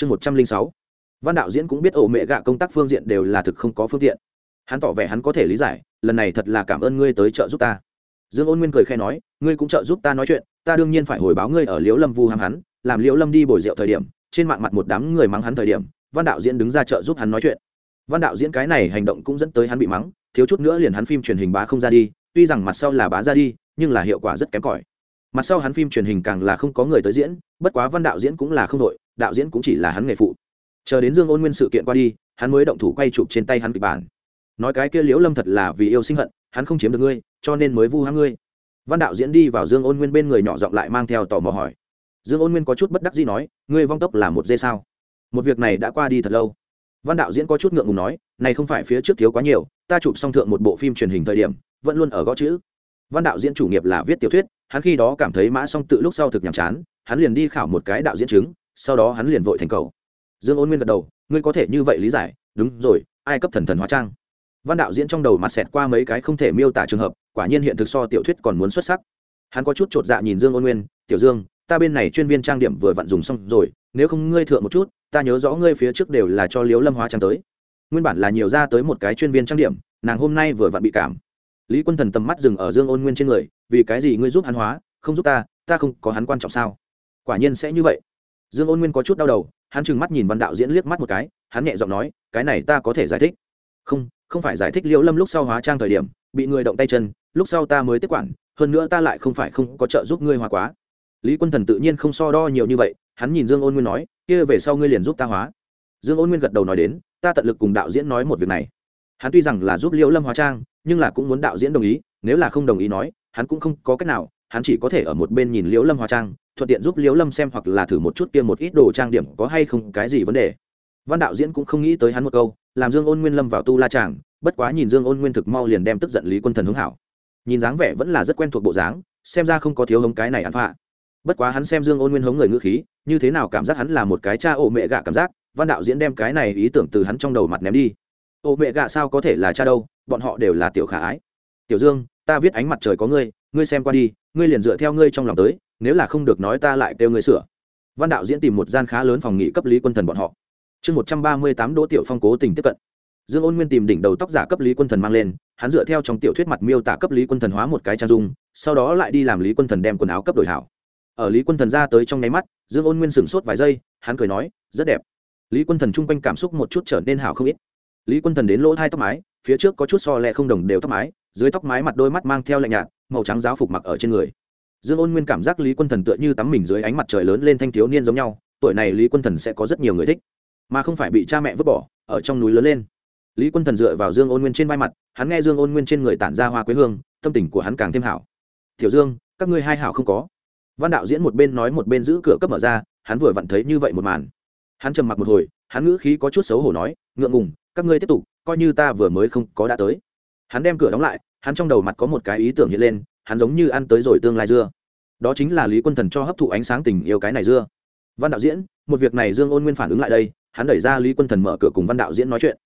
chương một trăm linh sáu. Văn đạo diễn cũng biết ổ mẹ gạ công tác phương diện đều là thực không có phương tiện. Hắn tỏ vẻ hắn có thể lý giải, lần này thật là cảm ơn ngươi tới trợ giúp ta. Dương ôn nguyên cười khe nói, ngươi cũng trợ giúp ta nói chuyện, ta đương nhiên phải hồi báo ngươi ở liễu lâm vu hàm hắn, làm liễu lâm đi bồi rượu thời điểm, trên mạng mặt một đám người mắng hắn thời điểm, văn đạo diễn đứng ra trợ giúp hắn nói chuyện. Văn đạo diễn cái này hành động cũng dẫn tới hắn bị mắng, thiếu chút nữa liền hắn phim truyền hình bá không ra đi, tuy rằng mặt sau là bá ra đi, nhưng là hiệu quả rất kém cỏi mặt sau hắn phim truyền hình càng là không có người tới diễn, bất quá văn đạo diễn cũng là không đội, đạo diễn cũng chỉ là hắn nghề phụ. Chờ đến dương ôn nguyên sự kiện qua đi, hắn mới động thủ quay chụp trên tay hắn kịch bản. Nói cái kia liễu lâm thật là vì yêu sinh hận, hắn không chiếm được ngươi, cho nên mới vu hãm ngươi. Văn đạo diễn đi vào dương ôn nguyên bên người nhỏ giọng lại mang theo tò mò hỏi. Dương ôn nguyên có chút bất đắc dĩ nói, ngươi vong tốc là một dê sao? Một việc này đã qua đi thật lâu. Văn đạo diễn có chút ngượng ngùng nói, này không phải phía trước thiếu quá nhiều, ta chụp xong thượng một bộ phim truyền hình thời điểm, vẫn luôn ở gõ chữ văn đạo diễn chủ nghiệp là viết tiểu thuyết, hắn khi đó cảm thấy mã song tự lúc sau thực nhàm chán, hắn liền đi khảo một cái đạo diễn chứng, sau đó hắn liền vội thành cầu dương ôn nguyên gật đầu, ngươi có thể như vậy lý giải, đúng rồi, ai cấp thần thần hóa trang? Văn đạo diễn trong đầu mặt xẹt qua mấy cái không thể miêu tả trường hợp, quả nhiên hiện thực so tiểu thuyết còn muốn xuất sắc. Hắn có chút chột dạ nhìn dương ôn nguyên, tiểu dương, ta bên này chuyên viên trang điểm vừa vặn dùng xong rồi, nếu không ngươi thượng một chút, ta nhớ rõ ngươi phía trước đều là cho liếu lâm hóa trang tới. Nguyên bản là nhiều ra tới một cái chuyên viên trang điểm, nàng hôm nay vừa vặn bị cảm lý quân thần tầm mắt dừng ở dương ôn nguyên trên người, vì cái gì ngươi giúp hắn hóa, không giúp ta ta không có hắn quan trọng sao? Quả nhiên sẽ như vậy. Dương ôn nguyên có chút đau đầu, hắn trừng mắt nhìn văn đạo diễn liếc mắt một cái, hắn nhẹ giọng nói, cái này ta có thể giải thích. Không không phải giải thích liễu lâm lúc sau hóa trang thời điểm, bị người động tay chân, lúc sau ta mới tiếp quản, hơn nữa ta lại không phải không có trợ giúp ngươi hóa quá. Lý quân thần tự nhiên không so đo nhiều như vậy, hắn nhìn dương ôn nguyên nói, kia về sau ngươi liền giúp ta hóa. Dương ôn nguyên gật đầu nói đến, ta tận lực cùng đạo diễn nói một việc này. Hắn tuy rằng là giúp liễu lâm hóa trang nhưng là cũng muốn đạo diễn đồng ý, nếu là không đồng ý nói, hắn cũng không có cách nào, hắn chỉ có thể ở một bên nhìn liễu lâm hóa trang, thuận tiện giúp liễu lâm xem hoặc là thử một chút kia một ít đồ trang điểm có hay không cái gì vấn đề. Văn đạo diễn cũng không nghĩ tới hắn một câu, làm dương ôn nguyên lâm vào tu la tràng, bất quá nhìn dương ôn nguyên thực mau liền đem tức giận lý quân thần hướng hảo. Nhìn dáng vẻ vẫn là rất quen thuộc bộ dáng, xem ra không có thiếu hống cái này ăn phạ. Bất quá hắn xem dương ôn nguyên hống người ngữ khí, như thế nào cảm giác hắn là một cái cha ổ mẹ gạ cảm giác, văn đạo diễn đem cái này ý tưởng từ hắn trong đầu mặt ném đi. Ổ mẹ gạ sao có thể là cha đâu? Bọn họ đều là tiểu khả ái. Tiểu dương, ta viết ánh mặt trời có ngươi ngươi xem qua đi, ngươi liền dựa theo ngươi trong lòng tới, nếu là không được nói ta lại kêu ngươi sửa. Văn đạo diễn tìm một gian khá lớn phòng nghỉ cấp lý quân thần bọn họ. Chương một trăm ba mươi tám đỗ tiểu phong cố tình tiếp cận. Dương ôn nguyên tìm đỉnh đầu tóc giả cấp lý quân thần mang lên, hắn dựa theo trong tiểu thuyết mặt miêu tả cấp lý quân thần hóa một cái trang dung, sau đó lại đi làm lý quân thần đem quần áo cấp đổi hảo. Ở lý quân thần ra tới trong nháy mắt, dương ôn nguyên sửng sốt vài giây, hắn cười nói, rất đẹp. Lý quân thần chung quanh cảm xúc một chút trở nên hảo không ít. Lý quân thần đến lỗ hai tóc mái phía trước có chút so lẹ không đồng đều tóc mái, dưới tóc mái mặt đôi mắt mang theo lạnh nhạt, màu trắng giáo phục mặc ở trên người. Dương ôn nguyên cảm giác lý quân thần tựa như tắm mình dưới ánh mặt trời lớn lên thanh thiếu niên giống nhau, tuổi này lý quân thần sẽ có rất nhiều người thích, mà không phải bị cha mẹ vứt bỏ, ở trong núi lớn lên. Lý quân thần dựa vào dương ôn nguyên trên vai mặt, hắn nghe dương ôn nguyên trên người tản ra hoa quế hương, tâm tình của hắn càng thêm hảo. Tiểu dương, các ngươi hai hảo không có. Văn đạo diễn một bên nói một bên giữ cửa cấp mở ra, hắn vừa vặn thấy như vậy một màn. Hắn trầm mặc một hồi, hắn ngữ khí có chút xấu hổ nói, ngượng ngùng, các ngươi tiếp tục coi như ta vừa mới không có đã tới. Hắn đem cửa đóng lại, hắn trong đầu mặt có một cái ý tưởng hiện lên, hắn giống như ăn tới rồi tương lai dưa. Đó chính là lý quân thần cho hấp thụ ánh sáng tình yêu cái này dưa. Văn đạo diễn, một việc này dương ôn nguyên phản ứng lại đây, hắn đẩy ra lý quân thần mở cửa cùng văn đạo diễn nói chuyện.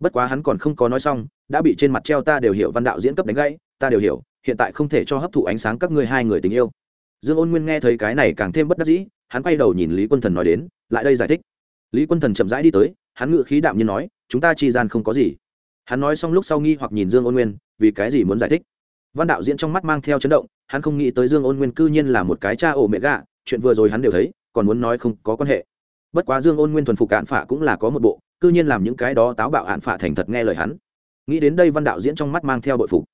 Bất quá hắn còn không có nói xong, đã bị trên mặt treo ta đều hiểu văn đạo diễn cấp đánh gãy, ta đều hiểu, hiện tại không thể cho hấp thụ ánh sáng các ngươi hai người tình yêu. Dương ôn nguyên nghe thấy cái này càng thêm bất đắc dĩ, hắn quay đầu nhìn lý quân thần nói đến, lại đây giải thích. Lý quân thần chậm rãi đi tới, hắn ngự khí đạm nhiên nói chúng ta chi gian không có gì. Hắn nói xong lúc sau nghi hoặc nhìn dương ôn nguyên, vì cái gì muốn giải thích? Văn đạo diễn trong mắt mang theo chấn động, hắn không nghĩ tới dương ôn nguyên cư nhiên là một cái cha ổ mẹ gạ chuyện vừa rồi hắn đều thấy, còn muốn nói không có quan hệ. Bất quá dương ôn nguyên thuần phục cạn phả cũng là có một bộ, cư nhiên làm những cái đó táo bạo hạn phả thành thật nghe lời hắn. Nghĩ đến đây văn đạo diễn trong mắt mang theo bội phục.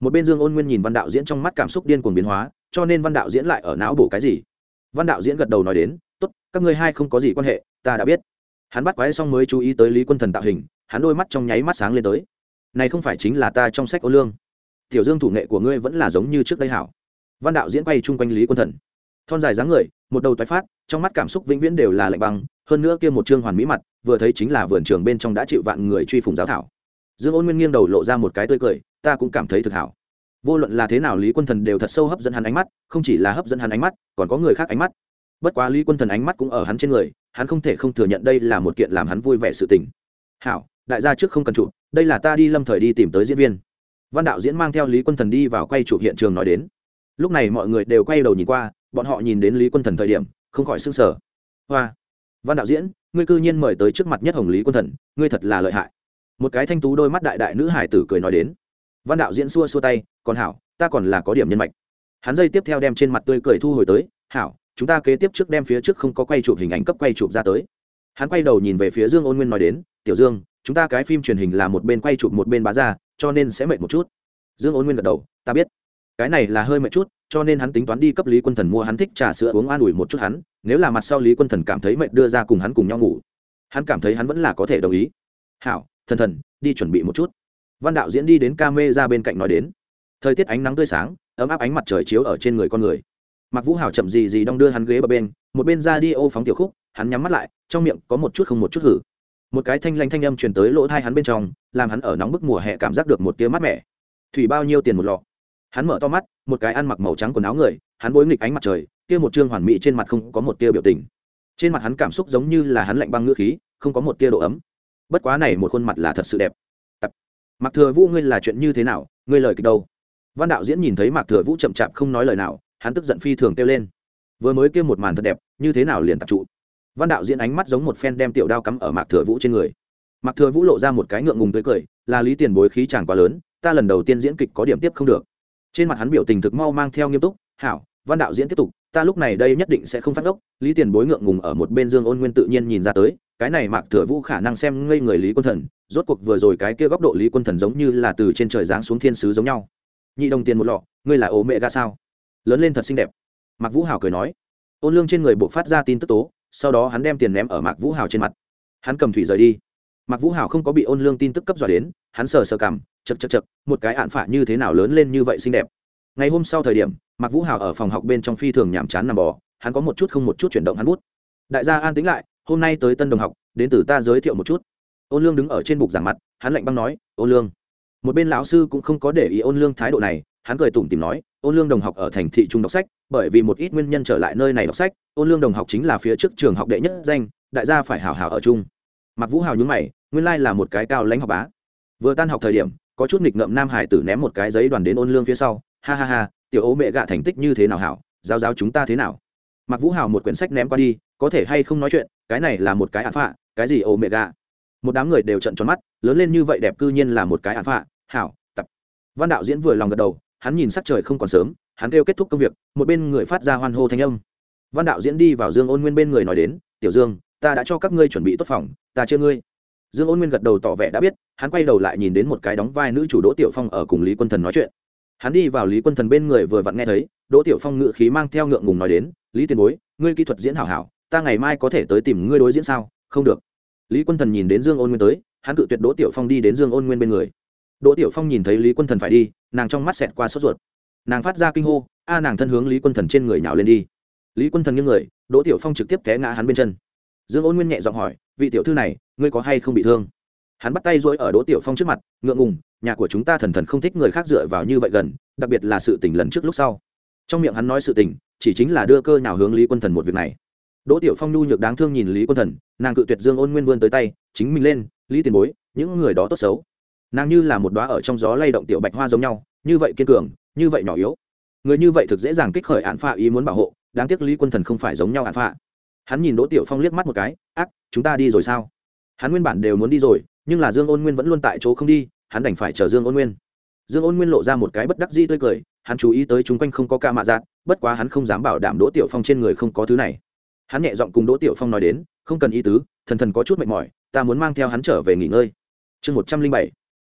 Một bên dương ôn nguyên nhìn văn đạo diễn trong mắt cảm xúc điên cuồng biến hóa, cho nên văn đạo diễn lại ở não bổ cái gì? Văn đạo diễn gật đầu nói đến, tốt, các ngươi hai không có gì quan hệ, ta đã biết hắn bắt quái xong mới chú ý tới lý quân thần tạo hình, hắn đôi mắt trong nháy mắt sáng lên tới. Này không phải chính là ta trong sách ô lương. Tiểu dương thủ nghệ của ngươi vẫn là giống như trước đây hảo. Văn đạo diễn quay chung quanh lý quân thần. Thon dài dáng người, một đầu toái phát, trong mắt cảm xúc vĩnh viễn đều là lạnh băng, hơn nữa kia một trương hoàn mỹ mặt, vừa thấy chính là vườn trường bên trong đã chịu vạn người truy phùng giáo thảo. Dương ôn nguyên nghiêng đầu lộ ra một cái tươi cười, ta cũng cảm thấy thực hảo. Vô luận là thế nào lý quân thần đều thật sâu hấp dẫn hắn ánh mắt, không chỉ là hấp dẫn hắn ánh mắt, còn có người khác ánh mắt. Bất quá lý quân thần ánh mắt cũng ở hắn trên người hắn không thể không thừa nhận đây là một kiện làm hắn vui vẻ sự tình. Hảo, đại gia trước không cần chụp, đây là ta đi lâm thời đi tìm tới diễn viên. Văn đạo diễn mang theo lý quân thần đi vào quay chụp hiện trường nói đến. Lúc này mọi người đều quay đầu nhìn qua, bọn họ nhìn đến lý quân thần thời điểm, không khỏi s ư n g sở hoa, văn đạo diễn, ngươi cư nhiên mời tới trước mặt nhất hồng lý quân thần, ngươi thật là lợi hại. Một cái thanh tú đôi mắt đại đại nữ hải tử cười nói đến. Văn đạo diễn xua xua tay, còn hảo, ta còn là có điểm nhân mạch. Hắn dây tiếp theo đem trên mặt tươi cười thu hồi tới, hảo chúng ta kế tiếp trước đem phía trước không có quay chụp hình ảnh cấp quay chụp ra tới. Hắn quay đầu nhìn về phía dương ôn nguyên nói đến, tiểu dương, chúng ta cái phim truyền hình là một bên quay chụp một bên bá ra, cho nên sẽ mệt một chút. Dương ôn nguyên gật đầu, ta biết. Cái này là hơi mệt chút, cho nên hắn tính toán đi cấp lý quân thần mua, hắn thích trà sữa uống an ủi một chút hắn, nếu là mặt sau lý quân thần cảm thấy mệt đưa ra cùng hắn cùng nhau ngủ. Hắn cảm thấy hắn vẫn là có thể đồng ý. Hảo, thần thần, đi chuẩn bị một chút. Văn đạo diễn đi đến ca mê ra bên cạnh nói đến. Thời tiết ánh nắng tươi sáng, ấm áp ánh mặt trời chiếu ở trên người con người mặc vũ hảo chậm gì gì đong đưa hắn ghế bờ bên, một bên ra đi ô phóng tiểu khúc, hắn nhắm mắt lại, trong miệng có một chút không một chút hử. Một cái thanh lanh thanh âm truyền tới lỗ thai hắn bên trong, làm hắn ở nóng bức mùa hè cảm giác được một tia mát mẻ. Thủy bao nhiêu tiền một lọ? Hắn mở to mắt, một cái ăn mặc màu trắng quần áo người, hắn bối nghịch ánh mặt trời, kia một trương hoàn mỹ trên mặt không có một tia biểu tình. Trên mặt hắn cảm xúc giống như là hắn lạnh băng ngữ khí, không có một tia độ ấm. Bất quá này một khuôn mặt là thật sự đẹp. Tập. mặc thừa vũ ngươi là chuyện như thế nào? Ngươi lời kịch đâu? Văn đạo diễn nhìn thấy mạc thừa vũ chậm chạp không nói lời nào hắn tức giận phi thường kêu lên. Vừa mới kêu một màn thật đẹp, như thế nào liền tập trụ? Văn đạo diễn ánh mắt giống một phen đem tiểu đao cắm ở mạc thừa vũ trên người. Mạc thừa vũ lộ ra một cái ngượng ngùng tới cười, là lý tiền bối khí chàng quá lớn, ta lần đầu tiên diễn kịch có điểm tiếp không được. Trên mặt hắn biểu tình thực mau mang theo nghiêm túc, hảo, văn đạo diễn tiếp tục, ta lúc này đây nhất định sẽ không phát ốc lý tiền bối ngượng ngùng ở một bên dương ôn nguyên tự nhiên nhìn ra tới, cái này mạc thừa vũ khả năng xem ngây người lý quân thần, rốt cuộc vừa rồi cái kia góc độ lý quân thần giống như là từ trên trời giáng xuống thiên sứ giống nhau. Nhị đồng tiền một lọ, ngươi là ố mẹ ga sao? Lớn lên thật xinh đẹp. Mạc vũ hào cười nói, ôn lương trên người buộc phát ra tin tức tố, sau đó hắn đem tiền ném ở mạc vũ hào trên mặt. Hắn cầm thủy rời đi. Mạc vũ hào không có bị ôn lương tin tức cấp dọa đến, hắn sờ sờ cảm chật chật chật một cái ạn phả như thế nào lớn lên như vậy xinh đẹp. Ngày hôm sau thời điểm, mạc vũ hào ở phòng học bên trong phi thường nhàm chán nằm bò, hắn có một chút không một chút chuyển động hắn bút. Đại gia an tính lại, hôm nay tới tân đồng học, đến từ ta giới thiệu một chút. Ôn lương đứng ở trên bục giảng mặt, hắn lạnh băng nói, ôn lương. Một bên lão sư cũng không có để ý ôn lương thái độ này hắn cười tủm tìm nói, ôn lương đồng học ở thành thị trung đọc sách, bởi vì một ít nguyên nhân trở lại nơi này đọc sách, ôn lương đồng học chính là phía trước trường học đệ nhất danh, đại gia phải hào hào ở chung. Mặc vũ hào nhúng mày, nguyên lai là một cái cao lãnh học bá. Vừa tan học thời điểm, có chút nghịch ngợm nam hải tử ném một cái giấy đoàn đến ôn lương phía sau, ha ha ha, tiểu ố mẹ gạ thành tích như thế nào hảo giao giao chúng ta thế nào? Mặc vũ hào một quyển sách ném qua đi, có thể hay không nói chuyện, cái này là một cái ạn phạ, cái gì ố mẹ gạ? Một đám người đều trận tròn mắt, lớn lên như vậy đẹp cư nhiên là một cái ạn phạ, hảo, tập. Văn đạo diễn vừa lòng gật đầu hắn nhìn sắc trời không còn sớm, hắn kêu kết thúc công việc, một bên người phát ra hoan hô thanh âm. Văn đạo diễn đi vào dương ôn nguyên bên người nói đến, tiểu dương, ta đã cho các ngươi chuẩn bị tốt phòng, ta chưa ngươi. Dương ôn nguyên gật đầu tỏ vẻ đã biết, hắn quay đầu lại nhìn đến một cái đóng vai nữ chủ đỗ tiểu phong ở cùng lý quân thần nói chuyện. Hắn đi vào lý quân thần bên người vừa vặn nghe thấy, đỗ tiểu phong ngự khí mang theo ngượng ngùng nói đến, lý tiền bối, ngươi kỹ thuật diễn hảo hảo, ta ngày mai có thể tới tìm ngươi đối diễn sao? Không được. Lý quân thần nhìn đến dương ôn nguyên tới, hắn cự tuyệt đỗ tiểu phong đi đến dương ôn nguyên bên người đỗ tiểu phong nhìn thấy lý quân thần phải đi, nàng trong mắt xẹt qua sốt ruột. Nàng phát ra kinh hô, a, nàng thân hướng lý quân thần trên người nhào lên đi. Lý quân thần nghiêng người, đỗ tiểu phong trực tiếp té ngã hắn bên chân. Dương ôn nguyên nhẹ giọng hỏi, vị tiểu thư này, ngươi có hay không bị thương? Hắn bắt tay dối ở đỗ tiểu phong trước mặt, ngượng ngùng, nhà của chúng ta thần thần không thích người khác dựa vào như vậy gần, đặc biệt là sự tình lần trước lúc sau. Trong miệng hắn nói sự tình, chỉ chính là đưa cơ nào hướng lý quân thần một việc này. Đỗ tiểu phong nhu nhược đáng thương nhìn lý quân thần, nàng cự tuyệt dương ôn nguyên vươn tới tay, chính mình lên, lý tiền bối, những người đó tốt xấu nàng như là một đoá ở trong gió lay động tiểu bạch hoa giống nhau, như vậy kiên cường, như vậy nhỏ yếu. Người như vậy thực dễ dàng kích khởi án phạ ý muốn bảo hộ, đáng tiếc lý quân thần không phải giống nhau án phạ. Hắn nhìn đỗ tiểu phong liếc mắt một cái, ác, chúng ta đi rồi sao? Hắn nguyên bản đều muốn đi rồi, nhưng là dương ôn nguyên vẫn luôn tại chỗ không đi, hắn đành phải chờ dương ôn nguyên. Dương ôn nguyên lộ ra một cái bất đắc dĩ tươi cười, hắn chú ý tới chung quanh không có ca mạ giác bất quá hắn không dám bảo đảm đỗ tiểu phong trên người không có thứ này. Hắn nhẹ giọng cùng đỗ tiểu phong nói đến, không cần ý tứ, thần thần có chút mệt mỏi, ta muốn mang theo hắn trở về nghỉ ngơi. Chương một trăm linh bảy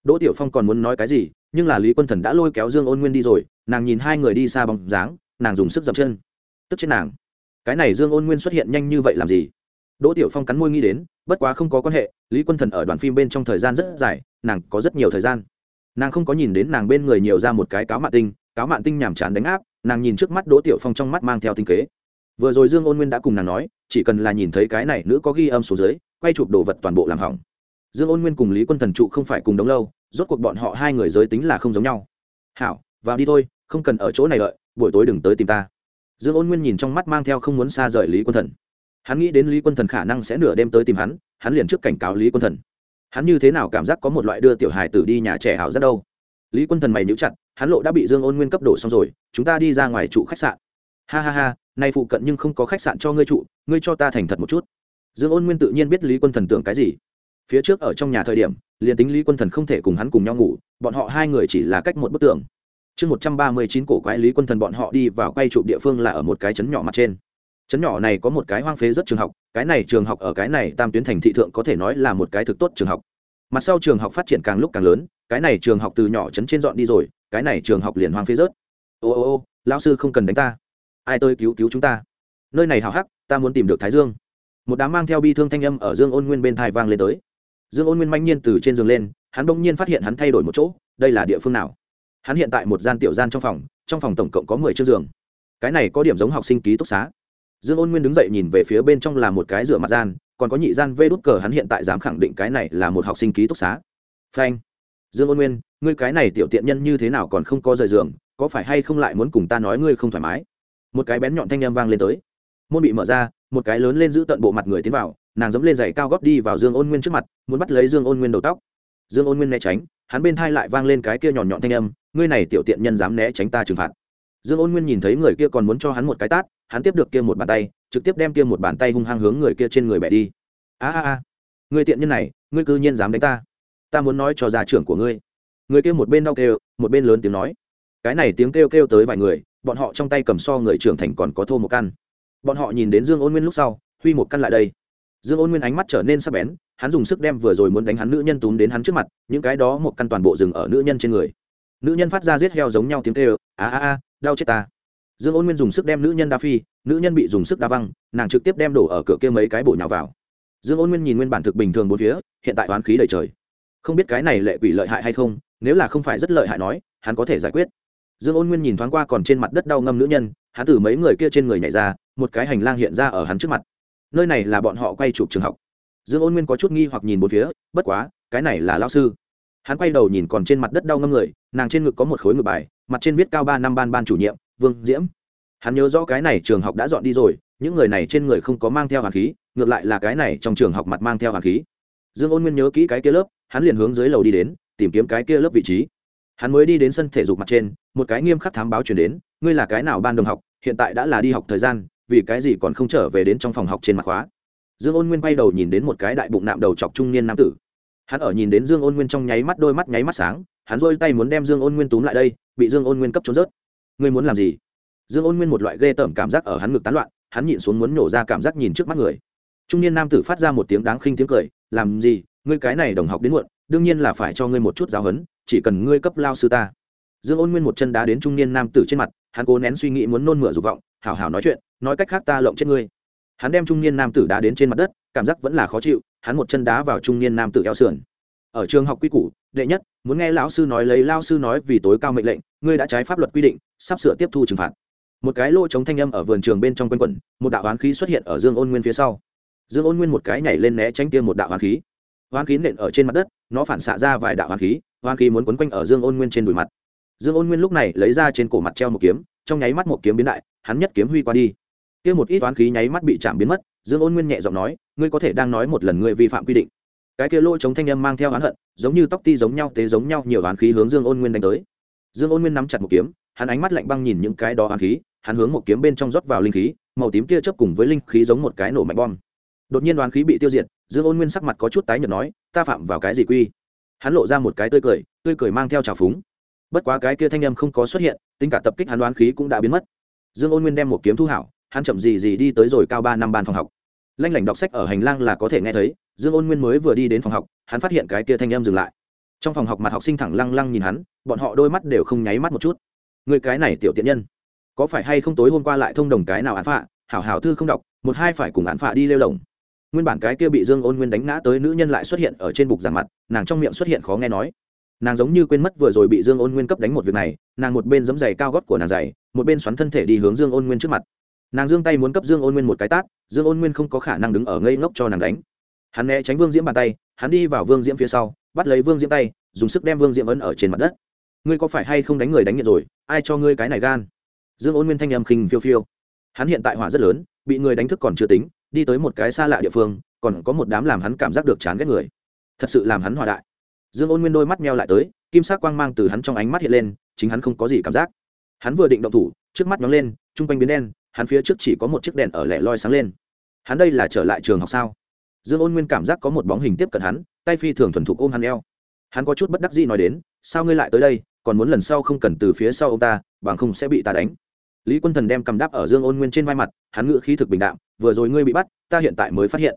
đỗ tiểu phong còn muốn nói cái gì, nhưng là lý quân thần đã lôi kéo dương ôn nguyên đi rồi, nàng nhìn hai người đi xa bóng dáng, nàng dùng sức dậm chân. Tức trên nàng. Cái này dương ôn nguyên xuất hiện nhanh như vậy làm gì? Đỗ tiểu phong cắn môi nghĩ đến, bất quá không có quan hệ, lý quân thần ở đoàn phim bên trong thời gian rất dài, nàng có rất nhiều thời gian. Nàng không có nhìn đến nàng bên người nhiều ra một cái cáo mạn tinh, cáo mạn tinh nhàm chán đánh áp, nàng nhìn trước mắt đỗ tiểu phong trong mắt mang theo tinh kế. Vừa rồi dương ôn nguyên đã cùng nàng nói, chỉ cần là nhìn thấy cái này nữ có ghi âm số dưới, quay chụp đồ vật toàn bộ làm hỏng dương ôn nguyên cùng lý quân thần trụ không phải cùng đống lâu, rốt cuộc bọn họ hai người giới tính là không giống nhau. Hảo, vào đi thôi, không cần ở chỗ này đợi, buổi tối đừng tới tìm ta. Dương ôn nguyên nhìn trong mắt mang theo không muốn xa rời lý quân thần. Hắn nghĩ đến lý quân thần khả năng sẽ nửa đêm tới tìm hắn hắn liền trước cảnh cáo lý quân thần. Hắn như thế nào cảm giác có một loại đưa tiểu hài tử đi nhà trẻ hảo rất đâu. Lý quân thần mày níu chặt, hắn lộ đã bị dương ôn nguyên cấp đổ xong rồi, chúng ta đi ra ngoài trụ khách sạn. Ha ha ha, nay phụ cận nhưng không có khách sạn cho ngươi trụ, ngươi cho ta thành thật một chút. Dương ôn nguyên tự nhiên biết lý quân thần tưởng cái gì phía trước ở trong nhà thời điểm, liền tính lý quân thần không thể cùng hắn cùng nhau ngủ, bọn họ hai người chỉ là cách một bức tường. Chương một trăm ba mươi chín cổ quái lý quân thần bọn họ đi vào quay trụ địa phương là ở một cái trấn nhỏ mặt trên. Trấn nhỏ này có một cái hoang phế rất trường học, cái này trường học ở cái này tam tuyến thành thị thượng có thể nói là một cái thực tốt trường học. Mặt sau trường học phát triển càng lúc càng lớn, cái này trường học từ nhỏ trấn trên dọn đi rồi, cái này trường học liền hoang phế rớt. Ô ô ô, lão sư không cần đánh ta. Ai tôi cứu cứu chúng ta? Nơi này hào hắc, ta muốn tìm được thái dương. Một đám mang theo bi thương thanh âm ở dương ôn nguyên bên thai vang lên tới dương ôn nguyên manh nhiên từ trên giường lên, hắn bỗng nhiên phát hiện hắn thay đổi một chỗ, đây là địa phương nào? Hắn hiện tại một gian tiểu gian trong phòng trong phòng tổng cộng có mười chiếc giường. Cái này có điểm giống học sinh ký túc xá. Dương ôn nguyên đứng dậy nhìn về phía bên trong là một cái rửa mặt gian, còn có nhị gian vê đút cờ hắn hiện tại dám khẳng định cái này là một học sinh ký túc xá. Phanh. Dương ôn nguyên, ngươi cái này tiểu tiện nhân như thế nào còn không có rời giường, có phải hay không lại muốn cùng ta nói ngươi không thoải mái? Một cái bén nhọn thanh â m vang lên tới. Môn bị mở ra, một cái lớn lên giữ tận bộ mặt người tiến vào nàng dẫm lên giày cao góp đi vào dương ôn nguyên trước mặt, muốn bắt lấy dương ôn nguyên đầu tóc. Dương ôn nguyên né tránh, hắn bên thai lại vang lên cái kia nhọn nhọn thanh âm, ngươi này tiểu tiện nhân dám né tránh ta trừng phạt. Dương ôn nguyên nhìn thấy người kia còn muốn cho hắn một cái tát, hắn tiếp được kia một bàn tay, trực tiếp đem kia một bàn tay hung hăng hướng người kia trên người bẻ đi. A a a, người tiện nhân này, ngươi cư nhiên dám đánh ta. Ta muốn nói cho gia trưởng của ngươi. Người kia một bên đau kêu, một bên lớn tiếng nói. Cái này tiếng kêu kêu tới vài người, bọn họ trong tay cầm so người trưởng thành còn có thô một căn. Bọn họ nhìn đến dương ôn nguyên lúc sau, huy một căn lại đây dương ôn nguyên ánh mắt trở nên sắc bén, hắn dùng sức đem vừa rồi muốn đánh hắn nữ nhân túm đến hắn trước mặt, những cái đó một căn toàn bộ rừng ở nữ nhân trên người. Nữ nhân phát ra giết heo giống nhau tiếng kêu, a a a, đau chết ta. Dương ôn nguyên dùng sức đem nữ nhân đa phi, nữ nhân bị dùng sức đa văng, nàng trực tiếp đem đổ ở cửa kia mấy cái bổ nhào vào. Dương ôn nguyên nhìn nguyên bản thực bình thường bốn phía, hiện tại oán khí đầy trời. Không biết cái này lệ quỷ lợi hại hay không, nếu là không phải rất lợi hại nói, hắn có thể giải quyết. Dương ôn nguyên nhìn thoáng qua còn trên mặt đất đau ngâm nữ nhân, hắn từ mấy người kia trên người nhảy ra, một cái hành lang hiện ra ở hắn trước mặt nơi này là bọn họ quay chụp trường học. Dương ôn nguyên có chút nghi hoặc nhìn một phía, bất quá, cái này là lao sư. Hắn quay đầu nhìn còn trên mặt đất đau ngâm người, nàng trên ngực có một khối ngực bài, mặt trên viết cao ba năm ban ban chủ nhiệm, vương diễm. Hắn nhớ rõ cái này trường học đã dọn đi rồi, những người này trên người không có mang theo hàn khí, ngược lại là cái này trong trường học mặt mang theo hàn khí. Dương ôn nguyên nhớ kỹ cái kia lớp, hắn liền hướng dưới lầu đi đến, tìm kiếm cái kia lớp vị trí. Hắn mới đi đến sân thể dục mặt trên, một cái nghiêm khắc thám báo chuyển đến, ngươi là cái nào ban đồng học? Hiện tại đã là đi học thời gian vì cái gì còn không trở về đến trong phòng học trên mặt khóa? Dương ôn nguyên bay đầu nhìn đến một cái đại bụng nạm đầu chọc trung niên nam tử. Hắn ở nhìn đến dương ôn nguyên trong nháy mắt đôi mắt nháy mắt sáng, hắn rôi tay muốn đem dương ôn nguyên túm lại đây, bị dương ôn nguyên cấp trốn rớt. Ngươi muốn làm gì? Dương ôn nguyên một loại ghê tởm cảm giác ở hắn ngực tán loạn, hắn nhịn xuống muốn nhổ ra cảm giác nhìn trước mắt người. Trung niên nam tử phát ra một tiếng đáng khinh tiếng cười, làm gì? Ngươi cái này đồng học đến muộn, đương nhiên là phải cho ngươi một chút giáo huấn, chỉ cần ngươi cấp lao sư ta. Dương ôn nguyên một chân đá đến trung niên nam tử trên mặt, hắn cố nén suy nghĩ muốn nôn mửa dục vọng, hảo hảo nói chuyện nói cách khác ta lộng chết ngươi. Hắn đem trung niên nam tử đá đến trên mặt đất, cảm giác vẫn là khó chịu, hắn một chân đá vào trung niên nam tử eo sườn. Ở trường học quy củ, đệ nhất, muốn nghe lão sư nói lấy lao sư nói vì tối cao mệnh lệnh, ngươi đã trái pháp luật quy định, sắp sửa tiếp thu trừng phạt. Một cái lỗ chống thanh âm ở vườn trường bên trong quanh quẩn, một đạo oán khí xuất hiện ở dương ôn nguyên phía sau. Dương ôn nguyên một cái nhảy lên né tránh tiêm một đạo oán khí. Oán khí nện ở trên mặt đất, nó phản xạ ra vài đạo oán khí oán khí muốn quấn quanh ở dương ôn nguyên trên đùi mặt. Dương ôn nguyên lúc này lấy ra trên cổ mặt treo một kiếm, trong nháy mắt một kiếm biến đại, hắn nhất kiếm huy qua đi kia một ít toán khí nháy mắt bị chạm biến mất, dương ôn nguyên nhẹ giọng nói, ngươi có thể đang nói một lần ngươi vi phạm quy định. Cái kia lỗ chống thanh âm mang theo oán hận, giống như tóc ti giống nhau, tế giống nhau, nhiều oán khí hướng dương ôn nguyên đánh tới. Dương ôn nguyên nắm chặt một kiếm, hắn ánh mắt lạnh băng nhìn những cái đó oán khí, hắn hướng một kiếm bên trong rót vào linh khí, màu tím kia chớp cùng với linh khí giống một cái nổ mạnh bom. Đột nhiên oán khí bị tiêu diệt, dương ôn nguyên sắc mặt có chút tái nhợt nói, ta phạm vào cái gì quy? Hắn lộ ra một cái tươi cười tươi cười mang theo trào phúng. Bất quá cái kia thanh âm không có xuất hiện, tính cả tập kích hắn đoán khí cũng đã biến mất. Dương ôn nguyên đem một kiếm thu hảo hắn chậm gì gì đi tới rồi cao ba năm ban phòng học. Lanh lảnh đọc sách ở hành lang là có thể nghe thấy, dương ôn nguyên mới vừa đi đến phòng học, hắn phát hiện cái kia thanh em dừng lại. Trong phòng học mặt học sinh thẳng lăng lăng nhìn hắn, bọn họ đôi mắt đều không nháy mắt một chút. Người cái này tiểu tiện nhân, có phải hay không tối hôm qua lại thông đồng cái nào án phạ? Hảo hảo thư không đọc, một hai phải cùng án phạ đi lêu lồng. Nguyên bản cái kia bị dương ôn nguyên đánh ngã tới nữ nhân lại xuất hiện ở trên bục giảng mặt, nàng trong miệng xuất hiện khó nghe nói. Nàng giống như quên mất vừa rồi bị dương ôn nguyên cấp đánh một việc này, nàng một bên giấm giày cao gót của nàng giày, một bên xoắn thân thể đi hướng dương ôn nguyên trước mặt nàng giương tay muốn cấp dương ôn nguyên một cái tát, dương ôn nguyên không có khả năng đứng ở ngây ngốc cho nàng đánh. Hắn né tránh vương diễm bàn tay, hắn đi vào vương diễm phía sau, bắt lấy vương diễm tay, dùng sức đem vương diễm ấn ở trên mặt đất. Ngươi có phải hay không đánh người đánh nghiệt rồi? Ai cho ngươi cái này gan? Dương ôn nguyên thanh âm khinh phiêu phiêu. Hắn hiện tại hỏa rất lớn, bị người đánh thức còn chưa tính, đi tới một cái xa lạ địa phương, còn có một đám làm hắn cảm giác được chán ghét người. Thật sự làm hắn hòa đại. Dương ôn nguyên đôi mắt meo lại tới, kim sắc quang mang từ hắn trong ánh mắt hiện lên, chính hắn không có gì cảm giác. Hắn vừa định động thủ, trước mắt nhóng lên chung quanh biến đen hắn phía trước chỉ có một chiếc đèn ở lẻ loi sáng lên. Hắn đây là trở lại trường học sao? Dương ôn nguyên cảm giác có một bóng hình tiếp cận hắn, tay phi thường thuần thục ôm hắn eo. Hắn có chút bất đắc dĩ nói đến, sao ngươi lại tới đây? Còn muốn lần sau không cần từ phía sau ông ta, bằng không sẽ bị ta đánh. Lý quân thần đem cầm đáp ở dương ôn nguyên trên vai mặt, hắn ngự khí thực bình đạm, vừa rồi ngươi bị bắt, ta hiện tại mới phát hiện.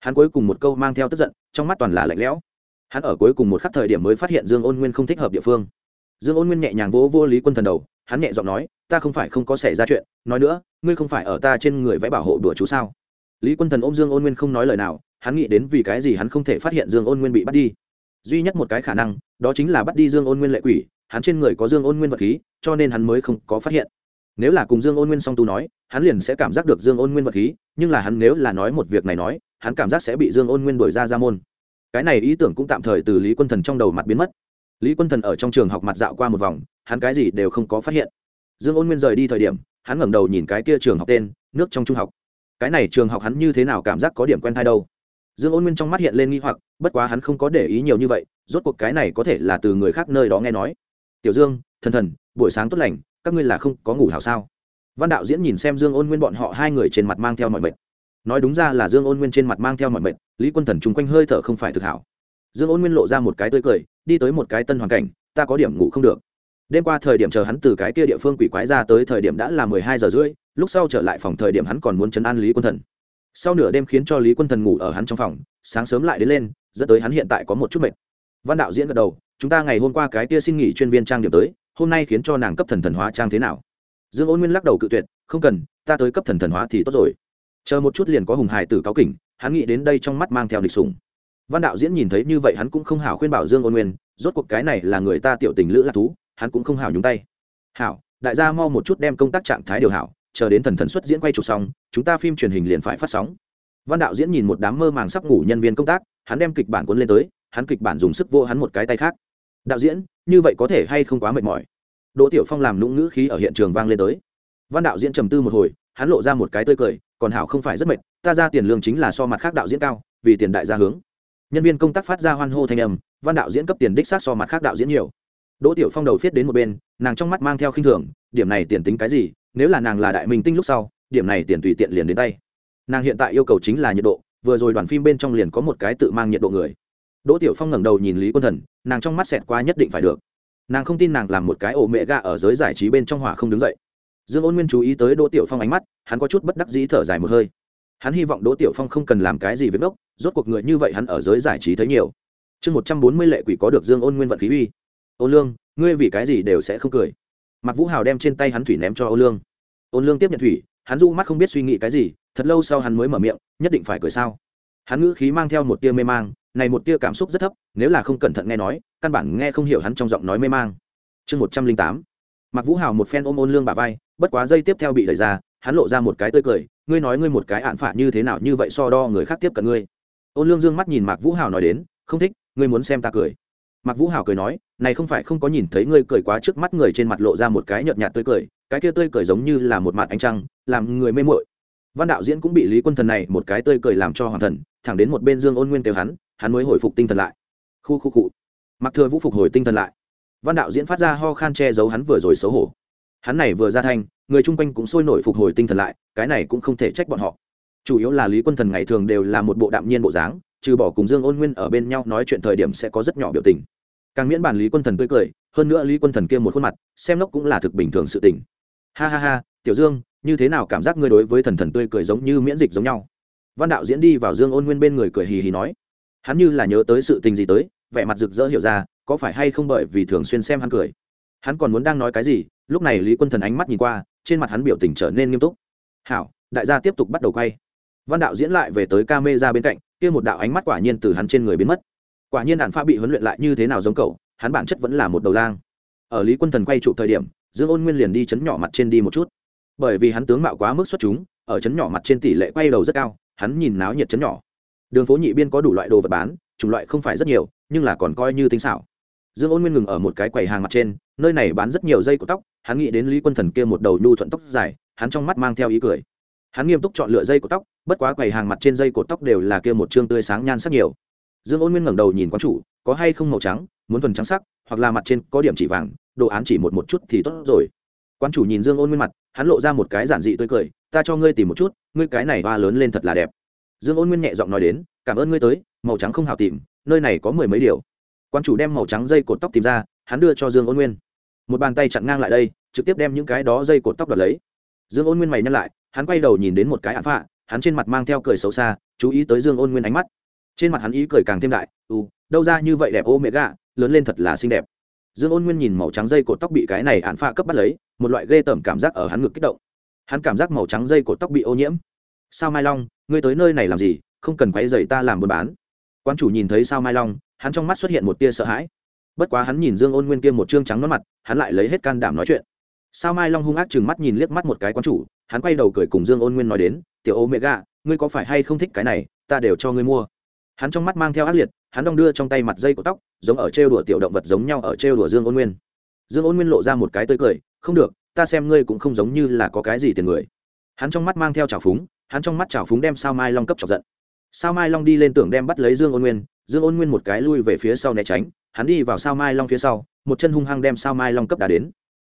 Hắn cuối cùng một câu mang theo tức giận, trong mắt toàn là lạnh lẽo. Hắn ở cuối cùng một khắc thời điểm mới phát hiện dương ôn nguyên không thích hợp địa phương. Dương ôn nguyên nhẹ nhàng vỗ vô lý quân thần đầu hắn nhẹ giọng nói, ta không phải không có xảy ra chuyện, nói nữa, ngươi không phải ở ta trên người vẽ bảo hộ đùa chú sao? Lý quân thần ôm dương ôn nguyên không nói lời nào, hắn nghĩ đến vì cái gì hắn không thể phát hiện dương ôn nguyên bị bắt đi. Duy nhất một cái khả năng, đó chính là bắt đi dương ôn nguyên lệ quỷ, hắn trên người có dương ôn nguyên vật khí, cho nên hắn mới không có phát hiện. Nếu là cùng dương ôn nguyên song tu nói, hắn liền sẽ cảm giác được dương ôn nguyên vật khí, nhưng là hắn nếu là nói một việc này nói, hắn cảm giác sẽ bị dương ôn nguyên đổi ra ra môn. Cái này ý tưởng cũng tạm thời từ lý quân thần trong đầu mặt biến mất. Lý quân thần ở trong trường học mặt dạo qua một vòng hắn cái gì đều không có phát hiện. Dương ôn nguyên rời đi thời điểm, hắn ngẩng đầu nhìn cái kia trường học tên, nước trong trung học. Cái này trường học hắn như thế nào cảm giác có điểm quen thai đâu? Dương ôn nguyên trong mắt hiện lên nghi hoặc, bất quá hắn không có để ý nhiều như vậy, rốt cuộc cái này có thể là từ người khác nơi đó nghe nói. Tiểu dương, thần thần, buổi sáng tốt lành, các ngươi là không có ngủ hảo sao? Văn đạo diễn nhìn xem dương ôn nguyên bọn họ hai người trên mặt mang theo mọi mệt. Nói đúng ra là dương ôn nguyên trên mặt mang theo mọi mệt, lý quân thần chung quanh hơi thở không phải thực hảo. Dương ôn nguyên lộ ra một cái tươi cười, đi tới một cái tân hoàn cảnh, ta có điểm ngủ không được đêm qua thời điểm chờ hắn từ cái kia địa phương quỷ quái ra tới thời điểm đã là mười hai giờ rưỡi, lúc sau trở lại phòng thời điểm hắn còn muốn chấn an lý quân thần. Sau nửa đêm khiến cho lý quân thần ngủ ở hắn trong phòng, sáng sớm lại đến lên, dẫn tới hắn hiện tại có một chút mệt. Văn đạo diễn gật đầu, chúng ta ngày hôm qua cái kia xin nghỉ chuyên viên trang điểm tới, hôm nay khiến cho nàng cấp thần thần hóa trang thế nào? Dương ôn nguyên lắc đầu cự tuyệt, không cần, ta tới cấp thần thần hóa thì tốt rồi. Chờ một chút liền có hùng hải tử cáo kỉnh, hắn nghĩ đến đây trong mắt mang theo địch sủng. Văn đạo diễn nhìn thấy như vậy hắn cũng không hảo khuyên bảo dương ôn nguyên, rốt cuộc cái này là người ta tiểu tình lữ lạc thú hắn cũng không hảo nhúng tay. Hảo, đại gia mau một chút đem công tác trạng thái điều hảo, chờ đến thần thần xuất diễn quay chụp xong, chúng ta phim truyền hình liền phải phát sóng. Văn đạo diễn nhìn một đám mơ màng sắp ngủ nhân viên công tác, hắn đem kịch bản cuốn lên tới, hắn kịch bản dùng sức vô hắn một cái tay khác. Đạo diễn, như vậy có thể hay không quá mệt mỏi? Đỗ tiểu phong làm nũng ngữ khí ở hiện trường vang lên tới. Văn đạo diễn trầm tư một hồi, hắn lộ ra một cái tươi cười, còn hảo không phải rất mệt, ta ra tiền lương chính là so mặt khác đạo diễn cao, vì tiền đại gia hướng. Nhân viên công tác phát ra hoan hô thanh âm, văn đạo diễn cấp tiền đích sát so mặt khác đạo diễn nhiều đỗ tiểu phong đầu viết đến một bên, nàng trong mắt mang theo khinh thường, điểm này tiền tính cái gì, nếu là nàng là đại minh tinh lúc sau, điểm này tiền tùy tiện liền đến tay. Nàng hiện tại yêu cầu chính là nhiệt độ, vừa rồi đoàn phim bên trong liền có một cái tự mang nhiệt độ người. Đỗ tiểu phong ngẩng đầu nhìn lý quân thần, nàng trong mắt xẹt qua nhất định phải được. Nàng không tin nàng làm một cái ổ mẹ gà ở giới giải trí bên trong hỏa không đứng dậy. Dương ôn nguyên chú ý tới đỗ tiểu phong ánh mắt, hắn có chút bất đắc dĩ thở dài một hơi. Hắn hy vọng đỗ tiểu phong không cần làm cái gì với ngốc rốt cuộc người như vậy hắn ở giới giải trí thấy nhiều. Chương một trăm bốn mươi lệ quỷ có được dương ôn nguyên vận khí uy ôn lương, ngươi vì cái gì đều sẽ không cười? Mặc vũ hào đem trên tay hắn thủy ném cho ôn lương. Ôn lương tiếp nhận thủy, hắn du mắt không biết suy nghĩ cái gì, thật lâu sau hắn mới mở miệng, nhất định phải cười sao? Hắn ngữ khí mang theo một tia mê mang, này một tia cảm xúc rất thấp, nếu là không cẩn thận nghe nói, căn bản nghe không hiểu hắn trong giọng nói mê mang. Chương một trăm linh tám. Mặc vũ hào một phen ôm ôn lương bà vai, bất quá dây tiếp theo bị đẩy ra, hắn lộ ra một cái tươi cười, ngươi nói ngươi một cái ạn phả như thế nào như vậy so đo người khác tiếp cận ngươi. Ôn lương dương mắt nhìn mạc vũ hào nói đến, không thích, ngươi muốn xem ta cười. Mạc vũ hào cười nói này không phải không có nhìn thấy ngươi cười quá trước mắt người trên mặt lộ ra một cái nhợt nhạt tươi cười, cái kia tươi cười giống như là một mặt ánh trăng, làm người mê mội văn đạo diễn cũng bị lý quân thần này một cái tươi cười làm cho hoàng thần, thẳng đến một bên dương ôn nguyên kêu hắn hắn mới hồi phục tinh thần lại. Khu khu cụ mặc thừa vũ phục hồi tinh thần lại. Văn đạo diễn phát ra ho khan che giấu hắn vừa rồi xấu hổ. Hắn này vừa ra thanh, người chung quanh cũng sôi nổi phục hồi tinh thần lại, cái này cũng không thể trách bọn họ. Chủ yếu là lý quân thần ngày thường đều là một bộ đạm nhiên bộ dáng, trừ bỏ cùng dương ôn nguyên ở bên nhau nói chuyện thời điểm sẽ có rất nhỏ biểu tình càng miễn bản lý quân thần tươi cười, hơn nữa lý quân thần kia một khuôn mặt, xem lốc cũng là thực bình thường sự tình. Ha ha ha, tiểu dương, như thế nào cảm giác ngươi đối với thần thần tươi cười giống như miễn dịch giống nhau? Văn đạo diễn đi vào dương ôn nguyên bên người cười hì hì nói, hắn như là nhớ tới sự tình gì tới, vẻ mặt rực rỡ hiểu ra, có phải hay không bởi vì thường xuyên xem hắn cười? Hắn còn muốn đang nói cái gì? Lúc này lý quân thần ánh mắt nhìn qua, trên mặt hắn biểu tình trở nên nghiêm túc. Hảo, đại gia tiếp tục bắt đầu quay. Văn đạo diễn lại về tới ca mê ra bên cạnh, kia một đạo ánh mắt quả nhiên từ hắn trên người biến mất quả nhiên đạn pha bị huấn luyện lại như thế nào giống cậu, hắn bản chất vẫn là một đầu lang. Ở lý quân thần quay trụ thời điểm, dương ôn nguyên liền đi chấn nhỏ mặt trên đi một chút. Bởi vì hắn tướng mạo quá mức xuất chúng, ở chấn nhỏ mặt trên tỷ lệ quay đầu rất cao, hắn nhìn náo nhiệt chấn nhỏ. Đường phố nhị biên có đủ loại đồ vật bán, chủng loại không phải rất nhiều, nhưng là còn coi như tinh xảo. Dương ôn nguyên ngừng ở một cái quầy hàng mặt trên, nơi này bán rất nhiều dây của tóc, hắn nghĩ đến lý quân thần kia một đầu nhu thuận tóc dài, hắn trong mắt mang theo ý cười. Hắn nghiêm túc chọn lựa dây của tóc, bất quá quầy hàng mặt trên dây cột tóc đều là kia một chương tươi sáng nhan sắc nhiều dương ôn nguyên ngẩng đầu nhìn quán chủ, có hay không màu trắng, muốn thuần trắng sắc, hoặc là mặt trên có điểm chỉ vàng, đồ án chỉ một một chút thì tốt rồi. Quán chủ nhìn dương ôn nguyên mặt, hắn lộ ra một cái giản dị tươi cười, ta cho ngươi tìm một chút, ngươi cái này hoa lớn lên thật là đẹp. Dương ôn nguyên nhẹ giọng nói đến, cảm ơn ngươi tới, màu trắng không hào tìm, nơi này có mười mấy điều. Quan chủ đem màu trắng dây cột tóc tìm ra, hắn đưa cho dương ôn nguyên. Một bàn tay chặn ngang lại đây, trực tiếp đem những cái đó dây cột tóc đoạt lấy. Dương ôn nguyên mày nhăn lại, hắn quay đầu nhìn đến một cái án phạ, hắn trên mặt mang theo cười xấu xa, chú ý tới dương ôn nguyên ánh mắt trên mặt hắn ý cười càng thêm đại ừ đâu ra như vậy đẹp, ô mẹ gà, lớn lên thật là xinh đẹp. Dương ôn nguyên nhìn màu trắng dây cột tóc bị cái này hạn pha cấp bắt lấy, một loại ghê tởm cảm giác ở hắn ngực kích động. Hắn cảm giác màu trắng dây cột tóc bị ô nhiễm. Sao mai long, ngươi tới nơi này làm gì? Không cần quay dày ta làm buôn bán. Quan chủ nhìn thấy sao mai long, hắn trong mắt xuất hiện một tia sợ hãi. Bất quá hắn nhìn dương ôn nguyên kia một trương trắng nó mặt, hắn lại lấy hết can đảm nói chuyện. Sao mai long hung ác chừng mắt nhìn liếc mắt một cái quan chủ, hắn quay đầu cười cùng dương ôn nguyên nói đến, tiểu ô mẹ gà, ngươi có phải hay không thích cái này, ta đều cho ngươi mua hắn trong mắt mang theo ác liệt, hắn đong đưa trong tay mặt dây của tóc, giống ở trêu đùa tiểu động vật giống nhau ở trêu đùa dương ôn nguyên. Dương ôn nguyên lộ ra một cái tươi cười, không được, ta xem ngươi cũng không giống như là có cái gì tiền người. Hắn trong mắt mang theo trào phúng, hắn trong mắt trào phúng đem sao mai long cấp chọc giận. Sao mai long đi lên tưởng đem bắt lấy dương ôn nguyên, dương ôn nguyên một cái lui về phía sau né tránh, hắn đi vào sao mai long phía sau, một chân hung hăng đem sao mai long cấp đà đến.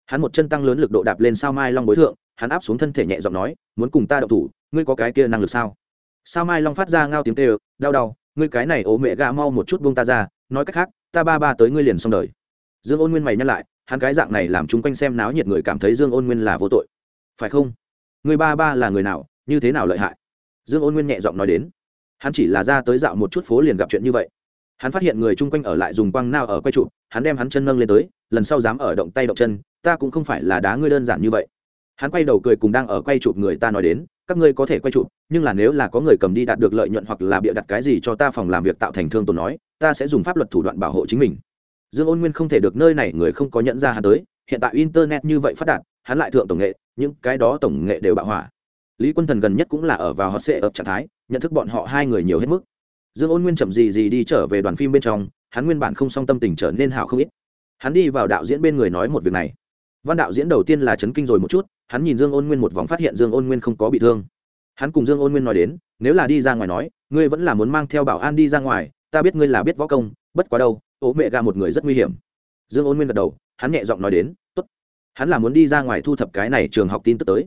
Hắn một chân tăng lớn lực độ đạp lên sao mai long bối thượng, hắn áp xuống thân thể nhẹ giọng nói, muốn cùng ta đậu thủ, ngươi có cái kia năng lực sao? Sao mai long phát ra ngao tiếng kêu, đau đau ngươi cái này ố mẹ gà mau một chút buông ta ra, nói cách khác, ta ba ba tới ngươi liền xong đời. Dương ôn nguyên mày nhắc lại, hắn cái dạng này làm chúng quanh xem náo nhiệt người cảm thấy dương ôn nguyên là vô tội. Phải không? Người ba ba là người nào, như thế nào lợi hại? Dương ôn nguyên nhẹ giọng nói đến. Hắn chỉ là ra tới dạo một chút phố liền gặp chuyện như vậy. Hắn phát hiện người chung quanh ở lại dùng quăng nao ở quay trụ hắn đem hắn chân nâng lên tới, lần sau dám ở động tay động chân, ta cũng không phải là đá ngươi đơn giản như vậy hắn quay đầu cười cùng đang ở quay chụp người ta nói đến, các ngươi có thể quay chụp, nhưng là nếu là có người cầm đi đạt được lợi nhuận hoặc là bịa đặt cái gì cho ta phòng làm việc tạo thành thương tổn nói, ta sẽ dùng pháp luật thủ đoạn bảo hộ chính mình. Dương ôn nguyên không thể được nơi này, người không có nhận ra hắn tới, hiện tại internet như vậy phát đạt, hắn lại thượng tổng nghệ, những cái đó tổng nghệ đều bạo hỏa. Lý quân thần gần nhất cũng là ở vào hot sệ ập trạng thái, nhận thức bọn họ hai người nhiều hết mức. Dương ôn nguyên chậm gì gì đi trở về đoàn phim bên trong, hắn nguyên bản không song tâm tình trở nên hảo không ít. Hắn đi vào đạo diễn bên người nói một việc này văn đạo diễn đầu tiên là chấn kinh rồi một chút, hắn nhìn dương ôn nguyên một vòng phát hiện dương ôn nguyên không có bị thương. Hắn cùng dương ôn nguyên nói đến, nếu là đi ra ngoài nói, ngươi vẫn là muốn mang theo bảo an đi ra ngoài, ta biết ngươi là biết võ công, bất quá đâu, ố mẹ gà một người rất nguy hiểm. Dương ôn nguyên gật đầu, hắn nhẹ giọng nói đến, tốt, hắn là muốn đi ra ngoài thu thập cái này trường học tin tức tới.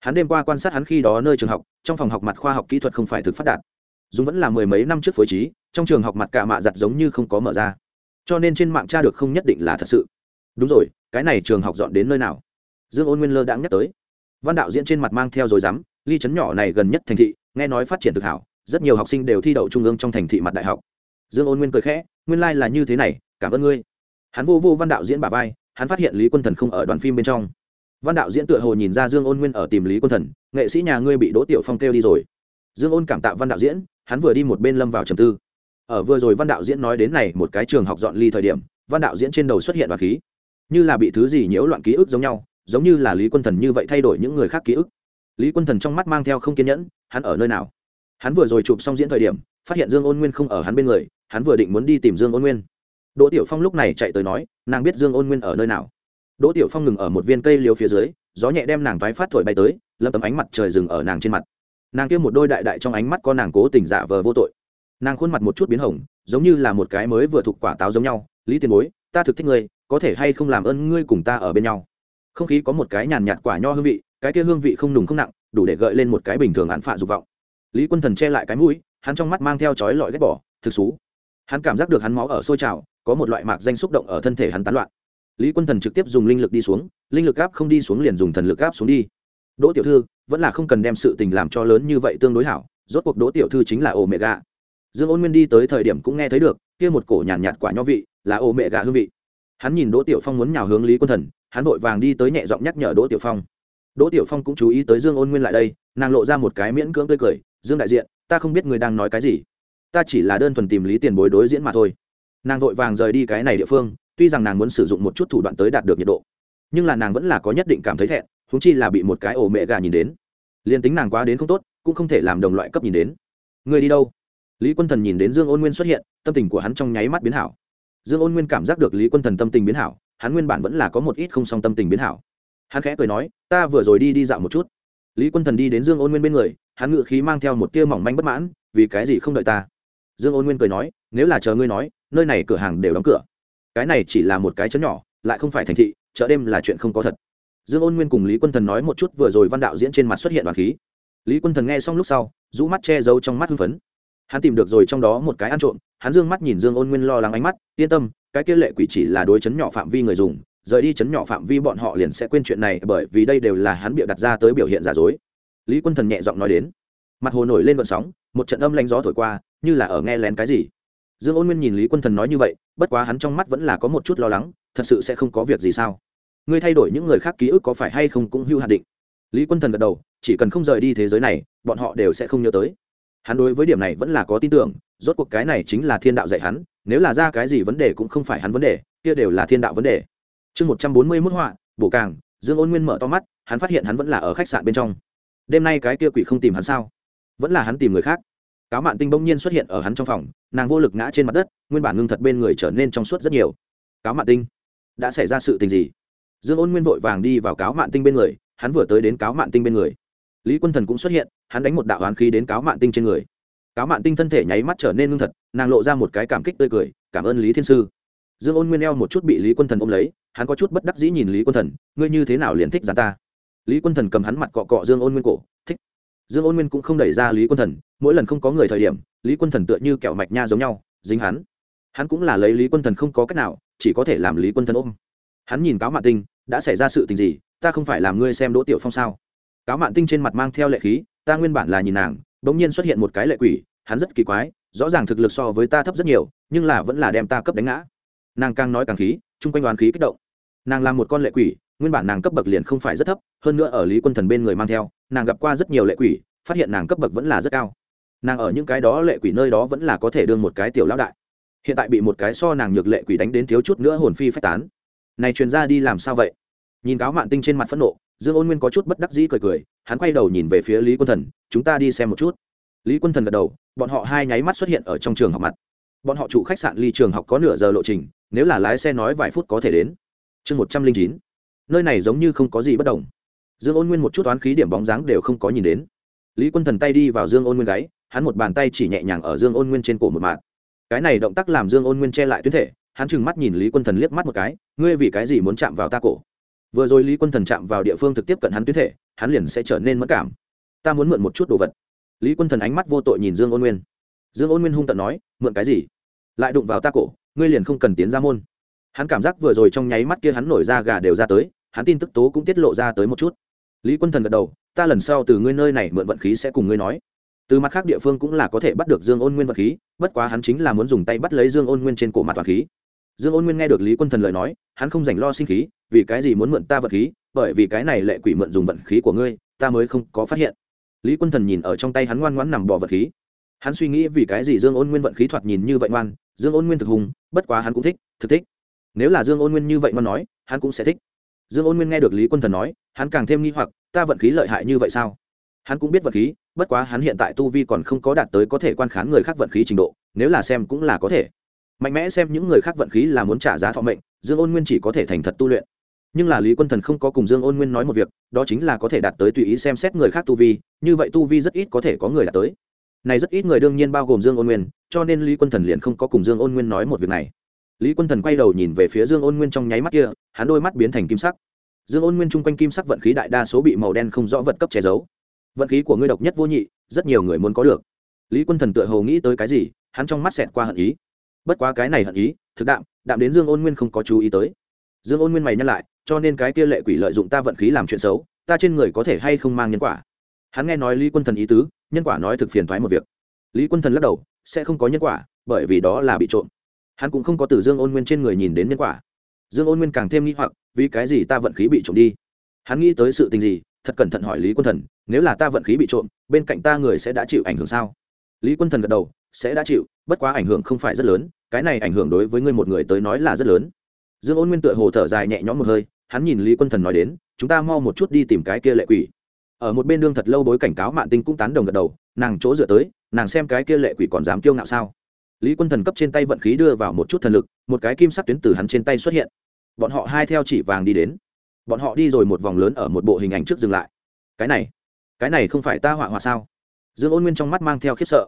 Hắn đêm qua quan sát hắn khi đó nơi trường học, trong phòng học mặt khoa học kỹ thuật không phải thực phát đạt. Dùng vẫn là mười mấy năm trước phối trí, trong trường học mặt cả mạ giặt giống như không có mở ra. Cho nên trên mạng tra được không nhất định là thật sự. Đúng rồi cái này trường học dọn đến nơi nào? Dương ôn nguyên lơ đãng nhắc tới. Văn đạo diễn trên mặt mang theo rồi dám, ly chấn nhỏ này gần nhất thành thị, nghe nói phát triển thực hảo, rất nhiều học sinh đều thi đậu trung ương trong thành thị mặt đại học. Dương ôn nguyên cười khẽ, nguyên lai、like、là như thế này, cảm ơn ngươi. Hắn vô vô văn đạo diễn bà vai, hắn phát hiện lý quân thần không ở đoàn phim bên trong. Văn đạo diễn tựa hồ nhìn ra dương ôn nguyên ở tìm lý quân thần, nghệ sĩ nhà ngươi bị đỗ tiểu phong kêu đi rồi. Dương ôn cảm tạ văn đạo diễn, hắn vừa đi một bên lâm vào trầm tư. Ở vừa rồi văn đạo diễn nói đến này một cái trường học dọn ly thời điểm, văn đạo diễn trên đầu xuất hiện và khí như là bị thứ gì nhiễu loạn ký ức giống nhau, giống như là lý quân thần như vậy thay đổi những người khác ký ức. Lý quân thần trong mắt mang theo không kiên nhẫn, hắn ở nơi nào? Hắn vừa rồi chụp xong diễn thời điểm, phát hiện dương ôn nguyên không ở hắn bên người, hắn vừa định muốn đi tìm dương ôn nguyên. Đỗ tiểu phong lúc này chạy tới nói, nàng biết dương ôn nguyên ở nơi nào. Đỗ tiểu phong ngừng ở một viên cây liều phía dưới, gió nhẹ đem nàng thoái phát thổi bay tới, lâm tấm ánh mặt trời rừng ở nàng trên mặt. Nàng kia một đôi đại đại trong ánh mắt có nàng cố tình giả vờ vô tội. Nàng khuôn mặt một chút biến hồng, giống như là một cái mới vừa thục quả táo giống nhau. Lý tiền bối, ta thực thích ngươi có thể hay không làm ơn ngươi cùng ta ở bên nhau. Không khí có một cái nhàn nhạt quả nho hương vị cái kia hương vị không nùng không nặng đủ để gợi lên một cái bình thường án phạ dục vọng. Lý quân thần che lại cái mũi hắn trong mắt mang theo chói lọi ghét bỏ thực xú. Hắn cảm giác được hắn máu ở sôi trào có một loại mạc danh xúc động ở thân thể hắn tán loạn. Lý quân thần trực tiếp dùng linh lực đi xuống linh lực gáp không đi xuống liền dùng thần lực gáp xuống đi. Đỗ tiểu thư vẫn là không cần đem sự tình làm cho lớn như vậy tương đối hảo rốt cuộc đỗ tiểu thư chính là ổ mẹ gà dương ôn nguyên đi tới thời điểm cũng nghe thấy được kia một cổ nhàn nhạt, nhạt quả nho vị là ổ mẹ gà hương vị hắn nhìn đỗ tiểu phong muốn nhào hướng lý quân thần, hắn vội vàng đi tới nhẹ giọng nhắc nhở đỗ tiểu phong. Đỗ tiểu phong cũng chú ý tới dương ôn nguyên lại đây, nàng lộ ra một cái miễn cưỡng tươi cười, dương đại diện, ta không biết người đang nói cái gì. Ta chỉ là đơn thuần tìm lý tiền bối đối diễn mà thôi. Nàng vội vàng rời đi cái này địa phương, tuy rằng nàng muốn sử dụng một chút thủ đoạn tới đạt được nhiệt độ, nhưng là nàng vẫn là có nhất định cảm thấy thẹn húng chi là bị một cái ổ mẹ gà nhìn đến. Liền tính nàng quá đến không tốt, cũng không thể làm đồng loại cấp nhìn đến. Người đi đâu? Lý quân thần nhìn đến dương ôn nguyên xuất hiện, tâm tình của hắn trong nháy mắt biến hảo dương ôn nguyên cảm giác được lý quân thần tâm tình biến hảo, hắn nguyên bản vẫn là có một ít không song tâm tình biến hảo. Hắn khẽ cười nói, ta vừa rồi đi đi dạo một chút. Lý quân thần đi đến dương ôn nguyên bên người, hắn ngự khí mang theo một tia mỏng manh bất mãn, vì cái gì không đợi ta? Dương ôn nguyên cười nói, nếu là chờ ngươi nói, nơi này cửa hàng đều đóng cửa. Cái này chỉ là một cái chấn nhỏ, lại không phải thành thị, chợ đêm là chuyện không có thật. Dương ôn nguyên cùng lý quân thần nói một chút, vừa rồi văn đạo diễn trên mặt xuất hiện đoàn khí. Lý quân thần nghe xong lúc sau, rũ mắt che giấu trong mắt hưng phấn hắn tìm được rồi trong đó một cái ăn trộm, hắn d ư ơ n g mắt nhìn dương ôn nguyên lo lắng ánh mắt, yên tâm, cái kia lệ quỷ chỉ là đối chấn nhỏ phạm vi người dùng, rời đi chấn nhỏ phạm vi bọn họ liền sẽ quên chuyện này, bởi vì đây đều là hắn bịa đặt ra tới biểu hiện giả dối. Lý quân thần nhẹ giọng nói đến. Mặt hồ nổi lên vận sóng, một trận âm lanh gió thổi qua, như là ở nghe lén cái gì. Dương ôn nguyên nhìn lý quân thần nói như vậy, bất quá hắn trong mắt vẫn là có một chút lo lắng, thật sự sẽ không có việc gì sao? Ngươi thay đổi những người khác ký ức có phải hay không cũng hưu hạn định. Lý quân thần gật đầu, chỉ cần không rời đi thế giới này, bọn họ đều sẽ không nhớ tới hắn đối với điểm này vẫn là có tin tưởng, rốt cuộc cái này chính là thiên đạo dạy hắn, nếu là ra cái gì vấn đề cũng không phải hắn vấn đề, kia đều là thiên đạo vấn đề. Chương một trăm bốn mươi mốt họa, bổ càng dương ôn nguyên mở to mắt, hắn phát hiện hắn vẫn là ở khách sạn bên trong. Đêm nay cái kia quỷ không tìm hắn sao? Vẫn là hắn tìm người khác. Cáo mạn tinh bỗng nhiên xuất hiện ở hắn trong phòng, nàng vô lực ngã trên mặt đất, nguyên bản ngưng thật bên người trở nên trong suốt rất nhiều. Cáo mạn tinh, đã xảy ra sự tình gì? Dương ôn nguyên vội vàng đi vào cáo mạn tinh bên người, hắn vừa tới đến cáo mạn tinh bên người. Lý quân thần cũng xuất hiện hắn đánh một đạo oán khí đến cáo mạn tinh trên người. Cáo mạn tinh thân thể nháy mắt trở nên ngưng thật, nàng lộ ra một cái cảm kích tươi cười, cảm ơn lý thiên sư. Dương ôn nguyên eo một chút bị lý quân thần ôm lấy, hắn có chút bất đắc dĩ nhìn lý quân thần, ngươi như thế nào liền thích dán ta? Lý quân thần cầm hắn mặt cọ cọ dương ôn nguyên cổ, thích. Dương ôn nguyên cũng không đẩy ra lý quân thần, mỗi lần không có người thời điểm, lý quân thần tựa như kẹo mạch nha giống nhau, dính hắn. Hắn cũng là lấy lý quân thần không có cách nào, chỉ có thể làm lý quân thần ôm. Hắn nhìn cáo mạn tinh, đã xảy ra sự tình gì? Ta không phải làm ngươi xem đỗ tiểu phong sao? Cáo mạn tinh trên mặt mang theo lệ khí ta nguyên bản là nhìn nàng, bỗng nhiên xuất hiện một cái lệ quỷ, hắn rất kỳ quái, rõ ràng thực lực so với ta thấp rất nhiều, nhưng là vẫn là đem ta cấp đánh ngã. Nàng càng nói càng khí, chung quanh đoàn khí kích động. Nàng là một con lệ quỷ, nguyên bản nàng cấp bậc liền không phải rất thấp, hơn nữa ở lý quân thần bên người mang theo, nàng gặp qua rất nhiều lệ quỷ, phát hiện nàng cấp bậc vẫn là rất cao. Nàng ở những cái đó lệ quỷ nơi đó vẫn là có thể đương một cái tiểu lão đại. Hiện tại bị một cái so nàng nhược lệ quỷ đánh đến thiếu chút nữa hồn phi phách tán. Này truyền ra đi làm sao vậy? Nhìn cáo mạn tinh trên mặt phẫn nộ, dương ôn nguyên có chút bất đắc dĩ cười cười, hắn quay đầu nhìn về phía lý quân thần, chúng ta đi xem một chút. Lý quân thần gật đầu, bọn họ hai nháy mắt xuất hiện ở trong trường học mặt. Bọn họ chủ khách sạn ly trường học có nửa giờ lộ trình, nếu là lái xe nói vài phút có thể đến. Chương một trăm linh chín. Nơi này giống như không có gì bất đồng. Dương ôn nguyên một chút oán khí điểm bóng dáng đều không có nhìn đến. Lý quân thần tay đi vào dương ôn nguyên gáy, hắn một bàn tay chỉ nhẹ nhàng ở dương ôn nguyên trên cổ một mạng cái này động tác làm dương ôn nguyên che lại tuyến thể, hắn trừng mắt nhìn lý quân thần liếc mắt một cái, ngươi vì cái gì muốn chạm vào ta cổ? Vừa rồi lý quân thần chạm vào địa phương thực tiếp cận hắn tuyến thể, hắn liền sẽ trở nên mất cảm. Ta muốn mượn một chút đồ vật. Lý quân thần ánh mắt vô tội nhìn dương ôn nguyên. Dương ôn nguyên hung tận nói, mượn cái gì? Lại đụng vào ta cổ, ngươi liền không cần tiến ra môn. Hắn cảm giác vừa rồi trong nháy mắt kia hắn nổi ra gà đều ra tới, hắn tin tức tố cũng tiết lộ ra tới một chút. Lý quân thần gật đầu, ta lần sau từ ngươi nơi này mượn vận khí sẽ cùng ngươi nói. Từ mặt khác địa phương cũng là có thể bắt được dương ôn nguyên vận khí, bất quá hắn chính là muốn dùng tay bắt lấy dương ôn nguyên trên cổ mặt toàn khí. Dương ôn nguyên nghe được lý quân thần lời nói, hắn không dành lo sinh khí vì cái gì muốn mượn ta vận khí, bởi vì cái này lệ quỷ mượn dùng vận khí của ngươi, ta mới không có phát hiện. Lý quân thần nhìn ở trong tay hắn ngoan ngoãn nằm bỏ vận khí. Hắn suy nghĩ vì cái gì dương ôn nguyên vận khí thoạt nhìn như vậy ngoan, dương ôn nguyên thực hùng, bất quá hắn cũng thích, thực thích. Nếu là dương ôn nguyên như vậy mà nói, hắn cũng sẽ thích. Dương ôn nguyên nghe được lý quân thần nói, hắn càng thêm nghi hoặc, ta vận khí lợi hại như vậy sao? Hắn cũng biết vận khí, bất quá hắn hiện tại tu vi còn không có đạt tới có thể quan khán người khác vận khí trình độ, nếu là xem cũng là có thể. Mạnh mẽ xem những người khác vận khí là muốn trả giá thọ mệnh, dương ôn nguyên chỉ có thể thành thật tu luyện nhưng là lý quân thần không có cùng dương ôn nguyên nói một việc, đó chính là có thể đạt tới tùy ý xem xét người khác tu vi, như vậy tu vi rất ít có thể có người đạt tới. Này rất ít người đương nhiên bao gồm dương ôn nguyên, cho nên lý quân thần liền không có cùng dương ôn nguyên nói một việc này. Lý quân thần quay đầu nhìn về phía dương ôn nguyên trong nháy mắt kia, hắn đôi mắt biến thành kim sắc. Dương ôn nguyên chung quanh kim sắc vận khí đại đa số bị màu đen không rõ vật cấp che giấu. Vận khí của ngươi độc nhất vô nhị, rất nhiều người muốn có được. Lý quân thần tựa hồ nghĩ tới cái gì, hắn trong mắt xẹt qua hận ý. Bất quá cái này hận ý, thực đạm đạm đến dương ôn nguyên không có chú ý tới. Dương ôn nguyên mày nhắc lại cho nên cái kia lệ quỷ lợi dụng ta vận khí làm chuyện xấu, ta trên người có thể hay không mang nhân quả? Hắn nghe nói lý quân thần ý tứ, nhân quả nói thực phiền thoái một việc. Lý quân thần lắc đầu, sẽ không có nhân quả, bởi vì đó là bị trộm. Hắn cũng không có từ dương ôn nguyên trên người nhìn đến nhân quả. Dương ôn nguyên càng thêm nghĩ hoặc, vì cái gì ta vận khí bị trộm đi? Hắn nghĩ tới sự tình gì, thật cẩn thận hỏi lý quân thần, nếu là ta vận khí bị trộm, bên cạnh ta người sẽ đã chịu ảnh hưởng sao? Lý quân thần gật đầu, sẽ đã chịu, bất quá ảnh hưởng không phải rất lớn, cái này ảnh hưởng đối với ngươi một người tới nói là rất lớn. Dương ôn nguyên tựa hồ thở dài nhẹ nhõm một hơi hắn nhìn lý quân thần nói đến, chúng ta mau một chút đi tìm cái kia lệ quỷ. Ở một bên đương thật lâu bối cảnh cáo mạng tinh cũng tán đồng gật đầu, nàng chỗ dựa tới, nàng xem cái kia lệ quỷ còn dám kiêu ngạo sao? Lý quân thần cấp trên tay vận khí đưa vào một chút thần lực, một cái kim sắc tuyến từ hắn trên tay xuất hiện. Bọn họ hai theo chỉ vàng đi đến. Bọn họ đi rồi một vòng lớn ở một bộ hình ảnh trước dừng lại. Cái này cái này không phải ta họa họa sao? Dương ôn nguyên trong mắt mang theo khiếp sợ.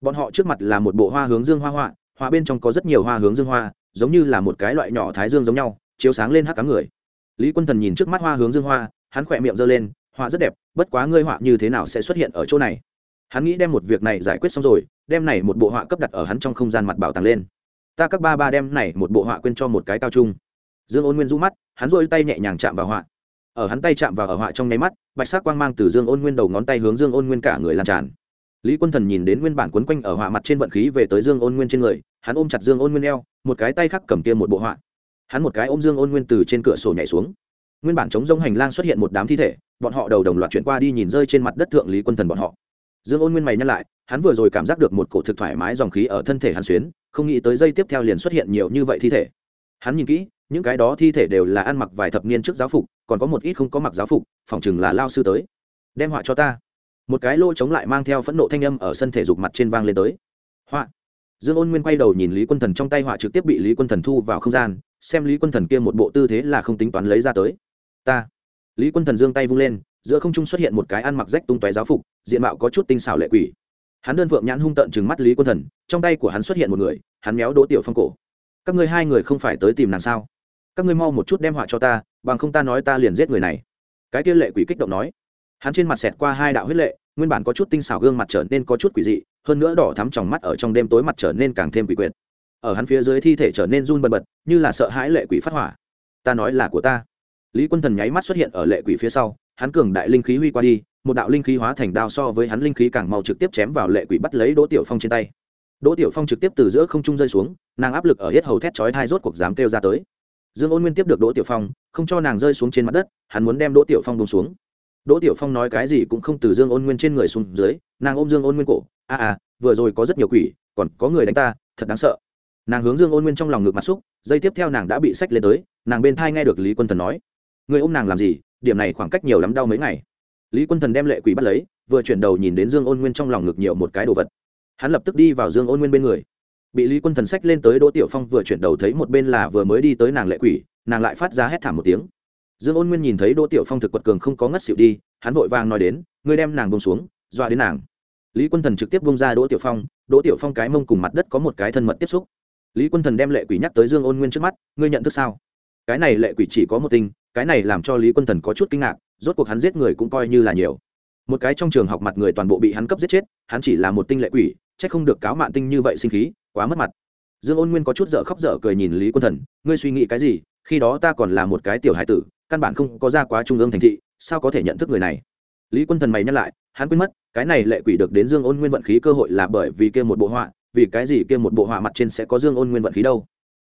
Bọn họ trước mặt là một bộ hoa hướng dương hoa họa họa bên trong có rất nhiều hoa hướng dương hoa, giống như là một cái loại nhỏ thái dương giống nhau, chiếu sáng lên hắc cá người lý quân thần nhìn trước mắt hoa hướng dương hoa, hắn khỏe miệng giơ lên, họa rất đẹp, bất quá ngươi họa như thế nào sẽ xuất hiện ở chỗ này? Hắn nghĩ đem một việc này giải quyết xong rồi, đem này một bộ họa cấp đặt ở hắn trong không gian mặt bảo tàng lên. Ta các ba ba đem này một bộ họa quên cho một cái cao trung. Dương ôn nguyên rũ mắt, hắn rôi tay nhẹ nhàng chạm vào họa. Ở hắn tay chạm vào ở họa trong nháy mắt, bạch sắc quang mang từ dương ôn nguyên đầu ngón tay hướng dương ôn nguyên cả người lan tràn. Lý quân thần nhìn đến nguyên bản quấn quanh ở họa mặt trên vận khí về tới dương ôn nguyên trên người, hắn ôm chặt dương ôn nguyên eo, một cái tay khác cầm kia một bộ họa hắn một cái ôm dương ôn nguyên từ trên cửa sổ nhảy xuống. Nguyên bản chống rông hành lang xuất hiện một đám thi thể, bọn họ đầu đồng loạt chuyển qua đi nhìn rơi trên mặt đất thượng lý quân thần bọn họ. Dương ôn nguyên mày nhắc lại, hắn vừa rồi cảm giác được một cổ thực thoải mái dòng khí ở thân thể hắn xuyến, không nghĩ tới giây tiếp theo liền xuất hiện nhiều như vậy thi thể. Hắn nhìn kỹ, những cái đó thi thể đều là ăn mặc vài thập niên trước giáo phục, còn có một ít không có mặc giáo phục, phòng chừng là lao sư tới. Đem họa cho ta. Một cái lỗ chống lại mang theo phẫn nộ thanh âm ở sân thể dục mặt trên vang lên tới. Họa. Dương ôn nguyên quay đầu nhìn lý quân thần trong tay họa trực tiếp bị lý quân thần thu vào không gian xem lý quân thần kia một bộ tư thế là không tính toán lấy ra tới. Ta. Lý quân thần giương tay vung lên, giữa không trung xuất hiện một cái ăn mặc rách tung tóe giáo phục, diện mạo có chút tinh xảo lệ quỷ. Hắn đơn phượng nhãn hung tợn chừng mắt lý quân thần, trong tay của hắn xuất hiện một người, hắn méo đỗ tiểu phong cổ. Các ngươi hai người không phải tới tìm nàng sao? Các ngươi mau một chút đem họa cho ta, bằng không ta nói ta liền giết người này. Cái kia lệ quỷ kích động nói. Hắn trên mặt xẹt qua hai đạo huyết lệ, nguyên bản có chút tinh xảo gương mặt trở nên có chút quỷ dị, hơn nữa đỏ thắm trong mắt ở trong đêm tối mặt trở nên càng thêm quỷ quyệt ở hắn phía dưới thi thể trở nên run bần bật như là sợ hãi lệ quỷ phát hỏa. Ta nói là của ta. Lý quân thần nháy mắt xuất hiện ở lệ quỷ phía sau hắn cường đại linh khí huy qua đi một đạo linh khí hóa thành đao so với hắn linh khí càng mau trực tiếp chém vào lệ quỷ bắt lấy đỗ tiểu phong trên tay. Đỗ tiểu phong trực tiếp từ giữa không trung rơi xuống nàng áp lực ở hết hầu thét chói thai rốt cuộc dám kêu ra tới. Dương ôn nguyên tiếp được đỗ tiểu phong không cho nàng rơi xuống trên mặt đất hắn muốn đem đỗ tiểu phong bông xuống. Đỗ tiểu phong nói cái gì cũng không từ dương ôn nguyên trên người xuống dưới nàng ôm dương ôn nguyên cổ. A à, à vừa rồi có rất nhiều quỷ còn có người đánh ta thật đáng sợ nàng hướng dương ôn nguyên trong lòng ngực mặt xúc dây tiếp theo nàng đã bị sách lên tới nàng bên thai nghe được lý quân thần nói người ôm nàng làm gì điểm này khoảng cách nhiều lắm đau mấy ngày lý quân thần đem lệ quỷ bắt lấy vừa chuyển đầu nhìn đến dương ôn nguyên trong lòng ngực nhiều một cái đồ vật hắn lập tức đi vào dương ôn nguyên bên người bị lý quân thần sách lên tới đỗ tiểu phong vừa chuyển đầu thấy một bên là vừa mới đi tới nàng lệ quỷ nàng lại phát ra hét thảm một tiếng dương ôn nguyên nhìn thấy đỗ tiểu phong thực quật cường không có ngất xịu đi hắn vội vàng nói đến ngươi đem nàng bông xuống dọa đến nàng lý quân thần trực tiếp bông ra đỗ tiểu phong đỗ tiểu phong cái mông cùng mặt đất có một cái thân mật tiếp xúc lý quân thần đem lệ quỷ nhắc tới dương ôn nguyên trước mắt ngươi nhận thức sao cái này lệ quỷ chỉ có một tinh cái này làm cho lý quân thần có chút kinh ngạc rốt cuộc hắn giết người cũng coi như là nhiều một cái trong trường học mặt người toàn bộ bị hắn cấp giết chết hắn chỉ là một tinh lệ quỷ c h ắ c không được cáo mạn tinh như vậy sinh khí quá mất mặt dương ôn nguyên có chút dở khóc dở cười nhìn lý quân thần ngươi suy nghĩ cái gì khi đó ta còn là một cái tiểu hải tử căn bản không có ra quá trung ương thành thị sao có thể nhận thức người này lý quân thần mày nhắc lại hắn quên mất cái này lệ quỷ được đến dương ôn nguyên vận khí cơ hội là bởi vì kia một bộ họa vì cái gì kia một bộ họa mặt trên sẽ có dương ôn nguyên vận khí đâu?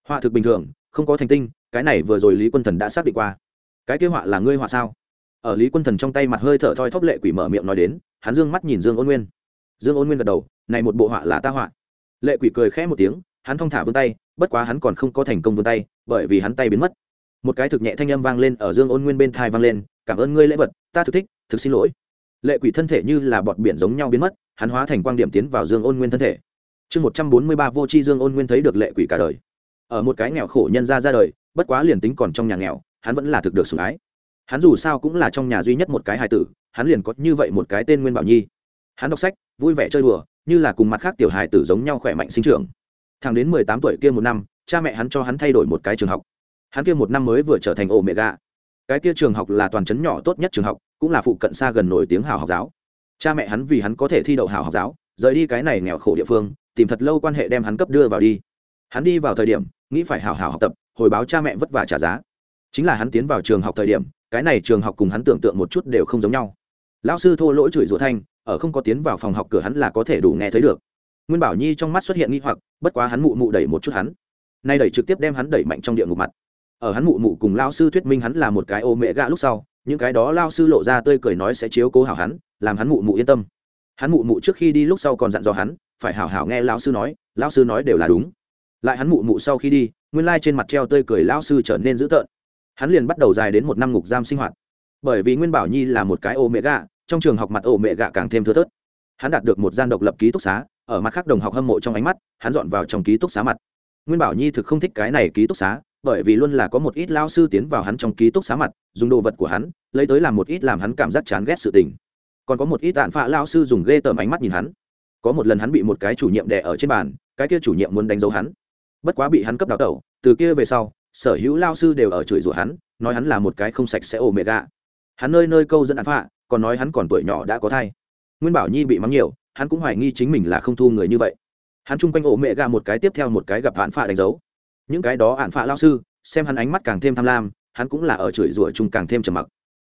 Họa thực bình thường, không có thành tinh, cái này vừa rồi lý quân thần đã xác định qua. Cái kia họa là ngươi họa sao? Ở lý quân thần trong tay mặt hơi thở thoi thóp lệ quỷ mở miệng nói đến, hắn dương mắt nhìn dương ôn nguyên. Dương ôn nguyên gật đầu, này một bộ họa là ta họa. Lệ quỷ cười khẽ một tiếng, hắn thong thả vươn tay, bất quá hắn còn không có thành công vươn tay, bởi vì hắn tay biến mất. Một cái thực nhẹ thanh âm vang lên ở dương ôn nguyên bên thai vang lên, cảm ơn ngươi lễ vật, ta thực thích, thực xin lỗi. Lệ quỷ thân thể như là bọt biển giống nhau biến mất, hắn hóa thành quang điểm tiến vào dương ôn nguyên thân thể chương một trăm bốn mươi ba vô c h i dương ôn nguyên thấy được lệ quỷ cả đời. Ở một cái nghèo khổ nhân ra ra đời, bất quá liền tính còn trong nhà nghèo, hắn vẫn là thực được sủng ái. Hắn dù sao cũng là trong nhà duy nhất một cái hài tử, hắn liền có như vậy một cái tên nguyên bảo nhi. Hắn đọc sách, vui vẻ chơi đùa, như là cùng mặt khác tiểu hài tử giống nhau khỏe mạnh sinh trưởng. Thằng đến mười tám tuổi kia một năm, cha mẹ hắn cho hắn thay đổi một cái trường học. Hắn kia một năm mới vừa trở thành ổ mẹ gà cái kia trường học là toàn trấn nhỏ tốt nhất trường học, cũng là phụ cận xa gần nổi tiếng hào học giáo. Cha mẹ hắn vì hắn có thể thi đậu hào học giáo, rời đi cái này nghèo khổ địa phương tìm thật lâu quan hệ đem hắn cấp đưa vào đi. Hắn đi vào thời điểm, nghĩ phải hào hào học tập, hồi báo cha mẹ vất vả trả giá. Chính là hắn tiến vào trường học thời điểm, cái này trường học cùng hắn tưởng tượng một chút đều không giống nhau. Lão sư thô lỗi chửi rủa thanh, ở không có tiến vào phòng học cửa hắn là có thể đủ nghe thấy được. Nguyên bảo nhi trong mắt xuất hiện nghi hoặc, bất quá hắn mụ mụ đẩy một chút hắn. Nay đẩy trực tiếp đem hắn đẩy mạnh trong địa ngục mặt. Ở hắn mụ mụ cùng lao sư thuyết minh hắn là một cái ô mẹ gạ lúc sau, những cái đó lao sư lộ ra tươi cười nói sẽ chiếu cố hảo hắn, làm hắn mụ mụ yên tâm. Hắn mụ mụ trước khi đi lúc sau còn dặn dò hắn phải hảo hảo nghe lão sư nói, lão sư nói đều là đúng. Lại hắn mụ mụ sau khi đi, nguyên lai trên mặt treo tươi cười lão sư trở nên dữ tợn. Hắn liền bắt đầu dài đến một năm ngục giam sinh hoạt. Bởi vì nguyên bảo nhi là một cái ô mẹ gạ trong trường học mặt ô mẹ gạ càng thêm thưa thớt. Hắn đạt được một gian độc lập ký túc xá, ở mặt khác đồng học hâm mộ trong ánh mắt, hắn dọn vào trong ký túc xá mặt. Nguyên bảo nhi thực không thích cái này ký túc xá, bởi vì luôn là có một ít lao sư tiến vào hắn trong ký túc xá mặt, dùng đồ vật của hắn, lấy tới làm một ít làm hắn cảm giác chán ghét sự tình. Còn có một ít tạn phạ lao sư dùng ghê tởm ánh mắt nhìn hắn có một lần hắn bị một cái chủ nhiệm đè ở trên bàn, cái kia chủ nhiệm muốn đánh dấu hắn. Bất quá bị hắn cấp đào tẩu, từ kia về sau, sở hữu lao sư đều ở chửi rủa hắn, nói hắn là một cái không sạch sẽ ổ mẹ gạ hắn nơi nơi câu dẫn án phạ, còn nói hắn còn tuổi nhỏ đã có thai. Nguyên bảo nhi bị mắng nhiều, hắn cũng hoài nghi chính mình là không thu người như vậy. Hắn chung quanh ổ mẹ gạ một cái tiếp theo một cái gặp án phạ đánh dấu. Những cái đó án phạ lao sư, xem hắn ánh mắt càng thêm tham lam, hắn cũng là ở chửi rủa chung càng thêm trầm mặc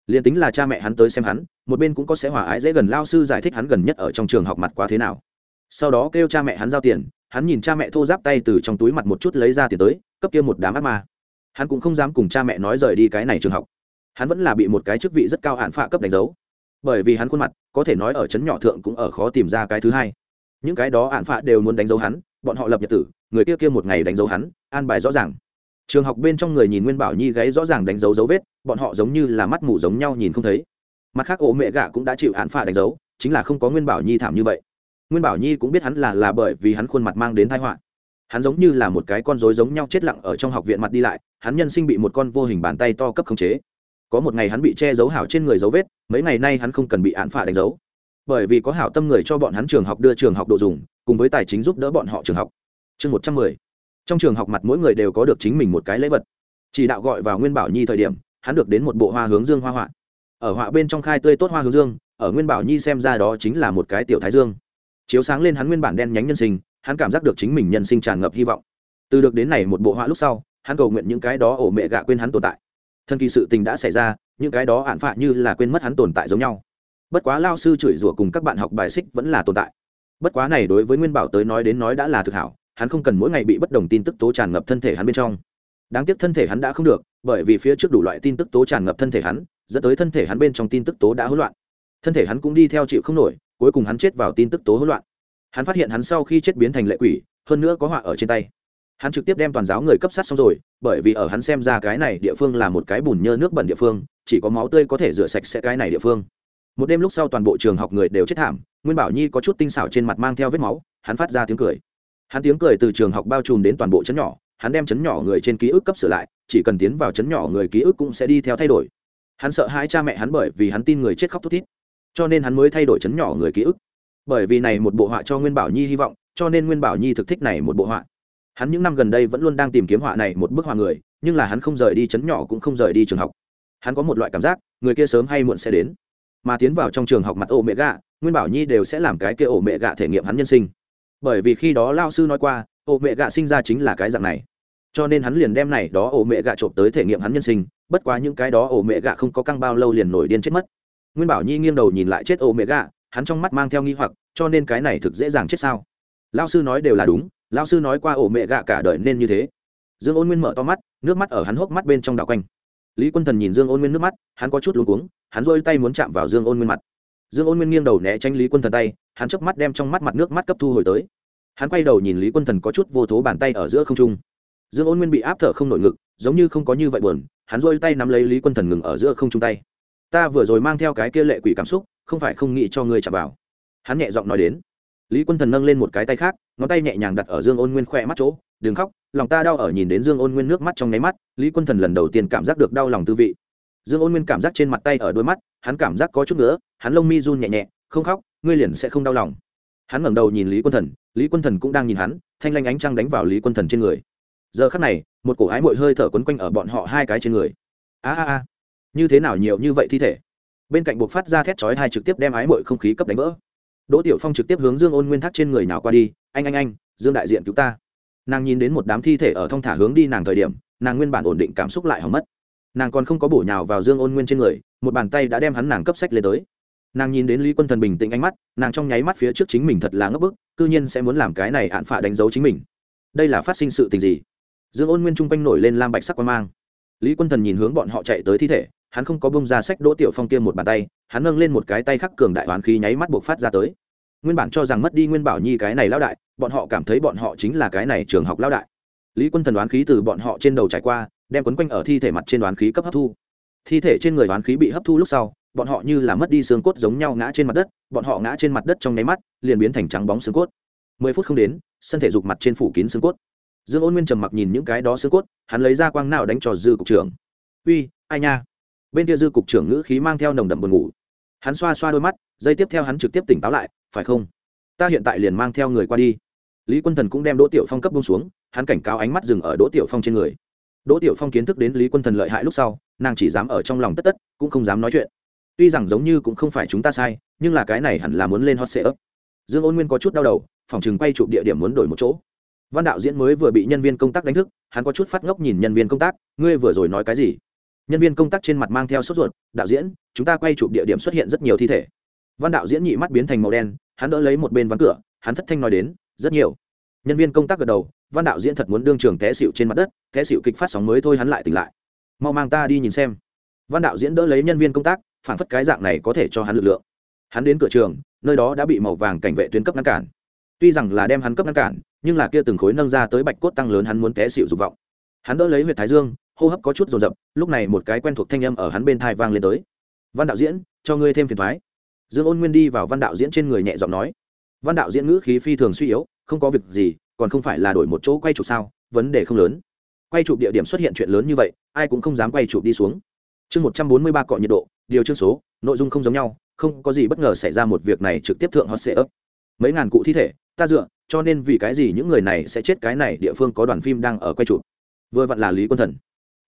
liền tính là cha mẹ hắn tới xem hắn, một bên cũng có sẽ hòa ái dễ gần lao sư giải thích hắn gần nhất ở trong trường học mặt quá thế nào. Sau đó kêu cha mẹ hắn giao tiền, hắn nhìn cha mẹ thô giáp tay từ trong túi mặt một chút lấy ra tiền tới, cấp kia một đám ác ma. Hắn cũng không dám cùng cha mẹ nói rời đi cái này trường học. Hắn vẫn là bị một cái chức vị rất cao hạn phạ cấp đánh dấu. Bởi vì hắn khuôn mặt, có thể nói ở trấn nhỏ thượng cũng ở khó tìm ra cái thứ hai. Những cái đó hạn phạ đều muốn đánh dấu hắn, bọn họ lập nhật tử, người kia kia một ngày đánh dấu hắn, an bài rõ ràng trường học bên trong người nhìn nguyên bảo nhi gáy rõ ràng đánh dấu dấu vết, bọn họ giống như là mắt mù giống nhau nhìn không thấy. Mặt khác, ổ mẹ gạ cũng đã chịu án phạ đánh dấu, chính là không có nguyên bảo nhi thảm như vậy. Nguyên bảo nhi cũng biết hắn là là bởi vì hắn khuôn mặt mang đến thái họa. Hắn giống như là một cái con rối giống nhau chết lặng ở trong học viện mặt đi lại, hắn nhân sinh bị một con vô hình bàn tay to cấp khống chế. Có một ngày hắn bị che giấu hảo trên người dấu vết, mấy ngày nay hắn không cần bị án phạt đánh dấu. Bởi vì có hảo tâm người cho bọn hắn trường học đưa trường học đồ dùng, cùng với tài chính giúp đỡ bọn họ trường học. Chương một trăm mười trong trường học mặt mỗi người đều có được chính mình một cái lễ vật. Chỉ đạo gọi vào nguyên bảo nhi thời điểm, hắn được đến một bộ hoa hướng dương hoa họa. Ở họa bên trong khai tươi tốt hoa hướng dương, ở nguyên bảo nhi xem ra đó chính là một cái tiểu thái dương. Chiếu sáng lên hắn nguyên bản đen nhánh nhân sinh, hắn cảm giác được chính mình nhân sinh tràn ngập hy vọng. Từ được đến này một bộ họa lúc sau, hắn cầu nguyện những cái đó ổ mẹ gạ quên hắn tồn tại. Thân kỳ sự tình đã xảy ra, những cái đó hạn phạ như là quên mất hắn tồn tại giống nhau. Bất quá lao sư chửi rủa cùng các bạn học bài xích vẫn là tồn tại. Bất quá này đối với nguyên bảo tới nói đến nói đã là thực hảo hắn không cần mỗi ngày bị bất đồng tin tức tố tràn ngập thân thể hắn bên trong. Đáng tiếc thân thể hắn đã không được, bởi vì phía trước đủ loại tin tức tố tràn ngập thân thể hắn, dẫn tới thân thể hắn bên trong tin tức tố đã hỗn loạn. Thân thể hắn cũng đi theo chịu không nổi, cuối cùng hắn chết vào tin tức tố hỗn loạn. Hắn phát hiện hắn sau khi chết biến thành lệ quỷ, hơn nữa có họa ở trên tay. Hắn trực tiếp đem toàn giáo người cấp sát xong rồi, bởi vì ở hắn xem ra cái này địa phương là một cái bùn nhơ nước bẩn địa phương, chỉ có máu tươi có thể rửa sạch sẽ cái này địa phương. Một đêm lúc sau toàn bộ trường học người đều chết thảm, nguyên bảo nhi có chút tinh xảo trên mặt mang theo vết máu, hắn phát ra tiếng cười hắn tiếng cười từ trường học bao trùm đến toàn bộ chấn nhỏ, hắn đem chấn nhỏ người trên ký ức cấp sửa lại, chỉ cần tiến vào chấn nhỏ người ký ức cũng sẽ đi theo thay đổi. Hắn sợ hai cha mẹ hắn bởi vì hắn tin người chết khóc thút thít, cho nên hắn mới thay đổi chấn nhỏ người ký ức. Bởi vì này một bộ họa cho nguyên bảo nhi hy vọng, cho nên nguyên bảo nhi thực thích này một bộ họa. Hắn những năm gần đây vẫn luôn đang tìm kiếm họa này một bức họa người, nhưng là hắn không rời đi chấn nhỏ cũng không rời đi trường học. Hắn có một loại cảm giác, người kia sớm hay muộn sẽ đến. Mà tiến vào trong trường học mặt ổ mẹ gạ, nguyên bảo nhi đều sẽ làm cái kia ổ mẹ gạ thể nghiệm hắn nhân sinh bởi vì khi đó lao sư nói qua, ổ mẹ gạ sinh ra chính là cái dạng này. Cho nên hắn liền đem này đó ổ mẹ gạ trộm tới thể nghiệm hắn nhân sinh, bất quá những cái đó ổ mẹ gạ không có căng bao lâu liền nổi điên chết mất. Nguyên bảo nhi nghiêng đầu nhìn lại chết ổ mẹ gạ, hắn trong mắt mang theo nghi hoặc, cho nên cái này thực dễ dàng chết sao? Lao sư nói đều là đúng, lao sư nói qua ổ mẹ gạ cả đời nên như thế. Dương ôn nguyên mở to mắt, nước mắt ở hắn hốc mắt bên trong đảo quanh. Lý quân thần nhìn dương ôn nguyên nước mắt, hắn có chút luống cuống, hắn rôi tay muốn chạm vào dương ôn nguyên mặt dương ôn nguyên nghiêng đầu né tránh lý quân thần tay, hắn chớp mắt đem trong mắt mặt nước mắt cấp thu hồi tới. Hắn quay đầu nhìn lý quân thần có chút vô thố bàn tay ở giữa không trung. Dương ôn nguyên bị áp thở không nổi ngực, giống như không có như vậy buồn, hắn rôi tay nắm lấy lý quân thần ngừng ở giữa không trung tay. Ta vừa rồi mang theo cái kia lệ quỷ cảm xúc, không phải không nghĩ cho ngươi chạm vào. Hắn nhẹ giọng nói đến. Lý quân thần nâng lên một cái tay khác, ngón tay nhẹ nhàng đặt ở dương ôn nguyên khỏe mắt chỗ, đừng khóc, lòng ta đau ở nhìn đến dương ôn nguyên nước mắt trong nháy mắt, lý quân thần lần đầu tiên cảm giác được đau lòng tư vị. Dương ôn nguyên cảm giác trên mặt tay ở đôi mắt hắn cảm giác có chút nữa, hắn lông mi run nhẹ nhẹ, không khóc, ngươi liền sẽ không đau lòng. Hắn ngẩng đầu nhìn lý quân thần, lý quân thần cũng đang nhìn hắn, thanh lanh ánh trăng đánh vào lý quân thần trên người. Giờ khắc này, một cổ ái mội hơi thở quấn quanh ở bọn họ hai cái trên người. A a a, như thế nào nhiều như vậy thi thể? Bên cạnh buộc phát ra thét chói hai trực tiếp đem ái mội không khí cấp đánh vỡ. Đỗ tiểu phong trực tiếp hướng dương ôn nguyên thác trên người nào qua đi, anh anh anh, dương đại diện cứu ta. Nàng nhìn đến một đám thi thể ở thong thả hướng đi nàng thời điểm, nàng nguyên bản ổn định cảm xúc lại hỏng mất. Nàng còn không có bổ nhào vào dương ôn nguyên trên người một bàn tay đã đem hắn nàng cấp sách lên tới. Nàng nhìn đến lý quân thần bình tĩnh ánh mắt, nàng trong nháy mắt phía trước chính mình thật là ngấp bức c ư nhiên sẽ muốn làm cái này hạn phạ đánh dấu chính mình. Đây là phát sinh sự tình gì? Dương ôn nguyên chung quanh nổi lên lam bạch sắc quan mang. Lý quân thần nhìn hướng bọn họ chạy tới thi thể, hắn không có bông ra sách đỗ tiểu phong kia một bàn tay, hắn nâng lên một cái tay khắc cường đại hoán khí nháy mắt buộc phát ra tới. Nguyên bản cho rằng mất đi nguyên bảo nhi cái này lao đại, bọn họ cảm thấy bọn họ chính là cái này trường học lao đại. Lý quân thần đoán khí từ bọn họ trên đầu trải qua, đem quấn quanh ở thi thể mặt trên đoán khí cấp hấp thu thi thể trên người đoán khí bị hấp thu lúc sau, bọn họ như là mất đi xương cốt giống nhau ngã trên mặt đất, bọn họ ngã trên mặt đất trong nháy mắt, liền biến thành trắng bóng xương cốt. Mười phút không đến, sân thể dục mặt trên phủ kín xương cốt. Dương ôn nguyên trầm mặc nhìn những cái đó xương cốt, hắn lấy ra quang nào đánh trò dư cục trưởng. Uy, ai nha? Bên kia dư cục trưởng ngữ khí mang theo nồng đậm buồn ngủ. Hắn xoa xoa đôi mắt, dây tiếp theo hắn trực tiếp tỉnh táo lại, phải không? Ta hiện tại liền mang theo người qua đi. Lý quân thần cũng đem đỗ tiểu phong cấp bông xuống, hắn cảnh cáo ánh mắt dừng ở đỗ tiểu phong trên người. Đỗ tiểu phong kiến thức đến lý quân thần lợi hại lúc sau nàng chỉ dám ở trong lòng tất tất, cũng không dám nói chuyện. Tuy rằng giống như cũng không phải chúng ta sai, nhưng là cái này hẳn là muốn lên hot sệ ấp dương ôn nguyên có chút đau đầu, phòng chừng quay chụp địa điểm muốn đổi một chỗ. Văn đạo diễn mới vừa bị nhân viên công tác đánh thức, hắn có chút phát ngốc nhìn nhân viên công tác, ngươi vừa rồi nói cái gì? Nhân viên công tác trên mặt mang theo sốt ruột, đạo diễn, chúng ta quay chụp địa điểm xuất hiện rất nhiều thi thể. Văn đạo diễn nhị mắt biến thành màu đen, hắn đỡ lấy một bên ván cửa, hắn thất thanh nói đến, rất nhiều. Nhân viên công tác gật đầu, văn đạo diễn thật muốn đương trường té xịu trên mặt đất, té xịu kịch phát sóng mới thôi hắn lại tỉnh lại mau mang ta đi nhìn xem. Văn đạo diễn đỡ lấy nhân viên công tác phản phất cái dạng này có thể cho hắn lực lượng. Hắn đến cửa trường, nơi đó đã bị màu vàng cảnh vệ tuyến cấp ngăn cản. Tuy rằng là đem hắn cấp ngăn cản, nhưng là kia từng khối nâng ra tới bạch cốt tăng lớn hắn muốn té xịu dục vọng. Hắn đỡ lấy huyệt thái dương, hô hấp có chút dồn dập, lúc này một cái quen thuộc thanh âm ở hắn bên thai vang lên tới. Văn đạo diễn, cho ngươi thêm phiền thoái. Dương ôn nguyên đi vào văn đạo diễn trên người nhẹ giọng nói. Văn đạo diễn ngữ khí phi thường suy yếu, không có việc gì, còn không phải là đổi một chỗ quay chụp sao? Vấn đề không lớn. Quay chụp địa điểm xuất hiện chuyện lớn như vậy ai cũng không dám quay chụp đi xuống. Chương một trăm bốn mươi ba cọ nhiệt độ, điều chương số, nội dung không giống nhau, không có gì bất ngờ xảy ra một việc này trực tiếp thượng hot sệ ấp mấy ngàn cụ thi thể, ta dựa, cho nên vì cái gì những người này sẽ chết cái này địa phương có đoàn phim đang ở quay chụp. Vừa vặn là lý quân thần.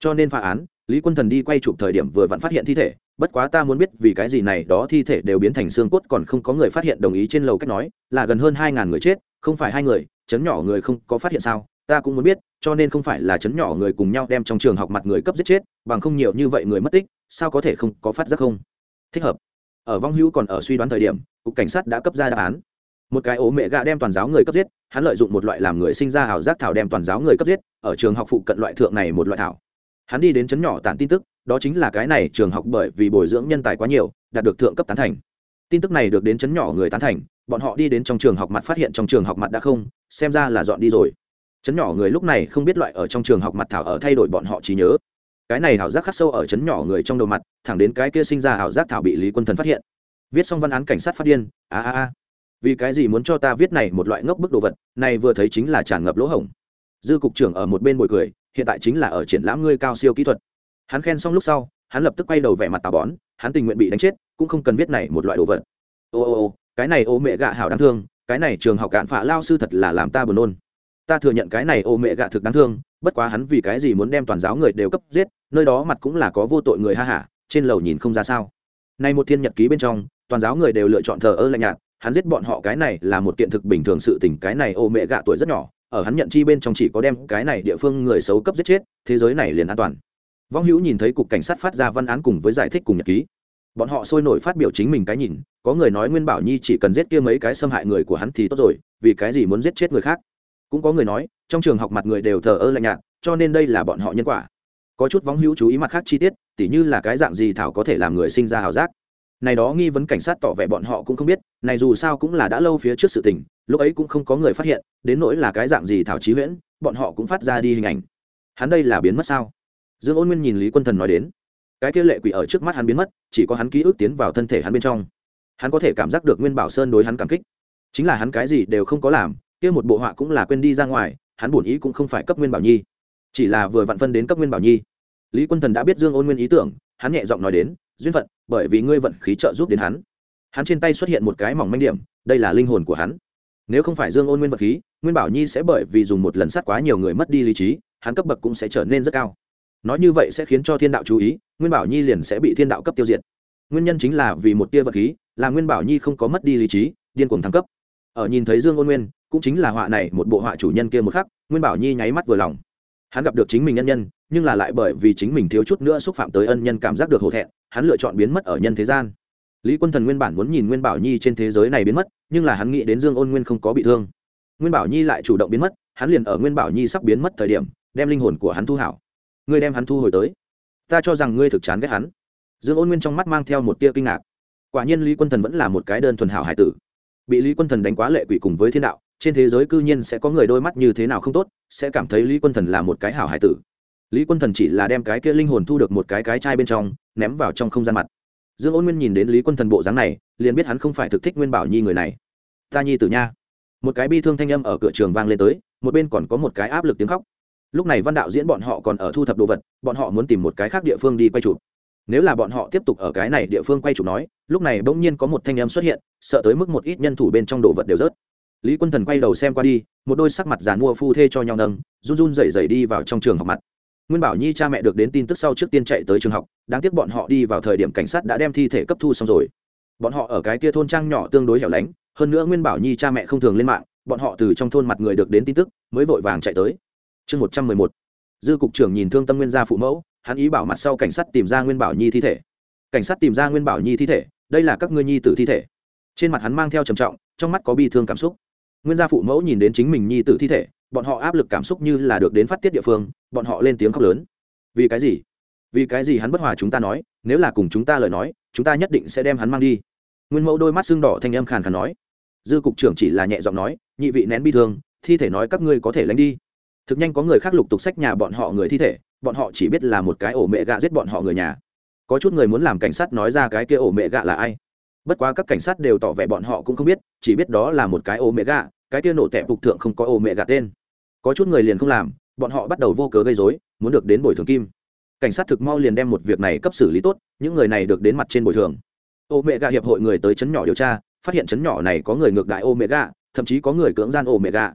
Cho nên phá án, lý quân thần đi quay chụp thời điểm vừa vặn phát hiện thi thể, bất quá ta muốn biết vì cái gì này đó thi thể đều biến thành xương cốt còn không có người phát hiện đồng ý trên lầu cách nói, là gần hơn hai ngàn người chết, không phải hai người, chấn nhỏ người không có phát hiện sao? Ta cũng muốn biết, cho nên không phải là chấn nhỏ người cùng nhau đem trong trường học mặt người cấp giết chết, bằng không nhiều như vậy người mất tích, sao có thể không có phát giác không? Thích hợp. Ở vong hữu còn ở suy đoán thời điểm, cục cảnh sát đã cấp ra đáp án. Một cái ố mẹ gạ đem toàn giáo người cấp giết, hắn lợi dụng một loại làm người sinh ra ảo giác thảo đem toàn giáo người cấp giết, ở trường học phụ cận loại thượng này một loại thảo. Hắn đi đến chấn nhỏ tản tin tức, đó chính là cái này trường học bởi vì bồi dưỡng nhân tài quá nhiều, đạt được thượng cấp tán thành. Tin tức này được đến chấn nhỏ người tán thành, bọn họ đi đến trong trường học mặt phát hiện trong trường học mặt đã không, xem ra là dọn đi rồi chấn nhỏ người lúc này không biết loại ở trong trường học mặt thảo ở thay đổi bọn họ trí nhớ. Cái này hảo giác khắc sâu ở chấn nhỏ người trong đầu mặt, thẳng đến cái kia sinh ra ảo giác thảo bị lý quân thần phát hiện. Viết xong văn án cảnh sát phát điên, a a a. Vì cái gì muốn cho ta viết này một loại ngốc bức đồ vật, này vừa thấy chính là tràn ngập lỗ hổng. Dư cục trưởng ở một bên bồi cười, hiện tại chính là ở triển lãm ngươi cao siêu kỹ thuật. Hắn khen xong lúc sau, hắn lập tức quay đầu vẻ mặt tà bón, hắn tình nguyện bị đánh chết, cũng không cần viết này một loại đồ vật. Ô ô ô, cái này ô mẹ gạ hảo đáng thương, cái này trường học cạn phạ lao sư thật là làm ta buồn nôn ta thừa nhận cái này ô mẹ gạ thực đáng thương, bất quá hắn vì cái gì muốn đem toàn giáo người đều cấp giết, nơi đó mặt cũng là có vô tội người ha hả, trên lầu nhìn không ra sao. Nay một thiên nhật ký bên trong, toàn giáo người đều lựa chọn thờ ơ lạnh nhạt, hắn giết bọn họ cái này là một kiện thực bình thường sự tình, cái này ô mẹ gạ tuổi rất nhỏ, ở hắn nhận chi bên trong chỉ có đem cái này địa phương người xấu cấp giết chết, thế giới này liền an toàn. Vong hữu nhìn thấy cục cảnh sát phát ra văn án cùng với giải thích cùng nhật ký. Bọn họ sôi nổi phát biểu chính mình cái nhìn, có người nói nguyên bảo nhi chỉ cần giết kia mấy cái xâm hại người của hắn thì tốt rồi, vì cái gì muốn giết chết người khác? Cũng có người nói, trong trường học mặt người đều thờ ơ lạnh nhạt, cho nên đây là bọn họ nhân quả. Có chút vóng hữu chú ý mặt khác chi tiết, tỉ như là cái dạng gì thảo có thể làm người sinh ra hào giác. Này đó nghi vấn cảnh sát tỏ vẻ bọn họ cũng không biết, này dù sao cũng là đã lâu phía trước sự tình, lúc ấy cũng không có người phát hiện, đến nỗi là cái dạng gì thảo trí huyễn, bọn họ cũng phát ra đi hình ảnh. Hắn đây là biến mất sao? Dương ôn nguyên nhìn lý quân thần nói đến. Cái kia lệ quỷ ở trước mắt hắn biến mất, chỉ có hắn ký ức tiến vào thân thể hắn bên trong. Hắn có thể cảm giác được nguyên bảo sơn đối hắn cảm kích. Chính là hắn cái gì đều không có làm kia một bộ họa cũng là quên đi ra ngoài, hắn bổn ý cũng không phải cấp nguyên bảo nhi. Chỉ là vừa vặn phân đến cấp nguyên bảo nhi. Lý quân thần đã biết dương ôn nguyên ý tưởng, hắn nhẹ giọng nói đến, duyên phận, bởi vì ngươi vận khí trợ giúp đến hắn. Hắn trên tay xuất hiện một cái mỏng manh điểm, đây là linh hồn của hắn. Nếu không phải dương ôn nguyên vật khí, nguyên bảo nhi sẽ bởi vì dùng một lần sát quá nhiều người mất đi lý trí, hắn cấp bậc cũng sẽ trở nên rất cao. Nói như vậy sẽ khiến cho thiên đạo chú ý, nguyên bảo nhi liền sẽ bị thiên đạo cấp tiêu diệt. Nguyên nhân chính là vì một tia vật khí, là nguyên bảo nhi không có mất đi lý trí, điên cuồng thăng cấp. Ở nhìn thấy dương ôn nguyên cũng chính là họa này một bộ họa chủ nhân kia một khắc, nguyên bảo nhi nháy mắt vừa lòng. Hắn gặp được chính mình nhân nhân, nhưng là lại bởi vì chính mình thiếu chút nữa xúc phạm tới ân nhân cảm giác được hổ thẹn, hắn lựa chọn biến mất ở nhân thế gian. Lý quân thần nguyên bản muốn nhìn nguyên bảo nhi trên thế giới này biến mất, nhưng là hắn nghĩ đến dương ôn nguyên không có bị thương. Nguyên bảo nhi lại chủ động biến mất, hắn liền ở nguyên bảo nhi sắp biến mất thời điểm, đem linh hồn của hắn thu hảo. Ngươi đem hắn thu hồi tới. Ta cho rằng ngươi thực chán ghét hắn. Dương ôn nguyên trong mắt mang theo một tia kinh ngạc. Quả nhiên lý quân thần vẫn là một cái đơn thuần hảo hải tử. Bị lý quân thần đánh quá lệ quỷ cùng với thiên đạo trên thế giới cư nhiên sẽ có người đôi mắt như thế nào không tốt, sẽ cảm thấy lý quân thần là một cái hảo hải tử. Lý quân thần chỉ là đem cái kia linh hồn thu được một cái cái chai bên trong, ném vào trong không gian mặt. Dương ôn nguyên nhìn đến lý quân thần bộ dáng này, liền biết hắn không phải thực thích nguyên bảo nhi người này. Ta nhi tử nha. Một cái bi thương thanh âm ở cửa trường vang lên tới, một bên còn có một cái áp lực tiếng khóc. Lúc này văn đạo diễn bọn họ còn ở thu thập đồ vật, bọn họ muốn tìm một cái khác địa phương đi quay chụp. Nếu là bọn họ tiếp tục ở cái này địa phương quay chụp nói, lúc này bỗng nhiên có một thanh âm xuất hiện, sợ tới mức một ít nhân thủ bên trong đồ vật đều rớt lý quân thần quay đầu xem qua đi, một đôi sắc mặt giàn mua phu thê cho nhau nâng, run run rẩy rẩy đi vào trong trường học mặt. Nguyên bảo nhi cha mẹ được đến tin tức sau trước tiên chạy tới trường học, đáng tiếc bọn họ đi vào thời điểm cảnh sát đã đem thi thể cấp thu xong rồi. Bọn họ ở cái kia thôn trang nhỏ tương đối hẻo lánh, hơn nữa nguyên bảo nhi cha mẹ không thường lên mạng, bọn họ từ trong thôn mặt người được đến tin tức, mới vội vàng chạy tới. Chương một trăm mười một. Dư cục trưởng nhìn thương tâm nguyên gia phụ mẫu, hắn ý bảo mặt sau cảnh sát tìm ra nguyên bảo nhi thi thể. Cảnh sát tìm ra nguyên bảo nhi thi thể, đây là các ngươi nhi tử thi thể. Trên mặt hắn mang theo trầm trọng, trong mắt có bi thương cảm xúc nguyên gia phụ mẫu nhìn đến chính mình nhi tử thi thể, bọn họ áp lực cảm xúc như là được đến phát tiết địa phương, bọn họ lên tiếng khóc lớn. Vì cái gì? Vì cái gì hắn bất hòa chúng ta nói, nếu là cùng chúng ta lời nói, chúng ta nhất định sẽ đem hắn mang đi. Nguyên mẫu đôi mắt xương đỏ thanh âm khàn khàn nói. Dư cục trưởng chỉ là nhẹ giọng nói, nhị vị nén bi thương, thi thể nói các ngươi có thể lánh đi. Thực nhanh có người khác lục tục sách nhà bọn họ người thi thể, bọn họ chỉ biết là một cái ổ mẹ gạ giết bọn họ người nhà. Có chút người muốn làm cảnh sát nói ra cái kia ổ mẹ gạ là ai? Bất quá các cảnh sát đều tỏ vẻ bọn họ cũng không biết, chỉ biết đó là một cái ô mẹ gà cái kia nổ tẹp phục thượng không có ô mẹ gà tên. Có chút người liền không làm, bọn họ bắt đầu vô cớ gây dối muốn được đến bồi thường kim. Cảnh sát thực mau liền đem một việc này cấp xử lý tốt, những người này được đến mặt trên bồi thường. Ô mẹ gà hiệp hội người tới chấn nhỏ điều tra, phát hiện chấn nhỏ này có người ngược đại ô mẹ gà thậm chí có người cưỡng gian ô mẹ gà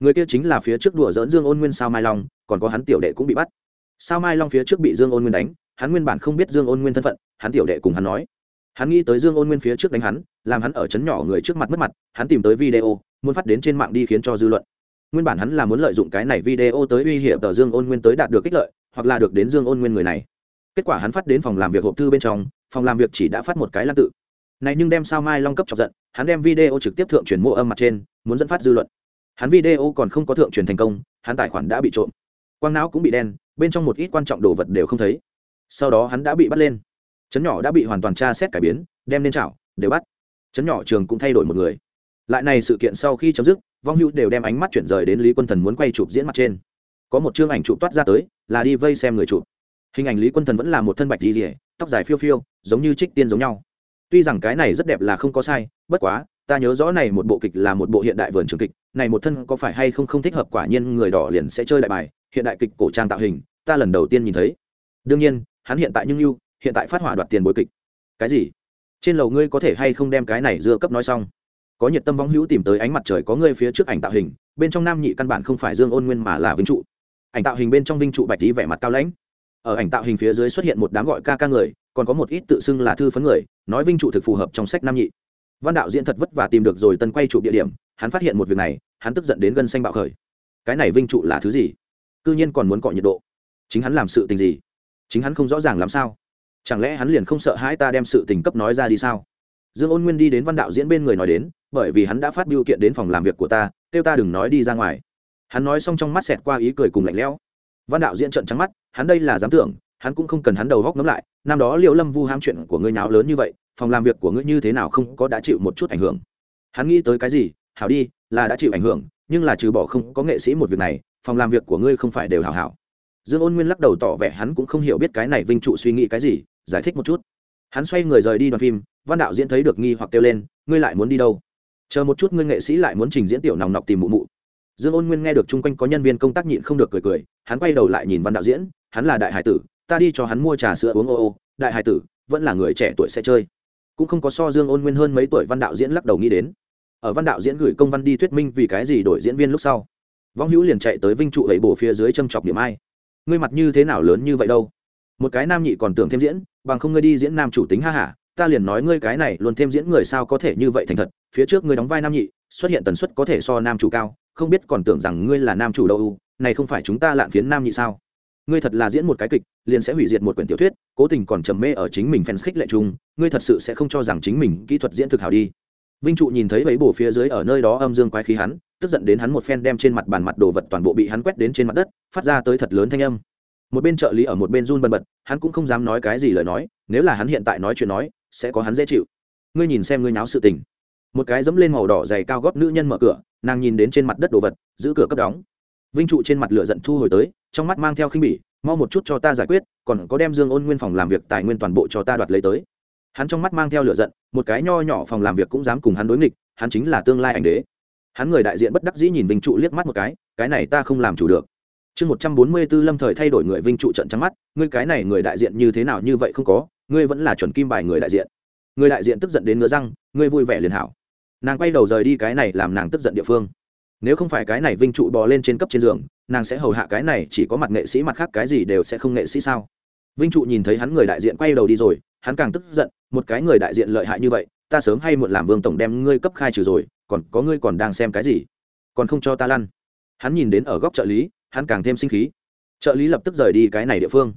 người kia chính là phía trước đùa dỡn dương ôn nguyên sao mai long, còn có hắn tiểu đệ cũng bị bắt. Sao mai long phía trước bị dương ôn nguyên đánh, hắn nguyên bản không biết dương ôn nguyên thân phận, hắn tiểu đệ cùng hắn nói hắn nghĩ tới dương ôn nguyên phía trước đánh hắn, làm hắn ở chấn nhỏ người trước mặt mất mặt, hắn tìm tới video, muốn phát đến trên mạng đi khiến cho dư luận. Nguyên bản hắn là muốn lợi dụng cái này video tới uy hiểm tờ dương ôn nguyên tới đạt được ích lợi, hoặc là được đến dương ôn nguyên người này. Kết quả hắn phát đến phòng làm việc hộp thư bên trong, phòng làm việc chỉ đã phát một cái lan tự. Này nhưng đem sao mai long cấp chọc giận, hắn đem video trực tiếp thượng truyền mô âm mặt trên, muốn dẫn phát dư luận. Hắn video còn không có thượng truyền thành công, hắn tài khoản đã bị trộm. Quang não cũng bị đen, bên trong một ít quan trọng đồ vật đều không thấy. Sau đó hắn đã bị bắt lên chấn nhỏ đã bị hoàn toàn tra xét cải biến, đem lên chảo, đều bắt. Chấn nhỏ trường cũng thay đổi một người. Lại này sự kiện sau khi chấm dứt, vong hữu đều đem ánh mắt chuyển rời đến lý quân thần muốn quay chụp diễn mặt trên. Có một chương ảnh chụp toát ra tới, là đi vây xem người chụp. Hình ảnh lý quân thần vẫn là một thân bạch di rỉa tóc dài phiêu phiêu, giống như trích tiên giống nhau. Tuy rằng cái này rất đẹp là không có sai, bất quá, ta nhớ rõ này một bộ kịch là một bộ hiện đại vườn trường kịch, này một thân có phải hay không không thích hợp quả nhiên người đỏ liền sẽ chơi đại bài, hiện đại kịch cổ trang tạo hình, ta lần đầu tiên nhìn thấy. Đương nhiên, hắn hiện tại nhưng yêu hiện tại phát hỏa đoạt tiền bối kịch. Cái gì? Trên lầu ngươi có thể hay không đem cái này dưa cấp nói xong? Có nhiệt tâm vong hữu tìm tới ánh mặt trời có ngươi phía trước ảnh tạo hình, bên trong nam nhị căn bản không phải dương ôn nguyên mà là vinh trụ. Ảnh tạo hình bên trong vinh trụ bạch tí vẻ mặt cao lãnh. Ở ảnh tạo hình phía dưới xuất hiện một đám gọi ca ca người, còn có một ít tự xưng là thư phấn người, nói vinh trụ thực phù hợp trong sách nam nhị. Văn đạo diễn thật vất vả tìm được rồi tân quay trụ địa điểm, hắn phát hiện một việc này, hắn tức giận đến gân xanh bạo khởi. Cái này vinh trụ là thứ gì? Cư nhiên còn muốn cọ nhiệt độ. Chính hắn làm sự tình gì? Chính hắn không rõ ràng làm sao? Chẳng lẽ hắn liền không sợ hãi ta đem sự tình cấp nói ra đi sao? Dương ôn nguyên đi đến văn đạo diễn bên người nói đến, bởi vì hắn đã phát biểu kiện đến phòng làm việc của ta, kêu ta đừng nói đi ra ngoài. Hắn nói xong trong mắt xẹt qua ý cười cùng lạnh lẽo. Văn đạo diễn trận trắng mắt, hắn đây là dám tưởng, hắn cũng không cần hắn đầu góc ngấm lại, năm đó liệu lâm vu ham chuyện của ngươi nháo lớn như vậy, phòng làm việc của ngươi như thế nào không có đã chịu một chút ảnh hưởng. Hắn nghĩ tới cái gì, hảo đi, là đã chịu ảnh hưởng, nhưng là trừ bỏ không có nghệ sĩ một việc này, phòng làm việc của ngươi không phải đều hảo hảo. Dương ôn nguyên lắc đầu tỏ vẻ hắn cũng không hiểu biết cái này vinh trụ suy nghĩ cái gì giải thích một chút. Hắn xoay người rời đi đoàn phim, văn đạo diễn thấy được nghi hoặc kêu lên, ngươi lại muốn đi đâu? Chờ một chút, ngươi nghệ sĩ lại muốn trình diễn tiểu nòng nọc tìm mụ mụ. Dương ôn nguyên nghe được chung quanh có nhân viên công tác nhịn không được cười cười, hắn quay đầu lại nhìn văn đạo diễn, hắn là đại hải tử, ta đi cho hắn mua trà sữa uống ô ô, đại hải tử, vẫn là người trẻ tuổi sẽ chơi. Cũng không có so dương ôn nguyên hơn mấy tuổi văn đạo diễn lắc đầu nghĩ đến. Ở văn đạo diễn gửi công văn đi thuyết minh vì cái gì đổi diễn viên lúc sau, vong hữu liền chạy tới vinh trụ ấy bổ phía dưới châm chọc điểm ai. Ngươi mặt như thế nào lớn như vậy đâu? Một cái nam nhị còn tưởng thêm diễn bằng không ngươi đi diễn nam chủ tính ha hả, ta liền nói ngươi cái này luôn thêm diễn người sao có thể như vậy thành thật, phía trước ngươi đóng vai nam nhị, xuất hiện tần suất có thể so nam chủ cao, không biết còn tưởng rằng ngươi là nam chủ đâu, này không phải chúng ta lạn phiến nam nhị sao? Ngươi thật là diễn một cái kịch, liền sẽ hủy diệt một quyển tiểu thuyết, cố tình còn trầm mê ở chính mình fans khích lệ chung, ngươi thật sự sẽ không cho rằng chính mình kỹ thuật diễn thực hảo đi. Vinh trụ nhìn thấy ấy bổ phía dưới ở nơi đó âm dương quái khí hắn, tức giận đến hắn một phen đem trên mặt bàn mặt đồ vật toàn bộ bị hắn quét đến trên mặt đất, phát ra tới thật lớn thanh âm một bên trợ lý ở một bên run bần bật, hắn cũng không dám nói cái gì lời nói, nếu là hắn hiện tại nói chuyện nói, sẽ có hắn dễ chịu. Ngươi nhìn xem ngươi náo sự tình. Một cái dẫm lên màu đỏ dày cao gót nữ nhân mở cửa, nàng nhìn đến trên mặt đất đồ vật, giữ cửa cấp đóng. Vinh trụ trên mặt lửa giận thu hồi tới, trong mắt mang theo khinh bỉ, mau một chút cho ta giải quyết, còn có đem dương ôn nguyên phòng làm việc tài nguyên toàn bộ cho ta đoạt lấy tới. Hắn trong mắt mang theo lửa giận, một cái nho nhỏ phòng làm việc cũng dám cùng hắn đối nghịch, hắn chính là tương lai ảnh đế. Hắn người đại diện bất đắc dĩ nhìn vinh trụ liếc mắt một cái cái này ta không làm chủ được chương một trăm bốn mươi b ố lâm thời thay đổi người vinh trụ trận trắng mắt, ngươi cái này người đại diện như thế nào như vậy không có, ngươi vẫn là chuẩn kim bài người đại diện. Người đại diện tức giận đến ngứa răng, ngươi vui vẻ liền hảo. Nàng quay đầu rời đi cái này làm nàng tức giận địa phương. Nếu không phải cái này vinh trụ bò lên trên cấp trên giường, nàng sẽ hầu hạ cái này chỉ có mặt nghệ sĩ mặt khác cái gì đều sẽ không nghệ sĩ sao? Vinh trụ nhìn thấy hắn người đại diện quay đầu đi rồi, hắn càng tức giận, một cái người đại diện lợi hại như vậy, ta sớm hay muộn làm vương tổng đem ngươi cấp khai trừ rồi, còn có ngươi còn đang xem cái gì? Còn không cho ta lăn. Hắn nhìn đến ở góc trợ lý hắn càng thêm sinh khí. Trợ lý lập tức rời đi cái này địa phương.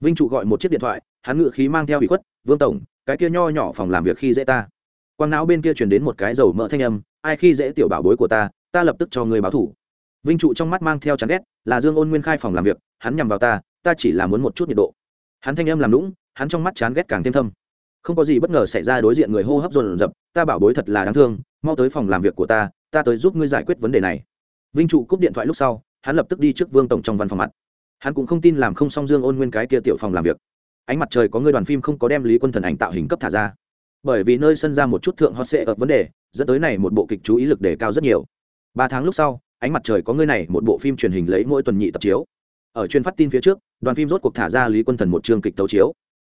Vinh trụ gọi một chiếc điện thoại, hắn ngự khí mang theo bị khuất, vương tổng, cái kia nho nhỏ phòng làm việc khi dễ ta. Quang não bên kia chuyển đến một cái dầu mỡ thanh âm, ai khi dễ tiểu bảo bối của ta ta lập tức cho người báo thủ. Vinh trụ trong mắt mang theo chán ghét, là dương ôn nguyên khai phòng làm việc, hắn nhằm vào ta ta chỉ là muốn một chút nhiệt độ. Hắn thanh âm làm lũng hắn trong mắt chán ghét càng thêm thâm. Không có gì bất ngờ xảy ra đối diện người hô hấp dồn dập, ta bảo bối thật là đáng thương, mau tới phòng làm việc của ta ta tới giúp ngươi giải quyết vấn đề này. Vinh trụ cúp điện thoại lúc sau hắn lập tức đi trước vương tổng trong văn phòng mặt. Hắn cũng không tin làm không xong dương ôn nguyên cái kia tiểu phòng làm việc. Ánh mặt trời có người đoàn phim không có đem lý quân thần ảnh tạo hình cấp thả ra. Bởi vì nơi sân ra một chút thượng hot sệ ở vấn đề, dẫn tới này một bộ kịch chú ý lực đề cao rất nhiều. Ba tháng lúc sau, ánh mặt trời có người này một bộ phim truyền hình lấy mỗi tuần nhị tập chiếu. Ở chuyên phát tin phía trước, đoàn phim rốt cuộc thả ra lý quân thần một chương kịch tấu chiếu.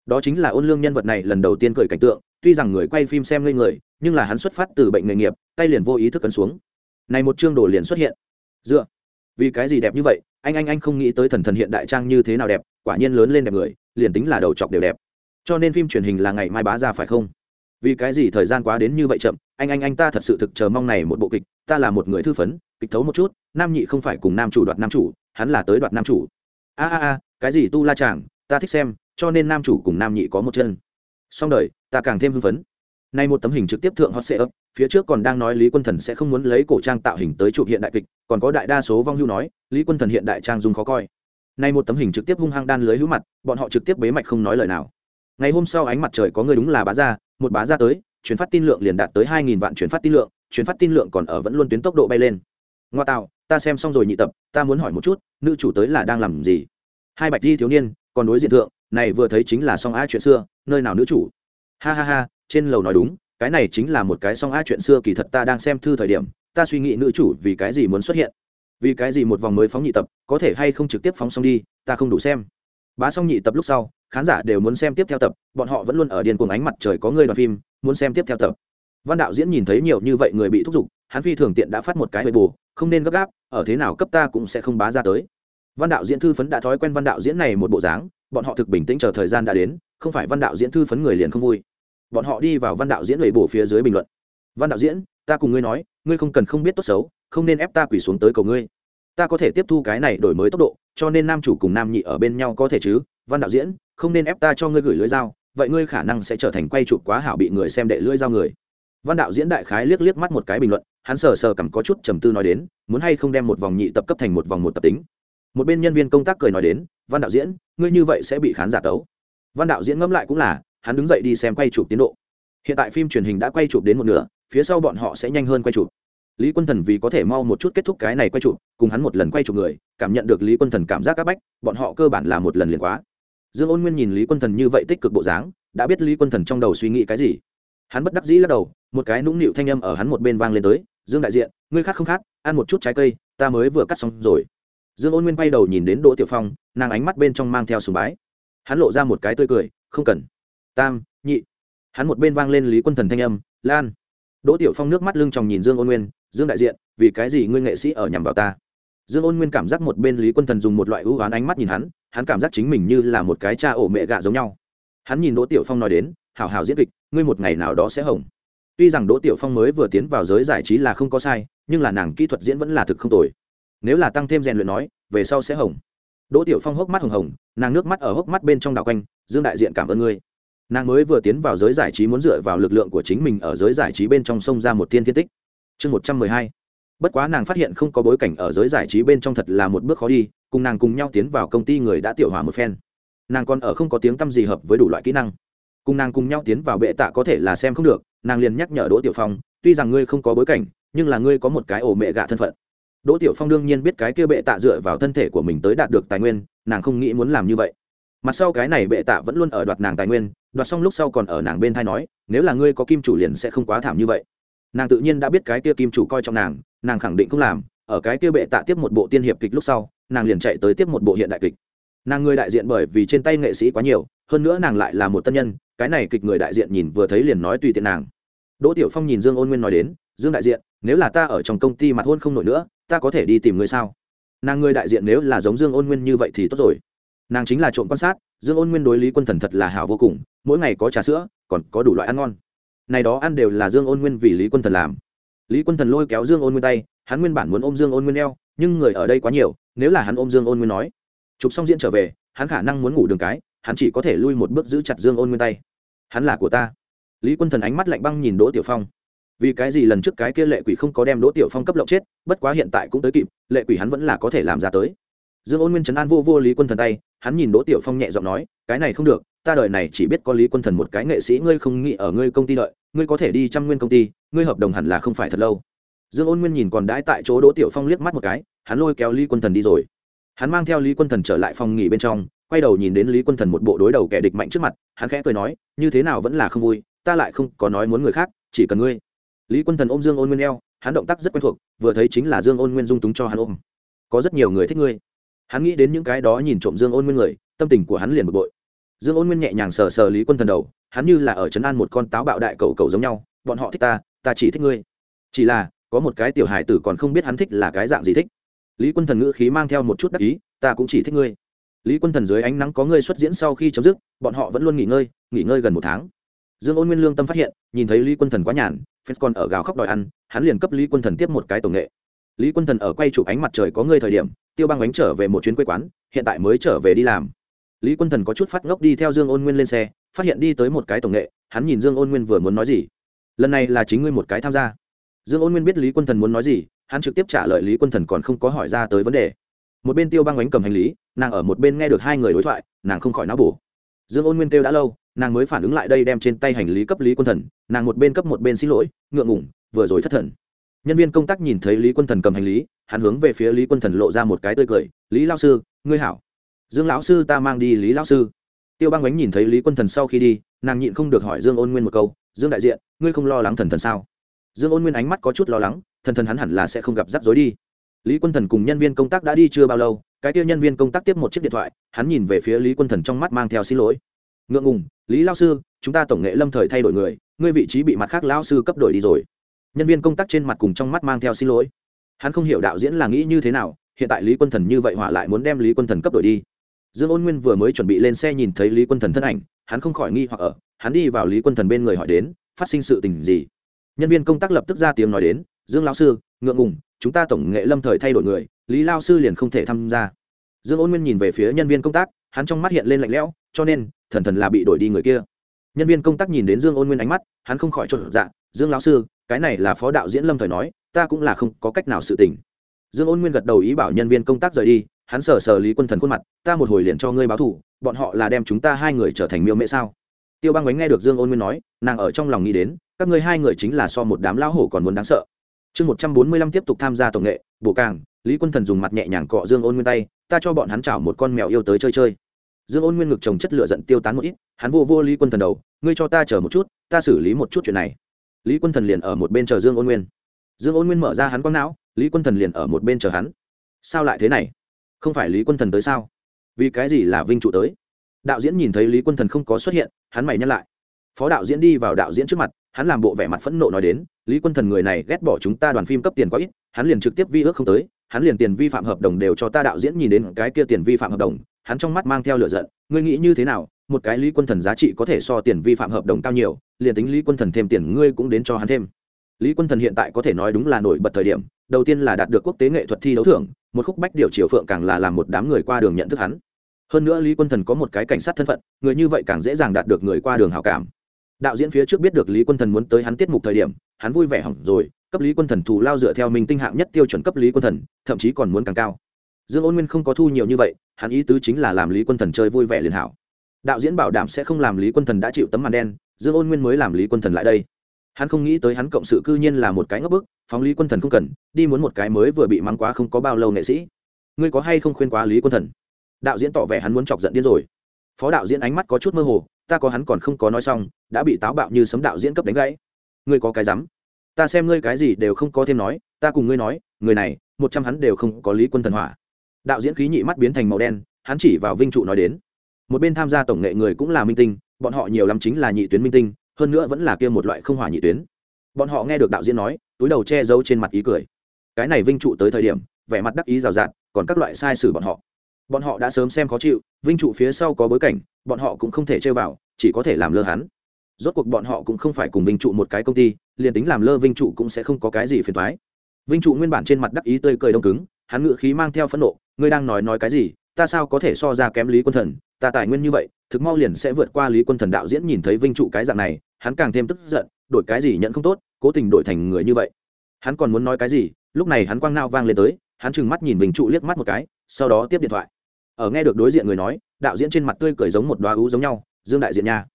Đó chính là ôn lương nhân vật này lần đầu tiên cười cảnh tượng, tuy rằng người quay phim xem ngây người, nhưng là hắn xuất phát từ bệnh nghề nghiệp, tay liền vô ý thức cấn xuống. Này một chương đồ liền xuất hiện. Dựa vì cái gì đẹp như vậy? Anh anh anh không nghĩ tới thần thần hiện đại trang như thế nào đẹp, quả nhiên lớn lên đẹp người, liền tính là đầu chọc đều đẹp. Cho nên phim truyền hình là ngày mai bá ra phải không? Vì cái gì thời gian quá đến như vậy chậm? Anh anh anh ta thật sự thực chờ mong này một bộ kịch, ta là một người thư phấn, kịch thấu một chút, nam nhị không phải cùng nam chủ đoạt nam chủ, hắn là tới đoạt nam chủ. A a a, cái gì tu la chàng, ta thích xem, cho nên nam chủ cùng nam nhị có một chân. Xong đời, ta càng thêm hưng phấn. Nay một tấm hình trực tiếp thượng hot sệ ấp phía trước còn đang nói lý quân thần sẽ không muốn lấy cổ trang tạo hình tới chụp hiện đại kịch, còn có đại đa số vong hưu nói, lý quân thần hiện đại trang dung khó coi. Nay một tấm hình trực tiếp hung hăng đan lưới hữu mặt, bọn họ trực tiếp bế mạch không nói lời nào. Ngày hôm sau ánh mặt trời có người đúng là bá ra một bá ra tới, chuyển phát tin lượng liền đạt tới hai nghìn vạn chuyển phát tin lượng, chuyển phát tin lượng còn ở vẫn luôn tuyến tốc độ bay lên. Ngoa tạo, ta xem xong rồi nhị tập, ta muốn hỏi một chút, nữ chủ tới là đang làm gì? Hai bạch di thiếu niên, còn đối diện thượng, này vừa thấy chính là song á chuyện xưa, nơi nào nữ chủ? Ha ha ha, trên lầu nói đúng cái này chính là một cái song a chuyện xưa kỳ thật ta đang xem thư thời điểm, ta suy nghĩ nữ chủ vì cái gì muốn xuất hiện. Vì cái gì một vòng mới phóng nhị tập, có thể hay không trực tiếp phóng xong đi, ta không đủ xem. Bá xong nhị tập lúc sau, khán giả đều muốn xem tiếp theo tập, bọn họ vẫn luôn ở điên cuồng ánh mặt trời có người đoàn phim, muốn xem tiếp theo tập. Văn đạo diễn nhìn thấy nhiều như vậy người bị thúc giục, hắn phi thường tiện đã phát một cái bề bù, không nên gấp gáp, ở thế nào cấp ta cũng sẽ không bá ra tới. Văn đạo diễn thư phấn đã thói quen văn đạo diễn này một bộ dáng, bọn họ thực bình tĩnh chờ thời gian đã đến, không phải văn đạo diễn thư phấn người liền không vui bọn họ đi vào văn đạo diễn lầy bổ phía dưới bình luận. Văn đạo diễn, ta cùng ngươi nói, ngươi không cần không biết tốt xấu, không nên ép ta quỳ xuống tới cầu ngươi. Ta có thể tiếp thu cái này đổi mới tốc độ, cho nên nam chủ cùng nam nhị ở bên nhau có thể chứ? Văn đạo diễn, không nên ép ta cho ngươi gửi lưỡi dao, vậy ngươi khả năng sẽ trở thành quay chụp quá hảo bị người xem đệ lưỡi dao người. Văn đạo diễn đại khái liếc liếc mắt một cái bình luận, hắn sờ sờ cảm có chút trầm tư nói đến, muốn hay không đem một vòng nhị tập cấp thành một vòng một tập tính. Một bên nhân viên công tác cười nói đến, văn đạo diễn, ngươi như vậy sẽ bị khán giả tấu. Văn đạo diễn ngẫm lại cũng là hắn đứng dậy đi xem quay chụp tiến độ. Hiện tại phim truyền hình đã quay chụp đến một nửa, phía sau bọn họ sẽ nhanh hơn quay chụp. Lý quân thần vì có thể mau một chút kết thúc cái này quay chụp, cùng hắn một lần quay chụp người, cảm nhận được lý quân thần cảm giác áp bách, bọn họ cơ bản là một lần liền quá. Dương ôn nguyên nhìn lý quân thần như vậy tích cực bộ dáng, đã biết lý quân thần trong đầu suy nghĩ cái gì. Hắn bất đắc dĩ lắc đầu, một cái nũng nịu thanh âm ở hắn một bên vang lên tới, dương đại diện, ngươi khác không khác, ăn một chút trái cây, ta mới vừa cắt xong rồi. Dương ôn nguyên quay đầu nhìn đến đỗ tiểu phong, nàng ánh mắt bên trong mang theo sùng bái. Hắn lộ ra một cái tươi cười, không cần tam, nhị. Hắn một bên vang lên lý quân thần thanh âm, lan. Đỗ tiểu phong nước mắt lưng tròng nhìn dương ôn nguyên, dương đại diện, vì cái gì ngươi nghệ sĩ ở nhằm vào ta? Dương ôn nguyên cảm giác một bên lý quân thần dùng một loại ưu oán ánh mắt nhìn hắn hắn cảm giác chính mình như là một cái cha ổ mẹ gạ giống nhau. Hắn nhìn đỗ tiểu phong nói đến, hảo hảo diễn kịch, ngươi một ngày nào đó sẽ hỏng tuy rằng đỗ tiểu phong mới vừa tiến vào giới giải trí là không có sai, nhưng là nàng kỹ thuật diễn vẫn là thực không tồi. Nếu là tăng thêm rèn luyện nói, về sau sẽ hỏng đỗ tiểu phong hốc mắt hồng hồng, nàng nước mắt ở hốc mắt bên trong đảo quanh, dương đại diện, cảm ơn ngươi nàng mới vừa tiến vào giới giải trí muốn dựa vào lực lượng của chính mình ở giới giải trí bên trong sông ra một tiên thiên tích. Chương một trăm mười hai. Bất quá nàng phát hiện không có bối cảnh ở giới giải trí bên trong thật là một bước khó đi, cùng nàng cùng nhau tiến vào công ty người đã tiểu hòa một phen. Nàng còn ở không có tiếng t â m gì hợp với đủ loại kỹ năng. Cùng nàng cùng nhau tiến vào bệ tạ có thể là xem không được, nàng liền nhắc nhở đỗ tiểu phong, tuy rằng ngươi không có bối cảnh, nhưng là ngươi có một cái ổ mẹ gạ thân phận. Đỗ tiểu phong đương nhiên biết cái kia bệ tạ dựa vào thân thể của mình tới đạt được tài nguyên, nàng không nghĩ muốn làm như vậy mặt sau cái này bệ tạ vẫn luôn ở đoạt nàng tài nguyên, đoạt xong lúc sau còn ở nàng bên thai nói, nếu là ngươi có kim chủ liền sẽ không quá thảm như vậy. Nàng tự nhiên đã biết cái kia kim chủ coi trọng nàng nàng khẳng định không làm, ở cái kia bệ tạ tiếp một bộ tiên hiệp kịch lúc sau, nàng liền chạy tới tiếp một bộ hiện đại kịch. Nàng người đại diện bởi vì trên tay nghệ sĩ quá nhiều, hơn nữa nàng lại là một tân nhân, cái này kịch người đại diện nhìn vừa thấy liền nói tùy tiện nàng. Đỗ tiểu phong nhìn dương ôn nguyên nói đến, dương đại diện, nếu là ta ở trong công ty mặt hôn không nổi nữa, ta có thể đi tìm người sao? Nàng người đại diện nếu là giống dương ôn nguyên như vậy thì tốt rồi nàng chính là trộm quan sát, dương ôn nguyên đối lý quân thần thật là hảo vô cùng, mỗi ngày có trà sữa, còn có đủ loại ăn ngon. Này đó ăn đều là dương ôn nguyên vì lý quân thần làm. Lý quân thần lôi kéo dương ôn nguyên tay, hắn nguyên bản muốn ôm dương ôn nguyên eo, nhưng người ở đây quá nhiều, nếu là hắn ôm dương ôn nguyên nói, chụp xong diễn trở về, hắn khả năng muốn ngủ đường cái, hắn chỉ có thể lui một bước giữ chặt dương ôn nguyên tay. Hắn là của ta. Lý quân thần ánh mắt lạnh băng nhìn đỗ tiểu phong. Vì cái gì lần trước cái kia lệ quỷ không có đem đỗ tiểu phong cấp lộng chết, bất quá hiện tại cũng tới kịp, lệ quỷ hắn vẫn là có thể làm ra tới dương ôn nguyên trấn an vô vô lý quân thần tay, hắn nhìn đỗ tiểu phong nhẹ giọng nói, cái này không được, ta đời này chỉ biết có lý quân thần một cái nghệ sĩ ngươi không nghĩ ở ngươi công ty đợi, ngươi có thể đi trăm nguyên công ty, ngươi hợp đồng hẳn là không phải thật lâu. Dương ôn nguyên nhìn còn đãi tại chỗ đỗ tiểu phong liếc mắt một cái, hắn lôi kéo lý quân thần đi rồi. Hắn mang theo lý quân thần trở lại phòng nghỉ bên trong, quay đầu nhìn đến lý quân thần một bộ đối đầu kẻ địch mạnh trước mặt, hắn khẽ cười nói, như thế nào vẫn là không vui, ta lại không có nói muốn người khác, chỉ cần ngươi. Lý quân thần ôm dương ôn nguyên eo, hắn động tác rất quen thuộc, vừa thấy chính là dương ôn nguyên dung túng cho hắn ôm. Có rất nhiều người thích ngươi hắn nghĩ đến những cái đó nhìn trộm dương ôn nguyên người, tâm tình của hắn liền bực bội. Dương ôn nguyên nhẹ nhàng sờ sờ lý quân thần đầu, hắn như là ở trấn an một con táo bạo đại cầu cầu giống nhau, bọn họ thích ta ta chỉ thích ngươi. Chỉ là, có một cái tiểu hài tử còn không biết hắn thích là cái dạng gì thích. Lý quân thần ngữ khí mang theo một chút đắc ý, ta cũng chỉ thích ngươi. Lý quân thần dưới ánh nắng có ngươi xuất diễn sau khi chấm dứt, bọn họ vẫn luôn nghỉ ngơi nghỉ ngơi gần một tháng. Dương ôn nguyên lương tâm phát hiện, nhìn thấy lý quân thần quá nhàn phép còn ở gào khóc đòi ăn, hắn liền cấp lý quân thần tiếp một cái tổng nghệ. Lý quân thần ở quay chụp ánh mặt trời có ngươi thời điểm tiêu băng bánh trở về một chuyến quê quán, hiện tại mới trở về đi làm. Lý quân thần có chút phát ngốc đi theo dương ôn nguyên lên xe, phát hiện đi tới một cái tổng nghệ, hắn nhìn dương ôn nguyên vừa muốn nói gì. Lần này là chính ngươi một cái tham gia. Dương ôn nguyên biết lý quân thần muốn nói gì, hắn trực tiếp trả lời lý quân thần còn không có hỏi ra tới vấn đề. Một bên tiêu băng bánh cầm hành lý, nàng ở một bên nghe được hai người đối thoại, nàng không khỏi não bổ. Dương ôn nguyên kêu đã lâu, nàng mới phản ứng lại đây đem trên tay hành lý cấp lý quân thần, nàng một bên cấp một bên xin lỗi, ngượng ngủng vừa rồi thất thần nhân viên công tác nhìn thấy lý quân thần cầm hành lý, hắn hướng về phía lý quân thần lộ ra một cái tươi cười, lý lao sư, ngươi hảo. Dương lão sư ta mang đi lý lão sư. Tiêu băng bánh nhìn thấy lý quân thần sau khi đi, nàng nhịn không được hỏi dương ôn nguyên một câu, dương đại diện, ngươi không lo lắng thần thần sao? Dương ôn nguyên ánh mắt có chút lo lắng, thần thần hắn hẳn là sẽ không gặp rắc rối đi. Lý quân thần cùng nhân viên công tác đã đi chưa bao lâu, cái tiêu nhân viên công tác tiếp một chiếc điện thoại, hắn nhìn về phía lý quân thần trong mắt mang theo xin lỗi. Ngượng ngùng, lý lao sư, chúng ta tổng nghệ lâm thời thay đổi người, ngươi vị trí bị mặt khác lao sư cấp đổi đi rồi nhân viên công tác trên mặt cùng trong mắt mang theo xin lỗi. Hắn không hiểu đạo diễn là nghĩ như thế nào, hiện tại lý quân thần như vậy họa lại muốn đem lý quân thần cấp đổi đi. Dương ôn nguyên vừa mới chuẩn bị lên xe nhìn thấy lý quân thần thân ảnh, hắn không khỏi nghi hoặc ở, hắn đi vào lý quân thần bên người hỏi đến, phát sinh sự tình gì? Nhân viên công tác lập tức ra tiếng nói đến, dương lao sư, ngượng ngùng, chúng ta tổng nghệ lâm thời thay đổi người, lý lao sư liền không thể tham gia. Dương ôn nguyên nhìn về phía nhân viên công tác, hắn trong mắt hiện lên lạnh lẽo, cho nên, thần thần là bị đổi đi người kia. Nhân viên công tác nhìn đến dương ôn nguyên ánh mắt, hắn không khỏi trộn dạ dương lão sư cái này là phó đạo diễn lâm thời nói, ta cũng là không có cách nào sự tình. Dương ôn nguyên gật đầu ý bảo nhân viên công tác rời đi, hắn sờ sờ lý quân thần khuôn mặt, ta một hồi liền cho ngươi báo thủ, bọn họ là đem chúng ta hai người trở thành miêu mễ sao? Tiêu băng bánh nghe được dương ôn nguyên nói, nàng ở trong lòng nghĩ đến, các ngươi hai người chính là so một đám lão hổ còn muốn đáng sợ. Chương một trăm bốn mươi lăm tiếp tục tham gia tổng nghệ, bổ càng, lý quân thần dùng mặt nhẹ nhàng cọ dương ôn nguyên tay, ta cho bọn hắn chảo một con mèo yêu tới chơi chơi. Dương ôn nguyên ngực trồng chất lửa giận tiêu tán một ít, hắn vô vô lý quân thần đầu, ngươi cho ta chờ một chút, ta xử lý một chút chuyện này lý quân thần liền ở một bên chờ dương ôn nguyên. Dương ôn nguyên mở ra hắn quang não, lý quân thần liền ở một bên chờ hắn. Sao lại thế này? Không phải lý quân thần tới sao? Vì cái gì là vinh trụ tới? Đạo diễn nhìn thấy lý quân thần không có xuất hiện, hắn mày nhắc lại. Phó đạo diễn đi vào đạo diễn trước mặt, hắn làm bộ vẻ mặt phẫn nộ nói đến, lý quân thần người này ghét bỏ chúng ta đoàn phim cấp tiền quá ít, hắn liền trực tiếp vi ước không tới, hắn liền tiền vi phạm hợp đồng đều cho ta đạo diễn nhìn đến cái kia tiền vi phạm hợp đồng, hắn trong mắt mang theo lửa giận, ngươi nghĩ như thế nào một cái lý quân thần giá trị có thể so tiền vi phạm hợp đồng cao nhiều, liền tính lý quân thần thêm tiền ngươi cũng đến cho hắn thêm. Lý quân thần hiện tại có thể nói đúng là nổi bật thời điểm, đầu tiên là đạt được quốc tế nghệ thuật thi đấu thưởng, một khúc bách điều triều phượng càng là làm một đám người qua đường nhận thức hắn. Hơn nữa lý quân thần có một cái cảnh sát thân phận, người như vậy càng dễ dàng đạt được người qua đường hào cảm. Đạo diễn phía trước biết được lý quân thần muốn tới hắn tiết mục thời điểm, hắn vui vẻ hỏng rồi, cấp lý quân thần thù lao dựa theo mình tinh hạng nhất tiêu chuẩn cấp lý quân thần, thậm chí còn muốn càng cao. Dương ôn nguyên không có thu nhiều như vậy, hắn ý tứ chính là làm lý quân thần chơi vui vẻ liền hảo đạo diễn bảo đảm sẽ không làm lý quân thần đã chịu tấm màn đen, dương ôn nguyên mới làm lý quân thần lại đây. Hắn không nghĩ tới hắn cộng sự cư nhiên là một cái ngốc bức, phóng lý quân thần không cần, đi muốn một cái mới vừa bị mắng quá không có bao lâu nghệ sĩ. Ngươi có hay không khuyên quá lý quân thần? Đạo diễn tỏ vẻ hắn muốn chọc giận điên rồi. Phó đạo diễn ánh mắt có chút mơ hồ, ta có hắn còn không có nói xong, đã bị táo bạo như sấm đạo diễn cấp đánh gãy. Ngươi có cái rắm ta xem ngươi cái gì đều không có thêm nói, ta cùng ngươi nói, người này, một trăm hắn đều không có lý quân thần hỏa. Đạo diễn khí nhị mắt biến thành màu đen, hắn chỉ vào vinh trụ nói đến một bên tham gia tổng nghệ người cũng là minh tinh, bọn họ nhiều lắm chính là nhị tuyến minh tinh, hơn nữa vẫn là kia một loại không hỏa nhị tuyến. Bọn họ nghe được đạo diễn nói, túi đầu che giấu trên mặt ý cười. Cái này vinh trụ tới thời điểm, vẻ mặt đắc ý rào rạt, còn các loại sai sử bọn họ. Bọn họ đã sớm xem khó chịu, vinh trụ phía sau có bối cảnh, bọn họ cũng không thể chơi vào, chỉ có thể làm lơ hắn. Rốt cuộc bọn họ cũng không phải cùng vinh trụ một cái công ty, liền tính làm lơ vinh trụ cũng sẽ không có cái gì phiền thoái vinh trụ nguyên bản trên mặt đắc ý tươi cười đông cứng, hắn ngự khí mang theo phẫn nộ, ngươi đang nói nói cái gì? Ta sao có thể so ra kém lý quân thần? Ta tài nguyên như vậy, thực mau liền sẽ vượt qua lý quân thần đạo diễn nhìn thấy vinh trụ cái dạng này, hắn càng thêm tức giận, đổi cái gì nhận không tốt, cố tình đổi thành người như vậy. Hắn còn muốn nói cái gì, lúc này hắn quang nao vang lên tới, hắn trừng mắt nhìn vinh trụ liếc mắt một cái, sau đó tiếp điện thoại. Ở nghe được đối diện người nói, đạo diễn trên mặt tươi cười giống một đoá ú giống nhau, dương đại diện nha.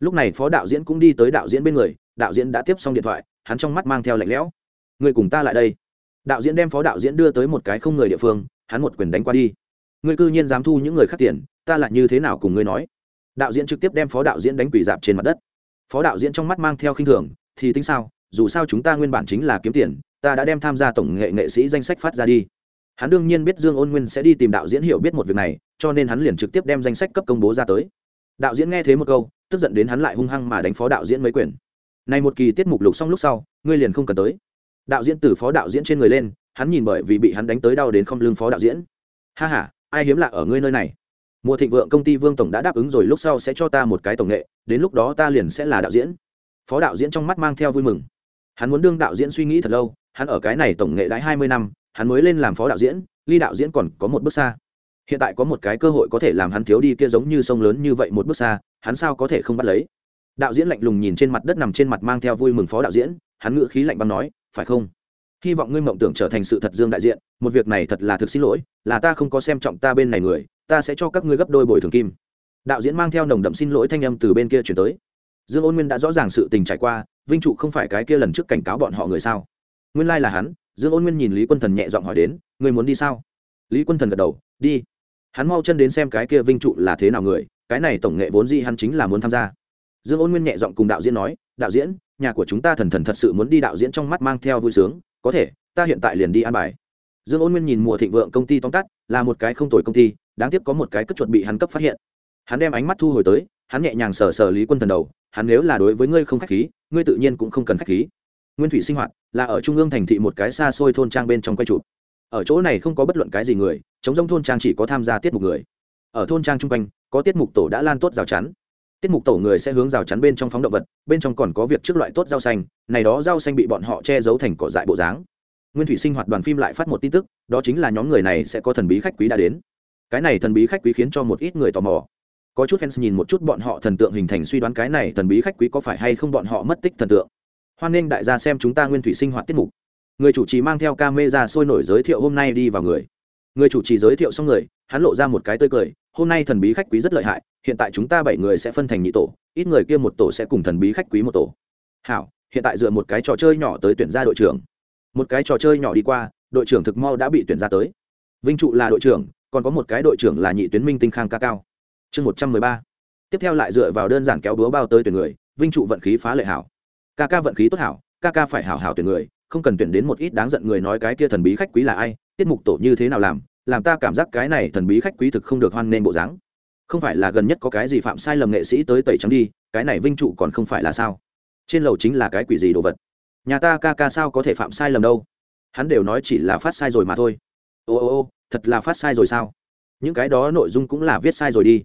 Lúc này phó đạo diễn cũng đi tới đạo diễn bên người, đạo diễn đã tiếp xong điện thoại, hắn trong mắt mang theo lạnh lẽo. Người cùng ta lại đây. Đạo diễn đem phó đạo diễn đưa tới một cái không người địa phương, hắn một quyền đánh qua đi ngươi cư nhiên dám thu những người khác tiền, ta lại như thế nào cùng ngươi nói? Đạo diễn trực tiếp đem phó đạo diễn đánh quỷ dạp trên mặt đất. Phó đạo diễn trong mắt mang theo khinh thường, thì tính sao? Dù sao chúng ta nguyên bản chính là kiếm tiền, ta đã đem tham gia tổng nghệ nghệ sĩ danh sách phát ra đi. Hắn đương nhiên biết dương ôn nguyên sẽ đi tìm đạo diễn hiểu biết một việc này, cho nên hắn liền trực tiếp đem danh sách cấp công bố ra tới. Đạo diễn nghe thế một câu, tức giận đến hắn lại hung hăng mà đánh phó đạo diễn mấy quyền. Này một kỳ tiết mục lục xong lúc sau, ngươi liền không cần tới. Đạo diễn từ phó đạo diễn trên người lên, hắn nhìn bởi vì bị hắn đánh tới đau đến không lưng phó đạo diễn. Ha h a ai hiếm lạ ở ngươi nơi này? Mùa thịnh vượng công ty vương tổng đã đáp ứng rồi, lúc sau sẽ cho ta một cái tổng nghệ, đến lúc đó ta liền sẽ là đạo diễn. Phó đạo diễn trong mắt mang theo vui mừng. Hắn muốn đương đạo diễn suy nghĩ thật lâu, hắn ở cái này tổng nghệ đãi hai mươi năm, hắn mới lên làm phó đạo diễn, ly đạo diễn còn có một bước xa. Hiện tại có một cái cơ hội có thể làm hắn thiếu đi kia giống như sông lớn như vậy một bước xa, hắn sao có thể không bắt lấy? Đạo diễn lạnh lùng nhìn trên mặt đất nằm trên mặt mang theo vui mừng phó đạo diễn, hắn ngự khí lạnh băng nói, phải không? Hy vọng ngươi mộng tưởng trở thành sự thật dương đại diện, một việc này thật là thực xin lỗi, là ta không có xem trọng ta bên này người, ta sẽ cho các ngươi gấp đôi bồi thường kim. Đạo diễn mang theo nồng đậm xin lỗi thanh âm từ bên kia chuyển tới. Dương ôn nguyên đã rõ ràng sự tình trải qua, vinh trụ không phải cái kia lần trước cảnh cáo bọn họ người sao? Nguyên lai là hắn, dương ôn nguyên nhìn lý quân thần nhẹ giọng hỏi đến người muốn đi sao? Lý quân thần gật đầu, đi. Hắn mau chân đến xem cái kia vinh trụ là thế nào người, cái này tổng nghệ vốn gì hắn chính là muốn tham gia. Dương ôn nguyên nhẹ giọng cùng đạo diễn nói, đạo diễn, nhà của chúng ta thần thần thật sự muốn đi đạo diễn trong mắt mang theo vui sướng có thể, ta hiện tại liền đi an bài. Dương ôn nguyên nhìn mùa thịnh vượng công ty tóm tắt, là một cái không tồi công ty, đáng tiếc có một cái cất chuột bị hắn cấp phát hiện. Hắn đem ánh mắt thu hồi tới, hắn nhẹ nhàng sờ sờ lý quân thần đầu, hắn nếu là đối với ngươi không khách khí, ngươi tự nhiên cũng không cần khách khí. Nguyên thủy sinh hoạt, là ở trung ương thành thị một cái xa xôi thôn trang bên trong quay chụp. Ở chỗ này không có bất luận cái gì người, chống g thôn trang chỉ có tham gia tiết mục người. Ở thôn trang chung quanh, có tiết mục tổ đã lan tốt rào chắn tiết mục tổ người sẽ hướng rào chắn bên trong phóng động vật, bên trong còn có việc trước loại tốt rau xanh, này đó rau xanh bị bọn họ che giấu thành cỏ dại bộ dáng. Nguyên thủy sinh hoạt đoàn phim lại phát một tin tức, đó chính là nhóm người này sẽ có thần bí khách quý đã đến. Cái này thần bí khách quý khiến cho một ít người tò mò. Có chút fans nhìn một chút bọn họ thần tượng hình thành suy đoán cái này thần bí khách quý có phải hay không bọn họ mất tích thần tượng. Hoan nghênh đại gia xem chúng ta nguyên thủy sinh hoạt tiết mục. Người chủ trì mang theo ca mê ra sôi nổi giới thiệu hôm nay đi vào người. Người chủ trì giới thiệu xong người, hắn lộ ra một cái tươi cười, hôm nay thần bí khách quý rất lợi hại hiện tại chúng ta bảy người sẽ phân thành nhị tổ, ít người kia một tổ sẽ cùng thần bí khách quý một tổ. Hảo, hiện tại dựa một cái trò chơi nhỏ tới tuyển ra đội trưởng. Một cái trò chơi nhỏ đi qua, đội trưởng thực mau đã bị tuyển ra tới. Vinh trụ là đội trưởng, còn có một cái đội trưởng là nhị tuyến minh tinh khang ca cao. Chương một trăm mười ba. Tiếp theo lại dựa vào đơn giản kéo búa bao tới tuyển người, vinh trụ vận khí phá lệ hảo. Ca ca vận khí tốt hảo, ca ca phải hảo hảo tuyển người, không cần tuyển đến một ít đáng giận người nói cái kia thần bí khách quý là ai, tiết mục tổ như thế nào làm làm ta cảm giác cái này thần bí khách quý thực không được hoan nên bộ dáng không phải là gần nhất có cái gì phạm sai lầm nghệ sĩ tới tẩy trắng đi, cái này vinh trụ còn không phải là sao? Trên lầu chính là cái quỷ gì đồ vật? Nhà ta ca ca sao có thể phạm sai lầm đâu? Hắn đều nói chỉ là phát sai rồi mà thôi. Ô ô ô, thật là phát sai rồi sao? Những cái đó nội dung cũng là viết sai rồi đi.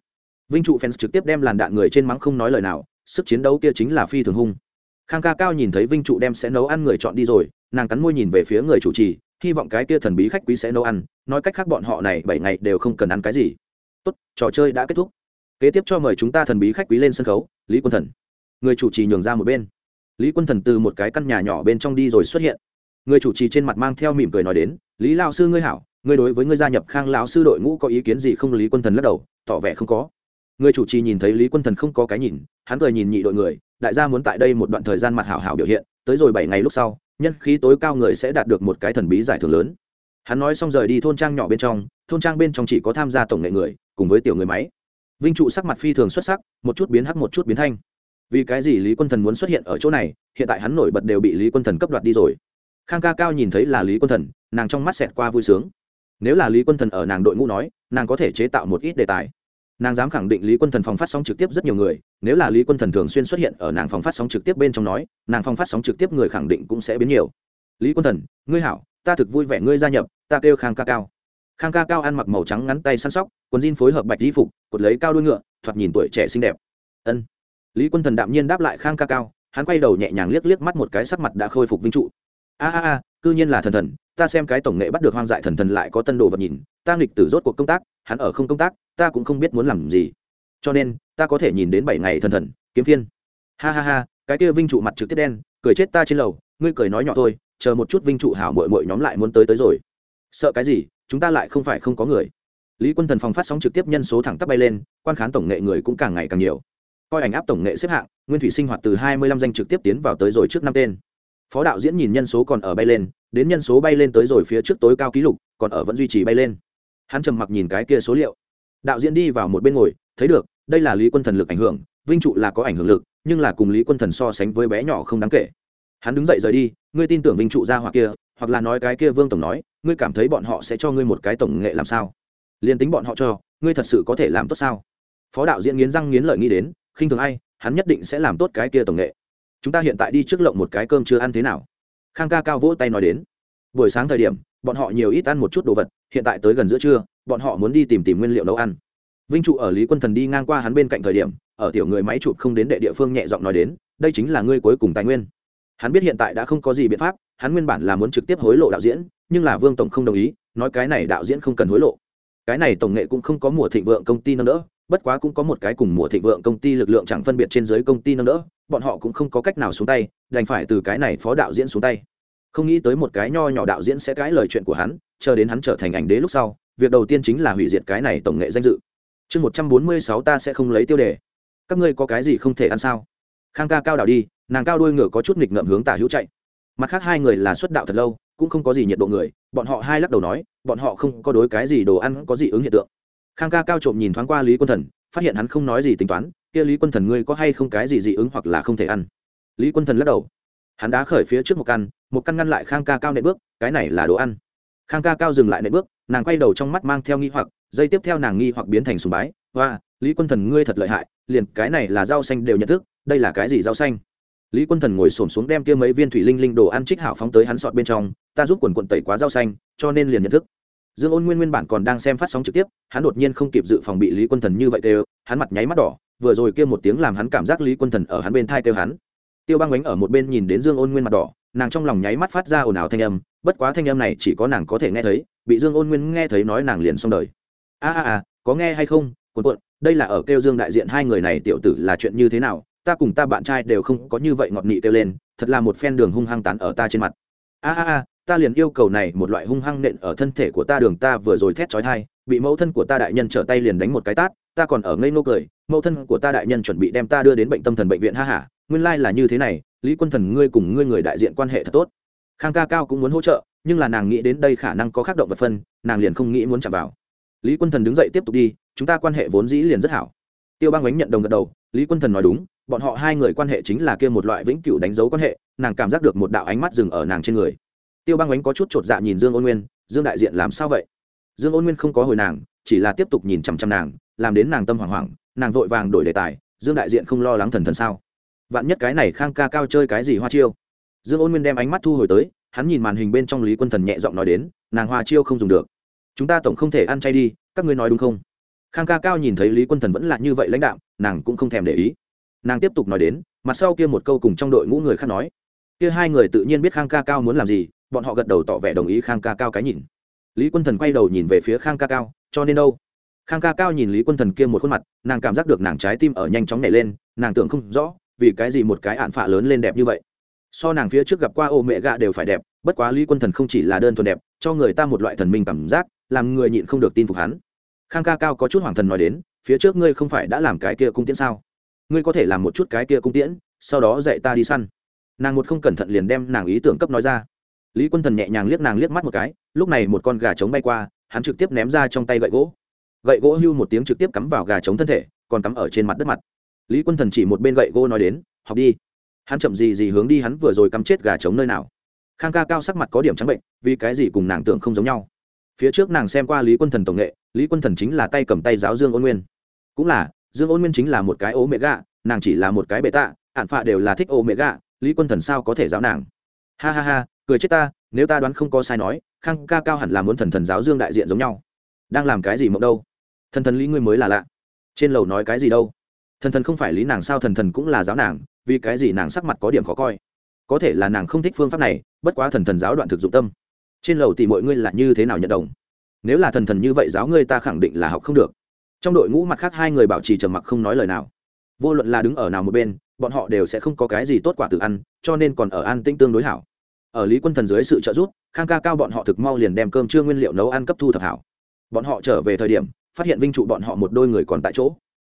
Vinh trụ fans trực tiếp đem làn đạn người trên mắng không nói lời nào, sức chiến đấu kia chính là phi thường hung. Khang ca cao nhìn thấy vinh trụ đem sẽ nấu ăn người chọn đi rồi, nàng cắn môi nhìn về phía người chủ trì, hy vọng cái kia thần bí khách quý sẽ nấu ăn, nói cách khác bọn họ này bảy ngày đều không cần ăn cái gì tốt, trò chơi đã kết thúc. Kế tiếp cho mời chúng ta thần bí khách quý lên sân khấu, lý quân thần. Người chủ trì nhường ra một bên. Lý quân thần từ một cái căn nhà nhỏ bên trong đi rồi xuất hiện. Người chủ trì trên mặt mang theo mỉm cười nói đến, lý lao sư ngươi hảo, ngươi đối với ngươi gia nhập khang lão sư đội ngũ có ý kiến gì không? Lý quân thần lắc đầu, tỏ vẻ không có. Người chủ trì nhìn thấy lý quân thần không có cái nhìn, hắn cười nhìn nhị đội người, đại gia muốn tại đây một đoạn thời gian mặt hảo hảo biểu hiện, tới rồi bảy ngày lúc sau, nhân khí tối cao người sẽ đạt được một cái thần bí giải thưởng lớn hắn nói xong rời đi thôn trang nhỏ bên trong, thôn trang bên trong chỉ có tham gia tổng nghệ người, cùng với tiểu người máy. Vinh trụ sắc mặt phi thường xuất sắc, một chút biến hắc một chút biến thanh. Vì cái gì lý quân thần muốn xuất hiện ở chỗ này, hiện tại hắn nổi bật đều bị lý quân thần cấp đoạt đi rồi. Khang ca cao nhìn thấy là lý quân thần, nàng trong mắt xẹt qua vui sướng. Nếu là lý quân thần ở nàng đội ngũ nói, nàng có thể chế tạo một ít đề tài. Nàng dám khẳng định lý quân thần phòng phát sóng trực tiếp rất nhiều người, nếu là lý quân thần thường xuyên xuất hiện ở nàng phòng phát sóng trực tiếp bên trong nói, nàng phòng phát sóng trực tiếp người khẳng định cũng sẽ biến nhiều. Lý quân thần, ngươi hảo ta thực vui vẻ ngươi gia nhập, ta kêu khang ca cao. Khang ca cao ăn mặc màu trắng ngắn tay săn sóc, quần jean phối hợp bạch di phục, cột lấy cao đuôi ngựa, thoạt nhìn tuổi trẻ xinh đẹp. Ân. Lý quân thần đạm nhiên đáp lại khang ca cao, hắn quay đầu nhẹ nhàng liếc liếc mắt một cái sắc mặt đã khôi phục vinh trụ. A a a, cư nhiên là thần thần, ta xem cái tổng nghệ bắt được hoang dại thần thần lại có tân đồ vật nhìn, ta nghịch tử rốt cuộc công tác, hắn ở không công tác, ta cũng không biết muốn làm gì. Cho nên, ta có thể nhìn đến bảy ngày thần thần, kiếm phiên. Ha ha ha, cái kia vinh trụ mặt trực tiếp đen, cười chết ta trên lầu, ngươi cười nói nhỏ thôi chờ một chút vinh trụ hảo mội mội nhóm lại muốn tới tới rồi. Sợ cái gì? Chúng ta lại không phải không có người. Lý quân thần phòng phát sóng trực tiếp nhân số thẳng tắp bay lên, quan khán tổng nghệ người cũng càng ngày càng nhiều. Coi ảnh áp tổng nghệ xếp hạng, nguyên thủy sinh hoạt từ hai mươi lăm danh trực tiếp tiến vào tới rồi trước năm tên. Phó đạo diễn nhìn nhân số còn ở bay lên, đến nhân số bay lên tới rồi phía trước tối cao kỷ lục, còn ở vẫn duy trì bay lên. Hắn trầm mặc nhìn cái kia số liệu. Đạo diễn đi vào một bên ngồi, thấy được, đây là lý quân thần lực ảnh hưởng, vinh trụ là có ảnh hưởng lực, nhưng là cùng lý quân thần so sánh với bé nhỏ không đáng kể hắn đứng dậy rời đi, ngươi tin tưởng vinh trụ gia hoặc kia, hoặc là nói cái kia vương tổng nói, ngươi cảm thấy bọn họ sẽ cho ngươi một cái tổng nghệ làm sao? Liền tính bọn họ cho, ngươi thật sự có thể làm tốt sao? Phó đạo diễn nghiến răng nghiến lợi nghĩ đến, khinh thường ai, hắn nhất định sẽ làm tốt cái kia tổng nghệ. Chúng ta hiện tại đi trước lộng một cái cơm chưa ăn thế nào? Khang ca cao vỗ tay nói đến, buổi sáng thời điểm, bọn họ nhiều ít ăn một chút đồ vật, hiện tại tới gần giữa trưa, bọn họ muốn đi tìm tìm nguyên liệu nấu ăn. Vinh trụ ở lý quân thần đi ngang qua hắn bên cạnh thời điểm, ở tiểu người máy chụp không đến đệ địa phương nhẹ giọng nói đến, đây chính là ngươi cuối cùng tài nguyên hắn biết hiện tại đã không có gì biện pháp, hắn nguyên bản là muốn trực tiếp hối lộ đạo diễn, nhưng là vương tổng không đồng ý, nói cái này đạo diễn không cần hối lộ. Cái này tổng nghệ cũng không có mùa thịnh vượng công ty nâng đỡ, bất quá cũng có một cái cùng mùa thịnh vượng công ty lực lượng chẳng phân biệt trên dưới công ty nâng đỡ, bọn họ cũng không có cách nào xuống tay, đành phải từ cái này phó đạo diễn xuống tay. Không nghĩ tới một cái nho nhỏ đạo diễn sẽ cãi lời chuyện của hắn, chờ đến hắn trở thành ảnh đế lúc sau, việc đầu tiên chính là hủy diệt cái này tổng nghệ danh dự. Chương một trăm bốn mươi sáu ta sẽ không lấy tiêu đề. Các ngươi có cái gì không thể ăn sao? Khang ca cao đảo đi, nàng cao đuôi ngựa có chút nghịch ngợm hướng tả hữu chạy. Mặt khác hai người là xuất đạo thật lâu, cũng không có gì nhiệt độ người, bọn họ hai lắc đầu nói, bọn họ không có đối cái gì đồ ăn có gì ứng hiện tượng. Khang ca cao trộm nhìn thoáng qua lý quân thần, phát hiện hắn không nói gì tính toán, kia lý quân thần ngươi có hay không cái gì dị ứng hoặc là không thể ăn? Lý quân thần lắc đầu. Hắn đã khởi phía trước một căn một căn ngăn lại khang ca cao nện bước, cái này là đồ ăn. Khang ca cao dừng lại nện bước, nàng quay đầu trong mắt mang theo nghi hoặc dây tiếp theo nàng nghi hoặc biến thành sùng bái và lý quân thần ngươi thật lợi hại, liền cái này là rau xanh đều nhận thức đây là cái gì rau xanh? Lý quân thần ngồi s ổ m xuống đem kia mấy viên thủy linh linh đồ ăn trích hảo phóng tới hắn sọt bên trong, ta giúp quần quận tẩy quá rau xanh, cho nên liền nhận thức. Dương ôn nguyên nguyên bản còn đang xem phát sóng trực tiếp, hắn đột nhiên không kịp dự phòng bị lý quân thần như vậy đều, hắn mặt nháy mắt đỏ, vừa rồi kia một tiếng làm hắn cảm giác lý quân thần ở hắn bên thai kêu hắn. Tiêu băng bánh ở một bên nhìn đến dương ôn nguyên mặt đỏ, nàng trong lòng nháy mắt phát ra ồn ào thanh âm, bất quá thanh âm này chỉ có nàng có thể nghe thấy, bị dương ôn nguyên nghe thấy nói nàng liền xong đời. A a a, có nghe hay không cuộn cuộn đây là ở kêu dương đại diện hai người này tiểu tử là chuyện như thế nào ta cùng ta bạn trai đều không có như vậy ngọt nị kêu lên, thật là một phen đường hung hăng tán ở ta trên mặt. A a a, ta liền yêu cầu này một loại hung hăng nện ở thân thể của ta đường ta vừa rồi thét chói thai bị mẫu thân của ta đại nhân trở tay liền đánh một cái tát, ta còn ở ngây ngô cười, mẫu thân của ta đại nhân chuẩn bị đem ta đưa đến bệnh tâm thần bệnh viện, ha hả nguyên lai là như thế này, lý quân thần ngươi cùng ngươi người đại diện quan hệ thật tốt. Khang ca cao cũng muốn hỗ trợ, nhưng là nàng nghĩ đến đây khả năng có khác động vật phân, nàng liền không nghĩ muốn chạm vào. Lý quân thần đứng dậy tiếp tục đi, chúng ta quan hệ vốn dĩ liền rất hảo. Tiêu bang ánh nhận đồng gật đầu lý quân thần nói đúng, bọn họ hai người quan hệ chính là kia một loại vĩnh cửu đánh dấu quan hệ, nàng cảm giác được một đạo ánh mắt dừng ở nàng trên người. Tiêu bang ánh có chút chột dạ nhìn dương ôn nguyên, dương đại diện làm sao vậy? Dương ôn nguyên không có hồi nàng, chỉ là tiếp tục nhìn chằm chằm nàng, làm đến nàng tâm hoảng hoảng, nàng vội vàng đổi đề tài, dương đại diện không lo lắng thần thần sao? Vạn nhất cái này khang ca cao chơi cái gì hoa chiêu? Dương ôn nguyên đem ánh mắt thu hồi tới, hắn nhìn màn hình bên trong lý quân thần nhẹ giọng nói đến, nàng hoa chiêu không dùng được. Chúng ta tổng không thể ăn chay đi, các ngươi nói đúng không? Khang ca cao nhìn thấy lý quân thần vẫn là như vậy lãnh đạo nàng cũng không thèm để ý. Nàng tiếp tục nói đến mặt sau kia một câu cùng trong đội ngũ người khác nói. Kia hai người tự nhiên biết khang ca cao muốn làm gì, bọn họ gật đầu tỏ vẻ đồng ý khang ca cao cái nhìn. Lý quân thần quay đầu nhìn về phía khang ca cao, cho nên đâu? Khang ca cao nhìn lý quân thần kia một khuôn mặt, nàng cảm giác được nàng trái tim ở nhanh chóng nhảy lên, nàng tưởng không rõ, vì cái gì một cái ạn phạ lớn lên đẹp như vậy. So nàng phía trước gặp qua ô mẹ gạ đều phải đẹp, bất quá lý quân thần không chỉ là đơn thuần đẹp, cho người ta một loại thần minh cảm giác, làm người nhịn không được tin phục hắn khang ca cao có chút hoàng thần nói đến, phía trước ngươi không phải đã làm cái kia cung tiễn sao? Ngươi có thể làm một chút cái kia cung tiễn, sau đó dạy ta đi săn. Nàng một không cẩn thận liền đem nàng ý tưởng cấp nói ra. Lý quân thần nhẹ nhàng liếc nàng liếc mắt một cái, lúc này một con gà trống bay qua, hắn trực tiếp ném ra trong tay gậy gỗ. Gậy gỗ hưu một tiếng trực tiếp cắm vào gà trống thân thể, còn cắm ở trên mặt đất mặt. Lý quân thần chỉ một bên gậy gỗ nói đến, học đi. Hắn chậm gì gì hướng đi hắn vừa rồi cắm chết gà trống nơi nào. Khang ca cao sắc mặt có điểm trắng bệnh, vì cái gì cùng nàng tưởng không giống nhau phía trước nàng xem qua lý quân thần tổng nghệ, lý quân thần chính là tay cầm tay giáo dương ôn nguyên. Cũng là, dương ôn nguyên chính là một cái ố mẹ gạ nàng chỉ là một cái bệ tạ ạn phạ đều là thích ố mẹ gạ lý quân thần sao có thể giáo nàng? Ha ha ha, cười chết ta, nếu ta đoán không có sai nói, khang ca cao hẳn là muốn thần thần giáo dương đại diện giống nhau. Đang làm cái gì mộng đâu? Thần thần lý ngươi mới là lạ. Trên lầu nói cái gì đâu? Thần thần không phải lý nàng sao thần thần cũng là giáo nàng, vì cái gì nàng sắc mặt có điểm khó coi? Có thể là nàng không thích phương pháp này, bất quá thần thần giáo đoạn thực dụng tâm trên lầu thì mọi ngươi là như thế nào nhận đồng? Nếu là thần thần như vậy, giáo ngươi ta khẳng định là học không được. Trong đội ngũ mặt khác hai người bảo trì trầm mặc không nói lời nào. Vô luận là đứng ở nào một bên, bọn họ đều sẽ không có cái gì tốt quả tự ăn, cho nên còn ở an tĩnh tương đối hảo. Ở lý quân thần dưới sự trợ giúp, khang ca cao bọn họ thực mau liền đem cơm trưa nguyên liệu nấu ăn cấp thu thập hảo. Bọn họ trở về thời điểm, phát hiện vinh trụ bọn họ một đôi người còn tại chỗ.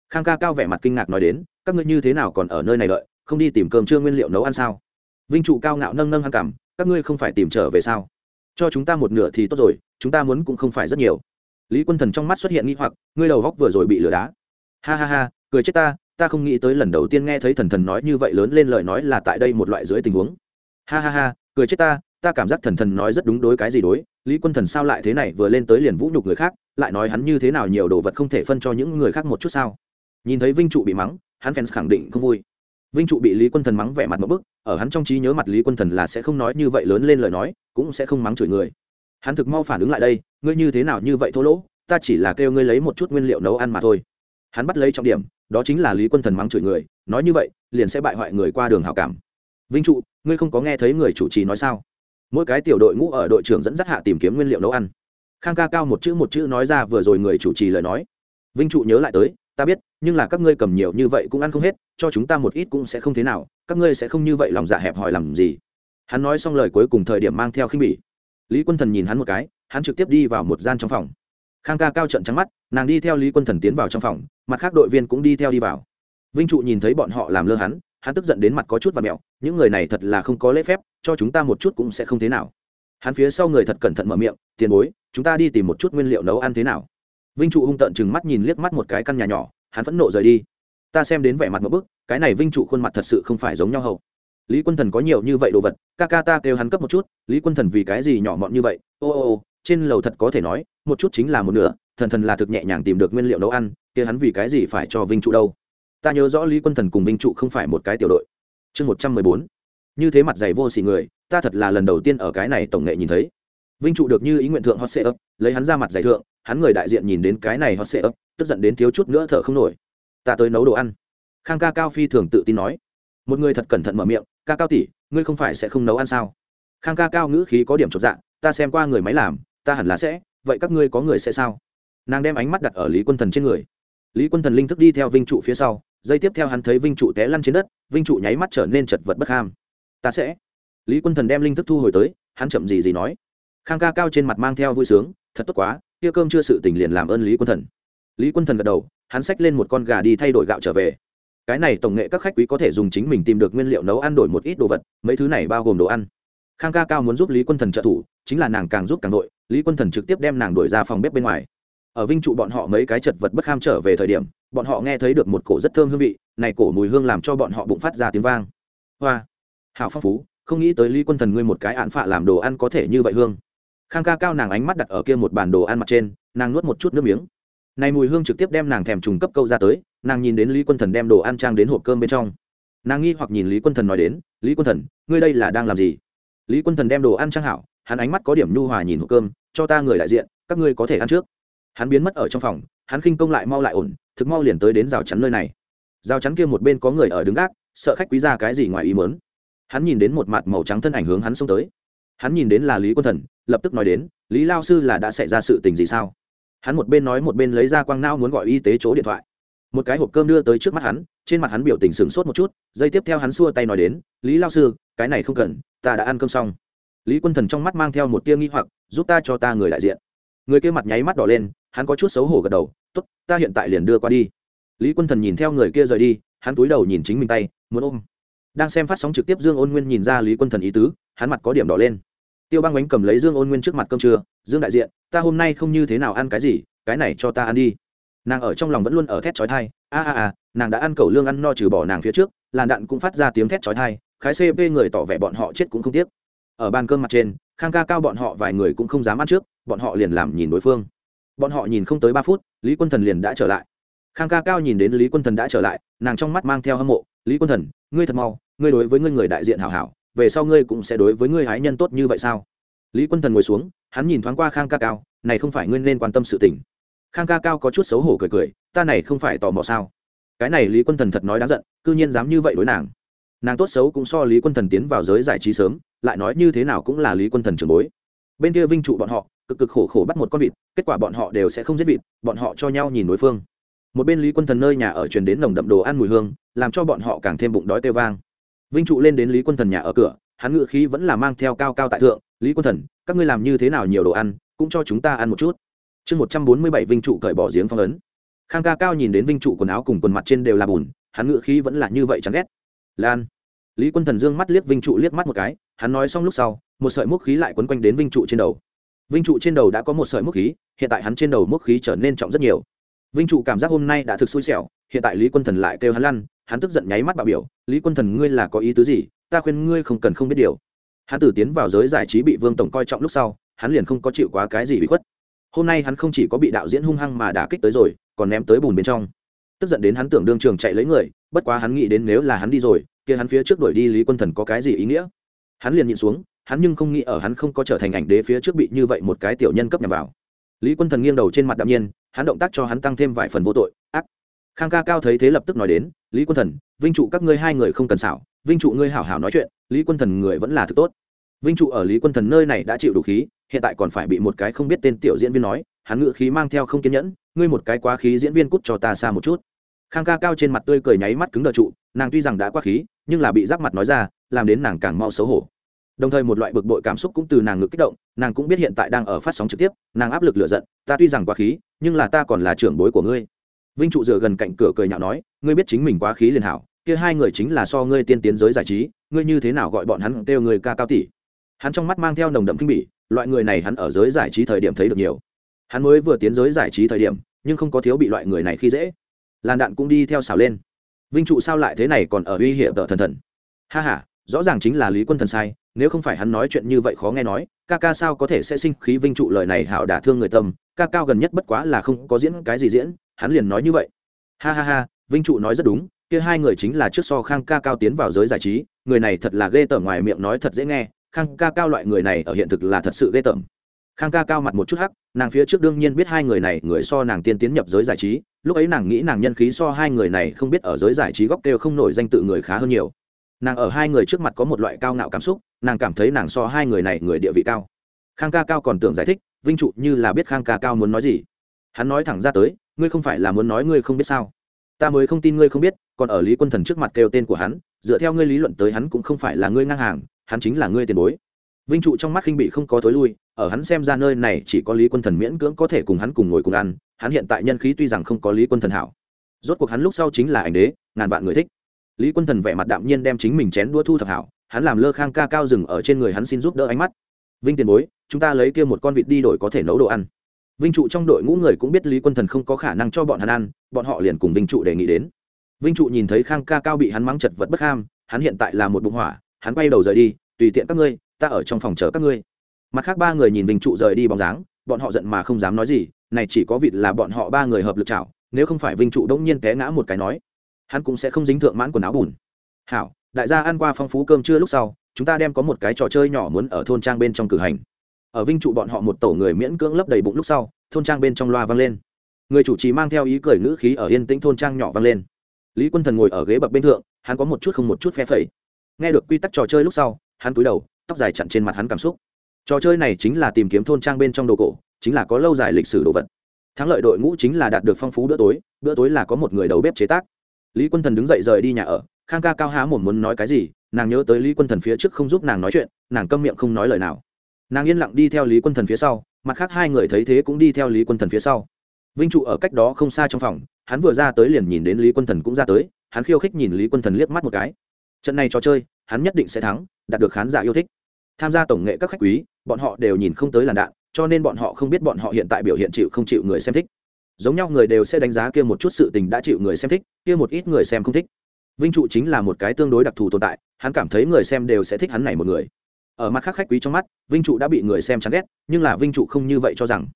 Khang ca cao vẻ mặt kinh ngạc nói đến, các ngươi như thế nào còn ở nơi này đợi? Không đi tìm cơm trưa nguyên liệu nấu ăn sao? Vinh trụ cao ngạo nâng nâng hăng cảm các ngươi không phải tìm trở về sao? Cho chúng ta một nửa thì tốt rồi, chúng ta muốn cũng không phải rất nhiều. Lý quân thần trong mắt xuất hiện nghi hoặc, ngươi đầu góc vừa rồi bị lửa đá. Ha ha ha, cười chết ta ta không nghĩ tới lần đầu tiên nghe thấy thần thần nói như vậy lớn lên lời nói là tại đây một loại dưới tình huống. Ha ha ha, cười chết ta ta cảm giác thần thần nói rất đúng đối cái gì đối, lý quân thần sao lại thế này vừa lên tới liền vũ nhục người khác, lại nói hắn như thế nào nhiều đồ vật không thể phân cho những người khác một chút sao. Nhìn thấy vinh trụ bị mắng, hắn fans khẳng định không vui vinh trụ bị lý quân thần mắng vẻ mặt một bức, ở hắn trong trí nhớ mặt lý quân thần là sẽ không nói như vậy lớn lên lời nói, cũng sẽ không mắng chửi người. Hắn thực mau phản ứng lại đây, ngươi như thế nào như vậy thô lỗ? Ta chỉ là kêu ngươi lấy một chút nguyên liệu nấu ăn mà thôi. Hắn bắt lấy trọng điểm, đó chính là lý quân thần mắng chửi người, nói như vậy, liền sẽ bại hoại người qua đường hảo cảm. Vinh trụ, ngươi không có nghe thấy người chủ trì nói sao? Mỗi cái tiểu đội ngũ ở đội trưởng dẫn dắt hạ tìm kiếm nguyên liệu nấu ăn. Khang ca cao một chữ một chữ nói ra vừa rồi người chủ trì lời nói. Vinh trụ nhớ lại tới ta biết, nhưng là các ngươi cầm nhiều như vậy cũng ăn không hết, cho chúng ta một ít cũng sẽ không thế nào, các ngươi sẽ không như vậy lòng dạ hẹp hòi làm gì. Hắn nói xong lời cuối cùng thời điểm mang theo khinh bỉ. Lý quân thần nhìn hắn một cái, hắn trực tiếp đi vào một gian trong phòng. Khang ca cao trận trắng mắt, nàng đi theo lý quân thần tiến vào trong phòng, mặt khác đội viên cũng đi theo đi vào. Vinh trụ nhìn thấy bọn họ làm lơ hắn hắn tức giận đến mặt có chút và mẹo, những người này thật là không có lễ phép, cho chúng ta một chút cũng sẽ không thế nào. Hắn phía sau người thật cẩn thận mở miệng, tiền bối, chúng ta đi tìm một chút nguyên liệu nấu ăn thế nào? Vinh trụ hung tợn chừng mắt nhìn liếc mắt một cái căn nhà nhỏ, hắn phẫn nộ rời đi. Ta xem đến vẻ mặt một bức, cái này vinh trụ khuôn mặt thật sự không phải giống nhau hậu lý quân thần có nhiều như vậy đồ vật, ca ca ta kêu hắn cấp một chút, lý quân thần vì cái gì nhỏ mọn như vậy? Ô ô ô, trên lầu thật có thể nói, một chút chính là một nửa, thần thần là thực nhẹ nhàng tìm được nguyên liệu nấu ăn, kia hắn vì cái gì phải cho vinh trụ đâu? Ta nhớ rõ lý quân thần cùng vinh trụ không phải một cái tiểu đội. Chương một trăm mười bốn, như thế mặt dày vô xỉ người, ta thật là lần đầu tiên ở cái này tổng nghệ nhìn thấy. Vinh trụ được như ý nguyện thượng hot sệ ấp lấy hắn ra mặt dày thượng hắn người đại diện nhìn đến cái này hot sệ ấp tức giận đến thiếu chút nữa thở không nổi. Ta tới nấu đồ ăn. Khang ca cao phi thường tự tin nói. Một người thật cẩn thận mở miệng, ca cao tỷ, ngươi không phải sẽ không nấu ăn sao? Khang ca cao ngữ khí có điểm chột dạng ta xem qua người máy làm, ta hẳn là sẽ, vậy các ngươi có người sẽ sao? Nàng đem ánh mắt đặt ở lý quân thần trên người. Lý quân thần linh thức đi theo vinh trụ phía sau dây tiếp theo hắn thấy vinh trụ té lăn trên đất, vinh trụ nháy mắt trở nên chật vật bất ham. Ta sẽ. Lý quân thần đem linh thức thu hồi tới, hắn chậm gì gì nói. Khang ca cao trên mặt mang theo vui sướng, thật tốt quá kia cơm chưa sự tình liền làm ơn lý quân thần. Lý quân thần gật đầu, hắn xách lên một con gà đi thay đổi gạo trở về. Cái này tổng nghệ các khách quý có thể dùng chính mình tìm được nguyên liệu nấu ăn đổi một ít đồ vật, mấy thứ này bao gồm đồ ăn. Khang ca cao muốn giúp lý quân thần trợ thủ, chính là nàng càng giúp càng đội lý quân thần trực tiếp đem nàng đuổi ra phòng bếp bên ngoài. Ở vinh trụ bọn họ mấy cái chật vật bất kham trở về thời điểm, bọn họ nghe thấy được một cổ rất thơm hương vị, này cổ mùi hương làm cho bọn họ bụng phát ra tiếng vang. Hoa! Hào phong phú, không nghĩ tới lý quân thần ngươi một cái án phạ làm đồ ăn có thể như vậy hương khang ca cao nàng ánh mắt đặt ở kia một bản đồ ăn mặt trên, nàng nuốt một chút nước miếng. Này mùi hương trực tiếp đem nàng thèm trùng cấp câu ra tới, nàng nhìn đến lý quân thần đem đồ ăn trang đến hộp cơm bên trong. Nàng nghi hoặc nhìn lý quân thần nói đến, lý quân thần, ngươi đây là đang làm gì? Lý quân thần đem đồ ăn trang hảo, hắn ánh mắt có điểm nhu hòa nhìn hộp cơm, cho ta người đại diện, các ngươi có thể ăn trước. Hắn biến mất ở trong phòng, hắn khinh công lại mau lại ổn, thực mau liền tới đến rào chắn nơi này. Rào chắn kia một bên có người ở đứng gác, sợ khách quý ra cái gì ngoài ý mớn hắn nhìn đến một mặt màu trắng thân ảnh hướng hắn xông tới hắn nhìn đến là lý quân thần, lập tức nói đến, lý lao sư là đã xảy ra sự tình gì sao? Hắn một bên nói một bên lấy ra quang nao muốn gọi y tế chỗ điện thoại. Một cái hộp cơm đưa tới trước mắt hắn, trên mặt hắn biểu tình sửng sốt một chút, giây tiếp theo hắn xua tay nói đến, lý lao sư, cái này không cần, ta đã ăn cơm xong. Lý quân thần trong mắt mang theo một tia nghi hoặc, giúp ta cho ta người đại diện. Người kia mặt nháy mắt đỏ lên, hắn có chút xấu hổ gật đầu t ố t ta hiện tại liền đưa qua đi. Lý quân thần nhìn theo người kia rời đi, hắn túi đầu nhìn chính mình tay, muốn ôm. Đang xem phát sóng trực tiếp dương ôn nguyên nhìn ra lý quân thần ý tứ hắn mặt có điểm đỏ lên. Tiêu băng bánh cầm lấy dương ôn nguyên trước mặt cơm trưa, dương đại diện, ta hôm nay không như thế nào ăn cái gì, cái này cho ta ăn đi. Nàng ở trong lòng vẫn luôn ở thét chói thai a a a, nàng đã ăn cầu lương ăn no trừ bỏ nàng phía trước, làn đạn cũng phát ra tiếng thét chói thai khái cp người tỏ vẻ bọn họ chết cũng không tiếc. Ở bàn cơm mặt trên, khang ca cao bọn họ vài người cũng không dám ăn trước, bọn họ liền làm nhìn đối phương. Bọn họ nhìn không tới ba phút, lý quân thần liền đã trở lại. Khang ca cao nhìn đến lý quân thần đã trở lại, nàng trong mắt mang theo hâm mộ, lý quân thần, ngươi thật mau, ngươi đối với ngươi người đại diện hảo hảo về sau ngươi cũng sẽ đối với ngươi hái nhân tốt như vậy sao? Lý quân thần ngồi xuống, hắn nhìn thoáng qua khang ca cao, này không phải ngươi nên quan tâm sự tình. Khang ca cao có chút xấu hổ cười cười, ta này không phải tò mò sao? Cái này lý quân thần thật nói đáng giận c ư nhiên dám như vậy đối nàng. Nàng tốt xấu cũng so lý quân thần tiến vào giới giải trí sớm, lại nói như thế nào cũng là lý quân thần trường bối. Bên kia vinh trụ bọn họ, cực cực khổ khổ bắt một con vịt, kết quả bọn họ đều sẽ không giết vịt, bọn họ cho nhau nhìn đối phương. Một bên lý quân thần nơi nhà ở truyền đến nồng đậm đồ ăn mùi hương, làm cho bọn họ càng thêm bụng đói tê vang vinh trụ lên đến lý quân thần nhà ở cửa, hắn ngự khí vẫn là mang theo cao cao tại thượng, lý quân thần, các ngươi làm như thế nào nhiều đồ ăn, cũng cho chúng ta ăn một chút. Chương một trăm bốn mươi bảy vinh trụ cởi bỏ giếng phong ấn. Khang ca cao nhìn đến vinh trụ quần áo cùng quần mặt trên đều là bùn, hắn ngự khí vẫn là như vậy chẳng ghét. Lan. Lý quân thần dương mắt liếc vinh trụ liếc mắt một cái, hắn nói xong lúc sau, một sợi múc khí lại quấn quanh đến vinh trụ trên đầu. Vinh trụ trên đầu đã có một sợi múc khí, hiện tại hắn trên đầu múc khí trở nên trọng rất nhiều. Vinh trụ cảm giác hôm nay đã thực xui xẻo, hiện tại lý quân thần lại kêu hắn lăn hắn tức giận nháy mắt bạo biểu, lý quân thần, ngươi là có ý tứ gì? Ta khuyên ngươi không cần không biết điều. Hắn tử tiến vào giới giải trí bị vương tổng coi trọng lúc sau, hắn liền không có chịu quá cái gì bị khuất. Hôm nay hắn không chỉ có bị đạo diễn hung hăng mà đả kích tới rồi, còn ném tới bùn bên trong. Tức giận đến hắn tưởng đương trường chạy lấy người, bất quá hắn nghĩ đến nếu là hắn đi rồi, kia hắn phía trước đuổi đi lý quân thần có cái gì ý nghĩa? Hắn liền nhịn xuống, hắn nhưng không nghĩ ở hắn không có trở thành ảnh đế phía trước bị như vậy một cái tiểu nhân cấp nhằm vào. Lý quân thần nghiêng đầu trên mặt đạm nhiên, hắn động tác cho hắn tăng thêm vài phần vô tội khang ca cao thấy thế lập tức nói đến, lý quân thần, vinh trụ các ngươi hai người không cần xảo, vinh trụ ngươi hảo hảo nói chuyện, lý quân thần người vẫn là thực tốt. Vinh trụ ở lý quân thần nơi này đã chịu đủ khí, hiện tại còn phải bị một cái không biết tên tiểu diễn viên nói, hắn ngự khí mang theo không kiên nhẫn, ngươi một cái quá khí diễn viên cút cho ta xa một chút. Khang ca cao trên mặt tươi cười nháy mắt cứng đờ trụ, nàng tuy rằng đã quá khí, nhưng là bị giáp mặt nói ra, làm đến nàng càng mau xấu hổ. Đồng thời một loại bực bội cảm xúc cũng từ nàng ngực kích động, nàng cũng biết hiện tại đang ở phát sóng trực tiếp, nàng áp lực lựa giận, ta tuy rằng quá khí, nhưng là ta còn là trưởng bối của ngươi vinh trụ dựa gần cạnh cửa cười nhạo nói ngươi biết chính mình quá khí liền hảo kia hai người chính là so ngươi tiên tiến giới giải trí ngươi như thế nào gọi bọn hắn kêu người ca cao tỷ? Hắn trong mắt mang theo nồng đậm kinh bỉ loại người này hắn ở giới giải trí thời điểm thấy được nhiều. Hắn mới vừa tiến giới giải trí thời điểm nhưng không có thiếu bị loại người này khi dễ. Làn đạn cũng đi theo xào lên. Vinh trụ sao lại thế này còn ở uy hiểm tợ thần thần? Ha ha, rõ ràng chính là lý quân thần sai nếu không phải hắn nói chuyện như vậy khó nghe nói ca ca sao có thể sẽ sinh khí vinh trụ lời này hảo đả thương người tâm ca cao gần nhất bất quá là không có diễn cái gì diễn hắn liền nói như vậy. Ha ha ha, vinh trụ nói rất đúng, kia hai người chính là trước so khang ca cao tiến vào giới giải trí, người này thật là ghê tởm ngoài miệng nói thật dễ nghe, khang ca cao loại người này ở hiện thực là thật sự ghê tởm. Khang ca cao mặt một chút hắc, nàng phía trước đương nhiên biết hai người này, người so nàng tiên tiến nhập giới giải trí, lúc ấy nàng nghĩ nàng nhân khí so hai người này không biết ở giới giải trí góc đều không nổi danh tự người khá hơn nhiều. Nàng ở hai người trước mặt có một loại cao ngạo cảm xúc, nàng cảm thấy nàng so hai người này người địa vị cao. Khang ca cao còn tưởng giải thích, vinh trụ như là biết khang ca cao muốn nói gì. Hắn nói thẳng ra tới ngươi không phải là muốn nói ngươi không biết sao? Ta mới không tin ngươi không biết, còn ở lý quân thần trước mặt kêu tên của hắn, dựa theo ngươi lý luận tới hắn cũng không phải là ngươi ngang hàng, hắn chính là ngươi tiền bối. Vinh trụ trong mắt khinh bị không có thối lui, ở hắn xem ra nơi này chỉ có lý quân thần miễn cưỡng có thể cùng hắn cùng ngồi cùng ăn, hắn hiện tại nhân khí tuy rằng không có lý quân thần hảo. Rốt cuộc hắn lúc sau chính là ảnh đế, ngàn vạn người thích. Lý quân thần vẻ mặt đạm nhiên đem chính mình chén đua thu thập hảo, hắn làm lơ khang ca cao rừng ở trên người hắn xin giúp đỡ ánh mắt. Vinh tiền bối, chúng ta lấy kia một con vịt đi đổi có thể nấu đồ ăn vinh trụ trong đội ngũ người cũng biết lý quân thần không có khả năng cho bọn hắn ăn, bọn họ liền cùng vinh trụ đề nghị đến. Vinh trụ nhìn thấy khang ca cao bị hắn mắng chật vật bất ham, hắn hiện tại là một bụng hỏa, hắn quay đầu rời đi, tùy tiện các ngươi, ta ở trong phòng chờ các ngươi. Mặt khác ba người nhìn vinh trụ rời đi bóng dáng, bọn họ giận mà không dám nói gì, này chỉ có vịt là bọn họ ba người hợp lực chảo, nếu không phải vinh trụ đỗng nhiên té ngã một cái nói, hắn cũng sẽ không dính thượng mãn quần áo bùn. Hảo, đại gia ăn qua phong phú cơm trưa lúc sau, chúng ta đem có một cái trò chơi nhỏ muốn ở thôn trang bên trong cử hành ở vinh trụ bọn họ một tổ người miễn cưỡng lấp đầy bụng lúc sau, thôn trang bên trong loa vang lên. Người chủ trì mang theo ý cười ngữ khí ở yên tĩnh thôn trang nhỏ vang lên. Lý quân thần ngồi ở ghế bậc bên thượng, hắn có một chút không một chút phe phẩy. Nghe được quy tắc trò chơi lúc sau, hắn cúi đầu, tóc dài chặn trên mặt hắn cảm xúc. Trò chơi này chính là tìm kiếm thôn trang bên trong đồ cổ, chính là có lâu dài lịch sử đồ vật. Thắng lợi đội ngũ chính là đạt được phong phú bữa tối bữa tối là có một người đầu bếp chế tác. Lý quân thần đứng dậy rời đi nhà ở, khang ca cao há mồm muốn nói cái gì, nàng nhớ tới lý quân thần phía trước không giúp nàng nói chuyện, nàng câm miệng không nói lời nào nàng yên lặng đi theo lý quân thần phía sau, mặt khác hai người thấy thế cũng đi theo lý quân thần phía sau. Vinh trụ ở cách đó không xa trong phòng, hắn vừa ra tới liền nhìn đến lý quân thần cũng ra tới, hắn khiêu khích nhìn lý quân thần liếc mắt một cái. Trận này trò chơi, hắn nhất định sẽ thắng, đạt được khán giả yêu thích. Tham gia tổng nghệ các khách quý, bọn họ đều nhìn không tới làn đạn, cho nên bọn họ không biết bọn họ hiện tại biểu hiện chịu không chịu người xem thích. Giống nhau người đều sẽ đánh giá kia một chút sự tình đã chịu người xem thích, kia một ít người xem không thích. Vinh trụ chính là một cái tương đối đặc thù tồn tại, hắn cảm thấy người xem đều sẽ thích hắn này một người ở mặt khác khách quý trong mắt, vinh trụ đã bị người xem chán ghét, nhưng là vinh trụ không như vậy cho rằng.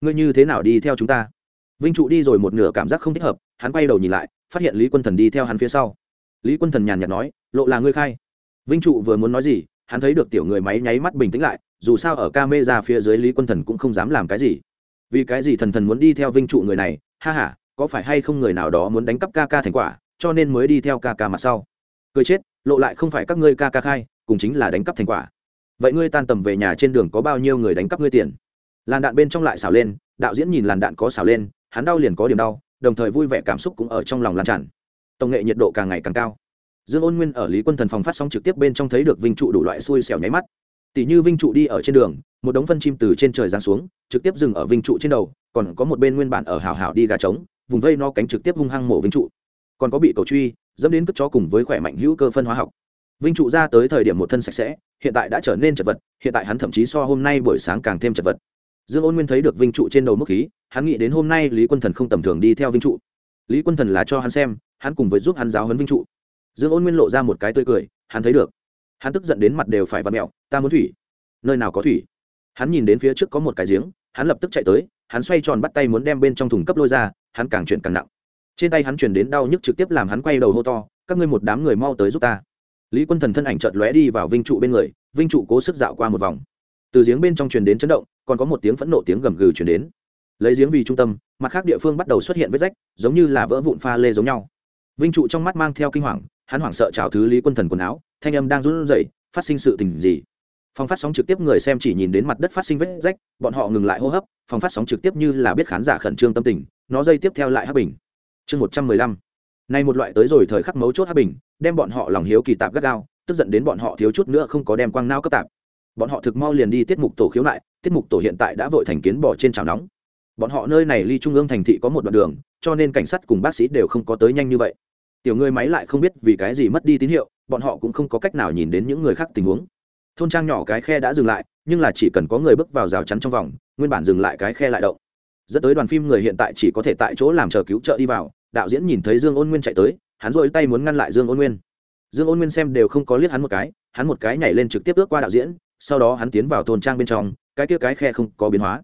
Ngươi như thế nào đi theo chúng ta? Vinh trụ đi rồi một nửa cảm giác không thích hợp, hắn quay đầu nhìn lại, phát hiện lý quân thần đi theo hắn phía sau. Lý quân thần nhàn nhạt nói, lộ là ngươi khai. Vinh trụ vừa muốn nói gì, hắn thấy được tiểu người máy nháy mắt bình tĩnh lại, dù sao ở ca mê ra phía dưới lý quân thần cũng không dám làm cái gì. Vì cái gì thần thần muốn đi theo vinh trụ người này? Ha h a có phải hay không người nào đó muốn đánh cắp ca ca thành quả, cho nên mới đi theo ca ca mặt sau. Cười chết, lộ lại không phải các ngươi ca ca khai, cùng chính là đánh cắp thành quả vậy ngươi tan tầm về nhà trên đường có bao nhiêu người đánh cắp ngươi tiền? Làn đạn bên trong lại xảo lên, đạo diễn nhìn làn đạn có xảo lên, hắn đau liền có điểm đau, đồng thời vui vẻ cảm xúc cũng ở trong lòng lan tràn. Tổng nghệ nhiệt độ càng ngày càng cao. Dương ôn nguyên ở lý quân thần phòng phát sóng trực tiếp bên trong thấy được vinh trụ đủ loại xui xẻo nháy mắt. Tỷ như vinh trụ đi ở trên đường, một đống phân chim từ trên trời giáng xuống, trực tiếp dừng ở vinh trụ trên đầu, còn có một bên nguyên bản ở hào hào đi gà trống, vùng vây no cánh trực tiếp hung hăng mổ vinh trụ. Còn có bị cầu truy, dẫm đến cất chó cùng với khỏe mạnh hữu cơ phân hóa học vinh trụ ra tới thời điểm một thân sạch sẽ, hiện tại đã trở nên chật vật, hiện tại hắn thậm chí so hôm nay buổi sáng càng thêm chật vật. Dương ôn nguyên thấy được vinh trụ trên đầu mức khí, hắn nghĩ đến hôm nay lý quân thần không tầm thường đi theo vinh trụ. Lý quân thần là cho hắn xem, hắn cùng với giúp hắn giáo huấn vinh trụ. Dương ôn nguyên lộ ra một cái tươi cười, hắn thấy được. Hắn tức giận đến mặt đều phải vặn mẹo, ta muốn thủy. Nơi nào có thủy? Hắn nhìn đến phía trước có một cái giếng, hắn lập tức chạy tới, hắn xoay tròn bắt tay muốn đem bên trong thùng cấp lôi ra, hắn càng chuyển càng nặng. Trên tay hắn chuyển đến đau nhức trực tiếp làm hắn quay đầu hô to, các ngươi một đám người mau tới giúp ta lý quân thần thân ảnh chợt lóe đi vào vinh trụ bên người, vinh trụ cố sức dạo qua một vòng. Từ giếng bên trong truyền đến chấn động, còn có một tiếng phẫn nộ tiếng gầm gừ truyền đến. Lấy giếng vì trung tâm, mặt khác địa phương bắt đầu xuất hiện vết rách, giống như là vỡ vụn pha lê giống nhau. Vinh trụ trong mắt mang theo kinh hoàng, hắn hoảng sợ chào thứ lý quân thần quần áo, thanh âm đang run rẩy, phát sinh sự tình gì? Phòng phát sóng trực tiếp người xem chỉ nhìn đến mặt đất phát sinh vết rách, bọn họ ngừng lại hô hấp, phòng phát sóng trực tiếp như là biết khán giả khẩn trương tâm tình, nó dây tiếp theo lại hấp bình. Chương một trăm mười lăm nay một loại tới rồi thời khắc mấu chốt hấp bình, đem bọn họ lòng hiếu kỳ tạp gắt gao, tức giận đến bọn họ thiếu chút nữa không có đem quang nao cấp tạp. Bọn họ thực mau liền đi tiết mục tổ khiếu nại, tiết mục tổ hiện tại đã vội thành kiến bỏ trên chảo nóng. Bọn họ nơi này ly trung ương thành thị có một đoạn đường, cho nên cảnh sát cùng bác sĩ đều không có tới nhanh như vậy. Tiểu người máy lại không biết vì cái gì mất đi tín hiệu, bọn họ cũng không có cách nào nhìn đến những người khác tình huống. Thôn trang nhỏ cái khe đã dừng lại, nhưng là chỉ cần có người bước vào rào chắn trong vòng, nguyên bản dừng lại cái khe lại động. Dẫn tới đoàn phim người hiện tại chỉ có thể tại chỗ làm chờ cứu trợ đi vào đạo diễn nhìn thấy dương ôn nguyên chạy tới, hắn rôi tay muốn ngăn lại dương ôn nguyên. Dương ôn nguyên xem đều không có liếc hắn một cái, hắn một cái nhảy lên trực tiếp ước qua đạo diễn, sau đó hắn tiến vào thôn trang bên trong, cái kia cái khe không có biến hóa.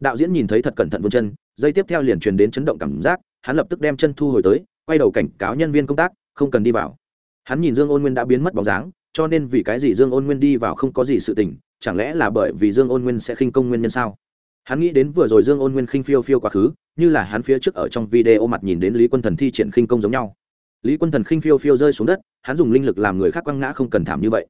Đạo diễn nhìn thấy thật cẩn thận vươn chân, dây tiếp theo liền truyền đến chấn động cảm giác, hắn lập tức đem chân thu hồi tới, quay đầu cảnh cáo nhân viên công tác, không cần đi vào. Hắn nhìn dương ôn nguyên đã biến mất bóng dáng, cho nên vì cái gì dương ôn nguyên đi vào không có gì sự tình, chẳng lẽ là bởi vì dương ôn nguyên sẽ khinh công nguyên nhân sao? Hắn nghĩ đến vừa rồi dương ôn nguyên khinh phiêu phiêu quá khứ, như là hắn phía trước ở trong video mặt nhìn đến lý quân thần thi triển khinh công giống nhau. Lý quân thần khinh phiêu phiêu rơi xuống đất, hắn dùng linh lực làm người khác quăng ngã không cần thảm như vậy.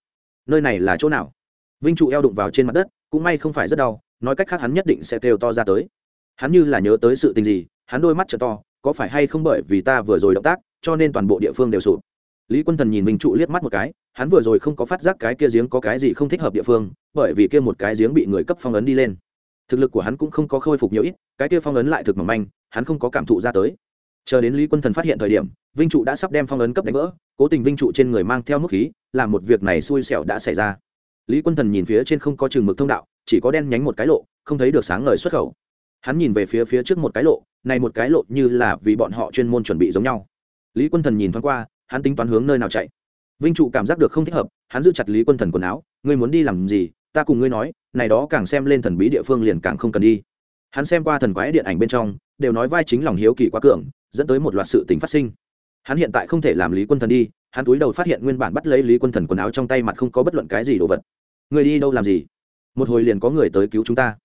Nơi này là chỗ nào? Vinh trụ eo đụng vào trên mặt đất, cũng may không phải rất đau, nói cách khác hắn nhất định sẽ kêu to ra tới. Hắn như là nhớ tới sự tình gì, hắn đôi mắt t to, có phải hay không bởi vì ta vừa rồi động tác, cho nên toàn bộ địa phương đều sụp. Lý quân thần nhìn vinh trụ liếc mắt một cái, hắn vừa rồi không có phát giác cái kia giếng có cái gì không thích hợp địa phương, bởi vì kia một cái giếng bị người cấp phong ấn đi lên thực lực của hắn cũng không có khôi phục nhiều ít, cái kia phong ấn lại thực mỏng manh, hắn không có cảm thụ ra tới. Chờ đến lý quân thần phát hiện thời điểm, vinh trụ đã sắp đem phong ấn cấp đánh vỡ, cố tình vinh trụ trên người mang theo mức khí, làm một việc này xui xẻo đã xảy ra. Lý quân thần nhìn phía trên không có chừng mực thông đạo, chỉ có đen nhánh một cái lộ, không thấy được sáng ngời xuất khẩu. Hắn nhìn về phía phía trước một cái lộ, này một cái lộ như là vì bọn họ chuyên môn chuẩn bị giống nhau. Lý quân thần nhìn thoáng qua, hắn tính toán hướng nơi nào chạy. Vinh trụ cảm giác được không thích hợp, hắn giữ chặt lý quân thần quần áo, ngươi muốn đi làm gì ta cùng ngươi nói, này đó càng xem lên thần bí địa phương liền càng không cần đi. Hắn xem qua thần quái điện ảnh bên trong, đều nói vai chính lòng hiếu kỳ quá cường, dẫn tới một loạt sự tình phát sinh. Hắn hiện tại không thể làm lý quân thần đi, hắn túi đầu phát hiện nguyên bản bắt lấy lý quân thần quần áo trong tay mặt không có bất luận cái gì đồ vật. Người đi đâu làm gì? Một hồi liền có người tới cứu chúng ta.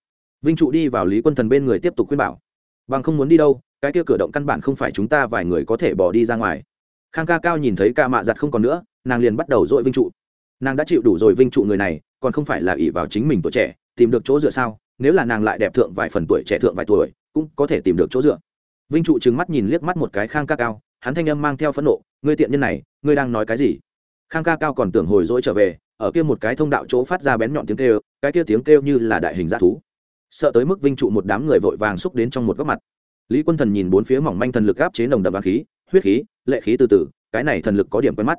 Vinh trụ đi vào lý quân thần bên người tiếp tục khuyên bảo. Bằng không muốn đi đâu, cái kia cửa động căn bản không phải chúng ta vài người có thể bỏ đi ra ngoài. Khang ca cao nhìn thấy ca mạ giặt không còn nữa, nàng liền bắt đầu dội vinh trụ. Nàng đã chịu đủ rồi vinh trụ người này còn không phải là ỷ vào chính mình tuổi trẻ, tìm được chỗ dựa sao? Nếu là nàng lại đẹp thượng vài phần tuổi trẻ thượng vài tuổi, cũng có thể tìm được chỗ dựa. Vinh trụ trừng mắt nhìn liếc mắt một cái khang ca cao, hắn thanh âm mang theo phẫn nộ, ngươi tiện nhân này, ngươi đang nói cái gì? Khang ca cao còn tưởng hồi dỗi trở về, ở kia một cái thông đạo chỗ phát ra bén nhọn tiếng kêu, cái kia tiếng kêu như là đại hình g thú. Sợ tới mức vinh trụ một đám người vội vàng xúc đến trong một góc mặt. Lý quân thần nhìn bốn phía mỏng manh thần lực áp chế nồng đậm vàng khí, huyết khí, lệ khí từ từ, cái này thần lực có điểm quen mắt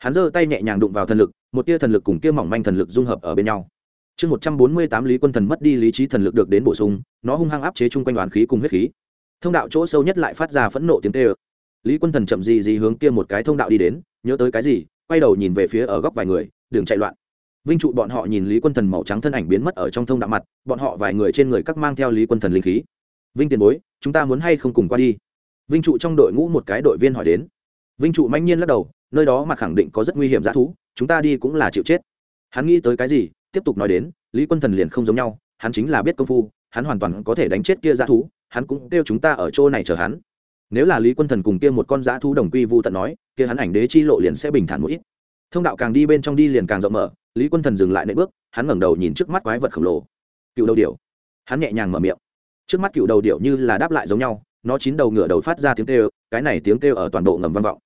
hắn giơ tay nhẹ nhàng đụng vào thần lực, một tia thần lực cùng kia mỏng manh thần lực dung hợp ở bên nhau. Chương một trăm bốn mươi tám lý quân thần mất đi lý trí thần lực được đến bổ sung, nó hung hăng áp chế chung quanh đoàn khí cùng huyết khí. Thông đạo chỗ sâu nhất lại phát ra phẫn nộ tiếng tê ơ lý quân thần chậm gì gì hướng kia một cái thông đạo đi đến, nhớ tới cái gì, quay đầu nhìn về phía ở góc vài người, đường chạy loạn. Vinh trụ bọn họ nhìn lý quân thần màu trắng thân ảnh biến mất ở trong thông đạo mặt, bọn họ vài người trên người các mang theo lý quân thần linh khí. Vinh tiền bối, chúng ta muốn hay không cùng qua đi? Vinh trụ trong đội ngũ một cái đội viên hỏi đến. Vinh trụ manh nhiên lắc đầu nơi đó mà khẳng định có rất nguy hiểm dã thú, chúng ta đi cũng là chịu chết. Hắn nghĩ tới cái gì, tiếp tục nói đến, lý quân thần liền không giống nhau, hắn chính là biết công phu, hắn hoàn toàn có thể đánh chết kia dã thú, hắn cũng kêu chúng ta ở chỗ này chờ hắn. Nếu là lý quân thần cùng kia một con dã thú đồng quy vu tận nói, kia hắn ảnh đế chi lộ liền sẽ bình thản một ít. Thông đạo càng đi bên trong đi liền càng rộng mở, lý quân thần dừng lại nệ bước, hắn ngẩng đầu nhìn trước mắt quái vật khổng lồ. Cựu đầu điểu. Hắn nhẹ nhàng mở miệng. Trước mắt cựu đầu điểu như là đáp lại giống nhau, nó chín đầu ngựa đầu phát ra tiếng kêu, cái này tiếng kêu ở toàn bộ ngầm vang vọng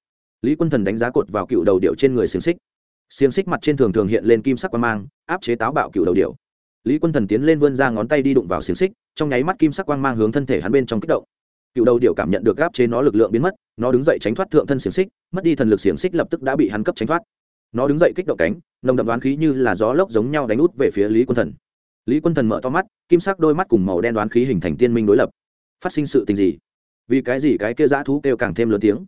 lý quân thần đánh giá cột vào cựu đầu điệu trên người xiềng xích. Xiềng xích mặt trên thường thường hiện lên kim sắc quang mang, áp chế táo bạo cựu đầu điệu lý quân thần tiến lên vươn ra ngón tay đi đụng vào xiềng xích, trong nháy mắt kim sắc quang mang hướng thân thể hắn bên trong kích động. Cựu đầu điệu cảm nhận được áp chế nó lực lượng biến mất, nó đứng dậy tránh thoát thượng thân xiềng xích, mất đi thần lực xiềng xích lập tức đã bị hắn cấp tránh thoát. Nó đứng dậy kích động cánh, nồng đậm đoán khí như là gió lốc giống nhau đánh út về phía lý quân thần. Lý quân thần mở to mắt, kim sắc đôi mắt cùng màu đen đoán khí hình thành tiên minh đối lập. Phát sinh sự tình gì? Vì cái gì cái kia dã thú kêu càng thêm lớn tiếng?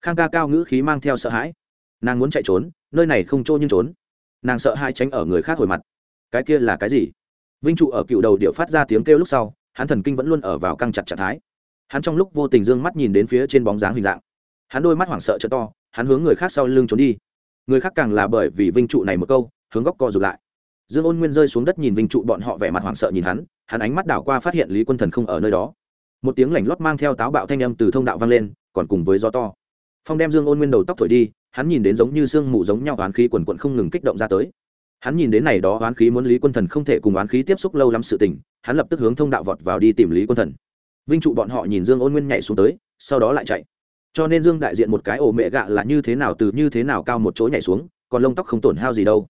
Khang ca cao ngữ khí mang theo sợ hãi. Nàng muốn chạy trốn, nơi này không trôi nhưng trốn. Nàng sợ hai tránh ở người khác hồi mặt. Cái kia là cái gì? Vinh trụ ở cựu đầu điệu phát ra tiếng kêu lúc sau, hắn thần kinh vẫn luôn ở vào căng chặt trạng thái. Hắn trong lúc vô tình d ư ơ n g mắt nhìn đến phía trên bóng dáng hình dạng. Hắn đôi mắt hoảng sợ t to, hắn hướng người khác sau lưng trốn đi. Người khác càng là bởi vì vinh trụ này một câu, hướng góc co rụt lại. Dương ôn nguyên rơi xuống đất nhìn vinh trụ, bọn họ vẻ mặt hoảng sợ nhìn hắn hắn ánh mắt đảo qua phát hiện lý quân thần không ở nơi đó. Một tiếng lảnh lót mang theo táo bạo thanh âm từ thông đạo vang lên, còn cùng với gió to phong đem dương ôn nguyên đầu tóc thổi đi, hắn nhìn đến giống như sương mù giống nhau, oán khí quần quận không ngừng kích động ra tới. Hắn nhìn đến này đó oán khí muốn lý quân thần không thể cùng oán khí tiếp xúc lâu lắm sự tình, hắn lập tức hướng thông đạo vọt vào đi tìm lý quân thần. Vinh trụ bọn họ nhìn dương ôn nguyên nhảy xuống tới, sau đó lại chạy. Cho nên dương đại diện một cái ổ mẹ gạ là như thế nào từ như thế nào cao một chỗ nhảy xuống, còn lông tóc không tổn hao gì đâu.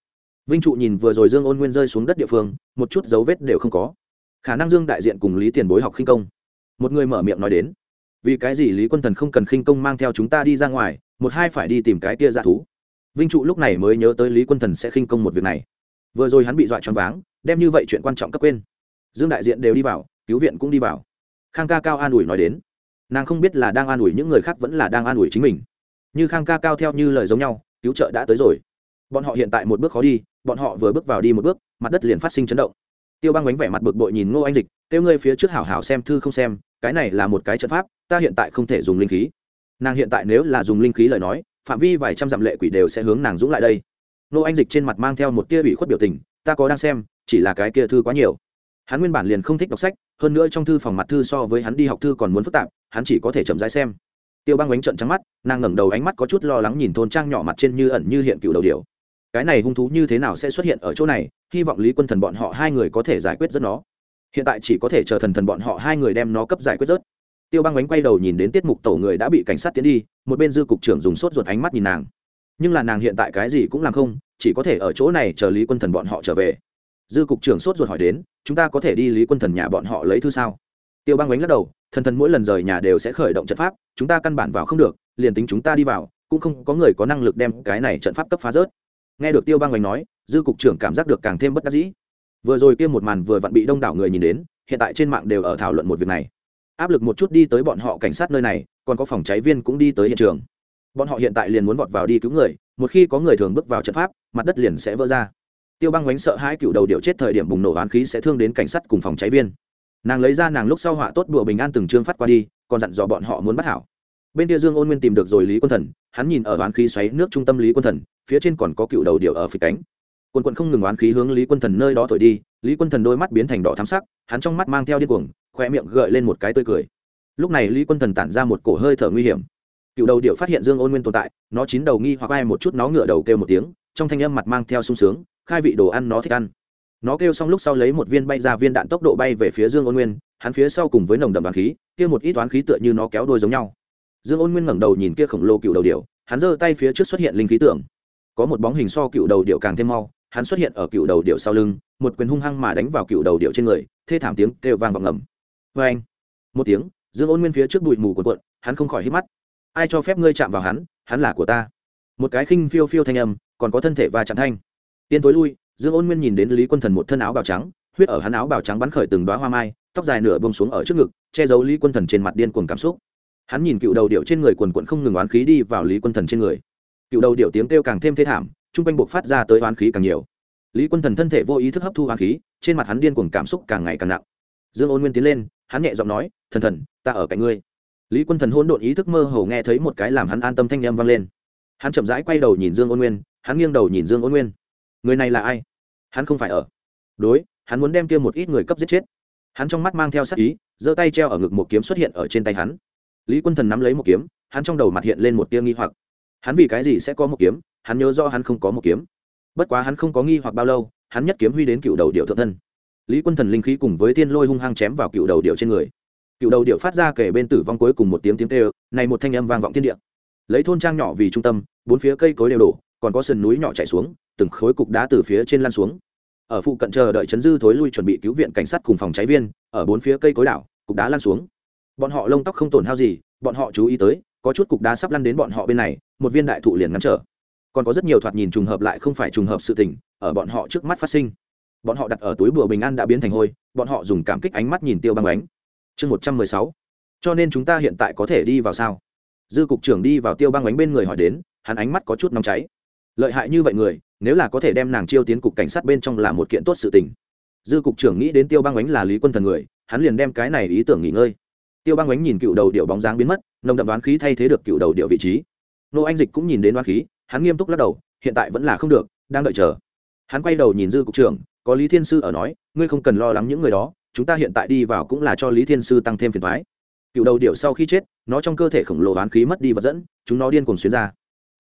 Vinh trụ nhìn vừa rồi dương ôn nguyên rơi xuống đất địa phương, một chút dấu vết đều không có. Khả năng dương đại diện cùng lý tiền bối học khinh công. Một người mở miệng nói đến vì cái gì lý quân thần không cần khinh công mang theo chúng ta đi ra ngoài, một hai phải đi tìm cái kia dạ thú. Vinh trụ lúc này mới nhớ tới lý quân thần sẽ khinh công một việc này. Vừa rồi hắn bị dọa choáng váng, đem như vậy chuyện quan trọng cấp quên. Dương đại diện đều đi vào, cứu viện cũng đi vào. Khang ca cao an ủi nói đến. Nàng không biết là đang an ủi những người khác vẫn là đang an ủi chính mình. Như khang ca cao theo như lời giống nhau, cứu trợ đã tới rồi. Bọn họ hiện tại một bước khó đi, bọn họ vừa bước vào đi một bước, mặt đất liền phát sinh chấn động. Tiêu băng bánh vẻ mặt bực bội nhìn ngô anh dịch, kêu ngươi phía trước hảo hảo xem thư không xem cái này là một cái trận pháp, ta hiện tại không thể dùng linh khí. Nàng hiện tại nếu là dùng linh khí lời nói, phạm vi vài trăm dặm lệ quỷ đều sẽ hướng nàng dũng lại đây. Nô anh dịch trên mặt mang theo một tia ủy khuất biểu tình, ta có đang xem, chỉ là cái kia thư quá nhiều. Hắn nguyên bản liền không thích đọc sách, hơn nữa trong thư phòng mặt thư so với hắn đi học thư còn muốn phức tạp, hắn chỉ có thể chậm rãi xem. Tiêu băng bánh trận trắng mắt, nàng ngẩng đầu ánh mắt có chút lo lắng nhìn thôn trang nhỏ mặt trên như ẩn như hiện cựu đầu điều cái này hung thú như thế nào sẽ xuất hiện ở chỗ này, hy vọng lý quân thần bọn họ hai người có thể giải quyết rất nó hiện tại chỉ có thể chờ thần thần bọn họ hai người đem nó cấp giải quyết rớt. Tiêu băng bánh quay đầu nhìn đến tiết mục tổ người đã bị cảnh sát tiến đi, một bên dư cục trưởng dùng sốt ruột ánh mắt nhìn nàng. Nhưng là nàng hiện tại cái gì cũng làm không, chỉ có thể ở chỗ này chờ lý quân thần bọn họ trở về. Dư cục trưởng sốt ruột hỏi đến, chúng ta có thể đi lý quân thần nhà bọn họ lấy thư sao? Tiêu băng bánh lắc đầu, thần thần mỗi lần rời nhà đều sẽ khởi động trận pháp, chúng ta căn bản vào không được, liền tính chúng ta đi vào, cũng không có người có năng lực đem cái này trận pháp cấp phá rớt. Nghe được tiêu băng bánh nói, dư cục trưởng cảm giác được càng thêm bất đắc dĩ vừa rồi kia một màn vừa vặn bị đông đảo người nhìn đến, hiện tại trên mạng đều ở thảo luận một việc này. Áp lực một chút đi tới bọn họ cảnh sát nơi này, còn có phòng cháy viên cũng đi tới hiện trường. Bọn họ hiện tại liền muốn vọt vào đi cứu người, một khi có người thường bước vào trận pháp, mặt đất liền sẽ vỡ ra. Tiêu băng bánh sợ hai cựu đầu điệu chết thời điểm bùng nổ oán khí sẽ thương đến cảnh sát cùng phòng cháy viên. Nàng lấy ra nàng lúc sau họa tốt đùa bình an từng trương phát qua đi, còn dặn dò bọn họ muốn bắt hảo. Bên kia dương ôn nguyên tìm được rồi lý quân thần, hắn nhìn ở oán khí xoáy nước trung tâm lý quân thần, phía trên còn có cựu đầu điệu ở phía cánh quân quần không ngừng oán khí hướng lý quân thần nơi đó thổi đi, lý quân thần đôi mắt biến thành đỏ thắm sắc, hắn trong mắt mang theo điên cuồng khoe miệng gợi lên một cái tươi cười. Lúc này lý quân thần tản ra một cổ hơi thở nguy hiểm. Cựu đầu điệu phát hiện dương ôn nguyên tồn tại, nó chín đầu nghi hoặc ai một chút nó ngựa đầu kêu một tiếng, trong thanh âm mặt mang theo sung sướng, khai vị đồ ăn nó thích ăn. Nó kêu xong lúc sau lấy một viên bay ra viên đạn tốc độ bay về phía dương ôn nguyên, hắn phía sau cùng với nồng đậm đoàn khí, kia một ít toán khí tựa như nó kéo đôi giống nhau. Dương ôn nguyên ngẩng đầu nhìn kia khổng lồ cựu đầu điệu hắn giơ tay phía trước xuất hiện linh khí tưởng. Có một bóng hình so cựu đầu điệu càng thêm mau hắn xuất hiện ở cựu đầu điệu sau lưng, một quyền hung hăng mà đánh vào cựu đầu điệu trên người, thê thảm tiếng kêu vang vọng ngầm. Vê anh, một tiếng, dương ôn nguyên phía trước bụi mù cuộn cuộn, hắn không khỏi hít mắt. Ai cho phép ngươi chạm vào hắn hắn là của ta. Một cái khinh phiêu phiêu thanh âm, còn có thân thể và chạm thanh. Tiên tối lui, dương ôn nguyên nhìn đến lý quân thần một thân áo bào trắng, huyết ở hắn áo bào trắng bắn khởi từng đoá hoa mai, tóc dài nửa bông xuống ở trước ngực, che giấu lý quân thần trên mặt điên cuồng cảm xúc. Hắn nhìn cựu đầu điệu trên người quần quận không ngừng oán khí đi vào lý quân thần trên người. Cựu đầu điệu tiếng kêu càng thêm thê thảm chung quanh buộc phát ra tới oán khí càng nhiều. Lý quân thần thân thể vô ý thức hấp thu oán khí, trên mặt hắn điên cuồng cảm xúc càng ngày càng nặng. Dương ôn nguyên tiến lên, hắn nhẹ giọng nói, thần thần, ta ở cạnh ngươi. Lý quân thần hôn độn ý thức mơ hồ nghe thấy một cái làm hắn an tâm thanh â m vang lên. Hắn chậm rãi quay đầu nhìn dương ôn nguyên, hắn nghiêng đầu nhìn dương ôn nguyên. Người này là ai? Hắn không phải ở. Đối, hắn muốn đem kia một ít người cấp giết chết. Hắn trong mắt mang theo sắc ý, giơ tay treo ở ngực một kiếm xuất hiện ở trên tay hắn. Lý quân thần nắm lấy một kiếm, hắn trong đầu mặt hiện lên một tia nghi hoặc. Hắn vì cái gì sẽ có một kiếm? Hắn nhớ do hắn không có một kiếm. Bất quá hắn không có nghi hoặc bao lâu, hắn nhất kiếm huy đến cựu đầu điệu thượng thân. Lý quân thần linh khí cùng với thiên lôi hung hăng chém vào cựu đầu điệu trên người. Cựu đầu điệu phát ra kể bên tử vong cuối cùng một tiếng tiếng kêu, này một thanh âm vang vọng thiên địa. Lấy thôn trang nhỏ vì trung tâm, bốn phía cây cối đều đổ, còn có sườn núi nhỏ chảy xuống, từng khối cục đá từ phía trên lan xuống. Ở phụ cận chờ đợi chấn dư thối lui chuẩn bị cứu viện cảnh sát cùng phòng cháy viên, ở bốn phía cây cối đảo, cục đá lan xuống. Bọn họ lông tóc không tổn hao gì, bọn họ chú ý tới, có chút cục đá sắp lăn đến bọn họ bên này, một viên đại thụ liền ngăn trở còn có rất nhiều thoạt nhìn trùng hợp lại không phải trùng hợp sự tình, ở bọn họ trước mắt phát sinh. Bọn họ đặt ở túi bùa bình an đã biến thành hôi, bọn họ dùng cảm kích ánh mắt nhìn tiêu băng ánh. Chương một trăm mười sáu. Cho nên chúng ta hiện tại có thể đi vào sao? Dư cục trưởng đi vào tiêu băng ánh bên người hỏi đến, hắn ánh mắt có chút nóng cháy. Lợi hại như vậy người, nếu là có thể đem nàng chiêu tiến cục cảnh sát bên trong là một kiện tốt sự tình. Dư cục trưởng nghĩ đến tiêu băng ánh là lý quân thần người, hắn liền đem cái này ý tưởng nghỉ ngơi. Tiêu băng ánh nhìn cựu đầu điệu bóng dáng biến mất, nồng đậm đoán khí thay thế được cựu đầu điệu vị trí. Nô anh dịch cũng nhìn đến đoán khí hắn nghiêm túc lắc đầu, hiện tại vẫn là không được, đang đợi chờ. Hắn quay đầu nhìn dư cục trưởng, có lý thiên sư ở nói, ngươi không cần lo lắng những người đó, chúng ta hiện tại đi vào cũng là cho lý thiên sư tăng thêm phiền thoái cựu đầu điệu sau khi chết, nó trong cơ thể khổng lồ hoán khí mất đi vật dẫn, chúng nó điên cuồng xuyên ra.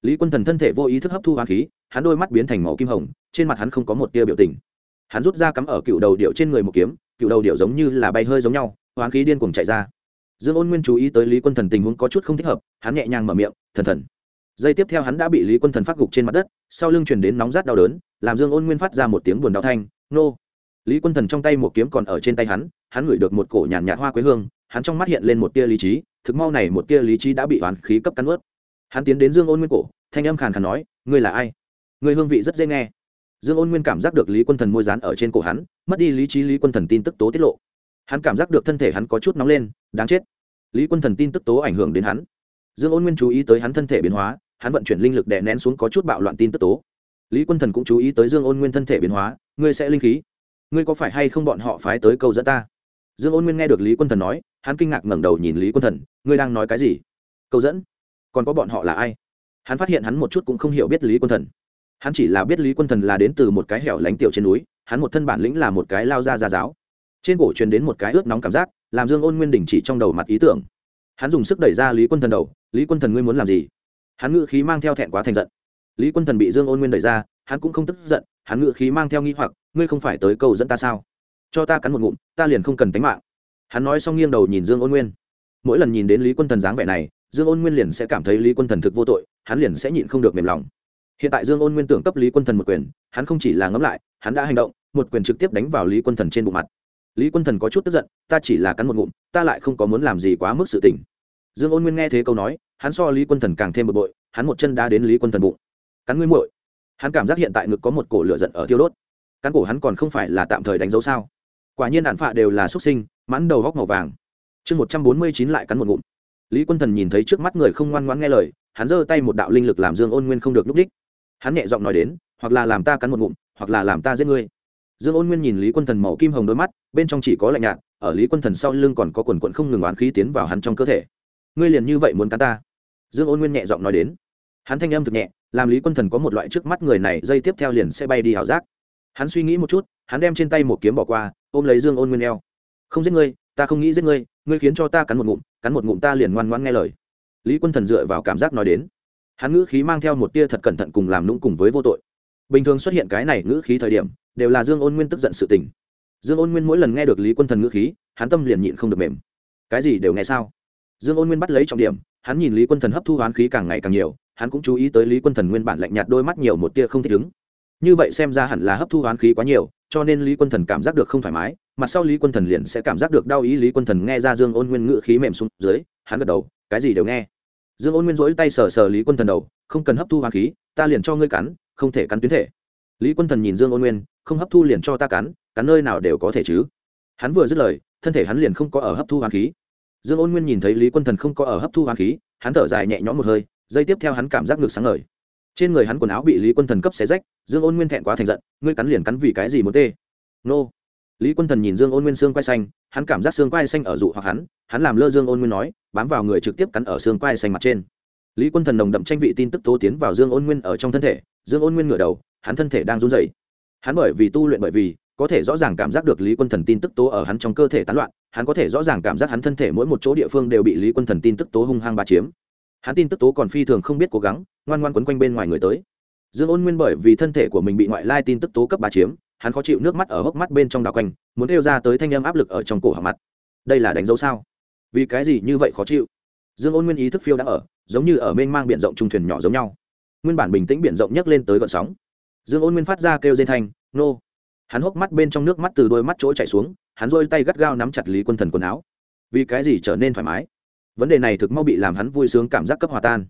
Lý quân thần thân thể vô ý thức hấp thu hoán khí, hắn đôi mắt biến thành màu kim hồng, trên mặt hắn không có một tia biểu tình. Hắn rút ra cắm ở cựu đầu điệu trên người một kiếm, cựu đầu điệu giống như là bay hơi giống nhau hoán khí điên cuồng chạy ra. Dương ôn nguyên chú ý tới lý quân thần tình huống có chút không thích hợp, hắn nhẹ nhàng mở miệng, thần thần giây tiếp theo hắn đã bị lý quân thần phát gục trên mặt đất, sau lưng chuyển đến nóng rát đau đớn, làm dương ôn nguyên phát ra một tiếng buồn đau thanh, nô! Lý quân thần trong tay một kiếm còn ở trên tay hắn hắn ngửi được một cổ nhàn nhạt hoa quế hương, hắn trong mắt hiện lên một tia lý trí, thực mau này một tia lý trí đã bị oán khí cấp cắn ướt. Hắn tiến đến dương ôn nguyên cổ, thanh âm khàn khàn nói, ngươi là ai? Người hương vị rất dễ nghe. Dương ôn nguyên cảm giác được lý quân thần môi dán ở trên cổ hắn, mất đi lý trí lý quân thần tin tức tố tiết lộ. Hắn cảm giác được thân thể hắn có chút nóng lên, đáng chết. Lý quân thần tin tức tố ảnh hưởng đến hắn. Dương ôn nguyên chú ý tới hắn thân thể biến hóa hắn vận chuyển linh lực đè nén xuống có chút bạo loạn tin tức tố. Lý quân thần cũng chú ý tới dương ôn nguyên thân thể biến hóa, ngươi sẽ linh khí? Ngươi có phải hay không bọn họ phái tới câu dẫn ta? Dương ôn nguyên nghe được lý quân thần nói, hắn kinh ngạc ngẩng đầu nhìn lý quân thần, ngươi đang nói cái gì? Câu dẫn? Còn có bọn họ là ai? Hắn phát hiện hắn một chút cũng không hiểu biết lý quân thần. Hắn chỉ là biết lý quân thần là đến từ một cái hẻo lánh tiểu trên núi, hắn một thân bản lĩnh là một cái lao ra ra giáo. Trên cổ truyền đến một cái ướt nóng cảm giác, làm dương ôn nguyên đình chỉ trong đầu mặt ý tưởng. Hắn dùng sức đẩy ra lý quân thần đầu, lý quân thần ngươi muốn làm gì? Hắn ngự khí mang theo thẹn quá thành giận. Lý quân thần bị dương ôn nguyên đẩy ra, hắn cũng không tức giận, hắn ngự khí mang theo nghi hoặc, ngươi không phải tới cầu dẫn ta sao? Cho ta cắn một ngụm, ta liền không cần tính mạng. Hắn nói xong nghiêng đầu nhìn dương ôn nguyên. Mỗi lần nhìn đến lý quân thần dáng vẻ này, dương ôn nguyên liền sẽ cảm thấy lý quân thần thực vô tội, hắn liền sẽ nhịn không được mềm lòng. Hiện tại dương ôn nguyên tưởng cấp lý quân thần một quyền, hắn không chỉ là ngẫm lại, hắn đã hành động, một quyền trực tiếp đánh vào lý quân thần trên bộ mặt. Lý quân thần có chút tức giận, ta chỉ là cắn một ngụm, ta lại không có muốn làm gì quá mức sự tình dương ôn nguyên nghe thế câu nói, hắn so lý quân thần càng thêm bực bội, hắn một chân đá đến lý quân thần bụng. Cắn ngươi muội. Hắn cảm giác hiện tại ngực có một cổ lửa giận ở tiêu đốt. Cắn cổ hắn còn không phải là tạm thời đánh dấu sao? Quả nhiên đạn phạ đều là xuất sinh, mãn đầu góc màu vàng. Chương một trăm bốn mươi chín lại cắn một ngụm. Lý quân thần nhìn thấy trước mắt người không ngoan ngoãn nghe lời, hắn giơ tay một đạo linh lực làm dương ôn nguyên không được núp đích hắn nhẹ giọng nói đến, hoặc là làm ta cắn một ngụm, hoặc là làm ta giết ngươi. Dương ôn nguyên nhìn lý quân thần màu kim hồng đôi mắt, bên trong chỉ có lạnh nhạt, ở lý quân thần sau lưng còn có quần quận không ngừng oán khí tiến vào hắn trong cơ thể ngươi liền như vậy muốn cắn ta? Dương ôn nguyên nhẹ giọng nói đến. Hắn thanh âm thực nhẹ, làm lý quân thần có một loại trước mắt người này dây tiếp theo liền sẽ bay đi hảo giác. Hắn suy nghĩ một chút, hắn đem trên tay một kiếm bỏ qua, ôm lấy dương ôn nguyên eo. Không giết ngươi, ta không nghĩ giết ngươi ngươi khiến cho ta cắn một ngụm, cắn một ngụm ta liền ngoan ngoan nghe lời. Lý quân thần dựa vào cảm giác nói đến. Hắn ngữ khí mang theo một tia thật cẩn thận cùng làm lũng cùng với vô tội. Bình thường xuất hiện cái này ngữ khí thời điểm, đều là dương ôn nguyên tức giận sự tình. Dương ôn nguyên mỗi lần nghe được lý quân thần ngữ khí, hắn tâm liền nhịn không được mềm. Cái gì đều nghe sao? Dương ôn nguyên bắt lấy trọng điểm, hắn nhìn lý quân thần hấp thu hoán khí càng ngày càng nhiều, hắn cũng chú ý tới lý quân thần nguyên bản lạnh nhạt đôi mắt nhiều một tia không thích ứng. Như vậy xem ra hẳn là hấp thu hoán khí quá nhiều, cho nên lý quân thần cảm giác được không thoải mái mặt sau lý quân thần liền sẽ cảm giác được đau ý lý quân thần nghe ra dương ôn nguyên ngự khí mềm xuống dưới, hắn gật đầu, cái gì đều nghe. Dương ôn nguyên dỗi tay sờ sờ lý quân thần đầu, không cần hấp thu hoán khí, ta liền cho ngươi cắn, không thể cắn tuyến thể. Lý quân thần nhìn dương ôn nguyên, không hấp thu liền cho ta cắn cắn nơi nào đều có thể chứ? Hắn vừa dứt lời, thân thể hắn liền không có ở hấp thu hoán khí dương ôn nguyên nhìn thấy lý quân thần không có ở hấp thu hoán khí, hắn thở dài nhẹ nhõm một hơi dây tiếp theo hắn cảm giác ngược sáng ngời. Trên người hắn quần áo bị lý quân thần cấp xé rách, dương ôn nguyên thẹn quá thành giận, ngươi cắn liền cắn vì cái gì muốn tê? Nô. Lý quân thần nhìn dương ôn nguyên xương quai xanh, hắn cảm giác xương quai xanh ở dụ hoặc hắn hắn làm lơ dương ôn nguyên nói, bám vào người trực tiếp cắn ở xương quai xanh mặt trên. Lý quân thần nồng đậm tranh vị tin tức tố tiến vào dương ôn nguyên ở trong thân thể, dương ôn nguyên ngửa đầu, hắn thân thể đang run rẩy. Hắn bởi vì tu luyện bởi vì có thể rõ ràng cảm giác được lý quân thần tin tức tố ở hắn trong cơ thể tán loạn, hắn có thể rõ ràng cảm giác hắn thân thể mỗi một chỗ địa phương đều bị lý quân thần tin tức tố hung hăng ba chiếm. Hắn tin tức tố còn phi thường không biết cố gắng, ngoan ngoan quấn quanh bên ngoài người tới. Dương ôn nguyên bởi vì thân thể của mình bị ngoại lai tin tức tố cấp ba chiếm, hắn khó chịu nước mắt ở hốc mắt bên trong đào quanh, muốn kêu ra tới thanh âm áp lực ở trong cổ họng mặt. Đây là đánh dấu sao? Vì cái gì như vậy khó chịu? Dương ôn nguyên ý thức phiêu đã ở, giống như ở mênh mang biển rộng trung thuyền nhỏ giống nhau. Nguyên bản bình tĩnh biển rộng nhấc lên tới gợn sóng. Dương ôn nguyên phát ra kêu dây thanh, nô! Hắn hốc mắt bên trong nước mắt từ đôi mắt chỗ chảy xuống, hắn rôi tay gắt gao nắm chặt lý quân thần quần áo. Vì cái gì trở nên thoải mái? Vấn đề này thực mau bị làm hắn vui sướng cảm giác cấp hòa tan.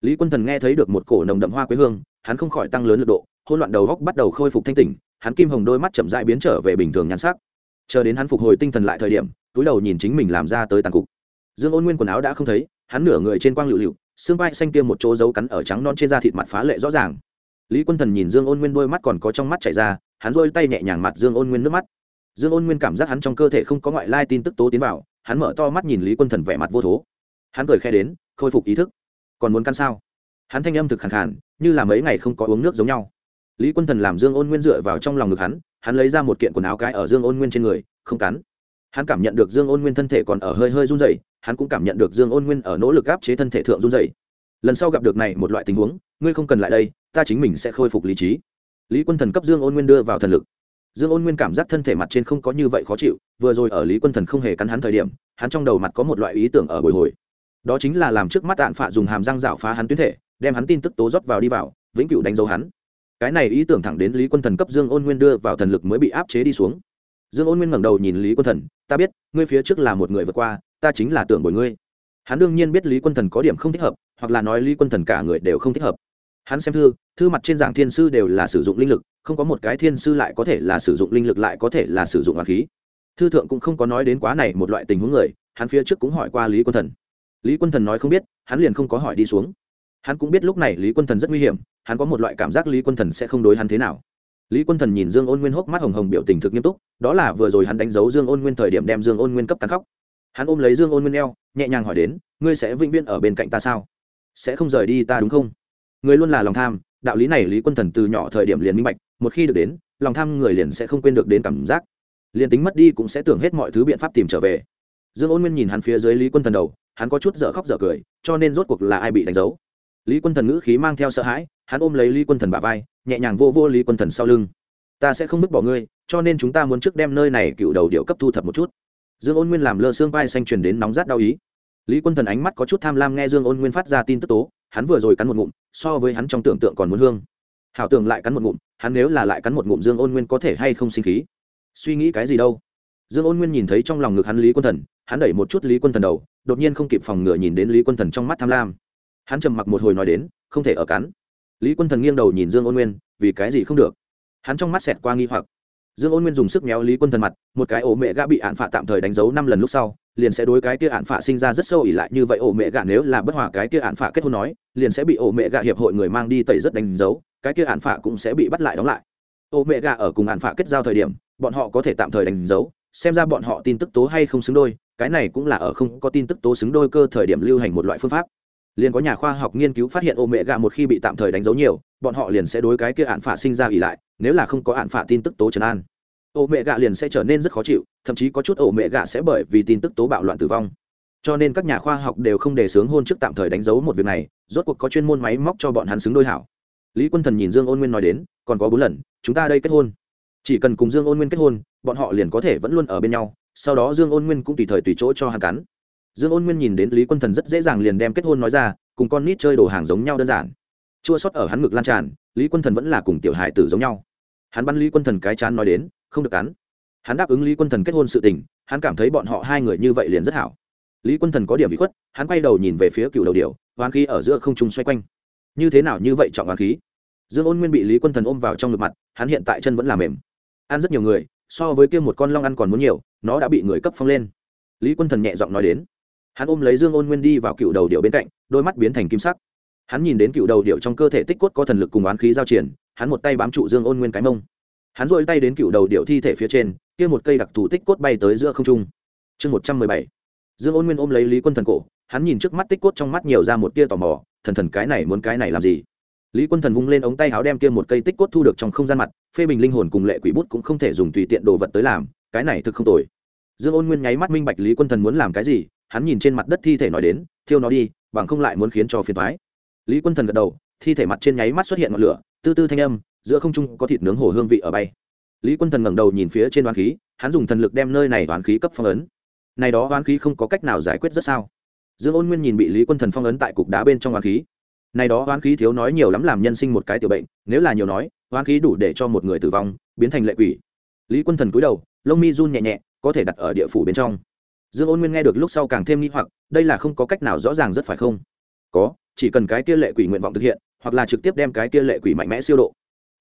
Lý quân thần nghe thấy được một cổ nồng đậm hoa quê hương, hắn không khỏi tăng lớn lực độ hôn loạn đầu góc bắt đầu khôi phục thanh tỉnh, hắn kim hồng đôi mắt chậm dại biến trở về bình thường nhắn sắc. Chờ đến hắn phục hồi tinh thần lại thời điểm, túi đầu nhìn chính mình làm ra tới tàn cục. Dương ôn nguyên quần áo đã không thấy, hắn nửa người trên quang lựu lựu, xương vai xanh kia một chỗ dấu cắn ở trắng non trên da thịt mặt phá lệ rõ ràng. Lý quân thần nhìn dương ôn nguyên đôi mắt còn có trong mắt chảy ra hắn rôi tay nhẹ nhàng mặt dương ôn nguyên nước mắt. Dương ôn nguyên cảm giác hắn trong cơ thể không có ngoại lai tin tức tố tiến vào, hắn mở to mắt nhìn lý quân thần vẻ mặt vô thố. Hắn cười khe đến, khôi phục ý thức. Còn muốn căn sao? Hắn thanh âm thực khẳng khản như là mấy ngày không có uống nước giống nhau. Lý quân thần làm dương ôn nguyên dựa vào trong lòng ngực hắn hắn lấy ra một kiện quần áo cái ở dương ôn nguyên trên người, không cắn. Hắn cảm nhận được dương ôn nguyên thân thể còn ở hơi hơi run dày hắn cũng cảm nhận được dương ôn nguyên ở nỗ lực áp chế thân thể thượng run dày lần sau gặp được này một loại tình huống, ngươi không cần lại đây, ta chính mình sẽ khôi phục lý trí lý quân thần cấp dương ôn nguyên đưa vào thần lực. Dương ôn nguyên cảm giác thân thể mặt trên không có như vậy khó chịu, vừa rồi ở lý quân thần không hề cắn hắn thời điểm, hắn trong đầu mặt có một loại ý tưởng ở bồi hồi. Đó chính là làm trước mắt tạn phạ dùng hàm răng rảo phá hắn tuyến thể, đem hắn tin tức tố rót vào đi vào, vĩnh cửu đánh dấu hắn. Cái này ý tưởng thẳng đến lý quân thần cấp dương ôn nguyên đưa vào thần lực mới bị áp chế đi xuống. Dương ôn nguyên ngẩng đầu nhìn lý quân thần, ta biết, ngươi phía trước là một người vượt qua, ta chính là tưởng bồi ngươi. Hắn đương nhiên biết lý quân thần có điểm không thích hợp, hoặc là nói lý quân thần cả người đều không thích hợp hắn xem thư thư mặt trên giảng thiên sư đều là sử dụng linh lực, không có một cái thiên sư lại có thể là sử dụng linh lực lại có thể là sử dụng hoàng khí. Thư thượng cũng không có nói đến quá này một loại tình huống người, hắn phía trước cũng hỏi qua lý quân thần. Lý quân thần nói không biết, hắn liền không có hỏi đi xuống. Hắn cũng biết lúc này lý quân thần rất nguy hiểm, hắn có một loại cảm giác lý quân thần sẽ không đối hắn thế nào. Lý quân thần nhìn dương ôn nguyên hốc mắt hồng hồng biểu tình thực nghiêm túc, đó là vừa rồi hắn đánh dấu dương ôn nguyên thời điểm đem dương ôn nguyên cấp cắn khóc hắn ôm lấy dương ôn nguyên eo, nhẹ nhàng hỏi đến, ngươi sẽ vĩnh viễn ở bên cạnh ta sao? Sẽ không rời đi ta đúng không? Người luôn là lòng tham, đạo lý này lý quân thần từ nhỏ thời điểm liền minh bạch, một khi được đến, lòng tham người liền sẽ không quên được đến cảm giác. Liền tính mất đi cũng sẽ tưởng hết mọi thứ biện pháp tìm trở về. Dương ôn nguyên nhìn hắn phía dưới lý quân thần đầu, hắn có chút dở khóc dở cười, cho nên rốt cuộc là ai bị đánh dấu? Lý quân thần ngữ khí mang theo sợ hãi, hắn ôm lấy lý quân thần bả vai, nhẹ nhàng vô vô lý quân thần sau lưng. Ta sẽ không vứt bỏ ngươi, cho nên chúng ta muốn trước đem nơi này cựu đầu điệu cấp thu thập một chút. Dương ôn nguyên làm lơ xương vai xanh truyền đến nóng rát đau ý. Lý quân thần ánh mắt có chút tham lam nghe dương ôn nguyên phát ra tin tức tố hắn vừa rồi cắn một ngụm, so với hắn trong tưởng tượng còn muốn hương. Hảo tưởng lại cắn một ngụm, hắn nếu là lại cắn một ngụm dương ôn nguyên có thể hay không sinh khí? Suy nghĩ cái gì đâu? Dương ôn nguyên nhìn thấy trong lòng ngực hắn lý quân thần, hắn đẩy một chút lý quân thần đầu, đột nhiên không kịp phòng ngừa nhìn đến lý quân thần trong mắt tham lam. Hắn trầm mặc một hồi nói đến, không thể ở cắn. Lý quân thần nghiêng đầu nhìn dương ôn nguyên, vì cái gì không được? Hắn trong mắt xẹt qua nghi hoặc. Dương ôn nguyên dùng sức méo lý quân thần mặt, một cái ổ mẹ gã bị án phạt tạm thời đánh dấu năm lần lúc sau liền sẽ đối cái kia án phạ sinh ra rất sâu ỉ lại như vậy, ổ mẹ gạ nếu là bất hòa cái kia án phạ kết hôn nói, liền sẽ bị ổ mẹ gạ hiệp hội người mang đi tẩy rất đánh dấu, cái kia án phạ cũng sẽ bị bắt lại đóng lại. Ổ mẹ gạ ở cùng án phạ kết giao thời điểm, bọn họ có thể tạm thời đánh dấu, xem ra bọn họ tin tức tố hay không xứng đôi, cái này cũng là ở không có tin tức tố xứng đôi cơ thời điểm lưu hành một loại phương pháp. Liền có nhà khoa học nghiên cứu phát hiện ô mẹ gà một khi bị tạm thời đánh dấu nhiều, bọn họ liền sẽ đối cái kia ạn phả sinh ra ỉ lại, nếu là không có ạn phả tin tức tố trấn an ổ mẹ gạ liền sẽ trở nên rất khó chịu, thậm chí có chút ổ mẹ gạ sẽ bởi vì tin tức tố bạo loạn tử vong. Cho nên các nhà khoa học đều không đề xướng hôn trước tạm thời đánh dấu một việc này, rốt cuộc có chuyên môn máy móc cho bọn hắn xứng đôi hảo. Lý quân thần nhìn dương ôn nguyên nói đến, còn có bốn lần, chúng ta đây kết hôn. Chỉ cần cùng dương ôn nguyên kết hôn, bọn họ liền có thể vẫn luôn ở bên nhau, sau đó dương ôn nguyên cũng tùy thời tùy chỗ cho hắn cắn. Dương ôn nguyên nhìn đến lý quân thần rất dễ dàng liền đem kết hôn nói ra, cùng con nít chơi đồ hàng giống nhau đơn giản. Chua sót ở hắn ngực lan tràn, lý quân thần vẫn là cùng tiểu hải tử giống nhau. Hắn bắn lý quân thần cái chán nói đến không được cắn. Hắn đáp ứng lý quân thần kết hôn sự tình, hắn cảm thấy bọn họ hai người như vậy liền rất hảo. Lý quân thần có điểm bị khuất, hắn quay đầu nhìn về phía cựu đầu điều hoán khí ở giữa không trung xoay quanh. Như thế nào như vậy trọng hoán khí? Dương ôn nguyên bị lý quân thần ôm vào trong ngực mặt, hắn hiện tại chân vẫn là mềm. Ăn rất nhiều người, so với kia một con long ăn còn muốn nhiều, nó đã bị người cấp phong lên. Lý quân thần nhẹ giọng nói đến. Hắn ôm lấy dương ôn nguyên đi vào cựu đầu điệu bên cạnh, đôi mắt biến thành kim sắc. Hắn nhìn đến cựu đầu điệu trong cơ thể tích cốt có thần lực cùng oán khí giao triển, hắn một tay bám trụ dương ôn nguyên cái mông hắn dội tay đến cựu đầu điệu thi thể phía trên, kia một cây đặc thù tích cốt bay tới giữa không trung. Chương một trăm mười bảy. Dương ôn nguyên ôm lấy lý quân thần cổ, hắn nhìn trước mắt tích cốt trong mắt nhiều ra một tia tò mò, thần thần cái này muốn cái này làm gì? Lý quân thần vung lên ống tay áo đem kia một cây tích cốt thu được trong không gian mặt, phê bình linh hồn cùng lệ quỷ bút cũng không thể dùng tùy tiện đồ vật tới làm, cái này thực không tồi. Dương ôn nguyên nháy mắt minh bạch lý quân thần muốn làm cái gì, hắn nhìn trên mặt đất thi thể nói đến, thiêu nó đi, bằng không lại muốn khiến cho phiền thoái lý quân thần gật đầu, thi thể mặt trên nháy mắt xuất hiện ngọn lửa, tư tư thanh âm giữa không trung có thịt nướng hổ hương vị ở bay. Lý quân thần ngẩng đầu nhìn phía trên đoán khí, hắn dùng thần lực đem nơi này đoán khí cấp phong ấn. Này đó đoán khí không có cách nào giải quyết rất sao. Dương ôn nguyên nhìn bị lý quân thần phong ấn tại cục đá bên trong đoán khí. Này đó đoán khí thiếu nói nhiều lắm làm nhân sinh một cái tiểu bệnh, nếu là nhiều nói, đoán khí đủ để cho một người tử vong, biến thành lệ quỷ. Lý quân thần cúi đầu, lông mi run nhẹ nhẹ, có thể đặt ở địa phủ bên trong. Dương ôn nguyên nghe được lúc sau càng thêm nghi hoặc, đây là không có cách nào rõ ràng rất phải không? Có, chỉ cần cái kia lệ quỷ nguyện vọng thực hiện, hoặc là trực tiếp đem cái kia lệ quỷ mạnh mẽ siêu độ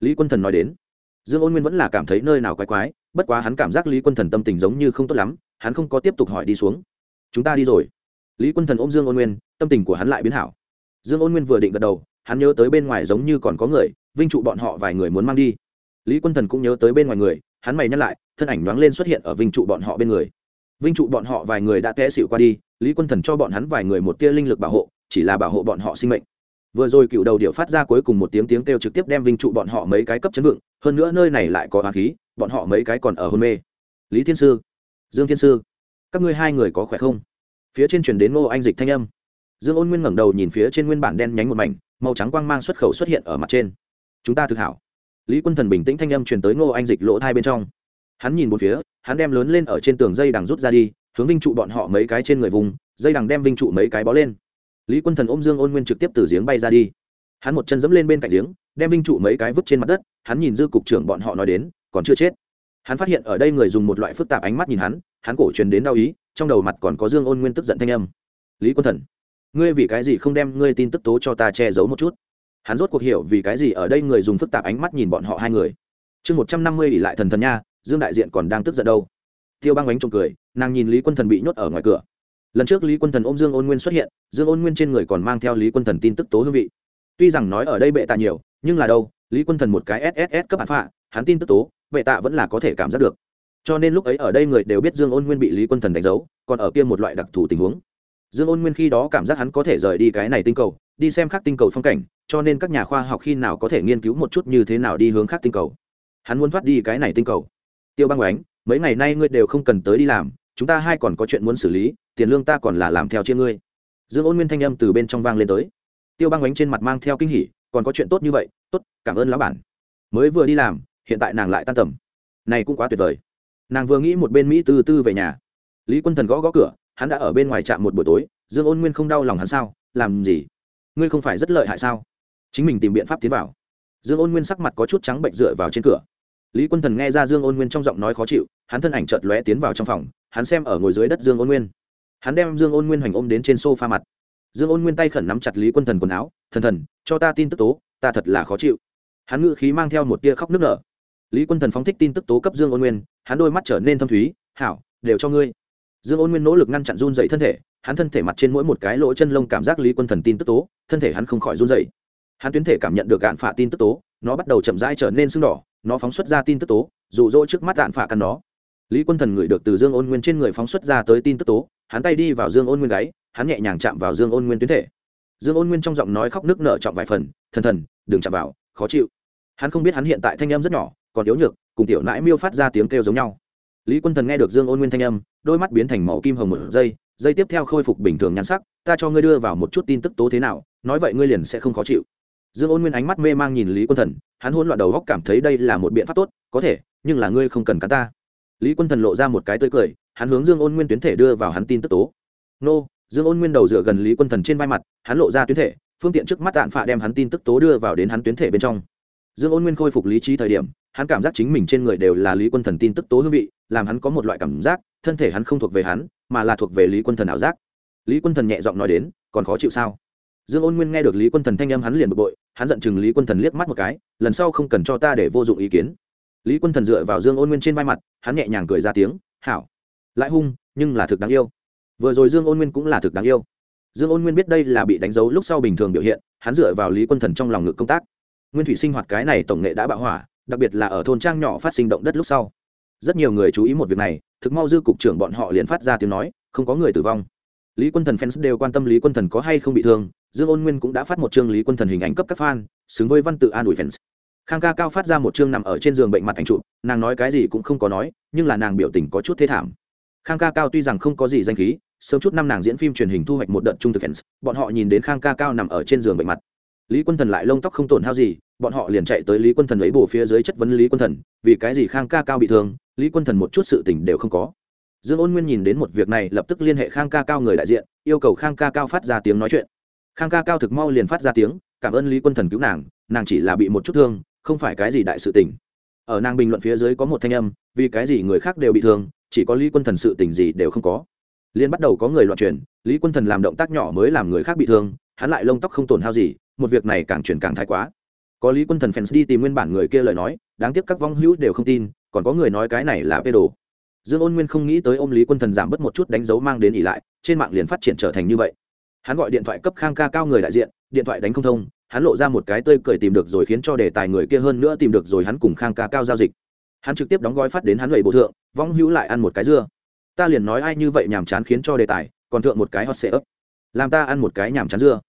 lý quân thần nói đến. Dương ôn nguyên vẫn là cảm thấy nơi nào quái quái, bất quá hắn cảm giác lý quân thần tâm tình giống như không tốt lắm, hắn không có tiếp tục hỏi đi xuống. Chúng ta đi rồi. Lý quân thần ôm dương ôn nguyên, tâm tình của hắn lại biến hảo. Dương ôn nguyên vừa định gật đầu, hắn nhớ tới bên ngoài giống như còn có người, vinh trụ bọn họ vài người muốn mang đi. Lý quân thần cũng nhớ tới bên ngoài người, hắn mày nhắc lại, thân ảnh nhoáng lên xuất hiện ở vinh trụ bọn họ bên người. Vinh trụ bọn họ vài người đã té xịu qua đi, lý quân thần cho bọn hắn vài người một tia linh lực bảo hộ, chỉ là bảo hộ bọn họ sinh mệnh vừa rồi cựu đầu điệu phát ra cuối cùng một tiếng tiếng kêu trực tiếp đem vinh trụ bọn họ mấy cái cấp chấn vựng hơn nữa nơi này lại có hoàng khí, bọn họ mấy cái còn ở hôn mê. Lý thiên sư, dương thiên sư, các ngươi hai người có khỏe không? Phía trên chuyển đến ngô anh dịch thanh âm. Dương ôn nguyên ngẩng đầu nhìn phía trên nguyên bản đen nhánh một mảnh, màu trắng quang mang xuất khẩu xuất hiện ở mặt trên. Chúng ta thực hảo. Lý quân thần bình tĩnh thanh âm truyền tới ngô anh dịch lỗ thai bên trong. Hắn nhìn một phía, hắn đem lớn lên ở trên tường dây đằng rút ra đi, hướng vinh trụ bọn họ mấy cái trên người vùng, dây đằng đem vinh trụ mấy cái bó lên lý quân thần ôm dương ôn nguyên trực tiếp từ giếng bay ra đi. Hắn một chân dẫm lên bên cạnh giếng, đem vinh trụ mấy cái vứt trên mặt đất, hắn nhìn dư cục trưởng bọn họ nói đến, còn chưa chết. Hắn phát hiện ở đây người dùng một loại phức tạp ánh mắt nhìn hắn hắn cổ truyền đến đau ý, trong đầu mặt còn có dương ôn nguyên tức giận thanh âm. Lý quân thần, ngươi vì cái gì không đem ngươi tin tức tố cho ta che giấu một chút? Hắn rốt cuộc hiểu vì cái gì ở đây người dùng phức tạp ánh mắt nhìn bọn họ hai người. Chương một trăm năm mươi ỉ lại thần thần nha, dương đại diện còn đang tức giận đâu. Tiêu băng bánh trộm cười, nàng nhìn lý quân thần bị nhốt ở ngoài cửa lần trước lý quân thần ôm dương ôn nguyên xuất hiện, dương ôn nguyên trên người còn mang theo lý quân thần tin tức tố hương vị. Tuy rằng nói ở đây bệ tạ nhiều, nhưng là đâu, lý quân thần một cái sss cấp bản phạ, hắn tin tức tố, bệ tạ vẫn là có thể cảm giác được. Cho nên lúc ấy ở đây người đều biết dương ôn nguyên bị lý quân thần đánh dấu, còn ở kia một loại đặc thù tình huống. Dương ôn nguyên khi đó cảm giác hắn có thể rời đi cái này tinh cầu, đi xem khác tinh cầu phong cảnh, cho nên các nhà khoa học khi nào có thể nghiên cứu một chút như thế nào đi hướng khác tinh cầu. Hắn muốn thoát đi cái này tinh cầu. Tiêu băng oánh mấy ngày nay ngươi đều không cần tới đi làm, chúng ta hai còn có chuyện muốn xử lý tiền lương ta còn là làm theo chia ngươi. Dương ôn nguyên thanh âm từ bên trong vang lên tới. Tiêu băng bánh trên mặt mang theo kinh hỉ, còn có chuyện tốt như vậy, tốt, cảm ơn lão bản. Mới vừa đi làm, hiện tại nàng lại tan tầm. Này cũng quá tuyệt vời. Nàng vừa nghĩ một bên mỹ tư tư về nhà. Lý quân thần gõ gõ cửa, hắn đã ở bên ngoài trạm một buổi tối, dương ôn nguyên không đau lòng hắn sao? Làm gì? Ngươi không phải rất lợi hại sao? Chính mình tìm biện pháp tiến vào. Dương ôn nguyên sắc mặt có chút trắng bệnh dựa vào trên cửa. Lý quân thần nghe ra dương ôn nguyên trong giọng nói khó chịu, hắn thân ảnh chợt lóe tiến vào trong phòng, hắn xem ở ngồi dưới đất dương ôn nguyên hắn đem dương ôn nguyên hoành ôm đến trên s o f a mặt. Dương ôn nguyên tay khẩn nắm chặt lý quân thần quần áo, thần thần, cho ta tin tức tố, ta thật là khó chịu. Hắn ngự khí mang theo một tia khóc nước nở. Lý quân thần phóng thích tin tức tố cấp dương ôn nguyên, hắn đôi mắt trở nên thâm thúy, hảo, đều cho ngươi. Dương ôn nguyên nỗ lực ngăn chặn run dậy thân thể, hắn thân thể mặt trên mỗi một cái lỗ chân lông cảm giác lý quân thần tin tức tố, thân thể hắn không khỏi run dậy hắn tuyến thể cảm nhận được gạn phả tin tức tố, nó bắt đầu chậm rãi trở nên sưng đỏ, nó phóng xuất ra tin tức tố, rụ rỗ trước mắt gạn phả căn nó. Lý quân thần ngửi được từ dương ôn nguyên trên người phóng xuất ra tới tin tức tố hắn tay đi vào dương ôn nguyên gáy, hắn nhẹ nhàng chạm vào dương ôn nguyên tuyến thể. Dương ôn nguyên trong giọng nói khóc nước nở trọng vài phần, thần thần, đừng chạm vào, khó chịu. Hắn không biết hắn hiện tại thanh âm rất nhỏ, còn yếu nhược, cùng tiểu nãi miêu phát ra tiếng kêu giống nhau. Lý quân thần nghe được dương ôn nguyên thanh âm, đôi mắt biến thành màu kim hồng một giây giây tiếp theo khôi phục bình thường nhan sắc, ta cho ngươi đưa vào một chút tin tức tố thế nào, nói vậy ngươi liền sẽ không khó chịu. Dương ôn nguyên ánh mắt mê mang nhìn lý quân thần, hắn hôn loạn đầu góc cảm thấy đây là một biện pháp tốt, có thể, nhưng là ngươi không cần cắn ta. Lý quân thần lộ ra một cái tươi cười hắn hướng dương ôn nguyên tuyến thể đưa vào hắn tin tức tố. Nô, dương ôn nguyên đầu dựa gần lý quân thần trên vai mặt, hắn lộ ra tuyến thể, phương tiện trước mắt đạn phạ đem hắn tin tức tố đưa vào đến hắn tuyến thể bên trong. Dương ôn nguyên khôi phục lý trí thời điểm, hắn cảm giác chính mình trên người đều là lý quân thần tin tức tố hương vị, làm hắn có một loại cảm giác, thân thể hắn không thuộc về hắn, mà là thuộc về lý quân thần ảo giác. Lý quân thần nhẹ giọng nói đến, còn khó chịu sao? Dương ôn nguyên nghe được lý quân thần thanh âm hắn liền bực bội, hắn giận chừng lý quân thần liếc mắt một cái, lần sau không cần cho ta để vô dụng ý kiến. Lý quân thần dựa vào dương ôn nguyên trên vai mặt, hắn nhẹ nhàng cười ra tiếng, hảo lại hung, nhưng là thực đáng yêu. Vừa rồi dương ôn nguyên cũng là thực đáng yêu. Dương ôn nguyên biết đây là bị đánh dấu lúc sau bình thường biểu hiện, hắn dựa vào lý quân thần trong lòng ngực công tác. Nguyên thủy sinh hoạt cái này tổng nghệ đã bạo hỏa, đặc biệt là ở thôn trang nhỏ phát sinh động đất lúc sau. Rất nhiều người chú ý một việc này, thực mau dư cục trưởng bọn họ liền phát ra tiếng nói, không có người tử vong. Lý quân thần fans đều quan tâm lý quân thần có hay không bị thương, dương ôn nguyên cũng đã phát một chương lý quân thần hình ảnh cấp các fan, xứng với văn tự an ủi fans. Khang ca cao phát ra một chương nằm ở trên giường bệnh mặt ảnh trụ nàng nói cái gì cũng không có nói, nhưng là nàng biểu tình có chút thế thảm khang ca cao tuy rằng không có gì danh khí, sớm chút năm nàng diễn phim truyền hình thu hoạch một đợt trung thực fans, bọn họ nhìn đến khang ca cao nằm ở trên giường bệnh mặt. Lý quân thần lại lông tóc không tổn hao gì, bọn họ liền chạy tới lý quân thần ấy bổ phía dưới chất vấn lý quân thần, vì cái gì khang ca cao bị thương, lý quân thần một chút sự tình đều không có. Dương ôn nguyên nhìn đến một việc này, lập tức liên hệ khang ca cao người đại diện, yêu cầu khang ca cao phát ra tiếng nói chuyện. Khang ca cao thực mau liền phát ra tiếng, cảm ơn lý quân thần cứu nàng nàng chỉ là bị một chút thương, không phải cái gì đại sự tình. Ở nàng bình luận phía dưới có một thanh âm, vì cái gì người khác đều bị thương chỉ có lý quân thần sự tình gì đều không có. Liên bắt đầu có người loạn truyền, lý quân thần làm động tác nhỏ mới làm người khác bị thương, hắn lại lông tóc không tổn hao gì, một việc này càng chuyển càng thái quá. Có lý quân thần fans đi tìm nguyên bản người kia lời nói, đáng tiếc các vong hữu đều không tin, còn có người nói cái này là bê đồ dương ôn nguyên không nghĩ tới ôm lý quân thần giảm bớt một chút đánh dấu mang đến ỉ lại, trên mạng liền phát triển trở thành như vậy. Hắn gọi điện thoại cấp khang ca cao người đại diện, điện thoại đánh không thông, hắn lộ ra một cái tơi cười tìm được rồi khiến cho đề tài người kia hơn nữa tìm được rồi hắn cùng khang ca cao giao dịch. Hắn trực tiếp đóng gói phát đến hắn lầy bộ thượng vong hữu lại ăn một cái dưa. Ta liền nói ai như vậy nhàm chán khiến cho đề tài, còn thượng một cái hot sệ ấp làm ta ăn một cái nhàm chán dưa.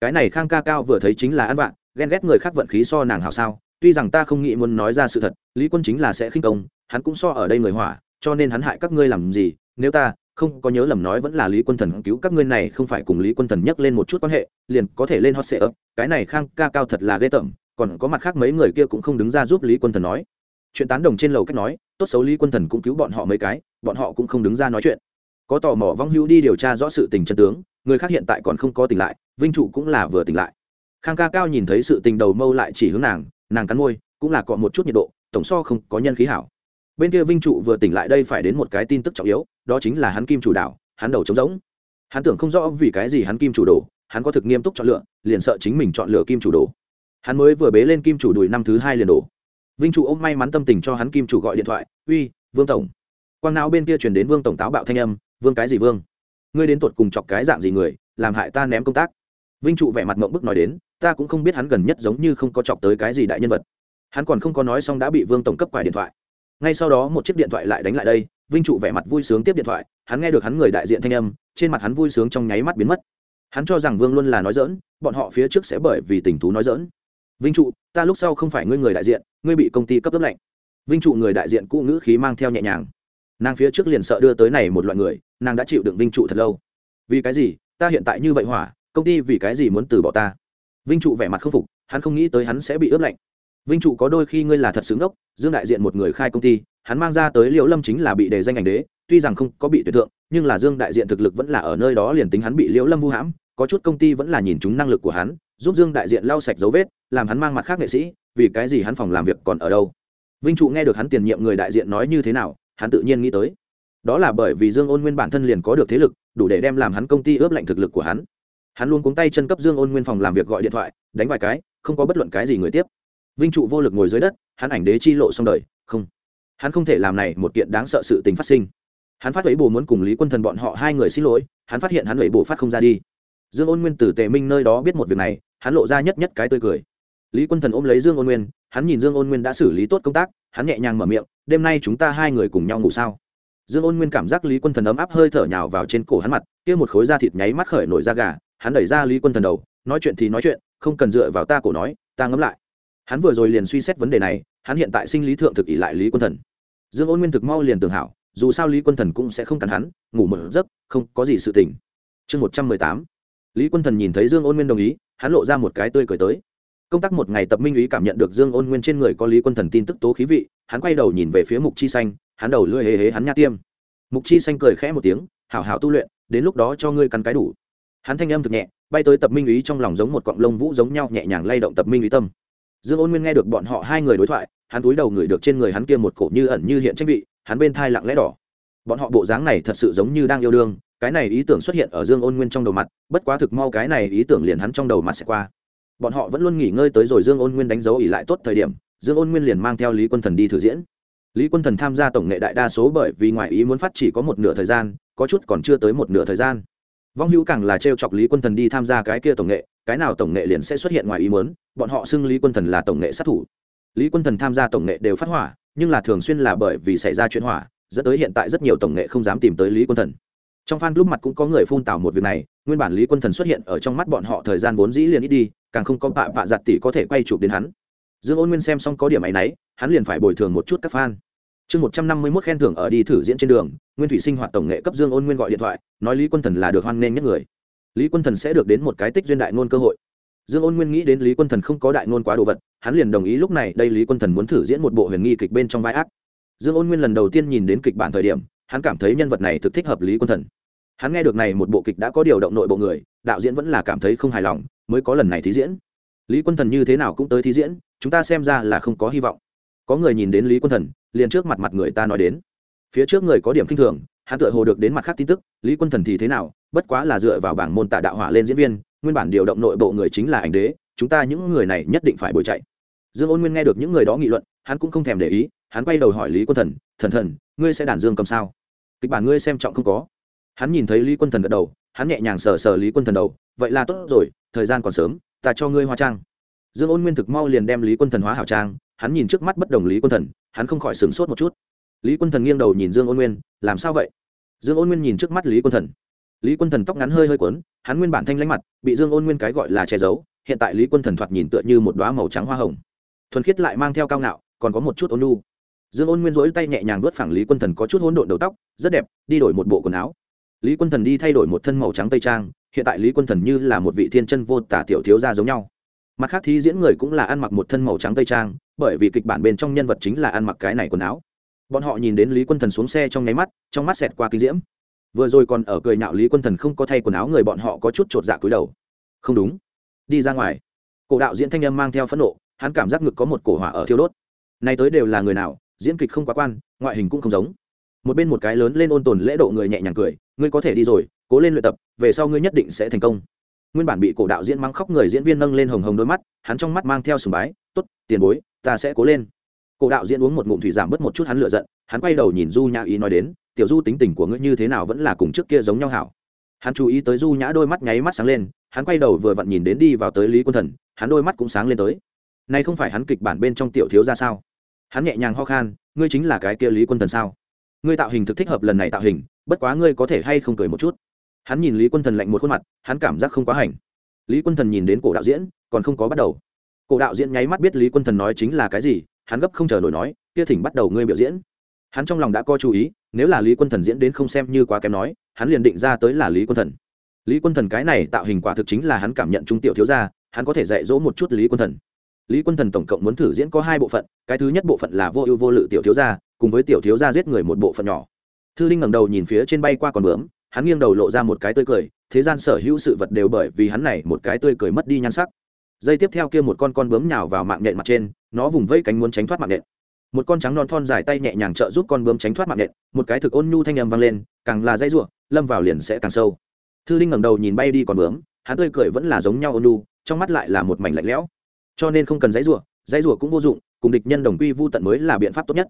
Cái này khang ca cao vừa thấy chính là ăn vạn ghen ghét người khác vận khí so nàng hảo sao. Tuy rằng ta không nghĩ muốn nói ra sự thật, lý quân chính là sẽ khinh công, hắn cũng so ở đây người hỏa, cho nên hắn hại các ngươi làm gì? Nếu ta không có nhớ lầm nói vẫn là lý quân thần cứu các ngươi này, không phải cùng lý quân thần nhắc lên một chút quan hệ, liền có thể lên hot sệ ấp cái này khang ca cao thật là ghê tởm, còn có mặt khác mấy người kia cũng không đứng ra giúp lý quân thần nói chuyện tán đồng trên lầu cách nói, tốt xấu lý quân thần cũng cứu bọn họ mấy cái, bọn họ cũng không đứng ra nói chuyện. Có tò mò vong hữu đi điều tra rõ sự tình chân tướng, người khác hiện tại còn không có tỉnh lại, vinh trụ cũng là vừa tỉnh lại. Khang ca cao nhìn thấy sự tình đầu mâu lại chỉ hướng nàng nàng cắn môi, cũng là cọ một chút nhiệt độ, tổng so không có nhân khí hảo. Bên kia vinh trụ vừa tỉnh lại đây phải đến một cái tin tức trọng yếu, đó chính là hắn kim chủ đảo, hắn đầu trống rỗng. Hắn tưởng không rõ vì cái gì hắn kim chủ đồ hắn có thực nghiêm túc chọn lựa, liền sợ chính mình chọn lựa kim chủ đồ hắn mới vừa bế lên kim chủ đùi năm thứ hai liền đổ vinh trụ ôm may mắn tâm tình cho hắn kim chủ gọi điện thoại, uy, vương tổng. Quang não bên kia chuyển đến vương tổng táo bạo thanh âm, vương cái gì vương? Ngươi đến tột cùng chọc cái dạng gì người, làm hại ta ném công tác? Vinh trụ vẻ mặt mộng bức nói đến, ta cũng không biết hắn gần nhất giống như không có chọc tới cái gì đại nhân vật. Hắn còn không có nói xong đã bị vương tổng cấp quài điện thoại. Ngay sau đó một chiếc điện thoại lại đánh lại đây, vinh trụ vẻ mặt vui sướng tiếp điện thoại, hắn nghe được hắn người đại diện thanh âm, trên mặt hắn vui sướng trong nháy mắt biến mất. Hắn cho rằng vương luôn là nói dỡn bọn họ phía trước sẽ bởi vì tình thú nói dỡn vinh trụ, ta lúc sau không phải ngươi người đại diện, ngươi bị công ty cấp ấp lệnh. Vinh trụ người đại diện cũ ngữ khí mang theo nhẹ nhàng. Nàng phía trước liền sợ đưa tới này một loại người, nàng đã chịu đựng vinh trụ thật lâu. Vì cái gì? Ta hiện tại như vậy hỏa, công ty vì cái gì muốn từ bỏ ta? Vinh trụ vẻ mặt không phục, hắn không nghĩ tới hắn sẽ bị ướp lạnh. Vinh trụ có đôi khi ngươi là thật xứng đốc, dương đại diện một người khai công ty, hắn mang ra tới liễu lâm chính là bị đề danh ảnh đế, tuy rằng không có bị tuyệt thượng, nhưng là dương đại diện thực lực vẫn là ở nơi đó liền tính hắn bị liễu lâm vu hãm, có chút công ty vẫn là nhìn chúng năng lực của hắn giúp dương đại diện lau sạch dấu vết, làm hắn mang mặt khác nghệ sĩ, vì cái gì hắn phòng làm việc còn ở đâu? Vinh trụ nghe được hắn tiền nhiệm người đại diện nói như thế nào, hắn tự nhiên nghĩ tới. Đó là bởi vì dương ôn nguyên bản thân liền có được thế lực, đủ để đem làm hắn công ty ướp lạnh thực lực của hắn. Hắn luôn cuống tay chân cấp dương ôn nguyên phòng làm việc gọi điện thoại, đánh vài cái, không có bất luận cái gì người tiếp. Vinh trụ vô lực ngồi dưới đất, hắn ảnh đế chi lộ xong đời, không. Hắn không thể làm này một kiện đáng sợ sự tình phát sinh. Hắn phát ấy bồ muốn cùng lý quân thần bọn họ hai người xin lỗi, hắn phát hiện hắn ấy bồ phát không ra đi. Dương ôn nguyên từ tề minh nơi đó biết một việc này hắn lộ ra nhất nhất cái tươi cười. Lý quân thần ôm lấy dương ôn nguyên, hắn nhìn dương ôn nguyên đã xử lý tốt công tác, hắn nhẹ nhàng mở miệng, đêm nay chúng ta hai người cùng nhau ngủ sao? Dương ôn nguyên cảm giác lý quân thần ấm áp hơi thở nhào vào trên cổ hắn mặt, kia một khối da thịt nháy mắt khởi nổi da gà, hắn đẩy ra lý quân thần đầu, nói chuyện thì nói chuyện, không cần dựa vào ta cổ nói, ta ngẫm lại. Hắn vừa rồi liền suy xét vấn đề này, hắn hiện tại sinh lý thượng thực ỷ lại lý quân thần. Dương ôn nguyên thực mau liền tường hảo, dù sao lý quân thần cũng sẽ không cắn hắn, ngủ một giấc, không có gì sự tình. Chương một trăm mười tám lý quân thần nhìn thấy dương ôn nguyên đồng ý, hắn lộ ra một cái tươi cười tới. Công tác một ngày tập minh ý cảm nhận được dương ôn nguyên trên người có lý quân thần tin tức tố khí vị, hắn quay đầu nhìn về phía mục chi xanh, hắn đầu lưỡi hề hế hắn nha tiêm. Mục chi xanh cười khẽ một tiếng, hảo hảo tu luyện, đến lúc đó cho ngươi cắn cái đủ. Hắn thanh âm thực nhẹ, bay tới tập minh ý trong lòng giống một cọng lông vũ giống nhau nhẹ nhàng lay động tập minh ý tâm. Dương ôn nguyên nghe được bọn họ hai người đối thoại, hắn túi đầu ngửi được trên người hắn kia một cổ như ẩn như hiện tranh vị, hắn bên thai lặng lẽ đỏ. Bọn họ bộ dáng này thật sự giống như đang yêu đương cái này ý tưởng xuất hiện ở dương ôn nguyên trong đầu mặt, bất quá thực mau cái này ý tưởng liền hắn trong đầu mặt sẽ qua. Bọn họ vẫn luôn nghỉ ngơi tới rồi dương ôn nguyên đánh dấu ỉ lại tốt thời điểm, dương ôn nguyên liền mang theo lý quân thần đi thử diễn. Lý quân thần tham gia tổng nghệ đại đa số bởi vì ngoài ý muốn phát chỉ có một nửa thời gian, có chút còn chưa tới một nửa thời gian. Vong hữu càng là t chọc lý quân thần đi tham gia cái kia tổng nghệ, cái nào tổng nghệ liền sẽ xuất hiện ngoài ý muốn, bọn họ xưng lý quân thần là tổng nghệ sát thủ. Lý quân thần tham gia tổng nghệ đều phát hỏa, nhưng là thường xuyên là bởi vì xảy ra chuyện hỏa, dẫn tới hiện tại rất nhiều tổng nghệ không dám tìm tới lý quân thần trong fan lúc mặt cũng có người phun tảo một việc này, nguyên bản lý quân thần xuất hiện ở trong mắt bọn họ thời gian vốn dĩ liền ít đi, càng không có bạ bạ giặt tỷ có thể quay chụp đến hắn. Dương ôn nguyên xem xong có điểm ấy nấy, hắn liền phải bồi thường một chút các fan. Chương một trăm năm mươi mốt khen thưởng ở đi thử diễn trên đường, nguyên thủy sinh hoạt tổng nghệ cấp dương ôn nguyên gọi điện thoại, nói lý quân thần là được hoan nghênh nhất người. Lý quân thần sẽ được đến một cái tích duyên đại ngôn cơ hội. Dương ôn nguyên nghĩ đến lý quân thần không có đại ngôn quá đồ vật, hắn liền đồng ý lúc này đây lý quân thần muốn thử diễn một bộ huyền nghi kịch bên trong vai ác. Dương ôn nguyên lần đầu tiên nhìn đến kịch bản thời điểm hắn cảm thấy nhân vật này thực thích hợp lý quân thần. Hắn nghe được này một bộ kịch đã có điều động nội bộ người, đạo diễn vẫn là cảm thấy không hài lòng, mới có lần này thí diễn. Lý quân thần như thế nào cũng tới thí diễn, chúng ta xem ra là không có hy vọng. Có người nhìn đến lý quân thần, liền trước mặt mặt người ta nói đến. Phía trước người có điểm kinh thường, hắn tựa hồ được đến mặt khác tin tức, lý quân thần thì thế nào, bất quá là dựa vào bảng môn tạ đạo hỏa lên diễn viên, nguyên bản điều động nội bộ người chính là ảnh đế, chúng ta những người này nhất định phải bồi chạy. Dương ôn nguyên nghe được những người đó nghị luận, hắn cũng không thèm để ý, hắn quay đầu hỏi lý quân thần thần thần, ngươi sẽ đàn dương cầm sao? Kịch bản ngươi xem trọng không có. Hắn nhìn thấy lý quân thần gật đầu, hắn nhẹ nhàng sờ sờ lý quân thần đầu, vậy là tốt rồi, thời gian còn sớm, ta cho ngươi hóa trang. Dương ôn nguyên thực mau liền đem lý quân thần hóa hảo trang, hắn nhìn trước mắt bất đồng lý quân thần, hắn không khỏi sửng sốt một chút. Lý quân thần nghiêng đầu nhìn dương ôn nguyên, làm sao vậy? Dương ôn nguyên nhìn trước mắt lý quân thần. Lý quân thần tóc ngắn hơi hơi quấn hắn nguyên bản thanh lãnh mặt, bị dương ôn nguyên cái gọi là che giấu, hiện tại lý quân thần thoạt nhìn tựa như một đoá màu trắng hoa hồng. Thuần khiết lại mang theo cao ngạo, còn có một chút ôn nu dương ôn nguyên rỗi tay nhẹ nhàng vớt phẳng lý quân thần có chút hỗn độn đầu tóc, rất đẹp, đi đổi một bộ quần áo. Lý quân thần đi thay đổi một thân màu trắng tây trang, hiện tại lý quân thần như là một vị thiên chân vô tả tiểu thiếu gia giống nhau. Mặt khác thi diễn người cũng là ăn mặc một thân màu trắng tây trang, bởi vì kịch bản bên trong nhân vật chính là ăn mặc cái này quần áo. Bọn họ nhìn đến lý quân thần xuống xe trong nháy mắt, trong mắt xẹt qua kinh diễm. Vừa rồi còn ở cười nhạo lý quân thần không có thay quần áo người bọn họ có chút chột dạ cúi đầu. Không đúng. Đi ra ngoài. Cổ đạo diễn thanh âm mang theo phẫn nộ, hắn cảm giác ngực có một cổ hỏa ở thiêu đốt. Nay tới đều là người nào diễn kịch không quá quan, ngoại hình cũng không giống. Một bên một cái lớn lên ôn tồn lễ độ người nhẹ nhàng cười, ngươi có thể đi rồi, cố lên luyện tập, về sau ngươi nhất định sẽ thành công. Nguyên bản bị cổ đạo diễn mắng khóc người diễn viên nâng lên hồng hồng đôi mắt, hắn trong mắt mang theo sùng bái t ố t tiền bối, ta sẽ cố lên. Cổ đạo diễn uống một ngụm thủy giảm bớt một chút hắn lựa giận, hắn quay đầu nhìn du nhã ý nói đến, tiểu du tính tình của ngươi như thế nào vẫn là cùng trước kia giống nhau hảo. Hắn chú ý tới du nhã đôi mắt nháy mắt sáng lên, hắn quay đầu vừa vặn nhìn đến đi vào tới lý quân thần, hắn đôi mắt cũng sáng lên tới. Nay không phải hắn kịch bản bên trong tiểu thiếu ra sao? Hắn nhẹ nhàng ho khan, ngươi chính là cái kia lý quân thần sao? Ngươi tạo hình thực thích hợp lần này tạo hình, bất quá ngươi có thể hay không cười một chút? Hắn nhìn lý quân thần lạnh một khuôn mặt, hắn cảm giác không quá hành. Lý quân thần nhìn đến cổ đạo diễn, còn không có bắt đầu. Cổ đạo diễn nháy mắt biết lý quân thần nói chính là cái gì, hắn gấp không chờ nổi nói, kia thỉnh bắt đầu ngươi biểu diễn. Hắn trong lòng đã có chú ý, nếu là lý quân thần diễn đến không xem như quá kém nói, hắn liền định ra tới là lý quân thần. Lý quân thần cái này tạo hình quả thực chính là hắn cảm nhận trung tiểu thiếu gia, hắn có thể dạy dỗ một chút lý quân thần lý quân thần tổng cộng muốn thử diễn có hai bộ phận, cái thứ nhất bộ phận là vô ưu vô lự tiểu thiếu gia, cùng với tiểu thiếu gia giết người một bộ phận nhỏ. Thư linh ngẩng đầu nhìn phía trên bay qua con bướm, hắn nghiêng đầu lộ ra một cái tươi cười, thế gian sở hữu sự vật đều bởi vì hắn này một cái tươi cười mất đi nhan sắc. Dây tiếp theo kia một con con bướm nhào vào mạng nhện mặt trên, nó vùng vẫy cánh muốn tránh thoát mạng nhện. Một con trắng non thon dài tay nhẹ nhàng trợ giúp con bướm tránh thoát mạng nhện, một cái thực ôn nhu thanh âm vang lên, càng là dây ruộng lâm vào liền sẽ càng sâu. Thư linh ngẩng đầu nhìn bay đi con bướm, hắn tươi cười vẫn là giống nhau ôn nhu, trong mắt lại là một mảnh lạnh lẽo cho nên không cần dãy rủa dãy rủa cũng vô dụng, cùng địch nhân đồng quy vu tận mới là biện pháp tốt nhất.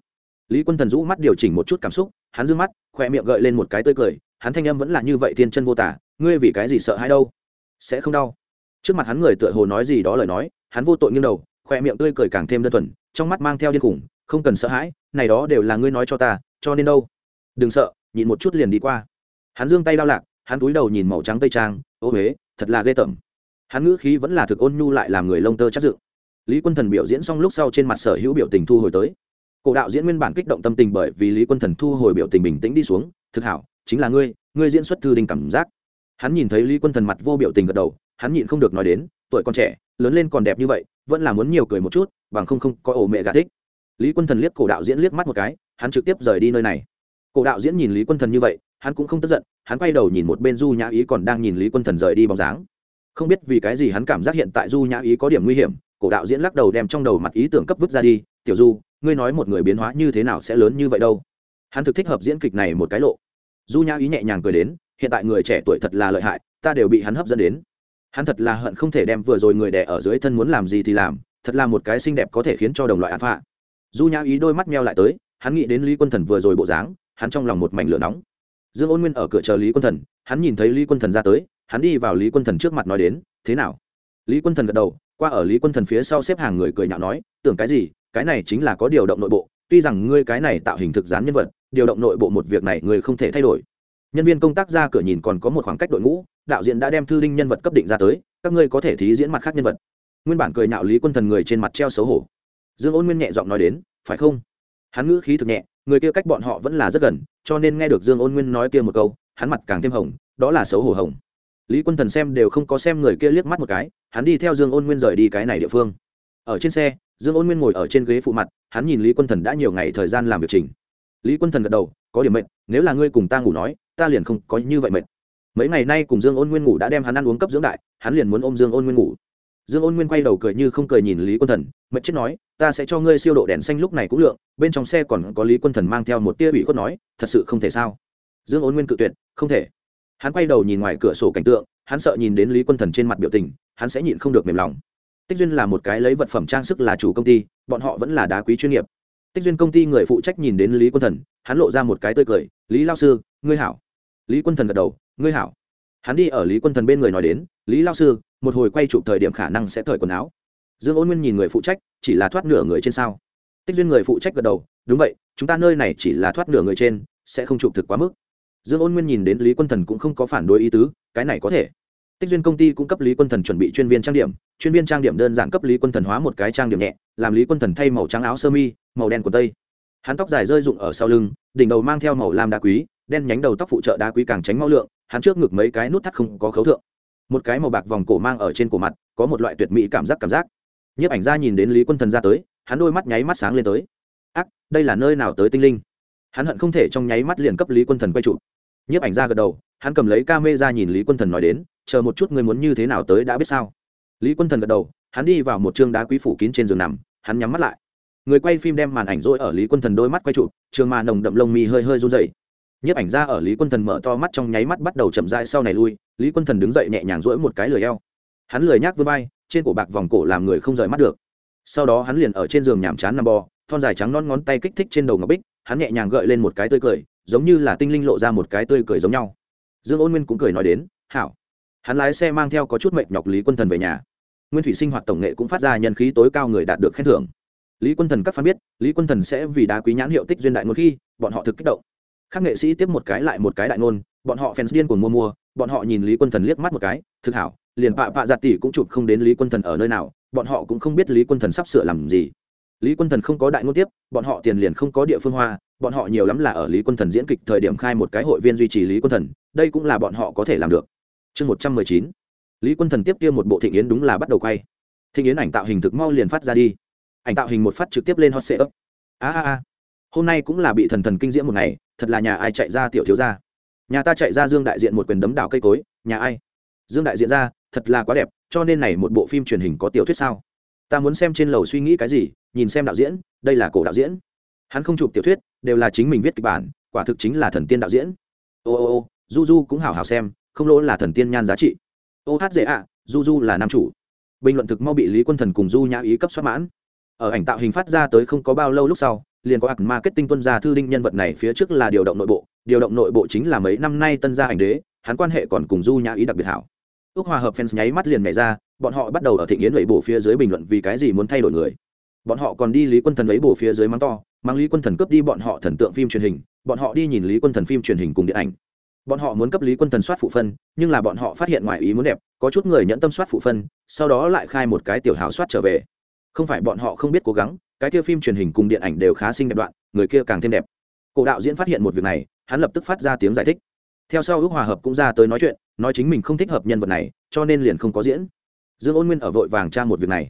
Lý quân thần rũ mắt điều chỉnh một chút cảm xúc, hắn d mắt khoe miệng gợi lên một cái tươi cười, hắn thanh âm vẫn là như vậy thiên chân vô tả, ngươi vì cái gì sợ hãi đâu? Sẽ không đau. Trước mặt hắn người tựa hồ nói gì đó lời nói, hắn vô tội nghiêng đầu khoe miệng tươi cười càng thêm đơn thuần, trong mắt mang theo điên khủng không cần sợ hãi, này đó đều là ngươi nói cho ta, cho nên đâu? Đừng sợ, nhịn một chút liền đi qua. Hắn giương tay đau lạc, hắn túi đầu nhìn màu trắng tây trang, ô huế, thật là ghê tởm hắn ngữ khí vẫn là thực ôn nhu lại làm người lông tơ chắc dự lý quân thần biểu diễn xong lúc sau trên mặt sở hữu biểu tình thu hồi tới. Cổ đạo diễn nguyên bản kích động tâm tình bởi vì lý quân thần thu hồi biểu tình bình tĩnh đi xuống, thực hảo, chính là ngươi ngươi diễn xuất thư đình cảm giác. Hắn nhìn thấy lý quân thần mặt vô biểu tình gật đầu, hắn nhịn không được nói đến, tuổi con trẻ, lớn lên còn đẹp như vậy, vẫn là muốn nhiều cười một chút, bằng không không có ổ mẹ gà thích. Lý quân thần liếc cổ đạo diễn liếc mắt một cái, hắn trực tiếp rời đi nơi này. Cổ đạo diễn nhìn lý quân thần như vậy, hắn cũng không tức giận, hắn quay đầu nhìn một bên du nhã ý còn đang nhìn lý quân thần rời đi bóng dáng không biết vì cái gì hắn cảm giác hiện tại du nhã ý có điểm nguy hiểm, cổ đạo diễn lắc đầu đem trong đầu mặt ý tưởng cấp vứt ra đi, tiểu du, ngươi nói một người biến hóa như thế nào sẽ lớn như vậy đâu? Hắn thực thích hợp diễn kịch này một cái lộ. Du nhã ý nhẹ nhàng cười đến, hiện tại người trẻ tuổi thật là lợi hại, ta đều bị hắn hấp dẫn đến. Hắn thật là hận không thể đem vừa rồi người đẻ ở dưới thân muốn làm gì thì làm, thật là một cái xinh đẹp có thể khiến cho đồng loại án phạ du nhã ý đôi mắt meo lại tới, hắn nghĩ đến lý quân thần vừa rồi bộ dáng, hắn trong lòng một mảnh lửa nóng. Dương ôn nguyên ở cửa chờ lý quân thần, hắn nhìn thấy lý quân thần ra tới hắn đi vào lý quân thần trước mặt nói đến, thế nào? Lý quân thần gật đầu, qua ở lý quân thần phía sau xếp hàng người cười nhạo nói, tưởng cái gì, cái này chính là có điều động nội bộ, tuy rằng ngươi cái này tạo hình thực gián nhân vật, điều động nội bộ một việc này ngươi không thể thay đổi. Nhân viên công tác ra cửa nhìn còn có một khoảng cách đội ngũ, đạo diễn đã đem thư đinh nhân vật cấp định ra tới, các ngươi có thể thí diễn mặt khác nhân vật. Nguyên bản cười nhạo lý quân thần người trên mặt treo xấu hổ. Dương ôn nguyên nhẹ giọng nói đến, phải không? Hắn ngữ khí thực nhẹ, người kia cách bọn họ vẫn là rất gần, cho nên nghe được dương ôn nguyên nói kia một câu, hắn mặt càng thêm hồng, đó là xấu hổ hồng lý quân thần xem đều không có xem người kia liếc mắt một cái, hắn đi theo dương ôn nguyên rời đi cái này địa phương. Ở trên xe, dương ôn nguyên ngồi ở trên ghế phụ mặt, hắn nhìn lý quân thần đã nhiều ngày thời gian làm việc trình. Lý quân thần gật đầu, có điểm mệnh nếu là ngươi cùng ta ngủ nói, ta liền không có như vậy mệt. Mấy ngày nay cùng dương ôn nguyên ngủ đã đem hắn ăn uống cấp dưỡng đại, hắn liền muốn ôm dương ôn nguyên ngủ. Dương ôn nguyên quay đầu cười như không cười nhìn lý quân thần, mệt chết nói, ta sẽ cho ngươi siêu độ đèn xanh lúc này cũng lượng, bên trong xe còn có lý quân thần mang theo một tia ủy khuất nói, thật sự không thể sao? Dương ôn nguyên cự tuyệt, không thể hắn quay đầu nhìn ngoài cửa sổ cảnh tượng, hắn sợ nhìn đến lý quân thần trên mặt biểu tình, hắn sẽ nhịn không được mềm lòng. Tích duyên là một cái lấy vật phẩm trang sức là chủ công ty, bọn họ vẫn là đá quý chuyên nghiệp. Tích duyên công ty người phụ trách nhìn đến lý quân thần, hắn lộ ra một cái tươi cười, lý lao sư, ngươi hảo. Lý quân thần gật đầu, ngươi hảo. Hắn đi ở lý quân thần bên người nói đến, lý lao sư, một hồi quay chụp thời điểm khả năng sẽ thời quần áo. Dương ôn nguyên nhìn người phụ trách, chỉ là thoát nửa người trên sao? Tích duyên người phụ trách gật đầu, đúng vậy, chúng ta nơi này chỉ là thoát nửa người trên, sẽ không chụp thực quá mức dương ôn nguyên nhìn đến lý quân thần cũng không có phản đối ý tứ, cái này có thể. Tích duyên công ty cũng cấp lý quân thần chuẩn bị chuyên viên trang điểm, chuyên viên trang điểm đơn giản cấp lý quân thần hóa một cái trang điểm nhẹ, làm lý quân thần thay màu trắng áo sơ mi, màu đen của tây. Hắn tóc dài rơi rụng ở sau lưng, đỉnh đầu mang theo màu lam đá quý, đen nhánh đầu tóc phụ trợ đá quý càng tránh mau lượng, hắn trước ngực mấy cái nút thắt không có khấu thượng. Một cái màu bạc vòng cổ mang ở trên cổ mặt, có một loại tuyệt mỹ cảm giác cảm giác. Nhiếp ảnh ra nhìn đến lý quân thần ra tới, hắn đôi mắt nháy mắt sáng lên tới. Ác, đây là nơi nào tới tinh linh? Hắn hận không thể trong nháy mắt liền cấp lý quân thần quay chụp nhiếp ảnh ra gật đầu, hắn cầm lấy ca mê ra nhìn lý quân thần nói đến, chờ một chút ngươi muốn như thế nào tới đã biết sao? Lý quân thần gật đầu, hắn đi vào một t đá quý phủ kín trên giường nằm, hắn nhắm mắt lại. Người quay phim đem màn ảnh rỗi ở lý quân thần đôi mắt quay chụp, trường mà nồng đậm lông mi hơi hơi run dày nhiếp ảnh ra ở lý quân thần mở to mắt trong nháy mắt bắt đầu chậm dại sau này lui, lý quân thần đứng dậy nhẹ nhàng rỗi một cái lười eo. Hắn lười nhác vươn vai, trên cổ bạc vòng cổ làm người không rời mắt được. Sau đó hắn liền ở trên giường nhàm chán nằm bò, thon dài trắng non ngón tay kích thích trên đầu ngọc bích, hắn nhẹ nhàng gợi lên một cái tươi cười giống như là tinh linh lộ ra một cái tươi cười giống nhau. Dương ôn nguyên cũng cười nói đến, hảo. Hắn lái xe mang theo có chút mệnh nhọc lý quân thần về nhà. Nguyên thủy sinh hoạt tổng nghệ cũng phát ra nhân khí tối cao người đạt được khen thưởng. Lý quân thần các phan biết, lý quân thần sẽ vì đá quý nhãn hiệu tích duyên đại ngôn khi, bọn họ thực kích động. Các nghệ sĩ tiếp một cái lại một cái đại ngôn, bọn họ fans điên cuồng mua mua, bọn họ nhìn lý quân thần liếc mắt một cái, thực hảo, liền pạ pạ giặt tỷ cũng chụp không đến lý quân thần ở nơi nào, bọn họ cũng không biết lý quân thần sắp sửa làm gì. Lý quân thần không có đại ngôn tiếp, bọn họ tiền liền không có địa phương hoa bọn họ nhiều lắm là ở lý quân thần diễn kịch thời điểm khai một cái hội viên duy trì lý quân thần, đây cũng là bọn họ có thể làm được. Chương một trăm mười chín. Lý quân thần tiếp kia một bộ thịnh yến đúng là bắt đầu quay. Thịnh yến ảnh tạo hình thực mau liền phát ra đi. Ảnh tạo hình một phát trực tiếp lên hot sale a a a. Hôm nay cũng là bị thần thần kinh diễm một ngày, thật là nhà ai chạy ra tiểu thiếu ra nhà ta chạy ra dương đại diện một quyền đấm đảo cây cối, nhà ai? Dương đại diện ra, thật là quá đẹp, cho nên này một bộ phim truyền hình có tiểu thuyết sao? Ta muốn xem trên lầu suy nghĩ cái gì, nhìn xem đạo diễn, đây là cổ đạo diễn. Hắn không chụp tiểu thuyết đều là chính mình viết kịch bản, quả thực chính là thần tiên đạo diễn. Ô ô ô du du cũng hào hào xem, không lỗ là thần tiên nhan giá trị. Ô, hát dễ ạ du du là nam chủ. Bình luận thực mau bị lý quân thần cùng du nhã ý cấp soát mãn. Ở ảnh tạo hình phát ra tới không có bao lâu lúc sau, liền có ạc marketing tuân gia thư đinh nhân vật này phía trước là điều động nội bộ. Điều động nội bộ chính là mấy năm nay tân gia ảnh đế, hắn quan hệ còn cùng du nhã ý đặc biệt hảo. Ước hòa hợp fans nháy mắt liền nhảy ra, bọn họ bắt đầu ở thịnh yến lấy bổ phía dưới bình luận vì cái gì muốn thay đổi người. Bọn họ còn đi lý quân thần lấy bổ phía dưới mắng to mang lý quân thần cướp đi bọn họ thần tượng phim truyền hình, bọn họ đi nhìn lý quân thần phim truyền hình cùng điện ảnh. Bọn họ muốn cấp lý quân thần soát phụ phân, nhưng là bọn họ phát hiện ngoài ý muốn đẹp, có chút người nhẫn tâm soát phụ phân, sau đó lại khai một cái tiểu hào soát trở về. Không phải bọn họ không biết cố gắng, cái kia phim truyền hình cùng điện ảnh đều khá xinh đẹp đoạn, người kia càng thêm đẹp. Cổ đạo diễn phát hiện một việc này, hắn lập tức phát ra tiếng giải thích. Theo sau ước hòa hợp cũng ra tới nói chuyện, nói chính mình không thích hợp nhân vật này, cho nên liền không có diễn. Dương ôn nguyên ở vội vàng tra một việc này.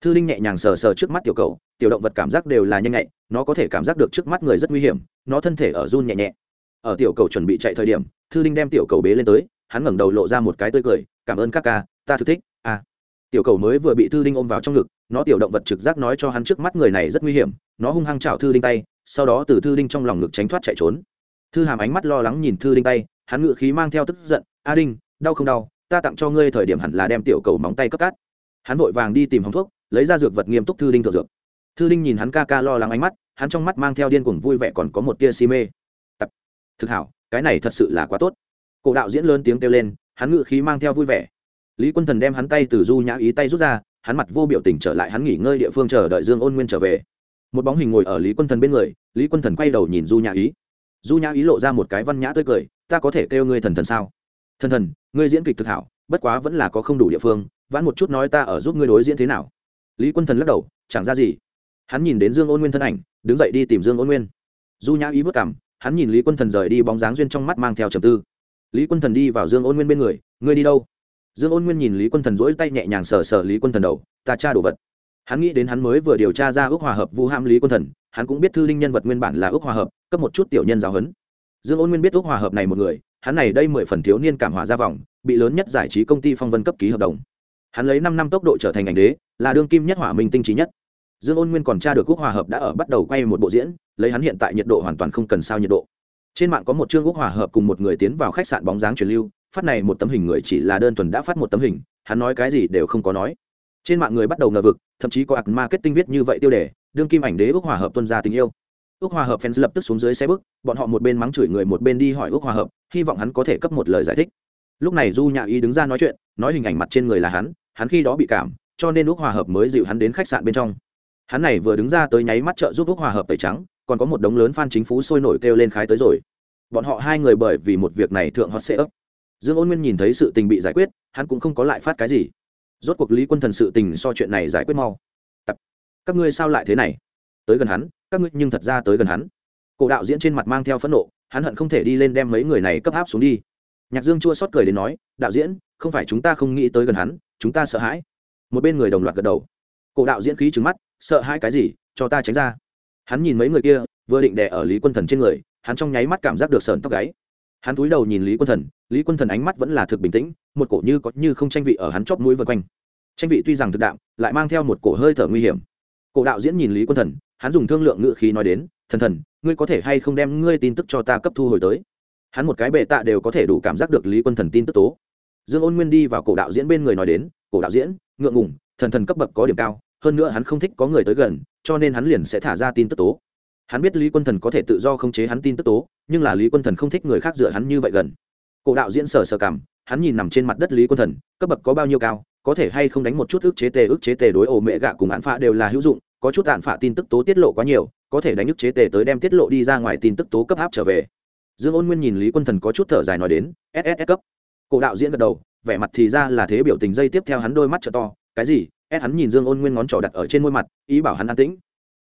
Thư linh nhẹ nhàng sờ sờ trước mắt tiểu cầu tiểu động vật cảm giác đều là nhanh nhạy, nó có thể cảm giác được trước mắt người rất nguy hiểm, nó thân thể ở run nhẹ nhẹ. Ở tiểu cầu chuẩn bị chạy thời điểm, thư linh đem tiểu cầu bế lên tới, hắn ngẩng đầu lộ ra một cái tươi cười, cảm ơn các ca, ta thực thích à. Tiểu cầu mới vừa bị thư linh ôm vào trong ngực, nó tiểu động vật trực giác nói cho hắn trước mắt người này rất nguy hiểm, nó hung hăng chảo thư linh tay, sau đó từ thư linh trong lòng ngực tránh thoát chạy trốn. Thư hàm ánh mắt lo lắng nhìn thư linh tay, hắn ngự khí mang theo tức giận, a đinh, đau không đau, ta tặng cho ngươi thời điểm hẳn là đem tiểu cầu móng tay cấp cát hắn vội vàng đi tìm hòng thuốc, lấy ra dược vật nghiêm túc thư linh thượng dược thư đinh nhìn hắn ca ca lo lắng ánh mắt, hắn trong mắt mang theo điên cuồng vui vẻ còn có một tia si mê. Tập. Thực hảo, cái này thật sự là quá tốt. Cổ đạo diễn lớn tiếng kêu lên, hắn ngự khí mang theo vui vẻ. Lý quân thần đem hắn tay từ du nhã ý tay rút ra, hắn mặt vô biểu tình trở lại hắn nghỉ ngơi địa phương chờ đợi dương ôn nguyên trở về. Một bóng hình ngồi ở lý quân thần bên người, lý quân thần quay đầu nhìn du nhã ý. Du nhã ý lộ ra một cái văn nhã tươi cười, ta có thể kêu ngươi thần thần sao? Thần thần, ngươi diễn kịch thực hảo, bất quá vẫn là có không đủ địa phương, vãn một chút nói ta ở giúp ngươi đối diễn thế nào. Lý quân thần lắc đầu, chẳng ra gì hắn nhìn đến dương ôn nguyên thân ảnh, đứng dậy đi tìm dương ôn nguyên. Du nhã ý vất cảm, hắn nhìn lý quân thần rời đi bóng dáng duyên trong mắt mang theo trầm tư. Lý quân thần đi vào dương ôn nguyên bên người, ngươi đi đâu? Dương ôn nguyên nhìn lý quân thần rỗi tay nhẹ nhàng sờ sờ lý quân thần đầu, ta tra đồ vật. Hắn nghĩ đến hắn mới vừa điều tra ra ước hòa hợp vu ham lý quân thần, hắn cũng biết thư linh nhân vật nguyên bản là ước hòa hợp, cấp một chút tiểu nhân giáo huấn. Dương ôn nguyên biết ước hòa hợp này một người, hắn này đây mười phần thiếu niên cảm hỏa ra vòng, bị lớn nhất giải trí công ty phong vân cấp ký hợp đồng. Hắn lấy năm năm tốc độ trở thành ảnh đế, là đương kim nhất hỏa minh tinh trí nhất dương ôn nguyên còn tra được quốc hòa hợp đã ở bắt đầu quay một bộ diễn, lấy hắn hiện tại nhiệt độ hoàn toàn không cần sao nhiệt độ. Trên mạng có một chương quốc hòa hợp cùng một người tiến vào khách sạn bóng dáng truyền lưu, phát này một tấm hình người chỉ là đơn thuần đã phát một tấm hình, hắn nói cái gì đều không có nói. Trên mạng người bắt đầu ngờ vực, thậm chí có ạc marketing viết như vậy tiêu đề, đương kim ảnh đế ước hòa hợp tuân ra tình yêu. Ước hòa hợp fans lập tức xuống dưới xe bước, bọn họ một bên mắng chửi người một bên đi hỏi ước hòa hợp, hy vọng hắn có thể cấp một lời giải thích. Lúc này du nhã Y đứng ra nói chuyện, nói hình ảnh mặt trên người là hắn hắn khi đó bị cảm, cho nên ước hòa hợp mới dịu hắn đến khách sạn bên trong hắn này vừa đứng ra tới nháy mắt trợ giúp ước hòa hợp tẩy trắng, còn có một đống lớn fan chính phú sôi nổi kêu lên khái tới rồi. Bọn họ hai người bởi vì một việc này thượng hot sẽ ấp. Dương ôn nguyên nhìn thấy sự tình bị giải quyết, hắn cũng không có lại phát cái gì. Rốt cuộc lý quân thần sự tình so chuyện này giải quyết mau. Tập. các ngươi sao lại thế này? Tới gần hắn, các ngươi nhưng thật ra tới gần hắn. Cổ đạo diễn trên mặt mang theo phẫn nộ, hắn hận không thể đi lên đem mấy người này cấp áp xuống đi. Nhạc dương chua xót cười đến nói, đạo diễn, không phải chúng ta không nghĩ tới gần hắn, chúng ta sợ hãi. Một bên người đồng loạt gật đầu. Cổ đạo diễn khí trứng mắt sợ hãi cái gì, cho ta tránh ra. Hắn nhìn mấy người kia, vừa định đè ở lý quân thần trên người, hắn trong nháy mắt cảm giác được sờn tóc gáy. Hắn cúi đầu nhìn lý quân thần, lý quân thần ánh mắt vẫn là thực bình tĩnh, một cổ như có như không tranh vị ở hắn chóp mũi vân quanh. Tranh vị tuy rằng thực đạm, lại mang theo một cổ hơi thở nguy hiểm. Cổ đạo diễn nhìn lý quân thần, hắn dùng thương lượng ngự khí nói đến, thần thần, ngươi có thể hay không đem ngươi tin tức cho ta cấp thu hồi tới? Hắn một cái bệ tạ đều có thể đủ cảm giác được lý quân thần tin tức tố. Dương ôn nguyên đi vào cổ đạo diễn bên người nói đến, cổ đạo diễn, ngượng ngủng thần thần cấp bậc có điểm cao hơn nữa hắn không thích có người tới gần, cho nên hắn liền sẽ thả ra tin tức tố. Hắn biết lý quân thần có thể tự do khống chế hắn tin tức tố, nhưng là lý quân thần không thích người khác dựa hắn như vậy gần. Cổ đạo diễn sở sở cảm hắn nhìn nằm trên mặt đất lý quân thần, cấp bậc có bao nhiêu cao, có thể hay không đánh một chút ức chế tề ức chế tề đối ổ mẹ gạ cùng án phạ đều là hữu dụng, có chút án phạ tin tức tố tiết lộ quá nhiều, có thể đánh ức chế tề tới đem tiết lộ đi ra ngoài tin tức tố cấp áp trở về. Dương ôn nguyên nhìn lý quân thần có chút thở dài nói đến ss cấp. Cổ đạo diễn gật đầu, vẻ mặt thì ra là thế biểu tình dây tiếp theo hắn đôi mắt t to, cái gì? Ép hắn nhìn dương ôn nguyên ngón trỏ đặt ở trên môi mặt, ý bảo hắn an tĩnh.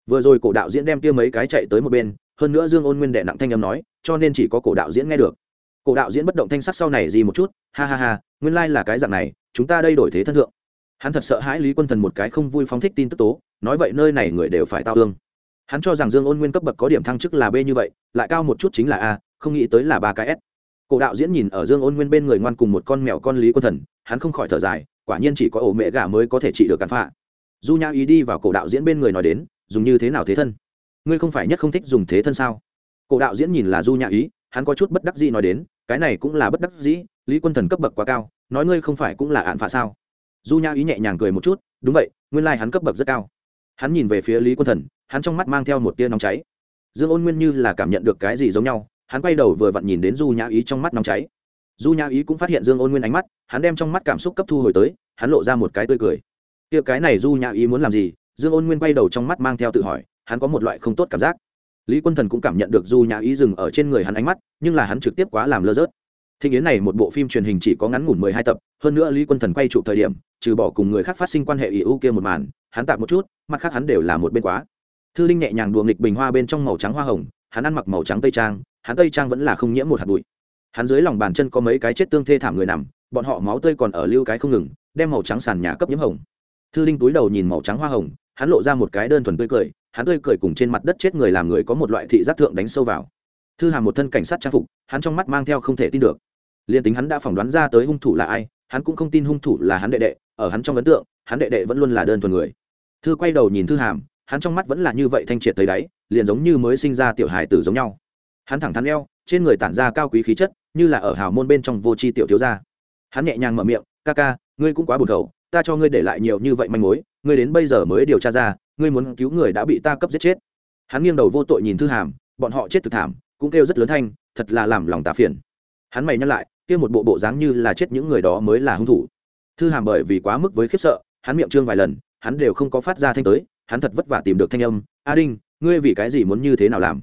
Vừa rồi cổ đạo diễn đem kia mấy cái chạy tới một bên, hơn nữa dương ôn nguyên đệ nặng thanh âm nói, cho nên chỉ có cổ đạo diễn nghe được. Cổ đạo diễn bất động thanh sắc sau này gì một chút, ha ha ha, nguyên lai、like、là cái dạng này, chúng ta đây đổi thế thân thượng. Hắn thật sợ hãi lý quân thần một cái không vui phóng thích tin tức tố, nói vậy nơi này người đều phải tao tương hắn cho rằng dương ôn nguyên cấp bậc có điểm thăng chức là b như vậy, lại cao một chút chính là a, không nghĩ tới là ba cái s. Cổ đạo diễn nhìn ở dương ôn nguyên bên người ngoan cùng một con mèo con lý quân thần, hắn không khỏi thở dài quả nhiên chỉ có ổ mẹ gà mới có thể trị được cản phạ du nhã ý đi vào cổ đạo diễn bên người nói đến, dùng như thế nào thế thân? Ngươi không phải nhất không thích dùng thế thân sao? Cổ đạo diễn nhìn là du nhã ý, hắn có chút bất đắc dĩ nói đến, cái này cũng là bất đắc dĩ, lý quân thần cấp bậc quá cao, nói ngươi không phải cũng là ạn phạ sao? Du nhã ý nhẹ nhàng cười một chút, đúng vậy, nguyên lai、like、hắn cấp bậc rất cao. Hắn nhìn về phía lý quân thần, hắn trong mắt mang theo một tia nóng cháy. Dương ôn nguyên như là cảm nhận được cái gì giống nhau, hắn quay đầu vừa vặn nhìn đến du nhã ý trong mắt nóng cháy du nhã ý cũng phát hiện dương ôn nguyên ánh mắt, hắn đem trong mắt cảm xúc cấp thu hồi tới, hắn lộ ra một cái tươi cười. Kia cái này du nhã ý muốn làm gì? Dương ôn nguyên quay đầu trong mắt mang theo tự hỏi, hắn có một loại không tốt cảm giác. Lý quân thần cũng cảm nhận được du nhã ý dừng ở trên người hắn ánh mắt, nhưng là hắn trực tiếp quá làm lơ rớt. Thinh yến này một bộ phim truyền hình chỉ có ngắn ngủn mười hai tập, hơn nữa lý quân thần quay chụp thời điểm, trừ bỏ cùng người khác phát sinh quan hệ ỷ ưu kia một màn, hắn tạm một chút, mặt khác hắn đều là một bên quá. Thư linh nhẹ nhàng đùa nghịch bình hoa bên trong màu trắng hoa hồng, hắn ăn mặc màu trắng tây trang, hắn tây trang vẫn là không nhiễm một hạt bụi hắn dưới lòng bàn chân có mấy cái chết tương thê thảm người nằm, bọn họ máu tươi còn ở lưu cái không ngừng, đem màu trắng sàn nhà cấp nhiễm hồng. Thư linh túi đầu nhìn màu trắng hoa hồng, hắn lộ ra một cái đơn thuần tươi cười, hắn tươi cười cùng trên mặt đất chết người làm người có một loại thị giác thượng đánh sâu vào. Thư hàm một thân cảnh sát trang phục, hắn trong mắt mang theo không thể tin được. Liền tính hắn đã phỏng đoán ra tới hung thủ là ai, hắn cũng không tin hung thủ là hắn đệ đệ, ở hắn trong ấn tượng, hắn đệ đệ vẫn luôn là đơn thuần người. Thư quay đầu nhìn thư hàm, hắn trong mắt vẫn là như vậy thanh triệt thấy đáy, liền giống như mới sinh ra tiểu hài tử giống nhau. Hắn thẳng thắn eo, trên người tản ra cao quý khí chất như là ở hào môn bên trong vô tri tiểu thiếu gia. Hắn nhẹ nhàng mở miệng, ca ca, ngươi cũng quá buồn khẩu, ta cho ngươi để lại nhiều như vậy manh mối, ngươi đến bây giờ mới điều tra ra, ngươi muốn cứu người đã bị ta cấp giết chết. Hắn nghiêng đầu vô tội nhìn thư hàm, bọn họ chết thực thảm, cũng kêu rất lớn thanh, thật là làm lòng tà phiền. Hắn mày nhắc lại kêu một bộ bộ dáng như là chết những người đó mới là hung thủ. Thư hàm bởi vì quá mức với khiếp sợ, hắn miệng trương vài lần, hắn đều không có phát ra thanh tới, hắn thật vất vả tìm được thanh âm, a đinh, ngươi vì cái gì muốn như thế nào làm?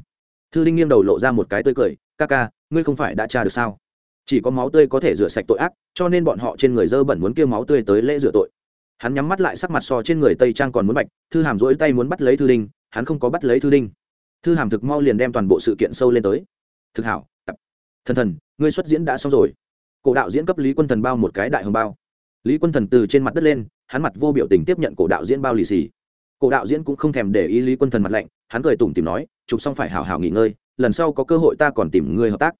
Thư Đinh nghiêng đầu lộ ra một cái tươi cười ca ca, ngươi không phải đã tra được sao? Chỉ có máu tươi có thể rửa sạch tội ác, cho nên bọn họ trên người dơ bẩn muốn kêu máu tươi tới lễ rửa tội. Hắn nhắm mắt lại sắc mặt so trên người tây trang còn muốn bạch, thư hàm rỗi tay muốn bắt lấy thư linh hắn không có bắt lấy thư linh thư hàm thực mau liền đem toàn bộ sự kiện sâu lên tới. Thực hảo, tập. Thần thần, ngươi xuất diễn đã xong rồi. Cổ đạo diễn cấp lý quân thần bao một cái đại hồng bao. Lý quân thần từ trên mặt đất lên, hắn mặt vô biểu tình tiếp nhận cổ đạo diễn bao lì xì. Cổ đạo diễn cũng không thèm để ý lý quân thần mặt lạnh, hắn cười tủm tìm nói, chụp xong phải hảo hảo nghỉ ngơi lần sau có cơ hội ta còn tìm ngươi hợp tác.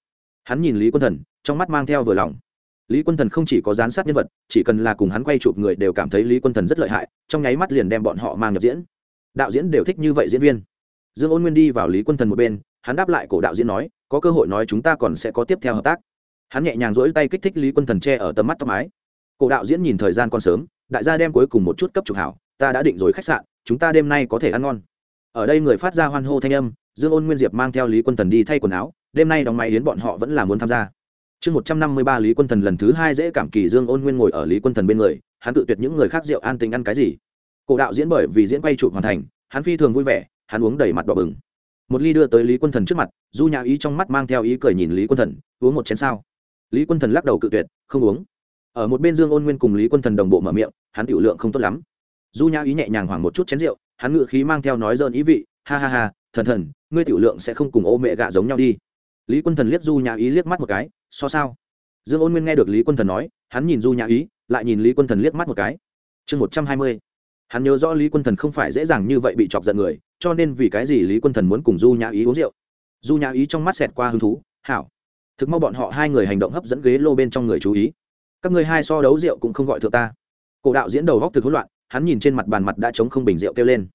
Hắn nhìn lý quân thần, trong mắt mang theo vừa lòng. Lý quân thần không chỉ có gián sát nhân vật, chỉ cần là cùng hắn quay chụp người đều cảm thấy lý quân thần rất lợi hại, trong nháy mắt liền đem bọn họ mang nhập diễn. Đạo diễn đều thích như vậy diễn viên. Dương ôn nguyên đi vào lý quân thần một bên, hắn đáp lại cổ đạo diễn nói, có cơ hội nói chúng ta còn sẽ có tiếp theo hợp tác. Hắn nhẹ nhàng rỗi tay kích thích lý quân thần che ở tầm mắt tóc mái. Cổ đạo diễn nhìn thời gian còn sớm, đại gia đem cuối cùng một chút cấp trục hảo, ta đã định rồi khách sạn, chúng ta đêm nay có thể ăn ngon. Ở đây người phát ra hoan hô thanh âm dương ôn nguyên diệp mang theo lý quân thần đi thay quần áo, đêm nay đóng máy đến bọn họ vẫn là muốn tham gia. Chương một trăm năm mươi ba lý quân thần lần thứ hai dễ cảm kỳ dương ôn nguyên ngồi ở lý quân thần bên người, hắn tự tuyệt những người khác rượu an tình ăn cái gì. Cổ đạo diễn bởi vì diễn quay chụp hoàn thành, hắn phi thường vui vẻ, hắn uống đầy mặt đỏ bừng. Một ly đưa tới lý quân thần trước mặt, du nhã ý trong mắt mang theo ý cười nhìn lý quân thần, uống một chén sao? Lý quân thần lắc đầu cự tuyệt, không uống. Ở một bên dương ôn nguyên cùng lý quân thần đồng bộ mở miệng, hắn tiểu lượng không tốt lắm. Du nhã ý nhẹ nhàng hoảng một chút chén rượu, hắn ngự khí mang theo nói dơn ý vị, ha ha ha thần thần, ngươi tiểu lượng sẽ không cùng ô mẹ gạ giống nhau đi. Lý quân thần liếc du nhã ý liếc mắt một cái, so sao? Dương ôn nguyên nghe được lý quân thần nói, hắn nhìn du nhã ý, lại nhìn lý quân thần liếc mắt một cái. Chương một trăm hai mươi. Hắn nhớ rõ lý quân thần không phải dễ dàng như vậy bị chọc giận người, cho nên vì cái gì lý quân thần muốn cùng du nhã ý uống rượu? Du nhã ý trong mắt xẹt qua hứng thú, hảo. Thực mau bọn họ hai người hành động hấp dẫn ghế lô bên trong người chú ý. Các người hai so đấu rượu cũng không gọi thượng ta. Cổ đạo diễn đầu góc thực hỗn loạn, hắn nhìn trên mặt bàn mặt đã chống không bình rượu kêu lên.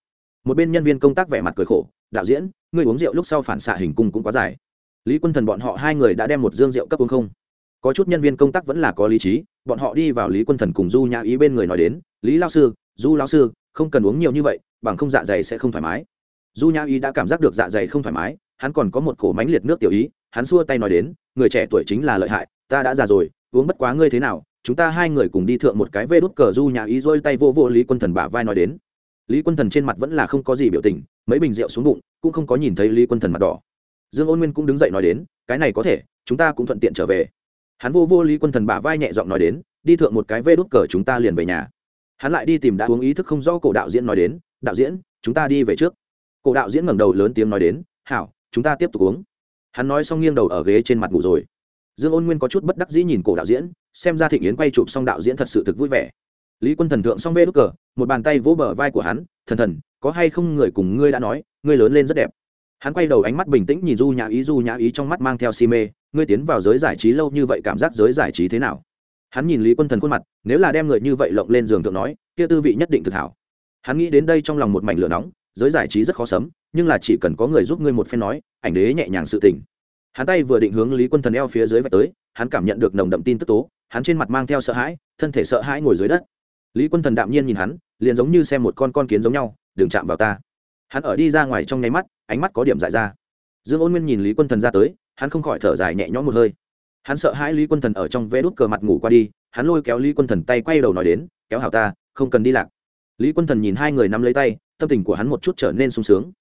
Một bên nhân viên công tác vẻ mặt cười khổ đạo diễn, ngươi uống rượu lúc sau phản xạ hình cung cũng quá dài. Lý quân thần bọn họ hai người đã đem một dương rượu cấp uống không. Có chút nhân viên công tác vẫn là có lý trí, bọn họ đi vào lý quân thần cùng du nhã ý bên người nói đến, lý lao sư, du lao sư, không cần uống nhiều như vậy, bằng không dạ dày sẽ không thoải mái. Du nhã ý đã cảm giác được dạ dày không thoải mái, hắn còn có một cổ mánh liệt nước tiểu ý, hắn xua tay nói đến, người trẻ tuổi chính là lợi hại, ta đã già rồi, uống bất quá ngươi thế nào, chúng ta hai người cùng đi thượng một cái vê đốt cờ. Du nhã ý rôi tay vô vô lý quân thần bả vai nói đến. Lý quân thần trên mặt vẫn là không có gì biểu tình mấy bình rượu xuống bụng, cũng không có nhìn thấy lý quân thần mặt đỏ. Dương ôn nguyên cũng đứng dậy nói đến, cái này có thể, chúng ta cũng thuận tiện trở về. Hắn vô vô lý quân thần bả vai nhẹ giọng nói đến, đi thượng một cái vê đốt cờ chúng ta liền về nhà. Hắn lại đi tìm đã uống ý thức không rõ cổ đạo diễn nói đến, đạo diễn, chúng ta đi về trước. Cổ đạo diễn ngẩng đầu lớn tiếng nói đến, hảo, chúng ta tiếp tục uống. Hắn nói xong nghiêng đầu ở ghế trên mặt ngủ rồi. Dương ôn nguyên có chút bất đắc dĩ nhìn cổ đạo diễn, xem ra thịnh yến quay chụp xong đạo diễn thật sự thực vui vẻ. Lý quân thần thượng xong vê đốt cờ, một bàn tay vỗ bờ vai của hắn, thần thần có hay không người cùng ngươi đã nói, ngươi lớn lên rất đẹp. Hắn quay đầu ánh mắt bình tĩnh nhìn du nhã ý, du nhã ý trong mắt mang theo si mê, ngươi tiến vào giới giải trí lâu như vậy cảm giác giới giải trí thế nào? Hắn nhìn lý quân thần khuôn mặt, nếu là đem người như vậy lộng lên giường thượng nói, kia tư vị nhất định thực hảo. Hắn nghĩ đến đây trong lòng một mảnh lửa nóng, giới giải trí rất khó sấm, nhưng là chỉ cần có người giúp ngươi một phen nói, ảnh đế nhẹ nhàng sự tình. Hắn tay vừa định hướng lý quân thần eo phía dưới vạch tới, hắn cảm nhận được nồng đậm tin tức tố, hắn trên mặt mang theo sợ hãi, thân thể sợ hãi ngồi dưới đất. Lý quân thần đạm nhiên nhìn hắn, liền giống như xem một con con kiến giống nhau đừng chạm vào ta. Hắn ở đi ra ngoài trong nháy mắt, ánh mắt có điểm dại ra. Dương ôn nguyên nhìn lý quân thần ra tới, hắn không khỏi thở dài nhẹ nhõm một hơi. Hắn sợ hãi lý quân thần ở trong vé đút cờ mặt ngủ qua đi, hắn lôi kéo lý quân thần tay quay đầu nói đến, kéo hảo ta, không cần đi lạc. Lý quân thần nhìn hai người nắm lấy tay, tâm tình của hắn một chút trở nên sung sướng.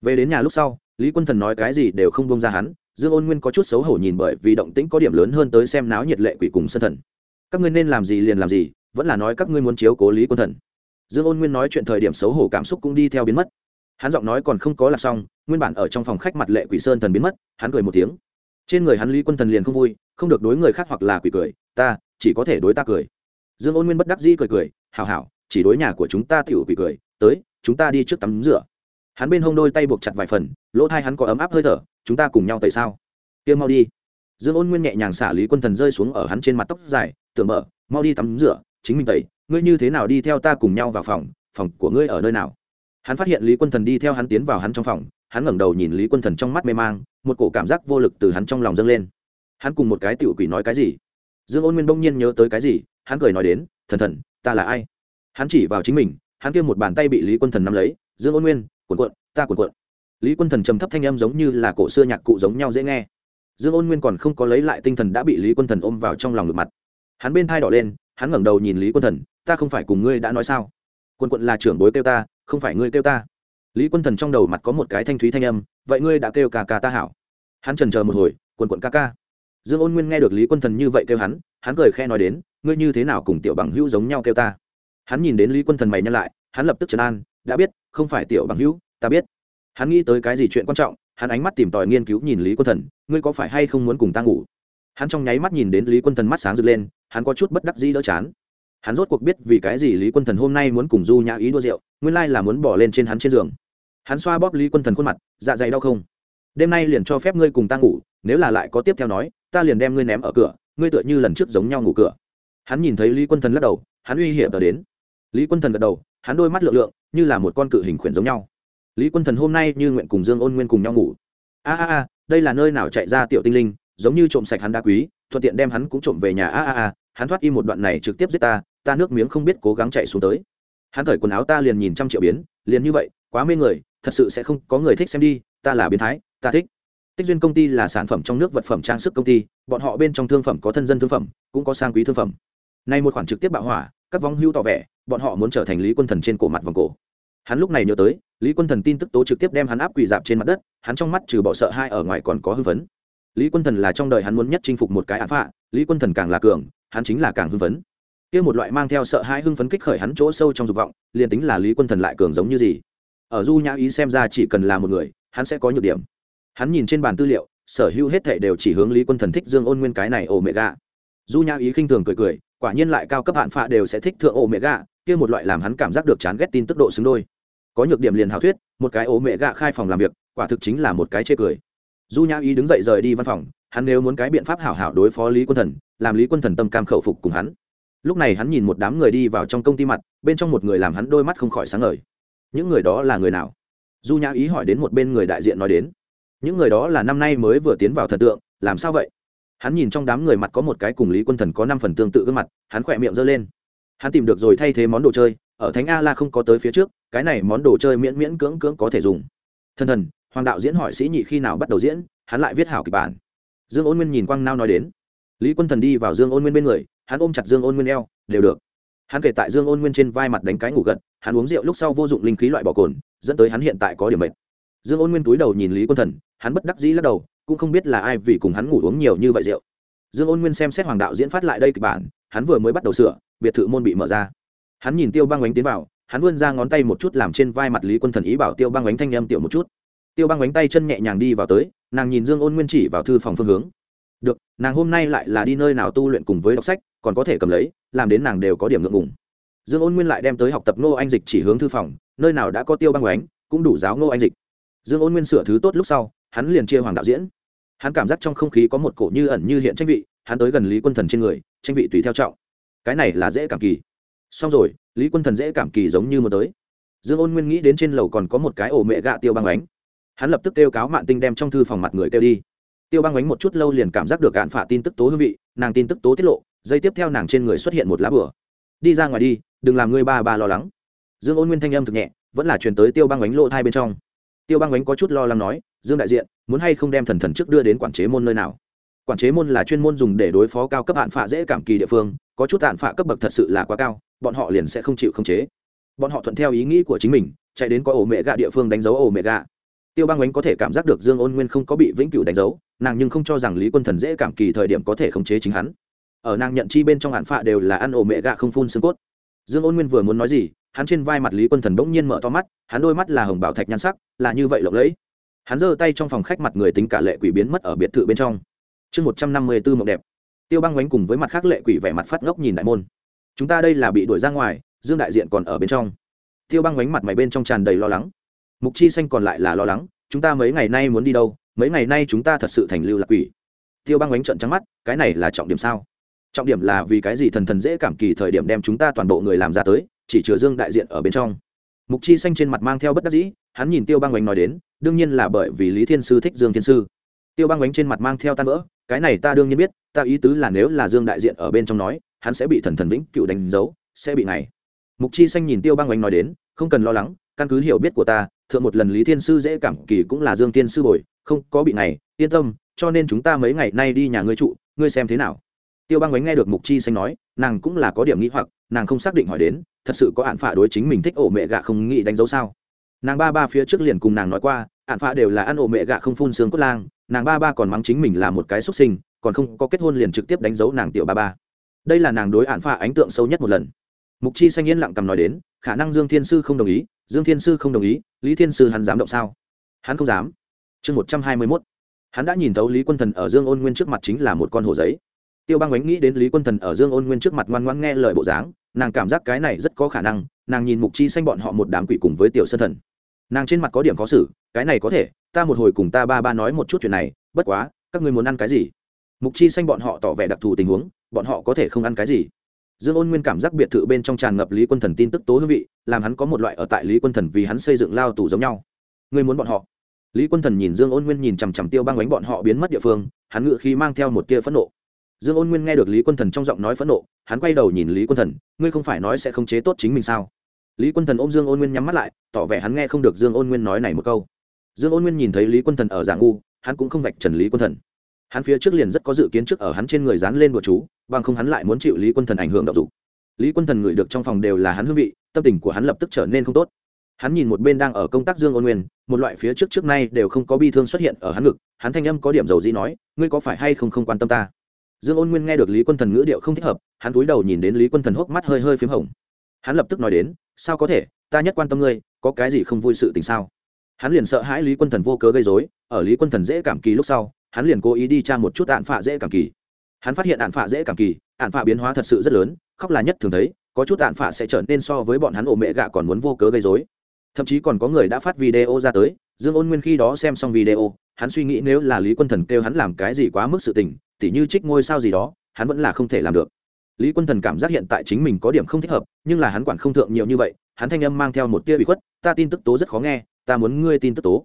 Về đến nhà lúc sau, lý quân thần nói cái gì đều không bông ra hắn, dương ôn nguyên có chút xấu hổ nhìn bởi vì động tĩnh có điểm lớn hơn tới xem náo nhiệt lệ quỷ cùng sân thần. Các ngươi nên làm gì liền làm gì, vẫn là nói các ngươi muốn chiếu cố lý quân thần dương ôn nguyên nói chuyện thời điểm xấu hổ cảm xúc cũng đi theo biến mất. Hắn giọng nói còn không có là xong, nguyên bản ở trong phòng khách mặt lệ quỷ sơn thần biến mất, hắn cười một tiếng. Trên người hắn lý quân thần liền không vui, không được đối người khác hoặc là quỷ cười, ta, chỉ có thể đối ta cười. Dương ôn nguyên bất đắc dĩ cười cười, hảo hảo, chỉ đối nhà của chúng ta tiểu quỷ cười, tới, chúng ta đi trước tắm rửa. Hắn bên hông đôi tay buộc chặt vài phần, lỗ thai hắn có ấm áp hơi thở, chúng ta cùng nhau tại sao? Tiêm mau đi. Dương ôn nguyên nhẹ nhàng xả lý quân thần rơi xuống ở hắn trên mặt tóc dài, tưởng mở, mau đi tắm rửa, chính mình tẩy ngươi như thế nào đi theo ta cùng nhau vào phòng phòng của ngươi ở nơi nào? Hắn phát hiện lý quân thần đi theo hắn tiến vào hắn trong phòng, hắn ngẩng đầu nhìn lý quân thần trong mắt mê mang, một cổ cảm giác vô lực từ hắn trong lòng dâng lên. Hắn cùng một cái tiểu quỷ nói cái gì? Dương ôn nguyên bỗng nhiên nhớ tới cái gì, hắn cười nói đến, thần thần, ta là ai? Hắn chỉ vào chính mình, hắn kia một bàn tay bị lý quân thần nắm lấy, dương ôn nguyên, cuộn cuộn, ta cuộn cuộn. Lý quân thần trầm thấp thanh âm giống như là cổ xưa nhạc cụ giống nhau dễ nghe. Dương ôn nguyên còn không có lấy lại tinh thần đã bị lý quân thần ôm vào trong lòng ngực mặt. Hắn bên thai đỏ lên hắn ngẩng đầu nhìn lý quân thần, ta không phải cùng ngươi đã nói sao? Quân quận là trưởng bối kêu ta, không phải ngươi kêu ta. Lý quân thần trong đầu mặt có một cái thanh thúy thanh âm, vậy ngươi đã kêu ca ca ta hảo. Hắn trần chờ một hồi quần quận ca ca. Dương ôn nguyên nghe được lý quân thần như vậy kêu hắn hắn cười khe nói đến, ngươi như thế nào cùng tiểu bằng hữu giống nhau kêu ta? Hắn nhìn đến lý quân thần mày nhăn lại, hắn lập tức trấn an, đã biết, không phải tiểu bằng hữu, ta biết. Hắn nghĩ tới cái gì chuyện quan trọng, hắn ánh mắt tìm tòi nghiên cứu nhìn lý quân thần, ngươi có phải hay không muốn cùng ta ngủ? Hắn trong nháy mắt nhìn đến lý quân thần mắt sáng rực lên, hắn có chút bất đắc dĩ đỡ chán. Hắn rốt cuộc biết vì cái gì lý quân thần hôm nay muốn cùng du nhã ý đua rượu, nguyên lai là muốn bỏ lên trên hắn trên giường. Hắn xoa bóp lý quân thần khuôn mặt dạ dày đau không? Đêm nay liền cho phép ngươi cùng ta ngủ, nếu là lại có tiếp theo nói, ta liền đem ngươi ném ở cửa, ngươi tựa như lần trước giống nhau ngủ cửa. Hắn nhìn thấy lý quân thần lắc đầu, hắn uy hiểm tờ đến. Lý quân thần gật đầu, hắn đôi mắt lượng lượng, như là một con cự hình khuyển giống nhau. Lý quân thần hôm nay như nguyện cùng dương ôn nguyên cùng nhau ngủ. A a a, đây là nơi nào chạy ra tiểu tinh linh giống như trộm sạch hắn đá quý, thuận tiện đem hắn cũng trộm về nhà. A a a, hắn thoát y một đoạn này trực tiếp giết ta ta nước miếng không biết cố gắng chạy xuống tới. Hắn cởi quần áo ta liền nhìn trăm triệu biến, liền như vậy, quá mê người, thật sự sẽ không có người thích xem đi, ta là biến thái, ta thích. Tích duyên công ty là sản phẩm trong nước vật phẩm trang sức công ty, bọn họ bên trong thương phẩm có thân dân thương phẩm, cũng có sang quý thương phẩm. Nay một khoản trực tiếp bạo hỏa, các vong hưu tỏ vẻ, bọn họ muốn trở thành lý quân thần trên cổ mặt vòng cổ. Hắn lúc này nhớ tới, lý quân thần tin tức tố trực tiếp đem hắn áp quỳ dạp trên mặt đất, hắn trong mắt trừ bỏ sợ hai ở ngoài còn có hưng phấn lý quân thần là trong đời hắn muốn nhất chinh phục một cái án phạ lý quân thần càng là cường, hắn chính là càng hưng phấn. Kia một loại mang theo sợ hãi hưng phấn kích khởi hắn chỗ sâu trong dục vọng, liền tính là lý quân thần lại cường giống như gì. Ở du nhã ý xem ra chỉ cần là một người, hắn sẽ có nhược điểm. Hắn nhìn trên bàn tư liệu, sở hữu hết thệ đều chỉ hướng lý quân thần thích dương ôn nguyên cái này ổ mẹ gà du nhã ý khinh thường cười cười, quả nhiên lại cao cấp hạn phạ đều sẽ thích thượng ổ mẹ gà kia một loại làm hắn cảm giác được chán ghét tin tức độ xứng đôi. Có nhược điểm liền hào thuyết, một cái ổ mẹ gà khai phòng làm việc, quả thực chính là một cái chê cười du nhã ý đứng dậy rời đi văn phòng, hắn nếu muốn cái biện pháp hảo hảo đối phó lý quân thần, làm lý quân thần tâm cam khẩu phục cùng hắn. Lúc này hắn nhìn một đám người đi vào trong công ty mặt, bên trong một người làm hắn đôi mắt không khỏi sáng ngời. Những người đó là người nào? Du nhã ý hỏi đến một bên người đại diện nói đến. Những người đó là năm nay mới vừa tiến vào thần tượng, làm sao vậy? Hắn nhìn trong đám người mặt có một cái cùng lý quân thần có năm phần tương tự gương mặt, hắn khỏe miệng giơ lên. Hắn tìm được rồi thay thế món đồ chơi, ở thánh a la không có tới phía trước, cái này món đồ chơi miễn miễn cưỡng cưỡng có thể dùng. Thần thần hoàng đạo diễn hỏi sĩ nhị khi nào bắt đầu diễn, hắn lại viết hảo kịch bản. Dương ôn nguyên nhìn quang nao nói đến. Lý quân thần đi vào dương ôn nguyên bên người, hắn ôm chặt dương ôn nguyên eo, đều được. Hắn kể tại dương ôn nguyên trên vai mặt đánh cái ngủ gật, hắn uống rượu lúc sau vô dụng linh khí loại bỏ cồn, dẫn tới hắn hiện tại có điểm mệt. Dương ôn nguyên túi đầu nhìn lý quân thần, hắn bất đắc dĩ lắc đầu, cũng không biết là ai vì cùng hắn ngủ uống nhiều như vậy rượu. Dương ôn nguyên xem xét hoàng đạo diễn phát lại đây kịch bản, hắn vừa mới bắt đầu sửa, biệt thự môn bị mở ra. Hắn nhìn tiêu băng ánh tiến vào, hắn vươn ra ngón tay một chút làm trên vai mặt lý quân thần ý bảo tiêu băng ánh thanh em tiểu một chút tiêu băng bánh tay chân nhẹ nhàng đi vào tới, nàng nhìn dương ôn nguyên chỉ vào thư phòng phương hướng. Được, nàng hôm nay lại là đi nơi nào tu luyện cùng với đọc sách, còn có thể cầm lấy, làm đến nàng đều có điểm ngượng ngùng. Dương ôn nguyên lại đem tới học tập ngô anh dịch chỉ hướng thư phòng, nơi nào đã có tiêu băng oánh cũng đủ giáo ngô anh dịch. Dương ôn nguyên sửa thứ tốt lúc sau, hắn liền chia hoàng đạo diễn. Hắn cảm giác trong không khí có một cổ như ẩn như hiện tranh vị, hắn tới gần lý quân thần trên người, tranh vị tùy theo trọng. Cái này là dễ cảm kỳ. Xong rồi, lý quân thần dễ cảm kỳ giống như một tới. Dương ôn nguyên nghĩ đến trên lầu còn có một cái ổ mẹ gạ tiêu băng oánh hắn lập tức kêu cáo mạng tinh đem trong thư phòng mặt người kêu đi. Tiêu băng ánh một chút lâu liền cảm giác được gạn phả tin tức tố hương vị, nàng tin tức tố tiết lộ, giây tiếp theo nàng trên người xuất hiện một lá bửa đi ra ngoài đi, đừng làm ngươi ba ba lo lắng. Dương ôn nguyên thanh âm thực nhẹ, vẫn là truyền tới tiêu băng ánh lộ thai bên trong. Tiêu băng ánh có chút lo lắng nói, dương đại diện, muốn hay không đem thần thần trước đưa đến quản chế môn nơi nào? Quản chế môn là chuyên môn dùng để đối phó cao cấp hạn phạ dễ cảm kỳ địa phương, có chút hạn phạ cấp bậc thật sự là quá cao, bọn họ liền sẽ không chịu khống chế. Bọn họ thuận theo ý nghĩ của chính mình, chạy đến có ổ mẹ gạ địa phương đánh dấu ổ mẹ gạ tiêu băng ánh có thể cảm giác được dương ôn nguyên không có bị vĩnh cửu đánh dấu, nàng nhưng không cho rằng lý quân thần dễ cảm kỳ thời điểm có thể khống chế chính hắn. Ở nàng nhận chi bên trong hạn phạ đều là ăn ổ mẹ gạ không phun xương cốt. Dương ôn nguyên vừa muốn nói gì, hắn trên vai mặt lý quân thần bỗng nhiên mở to mắt, hắn đôi mắt là hồng bảo thạch nhan sắc, là như vậy lộng lẫy. Hắn giơ tay trong phòng khách mặt người tính cả lệ quỷ biến mất ở biệt thự bên trong. Chương một trăm năm mươi bốn mộng đẹp. Tiêu băng oánh cùng với mặt khác lệ quỷ vẻ mặt phát ngốc nhìn đại môn. Chúng ta đây là bị đuổi ra ngoài, dương đại diện còn ở bên trong. Tiêu băng oánh mặt mày bên trong tràn đầy lo lắng mục chi xanh còn lại là lo lắng, chúng ta mấy ngày nay muốn đi đâu, mấy ngày nay chúng ta thật sự thành lưu lạc quỷ. Tiêu băng oánh trận trắng mắt, cái này là trọng điểm sao? Trọng điểm là vì cái gì thần thần dễ cảm kỳ thời điểm đem chúng ta toàn bộ người làm ra tới, chỉ chứa dương đại diện ở bên trong. Mục chi xanh trên mặt mang theo bất đắc dĩ, hắn nhìn tiêu băng oánh nói đến, đương nhiên là bởi vì lý thiên sư thích dương thiên sư. Tiêu băng oánh trên mặt mang theo tan vỡ, cái này ta đương nhiên biết, ta ý tứ là nếu là dương đại diện ở bên trong nói, hắn sẽ bị thần thần vĩnh cựu đánh dấu, sẽ bị này. Mục chi xanh nhìn tiêu băng oánh nói đến, không cần lo lắng, căn cứ hiểu biết của ta thượng một lần lý thiên sư dễ cảm kỳ cũng là dương thiên sư bồi, không, có bị này, yên tâm, cho nên chúng ta mấy ngày nay đi nhà ngươi trụ, ngươi xem thế nào. Tiêu băng bánh nghe được mục chi xanh nói, nàng cũng là có điểm nghĩ hoặc, nàng không xác định hỏi đến, thật sự có hạn phả đối chính mình thích ổ mẹ gạ không nghĩ đánh dấu sao? Nàng ba ba phía trước liền cùng nàng nói qua ạn phả đều là ăn ổ mẹ gạ không phun xương cốt lang, nàng ba ba còn mắng chính mình là một cái xuất sinh, còn không có kết hôn liền trực tiếp đánh dấu nàng tiểu ba ba. Đây là nàng đối ạn phả ấn tượng sâu nhất một lần mục chi xanh yên lặng cầm nói đến, khả năng dương thiên sư không đồng ý, dương thiên sư không đồng ý, lý thiên sư hắn dám động sao? Hắn không dám. Chương một trăm hai mươi mốt. Hắn đã nhìn thấu lý quân thần ở dương ôn nguyên trước mặt chính là một con hồ giấy. Tiêu bang ánh nghĩ đến lý quân thần ở dương ôn nguyên trước mặt ngoan ngoan nghe lời bộ dáng, nàng cảm giác cái này rất có khả năng, nàng nhìn mục chi xanh bọn họ một đám quỷ cùng với tiểu sân thần. Nàng trên mặt có điểm khó xử, cái này có thể, ta một hồi cùng ta ba ba nói một chút chuyện này, bất quá, các người muốn ăn cái gì? Mục chi xanh bọn họ tỏ vẻ đặc thù tình huống, bọn họ có thể không ăn cái gì? Dương ôn nguyên cảm giác biệt thự bên trong tràn ngập lý quân thần tin tức tố hương vị, làm hắn có một loại ở tại lý quân thần vì hắn xây dựng lao tù giống nhau. Ngươi muốn bọn họ. Lý quân thần nhìn dương ôn nguyên nhìn chằm chằm tiêu băng đánh bọn họ biến mất địa phương, hắn ngự khi mang theo một tia phẫn nộ. Dương ôn nguyên nghe được lý quân thần trong giọng nói phẫn nộ, hắn quay đầu nhìn lý quân thần, ngươi không phải nói sẽ không chế tốt chính mình sao? Lý quân thần ôm dương ôn nguyên nhắm mắt lại, tỏ vẻ hắn nghe không được dương ôn nguyên nói này một câu. Dương ôn nguyên nhìn thấy lý quân thần ở dạng ngu, hắn cũng không vạch trần lý quân thần hắn phía trước liền rất có dự kiến trước ở hắn trên người dán lên bùa chú, bằng không hắn lại muốn chịu lý quân thần ảnh hưởng độc dục. Lý quân thần ngửi được trong phòng đều là hắn hương vị, tâm tình của hắn lập tức trở nên không tốt. Hắn nhìn một bên đang ở công tác dương ôn nguyên, một loại phía trước trước nay đều không có bi thương xuất hiện ở hắn ngực, hắn thanh âm có điểm dầu dĩ nói, ngươi có phải hay không không quan tâm ta? Dương ôn nguyên nghe được lý quân thần ngữ điệu không thích hợp, hắn cúi đầu nhìn đến lý quân thần hốc mắt hơi hơi p h í m hồng. Hắn lập tức nói đến, sao có thể, ta nhất quan tâm ngươi, có cái gì không vui sự tình sao? Hắn liền sợ hãi lý quân thần vô cớ gây dối ở lý quân thần dễ cảm kỳ lúc sau hắn liền cố ý đi tra một chút ạn phạ dễ cảm kỳ. Hắn phát hiện ạn phạ dễ cảm kỳ, ạn phạ biến hóa thật sự rất lớn, khóc là nhất thường thấy, có chút ạn phạ sẽ trở nên so với bọn hắn ổ mẹ gạ còn muốn vô cớ gây dối thậm chí còn có người đã phát video ra tới, dương ôn nguyên khi đó xem xong video, hắn suy nghĩ nếu là lý quân thần kêu hắn làm cái gì quá mức sự tình, tỉ như trích ngôi sao gì đó, hắn vẫn là không thể làm được. Lý quân thần cảm giác hiện tại chính mình có điểm không thích hợp, nhưng là hắn quản không thượng nhiều như vậy, hắn thanh âm mang theo một tia bị khuất, ta tin tức tố rất khó nghe, ta muốn ngươi tin tức tố.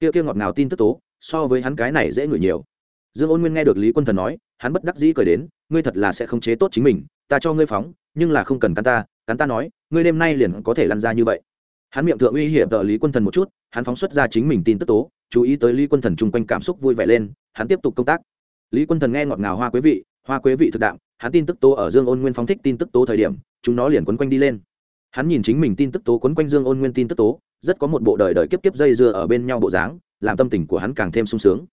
Kia kia ngọt ngào tin tức tố so với hắn cái này dễ ngửi nhiều. Dương ôn nguyên nghe được lý quân thần nói, hắn bất đắc dĩ cười đến, ngươi thật là sẽ không chế tốt chính mình, ta cho ngươi phóng, nhưng là không cần cắn ta cắn ta nói, ngươi đêm nay liền có thể lăn ra như vậy. Hắn miệng thượng uy hiểm tợ lý quân thần một chút, hắn phóng xuất ra chính mình tin tức tố, chú ý tới lý quân thần chung quanh cảm xúc vui vẻ lên, hắn tiếp tục công tác. Lý quân thần nghe ngọt ngào hoa quế vị, hoa quế vị thực đạm, hắn tin tức tố ở dương ôn nguyên phóng thích tin tức tố thời điểm, chúng nó liền quấn quanh đi lên. Hắn nhìn chính mình tin tức tố quấn quanh dương ôn nguyên tin tức tố, rất có một bộ đời đời kiếp kiếp dây dưa ở bên nhau bộ dáng làm tâm tình của hắn càng thêm sung sướng.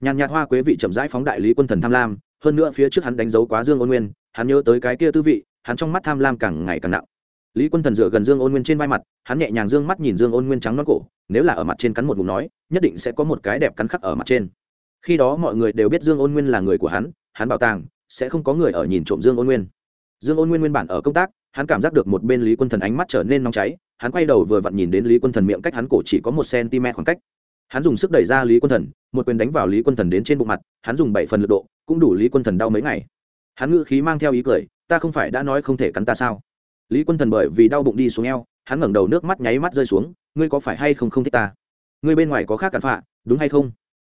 Nhàn nhạt hoa quế vị chậm rãi phóng đại lý quân thần tham lam, hơn nữa phía trước hắn đánh dấu quá dương ôn nguyên, hắn nhớ tới cái kia tư vị, hắn trong mắt tham lam càng ngày càng nặng. Lý quân thần dựa gần dương ôn nguyên trên vai mặt, hắn nhẹ nhàng dương mắt nhìn dương ôn nguyên trắng non cổ, nếu là ở mặt trên cắn một ngụm nói, nhất định sẽ có một cái đẹp cắn khắc ở mặt trên. Khi đó mọi người đều biết dương ôn nguyên là người của hắn hắn bảo tàng, sẽ không có người ở nhìn trộm dương ôn nguyên. Dương ôn nguyên nguyên bản ở công tác, hắn cảm giác được một bên lý quân thần ánh mắt trở nên nóng cháy, hắn quay đầu vừa vặn nhìn đến lý quân thần miệng cách hắn cổ chỉ có một cm khoảng cách hắn dùng sức đẩy ra lý quân thần, một quyền đánh vào lý quân thần đến trên bộ mặt, hắn dùng bảy phần lực độ, cũng đủ lý quân thần đau mấy ngày. Hắn ngự khí mang theo ý cười, ta không phải đã nói không thể cắn ta sao? Lý quân thần bởi vì đau bụng đi xuống eo, hắn ngẩng đầu nước mắt nháy mắt rơi xuống, ngươi có phải hay không không thích ta? Ngươi bên ngoài có khác cản phạ, đúng hay không?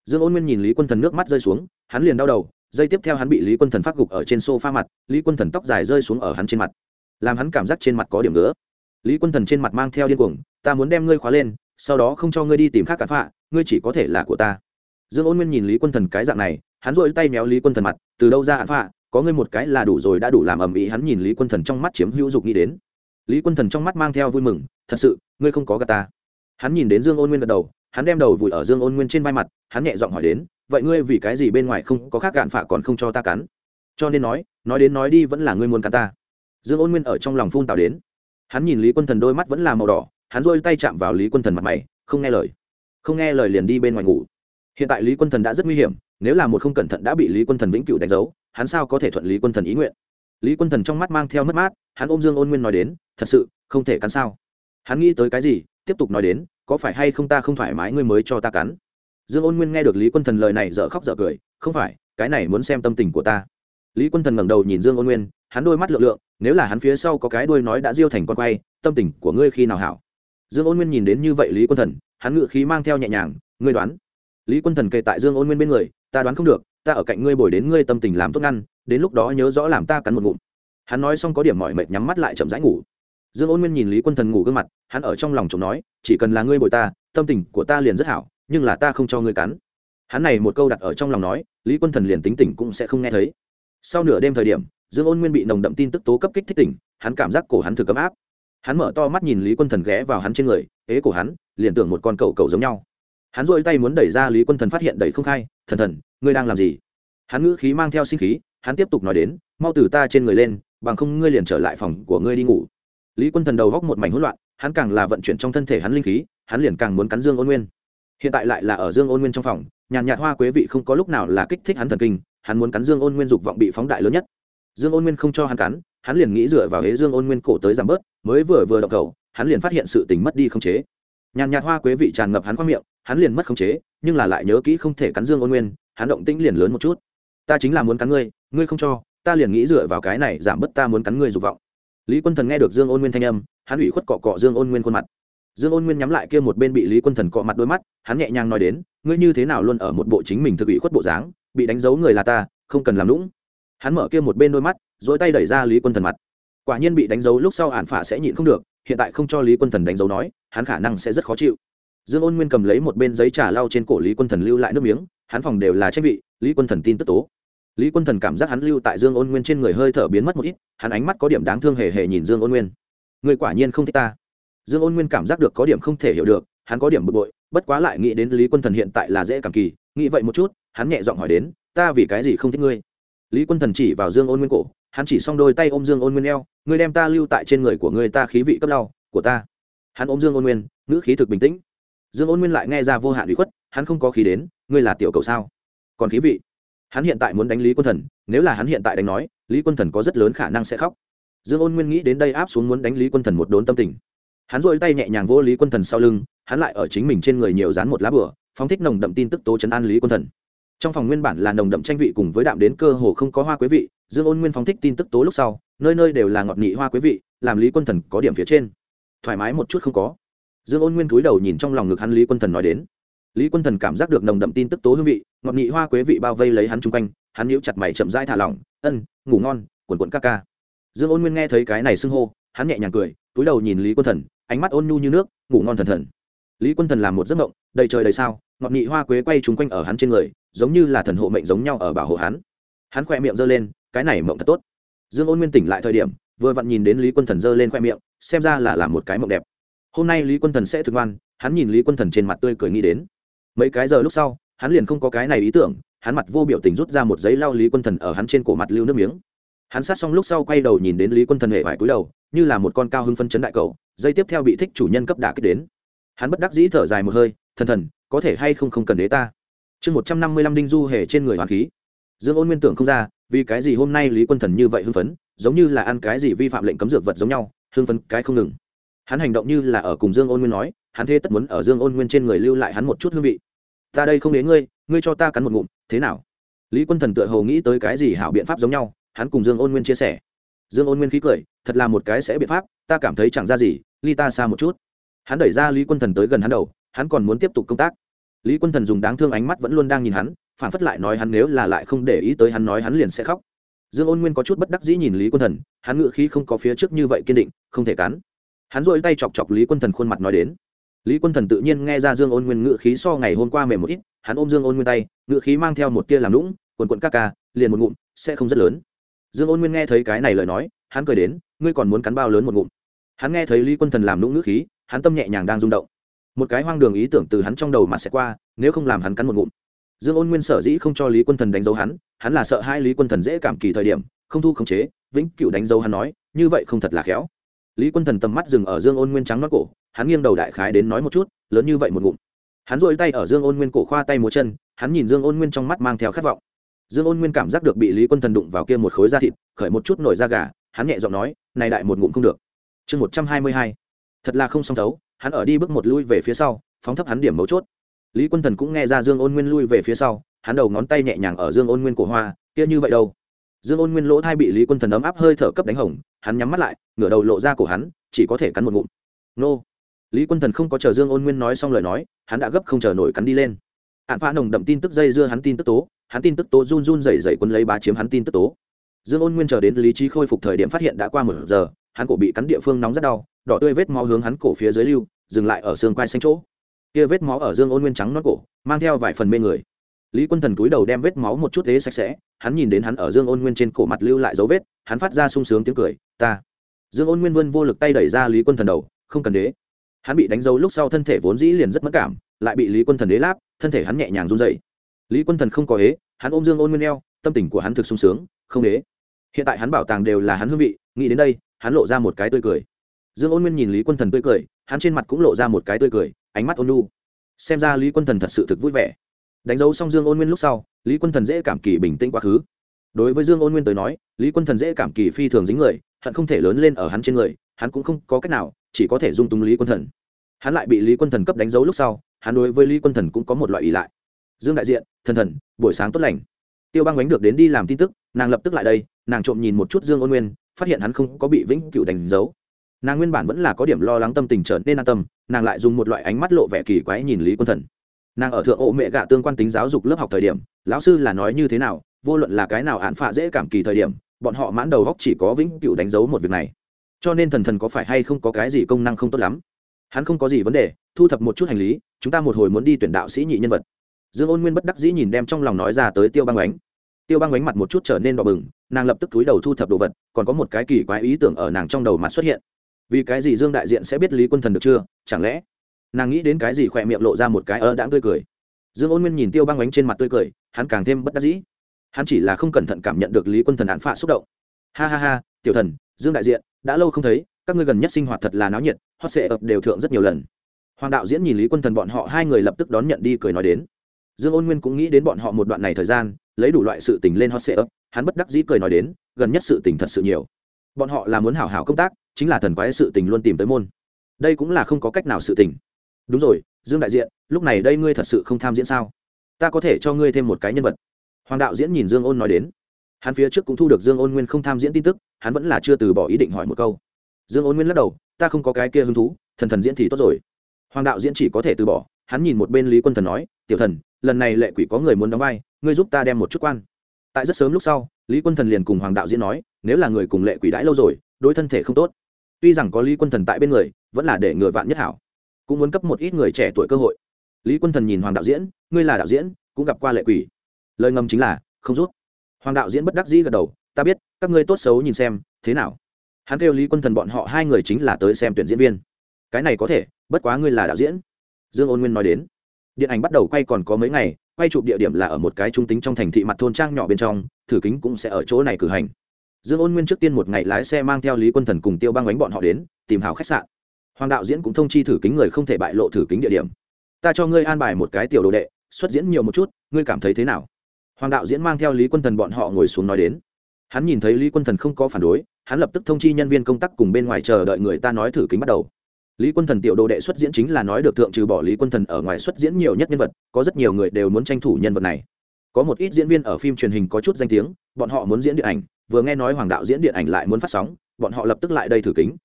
Dương ôn nguyên nhìn lý quân thần nước mắt rơi xuống, hắn liền đau đầu, dây tiếp theo hắn bị lý quân thần phát gục ở trên s o f a mặt, lý quân thần tóc dài rơi xuống ở hắn trên mặt, làm hắn cảm giác trên mặt có điểm nữa lý quân thần trên mặt mang theo điên cuồng, ta muốn đem ngươi khóa lên, sau đó không cho ngươi đi tìm khác cản phạ ngươi chỉ có thể là của ta. Dương ôn nguyên nhìn lý quân thần cái dạng này, hắn rội tay méo lý quân thần mặt, từ đâu ra hạn phạ, có ngươi một cái là đủ rồi đã đủ làm ầm ĩ, hắn nhìn lý quân thần trong mắt chiếm hữu dục nghĩ đến. Lý quân thần trong mắt mang theo vui mừng, thật sự, ngươi không có gà ta. Hắn nhìn đến dương ôn nguyên gật đầu, hắn đem đầu vùi ở dương ôn nguyên trên vai mặt, hắn nhẹ giọng hỏi đến, vậy ngươi vì cái gì bên ngoài không có khác gạn phạ còn không cho ta cắn? Cho nên nói nói đến nói đi vẫn là ngươi muốn cắn ta. Dương ôn nguyên ở trong lòng phun tào đến. Hắn nhìn lý quân thần đôi mắt vẫn là màu đỏ, hắn rôi tay chạm vào lý quân thần mặt mày, không nghe lời không nghe lời liền đi bên ngoài ngủ. Hiện tại lý quân thần đã rất nguy hiểm, nếu là một không cẩn thận đã bị lý quân thần vĩnh cửu đánh dấu, hắn sao có thể thuận lý quân thần ý nguyện? Lý quân thần trong mắt mang theo mất mát, hắn ôm dương ôn nguyên nói đến, thật sự, không thể cắn sao. Hắn nghĩ tới cái gì, tiếp tục nói đến, có phải hay không ta không thoải mái ngươi mới cho ta cắn? Dương ôn nguyên nghe được lý quân thần lời này dở khóc dở cười, không phải, cái này muốn xem tâm tình của ta. Lý quân thần ngẩng đầu nhìn dương ôn nguyên, hắn đôi mắt lượng lượng, nếu là hắn phía sau có cái đuôi nói đã diêu thành con quay, tâm tình của ngươi khi nào hảo? Dương ôn nguyên nhìn đến như vậy lý quân thần hắn ngự khí mang theo nhẹ nhàng, ngươi đoán, lý quân thần kề tại dương ôn nguyên bên người, ta đoán không được, ta ở cạnh ngươi bồi đến ngươi tâm tình làm tốt ngăn, đến lúc đó nhớ rõ làm ta cắn một ngụm. Hắn nói xong có điểm mỏi mệt nhắm mắt lại chậm rãi ngủ. Dương ôn nguyên nhìn lý quân thần ngủ gương mặt, hắn ở trong lòng chồng nói, chỉ cần là ngươi bồi ta, tâm tình của ta liền rất hảo, nhưng là ta không cho ngươi cắn. Hắn này một câu đặt ở trong lòng nói, lý quân thần liền tính tỉnh cũng sẽ không nghe thấy. Sau nửa đêm thời điểm, dương ôn nguyên bị nồng đậm tin tức tố cấp kích thích tỉnh, hắn cảm giác cổ hắn thực ấm áp. Hắn mở to mắt nhìn lý quân thần ghé vào hắn trên người, ế cổ hắn liền tưởng một con cậu cậu giống nhau. Hắn dội tay muốn đẩy ra lý quân thần phát hiện đẩy không khai, thần thần, ngươi đang làm gì? Hắn ngữ khí mang theo sinh khí, hắn tiếp tục nói đến, mau từ ta trên người lên, bằng không ngươi liền trở lại phòng của ngươi đi ngủ. Lý quân thần đầu góc một mảnh hỗn loạn, hắn càng là vận chuyển trong thân thể hắn linh khí, hắn liền càng muốn cắn dương ôn nguyên. Hiện tại lại là ở dương ôn nguyên trong phòng, nhàn nhạt hoa quế vị không có lúc nào là kích thích hắn thần kinh, hắn muốn cắn dương ôn nguyên dục vọng bị phóng đại lớn nhất. Dương ôn nguyên không cho hắn cắn, hắn liền nghĩ dựa vào hế dương ôn nguyên cổ tới giảm bớt, mới vừa vừa đậu cầu hắn liền phát hiện sự tình mất đi không chế nhàn nhạt hoa quế vị tràn ngập hắn khoang miệng, hắn liền mất không chế, nhưng là lại nhớ kỹ không thể cắn dương ôn nguyên, hắn động tĩnh liền lớn một chút. Ta chính là muốn cắn ngươi ngươi không cho, ta liền nghĩ dựa vào cái này giảm bớt ta muốn cắn ngươi dục vọng. Lý quân thần nghe được dương ôn nguyên thanh âm, hắn ủy khuất cọ cọ dương ôn nguyên khuôn mặt. Dương ôn nguyên nhắm lại kia một bên bị lý quân thần cọ mặt đôi mắt, hắn nhẹ nhàng nói đến, ngươi như thế nào luôn ở một bộ chính mình thực ủy khuất bộ dáng, bị đánh dấu người là ta, không cần làm lũng hắn mở kia một bên đôi mắt dỗi tay đẩy ra lý quân thần mặt. Quả nhiên bị đánh dấu lúc sau ản phả sẽ nhịn không được, hiện tại không cho lý quân thần đánh dấu nói hắn khả năng sẽ rất khó chịu. Dương ôn nguyên cầm lấy một bên giấy trà lau trên cổ lý quân thần lưu lại nước miếng, hắn phòng đều là trách vị, lý quân thần tin tức tố. Lý quân thần cảm giác hắn lưu tại dương ôn nguyên trên người hơi thở biến mất một ít, hắn ánh mắt có điểm đáng thương hề hề nhìn dương ôn nguyên. Người quả nhiên không thích ta. Dương ôn nguyên cảm giác được có điểm không thể hiểu được, hắn có điểm bực bội, bất quá lại nghĩ đến lý quân thần hiện tại là dễ cảm kỳ, nghĩ vậy một chút, hắn nhẹ giọng hỏi đến, ta vì cái gì không thích ngươi? Lý quân thần chỉ vào dương ôn nguyên cổ, hắn chỉ xong đôi tay ôm dương ôn nguyên eo, ngươi đem ta lưu tại trên người của ngươi, ta khí vị cấp đau, của ta hắn ôm dương ôn nguyên, ngữ khí thực bình tĩnh. Dương ôn nguyên lại nghe ra vô hạn bị khuất, hắn không có khí đến, ngươi là tiểu cầu sao? Còn khí vị? Hắn hiện tại muốn đánh lý quân thần, nếu là hắn hiện tại đánh nói, lý quân thần có rất lớn khả năng sẽ khóc. Dương ôn nguyên nghĩ đến đây áp xuống muốn đánh lý quân thần một đốn tâm tình. Hắn dội tay nhẹ nhàng vô lý quân thần sau lưng, hắn lại ở chính mình trên người nhiều dán một lá bửa phóng thích nồng đậm tin tức tố chấn an lý quân thần. Trong phòng nguyên bản là nồng đậm tranh vị cùng với đạm đến cơ hồ không có hoa quế vị, dương ôn nguyên phóng thích tin tức tố lúc sau, nơi nơi đều là ngọt nghị hoa quế vị, làm lý quân thần có điểm phía trên thoải mái một chút không có. Dương ôn nguyên cúi đầu nhìn trong lòng ngực hắn lý quân thần nói đến. Lý quân thần cảm giác được nồng đậm tin tức tố hương vị, ngọt nhị hoa quế vị bao vây lấy hắn chung quanh, hắn nhíu chặt mày chậm rãi thả lỏng, ân, ngủ ngon, quần quần ca ca. Dương ôn nguyên nghe thấy cái này xưng hô, hắn nhẹ nhàng cười, cúi đầu nhìn lý quân thần, ánh mắt ôn nhu như nước, ngủ ngon thần thần. Lý quân thần làm một giấc mộng, đầy trời đầy sao, ngọt nhị hoa quế quay chung quanh ở hắn trên người, giống như là thần hộ mệnh giống nhau ở bảo hộ hắn. Hắn khỏe miệng giơ lên, cái này mộng thật tốt. Dương ôn nguyên tỉnh lại thời điểm vừa vặn nhìn đến lý quân thần giơ lên khoe miệng, xem ra là làm một cái mộng đẹp. Hôm nay lý quân thần sẽ thực ngoan, hắn nhìn lý quân thần trên mặt tươi cười nghĩ đến. Mấy cái giờ lúc sau, hắn liền không có cái này ý tưởng, hắn mặt vô biểu tình rút ra một giấy lau lý quân thần ở hắn trên cổ mặt lưu nước miếng. Hắn sát xong lúc sau quay đầu nhìn đến lý quân thần hệ vải cúi đầu, như là một con cao hưng phân chấn đại cầu dây tiếp theo bị thích chủ nhân cấp đả kích đến. Hắn bất đắc dĩ thở dài một hơi, thần thần, có thể hay không không cần đế ta? Chương một trăm năm mươi lăm đinh du hề trên người hoàng khí. Dương ôn nguyên tưởng không ra, vì cái gì hôm nay lý quân thần như vậy hưng phấn giống như là ăn cái gì vi phạm lệnh cấm dược vật giống nhau, hưng phấn cái không ngừng. Hắn hành động như là ở cùng dương ôn nguyên nói, hắn thế tất muốn ở dương ôn nguyên trên người lưu lại hắn một chút hương vị. Ta đây không đến ngươi ngươi cho ta cắn một ngụm, thế nào? Lý quân thần tựa hồ nghĩ tới cái gì hảo biện pháp giống nhau, hắn cùng dương ôn nguyên chia sẻ. Dương ôn nguyên khí cười, thật là một cái sẽ biện pháp, ta cảm thấy chẳng ra gì, ly ta xa một chút. Hắn đẩy ra lý quân thần tới gần hắn đầu, hắn còn muốn tiếp tục công tác. Lý quân thần dùng đáng thương ánh mắt vẫn luôn đang nhìn hắn, phản phất lại nói hắn nếu là lại không để ý tới hắn nói hắn liền sẽ khóc dương ôn nguyên có chút bất đắc dĩ nhìn lý quân thần, hắn ngự khí không có phía trước như vậy kiên định, không thể cắn. Hắn dội tay chọc chọc lý quân thần khuôn mặt nói đến. Lý quân thần tự nhiên nghe ra dương ôn nguyên ngự khí so ngày hôm qua mềm một ít, hắn ôm dương ôn nguyên tay ngự khí mang theo một tia làm lũng quần quận ca ca, liền một ngụm, sẽ không rất lớn. Dương ôn nguyên nghe thấy cái này lời nói, hắn cười đến, ngươi còn muốn cắn bao lớn một ngụm. Hắn nghe thấy lý quân thần làm lũng ngữ khí, hắn tâm nhẹ nhàng đang rung động. Một cái hoang đường ý tưởng từ hắn trong đầu mà sẽ qua, nếu không làm hắn cắn một ngụm dương ôn nguyên sở dĩ không cho lý quân thần đánh dấu hắn hắn là sợ hai lý quân thần dễ cảm kỳ thời điểm, không thu khống chế, vĩnh cựu đánh dấu hắn nói, như vậy không thật là khéo. Lý quân thần tầm mắt dừng ở dương ôn nguyên trắng nót cổ, hắn nghiêng đầu đại khái đến nói một chút, lớn như vậy một ngụm. Hắn dội tay ở dương ôn nguyên cổ khoa tay múa chân, hắn nhìn dương ôn nguyên trong mắt mang theo khát vọng. Dương ôn nguyên cảm giác được bị lý quân thần đụng vào kia một khối da thịt, khởi một chút nổi da gà, hắn nhẹ giọng nói, này đại một ngụm không được. Chương một trăm hai mươi hai. Thật là không song thấu, hắn ở đi bước một lui về phía sau, phóng thấp hắn điểm mấu chốt lý quân thần cũng nghe ra dương ôn nguyên lui về phía sau, hắn đầu ngón tay nhẹ nhàng ở dương ôn nguyên cổ hoa, kia như vậy đâu? Dương ôn nguyên lỗ thai bị lý quân thần ấm áp hơi thở cấp đánh hồng hắn nhắm mắt lại, ngửa đầu lộ ra cổ hắn, chỉ có thể cắn một ngụm. Nô. Lý quân thần không có chờ dương ôn nguyên nói xong lời nói, hắn đã gấp không chờ nổi cắn đi lên. Hạn pha nồng đậm tin tức dây dưa hắn tin tức tố, hắn tin tức tố run run dày dày quân lấy bá chiếm hắn tin tức tố. Dương ôn nguyên chờ đến lý trí khôi phục thời điểm phát hiện đã qua một giờ, hắn cổ bị cắn địa phương nóng rất đau, đỏ tươi vết máu hướng hắn cổ phía dưới lưu, dừng lại ở xương quai xanh chỗ kia vết máu ở dương ôn nguyên trắng nót cổ, mang theo vài phần mê người. Lý quân thần túi đầu đem vết máu một chút thế sạch sẽ, hắn nhìn đến hắn ở dương ôn nguyên trên cổ mặt lưu lại dấu vết, hắn phát ra sung sướng tiếng cười, ta. Dương ôn nguyên vươn vô lực tay đẩy ra lý quân thần đầu, không cần đế. Hắn bị đánh dấu lúc sau thân thể vốn dĩ liền rất mất cảm, lại bị lý quân thần đế láp, thân thể hắn nhẹ nhàng run dậy lý quân thần không có ế, hắn ôm dương ôn nguyên eo, tâm tình của hắn thực sung sướng, không đế. hiện tại hắn bảo tàng đều là hắn hương vị, nghĩ đến đây, hắn lộ ra một cái tươi cười. Dương ôn nguyên nhìn lý quân thần tươi cười, hắn trên mặt cũng lộ ra một cái tươi cười ánh mắt ôn nhu, xem ra lý quân thần thật sự thực vui vẻ. Đánh dấu xong dương ôn nguyên lúc sau lý quân thần dễ cảm kỳ bình tĩnh quá khứ. Đối với dương ôn nguyên tới nói lý quân thần dễ cảm kỳ phi thường dính người hận không thể lớn lên ở hắn trên người hắn cũng không có cách nào chỉ có thể dung túng lý quân thần. Hắn lại bị lý quân thần cấp đánh dấu lúc sau hắn đối với lý quân thần cũng có một loại ý lại. Dương đại diện thần thần buổi sáng tốt lành. Tiêu băng bánh được đến đi làm tin tức nàng lập tức lại đây nàng trộm nhìn một chút dương ôn nguyên phát hiện hắn không có bị vĩnh cựu đánh dấu nàng nguyên bản vẫn là có điểm lo lắng tâm tình trở nên an tâm, nàng lại dùng một loại ánh mắt lộ vẻ kỳ quái nhìn lý quân thần. Nàng ở thượng ộ mẹ gạ tương quan tính giáo dục lớp học thời điểm, lão sư là nói như thế nào, vô luận là cái nào án phạ dễ cảm kỳ thời điểm, bọn họ mãn đầu góc chỉ có vĩnh cựu đánh dấu một việc này. Cho nên thần thần có phải hay không có cái gì công năng không tốt lắm? Hắn không có gì vấn đề, thu thập một chút hành lý, chúng ta một hồi muốn đi tuyển đạo sĩ nhị nhân vật. Dương ôn nguyên bất đắc dĩ nhìn đem trong lòng nói ra tới tiêu băng ánh. Tiêu băng ánh mặt một chút trở nên đỏ bừng, nàng lập tức túi đầu thu thập đồ vật, còn có một cái kỳ quái ý tưởng ở nàng trong đầu mặt xuất hiện vì cái gì dương đại diện sẽ biết lý quân thần được chưa? Chẳng lẽ nàng nghĩ đến cái gì khỏe miệng lộ ra một cái ơ đãng tươi cười? Dương ôn nguyên nhìn tiêu băng ánh trên mặt tươi cười, hắn càng thêm bất đắc dĩ. Hắn chỉ là không cẩn thận cảm nhận được lý quân thần án phạ xúc động. Ha ha ha, tiểu thần, dương đại diện, đã lâu không thấy, các ngươi gần nhất sinh hoạt thật là náo nhiệt, hot sệ ập đều thượng rất nhiều lần. Hoàng đạo diễn nhìn lý quân thần bọn họ, hai người lập tức đón nhận đi, cười nói đến. Dương ôn nguyên cũng nghĩ đến bọn họ một đoạn này thời gian, lấy đủ loại sự tình lên hot sệ ấp hắn bất đắc dĩ cười nói đến, gần nhất sự tình thật sự nhiều. Bọn họ là muốn hảo hảo công tác chính là thần quái sự tình luôn tìm tới môn. Đây cũng là không có cách nào sự tình. Đúng rồi, dương đại diện, lúc này đây ngươi thật sự không tham diễn sao? Ta có thể cho ngươi thêm một cái nhân vật. Hoàng đạo diễn nhìn dương ôn nói đến. Hắn phía trước cũng thu được dương ôn nguyên không tham diễn tin tức, hắn vẫn là chưa từ bỏ ý định hỏi một câu. Dương ôn nguyên lắc đầu, ta không có cái kia hứng thú, thần thần diễn thì tốt rồi. Hoàng đạo diễn chỉ có thể từ bỏ, hắn nhìn một bên lý quân thần nói, tiểu thần, lần này lệ quỷ có người muốn đóng vai, ngươi giúp ta đem một chút quan. Tại rất sớm lúc sau, lý quân thần liền cùng hoàng đạo diễn nói, nếu là người cùng lệ quỷ đãi lâu rồi, đối thân thể không tốt tuy rằng có lý quân thần tại bên người, vẫn là để người vạn nhất hảo. Cũng muốn cấp một ít người trẻ tuổi cơ hội. Lý quân thần nhìn hoàng đạo diễn, ngươi là đạo diễn, cũng gặp qua lệ quỷ. Lời ngầm chính là, không rút. Hoàng đạo diễn bất đắc dĩ gật đầu, ta biết, các ngươi tốt xấu nhìn xem, thế nào? Hắn kêu lý quân thần bọn họ hai người chính là tới xem tuyển diễn viên. Cái này có thể, bất quá ngươi là đạo diễn. Dương ôn nguyên nói đến. Điện ảnh bắt đầu quay còn có mấy ngày, quay chụp địa điểm là ở một cái trung tính trong thành thị mặt thôn trang nhỏ bên trong, thử kính cũng sẽ ở chỗ này cử hành dương ôn nguyên trước tiên một ngày lái xe mang theo lý quân thần cùng tiêu băng bánh bọn họ đến, tìm hào khách sạn. Hoàng đạo diễn cũng thông chi thử kính người không thể bại lộ thử kính địa điểm. Ta cho ngươi an bài một cái tiểu đồ đệ, xuất diễn nhiều một chút, ngươi cảm thấy thế nào? Hoàng đạo diễn mang theo lý quân thần bọn họ ngồi xuống nói đến. Hắn nhìn thấy lý quân thần không có phản đối, hắn lập tức thông chi nhân viên công tác cùng bên ngoài chờ đợi người ta nói thử kính bắt đầu. Lý quân thần tiểu đồ đệ xuất diễn chính là nói được thượng trừ bỏ lý quân thần ở ngoài xuất diễn nhiều nhất nhân vật, có rất nhiều người đều muốn tranh thủ nhân vật này. Có một ít diễn viên ở phim truyền hình có chút danh tiếng, bọn họ muốn diễn điện ảnh vừa nghe nói hoàng đạo diễn điện ảnh lại muốn phát sóng, bọn họ lập tức lại đây thử kính.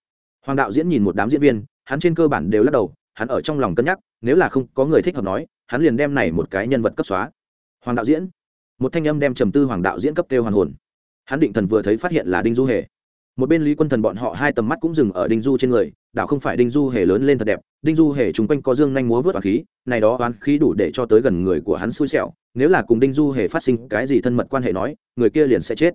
Hoàng đạo diễn nhìn một đám diễn viên, hắn trên cơ bản đều lắc đầu, hắn ở trong lòng cân nhắc, nếu là không có người thích hợp nói, hắn liền đem này một cái nhân vật cấp xóa. Hoàng đạo diễn. Một thanh âm đem trầm tư hoàng đạo diễn cấp kêu hoàn hồn. Hắn định thần vừa thấy phát hiện là đinh du hề. Một bên lý quân thần bọn họ hai tầm mắt cũng dừng ở đinh du trên người, đảo không phải đinh du hề lớn lên thật đẹp, đinh du hề chung quanh có dương nhanh múa vớt oán khí, này đó oán khí đủ để cho tới gần người của hắn xui xẻo, nếu là cùng đinh du hề phát sinh cái gì thân mật quan hệ nói, người kia liền sẽ chết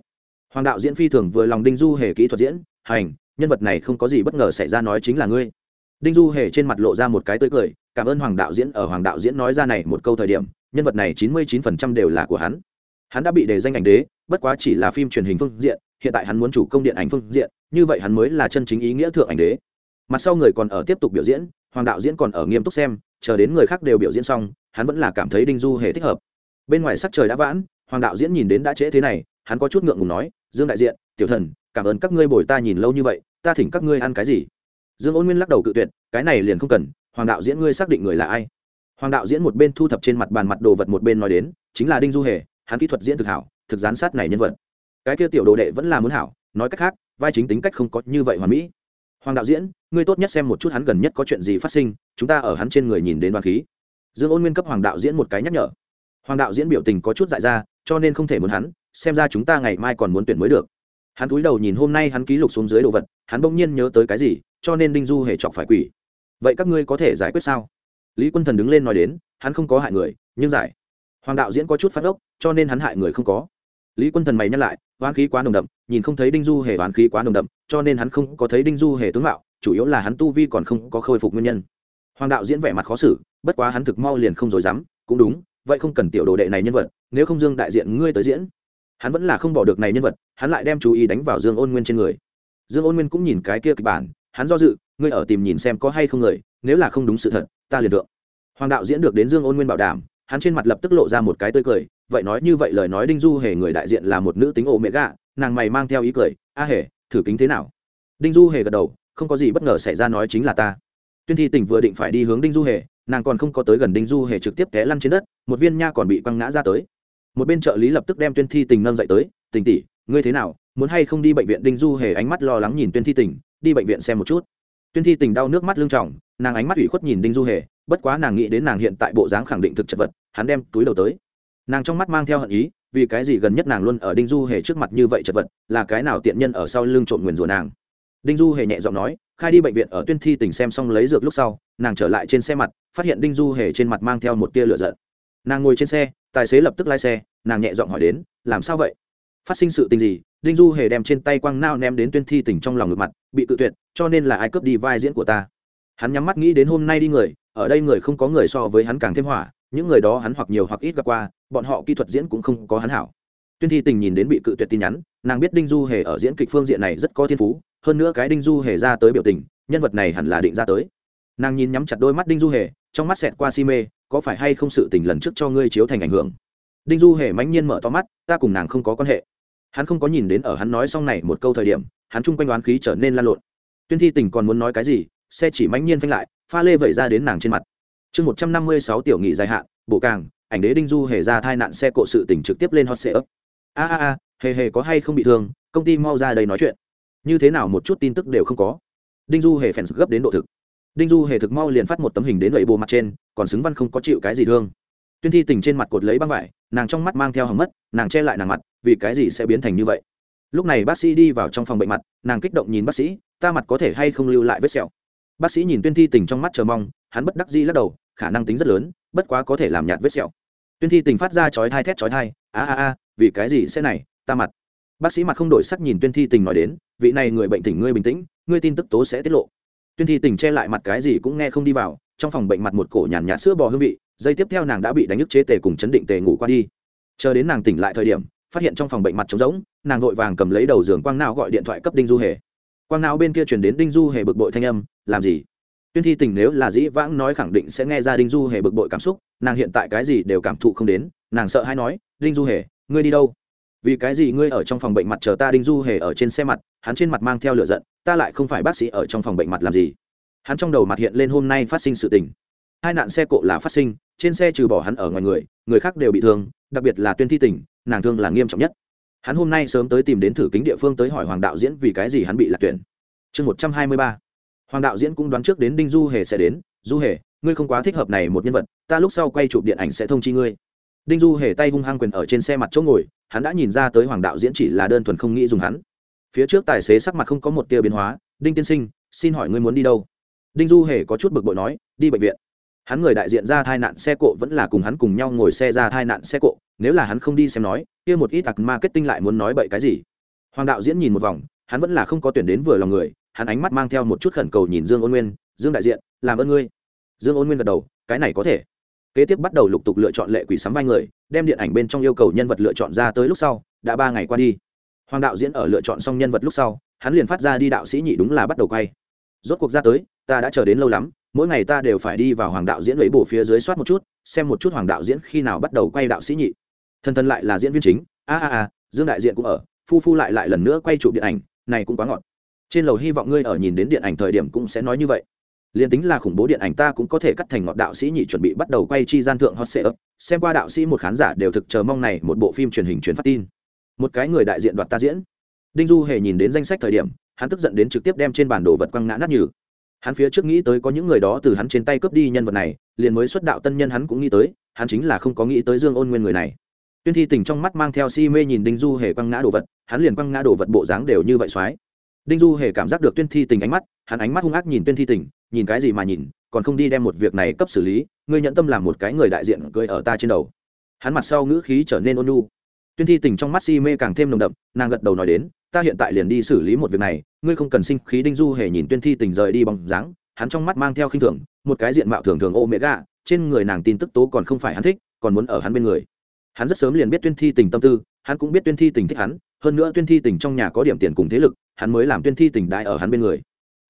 hoàng đạo diễn phi thường vừa lòng đinh du hề kỹ thuật diễn, hành, nhân vật này không có gì bất ngờ xảy ra nói chính là ngươi. Đinh du hề trên mặt lộ ra một cái tươi cười, cảm ơn hoàng đạo diễn, ở hoàng đạo diễn nói ra này một câu thời điểm, nhân vật này chín mươi chín phần trăm đều là của hắn. Hắn đã bị đề danh ảnh đế, bất quá chỉ là phim truyền hình phương diện, hiện tại hắn muốn chủ công điện ảnh phương diện, như vậy hắn mới là chân chính ý nghĩa thượng ảnh đế. Mặt sau người còn ở tiếp tục biểu diễn, hoàng đạo diễn còn ở nghiêm túc xem, chờ đến người khác đều biểu diễn xong, hắn vẫn là cảm thấy đinh du hề thích hợp. Bên ngoài sắc trời đã vãn, hoàng đạo diễn nhìn đến đã trễ thế này, hắn có chút ngượng ngùng nói dương đại diện, tiểu thần, cảm ơn các ngươi bồi ta nhìn lâu như vậy, ta thỉnh các ngươi ăn cái gì? Dương ôn nguyên lắc đầu cự tuyệt, cái này liền không cần, hoàng đạo diễn ngươi xác định người là ai? Hoàng đạo diễn một bên thu thập trên mặt bàn mặt đồ vật một bên nói đến, chính là đinh du hề, hắn kỹ thuật diễn thực hảo, thực gián sát này nhân vật. Cái kia tiểu đồ đệ vẫn là muốn hảo, nói cách khác, vai chính tính cách không có như vậy hoàn mỹ. Hoàng đạo diễn, ngươi tốt nhất xem một chút hắn gần nhất có chuyện gì phát sinh, chúng ta ở hắn trên người nhìn đến đoàn khí. Dương ôn nguyên cấp hoàng đạo diễn một cái nhắc nhở. Hoàng đạo diễn biểu tình có chút dại ra, cho nên không thể muốn hắn xem ra chúng ta ngày mai còn muốn tuyển mới được. Hắn cúi đầu nhìn hôm nay hắn ký lục xuống dưới đồ vật, hắn bỗng nhiên nhớ tới cái gì, cho nên đinh du hề chọc phải quỷ. Vậy các ngươi có thể giải quyết sao? Lý quân thần đứng lên nói đến, hắn không có hại người, nhưng giải. Hoàng đạo diễn có chút phát ốc, cho nên hắn hại người không có. Lý quân thần mày nhắc lại, oán khí quá nồng đậm, nhìn không thấy đinh du hề oán khí quá nồng đậm, cho nên hắn không có thấy đinh du hề tướng mạo, chủ yếu là hắn tu vi còn không có khôi phục nguyên nhân. Hoàng đạo diễn vẻ mặt khó xử, bất quá hắn thực mau liền không dối dám, cũng đúng, vậy không cần tiểu đồ đệ này nhân vật, nếu không dương đại diện ngươi tới diễn hắn vẫn là không bỏ được này nhân vật, hắn lại đem chú ý đánh vào dương ôn nguyên trên người. Dương ôn nguyên cũng nhìn cái kia kịch bản, hắn do dự, ngươi ở tìm nhìn xem có hay không người, nếu là không đúng sự thật, ta liền thượng. Hoàng đạo diễn được đến dương ôn nguyên bảo đảm, hắn trên mặt lập tức lộ ra một cái tươi cười, vậy nói như vậy lời nói đinh du hề người đại diện là một nữ tính ổ mẹ gạ nàng mày mang theo ý cười, a hề, thử kính thế nào? Đinh du hề gật đầu, không có gì bất ngờ xảy ra nói chính là ta. Tuyên thi tỉnh vừa định phải đi hướng đinh du hề, nàng còn không có tới gần đinh du hề trực tiếp té lăn trên đất, một viên nha còn bị quăng ngã ra tới một bên trợ lý lập tức đem tuyên thi tình nâng dậy tới, tình tỷ, ngươi thế nào? Muốn hay không đi bệnh viện đinh du hề ánh mắt lo lắng nhìn tuyên thi tình, đi bệnh viện xem một chút. Tuyên thi tình đau nước mắt lưng trọng nàng ánh mắt ủy khuất nhìn đinh du hề, bất quá nàng nghĩ đến nàng hiện tại bộ dáng khẳng định thực chật vật, hắn đem túi đầu tới. Nàng trong mắt mang theo hận ý, vì cái gì gần nhất nàng luôn ở đinh du hề trước mặt như vậy chật vật, là cái nào tiện nhân ở sau lưng trộm nguyền rủa nàng? Đinh du hề nhẹ giọng nói, khai đi bệnh viện ở tuyên thi tình xem xong lấy dược lúc sau, nàng trở lại trên xe mặt, phát hiện đinh du hề trên mặt mang theo một tia lửa giận nàng ngồi trên xe, tài xế lập tức lái xe, nàng nhẹ giọng hỏi đến, làm sao vậy? Phát sinh sự tình gì? Đinh du hề đem trên tay quăng nao ném đến tuyên thi tình trong lòng ngược mặt, bị tự tuyệt, cho nên là ai cướp đi vai diễn của ta? Hắn nhắm mắt nghĩ đến hôm nay đi người, ở đây người không có người so với hắn càng thêm hỏa, những người đó hắn hoặc nhiều hoặc ít gặp qua, bọn họ kỹ thuật diễn cũng không có hắn hảo. Tuyên thi tình nhìn đến bị cự tuyệt tin nhắn, nàng biết đinh du hề ở diễn kịch phương diện này rất có thiên phú, hơn nữa cái đinh du hề ra tới biểu tình, nhân vật này hẳn là định ra tới. Nàng nhìn nhắm chặt đôi mắt đinh du hề, trong mắt xẹt qua si mê có phải hay không sự tình lần trước cho ngươi chiếu thành ảnh hưởng? Đinh du hề mãnh nhiên mở to mắt, ta cùng nàng không có quan hệ. Hắn không có nhìn đến ở hắn nói xong này một câu thời điểm, hắn chung quanh đoán khí trở nên lan lộn. Tuyên thi tình còn muốn nói cái gì, xe chỉ mãnh nhiên phanh lại, pha lê vẩy ra đến nàng trên mặt. Chương một trăm năm mươi sáu tiểu nghị dài hạn, bộ càng, ảnh đế đinh du hề ra thai nạn xe cộ sự tỉnh trực tiếp lên hot xe ấp a a a, hề hề có hay không bị thương, công ty mau ra đây nói chuyện. Như thế nào một chút tin tức đều không có. Đinh du hề phèn gấp đến độ thực đinh du hề thực mau liền phát một tấm hình đến lầy bộ mặt trên, còn xứng văn không có chịu cái gì thương. Tuyên thi tình trên mặt cột lấy băng vải, nàng trong mắt mang theo hầm mất, nàng che lại nàng mặt, vì cái gì sẽ biến thành như vậy? Lúc này bác sĩ đi vào trong phòng bệnh mặt, nàng kích động nhìn bác sĩ, ta mặt có thể hay không lưu lại vết sẹo? Bác sĩ nhìn tuyên thi tình trong mắt chờ mong, hắn bất đắc dĩ lắc đầu, khả năng tính rất lớn, bất quá có thể làm nhạt vết sẹo. Tuyên thi tình phát ra chói thai thét chói thai a a a, vì cái gì sẽ này, ta mặt. Bác sĩ mặt không đổi sắc nhìn tuyên thi tình nói đến, vị này người bệnh tỉnh ngươi bình tĩnh, ngươi tin tức tố sẽ tiết lộ tuyên thi tình che lại mặt cái gì cũng nghe không đi vào, trong phòng bệnh mặt một cổ nhàn nhạt sữa bò hương vị dây tiếp theo nàng đã bị đánh nhức chế tề cùng chấn định tề ngủ qua đi. Chờ đến nàng tỉnh lại thời điểm, phát hiện trong phòng bệnh mặt trống rỗng, nàng vội vàng cầm lấy đầu giường quang não gọi điện thoại cấp đinh du hề. Quang não bên kia chuyển đến đinh du hề bực bội thanh âm, làm gì? Tuyên thi tình nếu là dĩ vãng nói khẳng định sẽ nghe ra đinh du hề bực bội cảm xúc, nàng hiện tại cái gì đều cảm thụ không đến, nàng sợ hay nói, đinh du hề, ngươi đi đâu? Vì cái gì ngươi ở trong phòng bệnh mặt chờ ta đinh du hề ở trên xe mặt, hắn trên mặt mang theo lửa giận, ta lại không phải bác sĩ ở trong phòng bệnh mặt làm gì? Hắn trong đầu mặt hiện lên hôm nay phát sinh sự tình. Hai nạn xe cộ là phát sinh, trên xe trừ bỏ hắn ở ngoài người người khác đều bị thương, đặc biệt là tuyên thi tình, nàng thương là nghiêm trọng nhất. Hắn hôm nay sớm tới tìm đến thử kính địa phương tới hỏi hoàng đạo diễn vì cái gì hắn bị lạc tuyển. Chương một trăm hai mươi ba. Hoàng đạo diễn cũng đoán trước đến đinh du hề sẽ đến. Du hề, ngươi không quá thích hợp này một nhân vật, ta lúc sau quay chụp điện ảnh sẽ thông chi ngươi đinh du hề tay hung hăng quyền ở trên xe mặt chỗ ngồi, hắn đã nhìn ra tới hoàng đạo diễn chỉ là đơn thuần không nghĩ dùng hắn. Phía trước tài xế sắc mặt không có một tia biến hóa, đinh tiên sinh, xin hỏi ngươi muốn đi đâu? Đinh du hề có chút bực bội nói, đi bệnh viện. Hắn người đại diện ra tai nạn xe cộ vẫn là cùng hắn cùng nhau ngồi xe ra tai nạn xe cộ, nếu là hắn không đi xem nói, kia một ít tặc marketing lại muốn nói bậy cái gì? Hoàng đạo diễn nhìn một vòng, hắn vẫn là không có tuyển đến vừa lòng người, hắn ánh mắt mang theo một chút khẩn cầu nhìn dương ôn nguyên, dương đại diện, làm ơn ngươi. Dương ôn nguyên gật đầu, cái này có thể kế tiếp bắt đầu lục tục lựa chọn lệ quỷ sắm vai người, đem điện ảnh bên trong yêu cầu nhân vật lựa chọn ra tới lúc sau, đã ba ngày qua đi. Hoàng đạo diễn ở lựa chọn xong nhân vật lúc sau, hắn liền phát ra đi đạo sĩ nhị đúng là bắt đầu quay. Rốt cuộc ra tới, ta đã chờ đến lâu lắm, mỗi ngày ta đều phải đi vào hoàng đạo diễn lấy bổ phía dưới soát một chút, xem một chút hoàng đạo diễn khi nào bắt đầu quay đạo sĩ nhị. Thân thân lại là diễn viên chính, a a a, dương đại diện cũng ở, phu phu lại lại lần nữa quay chụp điện ảnh, này cũng quá ngọt. Trên lầu hy vọng ngươi ở nhìn đến điện ảnh thời điểm cũng sẽ nói như vậy liền tính là khủng bố điện ảnh ta cũng có thể cắt thành ngọt đạo sĩ nhị chuẩn bị bắt đầu quay chi gian thượng hot sệ ấp xem qua đạo sĩ một khán giả đều thực chờ mong này một bộ phim truyền hình truyền phát tin. Một cái người đại diện đoạt ta diễn. Đinh du hề nhìn đến danh sách thời điểm, hắn tức giận đến trực tiếp đem trên bản đồ vật quăng ngã nát nhừ. Hắn phía trước nghĩ tới có những người đó từ hắn trên tay cướp đi nhân vật này, liền mới xuất đạo tân nhân hắn cũng nghĩ tới, hắn chính là không có nghĩ tới dương ôn nguyên người này. Tuyên thi tình trong mắt mang theo si mê nhìn đinh du hề quăng ngã đồ vật, hắn liền quăng ngã đồ vật bộ dáng đều như vậy soái đinh du hề cảm giác được tuyên thi tình ánh mắt, hắn ánh mắt hung ác nhìn tuyên thi tình nhìn cái gì mà nhìn, còn không đi đem một việc này cấp xử lý, ngươi nhận tâm làm một cái người đại diện cười ở ta trên đầu. Hắn mặt sau ngữ khí trở nên ôn nhu. Tuyên thi tình trong mắt si mê càng thêm nồng đậm, nàng gật đầu nói đến, ta hiện tại liền đi xử lý một việc này, ngươi không cần sinh khí đinh du hề nhìn tuyên thi tình rời đi bằng dáng, hắn trong mắt mang theo khinh thường, một cái diện mạo thường thường ô mễ gạ trên người nàng tin tức tố còn không phải hắn thích, còn muốn ở hắn bên người. Hắn rất sớm liền biết tuyên thi tình tâm tư, hắn cũng biết tuyên thi tình thích hắn, hơn nữa tuyên thi tình trong nhà có điểm tiền cùng thế lực, hắn mới làm tuyên thi tình đại ở hắn bên người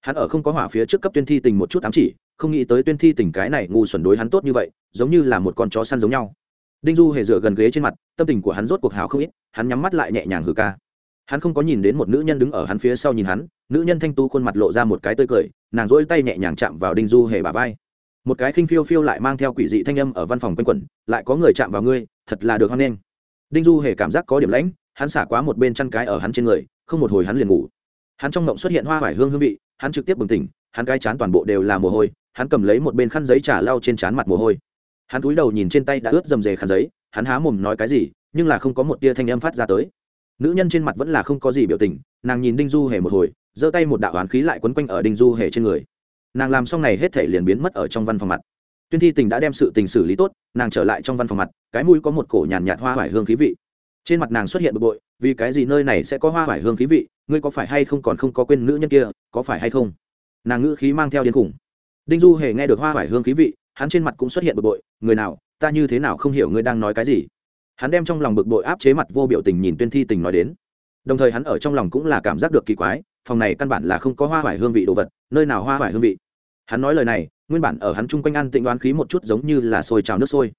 hắn ở không có hỏa phía trước cấp tuyên thi tình một chút ám chỉ, không nghĩ tới tuyên thi tình cái này ngu xuẩn đối hắn tốt như vậy, giống như là một con chó săn giống nhau. Đinh du hề dựa gần ghế trên mặt, tâm tình của hắn rốt cuộc hào không ít, hắn nhắm mắt lại nhẹ nhàng hừ ca. Hắn không có nhìn đến một nữ nhân đứng ở hắn phía sau nhìn hắn, nữ nhân thanh tu khuôn mặt lộ ra một cái tươi cười, nàng rỗi tay nhẹ nhàng chạm vào đinh du hề bà vai. Một cái khinh phiêu phiêu lại mang theo quỷ dị thanh âm ở văn phòng quanh quẩn, lại có người chạm vào ngươi, thật là được hoan nghênh. Đinh du hề cảm giác có điểm lãnh, hắn xả quá một bên chăn cái ở hắn trên người, không một hồi hắn liền ngủ. Hắn trong mộng xuất hiện hoa vải hương hương vị hắn trực tiếp bừng tỉnh hắn cái chán toàn bộ đều là mồ hôi hắn cầm lấy một bên khăn giấy trả lau trên chán mặt mồ hôi. Hắn cúi đầu nhìn trên tay đã ướt dầm dề khăn giấy hắn há mồm nói cái gì nhưng là không có một tia thanh âm phát ra tới. Nữ nhân trên mặt vẫn là không có gì biểu tình nàng nhìn đinh du hề một hồi giơ tay một đạo oán khí lại quấn quanh ở đinh du hề trên người. Nàng làm xong này hết thể liền biến mất ở trong văn phòng mặt. Tuyên thi tình đã đem sự tình xử lý tốt nàng trở lại trong văn phòng mặt cái mũi có một cổ nhàn nhạt, hoa hoải hương khí vị trên mặt nàng xuất hiện bực bội, vì cái gì nơi này sẽ có hoa vải hương khí vị, ngươi có phải hay không còn không có quên nữ nhân kia, có phải hay không? Nàng ngữ khí mang theo điên khủng. Đinh du hề nghe được hoa vải hương khí vị, hắn trên mặt cũng xuất hiện bực bội, người nào, ta như thế nào không hiểu ngươi đang nói cái gì? Hắn đem trong lòng bực bội áp chế mặt vô biểu tình nhìn tuyên thi tình nói đến. Đồng thời hắn ở trong lòng cũng là cảm giác được kỳ quái, phòng này căn bản là không có hoa vải hương vị đồ vật, nơi nào hoa vải hương vị? Hắn nói lời này, nguyên bản ở hắn chung quanh ăn tịnh đoán khí một chút giống như là sôi trào nước sôi.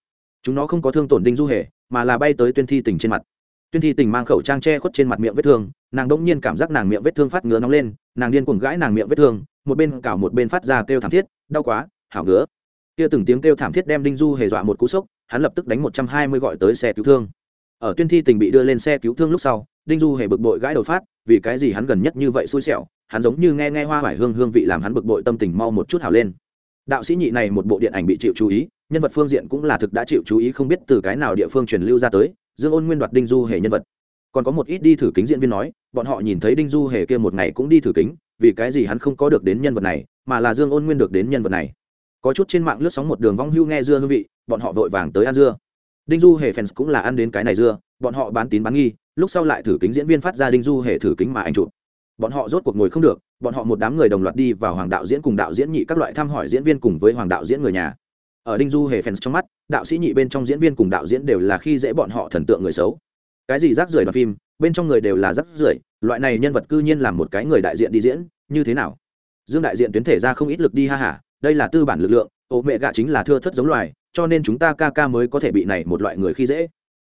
Chúng nó không có thương tổn đinh du hề, mà là bay tới tuyên thi tình trên mặt tuyên thi tình mang khẩu trang che khuất trên mặt miệng vết thương, nàng đông nhiên cảm giác nàng miệng vết thương phát ngứa nóng lên, nàng điên cuồng gãi nàng miệng vết thương, một bên cào một bên phát ra kêu thảm thiết, đau quá, hảo ngứa. Kia từng tiếng kêu thảm thiết đem đinh du hề dọa một cú sốc, hắn lập tức đánh một trăm hai mươi gọi tới xe cứu thương. Ở tuyên thi tình bị đưa lên xe cứu thương lúc sau, đinh du hề bực bội gãi đầu phát, vì cái gì hắn gần nhất như vậy xui xẻo, hắn giống như nghe nghe hoa hoải hương hương vị làm hắn bực bội tâm tình mau một chút hào lên. Đạo sĩ nhị này một bộ điện ảnh bị chịu chú ý, nhân vật phương diện cũng là thực đã chịu chú ý không biết từ cái nào địa phương truyền lưu ra tới dương ôn nguyên đoạt đinh du hề nhân vật. Còn có một ít đi thử kính diễn viên nói, bọn họ nhìn thấy đinh du hề kia một ngày cũng đi thử kính, vì cái gì hắn không có được đến nhân vật này, mà là dương ôn nguyên được đến nhân vật này. Có chút trên mạng lướt sóng một đường vong hưu nghe dưa hương vị, bọn họ vội vàng tới ăn dưa. Đinh du hề fans cũng là ăn đến cái này dưa, bọn họ bán tín bán nghi, lúc sau lại thử kính diễn viên phát ra đinh du hề thử kính mà anh chụp. Bọn họ rốt cuộc ngồi không được, bọn họ một đám người đồng loạt đi vào hoàng đạo diễn cùng đạo diễn nhị các loại thăm hỏi diễn viên cùng với hoàng đạo diễn người nhà ở đinh du hề fans trong mắt, đạo sĩ nhị bên trong diễn viên cùng đạo diễn đều là khi dễ bọn họ thần tượng người xấu. Cái gì rác rưởi đoàn phim, bên trong người đều là rác rưởi, loại này nhân vật cư nhiên làm một cái người đại diện đi diễn, như thế nào? Dương đại diện tuyến thể ra không ít lực đi ha hả, đây là tư bản lực lượng, ổ mẹ gạ chính là thưa thất giống loài, cho nên chúng ta ca ca mới có thể bị này một loại người khi dễ.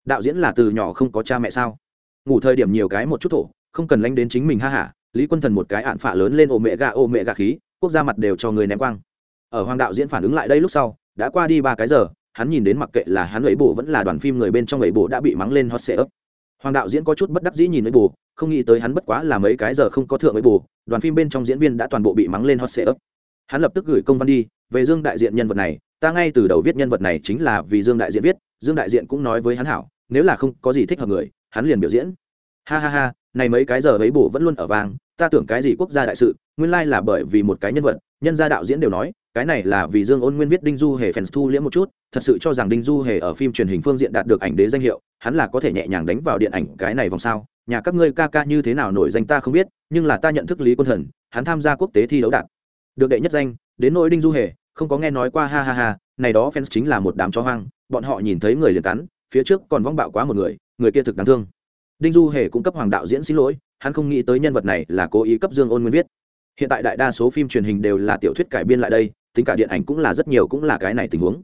Đạo diễn là từ nhỏ không có cha mẹ sao? Ngủ thời điểm nhiều cái một chút thổ, không cần lanh đến chính mình ha hả, lý quân thần một cái ạn phả lớn lên ổ mẹ gạ, ổ mẹ gạ khí, quốc gia mặt đều cho người ném quang. Ở hoàng đạo diễn phản ứng lại đây lúc sau đã qua đi ba cái giờ, hắn nhìn đến mặc kệ là hắn ấy bổ vẫn là đoàn phim người bên trong ấy bổ đã bị mắng lên hot sệ ấp hoàng đạo diễn có chút bất đắc dĩ nhìn ấy bổ không nghĩ tới hắn bất quá là mấy cái giờ không có thượng ấy bổ đoàn phim bên trong diễn viên đã toàn bộ bị mắng lên hot sệ ấp hắn lập tức gửi công văn đi, về dương đại diện nhân vật này, ta ngay từ đầu viết nhân vật này chính là vì dương đại diện viết, dương đại diện cũng nói với hắn hảo, nếu là không có gì thích hợp người, hắn liền biểu diễn. Ha ha ha, này mấy cái giờ ấy bổ vẫn luôn ở vàng ta tưởng cái gì quốc gia đại sự, nguyên lai là bởi vì một cái nhân vật nhân gia đạo diễn đều nói, cái này là vì dương ôn nguyên viết đinh du hề fans thu liễm một chút, thật sự cho rằng đinh du hề ở phim truyền hình phương diện đạt được ảnh đế danh hiệu, hắn là có thể nhẹ nhàng đánh vào điện ảnh cái này vòng sao? Nhà các ngươi ca ca như thế nào nổi danh ta không biết, nhưng là ta nhận thức lý quân thần, hắn tham gia quốc tế thi đấu đạt được đệ nhất danh, đến nỗi đinh du hề, không có nghe nói qua, ha ha ha, này đó fans chính là một đám chó hoang, bọn họ nhìn thấy người liền cắn, phía trước còn vong bạo quá một người người kia thực đáng thương. Đinh du hề cũng cấp hoàng đạo diễn xin lỗi, hắn không nghĩ tới nhân vật này là cố ý cấp dương ôn nguyên viết hiện tại đại đa số phim truyền hình đều là tiểu thuyết cải biên lại đây, tính cả điện ảnh cũng là rất nhiều cũng là cái này tình huống.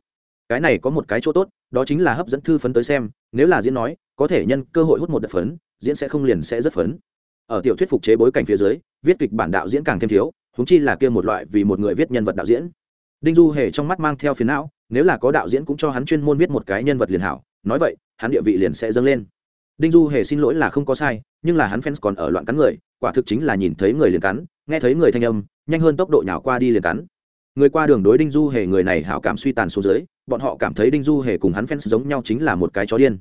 Cái này có một cái chỗ tốt, đó chính là hấp dẫn thư phấn tới xem, nếu là diễn nói, có thể nhân cơ hội hút một đợt phấn, diễn sẽ không liền sẽ rất phấn. Ở tiểu thuyết phục chế bối cảnh phía dưới, viết kịch bản đạo diễn càng thêm thiếu húng chi là kia một loại vì một người viết nhân vật đạo diễn. Đinh du hề trong mắt mang theo phiến não, nếu là có đạo diễn cũng cho hắn chuyên môn viết một cái nhân vật liền hảo, nói vậy, hắn địa vị liền sẽ dâng lên. Đinh du hề xin lỗi là không có sai nhưng là hắn fans còn ở loạn cắn người, quả thực chính là nhìn thấy người liền cắn, nghe thấy người thanh âm, nhanh hơn tốc độ nhào qua đi liền cắn. Người qua đường đối đinh du hề người này hảo cảm suy tàn xuống dưới, bọn họ cảm thấy đinh du hề cùng hắn fans giống nhau chính là một cái chó điên.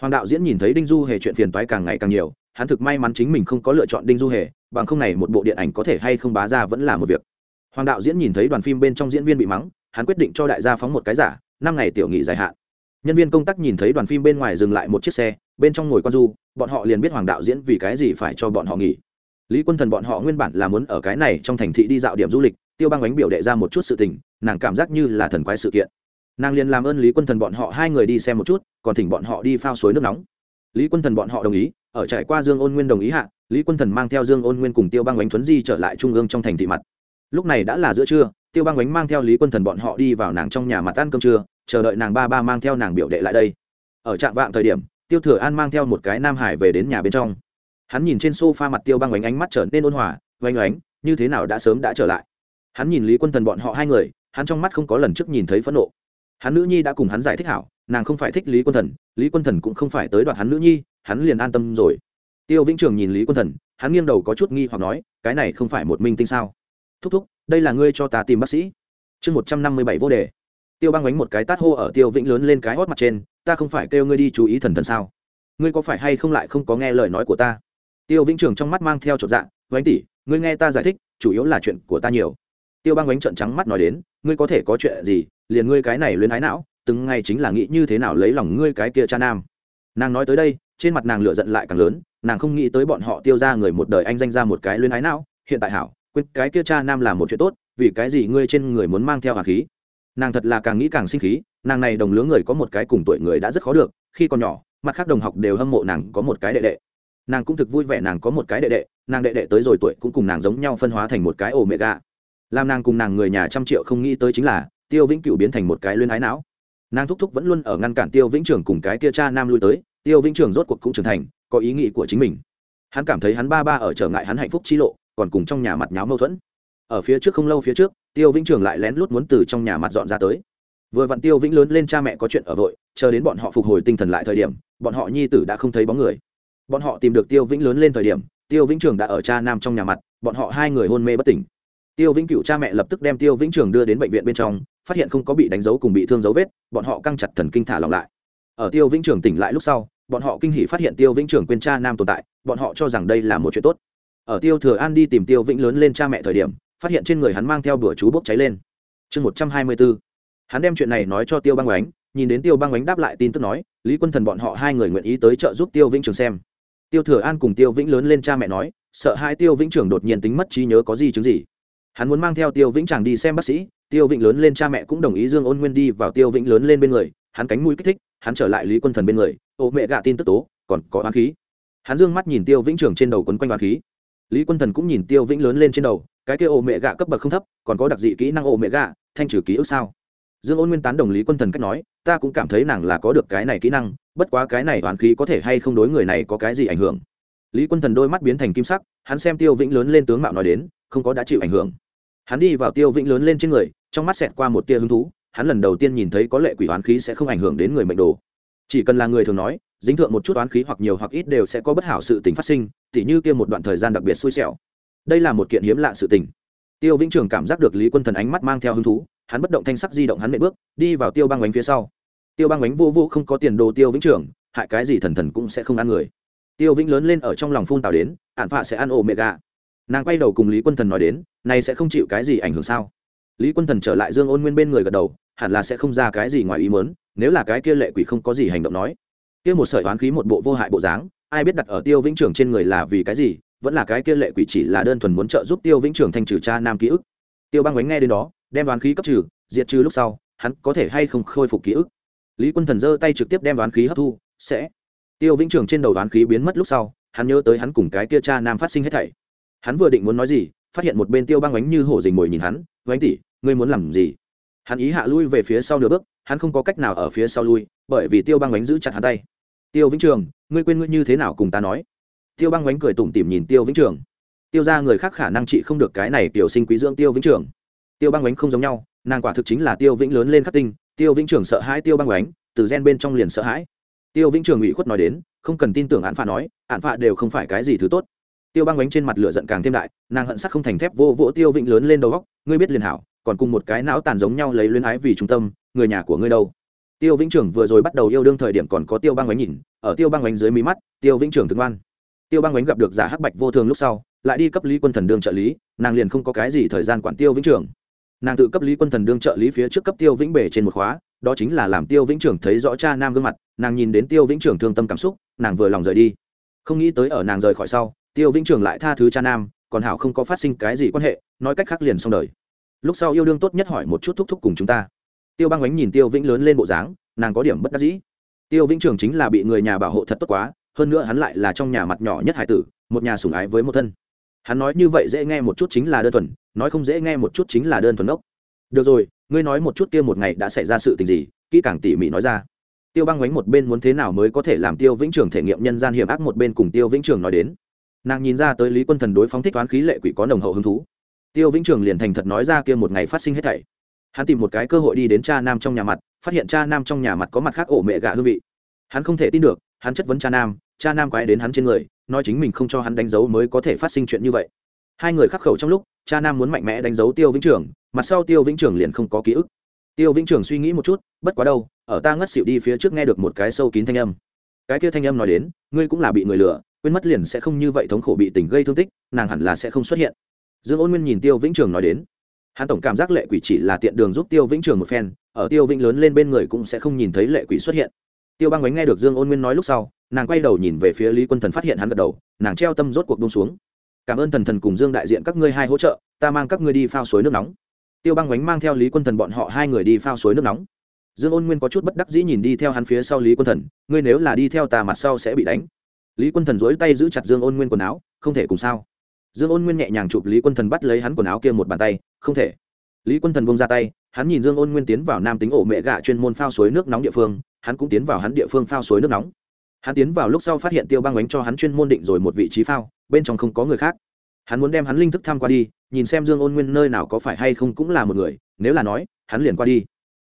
Hoàng đạo diễn nhìn thấy đinh du hề chuyện phiền toái càng ngày càng nhiều, hắn thực may mắn chính mình không có lựa chọn đinh du hề, bằng không này một bộ điện ảnh có thể hay không bá ra vẫn là một việc. Hoàng đạo diễn nhìn thấy đoàn phim bên trong diễn viên bị mắng, hắn quyết định cho đại gia phóng một cái giả, năm ngày tiểu nghị dài hạn nhân viên công tác nhìn thấy đoàn phim bên ngoài dừng lại một chiếc xe, bên trong ngồi con du, bọn họ liền biết hoàng đạo diễn vì cái gì phải cho bọn họ nghỉ. Lý quân thần bọn họ nguyên bản là muốn ở cái này trong thành thị đi dạo điểm du lịch, tiêu băng ánh biểu đệ ra một chút sự tình, nàng cảm giác như là thần quái sự kiện. Nàng liền làm ơn lý quân thần bọn họ hai người đi xem một chút, còn thỉnh bọn họ đi phao suối nước nóng. Lý quân thần bọn họ đồng ý, ở trải qua dương ôn nguyên đồng ý hạ, lý quân thần mang theo dương ôn nguyên cùng tiêu băng ánh thuấn di trở lại trung ương trong thành thị mặt. Lúc này đã là giữa trưa, tiêu băng ánh mang theo lý quân thần bọn họ đi vào nàng trong nhà mặt ăn cơm trưa chờ đợi nàng ba ba mang theo nàng biểu đệ lại đây. Ở trạm vạng thời điểm, tiêu thừa an mang theo một cái nam hải về đến nhà bên trong. Hắn nhìn trên s o f a mặt tiêu băng oánh ánh mắt trở nên ôn hòa oanh oánh, như thế nào đã sớm đã trở lại? Hắn nhìn lý quân thần bọn họ hai người, hắn trong mắt không có lần trước nhìn thấy phẫn nộ. Hắn nữ nhi đã cùng hắn giải thích hảo, nàng không phải thích lý quân thần, lý quân thần cũng không phải tới đoạt hắn nữ nhi, hắn liền an tâm rồi. Tiêu vĩnh trường nhìn lý quân thần, hắn nghiêng đầu có chút nghi hoặc nói, cái này không phải một minh tinh sao? Thúc thúc, đây là ngươi cho ta tìm bác sĩ. Chương một trăm năm mươi bảy vô đề tiêu băng Ánh một cái tát hô ở tiêu vĩnh lớn lên cái hót mặt trên, ta không phải kêu ngươi đi chú ý thần thần sao? Ngươi có phải hay không lại không có nghe lời nói của ta? Tiêu vĩnh trường trong mắt mang theo chột dạ bánh tỷ, ngươi nghe ta giải thích, chủ yếu là chuyện của ta nhiều. Tiêu băng Ánh trợn trắng mắt nói đến, ngươi có thể có chuyện gì, liền ngươi cái này luyến ái não, từng ngày chính là nghĩ như thế nào lấy lòng ngươi cái kia cha nam. Nàng nói tới đây, trên mặt nàng lửa giận lại càng lớn, nàng không nghĩ tới bọn họ tiêu ra người một đời anh danh ra một cái luyến ái não, hiện tại hảo, quên, cái kia cha nam là một chuyện tốt, vì cái gì ngươi trên người muốn mang theo hà khí? Nàng thật là càng nghĩ càng sinh khí, nàng này đồng lứa người có một cái cùng tuổi người đã rất khó được, khi còn nhỏ, mặt khác đồng học đều hâm mộ nàng có một cái đệ đệ. Nàng cũng thực vui vẻ nàng có một cái đệ đệ, nàng đệ đệ tới rồi tuổi cũng cùng nàng giống nhau phân hóa thành một cái ổ mẹ gà làm nàng cùng nàng người nhà trăm triệu không nghĩ tới chính là, tiêu vĩnh cửu biến thành một cái luyên ái não. Nàng thúc thúc vẫn luôn ở ngăn cản tiêu vĩnh trường cùng cái kia cha nam lui tới, tiêu vĩnh trường rốt cuộc cũng trưởng thành, có ý nghĩ của chính mình. Hắn cảm thấy hắn ba ba ở trở ngại hắn hạnh phúc chi lộ, còn cùng trong nhà mặt nháo mâu thuẫn. Ở phía trước không lâu phía trước tiêu vĩnh trường lại lén lút muốn từ trong nhà mặt dọn ra tới. Vừa vặn tiêu vĩnh lớn lên cha mẹ có chuyện ở vội, chờ đến bọn họ phục hồi tinh thần lại thời điểm, bọn họ nhi tử đã không thấy bóng người. Bọn họ tìm được tiêu vĩnh lớn lên thời điểm, tiêu vĩnh trường đã ở cha nam trong nhà mặt, bọn họ hai người hôn mê bất tỉnh. Tiêu vĩnh cựu cha mẹ lập tức đem tiêu vĩnh trường đưa đến bệnh viện bên trong, phát hiện không có bị đánh dấu cùng bị thương dấu vết, bọn họ căng chặt thần kinh thả lòng lại. Ở tiêu vĩnh trường tỉnh lại lúc sau, bọn họ kinh hỉ phát hiện tiêu vĩnh trường quên cha nam tồn tại, bọn họ cho rằng đây là một chuyện tốt. Ở tiêu thừa an đi tìm tiêu vĩnh lớn lên cha mẹ thời điểm phát hiện trên người hắn mang theo bữa chú bốc cháy lên. Chương một trăm hai mươi bốn hắn đem chuyện này nói cho tiêu băng oánh nhìn đến tiêu băng oánh đáp lại tin tức nói, lý quân thần bọn họ hai người nguyện ý tới trợ giúp tiêu vĩnh trường xem. Tiêu thừa an cùng tiêu vĩnh lớn lên cha mẹ nói, sợ hai tiêu vĩnh trường đột nhiên tính mất trí nhớ có gì chứng gì. Hắn muốn mang theo tiêu vĩnh chàng đi xem bác sĩ, tiêu vĩnh lớn lên cha mẹ cũng đồng ý dương ôn nguyên đi vào tiêu vĩnh lớn lên bên người, hắn cánh mũi kích thích, hắn trở lại lý quân thần bên người, ô mẹ gạ tin tức tố, còn có oán khí. Hắn dương mắt nhìn tiêu vĩnh trường trên đầu quấn quanh oán khí lý quân thần cũng nhìn tiêu vĩnh lớn lên trên đầu, cái kia ô mẹ gạ cấp bậc không thấp, còn có đặc dị kỹ năng ô mẹ gạ thanh trừ ký ức sao? Dương ôn nguyên tán đồng lý quân thần cách nói, ta cũng cảm thấy nàng là có được cái này kỹ năng, bất quá cái này oán khí có thể hay không đối người này có cái gì ảnh hưởng? Lý quân thần đôi mắt biến thành kim sắc, hắn xem tiêu vĩnh lớn lên tướng mạo nói đến, không có đã chịu ảnh hưởng. Hắn đi vào tiêu vĩnh lớn lên trên người, trong mắt xẹt qua một tia hứng thú, hắn lần đầu tiên nhìn thấy có lệ quỷ oán khí sẽ không ảnh hưởng đến người mệnh đồ chỉ cần là người thường nói, dính thượng một chút oán khí hoặc nhiều hoặc ít đều sẽ có bất hảo sự tình phát sinh, tỉ như kia một đoạn thời gian đặc biệt xui xẻo. Đây là một kiện hiếm lạ sự tình. Tiêu vĩnh trường cảm giác được lý quân thần ánh mắt mang theo hứng thú, hắn bất động thanh sắc di động hắn nệ bước, đi vào tiêu băng bánh phía sau. Tiêu băng bánh vô vô không có tiền đồ tiêu vĩnh trường, hại cái gì thần thần cũng sẽ không ăn người. Tiêu vĩnh lớn lên ở trong lòng phun tào đến ạn phạ sẽ ăn ổ mẹ gà nàng quay đầu cùng lý quân thần nói đến, này sẽ không chịu cái gì ảnh hưởng sao? Lý quân thần trở lại dương ôn nguyên bên người gật đầu, hẳn là sẽ không ra cái gì ngoài ý mớn nếu là cái kia lệ quỷ không có gì hành động nói, kia một sợi oán khí một bộ vô hại bộ dáng, ai biết đặt ở tiêu vĩnh trường trên người là vì cái gì, vẫn là cái kia lệ quỷ chỉ là đơn thuần muốn trợ giúp tiêu vĩnh trường thanh trừ cha nam ký ức. Tiêu băng bánh nghe đến đó, đem đoán khí cấp trừ, diệt trừ lúc sau, hắn có thể hay không khôi phục ký ức? Lý quân thần giơ tay trực tiếp đem đoán khí hấp thu, sẽ. Tiêu vĩnh trường trên đầu đoán khí biến mất lúc sau, hắn nhớ tới hắn cùng cái kia cha nam phát sinh hết thảy. Hắn vừa định muốn nói gì, phát hiện một bên tiêu băng bánh như hổ dình mồi nhìn hắn bánh tỉ ngươi muốn làm gì? Hắn ý hạ lui về phía sau nửa bước hắn không có cách nào ở phía sau lui, bởi vì tiêu băng bánh giữ chặt hắn tay. Tiêu vĩnh trường, ngươi quên ngươi như thế nào cùng ta nói? Tiêu băng bánh cười tủm tỉm nhìn tiêu vĩnh trường. Tiêu ra người khác khả năng trị không được cái này tiểu sinh quý dưỡng tiêu vĩnh trường. Tiêu băng bánh không giống nhau, nàng quả thực chính là tiêu vĩnh lớn lên khắc tinh, tiêu vĩnh trường sợ hãi tiêu băng bánh từ gen bên trong liền sợ hãi. Tiêu vĩnh trường ủy khuất nói đến, không cần tin tưởng án phạ nói án phạ đều không phải cái gì thứ tốt. Tiêu băng bánh trên mặt lửa giận càng thêm đại, nàng hận sắc không thành thép vô vỗ tiêu vĩnh lớn lên đầu góc ngươi biết liền hảo, còn cùng một cái não tàn giống nhau lấy luyến ái vì trung tâm người nhà của ngươi đâu? Tiêu vĩnh trưởng vừa rồi bắt đầu yêu đương thời điểm còn có tiêu băng ánh nhìn, ở tiêu băng ánh dưới mí mắt, tiêu vĩnh trưởng thương ngoan. Tiêu băng ánh gặp được giả hắc bạch vô thường lúc sau, lại đi cấp lý quân thần đương trợ lý, nàng liền không có cái gì thời gian quản tiêu vĩnh trưởng nàng tự cấp lý quân thần đương trợ lý phía trước cấp tiêu vĩnh bể trên một khóa, đó chính là làm tiêu vĩnh trưởng thấy rõ cha nam gương mặt, nàng nhìn đến tiêu vĩnh trưởng thương tâm cảm xúc, nàng vừa lòng rời đi. Không nghĩ tới ở nàng rời khỏi sau, tiêu vĩnh trường lại tha thứ cha nam, còn hảo không có phát sinh cái gì quan hệ, nói cách khác liền xong đời. Lúc sau yêu đương tốt nhất hỏi một chút thúc thúc cùng chúng ta tiêu băng ánh nhìn tiêu vĩnh lớn lên bộ dáng, nàng có điểm bất đắc dĩ. Tiêu vĩnh trường chính là bị người nhà bảo hộ thật tốt quá, hơn nữa hắn lại là trong nhà mặt nhỏ nhất hải tử, một nhà sủng ái với một thân. Hắn nói như vậy dễ nghe một chút chính là đơn thuần, nói không dễ nghe một chút chính là đơn thuần ốc. Được rồi, ngươi nói một chút kia một ngày đã xảy ra sự tình gì, kỹ càng tỉ mỉ nói ra. Tiêu băng ánh một bên muốn thế nào mới có thể làm tiêu vĩnh trường thể nghiệm nhân gian hiểm ác một bên cùng tiêu vĩnh trường nói đến. Nàng nhìn ra tới lý quân thần đối phóng thích toán khí lệ quỷ có nồng hậu hứng thú. Tiêu vĩnh trường liền thành thật nói ra kia một ngày phát sinh hết thảy hắn tìm một cái cơ hội đi đến cha nam trong nhà mặt, phát hiện cha nam trong nhà mặt có mặt khác ổ mẹ gạ hương vị. Hắn không thể tin được, hắn chất vấn cha nam cha nam quái đến hắn trên người, nói chính mình không cho hắn đánh dấu mới có thể phát sinh chuyện như vậy. Hai người khắc khẩu trong lúc, cha nam muốn mạnh mẽ đánh dấu tiêu vĩnh trường, mặt sau tiêu vĩnh trường liền không có ký ức. Tiêu vĩnh trường suy nghĩ một chút, bất quá đâu, ở ta ngất xịu đi phía trước nghe được một cái sâu kín thanh âm. Cái kia thanh âm nói đến, ngươi cũng là bị người lừa, quên mất liền sẽ không như vậy thống khổ bị tình gây thương tích, nàng hẳn là sẽ không xuất hiện. Dương ôn nguyên nhìn tiêu vĩnh trường nói đến hắn tổng cảm giác lệ quỷ chỉ là tiện đường giúp tiêu vĩnh trường một phen, ở tiêu vĩnh lớn lên bên người cũng sẽ không nhìn thấy lệ quỷ xuất hiện. Tiêu băng bánh nghe được dương ôn nguyên nói lúc sau, nàng quay đầu nhìn về phía lý quân thần phát hiện hắn gật đầu, nàng treo tâm rốt cuộc đông xuống. Cảm ơn thần thần cùng dương đại diện các ngươi hai hỗ trợ, ta mang các ngươi đi phao suối nước nóng. Tiêu băng bánh mang theo lý quân thần bọn họ hai người đi phao suối nước nóng. Dương ôn nguyên có chút bất đắc dĩ nhìn đi theo hắn phía sau lý quân thần, ngươi nếu là đi theo tà mặt sau sẽ bị đánh. Lý quân thần dối tay giữ chặt dương ôn nguyên quần áo, không thể cùng sao dương ôn nguyên nhẹ nhàng chụp lý quân thần bắt lấy hắn quần áo kia một bàn tay, không thể. Lý quân thần bông ra tay, hắn nhìn dương ôn nguyên tiến vào nam tính ổ mẹ gạ chuyên môn phao suối nước nóng địa phương, hắn cũng tiến vào hắn địa phương phao suối nước nóng. Hắn tiến vào lúc sau phát hiện tiêu băng bánh cho hắn chuyên môn định rồi một vị trí phao, bên trong không có người khác. Hắn muốn đem hắn linh thức tham qua đi, nhìn xem dương ôn nguyên nơi nào có phải hay không cũng là một người, nếu là nói, hắn liền qua đi.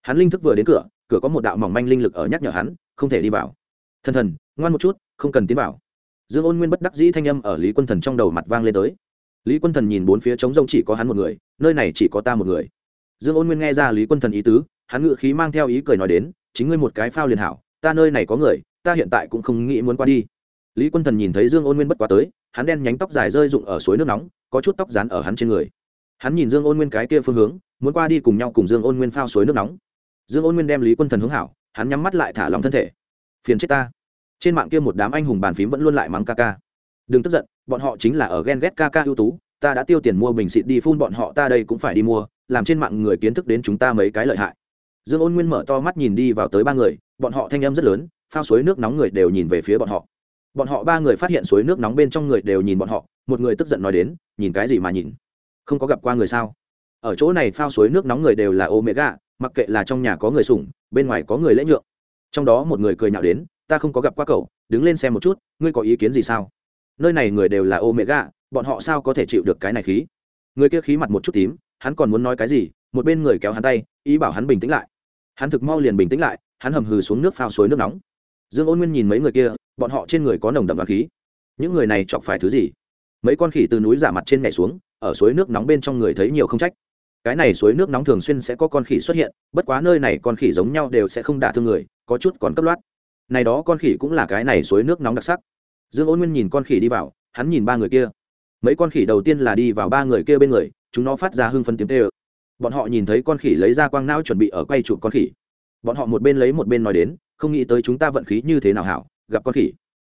Hắn linh thức vừa đến cửa cửa có một đạo mỏng manh linh lực ở nhắc nhở hắn, không thể đi vào. Thần thần, ngoan một chút, không cần tiến vào dương ôn nguyên bất đắc dĩ thanh âm ở lý quân thần trong đầu mặt vang lên tới. Lý quân thần nhìn bốn phía trống rông chỉ có hắn một người, nơi này chỉ có ta một người. Dương ôn nguyên nghe ra lý quân thần ý tứ, hắn ngự khí mang theo ý cười nói đến, chính ngươi một cái phao liền hảo, ta nơi này có người, ta hiện tại cũng không nghĩ muốn qua đi. Lý quân thần nhìn thấy dương ôn nguyên bất quá tới, hắn đen nhánh tóc dài rơi rụng ở suối nước nóng, có chút tóc dán ở hắn trên người. Hắn nhìn dương ôn nguyên cái kia phương hướng, muốn qua đi cùng nhau cùng dương ôn nguyên phao suối nước nóng. Dương ôn nguyên đem lý quân thần hướng hảo, hắn nhắm mắt lại thả lòng thân thể. Phiền chết ta trên mạng kia một đám anh hùng bàn phím vẫn luôn lại mắng ca ca đừng tức giận, bọn họ chính là ở ghen ghét ca ca ưu tú, ta đã tiêu tiền mua bình xịt đi phun bọn họ, ta đây cũng phải đi mua, làm trên mạng người kiến thức đến chúng ta mấy cái lợi hại. Dương ôn nguyên mở to mắt nhìn đi vào tới ba người, bọn họ thanh âm rất lớn, phao suối nước nóng người đều nhìn về phía bọn họ. Bọn họ ba người phát hiện suối nước nóng bên trong người đều nhìn bọn họ, một người tức giận nói đến, nhìn cái gì mà nhìn? Không có gặp qua người sao? Ở chỗ này phao suối nước nóng người đều là omega, mặc kệ là trong nhà có người sủng, bên ngoài có người lễ nhượng. Trong đó một người cười nhạo đến ta không có gặp qua cậu, đứng lên xem một chút, ngươi có ý kiến gì sao? Nơi này người đều là ô mẹ gà bọn họ sao có thể chịu được cái này khí? Người kia khí mặt một chút tím, hắn còn muốn nói cái gì? Một bên người kéo hắn tay, ý bảo hắn bình tĩnh lại. Hắn thực mau liền bình tĩnh lại, hắn hầm hừ xuống nước phao suối nước nóng. Dương ôn nguyên nhìn mấy người kia, bọn họ trên người có nồng đậm và khí. Những người này chọc phải thứ gì? Mấy con khỉ từ núi giả mặt trên nhảy xuống, ở suối nước nóng bên trong người thấy nhiều không trách. Cái này suối nước nóng thường xuyên sẽ có con khỉ xuất hiện, bất quá nơi này con khỉ giống nhau đều sẽ không đả thương người, có chút còn cấp loát này đó con khỉ cũng là cái này suối nước nóng đặc sắc. Dương ôn nguyên nhìn con khỉ đi vào, hắn nhìn ba người kia. Mấy con khỉ đầu tiên là đi vào ba người kia bên người, chúng nó phát ra hưng phân tiếng tê ơ bọn họ nhìn thấy con khỉ lấy ra quang não chuẩn bị ở quay chụp con khỉ. Bọn họ một bên lấy một bên nói đến, không nghĩ tới chúng ta vận khí như thế nào hảo, gặp con khỉ.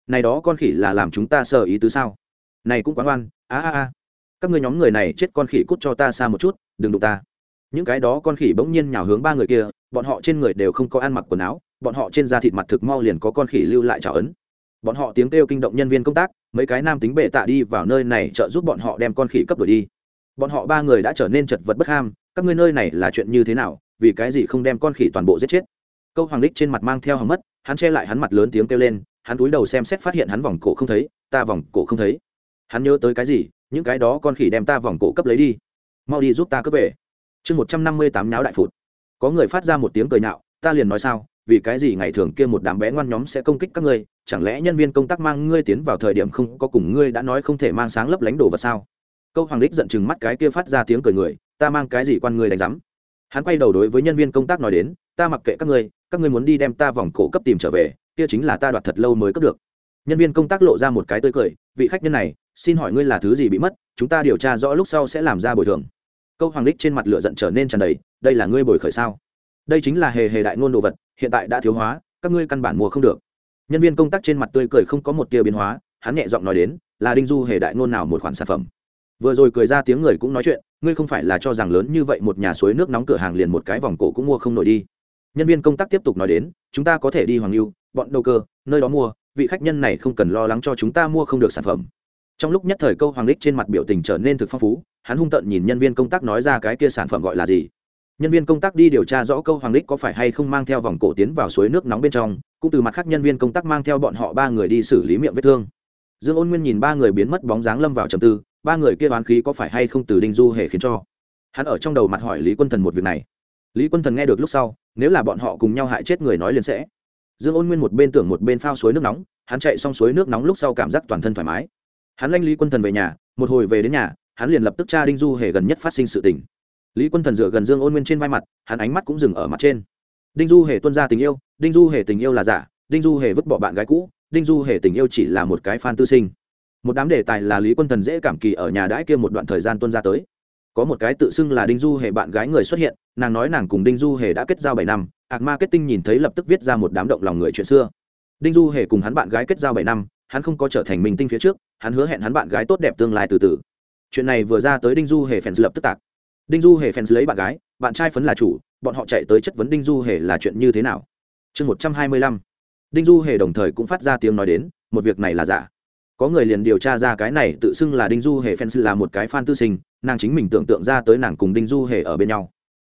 Này đó con khỉ là làm chúng ta sợ ý tứ sao? Này cũng quán oan a a a. Các ngươi nhóm người này chết con khỉ cút cho ta xa một chút, đừng đụng ta. Những cái đó con khỉ bỗng nhiên nhào hướng ba người kia, bọn họ trên người đều không có ăn mặc quần áo bọn họ trên da thịt mặt thực mau liền có con khỉ lưu lại trào ấn. Bọn họ tiếng kêu kinh động nhân viên công tác, mấy cái nam tính bệ tạ đi vào nơi này trợ giúp bọn họ đem con khỉ cấp đổi đi. Bọn họ ba người đã trở nên chật vật bất ham, các ngươi nơi này là chuyện như thế nào, vì cái gì không đem con khỉ toàn bộ giết chết? Câu hoàng lích trên mặt mang theo hầm mất, hắn che lại hắn mặt lớn tiếng kêu lên, hắn túi đầu xem xét phát hiện hắn vòng cổ không thấy, ta vòng cổ không thấy. Hắn nhớ tới cái gì, những cái đó con khỉ đem ta vòng cổ cấp lấy đi. Mau đi giúp ta cướp về. Chương một trăm năm mươi tám nháo đại phụt. Có người phát ra một tiếng cười nhạo, ta liền nói sao vì cái gì ngày thường kia một đám bé ngoan nhóm sẽ công kích các ngươi, chẳng lẽ nhân viên công tác mang ngươi tiến vào thời điểm không có cùng ngươi đã nói không thể mang sáng lấp lánh đồ vật sao? Câu hoàng đích giận chừng mắt cái kia phát ra tiếng cười người, ta mang cái gì quan ngươi đánh rắm hắn quay đầu đối với nhân viên công tác nói đến, ta mặc kệ các ngươi các ngươi muốn đi đem ta vòng cổ cấp tìm trở về, kia chính là ta đoạt thật lâu mới cấp được. Nhân viên công tác lộ ra một cái tươi cười, vị khách nhân này, xin hỏi ngươi là thứ gì bị mất, chúng ta điều tra rõ lúc sau sẽ làm ra bồi thường. Câu hoàng đích trên mặt lửa giận trở nên tràn đầy, đây là ngươi bồi khởi sao? Đây chính là hề hề đại ngôn đồ vật hiện tại đã thiếu hóa, các ngươi căn bản mua không được. Nhân viên công tác trên mặt tươi cười không có một tia biến hóa, hắn nhẹ giọng nói đến, là đinh du hề đại ngôn nào một khoản sản phẩm. Vừa rồi cười ra tiếng người cũng nói chuyện, ngươi không phải là cho rằng lớn như vậy một nhà suối nước nóng cửa hàng liền một cái vòng cổ cũng mua không nổi đi. Nhân viên công tác tiếp tục nói đến, chúng ta có thể đi hoàng lưu, bọn đầu cơ, nơi đó mua, vị khách nhân này không cần lo lắng cho chúng ta mua không được sản phẩm. Trong lúc nhất thời câu hoàng lích trên mặt biểu tình trở nên thực phong phú, hắn hung tợn nhìn nhân viên công tác nói ra cái kia sản phẩm gọi là gì nhân viên công tác đi điều tra rõ câu hoàng đích có phải hay không mang theo vòng cổ tiến vào suối nước nóng bên trong, cũng từ mặt khác nhân viên công tác mang theo bọn họ ba người đi xử lý miệng vết thương. Dương ôn nguyên nhìn ba người biến mất bóng dáng lâm vào trầm tư, ba người kia đoán khí có phải hay không từ đinh du hề khiến cho? Hắn ở trong đầu mặt hỏi lý quân thần một việc này. Lý quân thần nghe được lúc sau, nếu là bọn họ cùng nhau hại chết người nói liền sẽ. Dương ôn nguyên một bên tưởng một bên phao suối nước nóng, hắn chạy xong suối nước nóng lúc sau cảm giác toàn thân thoải mái. Hắn lanh lý quân thần về nhà, một hồi về đến nhà, hắn liền lập tức tra đinh du hề gần nhất phát sinh sự tình lý quân thần dựa gần dương ôn nguyên trên vai mặt, hắn ánh mắt cũng dừng ở mặt trên. Đinh du hề tuân ra tình yêu, đinh du hề tình yêu là giả, đinh du hề vứt bỏ bạn gái cũ, đinh du hề tình yêu chỉ là một cái fan tư sinh. Một đám đề tài là lý quân thần dễ cảm kỳ ở nhà đãi kia một đoạn thời gian tuân ra tới. Có một cái tự xưng là đinh du hề bạn gái người xuất hiện, nàng nói nàng cùng đinh du hề đã kết giao bảy năm, ạc marketing nhìn thấy lập tức viết ra một đám động lòng người chuyện xưa. Đinh du hề cùng hắn bạn gái kết giao bảy năm, hắn không có trở thành minh tinh phía trước, hắn hứa hẹn hắn bạn gái tốt đẹp tương lai từ từ. Chuyện này vừa ra tới đinh du hề phèn lập tức tạc đinh du hề fans lấy bạn gái, bạn trai phấn là chủ, bọn họ chạy tới chất vấn đinh du hề là chuyện như thế nào? Chương một trăm hai mươi lăm. Đinh du hề đồng thời cũng phát ra tiếng nói đến, một việc này là giả. Có người liền điều tra ra cái này tự xưng là đinh du hề fans là một cái fan tư sinh, nàng chính mình tưởng tượng ra tới nàng cùng đinh du hề ở bên nhau.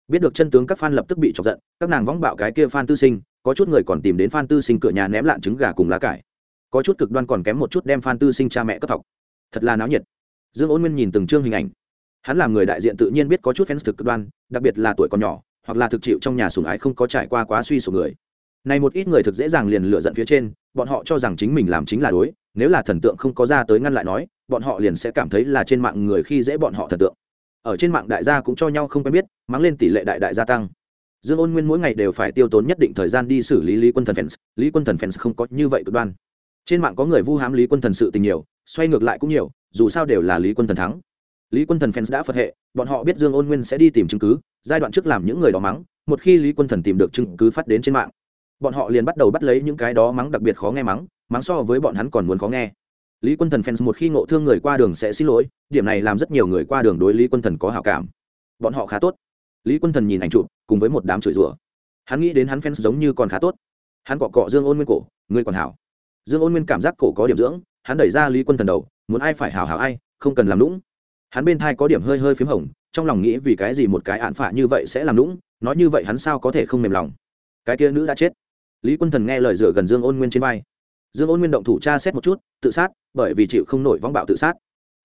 Biết được chân tướng các fan lập tức bị chọc giận, các nàng vong bạo cái kia fan tư sinh, có chút người còn tìm đến fan tư sinh cửa nhà ném lạn trứng gà cùng lá cải. Có chút cực đoan còn kém một chút đem fan tư sinh cha mẹ cấp thọc thật là náo nhiệt. Dương ôn nguyên nhìn từng chương hình ảnh hắn làm người đại diện tự nhiên biết có chút fans thực cực đoan, đặc biệt là tuổi còn nhỏ, hoặc là thực chịu trong nhà sùng ái không có trải qua quá suy sụp người. Này một ít người thực dễ dàng liền lựa giận phía trên, bọn họ cho rằng chính mình làm chính là đối, nếu là thần tượng không có ra tới ngăn lại nói, bọn họ liền sẽ cảm thấy là trên mạng người khi dễ bọn họ thần tượng. Ở trên mạng đại gia cũng cho nhau không quen biết, mắng lên tỷ lệ đại đại gia tăng. Dương ôn nguyên mỗi ngày đều phải tiêu tốn nhất định thời gian đi xử lý lý quân thần fans, lý quân thần fans không có như vậy cực đoan. Trên mạng có người vu hám lý quân thần sự tình nhiều, xoay ngược lại cũng nhiều, dù sao đều là lý quân thần thắng lý quân thần fans đã phật hệ, bọn họ biết dương ôn nguyên sẽ đi tìm chứng cứ, giai đoạn trước làm những người đó mắng, một khi lý quân thần tìm được chứng cứ phát đến trên mạng, bọn họ liền bắt đầu bắt lấy những cái đó mắng đặc biệt khó nghe mắng mắng so với bọn hắn còn muốn khó nghe. Lý quân thần fans một khi ngộ thương người qua đường sẽ xin lỗi, điểm này làm rất nhiều người qua đường đối lý quân thần có hảo cảm. Bọn họ khá tốt. Lý quân thần nhìn ảnh chụp, cùng với một đám chửi rủa. Hắn nghĩ đến hắn fans giống như còn khá tốt. Hắn cọ cọ dương ôn nguyên cổ, người còn hảo. Dương ôn nguyên cảm giác cổ có điểm dưỡng, hắn đẩy ra lý quân thần đầu, muốn ai phải hảo hảo ai, không cần làm lũng hắn bên thai có điểm hơi hơi p h í m hồng, trong lòng nghĩ vì cái gì một cái ạn phả như vậy sẽ làm lũng nói như vậy hắn sao có thể không mềm lòng? Cái kia nữ đã chết. Lý quân thần nghe lời dựa gần dương ôn nguyên trên vai. Dương ôn nguyên động thủ tra xét một chút, tự sát, bởi vì chịu không nổi vong bạo tự sát.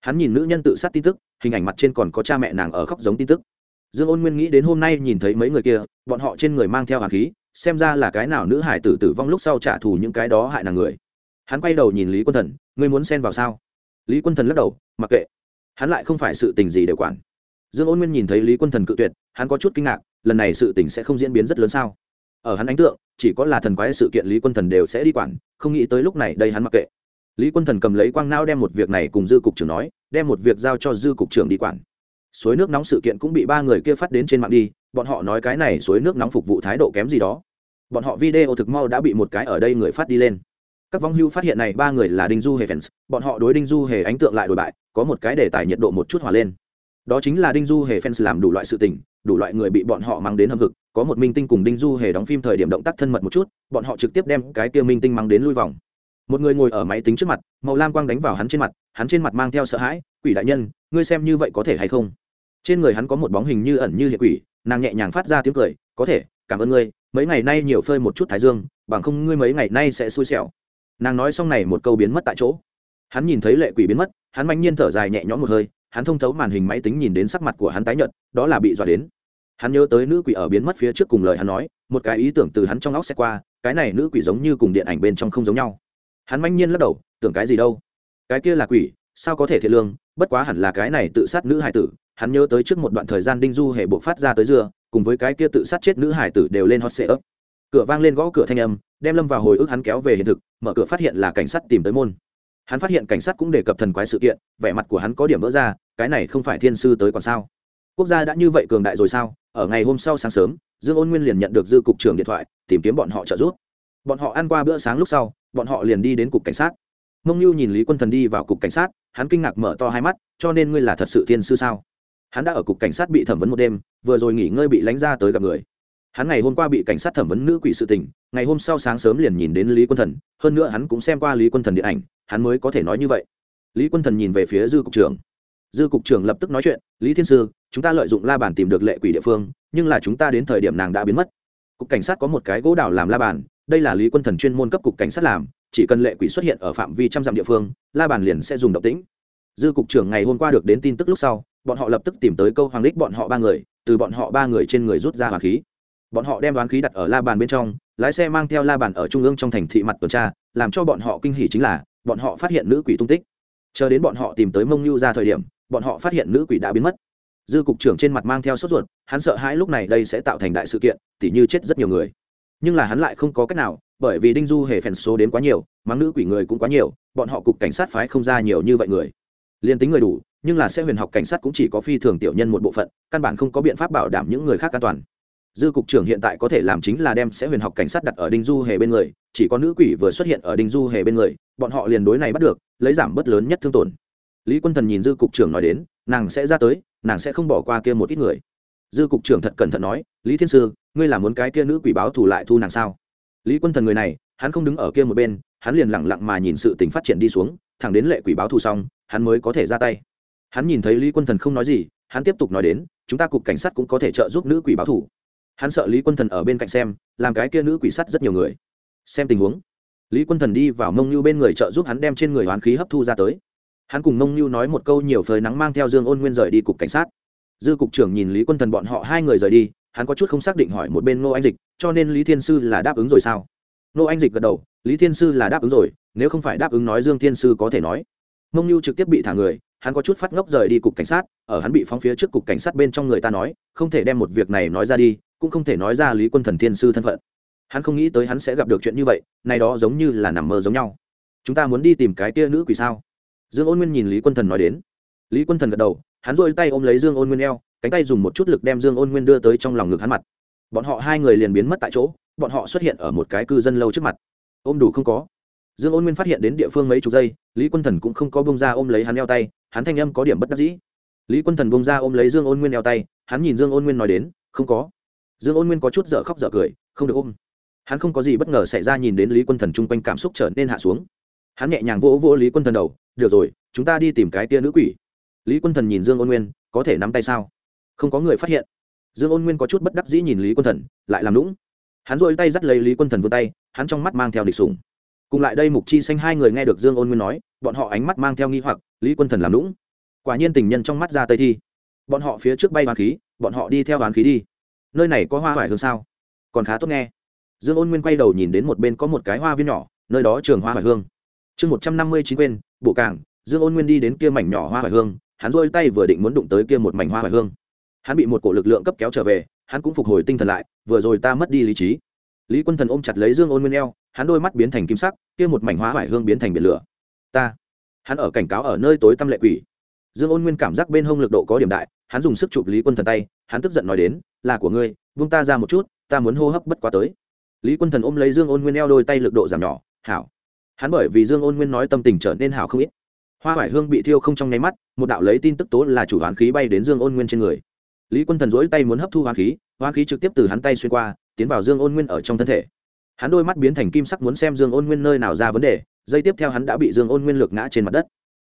Hắn nhìn nữ nhân tự sát tin tức, hình ảnh mặt trên còn có cha mẹ nàng ở khóc giống tin tức. Dương ôn nguyên nghĩ đến hôm nay nhìn thấy mấy người kia, bọn họ trên người mang theo hàn khí, xem ra là cái nào nữ hải tử tử vong lúc sau trả thù những cái đó hại nàng người. Hắn quay đầu nhìn lý quân thần, ngươi muốn xen vào sao? Lý quân thần lắc đầu, mặc kệ hắn lại không phải sự tình gì để quản. Dương ôn nguyên nhìn thấy lý quân thần cự tuyệt, hắn có chút kinh ngạc, lần này sự tình sẽ không diễn biến rất lớn sao? Ở hắn ấn tượng, chỉ có là thần quái sự kiện lý quân thần đều sẽ đi quản, không nghĩ tới lúc này đây hắn mặc kệ. Lý quân thần cầm lấy quang nao đem một việc này cùng dư cục trưởng nói, đem một việc giao cho dư cục trưởng đi quản. Suối nước nóng sự kiện cũng bị ba người kia phát đến trên mạng đi, bọn họ nói cái này suối nước nóng phục vụ thái độ kém gì đó. Bọn họ video thực mau đã bị một cái ở đây người phát đi lên các vong hưu phát hiện này, ba người là đinh du hề fans, bọn họ đối đinh du hề ánh tượng lại đổi bại, có một cái đề tài nhiệt độ một chút hòa lên. Đó chính là đinh du hề fans làm đủ loại sự tình, đủ loại người bị bọn họ mang đến hâm hực, có một minh tinh cùng đinh du hề đóng phim thời điểm động tác thân mật một chút, bọn họ trực tiếp đem cái kia minh tinh mang đến lui vòng. Một người ngồi ở máy tính trước mặt, màu lam quang đánh vào hắn trên mặt, hắn trên mặt mang theo sợ hãi, quỷ đại nhân, ngươi xem như vậy có thể hay không? Trên người hắn có một bóng hình như ẩn như hiện quỷ, nàng nhẹ nhàng phát ra tiếng cười, có thể, cảm ơn ngươi, mấy ngày nay nhiều phơi một chút thái dương, bằng không ngươi mấy ngày nay sẽ xui xẻo nàng nói xong này một câu biến mất tại chỗ. Hắn nhìn thấy lệ quỷ biến mất, hắn mạnh nhiên thở dài nhẹ nhõm một hơi, hắn thông thấu màn hình máy tính nhìn đến sắc mặt của hắn tái nhợt, đó là bị dọa đến. Hắn nhớ tới nữ quỷ ở biến mất phía trước cùng lời hắn nói, một cái ý tưởng từ hắn trong óc sẽ qua, cái này nữ quỷ giống như cùng điện ảnh bên trong không giống nhau. Hắn mạnh nhiên lắc đầu, tưởng cái gì đâu? Cái kia là quỷ, sao có thể thiệt lương, bất quá hẳn là cái này tự sát nữ hải tử. Hắn nhớ tới trước một đoạn thời gian đinh du hệ bộ phát ra tới dưa, cùng với cái kia tự sát chết nữ hải tử đều lên hot sệ ấp cửa vang lên gõ cửa thanh âm, đem lâm vào hồi ức hắn kéo về hiện thực, mở cửa phát hiện là cảnh sát tìm tới môn. Hắn phát hiện cảnh sát cũng đề cập thần quái sự kiện, vẻ mặt của hắn có điểm vỡ ra, cái này không phải thiên sư tới còn sao? Quốc gia đã như vậy cường đại rồi sao? Ở ngày hôm sau sáng sớm, dương ôn nguyên liền nhận được dư cục trưởng điện thoại, tìm kiếm bọn họ trợ giúp. Bọn họ ăn qua bữa sáng lúc sau, bọn họ liền đi đến cục cảnh sát. Mông nhu nhìn lý quân thần đi vào cục cảnh sát, hắn kinh ngạc mở to hai mắt, cho nên ngươi là thật sự thiên sư sao? Hắn đã ở cục cảnh sát bị thẩm vấn một đêm, vừa rồi nghỉ ngơi bị lánh ra tới gặp người hắn ngày hôm qua bị cảnh sát thẩm vấn nữ quỷ sự tình, ngày hôm sau sáng sớm liền nhìn đến lý quân thần, hơn nữa hắn cũng xem qua lý quân thần điện ảnh, hắn mới có thể nói như vậy. Lý quân thần nhìn về phía dư cục trưởng. Dư cục trưởng lập tức nói chuyện, lý thiên sư, chúng ta lợi dụng la bàn tìm được lệ quỷ địa phương, nhưng là chúng ta đến thời điểm nàng đã biến mất. Cục cảnh sát có một cái gỗ đào làm la bàn, đây là lý quân thần chuyên môn cấp cục cảnh sát làm, chỉ cần lệ quỷ xuất hiện ở phạm vi trăm dặm địa phương, la bàn liền sẽ dùng động tĩnh. Dư cục trưởng ngày hôm qua được đến tin tức lúc sau, bọn họ lập tức tìm tới câu hoàng lích bọn họ ba người, từ bọn họ ba người trên người rút ra hoàng khí bọn họ đem đoán khí đặt ở la bàn bên trong, lái xe mang theo la bàn ở trung ương trong thành thị mặt tuần tra, làm cho bọn họ kinh hỉ chính là, bọn họ phát hiện nữ quỷ tung tích. Chờ đến bọn họ tìm tới mông nhu ra thời điểm, bọn họ phát hiện nữ quỷ đã biến mất. Dư cục trưởng trên mặt mang theo sốt ruột, hắn sợ hãi lúc này đây sẽ tạo thành đại sự kiện, tỉ như chết rất nhiều người. Nhưng là hắn lại không có cách nào, bởi vì đinh du hề phèn số đến quá nhiều, mắng nữ quỷ người cũng quá nhiều, bọn họ cục cảnh sát phái không ra nhiều như vậy người. Liên tính người đủ, nhưng là sẽ huyền học cảnh sát cũng chỉ có phi thường tiểu nhân một bộ phận, căn bản không có biện pháp bảo đảm những người khác an toàn dư cục trưởng hiện tại có thể làm chính là đem sẽ huyền học cảnh sát đặt ở đinh du hề bên người, chỉ có nữ quỷ vừa xuất hiện ở đinh du hề bên người, bọn họ liền đối này bắt được, lấy giảm bớt lớn nhất thương tổn. Lý quân thần nhìn dư cục trưởng nói đến, nàng sẽ ra tới, nàng sẽ không bỏ qua kia một ít người. Dư cục trưởng thật cẩn thận nói, lý thiên sư, ngươi là muốn cái kia nữ quỷ báo thù lại thu nàng sao? Lý quân thần người này, hắn không đứng ở kia một bên, hắn liền lẳng lặng mà nhìn sự tình phát triển đi xuống, thẳng đến lệ quỷ báo thù xong, hắn mới có thể ra tay. Hắn nhìn thấy lý quân thần không nói gì, hắn tiếp tục nói đến, chúng ta cục cảnh sát cũng có thể trợ giúp nữ quỷ báo thù hắn sợ lý quân thần ở bên cạnh xem, làm cái kia nữ quỷ sắt rất nhiều người. Xem tình huống. Lý quân thần đi vào mông nhu bên người trợ giúp hắn đem trên người hoán khí hấp thu ra tới. Hắn cùng mông nhu nói một câu nhiều phơi nắng mang theo dương ôn nguyên rời đi cục cảnh sát. Dư cục trưởng nhìn lý quân thần bọn họ hai người rời đi, hắn có chút không xác định hỏi một bên ngô anh dịch, cho nên lý thiên sư là đáp ứng rồi sao? Ngô anh dịch gật đầu, lý thiên sư là đáp ứng rồi, nếu không phải đáp ứng nói dương thiên sư có thể nói. Mông nhu trực tiếp bị thả người, hắn có chút phát ngốc rời đi cục cảnh sát, ở hắn bị phóng phía trước cục cảnh sát bên trong người ta nói, không thể đem một việc này nói ra đi cũng không thể nói ra lý quân thần thiên sư thân phận. Hắn không nghĩ tới hắn sẽ gặp được chuyện như vậy này đó giống như là nằm mơ giống nhau. Chúng ta muốn đi tìm cái tia nữ quỷ sao? Dương ôn nguyên nhìn lý quân thần nói đến. Lý quân thần gật đầu, hắn dội tay ôm lấy dương ôn nguyên eo, cánh tay dùng một chút lực đem dương ôn nguyên đưa tới trong lòng ngực hắn mặt. Bọn họ hai người liền biến mất tại chỗ, bọn họ xuất hiện ở một cái cư dân lâu trước mặt. Ôm đủ không có. Dương ôn nguyên phát hiện đến địa phương mấy chục giây, lý quân thần cũng không có bông ra ôm lấy hắn eo tay, hắn thanh âm có điểm bất đắc dĩ. Lý quân thần bông ra ôm lấy dương ôn nguyên eo tay, hắn nhìn dương ôn nguyên nói đến, không có dương ôn nguyên có chút dở khóc dở cười, không được ôm. Hắn không có gì bất ngờ xảy ra nhìn đến lý quân thần chung quanh cảm xúc trở nên hạ xuống. Hắn nhẹ nhàng vỗ vỗ lý quân thần đầu, được rồi, chúng ta đi tìm cái tia nữ quỷ. Lý quân thần nhìn dương ôn nguyên, có thể nắm tay sao? Không có người phát hiện. Dương ôn nguyên có chút bất đắc dĩ nhìn lý quân thần, lại làm lũng hắn dội tay dắt lấy lý quân thần vươn tay, hắn trong mắt mang theo địch sùng cùng lại đây mục chi xanh hai người nghe được dương ôn nguyên nói, bọn họ ánh mắt mang theo nghi hoặc, lý quân thần làm lũng quả nhiên tình nhân trong mắt ra tây thi. Bọn họ phía trước bay hoàn khí, bọn họ đi theo hoàn khí đi nơi này có hoa hoài hương sao? Còn khá tốt nghe. Dương ôn nguyên quay đầu nhìn đến một bên có một cái hoa viên nhỏ, nơi đó trường hoa hoài hương. Chương một trăm năm mươi chín quên, bộ cảng, dương ôn nguyên đi đến kia mảnh nhỏ hoa hoài hương, hắn rôi tay vừa định muốn đụng tới kia một mảnh hoa hoài hương. Hắn bị một cổ lực lượng cấp kéo trở về, hắn cũng phục hồi tinh thần lại, vừa rồi ta mất đi lý trí. Lý quân thần ôm chặt lấy dương ôn nguyên eo, hắn đôi mắt biến thành kim sắc, kia một mảnh hoa hoài hương biến thành biển lửa. Ta, hắn ở cảnh cáo ở nơi tối tăm lệ quỷ. Dương ôn nguyên cảm giác bên hông lực độ có điểm đại, hắn dùng sức chụp lý quân thần tay, hắn tức giận nói đến là của ngươi, vung ta ra một chút, ta muốn hô hấp bất quá tới. Lý quân thần ôm lấy dương ôn nguyên eo đôi tay lực độ giảm nhỏ, hảo. Hắn bởi vì dương ôn nguyên nói tâm tình trở nên hảo không ít. Hoa hoải hương bị thiêu không trong nháy mắt, một đạo lấy tin tức tố là chủ hoán khí bay đến dương ôn nguyên trên người. Lý quân thần dỗi tay muốn hấp thu hoán khí hoán khí trực tiếp từ hắn tay xuyên qua, tiến vào dương ôn nguyên ở trong thân thể. Hắn đôi mắt biến thành kim sắc muốn xem dương ôn nguyên nơi nào ra vấn đề dây tiếp theo hắn đã bị dương ôn nguyên lược ngã trên mặt đất.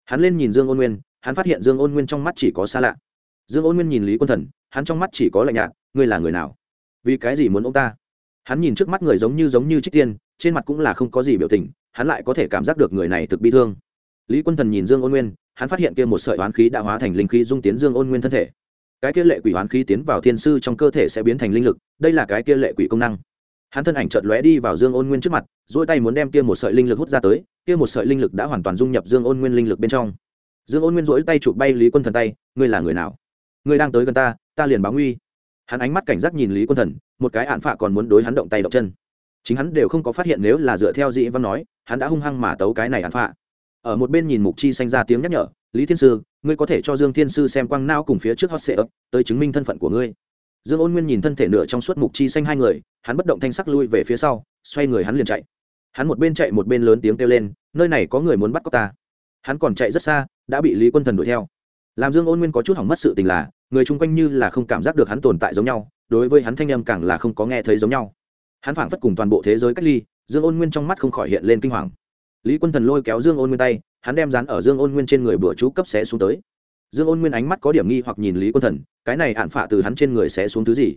Hắn lên nhìn dương ôn nguyên, hắn phát hiện dương ôn nguyên trong mắt chỉ có xa lạ. Dương ôn nguyên nhìn lý quân thần hắn trong mắt chỉ có lạnh nhạt, ngươi là người nào? Vì cái gì muốn ông ta? Hắn nhìn trước mắt người giống như giống như trích tiên, trên mặt cũng là không có gì biểu tình, hắn lại có thể cảm giác được người này thực bi thương. Lý quân thần nhìn dương ôn nguyên, hắn phát hiện kia một sợi oán khí đã hóa thành linh khí dung tiến dương ôn nguyên thân thể. Cái kia lệ quỷ oán khí tiến vào thiên sư trong cơ thể sẽ biến thành linh lực, đây là cái kia lệ quỷ công năng. Hắn thân ảnh chợt lóe đi vào dương ôn nguyên trước mặt dỗi tay muốn đem kia một sợi linh lực hút ra tới, kia một sợi linh lực đã hoàn toàn dung nhập dương ôn nguyên linh lực bên trong. Dương ôn nguyên dỗi tay chụp bay lý quân thần tay, ngươi là người nào? Ngươi đang tới gần ta ta liền báo nguy. Hắn ánh mắt cảnh giác nhìn lý quân thần, một cái hạn phạ còn muốn đối hắn động tay động chân. Chính hắn đều không có phát hiện nếu là dựa theo dĩ văn nói, hắn đã hung hăng mà tấu cái này hạn phạ. Ở một bên nhìn mục chi xanh ra tiếng nhắc nhở, lý thiên sư, ngươi có thể cho dương thiên sư xem quăng nao cùng phía trước hot sệ ấp tới chứng minh thân phận của ngươi. Dương ôn nguyên nhìn thân thể nửa trong suốt mục chi xanh hai người, hắn bất động thanh sắc lui về phía sau, xoay người hắn liền chạy. Hắn một bên chạy một bên lớn tiếng kêu lên, nơi này có người muốn bắt cóc ta. Hắn còn chạy rất xa, đã bị lý quân thần đuổi theo. Làm dương ôn nguyên có chút hỏng mất sự tình là người chung quanh như là không cảm giác được hắn tồn tại giống nhau, đối với hắn thanh âm càng là không có nghe thấy giống nhau. Hắn phảng phất cùng toàn bộ thế giới cách ly, dương ôn nguyên trong mắt không khỏi hiện lên kinh hoàng. Lý quân thần lôi kéo dương ôn nguyên tay, hắn đem dán ở dương ôn nguyên trên người bữa chú cấp xé xuống tới. Dương ôn nguyên ánh mắt có điểm nghi hoặc nhìn lý quân thần, cái này hạn phả từ hắn trên người xé xuống thứ gì?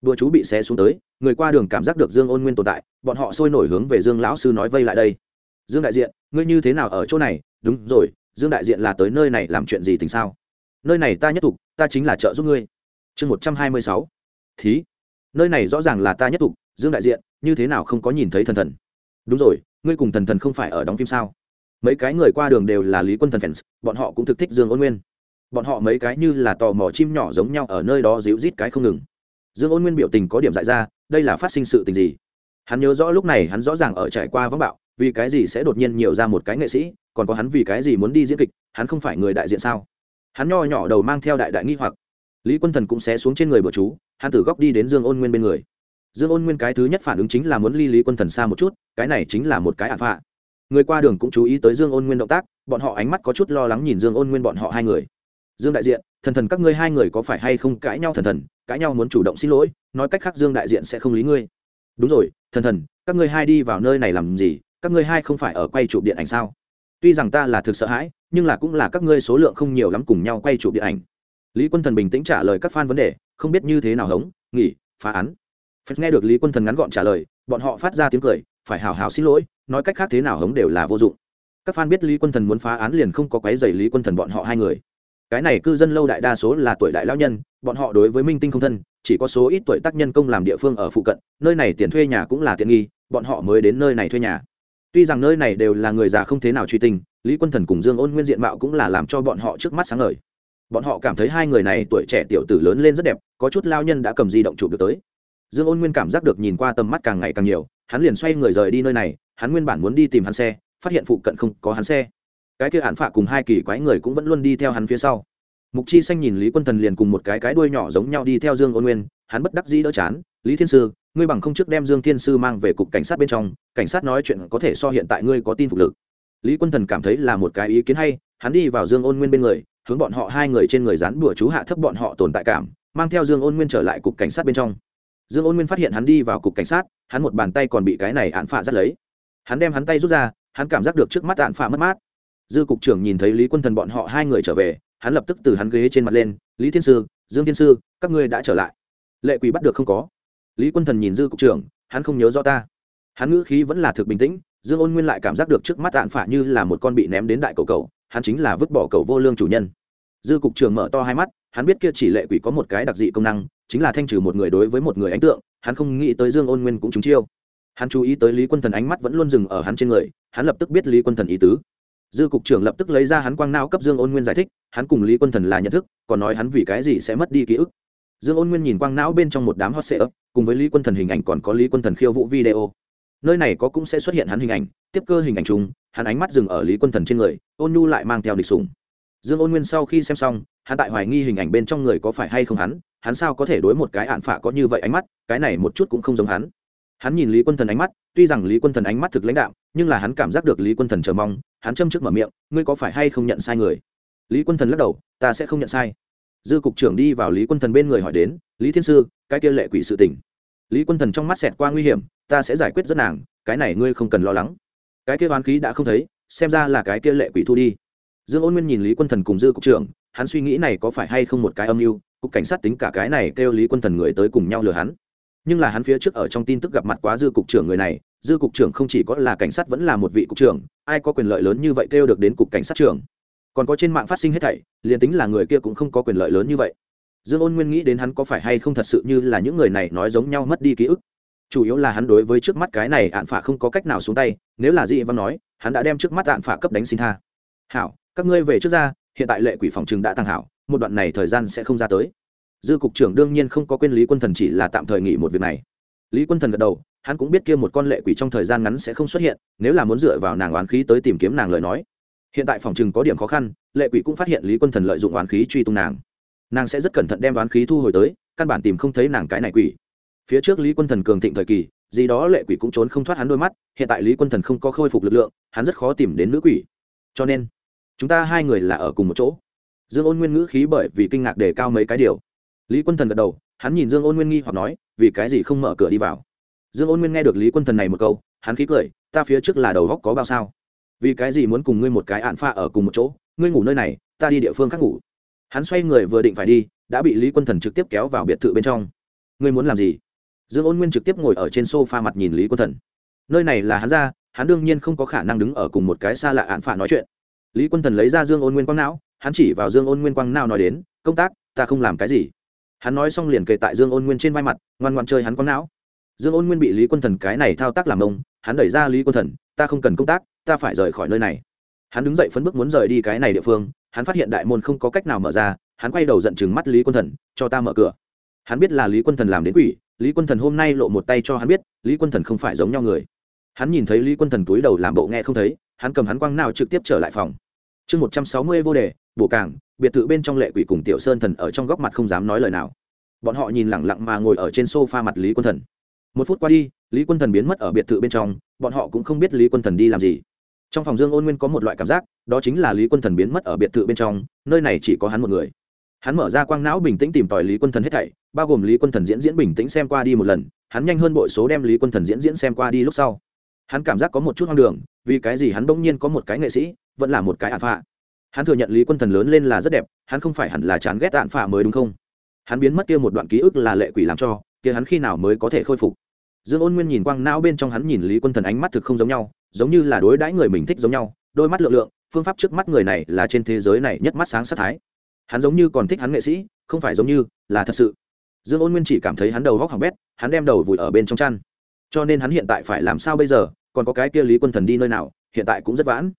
Bữa chú bị xé xuống tới, người qua đường cảm giác được dương ôn nguyên tồn tại, bọn họ sôi nổi hướng về dương lão sư nói vây lại đây. Dương đại diện, ngươi như thế nào ở chỗ này? Đúng rồi, dương đại diện là tới nơi này làm chuyện gì tình sao? Nơi này ta nhất tục ta chính là trợ giúp ngươi. Chương một trăm hai mươi sáu. Thí. Nơi này rõ ràng là ta nhất tục dương đại diện, như thế nào không có nhìn thấy thần thần? Đúng rồi, ngươi cùng thần thần không phải ở đóng phim sao? Mấy cái người qua đường đều là lý quân thần fans, bọn họ cũng thực thích dương ôn nguyên. Bọn họ mấy cái như là tò mò chim nhỏ giống nhau ở nơi đó díu rít cái không ngừng. Dương ôn nguyên biểu tình có điểm dại ra, đây là phát sinh sự tình gì? Hắn nhớ rõ lúc này hắn rõ ràng ở trải qua vắng bạo, vì cái gì sẽ đột nhiên nhiều ra một cái nghệ sĩ, còn có hắn vì cái gì muốn đi diễn kịch, hắn không phải người đại diện sao? Hắn nho nhỏ đầu mang theo đại đại nghi hoặc. Lý quân thần cũng xé xuống trên người bờ chú, hắn từ góc đi đến dương ôn nguyên bên người. Dương ôn nguyên cái thứ nhất phản ứng chính là muốn ly lý quân thần xa một chút, cái này chính là một cái ạn phạ. Người qua đường cũng chú ý tới dương ôn nguyên động tác, bọn họ ánh mắt có chút lo lắng nhìn dương ôn nguyên bọn họ hai người. Dương đại diện, thần thần các ngươi hai người có phải hay không cãi nhau thần thần, cãi nhau muốn chủ động xin lỗi, nói cách khác dương đại diện sẽ không lý ngươi. Đúng rồi, thần thần, các ngươi hai đi vào nơi này làm gì, các ngươi hai không phải ở quay chụp điện ảnh sao? Tuy rằng ta là thực sợ hãi, nhưng là cũng là các ngươi số lượng không nhiều lắm cùng nhau quay chụp điện ảnh. Lý quân thần bình tĩnh trả lời các fan vấn đề, không biết như thế nào hống, nghỉ, phá án. Phật nghe được lý quân thần ngắn gọn trả lời, bọn họ phát ra tiếng cười, phải hào hào xin lỗi, nói cách khác thế nào hống đều là vô dụng. Các fan biết lý quân thần muốn phá án liền không có quái dày lý quân thần bọn họ hai người. Cái này cư dân lâu đại đa số là tuổi đại lao nhân, bọn họ đối với minh tinh không thân, chỉ có số ít tuổi tác nhân công làm địa phương ở phụ cận, nơi này tiền thuê nhà cũng là tiện nghi, bọn họ mới đến nơi này thuê nhà tuy rằng nơi này đều là người già không thế nào truy tình lý quân thần cùng dương ôn nguyên diện mạo cũng là làm cho bọn họ trước mắt sáng ngời. Bọn họ cảm thấy hai người này tuổi trẻ tiểu tử lớn lên rất đẹp, có chút lao nhân đã cầm di động chụp được tới. Dương ôn nguyên cảm giác được nhìn qua tầm mắt càng ngày càng nhiều, hắn liền xoay người rời đi nơi này, hắn nguyên bản muốn đi tìm hắn xe, phát hiện phụ cận không có hắn xe. Cái kia hạn phạ cùng hai kỳ quái người cũng vẫn luôn đi theo hắn phía sau mục chi xanh nhìn lý quân thần liền cùng một cái cái đuôi nhỏ giống nhau đi theo dương ôn nguyên, hắn bất đắc dĩ đỡ chán, lý thiên sư, ngươi bằng không trước đem dương thiên sư mang về cục cảnh sát bên trong, cảnh sát nói chuyện có thể so hiện tại ngươi có tin phục lực. Lý quân thần cảm thấy là một cái ý kiến hay, hắn đi vào dương ôn nguyên bên người, hướng bọn họ hai người trên người dán bùa chú hạ thấp bọn họ tồn tại cảm, mang theo dương ôn nguyên trở lại cục cảnh sát bên trong. Dương ôn nguyên phát hiện hắn đi vào cục cảnh sát, hắn một bàn tay còn bị cái này án phạ dắt lấy. Hắn đem hắn tay rút ra, hắn cảm giác được trước mắt án phạ mất mát. Dư cục trưởng nhìn thấy lý quân thần bọn họ hai người trở về hắn lập tức từ hắn ghế trên mặt lên, lý thiên sư, dương thiên sư, các ngươi đã trở lại. Lệ quỷ bắt được không có. Lý quân thần nhìn dư cục trưởng, hắn không nhớ rõ ta. Hắn ngữ khí vẫn là thực bình tĩnh, dương ôn nguyên lại cảm giác được trước mắt đạn phả như là một con bị ném đến đại cầu cầu, hắn chính là vứt bỏ cầu vô lương chủ nhân. Dư cục trưởng mở to hai mắt, hắn biết kia chỉ lệ quỷ có một cái đặc dị công năng, chính là thanh trừ một người đối với một người ánh tượng, hắn không nghĩ tới dương ôn nguyên cũng trúng chiêu. Hắn chú ý tới lý quân thần ánh mắt vẫn luôn dừng ở hắn trên người, hắn lập tức biết lý quân thần ý tứ dư cục trưởng lập tức lấy ra hắn quang nao cấp dương ôn nguyên giải thích, hắn cùng lý quân thần là nhận thức, còn nói hắn vì cái gì sẽ mất đi ký ức. Dương ôn nguyên nhìn quang não bên trong một đám hot sệ ấp cùng với lý quân thần hình ảnh còn có lý quân thần khiêu vũ video. Nơi này có cũng sẽ xuất hiện hắn hình ảnh, tiếp cơ hình ảnh chung, hắn ánh mắt dừng ở lý quân thần trên người, ôn nhu lại mang theo địch sùng dương ôn nguyên sau khi xem xong, hắn tại hoài nghi hình ảnh bên trong người có phải hay không hắn hắn sao có thể đối một cái ạn phả có như vậy ánh mắt, cái này một chút cũng không giống hắn hắn nhìn lý quân thần ánh mắt, tuy rằng lý quân thần ánh mắt thực lãnh đạo nhưng là hắn cảm giác được lý quân thần chờ mong, hắn châm trước mở miệng, ngươi có phải hay không nhận sai người? Lý quân thần lắc đầu, ta sẽ không nhận sai. Dư cục trưởng đi vào lý quân thần bên người hỏi đến, lý thiên sư, cái kia lệ quỷ sự tỉnh lý quân thần trong mắt xẹt qua nguy hiểm, ta sẽ giải quyết rất nàng, cái này ngươi không cần lo lắng. Cái kia oán khí đã không thấy, xem ra là cái kia lệ quỷ thu đi. Dương ôn nguyên nhìn lý quân thần cùng dư cục trưởng, hắn suy nghĩ này có phải hay không một cái âm mưu, cục cảnh sát tính cả cái này kêu lý quân thần người tới cùng nhau lừa hắn nhưng là hắn phía trước ở trong tin tức gặp mặt quá dư cục trưởng người này, dư cục trưởng không chỉ có là cảnh sát vẫn là một vị cục trưởng, ai có quyền lợi lớn như vậy kêu được đến cục cảnh sát trưởng. Còn có trên mạng phát sinh hết thảy, liền tính là người kia cũng không có quyền lợi lớn như vậy. Dương ôn nguyên nghĩ đến hắn có phải hay không thật sự như là những người này nói giống nhau mất đi ký ức. Chủ yếu là hắn đối với trước mắt cái này ạn phả không có cách nào xuống tay, nếu là dị văn nói, hắn đã đem trước mắt ạn phả cấp đánh xin tha. Hảo, các ngươi về trước ra, hiện tại lệ quỷ phòng trừng đã thăng hảo, một đoạn này thời gian sẽ không ra tới dư cục trưởng đương nhiên không có quên lý quân thần chỉ là tạm thời nghỉ một việc này. Lý quân thần gật đầu, hắn cũng biết kia một con lệ quỷ trong thời gian ngắn sẽ không xuất hiện, nếu là muốn dựa vào nàng oán khí tới tìm kiếm nàng lời nói. Hiện tại phòng chừng có điểm khó khăn, lệ quỷ cũng phát hiện lý quân thần lợi dụng oán khí truy tung nàng. Nàng sẽ rất cẩn thận đem oán khí thu hồi tới, căn bản tìm không thấy nàng cái này quỷ. Phía trước lý quân thần cường thịnh thời kỳ, gì đó lệ quỷ cũng trốn không thoát hắn đôi mắt, hiện tại lý quân thần không có khôi phục lực lượng, hắn rất khó tìm đến nữ quỷ. Cho nên, chúng ta hai người là ở cùng một chỗ. Dương ôn nguyên ngữ khí bởi vì kinh ngạc đề cao mấy cái điều lý quân thần gật đầu, hắn nhìn dương ôn nguyên nghi hoặc nói, vì cái gì không mở cửa đi vào? Dương ôn nguyên nghe được lý quân thần này một câu, hắn khí cười, ta phía trước là đầu góc có bao sao? Vì cái gì muốn cùng ngươi một cái ạn pha ở cùng một chỗ, ngươi ngủ nơi này, ta đi địa phương khác ngủ. Hắn xoay người vừa định phải đi, đã bị lý quân thần trực tiếp kéo vào biệt thự bên trong. Ngươi muốn làm gì? Dương ôn nguyên trực tiếp ngồi ở trên s o f a mặt nhìn lý quân thần. Nơi này là hắn ra, hắn đương nhiên không có khả năng đứng ở cùng một cái xa lạ ạn phả nói chuyện. Lý quân thần lấy ra dương ôn nguyên quang não, hắn chỉ vào dương ôn nguyên quang não nói đến, công tác, ta không làm cái gì hắn nói xong liền kề tại dương ôn nguyên trên vai mặt, ngoan ngoan chơi hắn có não. Dương ôn nguyên bị lý quân thần cái này thao tác làm ông, hắn đẩy ra lý quân thần, ta không cần công tác, ta phải rời khỏi nơi này. Hắn đứng dậy phấn bước muốn rời đi cái này địa phương, hắn phát hiện đại môn không có cách nào mở ra, hắn quay đầu giận chừng mắt lý quân thần, cho ta mở cửa. Hắn biết là lý quân thần làm đến quỷ, lý quân thần hôm nay lộ một tay cho hắn biết, lý quân thần không phải giống nhau người. Hắn nhìn thấy lý quân thần túi đầu làm bộ nghe không thấy, hắn cầm hắn quăng nào trực tiếp trở lại phòng. Chương một trăm sáu mươi vô đề, bổ cảng biệt thự bên trong lệ quỷ cùng tiểu sơn thần ở trong góc mặt không dám nói lời nào. Bọn họ nhìn lẳng lặng mà ngồi ở trên sofa mặt lý quân thần. Một phút qua đi, lý quân thần biến mất ở biệt thự bên trong, bọn họ cũng không biết lý quân thần đi làm gì. Trong phòng dương ôn nguyên có một loại cảm giác, đó chính là lý quân thần biến mất ở biệt thự bên trong, nơi này chỉ có hắn một người. Hắn mở ra quang não bình tĩnh tìm tòi lý quân thần hết thảy, bao gồm lý quân thần diễn diễn bình tĩnh xem qua đi một lần, hắn nhanh hơn bội số đem lý quân thần diễn diễn xem qua đi lúc sau. Hắn cảm giác có một chút hoang đường, vì cái gì hắn bỗng nhiên có một cái nghệ sĩ, vẫn là một cái ả phạ hắn thừa nhận lý quân thần lớn lên là rất đẹp, hắn không phải hẳn là chán ghét tạn phạ mới đúng không? Hắn biến mất kia một đoạn ký ức là lệ quỷ làm cho, kia hắn khi nào mới có thể khôi phục? Dương ôn nguyên nhìn quang não bên trong hắn nhìn lý quân thần ánh mắt thực không giống nhau, giống như là đối đãi người mình thích giống nhau, đôi mắt lượng lượng, phương pháp trước mắt người này là trên thế giới này nhất mắt sáng sát thái. Hắn giống như còn thích hắn nghệ sĩ, không phải giống như là thật sự. Dương ôn nguyên chỉ cảm thấy hắn đầu góc hỏng bét, hắn đem đầu vùi ở bên trong chăn. Cho nên hắn hiện tại phải làm sao bây giờ, còn có cái kia lý quân thần đi nơi nào, hiện tại cũng rất vãn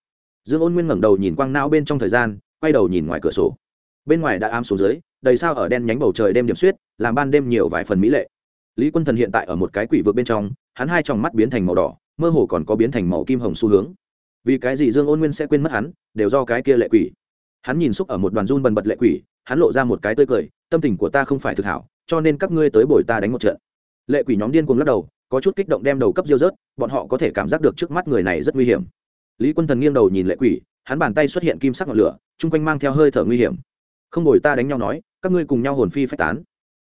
dương ôn nguyên ngẩng đầu nhìn quang não bên trong thời gian, quay đầu nhìn ngoài cửa sổ. Bên ngoài đã ám xuống dưới, đầy sao ở đen nhánh bầu trời đêm điểm suyết làm ban đêm nhiều vài phần mỹ lệ. Lý quân thần hiện tại ở một cái quỷ vực bên trong, hắn hai tròng mắt biến thành màu đỏ, mơ hồ còn có biến thành màu kim hồng xu hướng. Vì cái gì dương ôn nguyên sẽ quên mất hắn, đều do cái kia lệ quỷ. Hắn nhìn xúc ở một đoàn run bần bật lệ quỷ, hắn lộ ra một cái tươi cười, tâm tình của ta không phải thực hảo, cho nên các ngươi tới bồi ta đánh một trận. Lệ quỷ nhóm điên cuồng lắc đầu, có chút kích động đem đầu cấp diêu rớt, bọn họ có thể cảm giác được trước mắt người này rất nguy hiểm lý quân thần nghiêng đầu nhìn lệ quỷ, hắn bàn tay xuất hiện kim sắc ngọn lửa, chung quanh mang theo hơi thở nguy hiểm. Không ngồi ta đánh nhau nói, các ngươi cùng nhau hồn phi phách tán.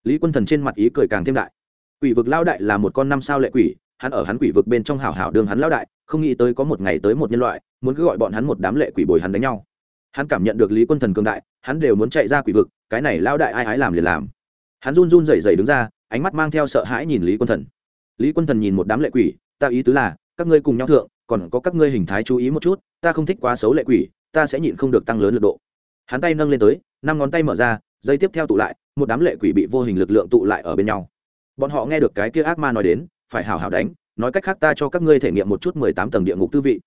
Lý quân thần trên mặt ý cười càng thêm đại. Quỷ vực lao đại là một con năm sao lệ quỷ, hắn ở hắn quỷ vực bên trong hảo hảo đường hắn lao đại, không nghĩ tới có một ngày tới một nhân loại, muốn cứ gọi bọn hắn một đám lệ quỷ bồi hắn đánh nhau. Hắn cảm nhận được lý quân thần cường đại, hắn đều muốn chạy ra quỷ vực, cái này lao đại ai ái làm liền làm. Hắn run run rẩy rẩy đứng ra, ánh mắt mang theo sợ hãi nhìn lý quân thần. Lý quân thần nhìn một đám lệ quỷ, ta ý tứ là, các ngươi cùng nhau thượng còn có các ngươi hình thái chú ý một chút, ta không thích quá xấu lệ quỷ, ta sẽ nhịn không được tăng lớn lực độ. Hắn tay nâng lên tới, năm ngón tay mở ra, dây tiếp theo tụ lại, một đám lệ quỷ bị vô hình lực lượng tụ lại ở bên nhau. Bọn họ nghe được cái kia ác ma nói đến, phải hào hào đánh, nói cách khác ta cho các ngươi thể nghiệm một chút mười tám tầng địa ngục tư vị.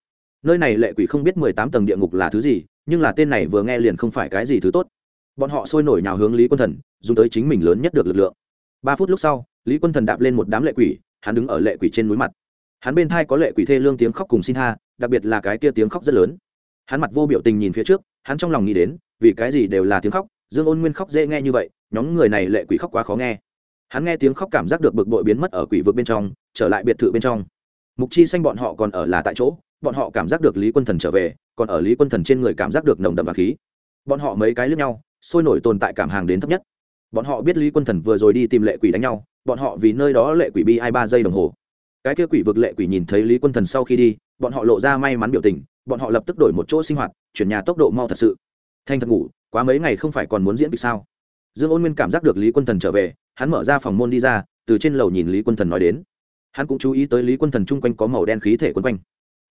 Nơi này lệ quỷ không biết mười tám tầng địa ngục là thứ gì, nhưng là tên này vừa nghe liền không phải cái gì thứ tốt. Bọn họ sôi nổi nhào hướng lý quân thần, dùng tới chính mình lớn nhất được lực lượng. Ba phút lúc sau, lý quân thần đạp lên một đám lệ quỷ, hắn đứng ở lệ quỷ trên núi mặt hắn bên thai có lệ quỷ thê lương tiếng khóc cùng xin tha, đặc biệt là cái kia tiếng khóc rất lớn. Hắn mặt vô biểu tình nhìn phía trước, hắn trong lòng nghĩ đến, vì cái gì đều là tiếng khóc, dương ôn nguyên khóc dễ nghe như vậy, nhóm người này lệ quỷ khóc quá khó nghe. Hắn nghe tiếng khóc cảm giác được bực bội biến mất ở quỷ vực bên trong, trở lại biệt thự bên trong. Mục chi xanh bọn họ còn ở là tại chỗ, bọn họ cảm giác được lý quân thần trở về, còn ở lý quân thần trên người cảm giác được nồng đậm và khí. Bọn họ mấy cái lướt nhau, sôi nổi tồn tại cảm hàng đến thấp nhất. Bọn họ biết lý quân thần vừa rồi đi tìm lệ quỷ đánh nhau, bọn họ vì nơi đó lệ quỷ bi hai ba giây đồng hồ cái kia quỷ vực lệ quỷ nhìn thấy lý quân thần sau khi đi, bọn họ lộ ra may mắn biểu tình, bọn họ lập tức đổi một chỗ sinh hoạt, chuyển nhà tốc độ mau thật sự. Thanh thật ngủ, quá mấy ngày không phải còn muốn diễn kịch sao? Dương ôn nguyên cảm giác được lý quân thần trở về, hắn mở ra phòng môn đi ra, từ trên lầu nhìn lý quân thần nói đến. Hắn cũng chú ý tới lý quân thần chung quanh có màu đen khí thể quân quanh.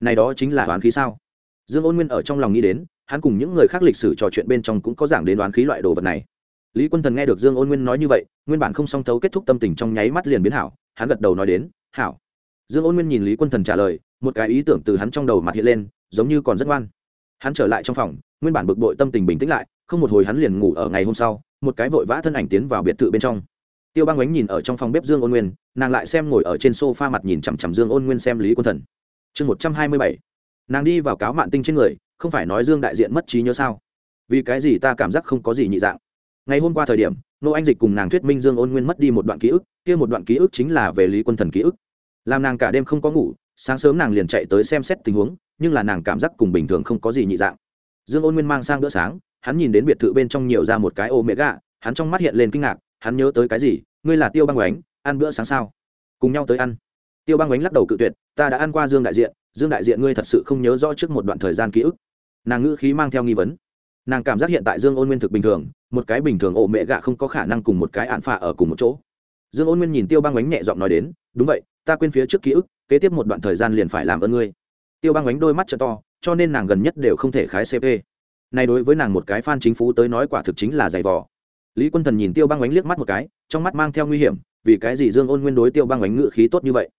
Này đó chính là đoán khí sao? Dương ôn nguyên ở trong lòng nghĩ đến, hắn cùng những người khác lịch sử trò chuyện bên trong cũng có giảng đến đoán khí loại đồ vật này. Lý quân thần nghe được dương ôn nguyên nói như vậy, nguyên bản không song thấu kết thúc tâm tình trong nháy mắt liền biến hảo, hắn gật đầu nói đến, hảo dương ôn nguyên nhìn lý quân thần trả lời, một cái ý tưởng từ hắn trong đầu mặt hiện lên, giống như còn rất ngoan. Hắn trở lại trong phòng, nguyên bản bực bội tâm tình bình tĩnh lại, không một hồi hắn liền ngủ ở ngày hôm sau, một cái vội vã thân ảnh tiến vào biệt thự bên trong. Tiêu băng ánh nhìn ở trong phòng bếp dương ôn nguyên, nàng lại xem ngồi ở trên s o f a mặt nhìn chằm chằm dương ôn nguyên xem lý quân thần. Chương một trăm hai mươi bảy. Nàng đi vào cáo mạn tinh trên người, không phải nói dương đại diện mất trí nhớ sao? Vì cái gì ta cảm giác không có gì nhị dạng? Ngày hôm qua thời điểm, nô anh dịch cùng nàng thuyết minh dương ôn nguyên mất đi một đoạn ký ức, kia một đoạn ký ức chính là về lý quân thần ký ức làm nàng cả đêm không có ngủ, sáng sớm nàng liền chạy tới xem xét tình huống, nhưng là nàng cảm giác cùng bình thường không có gì nhị dạng. Dương ôn nguyên mang sang bữa sáng, hắn nhìn đến biệt thự bên trong nhiều ra một cái ô mẹ gà hắn trong mắt hiện lên kinh ngạc, hắn nhớ tới cái gì? Ngươi là tiêu băng oánh, ăn bữa sáng sao? Cùng nhau tới ăn. Tiêu băng oánh lắc đầu cự tuyệt, ta đã ăn qua dương đại diện, dương đại diện ngươi thật sự không nhớ rõ trước một đoạn thời gian ký ức. Nàng ngữ khí mang theo nghi vấn. Nàng cảm giác hiện tại dương ôn nguyên thực bình thường, một cái bình thường ổ mẹ gạ không có khả năng cùng một cái ạn phạ ở cùng một chỗ. Dương ôn nguyên nhìn tiêu băng bánh nhẹ giọng nói đến, đúng vậy ta quên phía trước ký ức kế tiếp một đoạn thời gian liền phải làm ơn ngươi. Tiêu băng ánh đôi mắt t to cho nên nàng gần nhất đều không thể khái cp này đối với nàng một cái fan chính phủ tới nói quả thực chính là giày vò. Lý quân thần nhìn tiêu băng ánh liếc mắt một cái trong mắt mang theo nguy hiểm vì cái gì dương ôn nguyên đối tiêu băng ánh ngự khí tốt như vậy?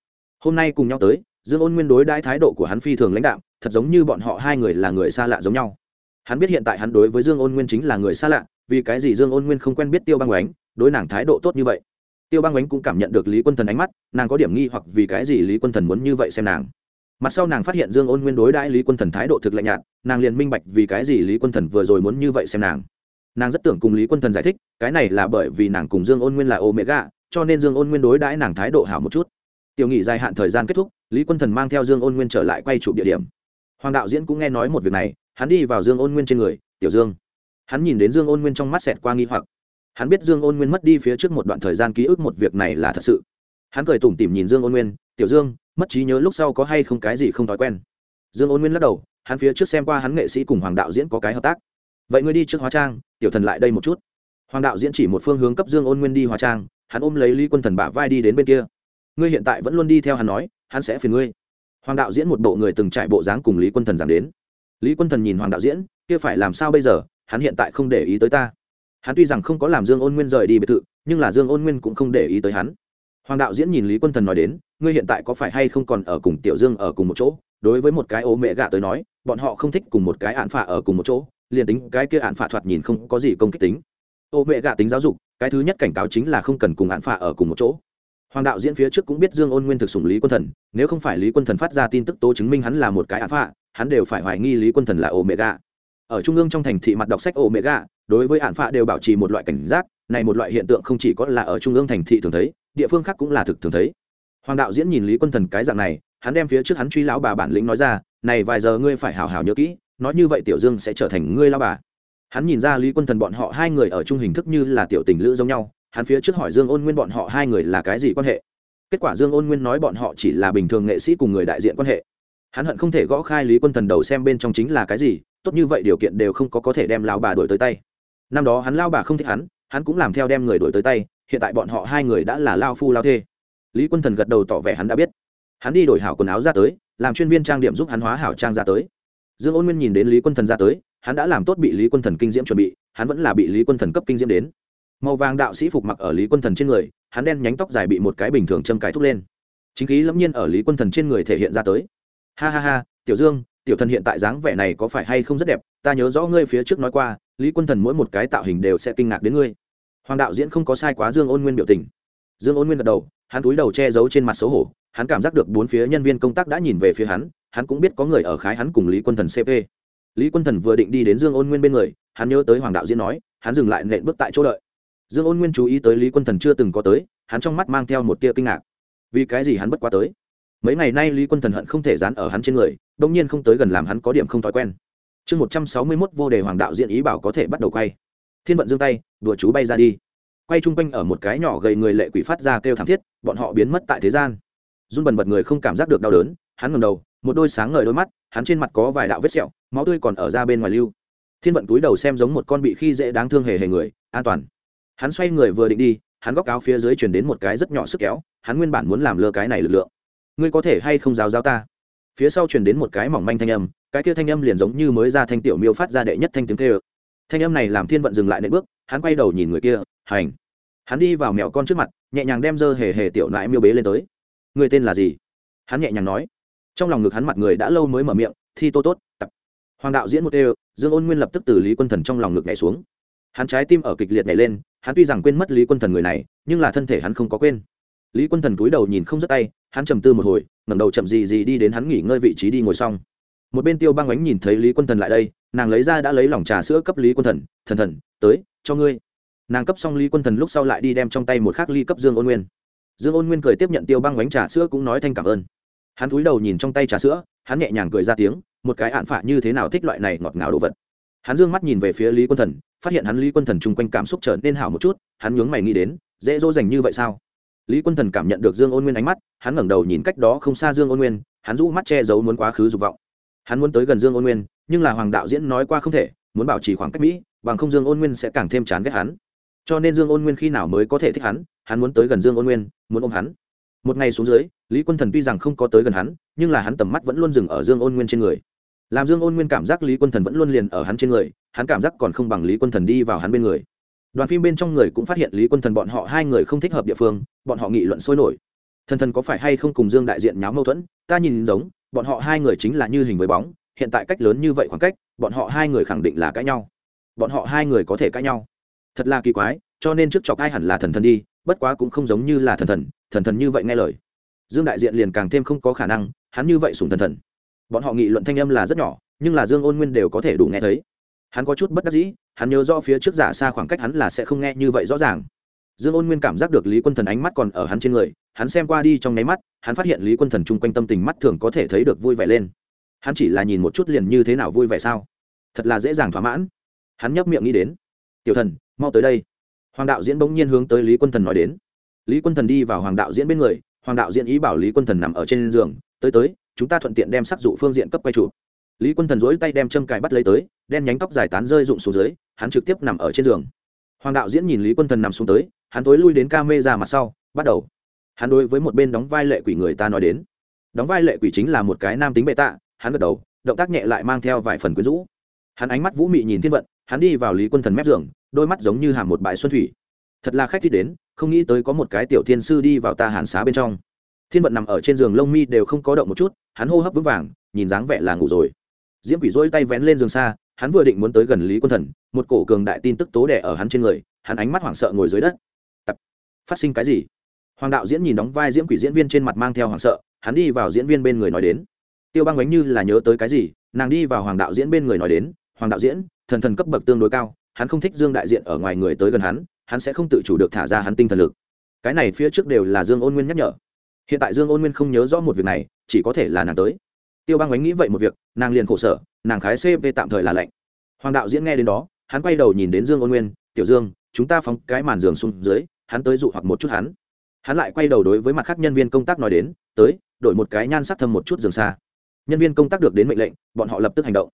Hôm nay cùng nhau tới dương ôn nguyên đối đãi thái độ của hắn phi thường lãnh đạo thật giống như bọn họ hai người là người xa lạ giống nhau. Hắn biết hiện tại hắn đối với dương ôn nguyên chính là người xa lạ vì cái gì dương ôn nguyên không quen biết tiêu băng ánh, đối nàng thái độ tốt như vậy? Tiêu băng Ánh cũng cảm nhận được lý quân thần ánh mắt, nàng có điểm nghi hoặc vì cái gì lý quân thần muốn như vậy xem nàng. Mặt sau nàng phát hiện dương ôn nguyên đối đãi lý quân thần thái độ thực lạnh nhạt, nàng liền minh bạch vì cái gì lý quân thần vừa rồi muốn như vậy xem nàng. Nàng rất tưởng cùng lý quân thần giải thích, cái này là bởi vì nàng cùng dương ôn nguyên là ô mẹ gà cho nên dương ôn nguyên đối đãi nàng thái độ hảo một chút. Tiểu nghị dài hạn thời gian kết thúc, lý quân thần mang theo dương ôn nguyên trở lại quay chụp địa điểm. Hoàng đạo diễn cũng nghe nói một việc này, hắn đi vào dương ôn nguyên trên người, tiểu dương. Hắn nhìn đến dương ôn nguyên trong mắt xẹt qua nghi hoặc hắn biết dương ôn nguyên mất đi phía trước một đoạn thời gian ký ức một việc này là thật sự. Hắn cười tủm tỉm nhìn dương ôn nguyên, tiểu dương, mất trí nhớ lúc sau có hay không cái gì không thói quen? Dương ôn nguyên lắc đầu, hắn phía trước xem qua hắn nghệ sĩ cùng hoàng đạo diễn có cái hợp tác. Vậy ngươi đi trước hóa trang, tiểu thần lại đây một chút. Hoàng đạo diễn chỉ một phương hướng cấp dương ôn nguyên đi hóa trang, hắn ôm lấy lý quân thần bả vai đi đến bên kia. Ngươi hiện tại vẫn luôn đi theo hắn nói, hắn sẽ phiền ngươi. Hoàng đạo diễn một bộ người từng trải bộ dáng cùng lý quân thần giảng đến. Lý quân thần nhìn hoàng đạo diễn, kia phải làm sao bây giờ? Hắn hiện tại không để ý tới ta hắn tuy rằng không có làm dương ôn nguyên rời đi biệt thự, nhưng là dương ôn nguyên cũng không để ý tới hắn. Hoàng đạo diễn nhìn lý quân thần nói đến, ngươi hiện tại có phải hay không còn ở cùng tiểu dương ở cùng một chỗ? Đối với một cái ố mẹ gạ tới nói, bọn họ không thích cùng một cái ạn phả ở cùng một chỗ, liền tính cái kia ạn phả thoạt nhìn không có gì công kích tính. Ô mẹ gạ tính giáo dục, cái thứ nhất cảnh cáo chính là không cần cùng ạn phả ở cùng một chỗ. Hoàng đạo diễn phía trước cũng biết dương ôn nguyên thực sủng lý quân thần, nếu không phải lý quân thần phát ra tin tức tố chứng minh hắn là một cái ạn phả, hắn đều phải hoài nghi lý quân thần là ô mẹ gạ. Ở trung ương trong thành thị mặt đọc sách ô mẹ gạ đối với hạn phạ đều bảo trì một loại cảnh giác, này một loại hiện tượng không chỉ có là ở trung ương thành thị thường thấy, địa phương khác cũng là thực thường thấy. Hoàng đạo diễn nhìn lý quân thần cái dạng này, hắn đem phía trước hắn truy lão bà bản lĩnh nói ra, này vài giờ ngươi phải hào hào nhớ kỹ, nói như vậy tiểu dương sẽ trở thành ngươi lao bà. Hắn nhìn ra lý quân thần bọn họ hai người ở chung hình thức như là tiểu tình lữ giống nhau, hắn phía trước hỏi dương ôn nguyên bọn họ hai người là cái gì quan hệ. Kết quả dương ôn nguyên nói bọn họ chỉ là bình thường nghệ sĩ cùng người đại diện quan hệ. Hắn hận không thể gõ khai lý quân thần đầu xem bên trong chính là cái gì, tốt như vậy điều kiện đều không có có thể đem lao bà đổi tới tay năm đó hắn lao bà không thích hắn hắn cũng làm theo đem người đổi tới tay, hiện tại bọn họ hai người đã là lao phu lao thê. Lý quân thần gật đầu tỏ vẻ hắn đã biết. Hắn đi đổi hảo quần áo ra tới, làm chuyên viên trang điểm giúp hắn hóa hảo trang ra tới. Dương ôn nguyên nhìn đến lý quân thần ra tới, hắn đã làm tốt bị lý quân thần kinh diễm chuẩn bị, hắn vẫn là bị lý quân thần cấp kinh diễm đến. Màu vàng đạo sĩ phục mặc ở lý quân thần trên người, hắn đen nhánh tóc dài bị một cái bình thường châm cài thúc lên. Chính khí lẫm nhiên ở lý quân thần trên người thể hiện ra tới. Ha ha ha, tiểu dương, tiểu thần hiện tại dáng vẻ này có phải hay không rất đẹp, ta nhớ rõ ngươi phía trước nói qua lý quân thần mỗi một cái tạo hình đều sẽ kinh ngạc đến ngươi. Hoàng đạo diễn không có sai quá dương ôn nguyên biểu tình. Dương ôn nguyên gật đầu, hắn túi đầu che giấu trên mặt xấu hổ, hắn cảm giác được bốn phía nhân viên công tác đã nhìn về phía hắn hắn cũng biết có người ở khái hắn cùng lý quân thần cp lý quân thần vừa định đi đến dương ôn nguyên bên người, hắn nhớ tới hoàng đạo diễn nói, hắn dừng lại nện bước tại chỗ đợi. Dương ôn nguyên chú ý tới lý quân thần chưa từng có tới, hắn trong mắt mang theo một tia kinh ngạc. Vì cái gì hắn bất quá tới? Mấy ngày nay lý quân thần hận không thể dán ở hắn trên người đông nhiên không tới gần làm hắn có điểm không thói quen chương một trăm sáu mươi mốt vô đề hoàng đạo diễn ý bảo có thể bắt đầu quay. Thiên vận giương tay, đùa chú bay ra đi. Quay chung quanh ở một cái nhỏ gầy người lệ quỷ phát ra kêu thảm thiết, bọn họ biến mất tại thế gian. Run bần bật người không cảm giác được đau đớn, hắn ngầm đầu, một đôi sáng ngời đôi mắt, hắn trên mặt có vài đạo vết sẹo, máu tươi còn ở ra bên ngoài lưu. Thiên vận túi đầu xem giống một con bị khi dễ đáng thương hề hề người, an toàn. Hắn xoay người vừa định đi, hắn góc áo phía dưới chuyển đến một cái rất nhỏ sức kéo, hắn nguyên bản muốn làm lơ cái này lực lượng. Ngươi có thể hay không giáo giáo ta? Phía sau chuyển đến một cái mỏng manh thanh âm cái kia thanh âm liền giống như mới ra thanh tiểu miêu phát ra đệ nhất thanh tiếng kêu. Thanh âm này làm thiên vận dừng lại nệm bước, hắn quay đầu nhìn người kia, hành. Hắn đi vào mèo con trước mặt, nhẹ nhàng đem dơ hề hề tiểu nãi miêu bế lên tới. Người tên là gì? Hắn nhẹ nhàng nói. Trong lòng ngực hắn mặt người đã lâu mới mở miệng, thi tô tốt, tập. Hoàng đạo diễn một đều, dương ôn nguyên lập tức từ lý quân thần trong lòng ngực nhảy xuống. Hắn trái tim ở kịch liệt nhảy lên, hắn tuy rằng quên mất lý quân thần người này, nhưng là thân thể hắn không có quên. Lý quân thần cúi đầu nhìn không rất tay, hắn trầm tư một hồi, ngẩng đầu chậm gì gì đi đến hắn nghỉ ngơi vị trí đi ngồi xong một bên tiêu băng ánh nhìn thấy lý quân thần lại đây, nàng lấy ra đã lấy lỏng trà sữa cấp lý quân thần thần thần, tới, cho ngươi. Nàng cấp xong lý quân thần lúc sau lại đi đem trong tay một khác ly cấp dương ôn nguyên. Dương ôn nguyên cười tiếp nhận tiêu băng ánh trà sữa cũng nói thanh cảm ơn. Hắn cúi đầu nhìn trong tay trà sữa, hắn nhẹ nhàng cười ra tiếng, một cái hạn phạ như thế nào thích loại này ngọt ngào đồ vật? Hắn dương mắt nhìn về phía lý quân thần, phát hiện hắn lý quân thần chung quanh cảm xúc trở nên hảo một chút, hắn nhướng mày nghĩ đến, dễ dỗ dành như vậy sao? Lý quân thần cảm nhận được dương ôn nguyên ánh mắt, hắn ngẩng đầu nhìn cách đó không xa dương ôn nguyên, hắn rũ mắt che giấu muốn quá khứ dục vọng hắn muốn tới gần dương ôn nguyên, nhưng là hoàng đạo diễn nói qua không thể, muốn bảo trì khoảng cách mỹ, bằng không dương ôn nguyên sẽ càng thêm chán ghét hắn. Cho nên dương ôn nguyên khi nào mới có thể thích hắn hắn muốn tới gần dương ôn nguyên, muốn ôm hắn. Một ngày xuống dưới, lý quân thần tuy rằng không có tới gần hắn, nhưng là hắn tầm mắt vẫn luôn dừng ở dương ôn nguyên trên người. Làm dương ôn nguyên cảm giác lý quân thần vẫn luôn liền ở hắn trên người, hắn cảm giác còn không bằng lý quân thần đi vào hắn bên người. Đoàn phim bên trong người cũng phát hiện lý quân thần bọn họ hai người không thích hợp địa phương, bọn họ nghị luận sôi nổi. Thần thần có phải hay không cùng dương đại diện nháo mâu thuẫn, ta nhìn giống bọn họ hai người chính là như hình với bóng, hiện tại cách lớn như vậy khoảng cách, bọn họ hai người khẳng định là cãi nhau. Bọn họ hai người có thể cãi nhau. Thật là kỳ quái, cho nên trước chọc ai hẳn là thần thần đi, bất quá cũng không giống như là thần thần thần thần như vậy nghe lời. Dương đại diện liền càng thêm không có khả năng, hắn như vậy sùng thần thần. Bọn họ nghị luận thanh âm là rất nhỏ, nhưng là dương ôn nguyên đều có thể đủ nghe thấy. Hắn có chút bất đắc dĩ, hắn nhớ rõ phía trước giả xa khoảng cách hắn là sẽ không nghe như vậy rõ ràng. Dương ôn nguyên cảm giác được lý quân thần ánh mắt còn ở hắn trên người hắn xem qua đi trong nháy mắt, hắn phát hiện lý quân thần chung quanh tâm tình mắt thường có thể thấy được vui vẻ lên. Hắn chỉ là nhìn một chút liền như thế nào vui vẻ sao? Thật là dễ dàng thỏa mãn. Hắn nhấp miệng nghĩ đến. Tiểu thần, mau tới đây. Hoàng đạo diễn bỗng nhiên hướng tới lý quân thần nói đến. Lý quân thần đi vào hoàng đạo diễn bên người, hoàng đạo diễn ý bảo lý quân thần nằm ở trên giường, tới tới, chúng ta thuận tiện đem sắc dụ phương diện cấp quay chụp. Lý quân thần dối tay đem châm cài bắt lấy tới, đen nhánh tóc dài tán rơi rụng xuống dưới, hắn trực tiếp nằm ở trên giường. Hoàng đạo diễn nhìn lý quân thần nằm xuống tới, hắn tối lui đến ca mê ra mặt sau, bắt đầu hắn đối với một bên đóng vai lệ quỷ người ta nói đến. Đóng vai lệ quỷ chính là một cái nam tính bệ tạ, hắn gật đầu, động tác nhẹ lại mang theo vài phần quyến rũ. Hắn ánh mắt vũ mị nhìn thiên vận, hắn đi vào lý quân thần mép giường, đôi mắt giống như hàm một bãi xuân thủy. Thật là khách thích đến, không nghĩ tới có một cái tiểu thiên sư đi vào ta hàn xá bên trong. Thiên vận nằm ở trên giường lông mi đều không có động một chút, hắn hô hấp vững vàng, nhìn dáng vẻ là ngủ rồi. Diễm quỷ dỗi tay vén lên giường xa, hắn vừa định muốn tới gần lý quân thần, một cổ cường đại tin tức tố đẻ ở hắn trên người, hắn ánh mắt hoảng sợ ngồi dưới đất. Tập. Phát sinh cái gì? Hoàng đạo diễn nhìn đóng vai diễm quỷ diễn viên trên mặt mang theo hoàng sợ, hắn đi vào diễn viên bên người nói đến. Tiêu băng bánh như là nhớ tới cái gì, nàng đi vào hoàng đạo diễn bên người nói đến, hoàng đạo diễn, thần thần cấp bậc tương đối cao, hắn không thích dương đại diện ở ngoài người tới gần hắn hắn sẽ không tự chủ được thả ra hắn tinh thần lực. Cái này phía trước đều là dương ôn nguyên nhắc nhở. Hiện tại dương ôn nguyên không nhớ rõ một việc này, chỉ có thể là nàng tới. Tiêu băng bánh nghĩ vậy một việc, nàng liền khổ sở, nàng khái cv tạm thời là lạnh. Hoàng đạo diễn nghe đến đó, hắn quay đầu nhìn đến dương ôn nguyên, tiểu dương, chúng ta phóng cái màn giường xuống dưới, hắn tới dụ hoặc một chút hắn hắn lại quay đầu đối với mặt khác nhân viên công tác nói đến, tới, đổi một cái nhan sắc thâm một chút giường xa. Nhân viên công tác được đến mệnh lệnh, bọn họ lập tức hành động.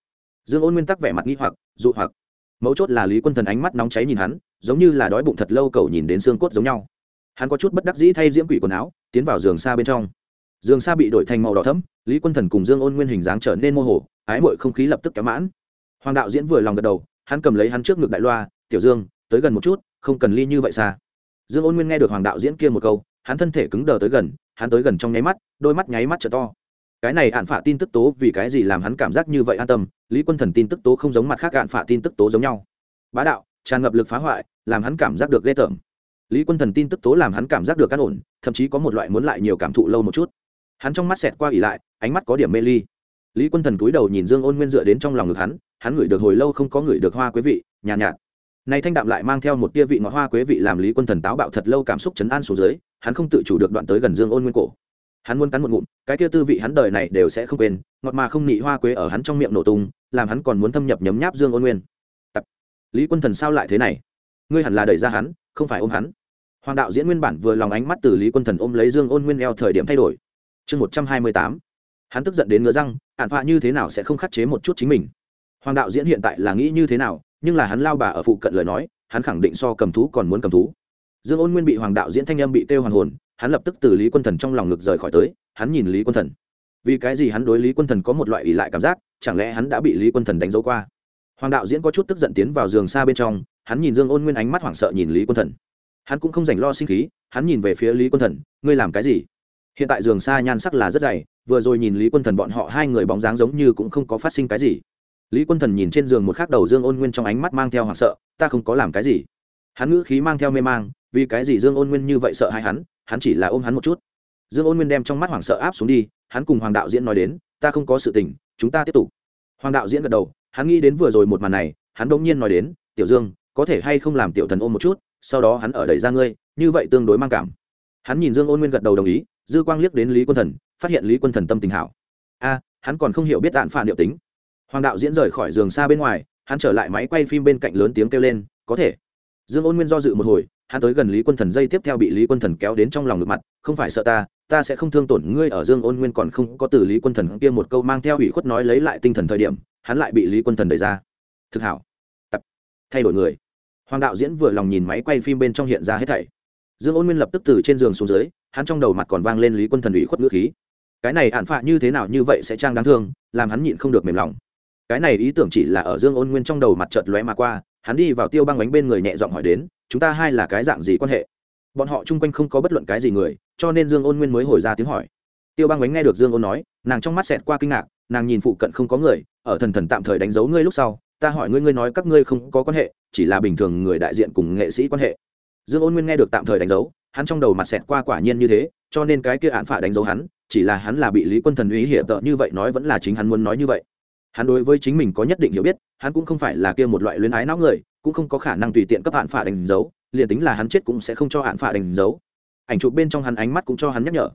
Dương ôn nguyên tắc vẻ mặt nghi hoặc, dụ hoặc. Mấu chốt là lý quân thần ánh mắt nóng cháy nhìn hắn, giống như là đói bụng thật lâu cầu nhìn đến xương cốt giống nhau. Hắn có chút bất đắc dĩ thay diễm quỷ quần áo, tiến vào giường xa bên trong. Giường xa bị đổi thành màu đỏ thấm lý quân thần cùng dương ôn nguyên hình dáng trở nên mô hồ, ái mội không khí lập tức kéo mãn. Hoàng đạo diễn vừa lòng gật đầu, hắn cầm lấy hắn trước ngực đại loa, tiểu dương, tới gần một chút, không cần ly như vậy xa dương ôn nguyên nghe được hoàng đạo diễn kia một câu hắn thân thể cứng đờ tới gần hắn tới gần trong nháy mắt đôi mắt nháy mắt trở to. Cái này hạn phạt tin tức tố vì cái gì làm hắn cảm giác như vậy an tâm lý quân thần tin tức tố không giống mặt khác hạn phạt tin tức tố giống nhau. Bá đạo tràn ngập lực phá hoại làm hắn cảm giác được ghê tởm. Lý quân thần tin tức tố làm hắn cảm giác được cát ổn thậm chí có một loại muốn lại nhiều cảm thụ lâu một chút. Hắn trong mắt xẹt qua ỉ lại ánh mắt có điểm mê ly. Lý quân thần cúi đầu nhìn dương ôn nguyên dựa đến trong lòng ngực hắn hắn ngửi được hồi lâu không có ngửi được hoa quý vị nhàn nhạt, nhạt này thanh đạm lại mang theo một tia vị ngọt hoa quế vị làm lý quân thần táo bạo thật lâu cảm xúc chấn an xuống dưới, hắn không tự chủ được đoạn tới gần dương ôn nguyên cổ. Hắn muốn cắn một ngụm, cái tia tư vị hắn đời này đều sẽ không quên, ngọt mà không nị hoa quế ở hắn trong miệng nổ tung, làm hắn còn muốn thâm nhập nhấm nháp dương ôn nguyên. Tập. lý quân thần sao lại thế này? Ngươi hẳn là đẩy ra hắn, không phải ôm hắn. Hoàng đạo diễn nguyên bản vừa lòng ánh mắt từ lý quân thần ôm lấy dương ôn nguyên eo thời điểm thay đổi. Chương một trăm hai mươi tám. Hắn tức giận đến ngứa răng ạn phạ như thế nào sẽ không khắc chế một chút chính mình? Hoàng đạo diễn hiện tại là nghĩ như thế nào nhưng là hắn lao bà ở phụ cận lời nói, hắn khẳng định so cầm thú còn muốn cầm thú. Dương ôn nguyên bị hoàng đạo diễn thanh âm bị kêu hoàn hồn, hắn lập tức từ lý quân thần trong lòng ngực rời khỏi tới, hắn nhìn lý quân thần. Vì cái gì hắn đối lý quân thần có một loại ỷ lại cảm giác, chẳng lẽ hắn đã bị lý quân thần đánh dấu qua? Hoàng đạo diễn có chút tức giận tiến vào giường xa bên trong, hắn nhìn dương ôn nguyên ánh mắt hoảng sợ nhìn lý quân thần. Hắn cũng không dành lo sinh khí, hắn nhìn về phía lý quân thần, ngươi làm cái gì? Hiện tại giường xa nhan sắc là rất dày, vừa rồi nhìn lý quân thần bọn họ hai người bóng dáng giống như cũng không có phát sinh cái gì lý quân thần nhìn trên giường một khắc đầu dương ôn nguyên trong ánh mắt mang theo hoảng sợ, ta không có làm cái gì. Hắn ngữ khí mang theo mê mang, vì cái gì dương ôn nguyên như vậy sợ hai hắn hắn chỉ là ôm hắn một chút. Dương ôn nguyên đem trong mắt hoảng sợ áp xuống đi, hắn cùng hoàng đạo diễn nói đến, ta không có sự tình, chúng ta tiếp tục. Hoàng đạo diễn gật đầu, hắn nghĩ đến vừa rồi một màn này, hắn đ ỗ n g nhiên nói đến, tiểu dương, có thể hay không làm tiểu thần ôm một chút, sau đó hắn ở đẩy ra ngươi, như vậy tương đối mang cảm. Hắn nhìn dương ôn nguyên gật đầu đồng ý, dư quang liếc đến lý quân thần, phát hiện lý quân thần tâm tình hảo. A, hắn còn không hiểu biết đạn phản điệu tính hoàng đạo diễn rời khỏi giường xa bên ngoài, hắn trở lại máy quay phim bên cạnh lớn tiếng kêu lên, có thể. Dương ôn nguyên do dự một hồi, hắn tới gần lý quân thần, dây tiếp theo bị lý quân thần kéo đến trong lòng ngực mặt, không phải sợ ta ta sẽ không thương tổn ngươi ở dương ôn nguyên còn không có từ lý quân thần kia một câu mang theo ủy khuất nói lấy lại tinh thần thời điểm, hắn lại bị lý quân thần đẩy ra. Thực hảo. Tập. Thay đổi người. Hoàng đạo diễn vừa lòng nhìn máy quay phim bên trong hiện ra hết thảy. Dương ôn nguyên lập tức từ trên giường xuống dưới, hắn trong đầu mặt còn vang lên lý quân thần ủy khuất ngữ khí. Cái này hạn phạ như thế nào như vậy sẽ trang đáng thương, làm hắn nhịn không được mềm lòng cái này ý tưởng chỉ là ở dương ôn nguyên trong đầu mặt chợt lóe mà qua, hắn đi vào tiêu băng bánh bên người nhẹ giọng hỏi đến, chúng ta hai là cái dạng gì quan hệ? Bọn họ chung quanh không có bất luận cái gì người, cho nên dương ôn nguyên mới hồi ra tiếng hỏi. Tiêu băng bánh nghe được dương ôn nói, nàng trong mắt xẹt qua kinh ngạc, nàng nhìn phụ cận không có người, ở thần thần tạm thời đánh dấu ngươi lúc sau, ta hỏi ngươi ngươi nói các ngươi không có quan hệ, chỉ là bình thường người đại diện cùng nghệ sĩ quan hệ. Dương ôn nguyên nghe được tạm thời đánh dấu, hắn trong đầu mặt xẹt qua quả nhiên như thế, cho nên cái kia án phả đánh dấu hắn, chỉ là hắn là bị lý quân thần uy hiểm tợ như vậy nói vẫn là chính hắn muốn nói như vậy hắn đối với chính mình có nhất định hiểu biết, hắn cũng không phải là kia một loại luyến ái não người, cũng không có khả năng tùy tiện cấp hạn phả đánh dấu, liền tính là hắn chết cũng sẽ không cho hạn phả đánh dấu. Ảnh chụp bên trong hắn ánh mắt cũng cho hắn nhắc nhở.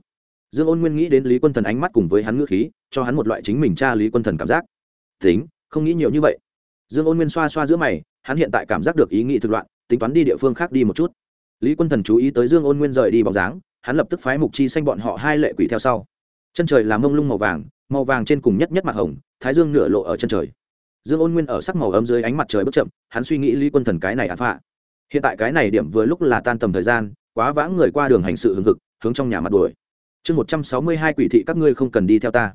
Dương ôn nguyên nghĩ đến lý quân thần ánh mắt cùng với hắn ngữ khí, cho hắn một loại chính mình tra lý quân thần cảm giác. Tính, không nghĩ nhiều như vậy. Dương ôn nguyên xoa xoa giữa mày, hắn hiện tại cảm giác được ý nghĩ thực loạn, tính toán đi địa phương khác đi một chút. Lý quân thần chú ý tới dương ôn nguyên rời đi bóng dáng, hắn lập tức phái mục chi xanh bọn họ hai lệ quỷ theo sau. Chân trời là mông lung màu vàng màu vàng trên cùng nhất nhất mặt hồng, thái dương nửa lộ ở chân trời. Dương ôn nguyên ở sắc màu ấm dưới ánh mặt trời bước chậm, hắn suy nghĩ lý quân thần cái này ạn phạ. Hiện tại cái này điểm vừa lúc là tan tầm thời gian, quá vãng người qua đường hành sự hừng hực, hướng trong nhà mặt đuổi. Chương một trăm sáu mươi hai quỷ thị các ngươi không cần đi theo ta.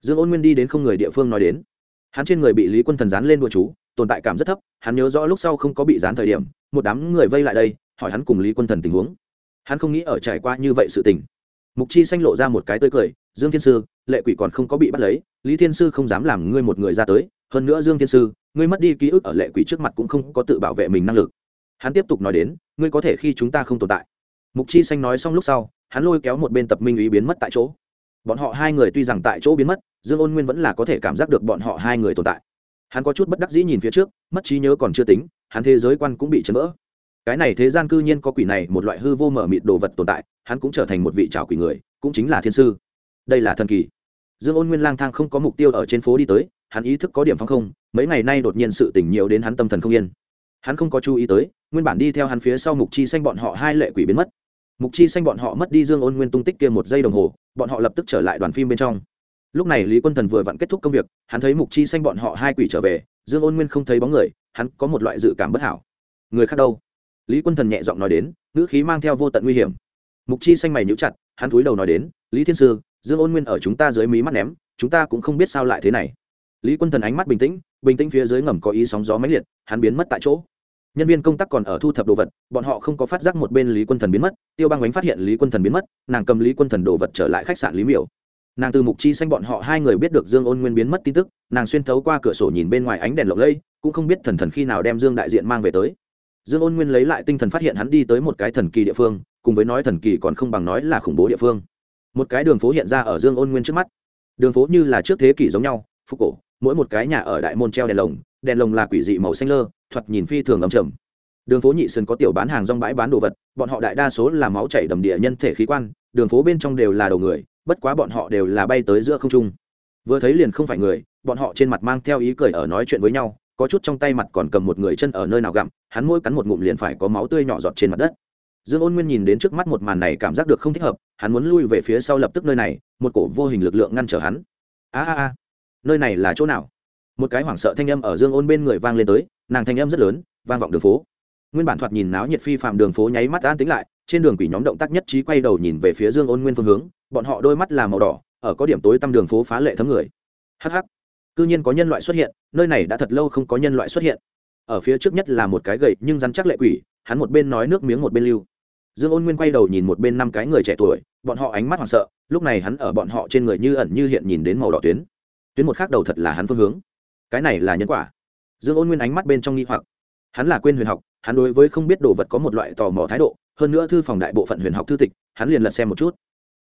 Dương ôn nguyên đi đến không người địa phương nói đến. Hắn trên người bị lý quân thần dán lên đùa chú, tồn tại cảm rất thấp, hắn nhớ rõ lúc sau không có bị dán thời điểm, một đám người vây lại đây, hỏi hắn cùng lý quân thần tình huống. Hắn không nghĩ ở trải qua như vậy sự tình mục chi xanh lộ ra một cái tươi cười, dương thiên sư, lệ quỷ còn không có bị bắt lấy, lý thiên sư không dám làm ngươi một người ra tới, hơn nữa dương thiên sư, ngươi mất đi ký ức ở lệ quỷ trước mặt cũng không có tự bảo vệ mình năng lực. Hắn tiếp tục nói đến, ngươi có thể khi chúng ta không tồn tại. Mục chi xanh nói xong lúc sau, hắn lôi kéo một bên tập minh ý biến mất tại chỗ. Bọn họ hai người tuy rằng tại chỗ biến mất, dương ôn nguyên vẫn là có thể cảm giác được bọn họ hai người tồn tại. Hắn có chút bất đắc dĩ nhìn phía trước, mất trí nhớ còn chưa tính, hắn thế giới quan cũng bị chấn vỡ cái này thế gian cư nhiên có quỷ này, một loại hư vô mở mịt đồ vật tồn tại, hắn cũng trở thành một vị trào quỷ người, cũng chính là thiên sư. Đây là thần kỳ. Dương ôn nguyên lang thang không có mục tiêu ở trên phố đi tới, hắn ý thức có điểm phong không, mấy ngày nay đột nhiên sự tỉnh nhiều đến hắn tâm thần không yên. Hắn không có chú ý tới, nguyên bản đi theo hắn phía sau mục chi xanh bọn họ hai lệ quỷ biến mất. Mục chi xanh bọn họ mất đi dương ôn nguyên tung tích kia một giây đồng hồ, bọn họ lập tức trở lại đoàn phim bên trong. Lúc này lý quân thần vừa vặn kết thúc công việc, hắn thấy mục chi xanh bọn họ hai quỷ trở về, dương ôn nguyên không thấy bóng người, hắn có một loại dự cảm bất hảo. Người khác đâu? Lý quân thần nhẹ giọng nói đến, ngữ khí mang theo vô tận nguy hiểm. Mục chi xanh mày nhũ chặt, hắn cúi đầu nói đến, lý thiên sư, dương ôn nguyên ở chúng ta dưới mí mắt ném, chúng ta cũng không biết sao lại thế này. Lý quân thần ánh mắt bình tĩnh bình tĩnh phía dưới ngầm có ý sóng gió mãnh liệt, hắn biến mất tại chỗ. Nhân viên công tác còn ở thu thập đồ vật, bọn họ không có phát giác một bên lý quân thần biến mất, tiêu băng bánh phát hiện lý quân thần biến mất, nàng cầm lý quân thần đồ vật trở lại khách sạn lý miểu. Nàng từ mục chi xanh bọn họ hai người biết được dương ôn nguyên biến mất tin tức, nàng xuyên thấu qua cửa sổ nhìn bên ngoài ánh đèn lộng lây cũng không biết thần thần khi nào đem dương đại diện mang về tới dương ôn nguyên lấy lại tinh thần phát hiện hắn đi tới một cái thần kỳ địa phương, cùng với nói thần kỳ còn không bằng nói là khủng bố địa phương. Một cái đường phố hiện ra ở dương ôn nguyên trước mắt. Đường phố như là trước thế kỷ giống nhau phúc cổ, mỗi một cái nhà ở đại môn treo đèn lồng đèn lồng là quỷ dị màu xanh lơ, thoạt nhìn phi thường ấm trầm. Đường phố nhị sơn có tiểu bán hàng rong bãi bán đồ vật, bọn họ đại đa số là máu chảy đầm địa nhân thể khí quan, đường phố bên trong đều là đầu người, bất quá bọn họ đều là bay tới giữa không trung. Vừa thấy liền không phải người, bọn họ trên mặt mang theo ý cười ở nói chuyện với nhau có chút trong tay mặt còn cầm một người chân ở nơi nào gặm, hắn mỗi cắn một ngụm liền phải có máu tươi nhỏ giọt trên mặt đất. Dương ôn nguyên nhìn đến trước mắt một màn này cảm giác được không thích hợp, hắn muốn lui về phía sau lập tức nơi này, một cổ vô hình lực lượng ngăn trở hắn. A a a, nơi này là chỗ nào? Một cái hoảng sợ thanh âm ở dương ôn bên người vang lên tới, nàng thanh âm rất lớn, vang vọng đường phố. Nguyên bản thoạt nhìn náo nhiệt phi phạm đường phố nháy mắt an tính lại, trên đường quỷ nhóm động tác nhất trí quay đầu nhìn về phía dương ôn nguyên phương hướng, bọn họ đôi mắt là màu đỏ, ở có điểm tối tăm đường phố phá lệ thấm người. Hh cư nhiên có nhân loại xuất hiện, nơi này đã thật lâu không có nhân loại xuất hiện. Ở phía trước nhất là một cái gậy nhưng rắn chắc lệ quỷ, hắn một bên nói nước miếng một bên lưu. Dương ôn nguyên quay đầu nhìn một bên năm cái người trẻ tuổi, bọn họ ánh mắt hoảng sợ, lúc này hắn ở bọn họ trên người như ẩn như hiện nhìn đến màu đỏ tuyến. Tuyến một khác đầu thật là hắn phương hướng. Cái này là nhân quả. Dương ôn nguyên ánh mắt bên trong nghi hoặc. Hắn là quên huyền học, hắn đối với không biết đồ vật có một loại tò mò thái độ, hơn nữa thư phòng đại bộ phận huyền học thư tịch, hắn liền lật xem một chút.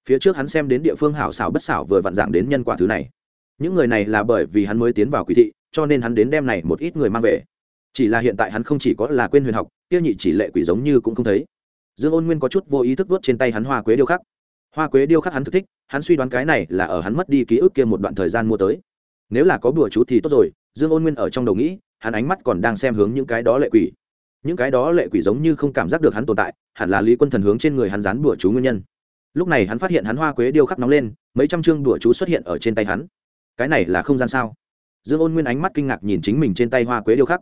Phía trước hắn xem đến địa phương hảo xảo bất xảo vừa vặn dạng đến nhân quả thứ này những người này là bởi vì hắn mới tiến vào quỷ thị, cho nên hắn đến đem này một ít người mang về. Chỉ là hiện tại hắn không chỉ có là quên huyền học tiêu nhị chỉ lệ quỷ giống như cũng không thấy. Dương ôn nguyên có chút vô ý thức vớt trên tay hắn hoa quế điêu khắc. Hoa quế điêu khắc hắn thực thích, hắn suy đoán cái này là ở hắn mất đi ký ức kia một đoạn thời gian mua tới. Nếu là có bùa chú thì tốt rồi, dương ôn nguyên ở trong đầu nghĩ, hắn ánh mắt còn đang xem hướng những cái đó lệ quỷ. Những cái đó lệ quỷ giống như không cảm giác được hắn tồn tại, hẳn là lý quân thần hướng trên người hắn dán bùa chú nguyên nhân. Lúc này hắn phát hiện hắn hoa quế điêu khắc nóng lên, mấy trăm chương bùa chú xuất hiện ở trên tay hắn cái này là không gian sao? Dương ôn nguyên ánh mắt kinh ngạc nhìn chính mình trên tay hoa quế điêu khắc.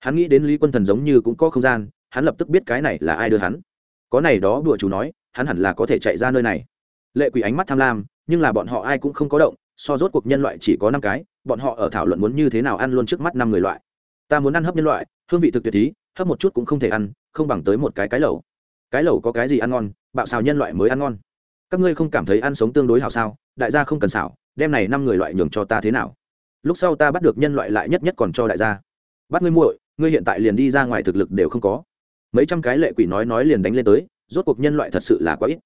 Hắn nghĩ đến lý quân thần giống như cũng có không gian, hắn lập tức biết cái này là ai đưa hắn. Có này đó đùa chú nói, hắn hẳn là có thể chạy ra nơi này. Lệ quỷ ánh mắt tham lam, nhưng là bọn họ ai cũng không có động, so rốt cuộc nhân loại chỉ có năm cái, bọn họ ở thảo luận muốn như thế nào ăn luôn trước mắt năm người loại. Ta muốn ăn hấp nhân loại, hương vị thực tuyệt thí, hấp một chút cũng không thể ăn, không bằng tới một cái cái lẩu. Cái lẩu có cái gì ăn ngon, bạo xào nhân loại mới ăn ngon các ngươi không cảm thấy ăn sống tương đối hào sao? Đại gia không cần xảo, đem này năm người loại nhường cho ta thế nào? Lúc sau ta bắt được nhân loại lại nhất nhất còn cho đại gia. Bắt ngươi muội, ngươi hiện tại liền đi ra ngoài thực lực đều không có. Mấy trăm cái lệ quỷ nói nói liền đánh lên tới, rốt cuộc nhân loại thật sự là quá ít.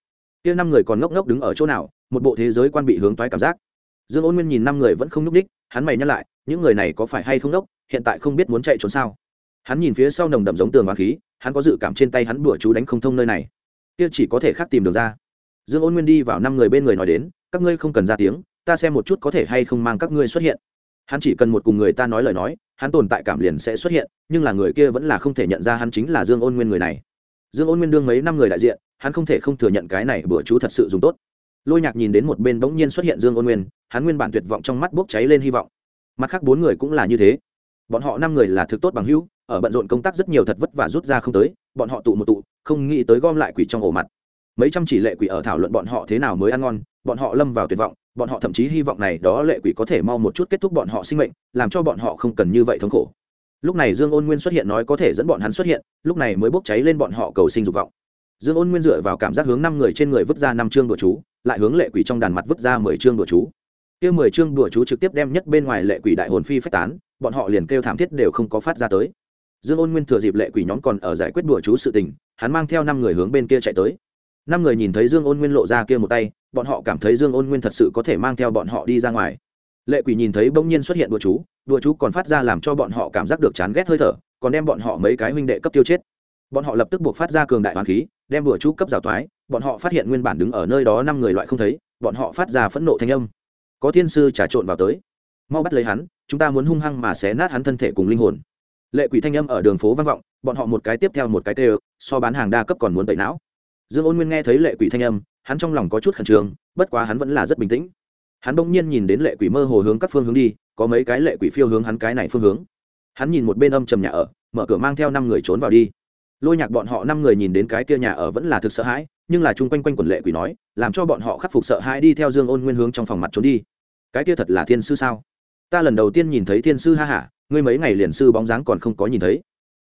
Kia năm người còn ngốc ngốc đứng ở chỗ nào, một bộ thế giới quan bị hướng toái cảm giác. Dương ôn nguyên nhìn năm người vẫn không nhúc ních hắn mày nhắc lại, những người này có phải hay không ngốc, hiện tại không biết muốn chạy trốn sao? Hắn nhìn phía sau nồng đậm giống tường hoa khí, hắn có dự cảm trên tay hắn bữa chú đánh không thông nơi này. Kia chỉ có thể khác tìm được ra dương ôn nguyên đi vào năm người bên người nói đến, các ngươi không cần ra tiếng, ta xem một chút có thể hay không mang các ngươi xuất hiện. Hắn chỉ cần một cùng người ta nói lời nói, hắn tồn tại cảm liền sẽ xuất hiện, nhưng là người kia vẫn là không thể nhận ra hắn chính là dương ôn nguyên người này. Dương ôn nguyên đương mấy năm người đại diện, hắn không thể không thừa nhận cái này bữa chú thật sự dùng tốt. Lôi nhạc nhìn đến một bên bỗng nhiên xuất hiện dương ôn nguyên, hắn nguyên bản tuyệt vọng trong mắt bốc cháy lên hy vọng. Mặt khác bốn người cũng là như thế. Bọn họ năm người là thực tốt bằng hữu, ở bận rộn công tác rất nhiều thật vất vả rút ra không tới, bọn họ tụ một tụ, không nghĩ tới gom lại quỷ trong ổ mặt mấy trăm chỉ lệ quỷ ở thảo luận bọn họ thế nào mới ăn ngon, bọn họ lâm vào tuyệt vọng, bọn họ thậm chí hy vọng này đó lệ quỷ có thể mau một chút kết thúc bọn họ sinh mệnh, làm cho bọn họ không cần như vậy thống khổ. Lúc này dương ôn nguyên xuất hiện nói có thể dẫn bọn hắn xuất hiện, lúc này mới bốc cháy lên bọn họ cầu sinh dục vọng. Dương ôn nguyên dựa vào cảm giác hướng năm người trên người vứt ra năm chương đùa chú, lại hướng lệ quỷ trong đàn mặt vứt ra mười chương đùa chú. Kia mười chương đùa chú trực tiếp đem nhất bên ngoài lệ quỷ đại hồn phi phách tán, bọn họ liền kêu thảm thiết đều không có phát ra tới. Dương ôn nguyên thừa dịp lệ quỷ nhóm còn ở giải quyết đùa chú sự tình, hắn mang theo năm người hướng bên kia chạy tới năm người nhìn thấy dương ôn nguyên lộ ra kia một tay, bọn họ cảm thấy dương ôn nguyên thật sự có thể mang theo bọn họ đi ra ngoài. Lệ quỷ nhìn thấy bỗng nhiên xuất hiện đùa chú đùa chú còn phát ra làm cho bọn họ cảm giác được chán ghét hơi thở, còn đem bọn họ mấy cái huynh đệ cấp tiêu chết. Bọn họ lập tức buộc phát ra cường đại hoàng khí, đem đùa chú cấp rào toái, bọn họ phát hiện nguyên bản đứng ở nơi đó năm người loại không thấy, bọn họ phát ra phẫn nộ thanh âm. Có thiên sư trà trộn vào tới. Mau bắt lấy hắn, chúng ta muốn hung hăng mà xé nát hắn thân thể cùng linh hồn. Lệ quỷ thanh âm ở đường phố vang vọng, bọn họ một cái tiếp theo một cái tê so bán hàng đa cấp còn muốn tẩy não dương ôn nguyên nghe thấy lệ quỷ thanh âm, hắn trong lòng có chút khẩn trương, bất quá hắn vẫn là rất bình tĩnh. Hắn bỗng nhiên nhìn đến lệ quỷ mơ hồ hướng các phương hướng đi, có mấy cái lệ quỷ phiêu hướng hắn cái này phương hướng. Hắn nhìn một bên âm trầm nhà ở, mở cửa mang theo năm người trốn vào đi. Lôi nhạc bọn họ năm người nhìn đến cái kia nhà ở vẫn là thực sợ hãi, nhưng là chung quanh quanh quần lệ quỷ nói, làm cho bọn họ khắc phục sợ hãi đi theo dương ôn nguyên hướng trong phòng mặt trốn đi. Cái kia thật là thiên sư sao? Ta lần đầu tiên nhìn thấy thiên sư ha hả ngươi mấy ngày liền sư bóng dáng còn không có nhìn thấy.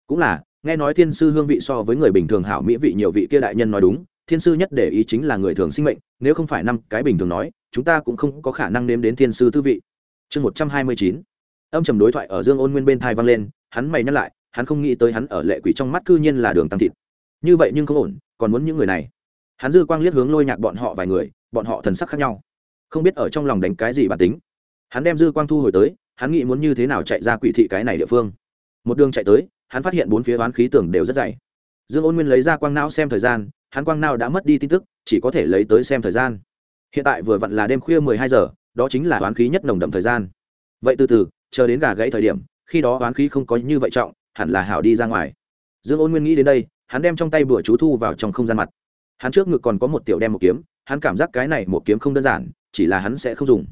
Cũng là nghe nói thiên sư hương vị so với người bình thường hảo mỹ vị nhiều vị kia đại nhân nói đúng, thiên sư nhất để ý chính là người thường sinh mệnh, nếu không phải năm cái bình thường nói, chúng ta cũng không có khả năng nếm đến thiên sư tư vị. Chương một trăm hai mươi chín. Âm trầm đối thoại ở dương ôn nguyên bên thai vang lên, hắn mày nhắc lại, hắn không nghĩ tới hắn ở lệ quỷ trong mắt cư nhiên là đường tăng thịt. Như vậy nhưng không ổn, còn muốn những người này. Hắn dư quang liếc hướng lôi nhạc bọn họ vài người, bọn họ thần sắc khác nhau. Không biết ở trong lòng đánh cái gì bản tính. Hắn đem dư quang thu hồi tới, hắn nghĩ muốn như thế nào chạy ra quỷ thị cái này địa phương. Một đường chạy tới hắn phát hiện bốn phía oán khí tường đều rất dày. Dương ôn nguyên lấy ra quang não xem thời gian, hắn quang não đã mất đi tin tức, chỉ có thể lấy tới xem thời gian. Hiện tại vừa vặn là đêm khuya mười hai giờ, đó chính là oán khí nhất nồng đậm thời gian. Vậy từ từ, chờ đến gà gãy thời điểm, khi đó oán khí không có như vậy trọng, hẳn là hảo đi ra ngoài. Dương ôn nguyên nghĩ đến đây, hắn đem trong tay bữa chú thu vào trong không gian mặt. Hắn trước ngực còn có một tiểu đem một kiếm, hắn cảm giác cái này một kiếm không đơn giản, chỉ là hắn sẽ không dùng.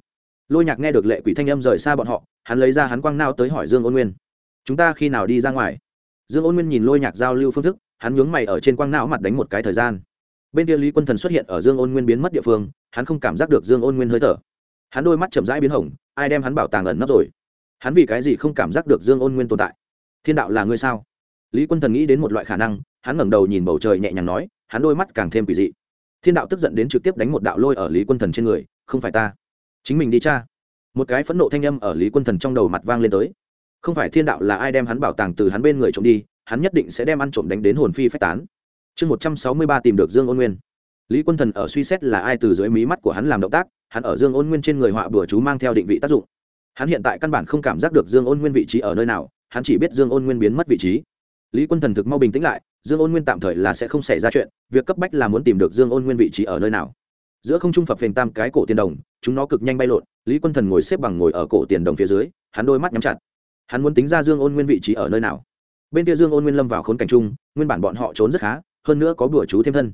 Lôi nhạc nghe được lệ quỷ thanh âm rời xa bọn họ, hắn lấy ra hắn quang nao tới hỏi dương ôn nguyên chúng ta khi nào đi ra ngoài? Dương ôn nguyên nhìn lôi nhạc giao lưu phương thức, hắn nhướng mày ở trên quang não mặt đánh một cái thời gian. Bên kia lý quân thần xuất hiện ở dương ôn nguyên biến mất địa phương, hắn không cảm giác được dương ôn nguyên hơi thở. Hắn đôi mắt chậm rãi biến hỏng ai đem hắn bảo tàng ẩn nấp rồi? Hắn vì cái gì không cảm giác được dương ôn nguyên tồn tại? Thiên đạo là ngươi sao? Lý quân thần nghĩ đến một loại khả năng, hắn ngẩng đầu nhìn bầu trời nhẹ nhàng nói, hắn đôi mắt càng thêm quỷ dị. Thiên đạo tức giận đến trực tiếp đánh một đạo lôi ở lý quân thần trên người, không phải ta. Chính mình đi cha. Một cái phẫn nộ thanh âm ở lý quân thần trong đầu mặt vang lên tới không phải thiên đạo là ai đem hắn bảo tàng từ hắn bên người trộm đi, hắn nhất định sẽ đem ăn trộm đánh đến hồn phi phách tán. Chương một trăm sáu mươi ba tìm được dương ôn nguyên. Lý quân thần ở suy xét là ai từ dưới mí mắt của hắn làm động tác, hắn ở dương ôn nguyên trên người họa bừa chú mang theo định vị tác dụng. Hắn hiện tại căn bản không cảm giác được dương ôn nguyên vị trí ở nơi nào, hắn chỉ biết dương ôn nguyên biến mất vị trí. Lý quân thần thực mau bình tĩnh lại, dương ôn nguyên tạm thời là sẽ không xảy ra chuyện, việc cấp bách là muốn tìm được dương ôn nguyên vị trí ở nơi nào. Giữa không trung phập phình tam cái cổ tiền đồng, chúng nó cực nhanh bay lộn, lý quân thần ngồi xếp bằng ngồi ở cổ tiền đồng phía dưới, hắn đôi mắt nhắm chặt hắn muốn tính ra dương ôn nguyên vị trí ở nơi nào. Bên kia dương ôn nguyên lâm vào khốn cảnh chung, nguyên bản bọn họ trốn rất khá, hơn nữa có bữa chú thêm thân.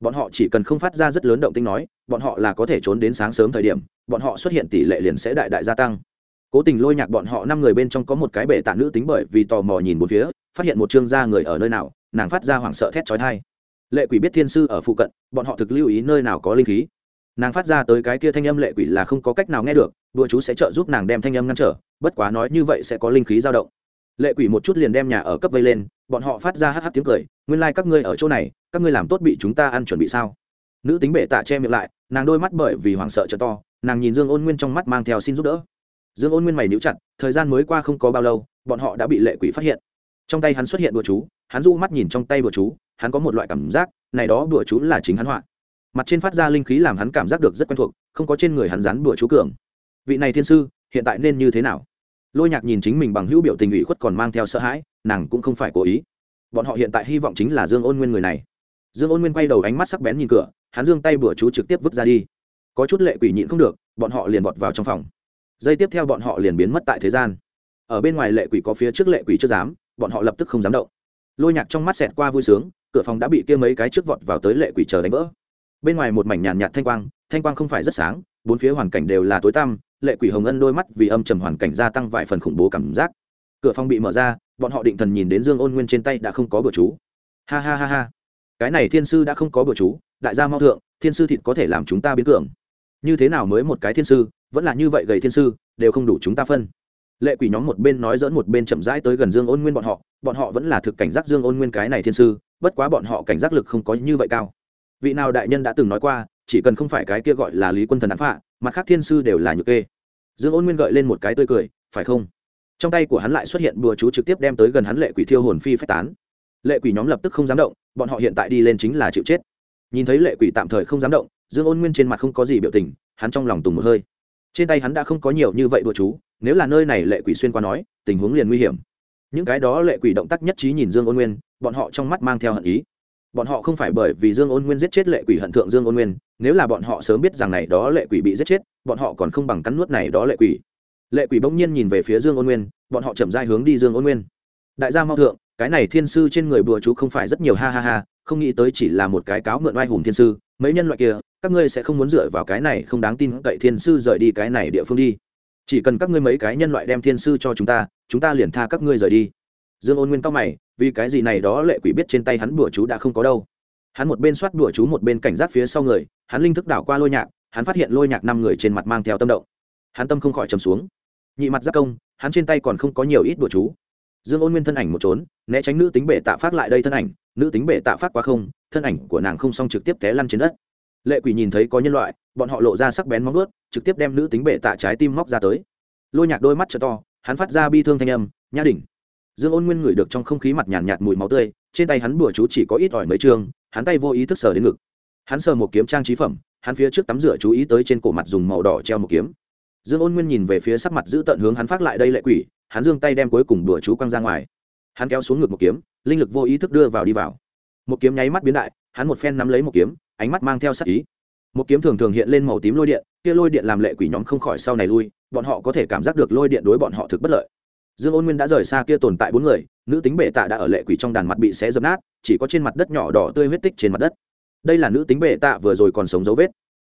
Bọn họ chỉ cần không phát ra rất lớn động tinh nói, bọn họ là có thể trốn đến sáng sớm thời điểm, bọn họ xuất hiện tỷ lệ liền sẽ đại đại gia tăng. Cố tình lôi nhạc bọn họ năm người bên trong có một cái bể tạ nữ tính bởi vì tò mò nhìn một phía, phát hiện một trương gia người ở nơi nào, nàng phát ra hoảng sợ thét trói thai lệ quỷ biết thiên sư ở phụ cận, bọn họ thực lưu ý nơi nào có linh khí nàng phát ra tới cái kia thanh âm lệ quỷ là không có cách nào nghe được, đùa chú sẽ trợ giúp nàng đem thanh âm ngăn trở, bất quá nói như vậy sẽ có linh khí dao động. Lệ quỷ một chút liền đem nhà ở cấp vây lên, bọn họ phát ra hh tiếng cười, nguyên lai、like、các ngươi ở chỗ này, các ngươi làm tốt bị chúng ta ăn chuẩn bị sao? Nữ tính bệ tạ che miệng lại, nàng đôi mắt bởi vì hoảng sợ t to, nàng nhìn dương ôn nguyên trong mắt mang theo xin giúp đỡ. Dương ôn nguyên mày níu chặt, thời gian mới qua không có bao lâu, bọn họ đã bị lệ quỷ phát hiện. Trong tay hắn xuất hiện đùa chú, hắn du mắt nhìn trong tay đùa chú, hắn có một loại cảm giác, này đó đùa chú là chính hắn họa mặt trên phát ra linh khí làm hắn cảm giác được rất quen thuộc, không có trên người hắn rán đùa chú cường. Vị này thiên sư, hiện tại nên như thế nào? Lôi nhạc nhìn chính mình bằng hữu biểu tình ủy khuất còn mang theo sợ hãi, nàng cũng không phải cố ý. Bọn họ hiện tại hy vọng chính là dương ôn nguyên người này. Dương ôn nguyên quay đầu ánh mắt sắc bén nhìn cửa, hắn dương tay bữa chú trực tiếp vứt ra đi. Có chút lệ quỷ nhịn không được, bọn họ liền vọt vào trong phòng. Giây tiếp theo bọn họ liền biến mất tại thế gian. Ở bên ngoài lệ quỷ có phía trước lệ quỷ chưa dám, bọn họ lập tức không dám động. Lôi nhạc trong mắt xẹt qua vui sướng, cửa phòng đã bị kia mấy cái trước vọt vào tới lệ quỷ chờ đánh vỡ bên ngoài một mảnh nhàn nhạt thanh quang thanh quang không phải rất sáng, bốn phía hoàn cảnh đều là tối tăm, lệ quỷ hồng ân đôi mắt vì âm trầm hoàn cảnh gia tăng vài phần khủng bố cảm giác. Cửa phòng bị mở ra, bọn họ định thần nhìn đến dương ôn nguyên trên tay đã không có bữa chú. Ha ha ha ha. Cái này thiên sư đã không có bữa chú, đại gia mau thượng, thiên sư thịt có thể làm chúng ta biến tưởng như thế nào mới một cái thiên sư, vẫn là như vậy gầy thiên sư, đều không đủ chúng ta phân. Lệ quỷ nhóm một bên nói dẫn một bên chậm rãi tới gần dương ôn nguyên bọn họ bọn họ vẫn là thực cảnh giác dương ôn nguyên cái này thiên sư, bất quá bọn họ cảnh giác lực không có như vậy cao vị nào đại nhân đã từng nói qua, chỉ cần không phải cái kia gọi là lý quân thần án phạ, mặt khác thiên sư đều là nhược kê. Dương ôn nguyên gợi lên một cái tươi cười, phải không? Trong tay của hắn lại xuất hiện bùa chú trực tiếp đem tới gần hắn lệ quỷ thiêu hồn phi phách tán. Lệ quỷ nhóm lập tức không dám động, bọn họ hiện tại đi lên chính là chịu chết. Nhìn thấy lệ quỷ tạm thời không dám động, dương ôn nguyên trên mặt không có gì biểu tình, hắn trong lòng tùng một hơi. Trên tay hắn đã không có nhiều như vậy bùa chú, nếu là nơi này lệ quỷ xuyên qua nói, tình huống liền nguy hiểm. Những cái đó lệ quỷ động tác nhất trí nhìn dương ôn nguyên, bọn họ trong mắt mang theo hận ý bọn họ không phải bởi vì dương ôn nguyên giết chết lệ quỷ hận thượng dương ôn nguyên, nếu là bọn họ sớm biết rằng này đó lệ quỷ bị giết chết, bọn họ còn không bằng cắn nuốt này đó lệ quỷ. Lệ quỷ bỗng nhiên nhìn về phía dương ôn nguyên, bọn họ chậm dai hướng đi dương ôn nguyên. Đại gia mau thượng, cái này thiên sư trên người bùa chú không phải rất nhiều, ha ha ha, không nghĩ tới chỉ là một cái cáo mượn oai hùng thiên sư, mấy nhân loại kia, các ngươi sẽ không muốn dựa vào cái này không đáng tin cậy thiên sư rời đi cái này địa phương đi. Chỉ cần các ngươi mấy cái nhân loại đem thiên sư cho chúng ta chúng ta liền tha các ngươi rời đi. Dương ôn nguyên cao mày vì cái gì này đó lệ quỷ biết trên tay hắn bùa chú đã không có đâu. Hắn một bên soát bùa chú một bên cảnh giác phía sau người, hắn linh thức đảo qua lôi nhạc, hắn phát hiện lôi nhạc năm người trên mặt mang theo tâm động. Hắn tâm không khỏi trầm xuống. Nhị mặt giác công, hắn trên tay còn không có nhiều ít bùa chú. Dương ôn nguyên thân ảnh một trốn, né tránh nữ tính bể tạ phát lại đây thân ảnh, nữ tính bể tạ phát qua không, thân ảnh của nàng không xong trực tiếp té lăn trên đất. Lệ quỷ nhìn thấy có nhân loại, bọn họ lộ ra sắc bén móng vuốt, trực tiếp đem nữ tính bể tạ trái tim móc ra tới. Lôi nhạc đôi mắt t to, hắn phát ra bi thương thanh âm, nha đỉnh dương ôn nguyên ngửi được trong không khí mặt nhàn nhạt, nhạt mùi máu tươi trên tay hắn bùa chú chỉ có ít ỏi mấy trường hắn tay vô ý thức sờ đến ngực. Hắn sờ một kiếm trang trí phẩm hắn phía trước tắm rửa chú ý tới trên cổ mặt dùng màu đỏ treo một kiếm. Dương ôn nguyên nhìn về phía sắc mặt giữ tận hướng hắn phát lại đây lệ quỷ hắn dương tay đem cuối cùng đùa chú quăng ra ngoài. Hắn kéo xuống ngực một kiếm linh lực vô ý thức đưa vào đi vào. Một kiếm nháy mắt biến đại hắn một phen nắm lấy một kiếm ánh mắt mang theo sắc ý. Một kiếm thường thường hiện lên màu tím lôi điện kia lôi điện làm lệ quỷ nhóm không khỏi sau này lui bọn họ có thể cảm giác được lôi điện đối bọn họ thực bất lợi dương ôn nguyên đã rời xa kia tồn tại bốn người, nữ tính bệ tạ đã ở lệ quỷ trong đàn mặt bị xé dập nát, chỉ có trên mặt đất nhỏ đỏ tươi huyết tích trên mặt đất. Đây là nữ tính bệ tạ vừa rồi còn sống dấu vết.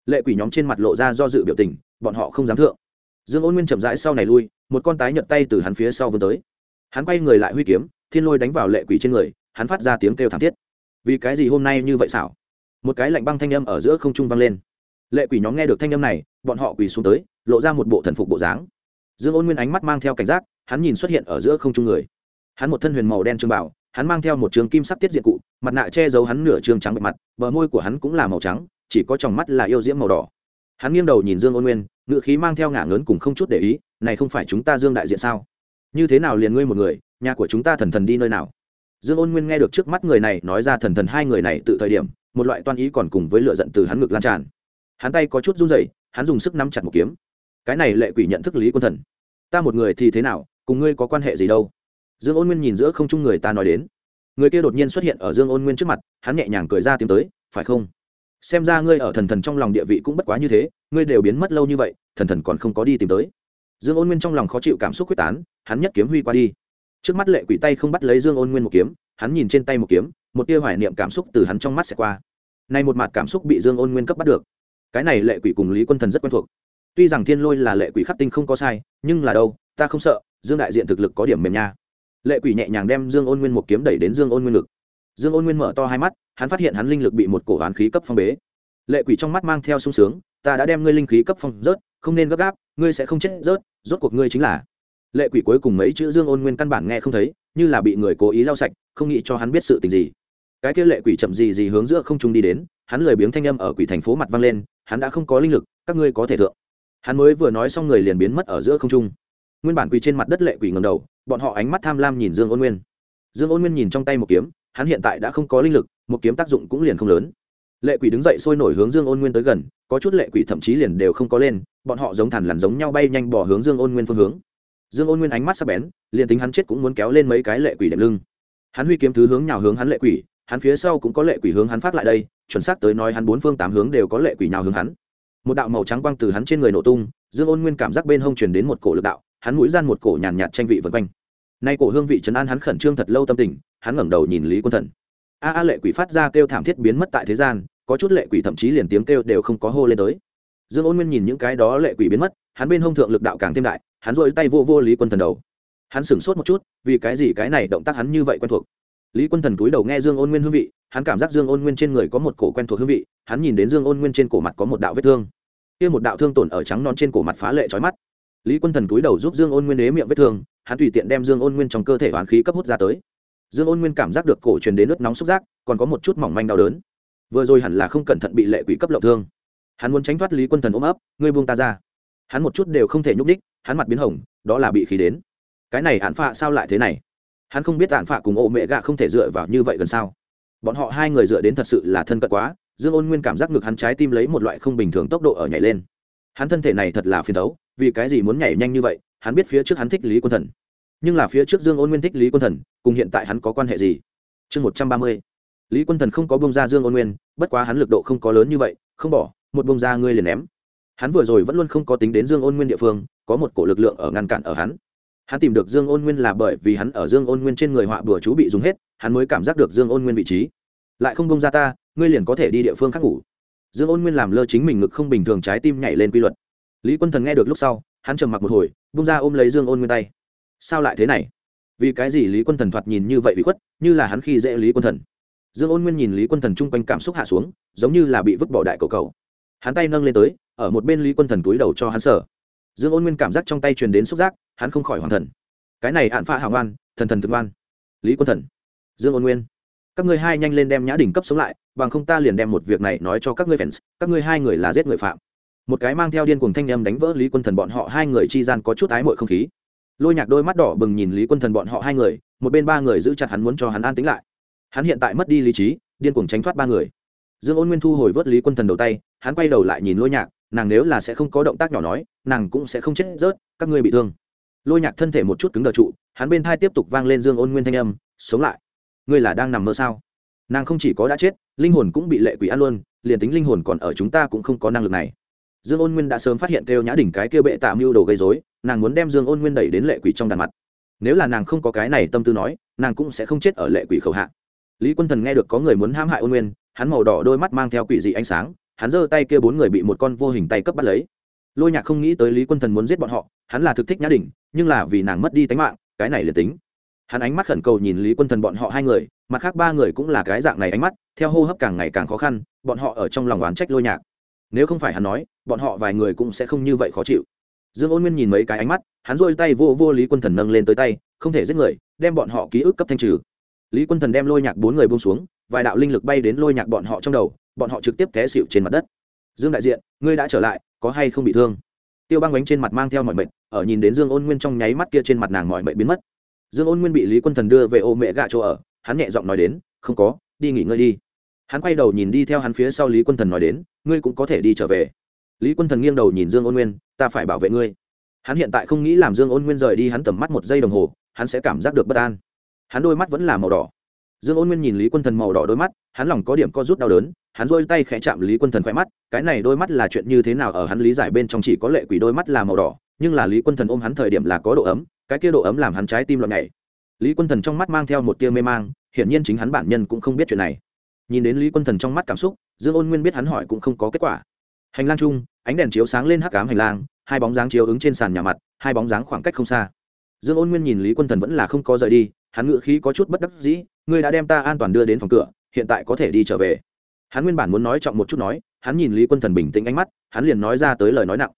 Lệ quỷ nhóm trên mặt lộ ra do dự biểu tình, bọn họ không dám thượng. Dương ôn nguyên chậm rãi sau này lui, một con tái nhợt tay từ hắn phía sau vươn tới. Hắn quay người lại huy kiếm, thiên lôi đánh vào lệ quỷ trên người, hắn phát ra tiếng kêu thảm thiết. Vì cái gì hôm nay như vậy xảo? Một cái lạnh băng thanh âm ở giữa không trung vang lên. Lệ quỷ nhóm nghe được thanh âm này, bọn họ quỳ xuống tới, lộ ra một bộ thần phục bộ dáng. Dương ôn nguyên ánh mắt mang theo cảnh giác hắn nhìn xuất hiện ở giữa không trung người. Hắn một thân huyền màu đen trường bảo, hắn mang theo một trường kim sắc tiết diện cụ, mặt nạ che giấu hắn nửa trường trắng bề mặt, bờ môi của hắn cũng là màu trắng, chỉ có tròng mắt là yêu diễm màu đỏ. Hắn nghiêng đầu nhìn dương ôn nguyên ngự khí mang theo ngả ngớn cùng không chút để ý, này không phải chúng ta dương đại diện sao? Như thế nào liền ngươi một người, nhà của chúng ta thần thần đi nơi nào? Dương ôn nguyên nghe được trước mắt người này nói ra thần thần hai người này tự thời điểm, một loại toan ý còn cùng với lựa giận từ hắn ngực lan tràn. Hắn tay có chút run rẩy, hắn dùng sức nắm chặt một kiếm. Cái này lệ quỷ nhận thức lý quân thần. Ta một người thì thế nào cùng ngươi có quan hệ gì đâu. Dương ôn nguyên nhìn giữa không trung người ta nói đến. Người kia đột nhiên xuất hiện ở dương ôn nguyên trước mặt, hắn nhẹ nhàng cười ra tiếng tới, phải không? Xem ra ngươi ở thần thần trong lòng địa vị cũng bất quá như thế, ngươi đều biến mất lâu như vậy, thần thần còn không có đi tìm tới. Dương ôn nguyên trong lòng khó chịu cảm xúc quyết tán, hắn nhất kiếm huy qua đi. Trước mắt lệ quỷ tay không bắt lấy dương ôn nguyên một kiếm, hắn nhìn trên tay một kiếm, một tia hoài niệm cảm xúc từ hắn trong mắt sẽ qua. Nay một mặt cảm xúc bị dương ôn nguyên cấp bắt được. Cái này lệ quỷ cùng lý quân thần rất quen thuộc. Tuy rằng thiên lôi là lệ quỷ khắc tinh không có sai, nhưng là đâu, ta không sợ dương đại diện thực lực có điểm mềm nha. Lệ quỷ nhẹ nhàng đem dương ôn nguyên một kiếm đẩy đến dương ôn nguyên lực dương ôn nguyên mở to hai mắt, hắn phát hiện hắn linh lực bị một cổ hoán khí cấp phong bế. Lệ quỷ trong mắt mang theo sung sướng, ta đã đem ngươi linh khí cấp phong rớt, không nên gấp gáp, ngươi sẽ không chết rớt, rốt cuộc ngươi chính là. Lệ quỷ cuối cùng mấy chữ dương ôn nguyên căn bản nghe không thấy, như là bị người cố ý lau sạch, không nghĩ cho hắn biết sự tình gì. Cái kia lệ quỷ chậm gì gì hướng giữa không trung đi đến, hắn lười biếng thanh âm ở quỷ thành phố mặt vang lên, hắn đã không có linh lực, các ngươi có thể thượng. Hắn mới vừa nói xong người liền biến mất ở giữa không trung nguyên bản quỳ trên mặt đất lệ quỷ ngầm đầu, bọn họ ánh mắt tham lam nhìn dương ôn nguyên. Dương ôn nguyên nhìn trong tay một kiếm, hắn hiện tại đã không có linh lực, một kiếm tác dụng cũng liền không lớn. Lệ quỷ đứng dậy sôi nổi hướng dương ôn nguyên tới gần, có chút lệ quỷ thậm chí liền đều không có lên, bọn họ giống thằn lằn giống nhau bay nhanh bỏ hướng dương ôn nguyên phương hướng. Dương ôn nguyên ánh mắt sắp bén, liền tính hắn chết cũng muốn kéo lên mấy cái lệ quỷ đệm lưng. Hắn huy kiếm thứ hướng nhào hướng hắn lệ quỷ, hắn phía sau cũng có lệ quỷ hướng hắn phát lại đây, chuẩn xác tới nói hắn bốn phương tám hướng đều có lệ quỷ nhào hướng hắn. Một đạo màu trắng quang từ hắn trên người nổ tung, dương ôn nguyên cảm giác bên hông truyền đến một cổ lực đạo hắn mũi gian một cổ nhàn nhạt tranh vị vân quanh. Nay cổ hương vị trấn an hắn khẩn trương thật lâu tâm tình, hắn ngẩng đầu nhìn lý quân thần. A a lệ quỷ phát ra kêu thảm thiết biến mất tại thế gian, có chút lệ quỷ thậm chí liền tiếng kêu đều không có hô lên tới. Dương ôn nguyên nhìn những cái đó lệ quỷ biến mất, hắn bên hông thượng lực đạo càng thêm đại, hắn dội tay vô vô lý quân thần đầu. Hắn sửng sốt một chút, vì cái gì cái này động tác hắn như vậy quen thuộc. Lý quân thần cúi đầu nghe dương ôn nguyên hương vị, hắn cảm giác dương ôn nguyên trên người có một cổ quen thuộc hương vị, hắn nhìn đến dương ôn nguyên trên cổ mặt có một đạo vết thương. Kia một đạo thương tổn ở trắng non trên cổ mặt phá lệ trói mắt lý quân thần cúi đầu giúp dương ôn nguyên đế miệng vết thương, hắn tùy tiện đem dương ôn nguyên trong cơ thể oán khí cấp hút ra tới. Dương ôn nguyên cảm giác được cổ truyền đến nước nóng xúc giác, còn có một chút mỏng manh đau đớn. Vừa rồi hẳn là không cẩn thận bị lệ quỷ cấp lộng thương. Hắn muốn tránh thoát lý quân thần ôm ấp, ngươi buông ta ra. Hắn một chút đều không thể nhúc ních hắn mặt biến hồng, đó là bị khí đến. Cái này hạn phạ sao lại thế này? Hắn không biết hạn phạ cùng ô mẹ gạ không thể dựa vào như vậy gần sao. Bọn họ hai người dựa đến thật sự là thân cận quá, dương ôn nguyên cảm giác ngực hắn trái tim lấy một loại không bình thường tốc độ ở nhảy lên. Hắn thân thể này thật là phiền thấu vì cái gì muốn nhảy nhanh như vậy, hắn biết phía trước hắn thích lý quân thần. Nhưng là phía trước dương ôn nguyên thích lý quân thần, cùng hiện tại hắn có quan hệ gì? Chương một trăm ba mươi. Lý quân thần không có bông ra dương ôn nguyên, bất quá hắn lực độ không có lớn như vậy, không bỏ, một bông ra ngươi liền ném. Hắn vừa rồi vẫn luôn không có tính đến dương ôn nguyên địa phương, có một cổ lực lượng ở ngăn cản ở hắn. Hắn tìm được dương ôn nguyên là bởi vì hắn ở dương ôn nguyên trên người họa bừa chú bị dùng hết, hắn mới cảm giác được dương ôn nguyên vị trí. Lại không bông ra ta, ngươi liền có thể đi địa phương khác ngủ. Dương ôn nguyên làm lơ chính mình ngực không bình thường trái tim nhảy lên quy luật lý quân thần nghe được lúc sau, hắn trầm mặc một hồi bung ra ôm lấy dương ôn nguyên tay. Sao lại thế này? Vì cái gì lý quân thần thoạt nhìn như vậy bị khuất, như là hắn khi dễ lý quân thần? Dương ôn nguyên nhìn lý quân thần chung quanh cảm xúc hạ xuống, giống như là bị vứt bỏ đại cầu cầu. Hắn tay nâng lên tới, ở một bên lý quân thần túi đầu cho hắn sở dương ôn nguyên cảm giác trong tay truyền đến xúc giác, hắn không khỏi hoàng thần. Cái này hạn pha hào ngoan, thần thần thực ngoan. Lý quân thần. Dương ôn nguyên. Các ngươi hai nhanh lên đem nhã đỉnh cấp sống lại, bằng không ta liền đem một việc này nói cho các ngươi fans, các ngươi hai người là giết người phạm một cái mang theo điên cuồng thanh âm đánh vỡ lý quân thần bọn họ hai người chi gian có chút ái mội không khí. Lôi nhạc đôi mắt đỏ bừng nhìn lý quân thần bọn họ hai người, một bên ba người giữ chặt hắn muốn cho hắn an tính lại. Hắn hiện tại mất đi lý trí, điên cuồng tránh thoát ba người. Dương ôn nguyên thu hồi vớt lý quân thần đầu tay, hắn quay đầu lại nhìn lôi nhạc, nàng nếu là sẽ không có động tác nhỏ nói, nàng cũng sẽ không chết rớt, các ngươi bị thương. Lôi nhạc thân thể một chút cứng đờ trụ, hắn bên thai tiếp tục vang lên dương ôn nguyên thanh âm, sống lại. Ngươi là đang nằm mơ sao? Nàng không chỉ có đã chết, linh hồn cũng bị lệ quỷ ăn luôn, liền tính linh hồn còn ở chúng ta cũng không có năng lực này dương ôn nguyên đã sớm phát hiện kêu nhã đỉnh cái kia bệ tạ mưu đồ gây dối nàng muốn đem dương ôn nguyên đẩy đến lệ quỷ trong đàn mặt. Nếu là nàng không có cái này tâm tư nói, nàng cũng sẽ không chết ở lệ quỷ khẩu hạ. Lý quân thần nghe được có người muốn hãm hại ôn nguyên, hắn màu đỏ đôi mắt mang theo quỷ dị ánh sáng, hắn giơ tay kia bốn người bị một con vô hình tay cấp bắt lấy. Lôi nhạc không nghĩ tới lý quân thần muốn giết bọn họ, hắn là thực thích nhã đỉnh nhưng là vì nàng mất đi tánh mạng, cái này liền tính. Hắn ánh mắt khẩn cầu nhìn lý quân thần bọn họ hai người, mặt khác ba người cũng là cái dạng này ánh mắt, theo hô hấp càng ngày càng khó khăn, bọn họ ở trong lòng oán trách lôi nhạc nếu không phải hắn nói, bọn họ vài người cũng sẽ không như vậy khó chịu. Dương ôn nguyên nhìn mấy cái ánh mắt, hắn rôi tay vô vô lý quân thần nâng lên tới tay, không thể giết người, đem bọn họ ký ức cấp thanh trừ. Lý quân thần đem lôi nhạc bốn người buông xuống, vài đạo linh lực bay đến lôi nhạc bọn họ trong đầu, bọn họ trực tiếp té xịu trên mặt đất. Dương đại diện, ngươi đã trở lại, có hay không bị thương? Tiêu băng bánh trên mặt mang theo mọi mệnh, ở nhìn đến dương ôn nguyên trong nháy mắt kia trên mặt nàng mọi mệnh biến mất. Dương ôn nguyên bị lý quân thần đưa về ô mẹ gạ chỗ ở, hắn nhẹ giọng nói đến, không có, đi nghỉ ngơi đi hắn quay đầu nhìn đi theo hắn phía sau lý quân thần nói đến, ngươi cũng có thể đi trở về. Lý quân thần nghiêng đầu nhìn dương ôn nguyên, ta phải bảo vệ ngươi. Hắn hiện tại không nghĩ làm dương ôn nguyên rời đi hắn tầm mắt một giây đồng hồ, hắn sẽ cảm giác được bất an. Hắn đôi mắt vẫn là màu đỏ. Dương ôn nguyên nhìn lý quân thần màu đỏ đôi mắt, hắn lòng có điểm co rút đau đớn, hắn rôi tay khẽ chạm lý quân thần khỏe mắt, cái này đôi mắt là chuyện như thế nào ở hắn lý giải bên trong chỉ có lệ quỷ đôi mắt là màu đỏ, nhưng là lý quân thần ôm hắn thời điểm là có độ ấm, cái kia độ ấm làm hắn trái tim loạn nhảy. Lý quân thần trong mắt mang theo một tia mê mang, hiển nhiên chính hắn bản nhân cũng không biết chuyện này nhìn đến lý quân thần trong mắt cảm xúc, dương ôn nguyên biết hắn hỏi cũng không có kết quả. Hành lang chung, ánh đèn chiếu sáng lên hắc cám hành lang, hai bóng dáng chiếu ứng trên sàn nhà mặt, hai bóng dáng khoảng cách không xa. Dương ôn nguyên nhìn lý quân thần vẫn là không có rời đi, hắn ngự khí có chút bất đắc dĩ, ngươi đã đem ta an toàn đưa đến phòng cửa, hiện tại có thể đi trở về. Hắn nguyên bản muốn nói trọng một chút nói, hắn nhìn lý quân thần bình tĩnh ánh mắt, hắn liền nói ra tới lời nói nặng.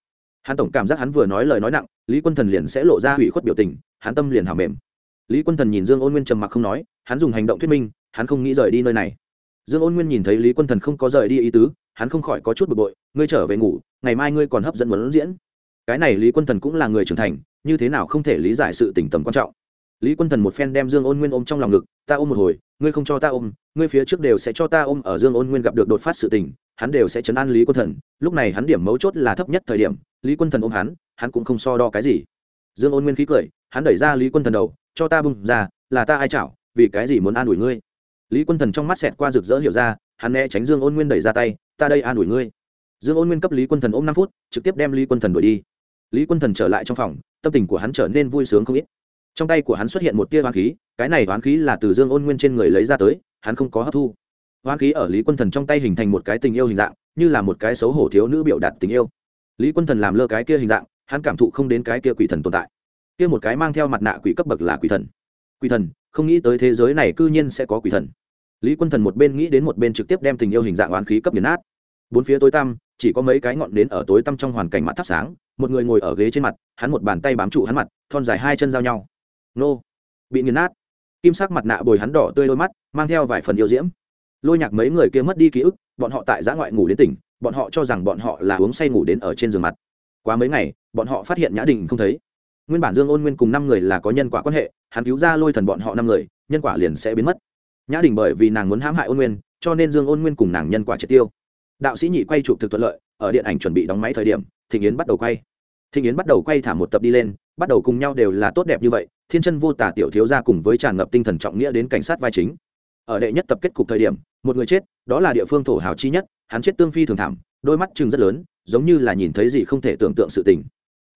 Hắn tổng cảm giác hắn vừa nói lời nói nặng, lý quân thần liền sẽ lộ ra hủy khuất biểu tình, hắn tâm liền hào mềm. Lý quân thần nhìn dương ôn nguyên trầm mặc không nói, hắn dùng hành động thuyết minh, hắn không nghĩ rời đi nơi này dương ôn nguyên nhìn thấy lý quân thần không có rời đi ý tứ, hắn không khỏi có chút bực bội, ngươi trở về ngủ, ngày mai ngươi còn hấp dẫn muốn diễn. Cái này lý quân thần cũng là người trưởng thành, như thế nào không thể lý giải sự tình tầm quan trọng. Lý quân thần một phen đem dương ôn nguyên ôm trong lòng ngực, ta ôm một hồi, ngươi không cho ta ôm, ngươi phía trước đều sẽ cho ta ôm, ở dương ôn nguyên gặp được đột phát sự tình, hắn đều sẽ chấn an lý quân thần. Lúc này hắn điểm mấu chốt là thấp nhất thời điểm, lý quân thần ôm hắn hắn cũng không so đo cái gì. Dương ôn nguyên khí cười, hắn đẩy ra lý quân thần đầu, cho ta bung ra, là ta ai chảo, vì cái gì muốn an ủi ngươi? Lý quân thần trong mắt xẹt qua rực rỡ hiểu ra, hắn né tránh dương ôn nguyên đẩy ra tay, ta đây an ủi ngươi. Dương ôn nguyên cấp lý quân thần ôm năm phút, trực tiếp đem lý quân thần đuổi đi. Lý quân thần trở lại trong phòng, tâm tình của hắn trở nên vui sướng không ít. Trong tay của hắn xuất hiện một tia hoán khí, cái này hoán khí là từ dương ôn nguyên trên người lấy ra tới, hắn không có hấp thu. Hoán khí ở lý quân thần trong tay hình thành một cái tình yêu hình dạng, như là một cái xấu hổ thiếu nữ biểu đạt tình yêu. Lý quân thần làm lơ cái kia hình dạng, hắn cảm thụ không đến cái kia quỷ thần tồn tại. Kia một cái mang theo mặt nạ quỷ cấp bậc là quỷ thần quỷ thần, không nghĩ tới thế giới này cư nhiên sẽ có quỷ thần. Lý quân thần một bên nghĩ đến một bên trực tiếp đem tình yêu hình dạng oán khí cấp nghiền nát. Bốn phía tối tăm, chỉ có mấy cái ngọn nến ở tối tăm trong hoàn cảnh mặt thắp sáng, một người ngồi ở ghế trên mặt, hắn một bàn tay bám trụ hắn mặt, thon dài hai chân giao nhau. Nô, bị nghiền nát. Kim sắc mặt nạ bồi hắn đỏ tươi đôi mắt, mang theo vài phần yêu diễm. Lôi nhạc mấy người kia mất đi ký ức, bọn họ tại giã ngoại ngủ đến tỉnh, bọn họ cho rằng bọn họ là uống say ngủ đến ở trên giường mặt. Qua mấy ngày, bọn họ phát hiện nhã đình không thấy. Nguyên bản dương ôn nguyên cùng năm người là có nhân quả quan hệ hắn cứu ra lôi thần bọn họ năm người, nhân quả liền sẽ biến mất. Nhã đình bởi vì nàng muốn hãm hại ôn nguyên, cho nên dương ôn nguyên cùng nàng nhân quả triệt tiêu. Đạo sĩ nhị quay chụp thực thuận lợi, ở điện ảnh chuẩn bị đóng máy thời điểm, thịnh yến bắt đầu quay. Thịnh yến bắt đầu quay thả một tập đi lên, bắt đầu cùng nhau đều là tốt đẹp như vậy, thiên chân vô tả tiểu thiếu ra cùng với tràn ngập tinh thần trọng nghĩa đến cảnh sát vai chính. Ở đệ nhất tập kết cục thời điểm, một người chết, đó là địa phương thổ hào chi nhất, hắn chết tương phi thường thảm, đôi mắt chừng rất lớn, giống như là nhìn thấy gì không thể tưởng tượng sự tình.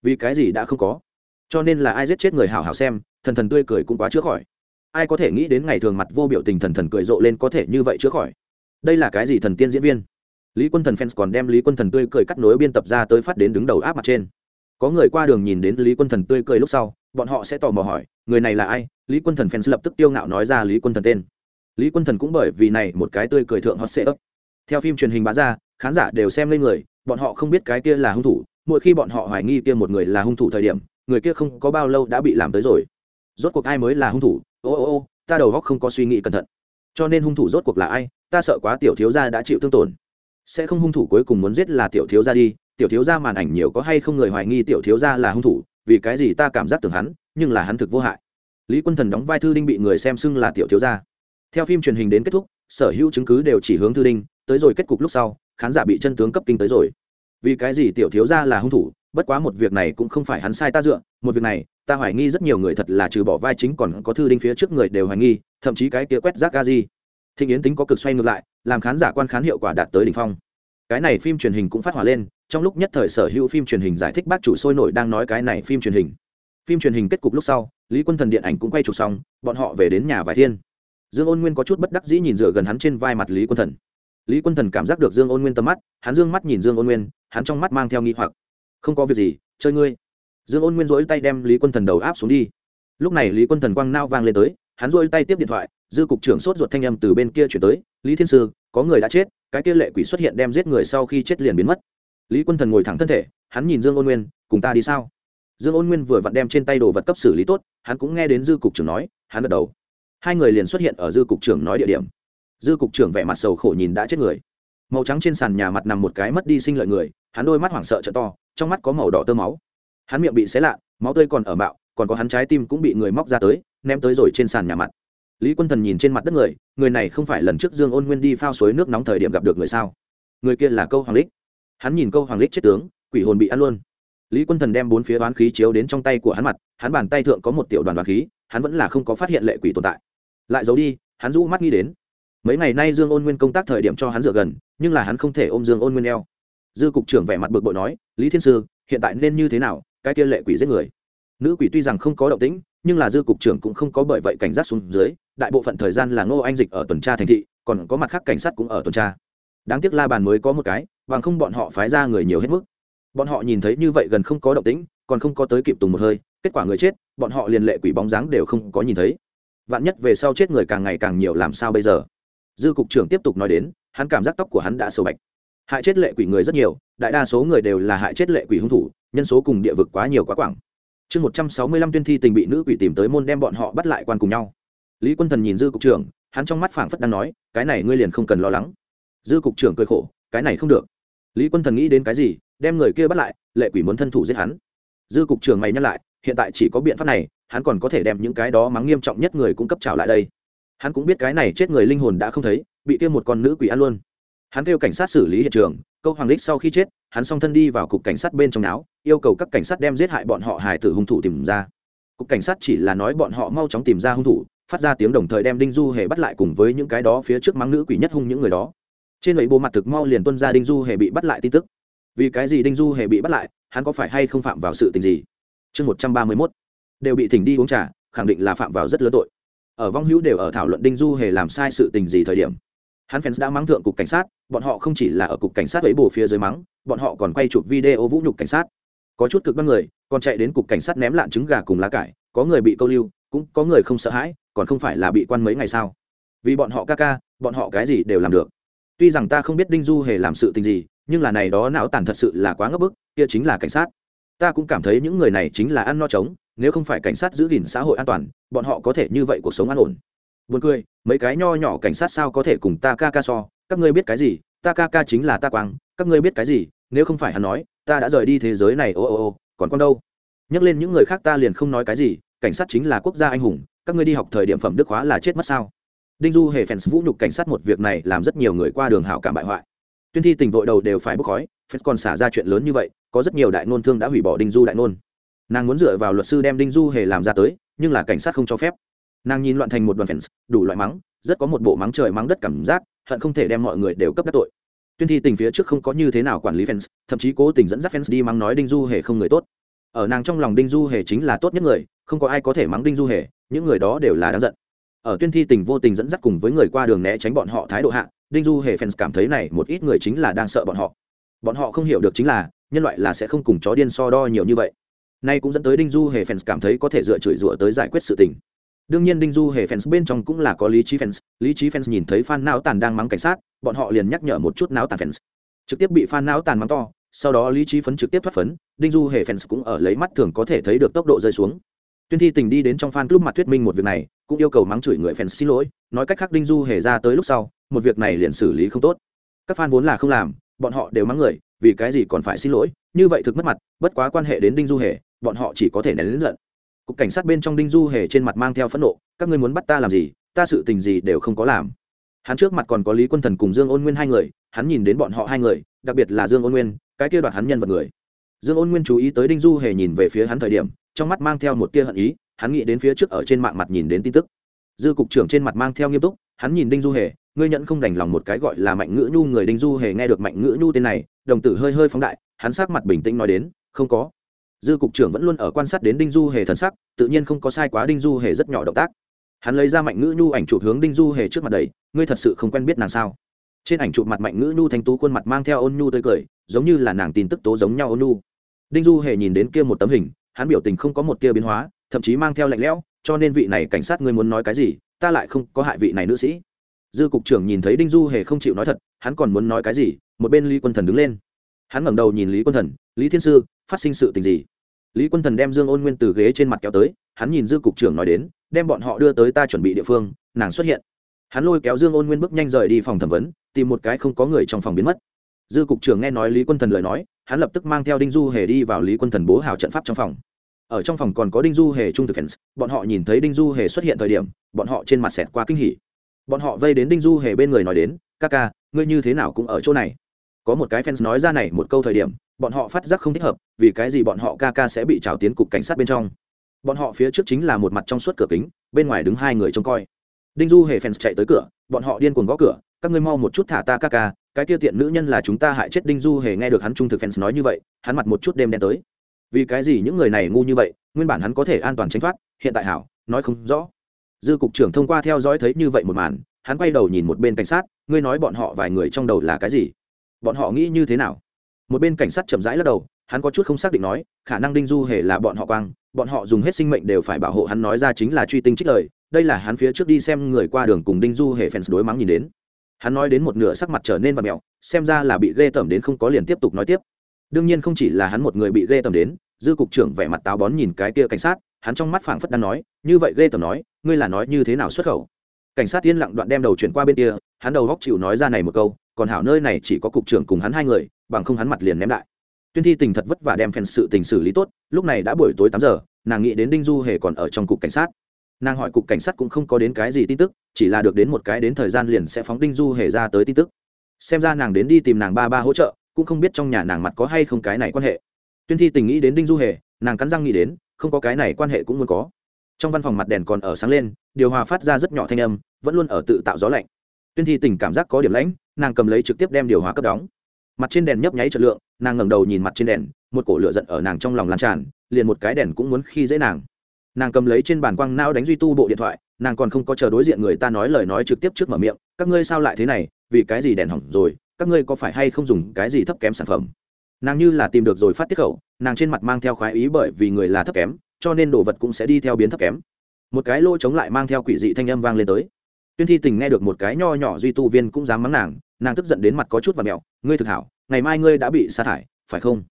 Vì cái gì đã không có? Cho nên là ai giết chết người hảo hảo xem thần thần tươi cười cũng quá chữa khỏi. Ai có thể nghĩ đến ngày thường mặt vô biểu tình thần thần cười rộ lên có thể như vậy chữa khỏi? Đây là cái gì thần tiên diễn viên? Lý quân thần fans còn đem lý quân thần tươi cười cắt nối biên tập ra tới phát đến đứng đầu áp mặt trên. Có người qua đường nhìn đến lý quân thần tươi cười lúc sau, bọn họ sẽ tò mò hỏi, người này là ai? Lý quân thần fans lập tức tiêu ngạo nói ra lý quân thần tên. Lý quân thần cũng bởi vì này một cái tươi cười thượng hot sệ ấp theo phim truyền hình bá ra, khán giả đều xem lên người, bọn họ không biết cái kia là hung thủ, mỗi khi bọn họ hoài nghi kia một người là hung thủ thời điểm, người kia không có bao lâu đã bị làm tới rồi rốt cuộc ai mới là hung thủ? Ô ô ô, ta đầu góc không có suy nghĩ cẩn thận. Cho nên hung thủ rốt cuộc là ai? Ta sợ quá tiểu thiếu gia đã chịu thương tổn. Sẽ không hung thủ cuối cùng muốn giết là tiểu thiếu gia đi. Tiểu thiếu gia màn ảnh nhiều có hay không người hoài nghi tiểu thiếu gia là hung thủ? Vì cái gì ta cảm giác tưởng hắn, nhưng là hắn thực vô hại. Lý quân thần đóng vai thư đinh bị người xem xưng là tiểu thiếu gia. Theo phim truyền hình đến kết thúc, sở hữu chứng cứ đều chỉ hướng thư đinh. Tới rồi kết cục lúc sau, khán giả bị chân tướng cấp kinh tới rồi. Vì cái gì tiểu thiếu gia là hung thủ bất quá một việc này cũng không phải hắn sai ta dựa, một việc này, ta hoài nghi rất nhiều người thật là trừ bỏ vai chính còn có thư đinh phía trước người đều hoài nghi, thậm chí cái kia quét rác ga di. Thịnh yến tính có cực xoay ngược lại, làm khán giả quan khán hiệu quả đạt tới đỉnh phong. Cái này phim truyền hình cũng phát hỏa lên, trong lúc nhất thời sở hữu phim truyền hình giải thích bác chủ sôi nổi đang nói cái này phim truyền hình. Phim truyền hình kết cục lúc sau, lý quân thần điện ảnh cũng quay chụp xong, bọn họ về đến nhà vài thiên. Dương ôn nguyên có chút bất đắc dĩ nhìn dựa gần hắn trên vai mặt lý quân thần. Lý quân thần cảm giác được dương ôn nguyên tầm mắt, hắn dương mắt nhìn dương ôn nguyên, hắn trong mắt mang theo nghi hoặc không có việc gì, chơi ngươi. Dương ôn nguyên rỗi tay đem lý quân thần đầu áp xuống đi. Lúc này lý quân thần quang nao vang lên tới, hắn rỗi tay tiếp điện thoại, dư cục trưởng sốt ruột thanh âm từ bên kia chuyển tới, lý thiên sư, có người đã chết, cái kia lệ quỷ xuất hiện đem giết người sau khi chết liền biến mất. Lý quân thần ngồi thẳng thân thể, hắn nhìn dương ôn nguyên, cùng ta đi sao? Dương ôn nguyên vừa vặn đem trên tay đồ vật cấp xử lý tốt, hắn cũng nghe đến dư cục trưởng nói, hắn gật đầu. Hai người liền xuất hiện ở dư cục trưởng nói địa điểm. Dư cục trưởng vẻ mặt sầu khổ nhìn đã chết người. Màu trắng trên sàn nhà mặt nằm một cái mất đi sinh lợi người, hắn đôi mắt hoảng sợ trợ to trong mắt có màu đỏ tơ máu. Hắn miệng bị xé lạ, máu tươi còn ở mạo, còn có hắn trái tim cũng bị người móc ra tới, ném tới rồi trên sàn nhà mặt. Lý quân thần nhìn trên mặt đất người người này không phải lần trước dương ôn nguyên đi phao suối nước nóng thời điểm gặp được người sao? Người kia là câu hoàng lích hắn nhìn câu hoàng lích chết tướng, quỷ hồn bị ăn luôn. Lý quân thần đem bốn phía đoán khí chiếu đến trong tay của hắn mặt, hắn bàn tay thượng có một tiểu đoàn đoán khí, hắn vẫn là không có phát hiện lệ quỷ tồn tại. Lại giấu đi, hắn rũ mắt nghĩ đến. Mấy ngày nay dương ôn nguyên công tác thời điểm cho hắn dựa gần, nhưng là hắn không thể ôm dương ôn nguyên eo dư cục trưởng vẻ mặt bực bội nói, lý thiên sư, hiện tại nên như thế nào? Cái kia lệ quỷ giết người. Nữ quỷ tuy rằng không có động tĩnh, nhưng là dư cục trưởng cũng không có bởi vậy cảnh giác xuống dưới, đại bộ phận thời gian là ngô anh dịch ở tuần tra thành thị, còn có mặt khác cảnh sát cũng ở tuần tra. Đáng tiếc la bàn mới có một cái và không bọn họ phái ra người nhiều hết mức. Bọn họ nhìn thấy như vậy gần không có động tĩnh, còn không có tới kịp tùng một hơi, kết quả người chết, bọn họ liền lệ quỷ bóng dáng đều không có nhìn thấy. Vạn nhất về sau chết người càng ngày càng nhiều làm sao bây giờ? Dư cục trưởng tiếp tục nói đến, hắn cảm giác tóc của hắn đã sâu bạch hại chết lệ quỷ người rất nhiều, đại đa số người đều là hại chết lệ quỷ hung thủ, nhân số cùng địa vực quá nhiều quá quảng. Chương một trăm sáu mươi lăm tuyên thi tình bị nữ quỷ tìm tới môn đem bọn họ bắt lại quan cùng nhau. Lý quân thần nhìn dư cục trưởng, hắn trong mắt phảng phất đang nói, cái này ngươi liền không cần lo lắng. Dư cục trưởng cười khổ, cái này không được. Lý quân thần nghĩ đến cái gì, đem người kia bắt lại, lệ quỷ muốn thân thủ giết hắn. Dư cục trưởng mày nhắc lại, hiện tại chỉ có biện pháp này, hắn còn có thể đem những cái đó mắng nghiêm trọng nhất người cung cấp trào lại đây. Hắn cũng biết cái này chết người linh hồn đã không thấy, bị kia một con nữ quỷ ăn luôn hắn kêu cảnh sát xử lý hiện trường, câu hoàng đích sau khi chết, hắn song thân đi vào cục cảnh sát bên trong áo yêu cầu các cảnh sát đem giết hại bọn họ hài tử hung thủ tìm ra. Cục cảnh sát chỉ là nói bọn họ mau chóng tìm ra hung thủ, phát ra tiếng đồng thời đem đinh du hề bắt lại cùng với những cái đó phía trước mắng nữ quỷ nhất hung những người đó. Trên lưỡi bộ mặt thực mau liền tuân ra đinh du hề bị bắt lại tin tức. Vì cái gì đinh du hề bị bắt lại, hắn có phải hay không phạm vào sự tình gì? Chương một trăm ba mươi mốt. Đều bị thỉnh đi uống trà, khẳng định là phạm vào rất lớn tội. Ở vong hữu đều ở thảo luận đinh du hề làm sai sự tình gì thời điểm hắn fans đã mắng thượng cục cảnh sát, bọn họ không chỉ là ở cục cảnh sát ấy bổ phía dưới mắng, bọn họ còn quay chụp video vũ nhục cảnh sát. Có chút cực đoan người, còn chạy đến cục cảnh sát ném lạn trứng gà cùng lá cải, có người bị câu lưu, cũng có người không sợ hãi, còn không phải là bị quan mấy ngày sao? Vì bọn họ ca ca, bọn họ cái gì đều làm được. Tuy rằng ta không biết đinh du hề làm sự tình gì, nhưng là này đó não tàn thật sự là quá ngấp bức, kia chính là cảnh sát. Ta cũng cảm thấy những người này chính là ăn no trống, nếu không phải cảnh sát giữ gìn xã hội an toàn, bọn họ có thể như vậy cuộc sống an ổn buồn cười, mấy cái nho nhỏ cảnh sát sao có thể cùng ta ca ca so? Các ngươi biết cái gì? Ta ca ca chính là ta quang. Các ngươi biết cái gì? Nếu không phải hắn nói, ta đã rời đi thế giới này, ô ô ô, còn con đâu? Nhắc lên những người khác ta liền không nói cái gì, cảnh sát chính là quốc gia anh hùng. Các ngươi đi học thời điểm phẩm đức hóa là chết mất sao? Đinh du hề fans vũ nhục cảnh sát một việc này làm rất nhiều người qua đường hảo cảm bại hoại. Tuyên thi tình vội đầu đều phải bốc khói fans còn xả ra chuyện lớn như vậy, có rất nhiều đại nôn thương đã hủy bỏ đinh du đại nôn. nàng muốn dựa vào luật sư đem đinh du hề làm ra tới, nhưng là cảnh sát không cho phép nàng nhìn loạn thành một đoàn fans đủ loại mắng, rất có một bộ mắng trời mắng đất cảm giác, hận không thể đem mọi người đều cấp đắc tội. Tuyên thi tình phía trước không có như thế nào quản lý fans thậm chí cố tình dẫn dắt fans đi mắng nói đinh du hề không người tốt. Ở nàng trong lòng đinh du hề chính là tốt nhất người, không có ai có thể mắng đinh du hề, những người đó đều là đáng giận. Ở tuyên thi tình vô tình dẫn dắt cùng với người qua đường né tránh bọn họ thái độ hạ, đinh du hề fans cảm thấy này một ít người chính là đang sợ bọn họ. Bọn họ không hiểu được chính là, nhân loại là sẽ không cùng chó điên so đo nhiều như vậy. Nay cũng dẫn tới đinh du hề fans cảm thấy có thể dựa chửi rủa tới giải quyết sự tình đương nhiên đinh du hề fans bên trong cũng là có lý trí fans, lý trí fans nhìn thấy fan não tàn đang mắng cảnh sát, bọn họ liền nhắc nhở một chút não tàn fans. Trực tiếp bị fan não tàn mắng to, sau đó lý trí phấn trực tiếp thoát phấn, đinh du hề fans cũng ở lấy mắt thường có thể thấy được tốc độ rơi xuống. Tuyên thi tình đi đến trong fan club mặt thuyết minh một việc này, cũng yêu cầu mắng chửi người fans xin lỗi, nói cách khác đinh du hề ra tới lúc sau, một việc này liền xử lý không tốt. Các fan vốn là không làm, bọn họ đều mắng người, vì cái gì còn phải xin lỗi, như vậy thực mất mặt, bất quá quan hệ đến đinh du hề, bọn họ chỉ có thể nén lớn giận cục cảnh sát bên trong đinh du hề trên mặt mang theo phẫn nộ, các ngươi muốn bắt ta làm gì? Ta sự tình gì đều không có làm. Hắn trước mặt còn có lý quân thần cùng dương ôn nguyên hai người, hắn nhìn đến bọn họ hai người, đặc biệt là dương ôn nguyên, cái kia đoạt hắn nhân vật người. Dương ôn nguyên chú ý tới đinh du hề nhìn về phía hắn thời điểm, trong mắt mang theo một tia hận ý, hắn nghĩ đến phía trước ở trên mạng mặt nhìn đến tin tức. Dư cục trưởng trên mặt mang theo nghiêm túc, hắn nhìn đinh du hề, ngươi nhận không đành lòng một cái gọi là mạnh ngữ nhu người đinh du hề nghe được mạnh ngữ nhu tên này, đồng tử hơi hơi phóng đại, hắn sát mặt bình tĩnh nói đến, không có dư cục trưởng vẫn luôn ở quan sát đến đinh du hề thần sắc, tự nhiên không có sai quá đinh du hề rất nhỏ động tác. Hắn lấy ra mạnh ngữ nhu ảnh chụp hướng đinh du hề trước mặt đầy ngươi thật sự không quen biết nàng sao? Trên ảnh chụp mặt mạnh ngữ nhu thanh tú khuôn mặt mang theo ôn nhu tươi cười, giống như là nàng tin tức tố giống nhau ôn nhu. Đinh du hề nhìn đến kia một tấm hình, hắn biểu tình không có một tia biến hóa, thậm chí mang theo lạnh lẽo, cho nên vị này cảnh sát ngươi muốn nói cái gì, ta lại không có hại vị này nữ sĩ. Dư cục trưởng nhìn thấy đinh du hề không chịu nói thật, hắn còn muốn nói cái gì, một bên ly quân thần đứng lên hắn ngẩng đầu nhìn lý quân thần, lý thiên sư, phát sinh sự tình gì? Lý quân thần đem dương ôn nguyên từ ghế trên mặt kéo tới, hắn nhìn dư cục trưởng nói đến, đem bọn họ đưa tới ta chuẩn bị địa phương, nàng xuất hiện. Hắn lôi kéo dương ôn nguyên bước nhanh rời đi phòng thẩm vấn, tìm một cái không có người trong phòng biến mất. Dư cục trưởng nghe nói lý quân thần lời nói, hắn lập tức mang theo đinh du hề đi vào lý quân thần bố hào trận pháp trong phòng. Ở trong phòng còn có đinh du hề trung thực fans bọn họ nhìn thấy đinh du hề xuất hiện thời điểm, bọn họ trên mặt xẹt qua kinh hỉ. Bọn họ vây đến đinh du hề bên người nói đến, ca ca, ngươi như thế nào cũng ở chỗ này? Có một cái fans nói ra này một câu thời điểm, bọn họ phát giác không thích hợp, vì cái gì bọn họ ca ca sẽ bị trào tiến cục cảnh sát bên trong. Bọn họ phía trước chính là một mặt trong suốt cửa kính, bên ngoài đứng hai người trông coi. Đinh du hề fans chạy tới cửa, bọn họ điên cuồng gõ cửa, các ngươi mau một chút thả ta ca ca, cái kia tiện nữ nhân là chúng ta hại chết đinh du hề, nghe được hắn trung thực fans nói như vậy, hắn mặt một chút đêm đen tới. Vì cái gì những người này ngu như vậy, nguyên bản hắn có thể an toàn tránh thoát, hiện tại hảo, nói không rõ. Dư cục trưởng thông qua theo dõi thấy như vậy một màn, hắn quay đầu nhìn một bên cảnh sát, ngươi nói bọn họ vài người trong đầu là cái gì? Bọn họ nghĩ như thế nào? Một bên cảnh sát chậm rãi lắc đầu, hắn có chút không xác định nói, khả năng đinh du hề là bọn họ quang, bọn họ dùng hết sinh mệnh đều phải bảo hộ hắn nói ra chính là truy tinh trích lời, đây là hắn phía trước đi xem người qua đường cùng đinh du hề fans đối mắng nhìn đến. Hắn nói đến một nửa sắc mặt trở nên và mẹo xem ra là bị ghê tởm đến không có liền tiếp tục nói tiếp. Đương nhiên không chỉ là hắn một người bị ghê tởm đến, dư cục trưởng vẻ mặt táo bón nhìn cái kia cảnh sát, hắn trong mắt phảng phất đang nói, như vậy ghê tởm nói, ngươi là nói như thế nào xuất khẩu? Cảnh sát yên lặng đoạn đem đầu chuyển qua bên kia, hắn đầu góc chịu nói ra này một câu còn hảo nơi này chỉ có cục trưởng cùng hắn hai người, bằng không hắn mặt liền ném lại. Tuyên thi tình thật vất vả đem phèn sự tình xử lý tốt, lúc này đã buổi tối tám giờ, nàng nghĩ đến đinh du hề còn ở trong cục cảnh sát. Nàng hỏi cục cảnh sát cũng không có đến cái gì tin tức, chỉ là được đến một cái đến thời gian liền sẽ phóng đinh du hề ra tới tin tức. Xem ra nàng đến đi tìm nàng ba ba hỗ trợ, cũng không biết trong nhà nàng mặt có hay không cái này quan hệ. Tuyên thi tình nghĩ đến đinh du hề, nàng cắn răng nghĩ đến, không có cái này quan hệ cũng muốn có. Trong văn phòng mặt đèn còn ở sáng lên, điều hòa phát ra rất nhỏ thanh âm, vẫn luôn ở tự tạo gió lạnh tuyên thi tình cảm giác có điểm lãnh, nàng cầm lấy trực tiếp đem điều hòa cấp đóng. Mặt trên đèn nhấp nháy trật lượng, nàng ngẩng đầu nhìn mặt trên đèn, một cổ lửa giận ở nàng trong lòng lan tràn, liền một cái đèn cũng muốn khi dễ nàng. Nàng cầm lấy trên bàn quang nao đánh duy tu bộ điện thoại, nàng còn không có chờ đối diện người ta nói lời nói trực tiếp trước mở miệng, các ngươi sao lại thế này? Vì cái gì đèn hỏng rồi? Các ngươi có phải hay không dùng cái gì thấp kém sản phẩm? Nàng như là tìm được rồi phát tiết khẩu, nàng trên mặt mang theo khoái ý bởi vì người là thấp kém, cho nên đồ vật cũng sẽ đi theo biến thấp kém. Một cái lỗ chống lại mang theo quỷ dị thanh âm vang lên tới tuyên thi tình nghe được một cái nho nhỏ duy tu viên cũng dám mắng nàng nàng tức giận đến mặt có chút và mẹo ngươi thực hảo ngày mai ngươi đã bị sa thải phải không?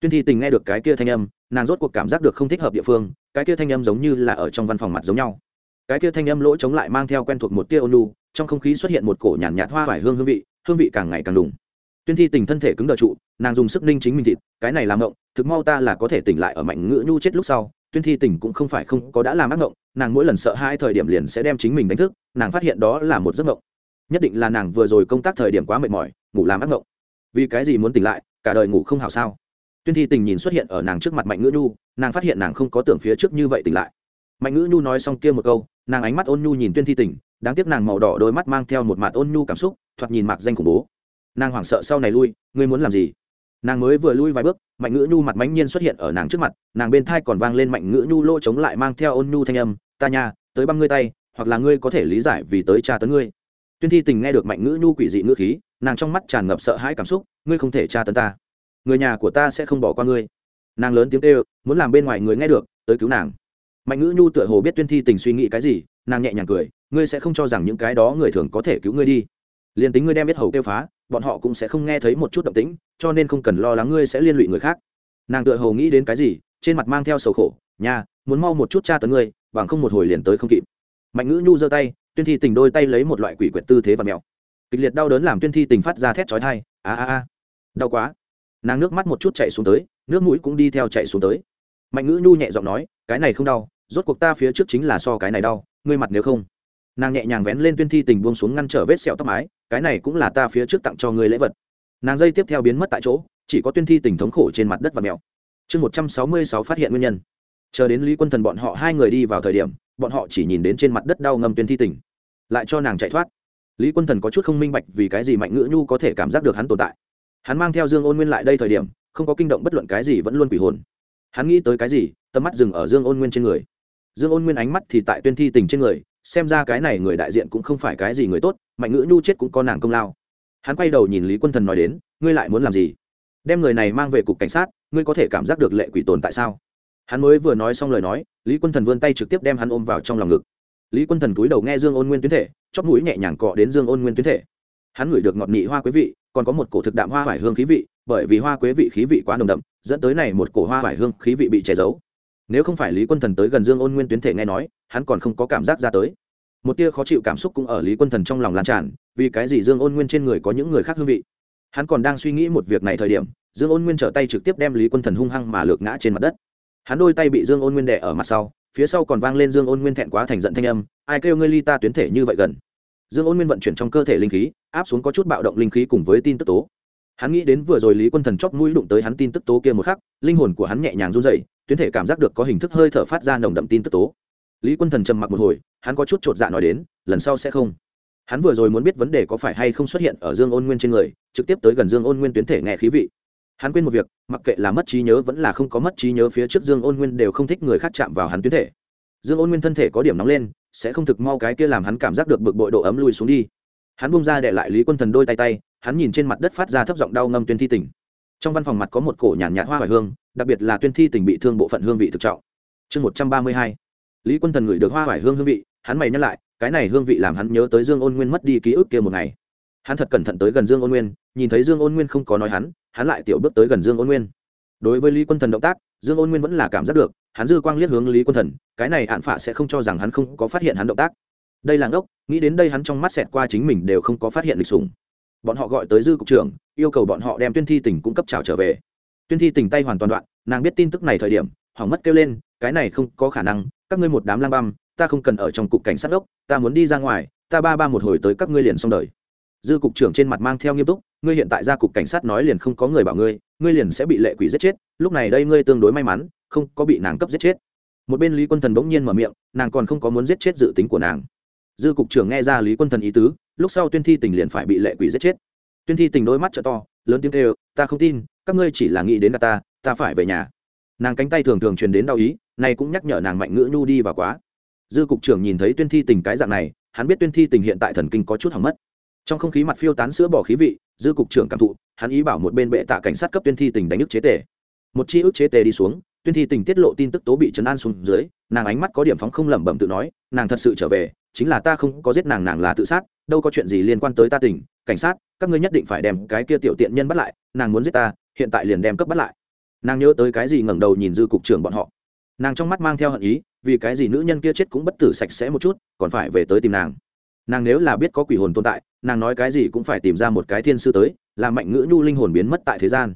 Tuyên thi tình nghe được cái kia thanh âm nàng rốt cuộc cảm giác được không thích hợp địa phương cái kia thanh âm giống như là ở trong văn phòng mặt giống nhau. Cái kia thanh âm lỗ chống lại mang theo quen thuộc một tia ônu trong không khí xuất hiện một cổ nhàn nhạt, nhạt hoa vải hương hương vị hương vị càng ngày càng đùng. Tuyên thi tình thân thể cứng đờ trụ nàng dùng sức ninh chính mình thịt cái này làm ngộng thực mau ta là có thể tỉnh lại ở mạnh ngữ nhu chết lúc sau tuyên thi tình cũng không phải không có đã làm ác ngộng, nàng mỗi lần sợ hai thời điểm liền sẽ đem chính mình đánh thức, nàng phát hiện đó là một giấc ngộng. Nhất định là nàng vừa rồi công tác thời điểm quá mệt mỏi, ngủ làm ác ngộng. Vì cái gì muốn tỉnh lại, cả đời ngủ không hảo sao? Tuyên thi tình nhìn xuất hiện ở nàng trước mặt mạnh ngữ nhu, nàng phát hiện nàng không có tưởng phía trước như vậy tỉnh lại. Mạnh ngữ nhu nói xong kia một câu, nàng ánh mắt ôn nhu nhìn tuyên thi tình, đáng tiếc nàng màu đỏ đôi mắt mang theo một mặt ôn nhu cảm xúc, thoạt nhìn mặc danh khủng bố. Nàng hoảng sợ sau này lui, ngươi muốn làm gì? Nàng mới vừa lui vài bước mạnh ngữ nhu mặt mãnh nhiên xuất hiện ở nàng trước mặt nàng bên thai còn vang lên mạnh ngữ nhu lỗ chống lại mang theo ôn nhu thanh âm ta nhà, tới băm ngươi tay hoặc là ngươi có thể lý giải vì tới tra tấn ngươi. Tuyên thi tình nghe được mạnh ngữ nhu quỷ dị ngữ khí nàng trong mắt tràn ngập sợ hãi cảm xúc ngươi không thể tra tấn ta. Người nhà của ta sẽ không bỏ qua ngươi. Nàng lớn tiếng kêu muốn làm bên ngoài người nghe được tới cứu nàng. Mạnh ngữ nhu tựa hồ biết tuyên thi tình suy nghĩ cái gì nàng nhẹ nhàng cười ngươi sẽ không cho rằng những cái đó người thường có thể cứu ngươi đi liền tính ngươi đem biết hầu kêu phá, bọn họ cũng sẽ không nghe thấy một chút động tĩnh, cho nên không cần lo lắng ngươi sẽ liên lụy người khác. Nàng tựa hầu nghĩ đến cái gì, trên mặt mang theo sầu khổ nhà muốn mau một chút tra tấn ngươi, bằng không một hồi liền tới không kịp. Mạnh ngữ nhu giơ tay, tuyên thi tình đôi tay lấy một loại quỷ quyệt tư thế và mèo. Kịch liệt đau đớn làm tuyên thi tình phát ra thét chói thai a a a, đau quá. Nàng nước mắt một chút chạy xuống tới, nước mũi cũng đi theo chạy xuống tới. Mạnh ngữ nhu nhẹ giọng nói, cái này không đau, rốt cuộc ta phía trước chính là so cái này đau, ngươi mặt nếu không nàng nhẹ nhàng vén lên tuyên thi tình buông xuống ngăn trở vết sẹo tóc mái, cái này cũng là ta phía trước tặng cho ngươi lễ vật. Nàng dây tiếp theo biến mất tại chỗ, chỉ có tuyên thi tình thống khổ trên mặt đất và mèo chương một trăm sáu mươi sáu phát hiện nguyên nhân. Chờ đến lý quân thần bọn họ hai người đi vào thời điểm, bọn họ chỉ nhìn đến trên mặt đất đau ngâm tuyên thi tình. Lại cho nàng chạy thoát. Lý quân thần có chút không minh bạch vì cái gì mạnh ngữ nhu có thể cảm giác được hắn tồn tại. Hắn mang theo dương ôn nguyên lại đây thời điểm, không có kinh động bất luận cái gì vẫn luôn quỷ hồn. Hắn nghĩ tới cái gì, tầm mắt dừng ở dương ôn nguyên trên người. Dương ôn nguyên ánh mắt thì tại tuyên thi tình trên người xem ra cái này người đại diện cũng không phải cái gì người tốt, mạnh ngữ nhu chết cũng có nàng công lao. Hắn quay đầu nhìn lý quân thần nói đến, ngươi lại muốn làm gì? Đem người này mang về cục cảnh sát, ngươi có thể cảm giác được lệ quỷ tồn tại sao? Hắn mới vừa nói xong lời nói, lý quân thần vươn tay trực tiếp đem hắn ôm vào trong lòng ngực. Lý quân thần cúi đầu nghe dương ôn nguyên tuyến thể, chóp mũi nhẹ nhàng cọ đến dương ôn nguyên tuyến thể. Hắn ngửi được ngọt nị hoa quế vị, còn có một cổ thực đạm hoa vải hương khí vị, bởi vì hoa quế vị khí vị quá nồng đậm, dẫn tới này một cổ hoa vải hương khí vị bị che giấu nếu không phải lý quân thần tới gần dương ôn nguyên tuyến thể nghe nói, hắn còn không có cảm giác ra tới. Một tia khó chịu cảm xúc cũng ở lý quân thần trong lòng lan tràn, vì cái gì dương ôn nguyên trên người có những người khác hương vị? Hắn còn đang suy nghĩ một việc này thời điểm, dương ôn nguyên trở tay trực tiếp đem lý quân thần hung hăng mà lược ngã trên mặt đất. Hắn đôi tay bị dương ôn nguyên đè ở mặt sau, phía sau còn vang lên dương ôn nguyên thẹn quá thành giận thanh âm, ai kêu ngươi ly ta tuyến thể như vậy gần? Dương ôn nguyên vận chuyển trong cơ thể linh khí, áp xuống có chút bạo động linh khí cùng với tin tức tố. Hắn nghĩ đến vừa rồi lý quân thần chóp mũi đụng tới hắn tin tức tố kia một khắc, linh hồn của hắn nhẹ nhàng run dậy tuyến thể cảm giác được có hình thức hơi thở phát ra nồng đậm tin tức tố. Lý quân thần trầm mặc một hồi, hắn có chút t r ộ t dạ nói đến, lần sau sẽ không. Hắn vừa rồi muốn biết vấn đề có phải hay không xuất hiện ở dương ôn nguyên trên người, trực tiếp tới gần dương ôn nguyên tuyến thể nghe khí vị. Hắn quên một việc, mặc kệ là mất trí nhớ vẫn là không có mất trí nhớ phía trước dương ôn nguyên đều không thích người khác chạm vào hắn tuyến thể. Dương ôn nguyên thân thể có điểm nóng lên, sẽ không thực mau cái kia làm hắn cảm giác được bực bội độ ấm lùi xuống đi. Hắn bung ra để lại lý quân thần đôi tay tay, hắn nhìn trên mặt đất phát ra thấp giọng đau ngâm tuyên thi tỉnh. Trong văn phòng mặt có một cổ nhàn nhạt hoa hoài hương đặc biệt là tuyên thi tình bị thương bộ phận hương vị thực trọng. Chương một trăm ba mươi hai. Lý quân thần ngửi được hoa hoài hương hương vị, hắn mày nhắc lại, cái này hương vị làm hắn nhớ tới dương ôn nguyên mất đi ký ức kia một ngày. Hắn thật cẩn thận tới gần dương ôn nguyên, nhìn thấy dương ôn nguyên không có nói hắn hắn lại tiểu bước tới gần dương ôn nguyên. Đối với lý quân thần động tác, dương ôn nguyên vẫn là cảm giác được, hắn dư quang liếc hướng lý quân thần, cái này hạn phạ sẽ không cho rằng hắn không có phát hiện hắn động tác. Đây là ngốc, nghĩ đến đây hắn trong mắt xẹt qua chính mình đều không có phát hiện lịch sùng bọn họ gọi tới dư cục trưởng, yêu cầu bọn họ đem tuyên thi tỉnh cung cấp trào trở về tuyên thi tỉnh tay hoàn toàn đoạn, nàng biết tin tức này thời điểm, hỏng mất kêu lên, cái này không có khả năng, các ngươi một đám lang băm, ta không cần ở trong cục cảnh sát đốc, ta muốn đi ra ngoài, ta ba ba một hồi tới các ngươi liền xong đời. Dư cục trưởng trên mặt mang theo nghiêm túc, ngươi hiện tại ra cục cảnh sát nói liền không có người bảo ngươi ngươi liền sẽ bị lệ quỷ giết chết, lúc này đây ngươi tương đối may mắn, không có bị nàng cấp giết chết. Một bên lý quân thần bỗng nhiên mở miệng, nàng còn không có muốn giết chết dự tính của nàng. Dư cục trưởng nghe ra lý quân thần ý tứ, lúc sau tuyên thi tình liền phải bị lệ quỷ giết chết. Tuyên thi tình đôi mắt t to, lớn tiếng kêu, ta không tin các ngươi chỉ là nghĩ đến ta ta phải về nhà. Nàng cánh tay thường thường truyền đến đau ý này cũng nhắc nhở nàng mạnh ngữ nhu đi và quá. Dư cục trưởng nhìn thấy tuyên thi tình cái dạng này, hắn biết tuyên thi tình hiện tại thần kinh có chút hỏng mất. Trong không khí mặt phiêu tán sữa bỏ khí vị, dư cục trưởng cảm thụ, hắn ý bảo một bên bệ tạ cảnh sát cấp tuyên thi tình đánh ức chế tề. Một chi ức chế tề đi xuống, tuyên thi tình tiết lộ tin tức tố bị chấn an xuống dưới, nàng ánh mắt có điểm phóng không lẩm bẩm tự nói, nàng thật sự trở về, chính là ta không có giết nàng nàng là tự sát, đâu có chuyện gì liên quan tới ta tình, cảnh sát, các ngươi nhất định phải đem cái kia tiểu tiện nhân bắt lại, nàng muốn giết ta hiện tại liền đem cấp bắt lại. Nàng nhớ tới cái gì ngẩng đầu nhìn dư cục trưởng bọn họ. Nàng trong mắt mang theo hận ý, vì cái gì nữ nhân kia chết cũng bất tử sạch sẽ một chút, còn phải về tới tìm nàng. Nàng nếu là biết có quỷ hồn tồn tại, nàng nói cái gì cũng phải tìm ra một cái thiên sư tới, làm mạnh ngữ nhu linh hồn biến mất tại thế gian.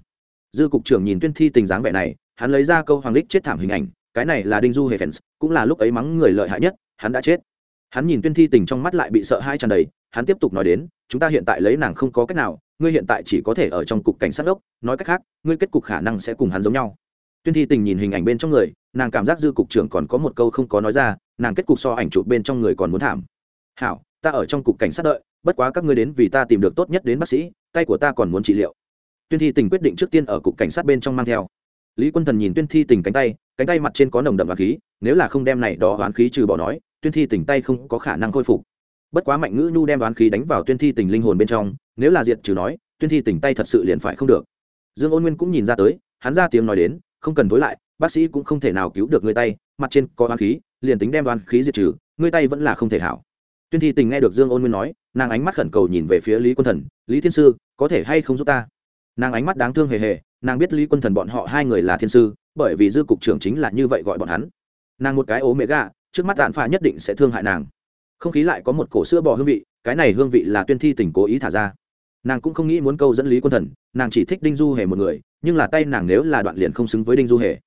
Dư cục trưởng nhìn tuyên thi tình dáng vẻ này, hắn lấy ra câu hoàng lích chết thảm hình ảnh, cái này là đinh du hề phèn cũng là lúc ấy mắng người lợi hại nhất, hắn đã chết hắn nhìn tuyên thi tình trong mắt lại bị sợ hai tràn đầy, hắn tiếp tục nói đến, chúng ta hiện tại lấy nàng không có cách nào, ngươi hiện tại chỉ có thể ở trong cục cảnh sát đốc, nói cách khác, ngươi kết cục khả năng sẽ cùng hắn giống nhau. Tuyên thi tình nhìn hình ảnh bên trong người, nàng cảm giác dư cục trưởng còn có một câu không có nói ra, nàng kết cục so ảnh chụp bên trong người còn muốn thảm. Hảo, ta ở trong cục cảnh sát đợi, bất quá các ngươi đến vì ta tìm được tốt nhất đến bác sĩ, tay của ta còn muốn trị liệu. Tuyên thi tình quyết định trước tiên ở cục cảnh sát bên trong mang theo. Lý quân thần nhìn tuyên thi tình cánh tay cánh tay mặt trên có nồng đậm và khí, nếu là không đem này đó oán khí trừ bỏ nói tuyên thi tình tay không có khả năng khôi phục. Bất quá mạnh ngữ nhu đem đoán khí đánh vào tuyên thi tình linh hồn bên trong, nếu là diệt trừ nói, tuyên thi tình tay thật sự liền phải không được. Dương ôn nguyên cũng nhìn ra tới, hắn ra tiếng nói đến, không cần tối lại, bác sĩ cũng không thể nào cứu được người tay, mặt trên có đoán khí, liền tính đem đoán khí diệt trừ, người tay vẫn là không thể hảo. Tuyên thi tình nghe được dương ôn nguyên nói, nàng ánh mắt khẩn cầu nhìn về phía lý quân thần, lý thiên sư, có thể hay không giúp ta? Nàng ánh mắt đáng thương hề hề, nàng biết lý quân thần bọn họ hai người là thiên sư, bởi vì dư cục trưởng chính là như vậy gọi bọn hắn. Nàng một cái ố mẹ gà trước mắt đạn phà nhất định sẽ thương hại nàng. Không khí lại có một cổ sữa bò hương vị, cái này hương vị là tuyên thi tình cố ý thả ra. Nàng cũng không nghĩ muốn câu dẫn lý quân thần, nàng chỉ thích đinh du hề một người, nhưng là tay nàng nếu là đoạn liền không xứng với đinh du hề.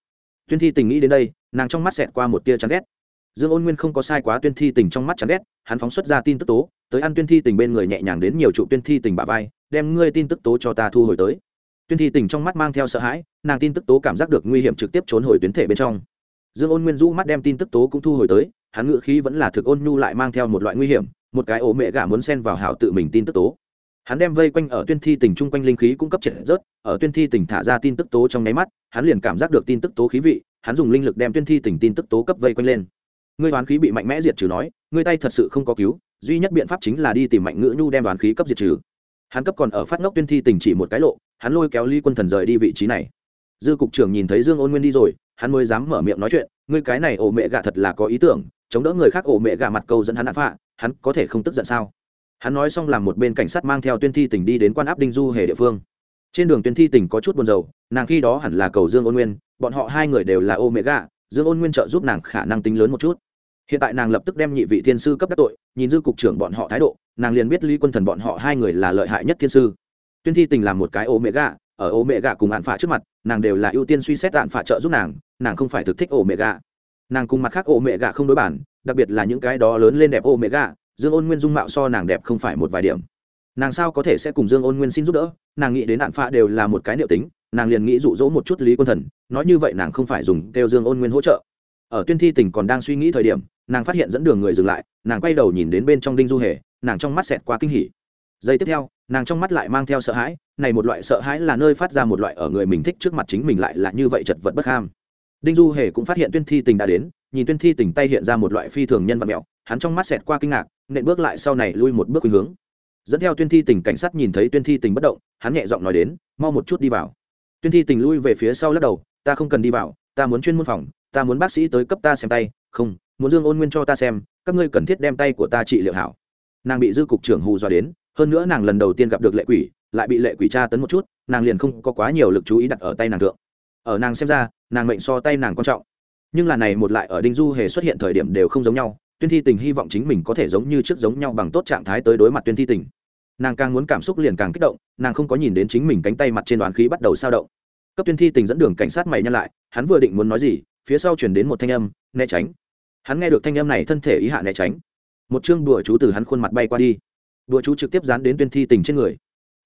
Tuyên thi tình nghĩ đến đây, nàng trong mắt xẹt qua một tia chán ghét. Dương ôn nguyên không có sai quá tuyên thi tình trong mắt chán ghét, hắn phóng xuất ra tin tức tố, tới ăn tuyên thi tình bên người nhẹ nhàng đến nhiều trụ tuyên thi tình bà vai, đem ngươi tin tức tố cho ta thu hồi tới. Tuyên thi tình trong mắt mang theo sợ hãi, nàng tin tức tố cảm giác được nguy hiểm trực tiếp trốn hồi tuyến thể bên trong dương ôn nguyên rũ mắt đem tin tức tố cũng thu hồi tới, hắn ngự khí vẫn là thực ôn nhu lại mang theo một loại nguy hiểm, một cái ổ mẹ gà muốn xen vào hảo tự mình tin tức tố. Hắn đem vây quanh ở tuyên thi tình chung quanh linh khí cung cấp triệt rớt, ở tuyên thi tình thả ra tin tức tố trong nháy mắt, hắn liền cảm giác được tin tức tố khí vị, hắn dùng linh lực đem tuyên thi tình tin tức tố cấp vây quanh lên. Ngươi đoán khí bị mạnh mẽ diệt trừ nói, ngươi tay thật sự không có cứu, duy nhất biện pháp chính là đi tìm mạnh ngữ nhu đem đoán khí cấp diệt trừ. Hắn cấp còn ở phát ngốc tuyên thi tình chỉ một cái lộ, hắn lôi kéo ly quân thần rời đi vị trí này. Dư cục trưởng nhìn thấy dương ôn nguyên đi rồi hắn mới dám mở miệng nói chuyện, ngươi cái này ổ mẹ gà thật là có ý tưởng, chống đỡ người khác ổ mẹ gà mặt câu dẫn hắn ăn phạ, hắn có thể không tức giận sao? Hắn nói xong làm một bên cảnh sát mang theo tuyên thi tỉnh đi đến quan áp đinh du hề địa phương. Trên đường tuyên thi tỉnh có chút buồn rầu, nàng khi đó hẳn là cầu dương ôn nguyên, bọn họ hai người đều là ô mẹ gà, dương ôn nguyên trợ giúp nàng khả năng tính lớn một chút. Hiện tại nàng lập tức đem nhị vị thiên sư cấp đắc tội, nhìn dư cục trưởng bọn họ thái độ, nàng liền biết lý quân thần bọn họ hai người là lợi hại nhất thiên sư. Tuyên thi tình làm một cái ô mẹ gà ở ô mẹ gà cùng hạn phả trước mặt, nàng đều là ưu tiên suy xét hạn phả trợ giúp nàng nàng không phải thực thích ô mẹ gà nàng cùng mặt khác ô mẹ gà không đối bản, đặc biệt là những cái đó lớn lên đẹp ô mẹ gà dương ôn nguyên dung mạo so nàng đẹp không phải một vài điểm. Nàng sao có thể sẽ cùng dương ôn nguyên xin giúp đỡ? Nàng nghĩ đến hạn phả đều là một cái niệu tính, nàng liền nghĩ dụ dỗ một chút lý quân thần, nói như vậy nàng không phải dùng kêu dương ôn nguyên hỗ trợ. Ở tuyên thi tình còn đang suy nghĩ thời điểm, nàng phát hiện dẫn đường người dừng lại, nàng quay đầu nhìn đến bên trong đinh du hề, nàng trong mắt xẹt qua kinh hỉ. Giây tiếp theo, nàng trong mắt lại mang theo sợ hãi này một loại sợ hãi là nơi phát ra một loại ở người mình thích trước mặt chính mình lại là như vậy chật vật bất ham đinh du hề cũng phát hiện tuyên thi tình đã đến, nhìn tuyên thi tình tay hiện ra một loại phi thường nhân vật mẹo, hắn trong mắt xẹt qua kinh ngạc nện bước lại sau này lui một bước khuynh hướng. Dẫn theo tuyên thi tình cảnh sát nhìn thấy tuyên thi tình bất động, hắn nhẹ giọng nói đến, mau một chút đi vào. Tuyên thi tình lui về phía sau lắc đầu, ta không cần đi vào, ta muốn chuyên môn phòng, ta muốn bác sĩ tới cấp ta xem tay, không, muốn dương ôn nguyên cho ta xem, các ngươi cần thiết đem tay của ta trị liệu hảo. Nàng bị dư cục trưởng hù dọa đến, hơn nữa nàng lần đầu tiên gặp được lệ quỷ lại bị lệ quỷ tra tấn một chút, nàng liền không có quá nhiều lực chú ý đặt ở tay nàng thượng. Ở nàng xem ra, nàng mệnh so tay nàng quan trọng. Nhưng là này một lại ở đinh du hề xuất hiện thời điểm đều không giống nhau, tuyên thi tình hy vọng chính mình có thể giống như trước giống nhau bằng tốt trạng thái tới đối mặt tuyên thi tình. Nàng càng muốn cảm xúc liền càng kích động, nàng không có nhìn đến chính mình cánh tay mặt trên đoán khí bắt đầu sao động. Cấp tuyên thi tình dẫn đường cảnh sát mày nhăn lại, hắn vừa định muốn nói gì, phía sau chuyển đến một thanh âm, né tránh. Hắn nghe được thanh âm này thân thể ý hạ né tránh. Một chương đùa chú từ hắn khuôn mặt bay qua đi. Đùa chú trực tiếp dán đến tuyên thi tình trên người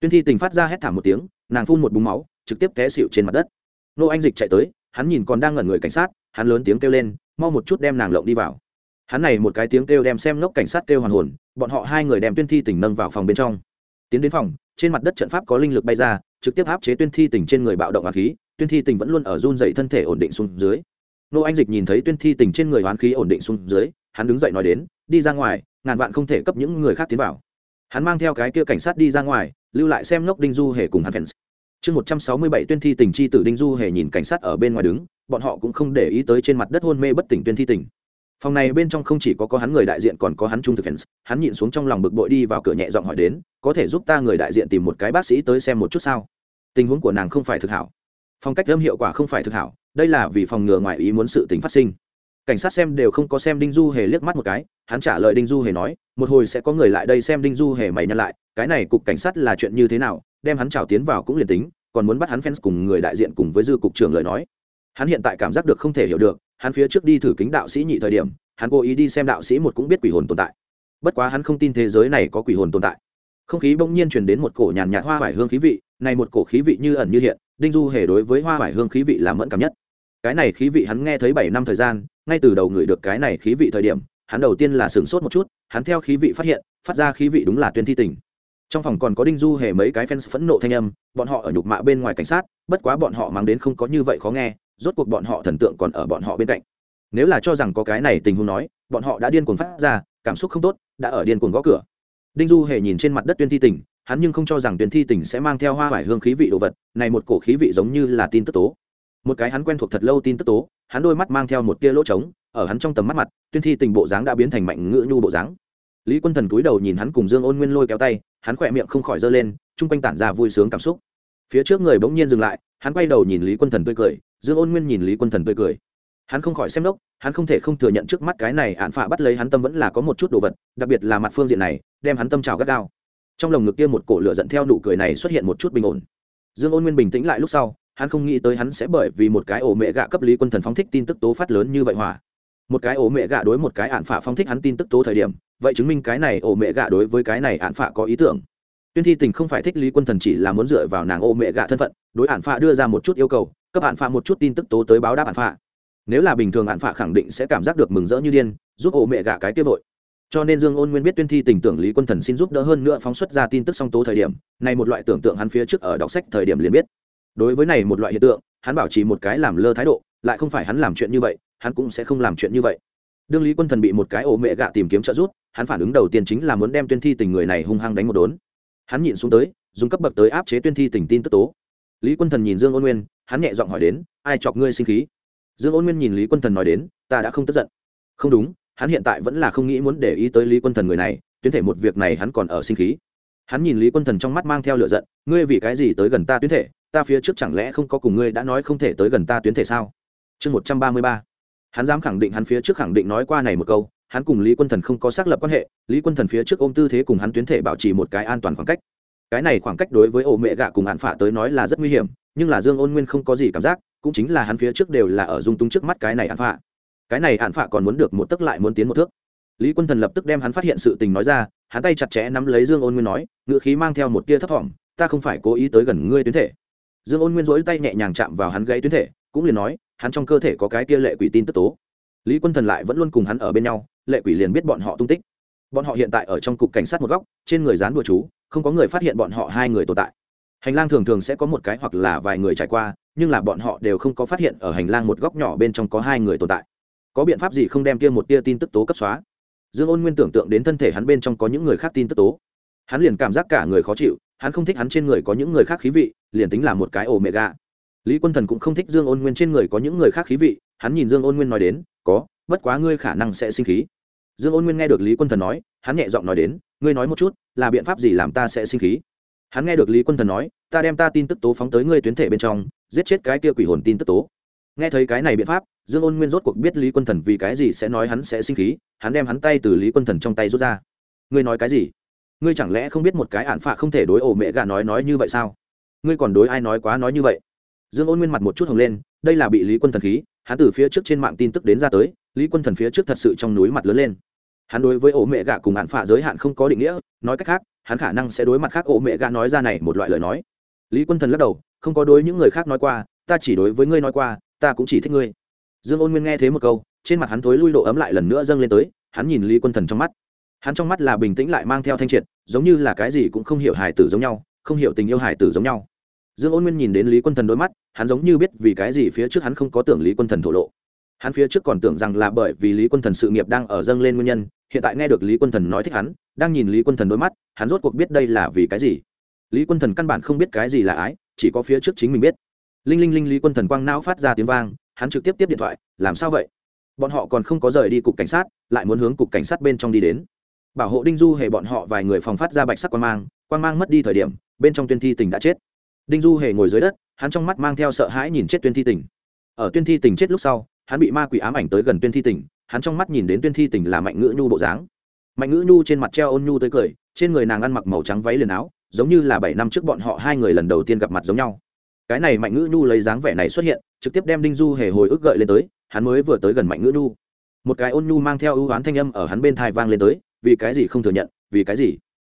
tuyên thi tình phát ra hét thảm một tiếng, nàng phun một búng máu, trực tiếp té xịu trên mặt đất. Nô anh dịch chạy tới, hắn nhìn còn đang ngẩn người cảnh sát, hắn lớn tiếng kêu lên, mau một chút đem nàng lộng đi vào. Hắn này một cái tiếng kêu đem xem ngốc cảnh sát kêu hoàn hồn, bọn họ hai người đem tuyên thi tình nâng vào phòng bên trong. Tiến đến phòng, trên mặt đất trận pháp có linh lực bay ra, trực tiếp áp chế tuyên thi tình trên người bạo động hoàng khí, tuyên thi tình vẫn luôn ở run dậy thân thể ổn định xuống dưới. Nô anh dịch nhìn thấy tuyên thi tình trên người hoán khí ổn định xuống dưới, hắn đứng dậy nói đến, đi ra ngoài, ngàn vạn không thể cấp những người khác tiến vào hắn mang theo cái kia cảnh sát đi ra ngoài, lưu lại xem ngốc đinh du hề cùng hắn fans chương một trăm sáu mươi bảy tuyên thi tình chi tử đinh du hề nhìn cảnh sát ở bên ngoài đứng, bọn họ cũng không để ý tới trên mặt đất hôn mê bất tỉnh tuyên thi tình. Phòng này bên trong không chỉ có có hắn người đại diện còn có hắn trung thực fans hắn nhịn xuống trong lòng bực bội đi vào cửa nhẹ giọng hỏi đến, có thể giúp ta người đại diện tìm một cái bác sĩ tới xem một chút sao? Tình huống của nàng không phải thực hảo. Phong cách âm hiệu quả không phải thực hảo, đây là vì phòng ngừa ngoại ý muốn sự tình phát sinh cảnh sát xem đều không có xem đinh du hề liếc mắt một cái, hắn trả lời đinh du hề nói, một hồi sẽ có người lại đây xem đinh du hề mày nhăn lại, cái này cục cảnh sát là chuyện như thế nào? Đem hắn trào tiến vào cũng liền tính, còn muốn bắt hắn fans cùng người đại diện cùng với dư cục trưởng lời nói. Hắn hiện tại cảm giác được không thể hiểu được, hắn phía trước đi thử kính đạo sĩ nhị thời điểm, hắn cố ý đi xem đạo sĩ một cũng biết quỷ hồn tồn tại. Bất quá hắn không tin thế giới này có quỷ hồn tồn tại. Không khí bỗng nhiên truyền đến một cổ nhàn nhạt hoa vải hương khí vị, này một cổ khí vị như ẩn như hiện, đinh du hề đối với hoa vải hương khí vị là mẫn cảm nhất cái này khí vị hắn nghe thấy bảy năm thời gian, ngay từ đầu ngửi được cái này khí vị thời điểm, hắn đầu tiên là sửng sốt một chút, hắn theo khí vị phát hiện, phát ra khí vị đúng là tuyên thi tình. Trong phòng còn có đinh du hề mấy cái fans phẫn nộ thanh âm, bọn họ ở nhục mạ bên ngoài cảnh sát, bất quá bọn họ mang đến không có như vậy khó nghe, rốt cuộc bọn họ thần tượng còn ở bọn họ bên cạnh. Nếu là cho rằng có cái này tình huống nói, bọn họ đã điên cuồng phát ra, cảm xúc không tốt, đã ở điên cuồng gõ cửa. Đinh du hề nhìn trên mặt đất tuyên thi tình, hắn nhưng không cho rằng tuyên thi tình sẽ mang theo hoa vải hương khí vị đồ vật, này một cổ khí vị giống như là tin tức tố một cái hắn quen thuộc thật lâu tin tức tố, hắn đôi mắt mang theo một tia lỗ trống, ở hắn trong tầm mắt mặt, tuyên thi tình bộ dáng đã biến thành mạnh ngữ nhu bộ dáng. Lý quân thần cúi đầu nhìn hắn cùng dương ôn nguyên lôi kéo tay, hắn khỏe miệng không khỏi giơ lên, chung quanh tản ra vui sướng cảm xúc. Phía trước người bỗng nhiên dừng lại, hắn quay đầu nhìn lý quân thần tươi cười, dương ôn nguyên nhìn lý quân thần tươi cười. Hắn không khỏi xem đốc, hắn không thể không thừa nhận trước mắt cái này ạn phạ bắt lấy hắn tâm vẫn là có một chút đồ vật, đặc biệt là mặt phương diện này, đem hắn tâm trào gắt gao. Trong lồng ngực kia một cổ lửa dẫn theo nụ cười này xuất hiện một chút bình ổn. Dương ôn nguyên bình tĩnh lại lúc sau hắn không nghĩ tới hắn sẽ bởi vì một cái ổ mẹ gạ cấp lý quân thần phóng thích tin tức tố phát lớn như vậy hỏa một cái ổ mẹ gạ đối một cái ạn phả phóng thích hắn tin tức tố thời điểm, vậy chứng minh cái này ổ mẹ gạ đối với cái này ạn phả có ý tưởng. Tuyên thi tình không phải thích lý quân thần chỉ là muốn dựa vào nàng ổ mẹ gạ thân phận, đối ạn phả đưa ra một chút yêu cầu, cấp ạn phả một chút tin tức tố tới báo đáp ạn phả nếu là bình thường ạn phả khẳng định sẽ cảm giác được mừng rỡ như điên, giúp ổ mẹ gạ cái kia vội. Cho nên dương ôn nguyên biết tuyên thi tình tưởng lý quân thần xin giúp đỡ hơn nữa phóng xuất ra tin tức song tố thời điểm, này một loại tưởng tượng hắn phía trước ở đọc sách thời điểm liền biết đối với này một loại hiện tượng, hắn bảo trì một cái làm lơ thái độ, lại không phải hắn làm chuyện như vậy, hắn cũng sẽ không làm chuyện như vậy. Đương lý quân thần bị một cái ổ mẹ gạ tìm kiếm trợ giúp, hắn phản ứng đầu tiên chính là muốn đem tuyên thi tình người này hung hăng đánh một đốn. Hắn nhìn xuống tới, dùng cấp bậc tới áp chế tuyên thi tình tin tức tố. Lý quân thần nhìn dương ôn nguyên, hắn nhẹ giọng hỏi đến, ai chọc ngươi sinh khí? Dương ôn nguyên nhìn lý quân thần nói đến, ta đã không tức giận. Không đúng, hắn hiện tại vẫn là không nghĩ muốn để ý tới lý quân thần người này, tuyến thể một việc này hắn còn ở sinh khí. Hắn nhìn lý quân thần trong mắt mang theo lửa giận, ngươi vì cái gì tới gần ta tuyến thể ta phía trước chẳng lẽ không có cùng ngươi đã nói không thể tới gần ta tuyến thể sao? Chương một trăm ba mươi ba. Hắn dám khẳng định hắn phía trước khẳng định nói qua này một câu, hắn cùng lý quân thần không có xác lập quan hệ, lý quân thần phía trước ôm tư thế cùng hắn tuyến thể bảo trì một cái an toàn khoảng cách. Cái này khoảng cách đối với ổ mẹ gạ cùng hạn phả tới nói là rất nguy hiểm, nhưng là dương ôn nguyên không có gì cảm giác, cũng chính là hắn phía trước đều là ở dung tung trước mắt cái này hạn phả. Cái này hạn phả còn muốn được một tấc lại muốn tiến một thước. Lý quân thần lập tức đem hắn phát hiện sự tình nói ra, hắn tay chặt chẽ nắm lấy dương ôn nguyên nói, ngựa khí mang theo một tia thấp thỏm, ta không phải cố ý tới gần ngươi tuyến thể dương ôn nguyên rỗi tay nhẹ nhàng chạm vào hắn gãy tuyến thể, cũng liền nói, hắn trong cơ thể có cái tia lệ quỷ tin tức tố. Lý quân thần lại vẫn luôn cùng hắn ở bên nhau, lệ quỷ liền biết bọn họ tung tích. Bọn họ hiện tại ở trong cục cảnh sát một góc, trên người dán bùa chú, không có người phát hiện bọn họ hai người tồn tại. Hành lang thường thường sẽ có một cái hoặc là vài người trải qua, nhưng là bọn họ đều không có phát hiện ở hành lang một góc nhỏ bên trong có hai người tồn tại. Có biện pháp gì không đem kia một tia tin tức tố cấp xóa? Dương ôn nguyên tưởng tượng đến thân thể hắn bên trong có những người khác tin tức tố. Hắn liền cảm giác cả người khó chịu hắn không thích hắn trên người có những người khác khí vị, liền tính là một cái ổ mẹ gà lý quân thần cũng không thích dương ôn nguyên trên người có những người khác khí vị, hắn nhìn dương ôn nguyên nói đến, có, bất quá ngươi khả năng sẽ sinh khí. Dương ôn nguyên nghe được lý quân thần nói, hắn nhẹ giọng nói đến, ngươi nói một chút, là biện pháp gì làm ta sẽ sinh khí? Hắn nghe được lý quân thần nói, ta đem ta tin tức tố phóng tới ngươi tuyến thể bên trong, giết chết cái kia quỷ hồn tin tức tố. Nghe thấy cái này biện pháp, dương ôn nguyên rốt cuộc biết lý quân thần vì cái gì sẽ nói hắn sẽ sinh khí, hắn đem hắn tay từ lý quân thần trong tay rút ra. Ngươi nói cái gì? Ngươi chẳng lẽ không biết một cái ạn phạ không thể đối ổ mẹ gà nói nói như vậy sao? Ngươi còn đối ai nói quá nói như vậy? Dương ôn nguyên mặt một chút hồng lên, đây là bị lý quân thần khí, hắn từ phía trước trên mạng tin tức đến ra tới, lý quân thần phía trước thật sự trong núi mặt lớn lên. Hắn đối với ổ mẹ gà cùng ạn phạ giới hạn không có định nghĩa, nói cách khác, hắn khả năng sẽ đối mặt khác ổ mẹ gà nói ra này một loại lời nói. Lý quân thần lắc đầu, không có đối những người khác nói qua, ta chỉ đối với ngươi nói qua, ta cũng chỉ thích ngươi. Dương ôn nguyên nghe thế một câu, trên mặt hắn thối lui độ ấm lại lần nữa dâng lên tới, hắn nhìn lý quân thần trong mắt hắn trong mắt là bình tĩnh lại mang theo thanh triệt, giống như là cái gì cũng không hiểu hài tử giống nhau, không hiểu tình yêu hài tử giống nhau. Dương ôn nguyên nhìn đến lý quân thần đôi mắt, hắn giống như biết vì cái gì phía trước hắn không có tưởng lý quân thần thổ lộ. Hắn phía trước còn tưởng rằng là bởi vì lý quân thần sự nghiệp đang ở dâng lên nguyên nhân, hiện tại nghe được lý quân thần nói thích hắn, đang nhìn lý quân thần đôi mắt, hắn rốt cuộc biết đây là vì cái gì. Lý quân thần căn bản không biết cái gì là ái, chỉ có phía trước chính mình biết. Linh linh linh lý quân thần quang não phát ra tiếng vang, hắn trực tiếp tiếp điện thoại, làm sao vậy? Bọn họ còn không có rời đi cục cảnh sát, lại muốn hướng cục cảnh sát bên trong đi đến bảo hộ đinh du hề bọn họ vài người phòng phát ra bạch sắc quan mang quan mang mất đi thời điểm, bên trong tuyên thi tình đã chết. Đinh du hề ngồi dưới đất, hắn trong mắt mang theo sợ hãi nhìn chết tuyên thi tình. Ở tuyên thi tình chết lúc sau, hắn bị ma quỷ ám ảnh tới gần tuyên thi tình, hắn trong mắt nhìn đến tuyên thi tình là mạnh ngữ nhu bộ dáng. Mạnh ngữ nhu trên mặt treo ôn nhu tới cười, trên người nàng ăn mặc màu trắng váy liền áo, giống như là bảy năm trước bọn họ hai người lần đầu tiên gặp mặt giống nhau. Cái này mạnh ngữ nhu lấy dáng vẻ này xuất hiện, trực tiếp đem đinh du hề hồi ức gợi lên tới, hắn mới vừa tới gần mạnh ngữ nhu. Một cái ôn nhu mang theo ưu oán thanh âm ở hắn bên thai vang lên tới vì cái gì không thừa nhận, vì cái gì?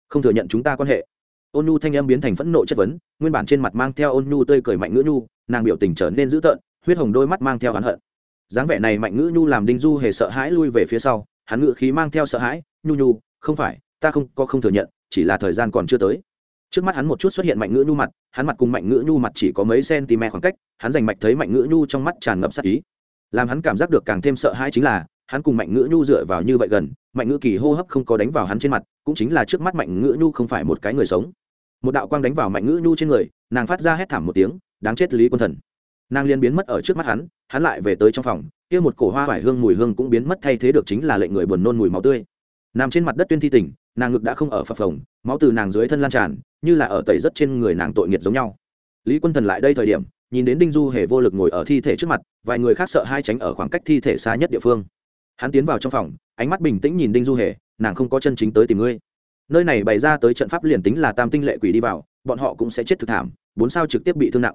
Không thừa nhận chúng ta quan hệ. Ôn nhu thanh em biến thành phẫn nộ chất vấn, nguyên bản trên mặt mang theo ôn nhu tươi cười mạnh ngữ nhu, nàng biểu tình trở nên dữ tợn, huyết hồng đôi mắt mang theo hắn hận. Dáng vẻ này mạnh ngữ nhu làm đinh du hề sợ hãi lui về phía sau, hắn ngữ khí mang theo sợ hãi, nhu nhu, không phải, ta không có không thừa nhận, chỉ là thời gian còn chưa tới. Trước mắt hắn một chút xuất hiện mạnh ngữ nhu mặt, hắn mặt cùng mạnh ngữ nhu mặt chỉ có mấy cm khoảng cách, hắn giành mạch thấy mạnh ngữ nhu trong mắt tràn ngập sắc ý. Làm hắn cảm giác được càng thêm sợ hãi chính là, hắn cùng mạnh ngữ nhu dựa vào như vậy gần mạnh ngữ kỳ hô hấp không có đánh vào hắn trên mặt, cũng chính là trước mắt mạnh ngữ nhu không phải một cái người sống. Một đạo quang đánh vào mạnh ngữ nhu trên người, nàng phát ra hét thảm một tiếng, đáng chết lý quân thần. Nàng liên biến mất ở trước mắt hắn hắn lại về tới trong phòng, kia một cổ hoa vải hương mùi hương cũng biến mất thay thế được chính là lệnh người buồn nôn mùi máu tươi. Nằm trên mặt đất tuyên thi tỉnh, nàng ngực đã không ở phập phồng, máu từ nàng dưới thân lan tràn, như là ở tẩy rất trên người nàng tội nghiệt giống nhau. Lý quân thần lại đây thời điểm, nhìn đến đinh du hề vô lực ngồi ở thi thể trước mặt, vài người khác sợ hai tránh ở khoảng cách thi thể xa nhất địa phương hắn tiến vào trong phòng, ánh mắt bình tĩnh nhìn đinh du hề, nàng không có chân chính tới tìm ngươi. Nơi này bày ra tới trận pháp liền tính là tam tinh lệ quỷ đi vào, bọn họ cũng sẽ chết thực thảm, bốn sao trực tiếp bị thương nặng.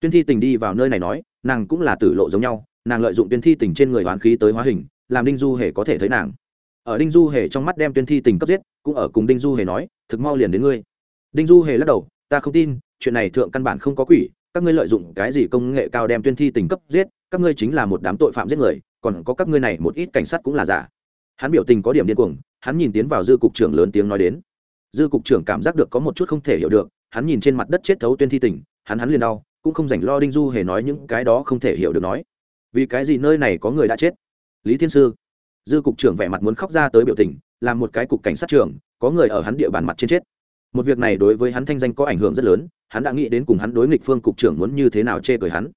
Tuyên thi tình đi vào nơi này nói, nàng cũng là tử lộ giống nhau, nàng lợi dụng tuyên thi tình trên người hoán khí tới hóa hình, làm đinh du hề có thể thấy nàng. Ở đinh du hề trong mắt đem tuyên thi tình cấp giết, cũng ở cùng đinh du hề nói, thực mau liền đến ngươi. Đinh du hề lắc đầu, ta không tin, chuyện này thượng căn bản không có quỷ, các ngươi lợi dụng cái gì công nghệ cao đem tuyên thi tình cấp giết, các ngươi chính là một đám tội phạm giết người còn có các ngươi này một ít cảnh sát cũng là giả. Hắn biểu tình có điểm điên cuồng, hắn nhìn tiến vào dư cục trưởng lớn tiếng nói đến. Dư cục trưởng cảm giác được có một chút không thể hiểu được, hắn nhìn trên mặt đất chết thấu tuyên thi tình, hắn hắn liền đau, cũng không dành lo đinh du hề nói những cái đó không thể hiểu được nói. Vì cái gì nơi này có người đã chết? Lý thiên sư. Dư cục trưởng vẻ mặt muốn khóc ra tới biểu tình, làm một cái cục cảnh sát trưởng, có người ở hắn địa bàn mặt trên chết. Một việc này đối với hắn thanh danh có ảnh hưởng rất lớn, hắn đã nghĩ đến cùng hắn đối nghịch phương cục trưởng muốn như thế nào chê cười hắn.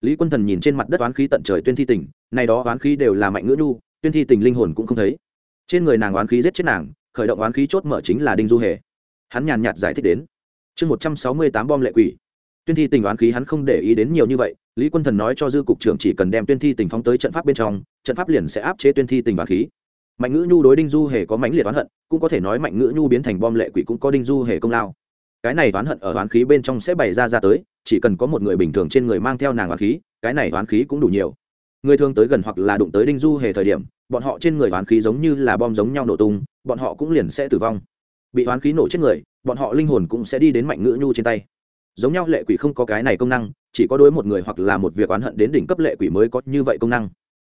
Lý quân thần nhìn trên mặt đất oán khí tận trời tuyên thi tình này đó oán khí đều là mạnh ngữ nhu, tuyên thi tình linh hồn cũng không thấy. Trên người nàng oán khí giết chết nàng, khởi động oán khí chốt mở chính là đinh du hề. Hắn nhàn nhạt giải thích đến. Chương một trăm sáu mươi tám bom lệ quỷ. Tuyên thi tình oán khí hắn không để ý đến nhiều như vậy, lý quân thần nói cho dư cục trưởng chỉ cần đem tuyên thi tình phóng tới trận pháp bên trong, trận pháp liền sẽ áp chế tuyên thi tình oán khí. Mạnh ngữ nhu đối đinh du hề có mãnh liệt oán hận, cũng có thể nói mạnh ngữ nhu biến thành bom lệ quỷ cũng có đinh du hề công lao. Cái này oán hận ở oán khí bên trong sẽ bày ra ra tới, chỉ cần có một người bình thường trên người mang theo nàng oán khí, cái này oán khí cũng đủ nhiều người thường tới gần hoặc là đụng tới đinh du hề thời điểm, bọn họ trên người oán khí giống như là bom giống nhau nổ tung, bọn họ cũng liền sẽ tử vong. Bị oán khí nổ chết người, bọn họ linh hồn cũng sẽ đi đến mạnh ngữ nhu trên tay. Giống nhau lệ quỷ không có cái này công năng, chỉ có đối một người hoặc là một việc oán hận đến đỉnh cấp lệ quỷ mới có như vậy công năng.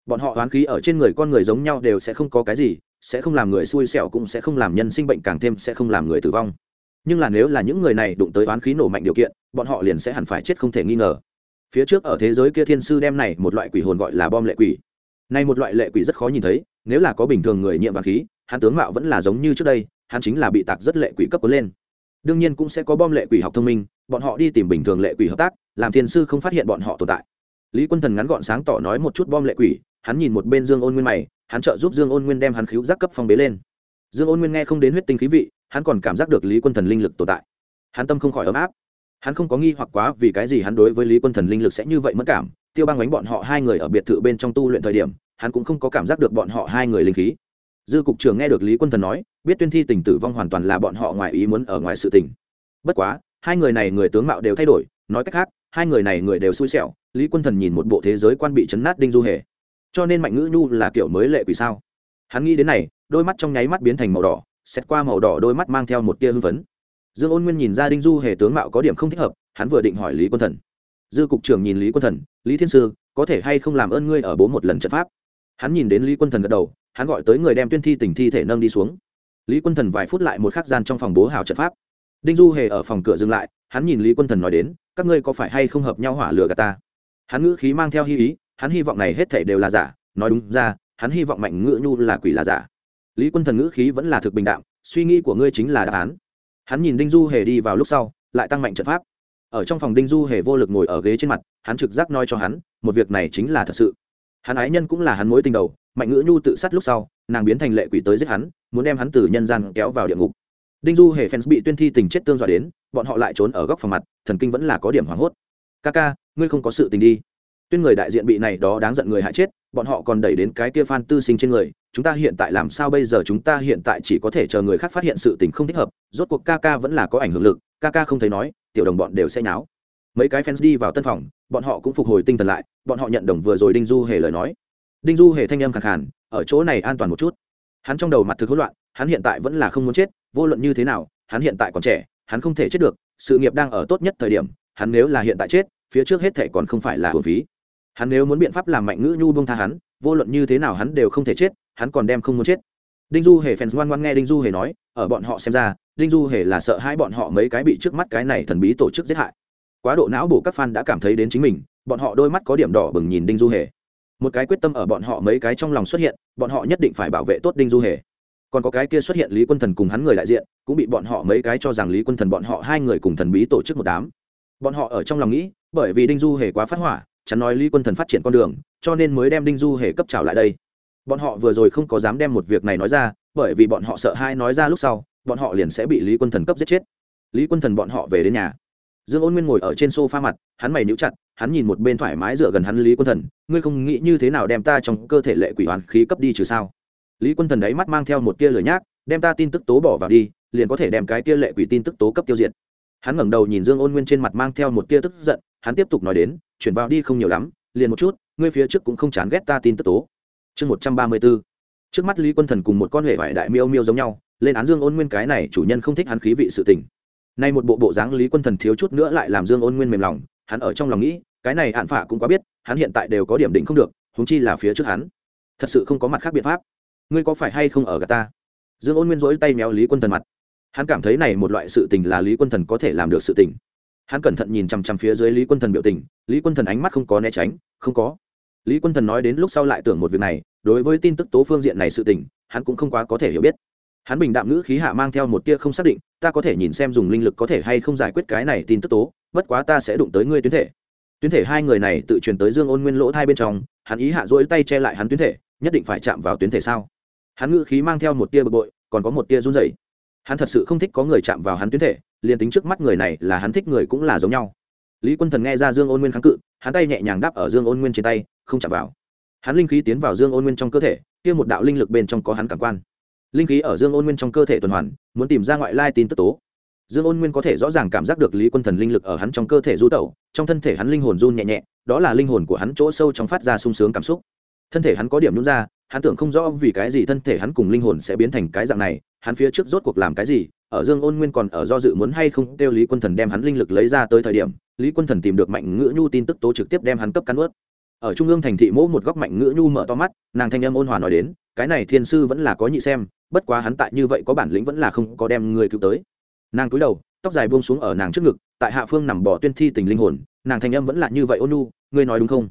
Bọn họ oán khí ở trên người con người giống nhau đều sẽ không có cái gì, sẽ không làm người xui xẻo cũng sẽ không làm nhân sinh bệnh càng thêm sẽ không làm người tử vong. Nhưng là nếu là những người này đụng tới oán khí nổ mạnh điều kiện, bọn họ liền sẽ hẳn phải chết không thể nghi ngờ phía trước ở thế giới kia thiên sư đem này một loại quỷ hồn gọi là bom lệ quỷ. Này một loại lệ quỷ rất khó nhìn thấy, nếu là có bình thường người nhiễm vàng khí, hắn tướng mạo vẫn là giống như trước đây, hắn chính là bị tạc rất lệ quỷ cấp cuốn lên. Đương nhiên cũng sẽ có bom lệ quỷ học thông minh, bọn họ đi tìm bình thường lệ quỷ hợp tác, làm thiên sư không phát hiện bọn họ tồn tại. Lý quân thần ngắn gọn sáng tỏ nói một chút bom lệ quỷ, hắn nhìn một bên dương ôn nguyên mày, hắn trợ giúp dương ôn nguyên đem hắn khíu giác cấp phong bế lên. Dương ôn nguyên nghe không đến huyết tinh khí vị, hắn còn cảm giác được lý quân thần linh lực tồn tại. Hắn tâm không khỏi ấm áp hắn không có nghi hoặc quá vì cái gì hắn đối với lý quân thần linh lực sẽ như vậy mất cảm. Tiêu băng Đánh bọn họ hai người ở biệt thự bên trong tu luyện thời điểm, hắn cũng không có cảm giác được bọn họ hai người linh khí. Dư cục trưởng nghe được lý quân thần nói, biết tuyên thi tình tử vong hoàn toàn là bọn họ ngoài ý muốn ở ngoài sự tình. Bất quá, hai người này người tướng mạo đều thay đổi, nói cách khác, hai người này người đều xui xẻo, lý quân thần nhìn một bộ thế giới quan bị chấn nát đinh du hề. Cho nên mạnh ngữ nhu là kiểu mới lệ quỷ sao? Hắn nghĩ đến này, đôi mắt trong nháy mắt biến thành màu đỏ, xét qua màu đỏ đôi mắt mang theo một tia hưng phấn dương ôn nguyên nhìn ra đinh du hề tướng mạo có điểm không thích hợp, hắn vừa định hỏi lý quân thần. Dư cục trưởng nhìn lý quân thần, lý thiên sư, có thể hay không làm ơn ngươi ở bố một lần trận pháp? Hắn nhìn đến lý quân thần gật đầu, hắn gọi tới người đem tuyên thi tình thi thể nâng đi xuống. Lý quân thần vài phút lại một khắc gian trong phòng bố hào trận pháp. Đinh du hề ở phòng cửa dừng lại, hắn nhìn lý quân thần nói đến, các ngươi có phải hay không hợp nhau hỏa lửa gà ta? Hắn ngữ khí mang theo hy ý, hắn hy vọng này hết thể đều là giả, nói đúng ra, hắn hy vọng mạnh ngữ nhu là quỷ là giả. Lý quân thần ngữ khí vẫn là thực bình đạm, suy nghĩ của ngươi chính là đáp án hắn nhìn đinh du hề đi vào lúc sau, lại tăng mạnh trận pháp. Ở trong phòng đinh du hề vô lực ngồi ở ghế trên mặt, hắn trực giác nói cho hắn, một việc này chính là thật sự. Hắn ái nhân cũng là hắn mối tình đầu, mạnh ngữ nhu tự sát lúc sau, nàng biến thành lệ quỷ tới giết hắn, muốn đem hắn từ nhân gian kéo vào địa ngục. Đinh du hề fans bị tuyên thi tình chết tương dọa đến, bọn họ lại trốn ở góc phòng mặt, thần kinh vẫn là có điểm hoảng hốt. Ca ca, ngươi không có sự tình đi. Tuyên người đại diện bị này đó đáng giận người hại chết bọn họ còn đẩy đến cái kia phan tư sinh trên người, chúng ta hiện tại làm sao bây giờ? Chúng ta hiện tại chỉ có thể chờ người khác phát hiện sự tình không thích hợp, rốt cuộc ca ca vẫn là có ảnh hưởng lực, ca ca không thấy nói, tiểu đồng bọn đều sẽ nháo. Mấy cái fans đi vào tân phòng, bọn họ cũng phục hồi tinh thần lại, bọn họ nhận đồng vừa rồi đinh du hề lời nói. Đinh du hề thanh âm khẳng khàn, ở chỗ này an toàn một chút. Hắn trong đầu mặt thực hỗn loạn, hắn hiện tại vẫn là không muốn chết, vô luận như thế nào, hắn hiện tại còn trẻ, hắn không thể chết được, sự nghiệp đang ở tốt nhất thời điểm, hắn nếu là hiện tại chết, phía trước hết thể còn không phải là hồn phí hắn nếu muốn biện pháp làm mạnh ngữ nhu bông tha hắn, vô luận như thế nào hắn đều không thể chết, hắn còn đem không muốn chết. Đinh du hề phèn ngoan ngoan nghe đinh du hề nói, ở bọn họ xem ra, đinh du hề là sợ hai bọn họ mấy cái bị trước mắt cái này thần bí tổ chức giết hại. Quá độ não bổ các fan đã cảm thấy đến chính mình, bọn họ đôi mắt có điểm đỏ bừng nhìn đinh du hề. Một cái quyết tâm ở bọn họ mấy cái trong lòng xuất hiện, bọn họ nhất định phải bảo vệ tốt đinh du hề. Còn có cái kia xuất hiện lý quân thần cùng hắn người đại diện, cũng bị bọn họ mấy cái cho rằng lý quân thần bọn họ hai người cùng thần bí tổ chức một đám. Bọn họ ở trong lòng nghĩ, bởi vì đinh du hề quá phát hỏa chắn nói lý quân thần phát triển con đường, cho nên mới đem đinh du hề cấp trào lại đây. Bọn họ vừa rồi không có dám đem một việc này nói ra, bởi vì bọn họ sợ hai nói ra lúc sau, bọn họ liền sẽ bị lý quân thần cấp giết chết. Lý quân thần bọn họ về đến nhà. Dương ôn nguyên ngồi ở trên s o f a mặt, hắn mày níu chặt, hắn nhìn một bên thoải mái dựa gần hắn lý quân thần, ngươi không nghĩ như thế nào đem ta trong cơ thể lệ quỷ hoàn khí cấp đi trừ sao? Lý quân thần đáy mắt mang theo một tia lửa nhác, đem ta tin tức tố bỏ vào đi, liền có thể đem cái tia lệ quỷ tin tức tố cấp tiêu diệt. Hắn ngẩng đầu nhìn dương ôn nguyên trên mặt mang theo một tia tức giận hắn tiếp tục nói đến, chuyển vào đi không nhiều lắm, liền một chút, ngươi phía trước cũng không chán ghét ta tin tức tố. Chương một trăm ba mươi b ố trước mắt lý quân thần cùng một con hệ vải đại miêu miêu giống nhau, lên án dương ôn nguyên cái này chủ nhân không thích hắn khí vị sự tình. Nay một bộ bộ dáng lý quân thần thiếu chút nữa lại làm dương ôn nguyên mềm lòng, hắn ở trong lòng nghĩ, cái này hạn phả cũng quá biết, hắn hiện tại đều có điểm định không được húng chi là phía trước hắn. Thật sự không có mặt khác biện pháp. Ngươi có phải hay không ở gà ta? Dương ôn nguyên dỗi tay méo lý quân thần mặt. Hắn cảm thấy này một loại sự tình là lý quân thần có thể làm được sự tình hắn cẩn thận nhìn chằm chằm phía dưới lý quân thần biểu tình, lý quân thần ánh mắt không có né tránh, không có. Lý quân thần nói đến lúc sau lại tưởng một việc này, đối với tin tức tố phương diện này sự tình, hắn cũng không quá có thể hiểu biết. Hắn bình đạm ngữ khí hạ mang theo một tia không xác định, ta có thể nhìn xem dùng linh lực có thể hay không giải quyết cái này tin tức tố, bất quá ta sẽ đụng tới ngươi tuyến thể. Tuyến thể hai người này tự truyền tới dương ôn nguyên lỗ thai bên trong, hắn ý hạ dỗi tay che lại hắn tuyến thể, nhất định phải chạm vào tuyến thể sao? Hắn ngữ khí mang theo một tia bực bội, còn có một tia run dày hắn thật sự không thích có người chạm vào hắn tuyến thể, liền tính trước mắt người này là hắn thích người cũng là giống nhau. Lý quân thần nghe ra dương ôn nguyên kháng cự, hắn tay nhẹ nhàng đáp ở dương ôn nguyên trên tay, không chạm vào. Hắn linh khí tiến vào dương ôn nguyên trong cơ thể, kia một đạo linh lực bên trong có hắn cảm quan. Linh khí ở dương ôn nguyên trong cơ thể tuần hoàn, muốn tìm ra ngoại lai tin tức tố. Dương ôn nguyên có thể rõ ràng cảm giác được lý quân thần linh lực ở hắn trong cơ thể du tẩu, trong thân thể hắn linh hồn run nhẹ nhẹ, đó là linh hồn của hắn chỗ sâu trong phát ra sung sướng cảm xúc. Thân thể hắn có điểm nhún ra hắn tưởng không rõ vì cái gì thân thể hắn cùng linh hồn sẽ biến thành cái dạng này, hắn phía trước rốt cuộc làm cái gì, ở dương ôn nguyên còn ở do dự muốn hay không kêu lý quân thần đem hắn linh lực lấy ra tới thời điểm, lý quân thần tìm được mạnh ngữ nhu tin tức tố trực tiếp đem hắn cấp cắn ướt. Ở trung ương thành thị mỗ một góc mạnh ngữ nhu mở to mắt, nàng thanh âm ôn hòa nói đến, cái này thiên sư vẫn là có nhị xem, bất quá hắn tại như vậy có bản lĩnh vẫn là không có đem người cứu tới. Nàng cúi đầu, tóc dài buông xuống ở nàng trước ngực, tại hạ phương nằm bỏ tuyên thi tình linh hồn, nàng thanh âm vẫn là như vậy ôn nu ngươi nói đúng không?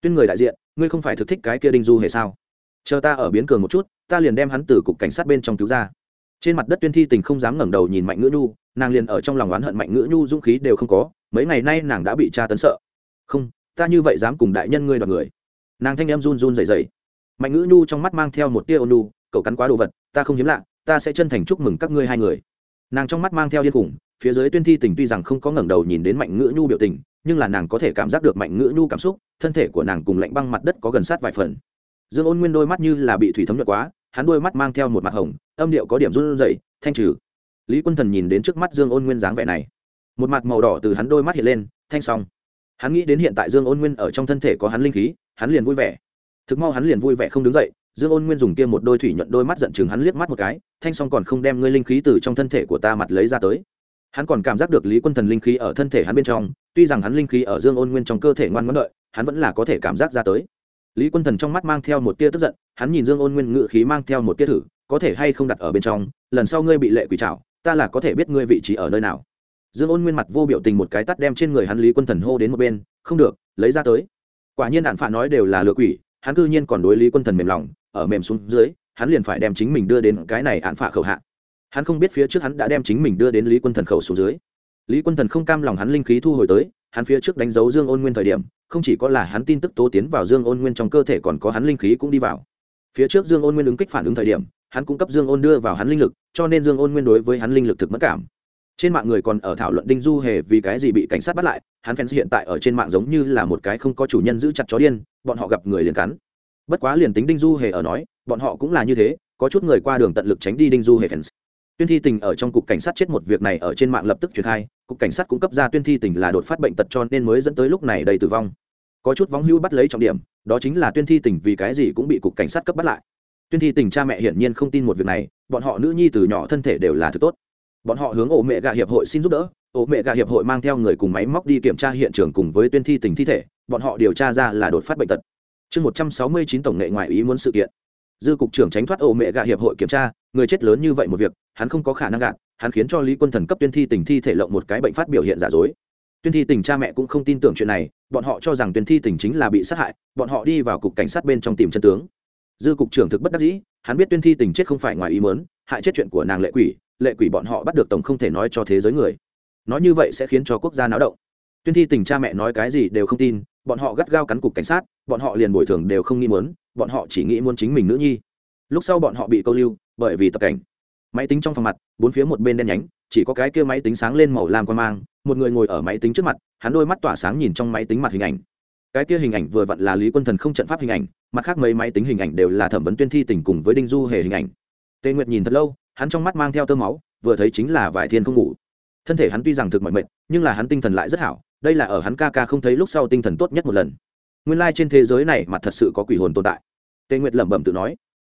Tuyên người đại diện, ngươi không phải thực thích cái kia đinh du hề sao? Chờ ta ở biến cường một chút, ta liền đem hắn từ cục cảnh sát bên trong cứu ra. Trên mặt đất tuyên thi tình không dám ngẩng đầu nhìn mạnh ngữ nhu, nàng liền ở trong lòng oán hận mạnh ngữ nhu dũng khí đều không có, mấy ngày nay nàng đã bị tra tấn sợ. Không, ta như vậy dám cùng đại nhân ngươi đoạt người. Nàng thanh em run run dày dày mạnh ngữ nhu trong mắt mang theo một tia ôn nu cậu cắn quá đồ vật, ta không hiếm lạ, ta sẽ chân thành chúc mừng các ngươi hai người. Nàng trong mắt mang theo điên khủng, phía dưới tuyên thi tình tuy rằng không có ngẩng đầu nhìn đến mạnh ngữ nhu biểu tình, nhưng là nàng có thể cảm giác được mạnh ngữ nhu cảm xúc, thân thể của nàng cùng lạnh băng mặt đất có gần sát vài phần dương ôn nguyên đôi mắt như là bị thủy thấm nhuận quá, hắn đôi mắt mang theo một mặt hồng, âm điệu có điểm run rẩy, thanh trừ. Lý quân thần nhìn đến trước mắt dương ôn nguyên dáng vẻ này, một mặt màu đỏ từ hắn đôi mắt hiện lên, thanh xong hắn nghĩ đến hiện tại dương ôn nguyên ở trong thân thể có hắn linh khí, hắn liền vui vẻ. Thực mau hắn liền vui vẻ không đứng dậy, dương ôn nguyên dùng kia một đôi thủy nhuận đôi mắt giận chừng hắn liếc mắt một cái, thanh xong còn không đem ngươi linh khí từ trong thân thể của ta mặt lấy ra tới. Hắn còn cảm giác được lý quân thần linh khí ở thân thể hắn bên trong, tuy rằng hắn linh khí ở dương ôn nguyên trong cơ thể ngoan ngoãn đợi, hắn vẫn là có thể cảm giác ra tới lý quân thần trong mắt mang theo một tia tức giận, hắn nhìn dương ôn nguyên ngự khí mang theo một tia thử, có thể hay không đặt ở bên trong, lần sau ngươi bị lệ quỷ trảo, ta là có thể biết ngươi vị trí ở nơi nào. Dương ôn nguyên mặt vô biểu tình một cái tắt đem trên người hắn lý quân thần hô đến một bên, không được, lấy ra tới. Quả nhiên đạn phạ nói đều là lựa quỷ, hắn cư nhiên còn đối lý quân thần mềm lòng, ở mềm xuống dưới, hắn liền phải đem chính mình đưa đến cái này án phạ khẩu hạ. Hắn không biết phía trước hắn đã đem chính mình đưa đến lý quân thần khẩu xuống dưới lý quân thần không cam lòng hắn linh khí thu hồi tới, hắn phía trước đánh dấu dương ôn nguyên thời điểm, không chỉ có là hắn tin tức tố tiến vào dương ôn nguyên trong cơ thể còn có hắn linh khí cũng đi vào. Phía trước dương ôn nguyên ứng kích phản ứng thời điểm, hắn cung cấp dương ôn đưa vào hắn linh lực, cho nên dương ôn nguyên đối với hắn linh lực thực mất cảm. Trên mạng người còn ở thảo luận đinh du hề vì cái gì bị cảnh sát bắt lại, hắn fans hiện tại ở trên mạng giống như là một cái không có chủ nhân giữ chặt chó điên, bọn họ gặp người liền cắn. Bất quá liền tính đinh du hề ở nói, bọn họ cũng là như thế, có chút người qua đường tận lực tránh đi đinh du hề fans tuyên thi tình ở trong cục cảnh sát chết một việc này ở trên mạng lập tức truyền khai, cục cảnh sát cũng cấp ra tuyên thi tình là đột phát bệnh tật cho nên mới dẫn tới lúc này đầy tử vong. Có chút vóng hưu bắt lấy trọng điểm, đó chính là tuyên thi tình vì cái gì cũng bị cục cảnh sát cấp bắt lại. Tuyên thi tình cha mẹ hiển nhiên không tin một việc này, bọn họ nữ nhi từ nhỏ thân thể đều là thứ tốt. Bọn họ hướng ổ mẹ gà hiệp hội xin giúp đỡ, ổ mẹ gà hiệp hội mang theo người cùng máy móc đi kiểm tra hiện trường cùng với tuyên thi tình thi thể, bọn họ điều tra ra là đột phát bệnh tật. Chương một trăm sáu mươi chín tổng nghệ ngoại ý muốn sự kiện. Dư cục trưởng tránh thoát ổ mẹ gà hiệp hội kiểm tra người chết lớn như vậy một việc, hắn không có khả năng gạt, hắn khiến cho lý quân thần cấp tuyên thi tình thi thể lộng một cái bệnh phát biểu hiện giả dối. Tuyên thi tình cha mẹ cũng không tin tưởng chuyện này, bọn họ cho rằng tuyên thi tình chính là bị sát hại, bọn họ đi vào cục cảnh sát bên trong tìm chân tướng. Dư cục trưởng thực bất đắc dĩ, hắn biết tuyên thi tình chết không phải ngoài ý mớn hại chết chuyện của nàng lệ quỷ lệ quỷ bọn họ bắt được tổng không thể nói cho thế giới người. Nói như vậy sẽ khiến cho quốc gia náo động. Tuyên thi tình cha mẹ nói cái gì đều không tin, bọn họ gắt gao cắn cục cảnh sát, bọn họ liền bồi thường đều không nghĩ muốn, bọn họ chỉ nghĩ muốn chính mình nữ nhi. Lúc sau bọn họ bị câu lưu bởi vì tập cảnh. Máy tính trong phòng mặt, bốn phía một bên đen nhánh, chỉ có cái kia máy tính sáng lên màu lam quan mang, một người ngồi ở máy tính trước mặt, hắn đôi mắt tỏa sáng nhìn trong máy tính mặt hình ảnh. Cái kia hình ảnh vừa vặn là lý quân thần không trận pháp hình ảnh, mặt khác mấy máy tính hình ảnh đều là thẩm vấn tuyên thi tình cùng với đinh du hề hình ảnh. Tề nguyệt nhìn thật lâu, hắn trong mắt mang theo tơ máu, vừa thấy chính là vải thiên không ngủ. Thân thể hắn tuy rằng thực mọi mệt, nhưng là hắn tinh thần lại rất hảo, đây là ở hắn ca ca không thấy lúc sau tinh thần tốt nhất một lần. Nguyên lai、like、trên thế giới này mặt thật sự có quỷ hồn tồn tại. Tề nguyệt lẩm bẩm tự nói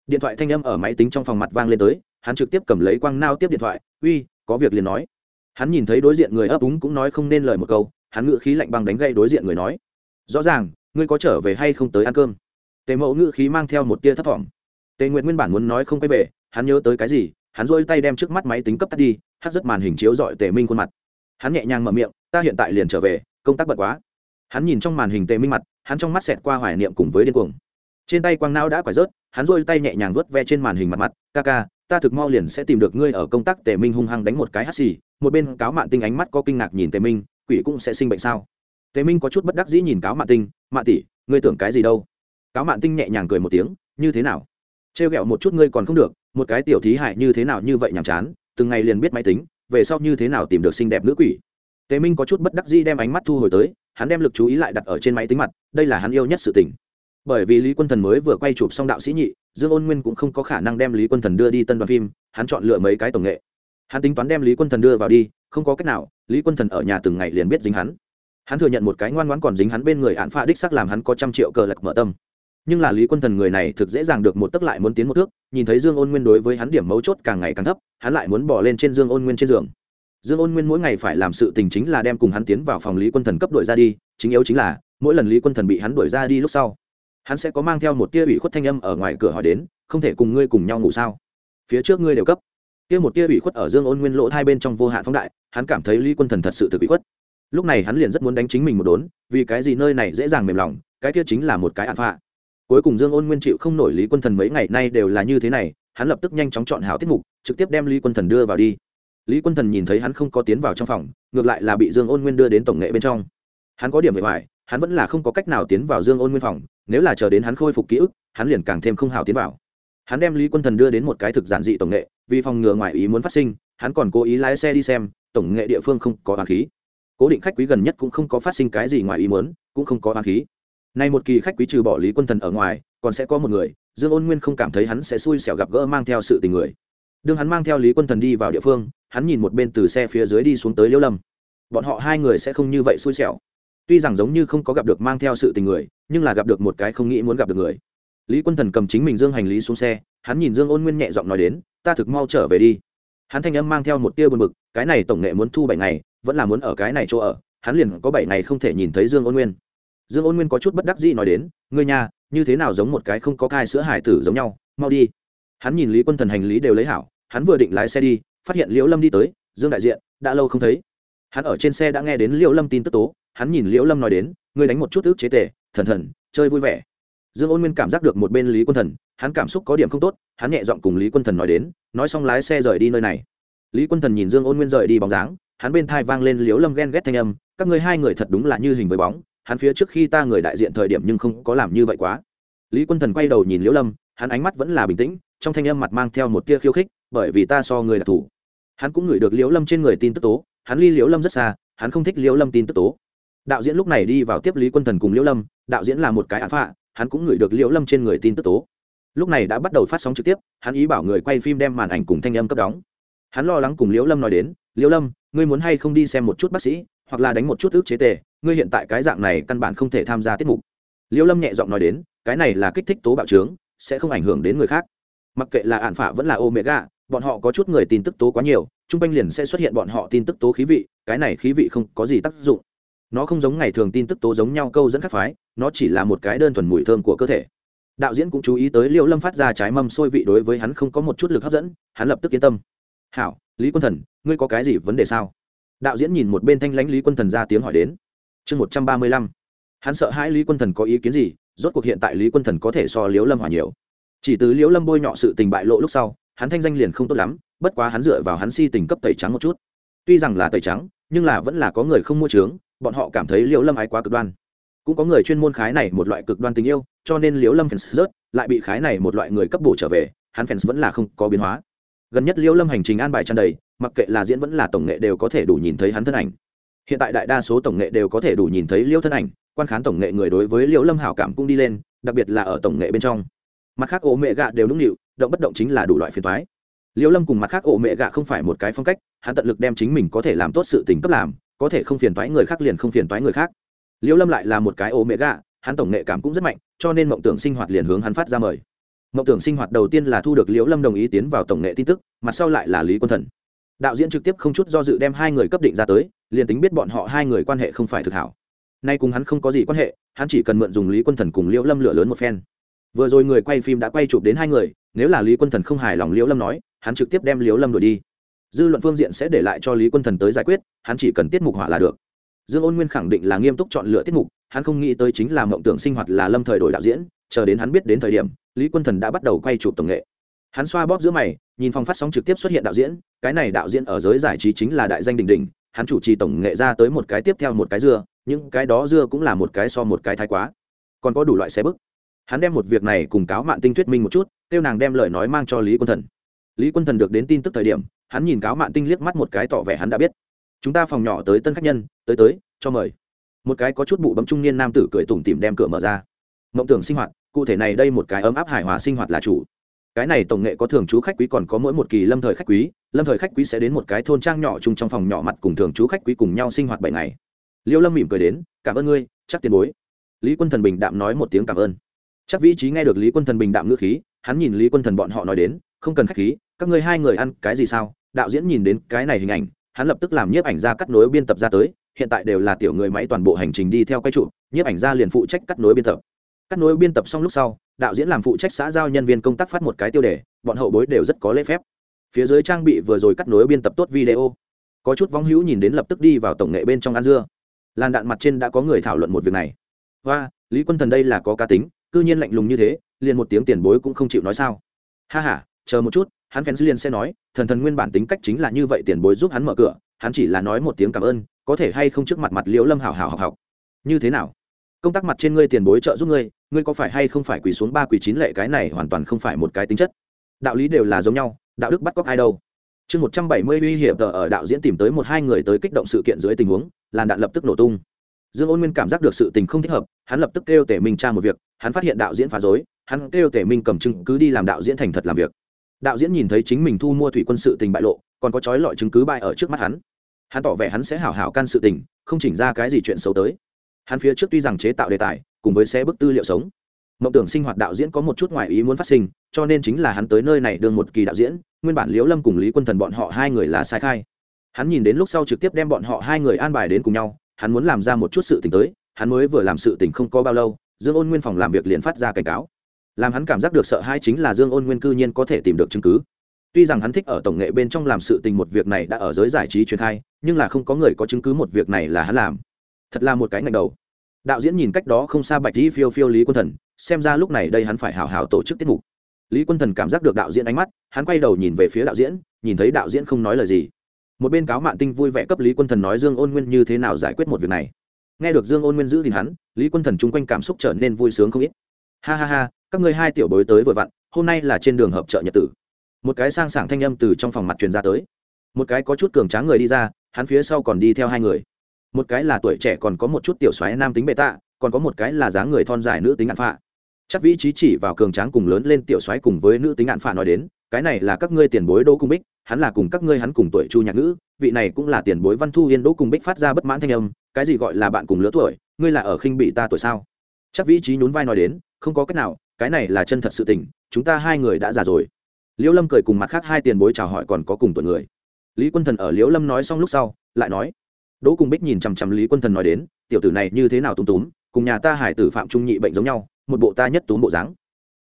điện thoại thanh âm ở máy tính trong phòng mặt vang lên tới, hắn trực tiếp cầm lấy quang nao tiếp điện thoại, uy, có việc liền nói. Hắn nhìn thấy đối diện người ấp úng cũng nói không nên lời một câu, hắn ngự khí lạnh băng đánh gây đối diện người nói, rõ ràng, ngươi có trở về hay không tới ăn cơm? Tề mẫu ngự khí mang theo một tia thấp thỏm. Tề nguyện nguyên bản muốn nói không quay về, hắn nhớ tới cái gì, hắn rôi tay đem trước mắt máy tính cấp tắt đi hắt rất màn hình chiếu dọi tề minh khuôn mặt. Hắn nhẹ nhàng mở miệng, ta hiện tại liền trở về, công tác bật quá. Hắn nhìn trong màn hình tề minh mặt, hắn trong mắt xẹt qua hoài niệm cùng với điên cuồng trên tay quang não đã quải rớt, hắn rôi tay nhẹ nhàng vớt ve trên màn hình mặt mặt, ca ca, ta thực mau liền sẽ tìm được ngươi ở công tác tề minh hung hăng đánh một cái hắt xì, một bên cáo mạn tinh ánh mắt có kinh ngạc nhìn tề minh, quỷ cũng sẽ sinh bệnh sao? Tề minh có chút bất đắc dĩ nhìn cáo mạn tinh, mạn tỷ, ngươi tưởng cái gì đâu? Cáo mạn tinh nhẹ nhàng cười một tiếng, như thế nào? Trêu ghẹo một chút ngươi còn không được, một cái tiểu thí hại như thế nào như vậy nhàm chán, từng ngày liền biết máy tính, về sau như thế nào tìm được xinh đẹp nữ quỷ. Tề minh có chút bất đắc dĩ đem ánh mắt thu hồi tới, hắn đem lực chú ý lại đặt ở trên máy tính mặt, đây là hắn yêu nhất sự tình bởi vì lý quân thần mới vừa quay chụp xong đạo sĩ nhị, dương ôn nguyên cũng không có khả năng đem lý quân thần đưa đi tân đoàn phim, hắn chọn lựa mấy cái tổng nghệ. Hắn tính toán đem lý quân thần đưa vào đi, không có cách nào, lý quân thần ở nhà từng ngày liền biết dính hắn. Hắn thừa nhận một cái ngoan ngoãn còn dính hắn bên người hạn pha đích sắc làm hắn có trăm triệu cờ lạc mở tâm. Nhưng là lý quân thần người này thực dễ dàng được một tấc lại muốn tiến một thước, nhìn thấy dương ôn nguyên đối với hắn điểm mấu chốt càng ngày càng thấp, hắn lại muốn bỏ lên trên dương ôn nguyên trên giường. Dương ôn nguyên mỗi ngày phải làm sự tình chính là đem cùng hắn tiến vào phòng lý quân thần cấp đội ra đi, chính yếu chính là, mỗi lần lý quân thần bị hắn đuổi ra đi lúc sau hắn sẽ có mang theo một tia ủy khuất thanh âm ở ngoài cửa hỏi đến, không thể cùng ngươi cùng nhau ngủ sao? Phía trước ngươi đều cấp. Kia một tia ủy khuất ở dương ôn nguyên lỗ hai bên trong vô hạn phóng đại, hắn cảm thấy lý quân thần thật sự thực ủy khuất. Lúc này hắn liền rất muốn đánh chính mình một đốn, vì cái gì nơi này dễ dàng mềm lòng, cái kia chính là một cái ạn phạ. Cuối cùng dương ôn nguyên chịu không nổi lý quân thần mấy ngày nay đều là như thế này, hắn lập tức nhanh chóng chọn hảo tiết mục, trực tiếp đem lý quân thần đưa vào đi. Lý quân thần nhìn thấy hắn không có tiến vào trong phòng, ngược lại là bị dương ôn nguyên đưa đến tổng nghệ bên trong. Hắn có điểm bề ngoài hắn vẫn là không có cách nào tiến vào dương ôn nguyên phòng nếu là chờ đến hắn khôi phục ký ức, hắn liền càng thêm không hào tiến vào. Hắn đem lý quân thần đưa đến một cái thực giản dị tổng nghệ, vì phòng ngừa ngoài ý muốn phát sinh, hắn còn cố ý lái xe đi xem, tổng nghệ địa phương không có hoàng khí. Cố định khách quý gần nhất cũng không có phát sinh cái gì ngoài ý muốn, cũng không có hoàng khí. Nay một kỳ khách quý trừ bỏ lý quân thần ở ngoài, còn sẽ có một người, dương ôn nguyên không cảm thấy hắn sẽ xui xẻo gặp gỡ mang theo sự tình người. Đương hắn mang theo lý quân thần đi vào địa phương, hắn nhìn một bên từ xe phía dưới đi xuống tới liễu lâm. Bọn họ hai người sẽ không như vậy xui xẻo tuy rằng giống như không có gặp được mang theo sự tình người, nhưng là gặp được một cái không nghĩ muốn gặp được người. Lý quân thần cầm chính mình dương hành lý xuống xe, hắn nhìn dương ôn nguyên nhẹ giọng nói đến, ta thực mau trở về đi. Hắn thanh âm mang theo một tia buồn bực, cái này tổng nghệ muốn thu bảy ngày, vẫn là muốn ở cái này chỗ ở, hắn liền có bảy ngày không thể nhìn thấy dương ôn nguyên. Dương ôn nguyên có chút bất đắc dĩ nói đến, ngươi nhà, như thế nào giống một cái không có cai sữa hải tử giống nhau, mau đi. Hắn nhìn lý quân thần hành lý đều lấy hảo, hắn vừa định lái xe đi, phát hiện liễu lâm đi tới, dương đại diện, đã lâu không thấy hắn ở trên xe đã nghe đến liễu lâm tin tức tố. Hắn nhìn liễu lâm nói đến ngươi đánh một chút ước chế tề, thần thần chơi vui vẻ. Dương ôn nguyên cảm giác được một bên lý quân thần hắn cảm xúc có điểm không tốt hắn nhẹ giọng cùng lý quân thần nói đến nói xong lái xe rời đi nơi này. Lý quân thần nhìn dương ôn nguyên rời đi bóng dáng hắn bên thai vang lên liễu lâm ghen ghét thanh âm các ngươi hai người thật đúng là như hình với bóng hắn phía trước khi ta người đại diện thời điểm nhưng không có làm như vậy quá. Lý quân thần quay đầu nhìn liễu lâm hắn ánh mắt vẫn là bình tĩnh trong thanh âm mặt mang theo một tia khiêu khích bởi vì ta so người là thủ. Hắn cũng ngửi được liễu lâm trên người tin tức tố hắn ly liễu lâm rất xa, hắn không thích liễu lâm tin tức tố. Đạo diễn lúc này đi vào tiếp lý quân thần cùng liễu lâm, đạo diễn là một cái án phạ hắn cũng ngửi được liễu lâm trên người tin tức tố. Lúc này đã bắt đầu phát sóng trực tiếp, hắn ý bảo người quay phim đem màn ảnh cùng thanh âm cấp đóng. Hắn lo lắng cùng liễu lâm nói đến, liễu lâm, ngươi muốn hay không đi xem một chút bác sĩ, hoặc là đánh một chút ước chế tề, ngươi hiện tại cái dạng này căn bản không thể tham gia tiết mục. Liễu lâm nhẹ giọng nói đến, cái này là kích thích tố bạo trướng, sẽ không ảnh hưởng đến người khác. Mặc kệ là ạn phạ vẫn là omega bọn họ có chút người tin tức tố quá nhiều trung quanh liền sẽ xuất hiện bọn họ tin tức tố khí vị, cái này khí vị không có gì tác dụng. Nó không giống ngày thường tin tức tố giống nhau câu dẫn các phái, nó chỉ là một cái đơn thuần mùi thơm của cơ thể. Đạo diễn cũng chú ý tới liễu lâm phát ra trái mâm sôi vị đối với hắn không có một chút lực hấp dẫn, hắn lập tức yên tâm. Hảo, lý quân thần, ngươi có cái gì vấn đề sao? Đạo diễn nhìn một bên thanh lãnh lý quân thần ra tiếng hỏi đến. Chương một trăm ba mươi lăm. Hắn sợ hãi lý quân thần có ý kiến gì, rốt cuộc hiện tại lý quân thần có thể so liễu lâm hỏa nhiều. Chỉ từ liễu lâm bôi nhọ sự tình bại lộ lúc sau hắn thanh danh liền không tốt lắm, bất quá hắn dựa vào hắn si tình cấp tẩy trắng một chút. Tuy rằng là tẩy trắng, nhưng là vẫn là có người không mua trướng, bọn họ cảm thấy liễu lâm ái quá cực đoan. Cũng có người chuyên môn khái này một loại cực đoan tình yêu, cho nên liễu lâm fans rớt, lại bị khái này một loại người cấp bổ trở về, hắn fans vẫn là không có biến hóa. Gần nhất liễu lâm hành trình an bài tràn đầy, mặc kệ là diễn vẫn là tổng nghệ đều có thể đủ nhìn thấy hắn thân ảnh. Hiện tại đại đa số tổng nghệ đều có thể đủ nhìn thấy liễu thân ảnh, quan khán tổng nghệ người đối với liễu lâm hảo cảm cũng đi lên, đặc biệt là ở tổng nghệ bên trong mặt khác, ổ mẹ gạ đều nũng nịu, động bất động chính là đủ loại phiền thoái liễu lâm cùng mặt khác, ổ mẹ gạ không phải một cái phong cách, hắn tận lực đem chính mình có thể làm tốt sự tình cấp làm, có thể không phiền toái người khác liền không phiền toái người khác. Liễu lâm lại là một cái ổ mẹ gạ, hắn tổng nghệ cảm cũng rất mạnh, cho nên mộng tưởng sinh hoạt liền hướng hắn phát ra mời. Mộng tưởng sinh hoạt đầu tiên là thu được liễu lâm đồng ý tiến vào tổng nghệ tin tức, mặt sau lại là lý quân thần. Đạo diễn trực tiếp không chút do dự đem hai người cấp định ra tới, liền tính biết bọn họ hai người quan hệ không phải thực hảo. Nay cùng hắn không có gì quan hệ, hắn chỉ cần mượn dùng lý quân thần cùng liễu lâm lửa lớn một phen vừa rồi người quay phim đã quay chụp đến hai người, nếu là lý quân thần không hài lòng liễu lâm nói, hắn trực tiếp đem liễu lâm đuổi đi. Dư luận phương diện sẽ để lại cho lý quân thần tới giải quyết, hắn chỉ cần tiết mục hỏa là được. Dương ôn nguyên khẳng định là nghiêm túc chọn lựa tiết mục, hắn không nghĩ tới chính là mộng tưởng sinh hoạt là lâm thời đổi đạo diễn, chờ đến hắn biết đến thời điểm, lý quân thần đã bắt đầu quay chụp tổng nghệ. Hắn xoa bóp giữa mày, nhìn phòng phát sóng trực tiếp xuất hiện đạo diễn, cái này đạo diễn ở giới giải trí chính là đại danh đình đình hắn chủ trì tổng nghệ ra tới một cái tiếp theo một cái dưa, những cái đó dưa cũng là một cái so một cái thái quá. Còn có đủ loại xe bức hắn đem một việc này cùng cáo mạng tinh thuyết minh một chút, kêu nàng đem lời nói mang cho lý quân thần. Lý quân thần được đến tin tức thời điểm, hắn nhìn cáo mạng tinh liếc mắt một cái tỏ vẻ hắn đã biết. Chúng ta phòng nhỏ tới tân khách nhân, tới tới, cho mời. Một cái có chút bụ bấm trung niên nam tử cười tủm tỉm đem cửa mở ra. Mộng tưởng sinh hoạt, cụ thể này đây một cái ấm áp hài hòa sinh hoạt là chủ. Cái này tổng nghệ có thường trú khách quý còn có mỗi một kỳ lâm thời khách quý, lâm thời khách quý sẽ đến một cái thôn trang nhỏ chung trong phòng nhỏ mặt cùng thường trú khách quý cùng nhau sinh hoạt bảy ngày. Liêu lâm mỉm cười đến, cảm ơn ngươi, chắc tiền bối. Lý quân thần bình đạm nói một tiếng cảm ơn chắc vĩ trí nghe được lý quân thần bình đạm ngữ khí, hắn nhìn lý quân thần bọn họ nói đến, không cần khách khí, các ngươi hai người ăn cái gì sao? Đạo diễn nhìn đến cái này hình ảnh, hắn lập tức làm nhiếp ảnh ra cắt nối biên tập ra tới, hiện tại đều là tiểu người máy toàn bộ hành trình đi theo cái trụ nhiếp ảnh ra liền phụ trách cắt nối biên tập. Cắt nối biên tập xong lúc sau, đạo diễn làm phụ trách xã giao nhân viên công tác phát một cái tiêu đề, bọn hậu bối đều rất có lễ phép. Phía dưới trang bị vừa rồi cắt nối biên tập tốt video. Có chút vong hữu nhìn đến lập tức đi vào tổng nghệ bên trong ăn dưa. Làn đạn mặt trên đã có người thảo luận một việc này. Và lý quân thần đây là có cá tính cư nhiên lạnh lùng như thế liền một tiếng tiền bối cũng không chịu nói sao. Ha ha, chờ một chút hắn fans liền sẽ nói thần thần nguyên bản tính cách chính là như vậy tiền bối giúp hắn mở cửa hắn chỉ là nói một tiếng cảm ơn có thể hay không trước mặt mặt liễu lâm hảo hảo học học. Như thế nào? Công tác mặt trên ngươi tiền bối trợ giúp ngươi ngươi có phải hay không phải quỳ xuống ba quỳ chín lệ cái này hoàn toàn không phải một cái tính chất. Đạo lý đều là giống nhau đạo đức bắt cóc ai đâu. Chương một trăm bảy mươi uy hiểm ở đạo diễn tìm tới một hai người tới kích động sự kiện dưới tình huống làn đạn lập tức nổ tung dương ôn nguyên cảm giác được sự tình không thích hợp, hắn lập tức kêu tể minh tra một việc, hắn phát hiện đạo diễn phá dối hắn kêu tể minh cầm chứng cứ đi làm đạo diễn thành thật làm việc. Đạo diễn nhìn thấy chính mình thu mua thủy quân sự tình bại lộ, còn có trói lọi chứng cứ bại ở trước mắt hắn. Hắn tỏ vẻ hắn sẽ hảo hảo can sự tình, không chỉnh ra cái gì chuyện xấu tới. Hắn phía trước tuy rằng chế tạo đề tài, cùng với xé bức tư liệu sống, mộng tưởng sinh hoạt đạo diễn có một chút ngoài ý muốn phát sinh, cho nên chính là hắn tới nơi này đương một kỳ đạo diễn, nguyên bản liễu lâm cùng lý quân thần bọn họ hai người là sai khai. Hắn nhìn đến lúc sau trực tiếp đem bọn họ hai người an bài đến cùng nhau hắn muốn làm ra một chút sự tình tới, hắn mới vừa làm sự tình không có bao lâu, dương ôn nguyên phòng làm việc liền phát ra cảnh cáo. Làm hắn cảm giác được sợ hãi chính là dương ôn nguyên cư nhiên có thể tìm được chứng cứ. Tuy rằng hắn thích ở tổng nghệ bên trong làm sự tình một việc này đã ở giới giải trí truyền khai, nhưng là không có người có chứng cứ một việc này là hắn làm. Thật là một cái ngạch đầu. Đạo diễn nhìn cách đó không xa bạch dĩ phiêu phiêu lý quân thần, xem ra lúc này đây hắn phải hào hào tổ chức tiết mục. Lý quân thần cảm giác được đạo diễn ánh mắt, hắn quay đầu nhìn về phía đạo diễn, nhìn thấy đạo diễn không nói lời gì một bên cáo mạn tinh vui vẻ cấp lý quân thần nói dương ôn nguyên như thế nào giải quyết một việc này nghe được dương ôn nguyên giữ gìn hắn lý quân thần chung quanh cảm xúc trở nên vui sướng không ít ha ha ha các ngươi hai tiểu bối tới vừa vặn hôm nay là trên đường hợp trợ nhật tử một cái sang sảng thanh âm từ trong phòng mặt truyền ra tới một cái có chút cường tráng người đi ra hắn phía sau còn đi theo hai người một cái là tuổi trẻ còn có một chút tiểu xoáy nam tính bệ tạ còn có một cái là dáng người thon dài nữ tính ngạn phạ chắc vĩ trí chỉ vào cường tráng cùng lớn lên tiểu xoáy cùng với nữ tính ngạn phạ nói đến cái này là các ngươi tiền bối đỗ cung bích, hắn là cùng các ngươi hắn cùng tuổi chu nhạc nữ vị này cũng là tiền bối văn thu yên đỗ cung bích phát ra bất mãn thanh âm, cái gì gọi là bạn cùng lứa tuổi, ngươi là ở khinh bị ta tuổi sao? Chắc vĩ trí nhún vai nói đến, không có cách nào, cái này là chân thật sự tình, chúng ta hai người đã già rồi. Liễu lâm cười cùng mặt khác hai tiền bối chào hỏi còn có cùng tuổi người. Lý quân thần ở liễu lâm nói xong lúc sau, lại nói, đỗ Cung bích nhìn chằm chằm lý quân thần nói đến, tiểu tử này như thế nào túm túm, cùng nhà ta hải tử phạm trung nhị bệnh giống nhau, một bộ ta nhất túm bộ dáng.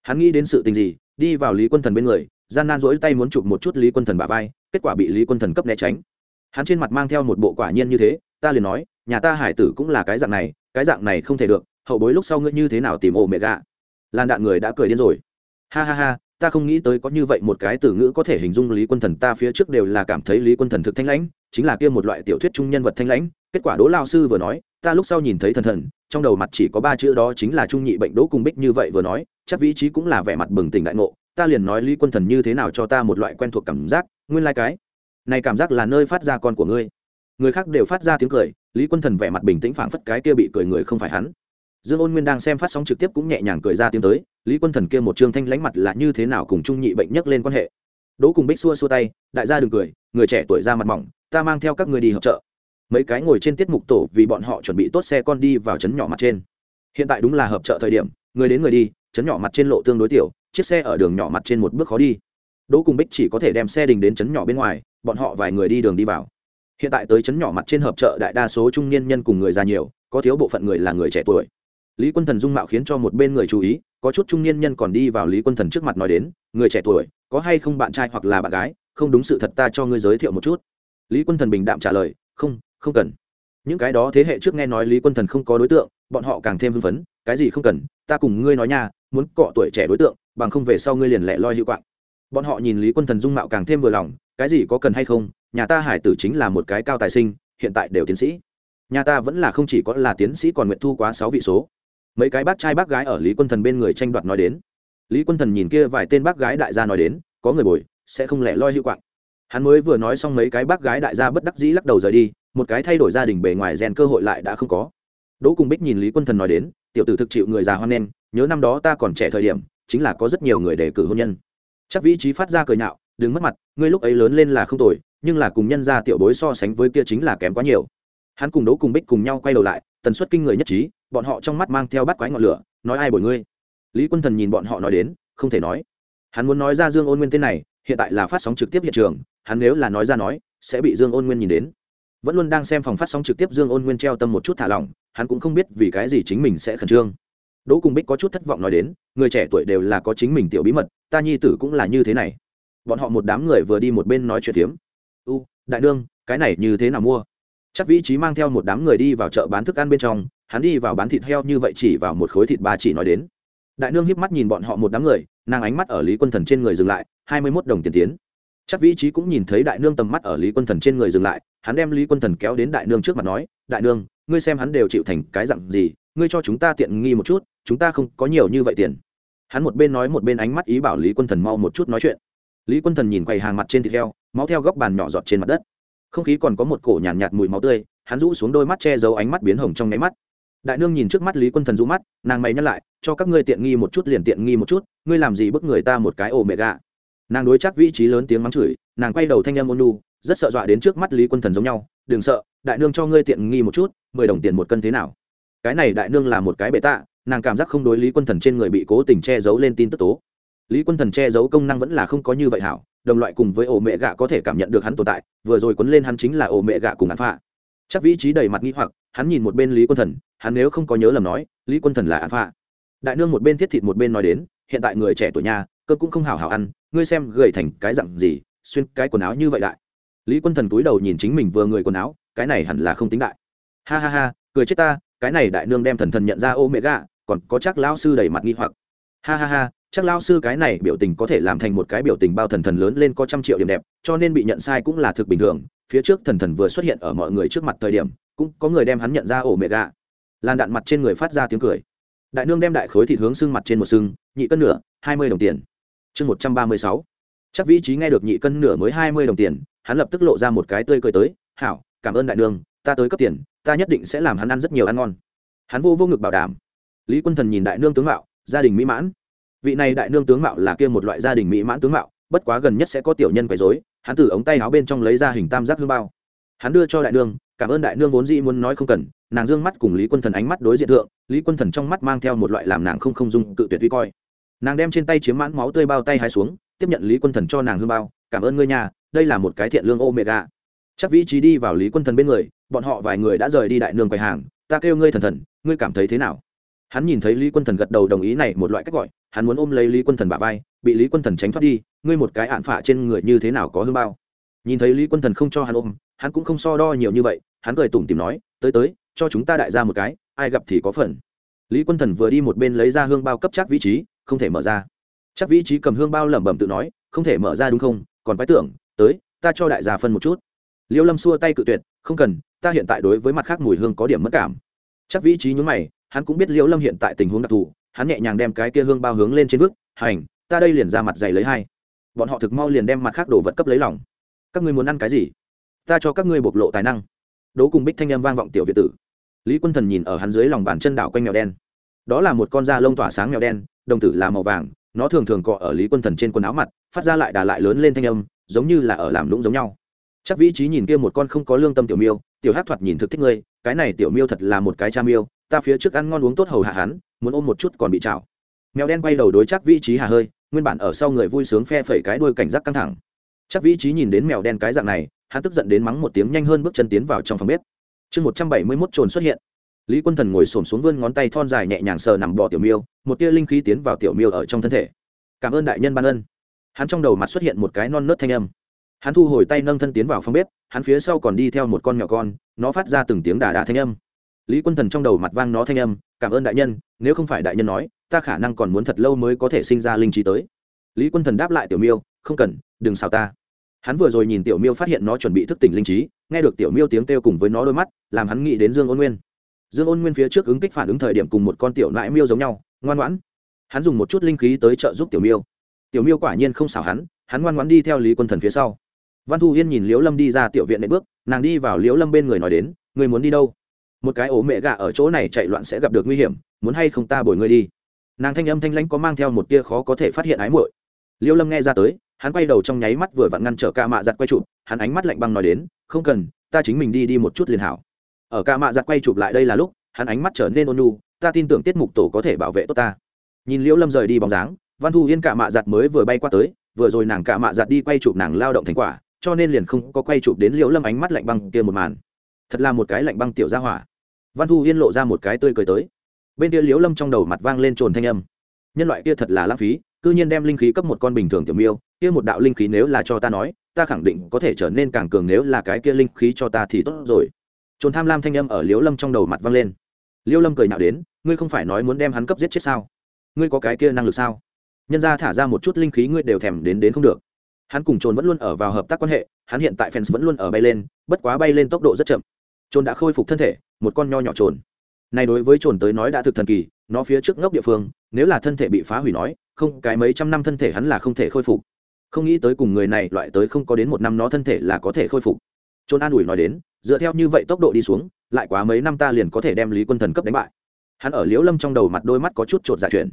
Hắn nghĩ đến sự tình gì, đi vào lý quân thần bên người gian nan rỗi tay muốn chụp một chút lý quân thần bả vai, kết quả bị lý quân thần cấp né tránh. Hắn trên mặt mang theo một bộ quả nhiên như thế, ta liền nói, nhà ta hải tử cũng là cái dạng này, cái dạng này không thể được, hậu bối lúc sau ngươi như thế nào tìm ổ mẹ gạ lan đạn người đã cười điên rồi. Ha ha ha, ta không nghĩ tới có như vậy một cái từ ngữ có thể hình dung lý quân thần, ta phía trước đều là cảm thấy lý quân thần thực thanh lãnh, chính là kia một loại tiểu thuyết trung nhân vật thanh lãnh. Kết quả đỗ lao sư vừa nói, ta lúc sau nhìn thấy thần thần, trong đầu mặt chỉ có ba chữ đó chính là trung nhị bệnh đỗ cùng bích như vậy vừa nói, chắc vị trí cũng là vẻ mặt bừng tỉnh đại ngộ ta liền nói lý quân thần như thế nào cho ta một loại quen thuộc cảm giác, nguyên lai、like、cái này cảm giác là nơi phát ra con của ngươi. Người khác đều phát ra tiếng cười, lý quân thần vẻ mặt bình tĩnh phảng phất cái kia bị cười người không phải hắn. Dương ôn nguyên đang xem phát sóng trực tiếp cũng nhẹ nhàng cười ra tiếng tới, lý quân thần kia một trương thanh lánh mặt là như thế nào cùng trung nhị bệnh nhắc lên quan hệ. Đỗ cùng bích xua xua tay, đại gia đừng cười, người trẻ tuổi ra mặt mỏng, ta mang theo các người đi hợp trợ mấy cái ngồi trên tiết mục tổ vì bọn họ chuẩn bị tốt xe con đi vào trấn nhỏ mặt trên. Hiện tại đúng là hợp trợ thời điểm, người đến người đi, trấn nhỏ mặt trên lộ tương đối tiểu chiếc xe ở đường nhỏ mặt trên một bước khó đi. Đỗ cùng bích chỉ có thể đem xe đình đến trấn nhỏ bên ngoài, bọn họ vài người đi đường đi vào. Hiện tại tới trấn nhỏ mặt trên hợp chợ đại đa số trung niên nhân cùng người già nhiều, có thiếu bộ phận người là người trẻ tuổi. Lý quân thần dung mạo khiến cho một bên người chú ý, có chút trung niên nhân còn đi vào lý quân thần trước mặt nói đến, người trẻ tuổi, có hay không bạn trai hoặc là bạn gái? Không đúng sự thật ta cho ngươi giới thiệu một chút. Lý quân thần bình đạm trả lời, không không cần. Những cái đó thế hệ trước nghe nói lý quân thần không có đối tượng, bọn họ càng thêm hưng phấn cái gì không cần, ta cùng ngươi nói nha, muốn cọ tuổi trẻ đối tượng, bằng không về sau ngươi liền lẹ loi hữu quạng. Bọn họ nhìn lý quân thần dung mạo càng thêm vừa lòng, cái gì có cần hay không, nhà ta hải tử chính là một cái cao tài sinh, hiện tại đều tiến sĩ. Nhà ta vẫn là không chỉ có là tiến sĩ còn nguyện thu quá sáu vị số. Mấy cái bác trai bác gái ở lý quân thần bên người tranh đoạt nói đến. Lý quân thần nhìn kia vài tên bác gái đại gia nói đến, có người bồi, sẽ không lẻ loi hữu quạng. Hắn mới vừa nói xong mấy cái bác gái đại gia bất đắc dĩ lắc đầu rời đi, một cái thay đổi gia đình bề ngoài rèn cơ hội lại đã không có đỗ cùng bích nhìn lý quân thần nói đến, tiểu tử thực chịu người già hoan nghênh nhớ năm đó ta còn trẻ thời điểm, chính là có rất nhiều người đề cử hôn nhân. Chắc vị trí phát ra cười nhạo, đừng mất mặt, ngươi lúc ấy lớn lên là không tồi, nhưng là cùng nhân gia tiểu bối so sánh với kia chính là kém quá nhiều. Hắn cùng đỗ cùng bích cùng nhau quay đầu lại, tần suất kinh người nhất trí, bọn họ trong mắt mang theo bắt quái ngọn lửa, nói ai bồi ngươi? Lý quân thần nhìn bọn họ nói đến, không thể nói. Hắn muốn nói ra dương ôn nguyên tên này, hiện tại là phát sóng trực tiếp hiện trường, hắn nếu là nói ra nói, sẽ bị dương ôn nguyên nhìn đến. Vẫn luôn đang xem phòng phát sóng trực tiếp dương ôn nguyên treo tâm một chút thả lỏng hắn cũng không biết vì cái gì chính mình sẽ khẩn trương. Đỗ cùng bích có chút thất vọng nói đến người trẻ tuổi đều là có chính mình tiểu bí mật ta nhi tử cũng là như thế này. Bọn họ một đám người vừa đi một bên nói chuyện phiếm. U đại đương, cái này như thế nào mua? Chắc vĩ trí mang theo một đám người đi vào chợ bán thức ăn bên trong hắn đi vào bán thịt heo như vậy chỉ vào một khối thịt ba chỉ nói đến. Đại nương hiếp mắt nhìn bọn họ một đám người nàng ánh mắt ở lý quân thần trên người dừng lại hai mươi mốt đồng tiền tiến. Chắc vĩ trí cũng nhìn thấy đại nương tầm mắt ở lý quân thần trên người dừng lại hắn đem lý quân thần kéo đến đại nương trước mặt nói đại nương ngươi xem hắn đều chịu thành cái dặn gì ngươi cho chúng ta tiện nghi một chút chúng ta không có nhiều như vậy tiền. Hắn một bên nói một bên ánh mắt ý bảo lý quân thần mau một chút nói chuyện. Lý quân thần nhìn quầy hàng mặt trên thịt heo máu theo góc bàn nhỏ giọt trên mặt đất. Không khí còn có một cổ nhàn nhạt, nhạt mùi máu tươi hắn rũ xuống đôi mắt che giấu ánh mắt biến hồng trong nháy mắt. Đại nương nhìn trước mắt lý quân thần rũ mắt nàng mày nhắc lại cho các ngươi tiện nghi một chút liền tiện nghi một chút ngươi làm gì bức người ta một cái ồ mẹ gà nàng đối chắc vị trí lớn tiếng mắng chửi nàng quay đầu thanh em ôn nu rất sợ dọa đến trước mắt lý quân thần giống nhau đừng sợ đại nương cho ngươi tiện nghi một chút mười đồng tiền một cân thế nào? Cái này đại nương là một cái bệ tạ, nàng cảm giác không đối lý quân thần trên người bị cố tình che giấu lên tin tức tố. Lý quân thần che giấu công năng vẫn là không có như vậy hảo, đồng loại cùng với ổ mẹ gạ có thể cảm nhận được hắn tồn tại, vừa rồi quấn lên hắn chính là ổ mẹ gạ cùng hắn phạ. Chắc vị trí đầy mặt nghi hoặc, hắn nhìn một bên lý quân thần, hắn nếu không có nhớ lầm nói, lý quân thần là hắn phạ. Đại nương một bên thiết thịt một bên nói đến, hiện tại người trẻ tuổi nhà cơm cũng không hảo hảo ăn, ngươi xem gầy thành cái dặn gì, xuyên cái quần áo như vậy đại. Lý quân thần túi đầu nhìn chính mình vừa người quần áo, cái này hẳn là không tính đại ha ha ha, cười chết ta, cái này đại nương đem thần thần nhận ra ô mẹ gạ còn có chắc lão sư đầy mặt nghi hoặc. Ha ha ha, chắc lão sư cái này biểu tình có thể làm thành một cái biểu tình bao thần thần lớn lên có trăm triệu điểm đẹp, cho nên bị nhận sai cũng là thực bình thường. Phía trước thần thần vừa xuất hiện ở mọi người trước mặt thời điểm, cũng có người đem hắn nhận ra ổ mẹ gạ làn đạn mặt trên người phát ra tiếng cười. Đại nương đem đại khối thịt hướng xương mặt trên một xương nhị cân nửa, hai mươi đồng tiền. Chương một trăm ba mươi sáu. Chắc vị trí nghe được nhị cân nửa mới hai mươi đồng tiền, hắn lập tức lộ ra một cái tươi cười tới, hảo, cảm ơn đại nương ta tới cấp tiền, ta nhất định sẽ làm hắn ăn rất nhiều ăn ngon. Hắn vô vô ngực bảo đảm. Lý quân thần nhìn đại nương tướng mạo, gia đình mỹ mãn. Vị này đại nương tướng mạo là kia một loại gia đình mỹ mãn tướng mạo, bất quá gần nhất sẽ có tiểu nhân quấy dối hắn từ ống tay áo bên trong lấy ra hình tam giác hương bao. Hắn đưa cho đại nương, cảm ơn đại nương vốn dĩ muốn nói không cần, nàng d ư ơ n g mắt cùng lý quân thần ánh mắt đối diện thượng, lý quân thần trong mắt mang theo một loại làm nàng không không dung cự tuyệt vi coi. Nàng đem trên tay chiếm mãn máu tươi bao tay hai xuống, tiếp nhận lý quân thần cho nàng hương bao, cảm ơn ngươi nhà đây là một cái thiện lương ô mẹ gà chắc vị trí đi vào lý quân thần bên người, bọn họ vài người đã rời đi đại nương quầy hàng, ta kêu ngươi thần thần, ngươi cảm thấy thế nào? Hắn nhìn thấy lý quân thần gật đầu đồng ý này một loại cách gọi, hắn muốn ôm lấy lý quân thần bả vai, bị lý quân thần tránh thoát đi, ngươi một cái ạn phả trên người như thế nào có hương bao? Nhìn thấy lý quân thần không cho hắn ôm, hắn cũng không so đo nhiều như vậy, hắn cười tủm tìm nói, tới tới, cho chúng ta đại ra một cái, ai gặp thì có phần. Lý quân thần vừa đi một bên lấy ra hương bao cấp chắc vị trí, không thể mở ra. Chắc vị trí cầm hương bao lẩm bẩm tự nói, không thể mở ra đúng không? Còn quái tưởng, tới, ta cho đại gia phân một chút liêu lâm xua tay cự tuyệt, không cần, ta hiện tại đối với mặt khác mùi hương có điểm mất cảm. Chắc vị trí nhún mày, hắn cũng biết liễu lâm hiện tại tình huống đặc thù, hắn nhẹ nhàng đem cái kia hương bao hướng lên trên vức hành, ta đây liền ra mặt dày lấy hai. Bọn họ thực mau liền đem mặt khác đồ vật cấp lấy lòng. Các ngươi muốn ăn cái gì? Ta cho các ngươi bộc lộ tài năng. Đố cùng bích thanh âm vang vọng tiểu việt tử. Lý quân thần nhìn ở hắn dưới lòng bàn chân đảo quanh mèo đen. Đó là một con da lông tỏa sáng mèo đen, đồng tử là màu vàng, nó thường thường cọ ở lý quân thần trên quần áo mặt, phát ra lại đà lại lớn lên thanh âm, giống như là ở làm lũng giống nhau chắc vĩ trí nhìn kia một con không có lương tâm tiểu miêu, tiểu hát thoạt nhìn thực thích ngươi, cái này tiểu miêu thật là một cái cha miêu, ta phía trước ăn ngon uống tốt hầu hạ hắn, muốn ôm một chút còn bị chảo mèo đen quay đầu đối chắc vị trí hà hơi, nguyên bản ở sau người vui sướng phe phẩy cái đuôi cảnh giác căng thẳng. Chắc vị trí nhìn đến mèo đen cái dạng này, hắn tức giận đến mắng một tiếng nhanh hơn bước chân tiến vào trong phòng bếp. Chương một trăm bảy mươi mốt trồn xuất hiện. Lý quân thần ngồi xổm xuống vươn ngón tay thon dài nhẹ nhàng sờ nằm bò tiểu miêu, một tia linh khí tiến vào tiểu miêu ở trong thân thể. Cảm ơn đại nhân ban ân. Hắn trong đầu mặt xuất hiện một cái non nớt thanh âm hắn thu hồi tay nâng thân tiến vào phòng bếp, hắn phía sau còn đi theo một con nhỏ con, nó phát ra từng tiếng đà đà thanh âm. Lý quân thần trong đầu mặt vang nó thanh âm, cảm ơn đại nhân, nếu không phải đại nhân nói, ta khả năng còn muốn thật lâu mới có thể sinh ra linh trí tới. Lý quân thần đáp lại tiểu miêu, không cần, đừng xào ta. Hắn vừa rồi nhìn tiểu miêu phát hiện nó chuẩn bị thức tỉnh linh trí, nghe được tiểu miêu tiếng kêu cùng với nó đôi mắt, làm hắn nghĩ đến dương ôn nguyên. Dương ôn nguyên phía trước ứng kích phản ứng thời điểm cùng một con tiểu nãi miêu giống nhau, ngoan ngoãn. Hắn dùng một chút linh khí tới trợ giúp tiểu miêu. Tiểu miêu quả nhiên không xảo hắn hắn ngoan ngoãn đi theo lý quân thần phía sau văn thu yên nhìn liễu lâm đi ra tiểu viện nệm bước, nàng đi vào liễu lâm bên người nói đến người muốn đi đâu? Một cái ố mẹ gà ở chỗ này chạy loạn sẽ gặp được nguy hiểm, muốn hay không ta bồi ngươi đi? Nàng thanh âm thanh lãnh có mang theo một tia khó có thể phát hiện ái muội. Liễu lâm nghe ra tới, hắn quay đầu trong nháy mắt vừa vặn ngăn trở ca mạ giặt quay chụp, hắn ánh mắt lạnh băng nói đến, không cần, ta chính mình đi đi một chút liền hảo. Ở ca mạ giặt quay chụp lại đây là lúc, hắn ánh mắt trở nên ôn nhu, ta tin tưởng tiết mục tổ có thể bảo vệ tốt ta. Nhìn liễu lâm rời đi bóng dáng, văn thu yên ca mạ giặt mới vừa bay qua tới, vừa rồi nàng ca mạ giặt đi quay chụp nàng lao động thành quả cho nên liền không có quay chụp đến liễu lâm ánh mắt lạnh băng kia một màn. Thật là một cái lạnh băng tiểu gia hỏa. Văn thu yên lộ ra một cái tươi cười tới. Bên kia liễu lâm trong đầu mặt vang lên trồn thanh âm. Nhân loại kia thật là lãng phí c ư nhiên đem linh khí cấp một con bình thường tiểu miêu, kia một đạo linh khí nếu là cho ta nói, ta khẳng định có thể trở nên càng cường nếu là cái kia linh khí cho ta thì tốt rồi. Trồn tham lam thanh âm ở liễu lâm trong đầu mặt vang lên. Liễu lâm cười nhạo đến, ngươi không phải nói muốn đem hắn cấp giết chết sao? Ngươi có cái kia năng lực sao? Nhân ra thả ra một chút linh khí ngươi đều thèm đến đến không được hắn cùng trồn vẫn luôn ở vào hợp tác quan hệ, hắn hiện tại fans vẫn luôn ở bay lên, bất quá bay lên tốc độ rất chậm. Trồn đã khôi phục thân thể, một con nho nhỏ trồn này đối với trồn tới nói đã thực thần kỳ, nó phía trước ngốc địa phương, nếu là thân thể bị phá hủy nói, không, cái mấy trăm năm thân thể hắn là không thể khôi phục. Không nghĩ tới cùng người này loại tới không có đến một năm nó thân thể là có thể khôi phục. Trôn an ủi nói đến, dựa theo như vậy tốc độ đi xuống, lại quá mấy năm ta liền có thể đem lý quân thần cấp đánh bại. Hắn ở liễu lâm trong đầu mặt đôi mắt có chút trột dạ chuyển.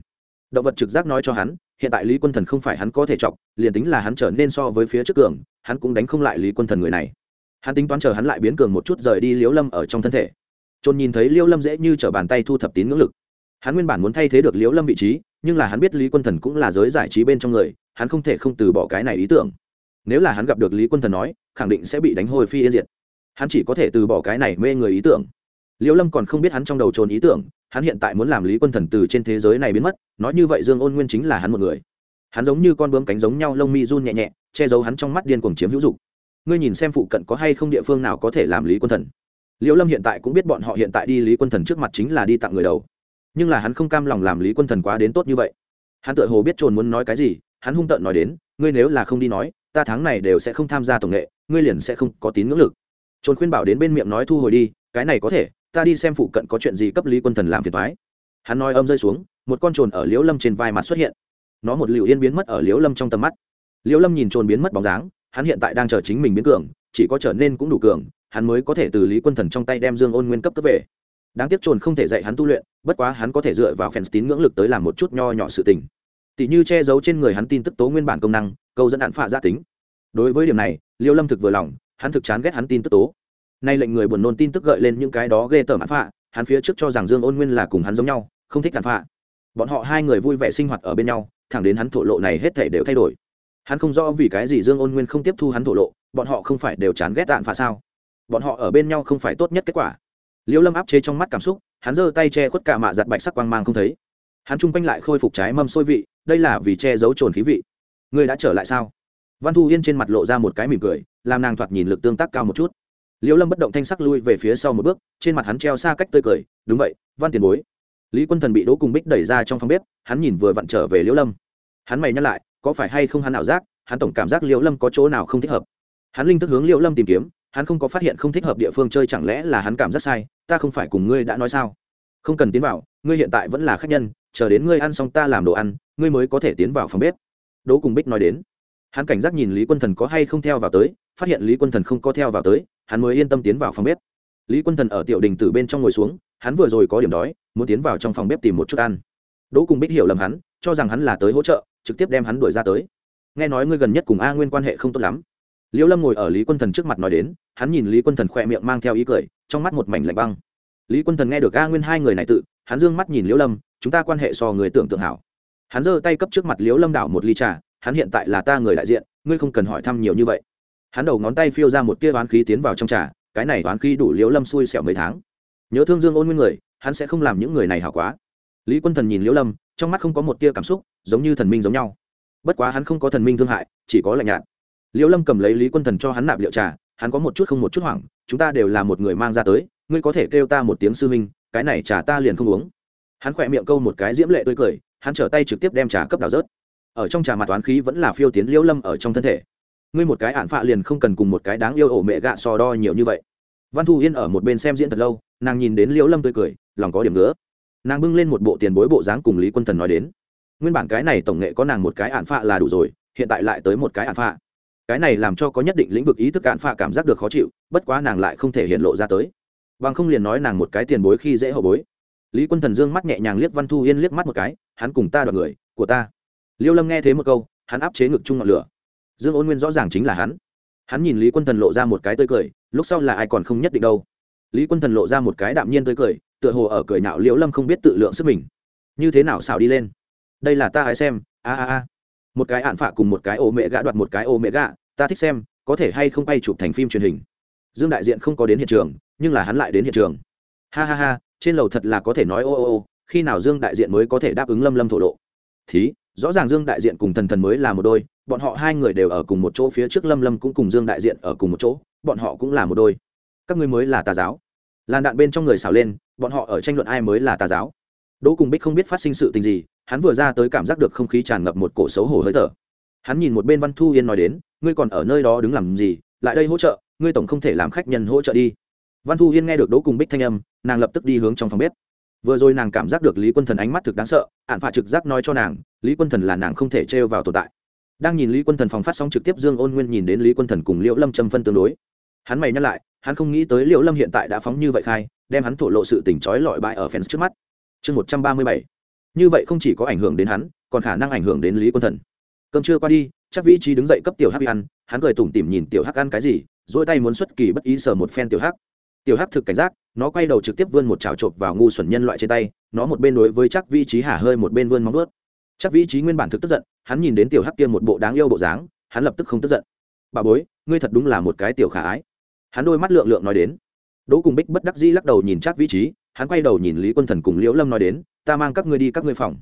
Động vật trực giác nói cho hắn hiện tại lý quân thần không phải hắn có thể chọc, liền tính là hắn trở nên so với phía trước cường, hắn cũng đánh không lại lý quân thần người này. Hắn tính toán chờ hắn lại biến cường một chút rời đi liễu lâm ở trong thân thể. Trôn nhìn thấy liễu lâm dễ như chở bàn tay thu thập tín ngưỡng lực. Hắn nguyên bản muốn thay thế được liễu lâm vị trí, nhưng là hắn biết lý quân thần cũng là giới giải trí bên trong người, hắn không thể không từ bỏ cái này ý tưởng. Nếu là hắn gặp được lý quân thần nói, khẳng định sẽ bị đánh hồi phi yên diệt. Hắn chỉ có thể từ bỏ cái này mê người ý tưởng. Liễu lâm còn không biết hắn trong đầu trồn ý tưởng hắn hiện tại muốn làm lý quân thần từ trên thế giới này biến mất, nói như vậy dương ôn nguyên chính là hắn một người. Hắn giống như con bướm cánh giống nhau, lông mi run nhẹ nhẹ, che giấu hắn trong mắt điên cuồng chiếm hữu dục. Ngươi nhìn xem phụ cận có hay không địa phương nào có thể làm lý quân thần. Liễu lâm hiện tại cũng biết bọn họ hiện tại đi lý quân thần trước mặt chính là đi tặng người đầu. Nhưng là hắn không cam lòng làm lý quân thần quá đến tốt như vậy. Hắn tự hồ biết trồn muốn nói cái gì, hắn hung tợn nói đến, ngươi nếu là không đi nói, ta tháng này đều sẽ không tham gia tổng nghệ, ngươi liền sẽ không có tín ngưỡng lực. Trồn khuyên bảo đến bên miệng nói thu hồi đi, cái này có thể ta đi xem phụ cận có chuyện gì cấp lý quân thần làm phiền thoái. Hắn nói âm rơi xuống, một con trồn ở liễu lâm trên vai mặt xuất hiện. Nó một liệu yên biến mất ở liễu lâm trong tầm mắt. Liễu lâm nhìn trồn biến mất bóng dáng, hắn hiện tại đang chờ chính mình biến cường, chỉ có trở nên cũng đủ cường, hắn mới có thể từ lý quân thần trong tay đem dương ôn nguyên cấp cấp về. Đáng tiếc trồn không thể dạy hắn tu luyện, bất quá hắn có thể dựa vào phèn tín ngưỡng lực tới làm một chút nho nhỏ sự tình. Tỷ như che giấu trên người hắn tin tức tố nguyên bản công năng, câu dẫn đạn phạ gia tính. Đối với điểm này liêu lâm thực vừa lòng, hắn thực chán ghét hắn tin tức tố nay lệnh người buồn nôn tin tức gợi lên những cái đó ghê tởm hắn phạ, hắn phía trước cho rằng dương ôn nguyên là cùng hắn giống nhau, không thích hắn phạ. Bọn họ hai người vui vẻ sinh hoạt ở bên nhau, thẳng đến hắn thổ lộ này hết thể đều thay đổi. Hắn không rõ vì cái gì dương ôn nguyên không tiếp thu hắn thổ lộ, bọn họ không phải đều chán ghét đạn phạ sao? Bọn họ ở bên nhau không phải tốt nhất kết quả. Liễu lâm áp chế trong mắt cảm xúc, hắn giơ tay che khuất cả mạ giặt bạch sắc quang mang không thấy. Hắn chung quanh lại khôi phục trái mâm sôi vị, đây là vì che giấu trồn khí vị. Ngươi đã trở lại sao? Văn thu yên trên mặt lộ ra một cái mỉm cười, làm nàng thoạt nhìn lực tương tác cao một chút liễu lâm bất động thanh sắc lui về phía sau một bước, trên mặt hắn treo xa cách tươi cười, đúng vậy, văn tiền bối. Lý quân thần bị đỗ cùng bích đẩy ra trong phòng bếp, hắn nhìn vừa vặn trở về liễu lâm. Hắn mày nhắc lại, có phải hay không hắn ảo giác, hắn tổng cảm giác liễu lâm có chỗ nào không thích hợp. Hắn linh thức hướng liễu lâm tìm kiếm, hắn không có phát hiện không thích hợp địa phương chơi chẳng lẽ là hắn cảm giác sai, ta không phải cùng ngươi đã nói sao? Không cần tiến vào, ngươi hiện tại vẫn là khách nhân, chờ đến ngươi ăn xong ta làm đồ ăn, ngươi mới có thể tiến vào phòng bếp. Đỗ cùng bích nói đến. Hắn cảnh giác nhìn lý quân thần có hay không theo vào tới phát hiện lý quân thần không có theo vào tới, hắn mới yên tâm tiến vào phòng bếp. Lý quân thần ở tiểu đình từ bên trong ngồi xuống, hắn vừa rồi có điểm đói, muốn tiến vào trong phòng bếp tìm một chút ăn. Đỗ cùng bích hiểu lầm hắn, cho rằng hắn là tới hỗ trợ, trực tiếp đem hắn đuổi ra tới. Nghe nói ngươi gần nhất cùng a nguyên quan hệ không tốt lắm. Liễu lâm ngồi ở lý quân thần trước mặt nói đến, hắn nhìn lý quân thần khỏe miệng mang theo ý cười, trong mắt một mảnh lạnh băng. Lý quân thần nghe được a nguyên hai người này tự, hắn d ư ơ n g mắt nhìn liễu lâm, chúng ta quan hệ so người tưởng tượng hảo. Hắn giơ tay cấp trước mặt liễu lâm đảo một ly trà, hắn hiện tại là ta người đại diện, ngươi không cần hỏi thăm nhiều như vậy hắn đầu ngón tay phiêu ra một tia oán khí tiến vào trong trà, cái này oán khí đủ liễu lâm xui xẻo mấy tháng. Nhớ thương dương ôn nguyên người, hắn sẽ không làm những người này hảo quá. Lý quân thần nhìn liễu lâm, trong mắt không có một tia cảm xúc, giống như thần minh giống nhau. Bất quá hắn không có thần minh thương hại, chỉ có lạnh nhạt. Liễu lâm cầm lấy lý quân thần cho hắn nạp liệu trà, hắn có một chút không một chút hoảng, chúng ta đều là một người mang ra tới, ngươi có thể kêu ta một tiếng sư minh cái này trà ta liền không uống. Hắn khỏe miệng câu một cái diễm lệ tươi cười, hắn trở tay trực tiếp đem trà cấp đào rớt. Ở trong trà mặt toán khí vẫn là phiêu tiến liễu lâm ở trong thân thể ngươi một cái ạn phạ liền không cần cùng một cái đáng yêu ổ mẹ gạ so đo nhiều như vậy. Văn thu yên ở một bên xem diễn thật lâu, nàng nhìn đến liễu lâm tươi cười, lòng có điểm nữa nàng bưng lên một bộ tiền bối bộ dáng cùng lý quân thần nói đến. Nguyên bản cái này tổng nghệ có nàng một cái ạn phạ là đủ rồi, hiện tại lại tới một cái ạn phạ. Cái này làm cho có nhất định lĩnh vực ý thức ạn phạ cảm giác được khó chịu, bất quá nàng lại không thể hiện lộ ra tới. Bằng không liền nói nàng một cái tiền bối khi dễ hậu bối. Lý quân thần dương mắt nhẹ nhàng liếc văn thu yên liếc mắt một cái, hắn cùng ta đoạt người, của ta. Liêu lâm nghe thế một câu, hắn áp chế ngực chung ngọn lửa dương ôn nguyên rõ ràng chính là hắn. Hắn nhìn lý quân thần lộ ra một cái tươi cười, lúc sau là ai còn không nhất định đâu. Lý quân thần lộ ra một cái đạm nhiên tươi cười, tựa hồ ở cười nạo liễu lâm không biết tự lượng sức mình. Như thế nào xảo đi lên? Đây là ta hãy xem, a a a. Một cái ạn phạ cùng một cái ô mẹ gạ đoạt một cái ô mẹ gạ, ta thích xem, có thể hay không quay chụp thành phim truyền hình. Dương đại diện không có đến hiện trường, nhưng là hắn lại đến hiện trường. Ha ha ha, trên lầu thật là có thể nói ô ô ô, khi nào dương đại diện mới có thể đáp ứng lâm lâm thổ lộ? Thí, rõ ràng dương đại diện cùng thần thần mới là một đôi bọn họ hai người đều ở cùng một chỗ phía trước lâm lâm cũng cùng dương đại diện ở cùng một chỗ, bọn họ cũng là một đôi. Các ngươi mới là tà giáo. Làn đạn bên trong người xào lên, bọn họ ở tranh luận ai mới là tà giáo. Đỗ cùng bích không biết phát sinh sự tình gì, hắn vừa ra tới cảm giác được không khí tràn ngập một cổ xấu hổ hơi thở. Hắn nhìn một bên văn thu yên nói đến, ngươi còn ở nơi đó đứng làm gì? Lại đây hỗ trợ, ngươi tổng không thể làm khách nhân hỗ trợ đi. Văn thu yên nghe được đỗ cùng bích thanh âm, nàng lập tức đi hướng trong phòng bếp. Vừa rồi nàng cảm giác được lý quân thần ánh mắt thực đáng sợ ạn phạ trực giác nói cho nàng, lý quân thần là nàng không thể trêu vào tồn tại đang nhìn lý quân thần phòng phát sóng trực tiếp dương ôn nguyên nhìn đến lý quân thần cùng liễu lâm châm phân tương đối hắn mày nhắc lại hắn không nghĩ tới liễu lâm hiện tại đã phóng như vậy khai đem hắn thổ lộ sự tỉnh trói lọi bại ở fans trước mắt chương một trăm ba mươi bảy như vậy không chỉ có ảnh hưởng đến hắn còn khả năng ảnh hưởng đến lý quân thần cơm chưa qua đi chắc vĩ trí đứng dậy cấp tiểu hắc ăn hắn cười tủm tỉm nhìn tiểu hắc ăn cái gì dỗi tay muốn xuất kỳ bất ý sờ một phen tiểu hắc tiểu hắc thực cảnh giác nó quay đầu trực tiếp vươn một chảo chộp vào ngu xuẩn nhân loại trên tay nó một bên đối với chắc vĩ trí hả hơi một bên vươn móng ướt chắc vị trí nguyên bản thực tức giận, hắn nhìn đến tiểu hắc kia một bộ đáng yêu bộ dáng, hắn lập tức không tức giận. Bà bối, ngươi thật đúng là một cái tiểu khả ái. Hắn đôi mắt lượng lượng nói đến. Đỗ cùng bích bất đắc dĩ lắc đầu nhìn chắc vị trí hắn quay đầu nhìn lý quân thần cùng liễu lâm nói đến, ta mang các ngươi đi các ngươi phòng.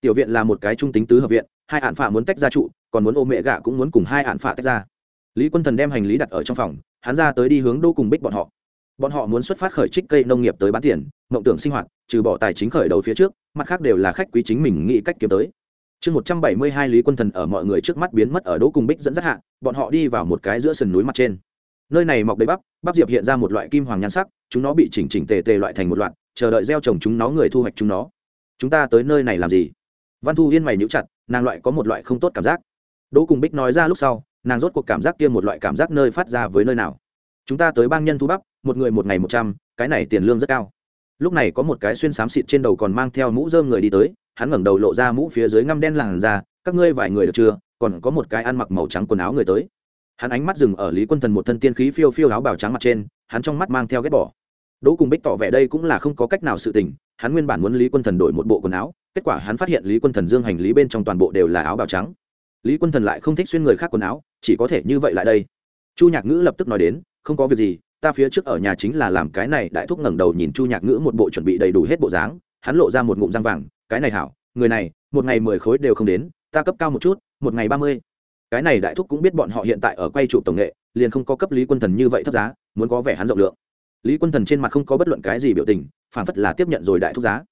Tiểu viện là một cái trung tính tứ hợp viện, hai hạn phạ muốn tách ra trụ, còn muốn ô mẹ gạ cũng muốn cùng hai hạn phạ tách ra. Lý quân thần đem hành lý đặt ở trong phòng, hắn ra tới đi hướng đô cùng bích bọn họ bọn họ muốn xuất phát khởi trích cây nông nghiệp tới bán tiền, mộng tưởng sinh hoạt, trừ bỏ tài chính khởi đầu phía trước, mặt khác đều là khách quý chính mình nghĩ cách kiếm tới. Chương một trăm bảy mươi hai lý quân thần ở mọi người trước mắt biến mất ở đỗ cùng bích dẫn dắt hạ, bọn họ đi vào một cái giữa sườn núi mặt trên. Nơi này mọc đầy bắp bắp diệp hiện ra một loại kim hoàng nhan sắc, chúng nó bị chỉnh chỉnh tề tề loại thành một loạt, chờ đợi gieo trồng chúng nó người thu hoạch chúng nó. Chúng ta tới nơi này làm gì? Văn thu yên mày níu chặt, nàng loại có một loại không tốt cảm giác. Đỗ cùng bích nói ra lúc sau, nàng rốt cuộc cảm giác kia một loại cảm giác nơi phát ra với nơi nào? Chúng ta tới bang nhân thu bắp một người một ngày một trăm, cái này tiền lương rất cao. Lúc này có một cái xuyên xám xịt trên đầu còn mang theo mũ dơm người đi tới, hắn ngẩng đầu lộ ra mũ phía dưới ngăm đen làn ra các ngươi vài người được chưa, còn có một cái ăn mặc màu trắng quần áo người tới. Hắn ánh mắt dừng ở lý quân thần một thân tiên khí phiêu phiêu áo bào trắng mặt trên, hắn trong mắt mang theo ghét bỏ. Đỗ cùng bích tỏ vẻ đây cũng là không có cách nào sự tình, hắn nguyên bản muốn lý quân thần đổi một bộ quần áo, kết quả hắn phát hiện lý quân thần dương hành lý bên trong toàn bộ đều là áo bào trắng. Lý quân thần lại không thích xuyên người khác quần áo, chỉ có thể như vậy lại đây. Chu nhạc ngữ lập tức nói đến, không có việc gì ta phía trước ở nhà chính là làm cái này, đại thúc ngẩng đầu nhìn chu nhạc ngữ một bộ chuẩn bị đầy đủ hết bộ dáng, hắn lộ ra một ngụm răng vàng, cái này hảo, người này, một ngày mười khối đều không đến, ta cấp cao một chút, một ngày ba mươi. Cái này đại thúc cũng biết bọn họ hiện tại ở quay trụ tổng nghệ, liền không có cấp lý quân thần như vậy thấp giá, muốn có vẻ hắn rộng lượng. Lý quân thần trên mặt không có bất luận cái gì biểu tình, phản phất là tiếp nhận rồi đại thúc giá.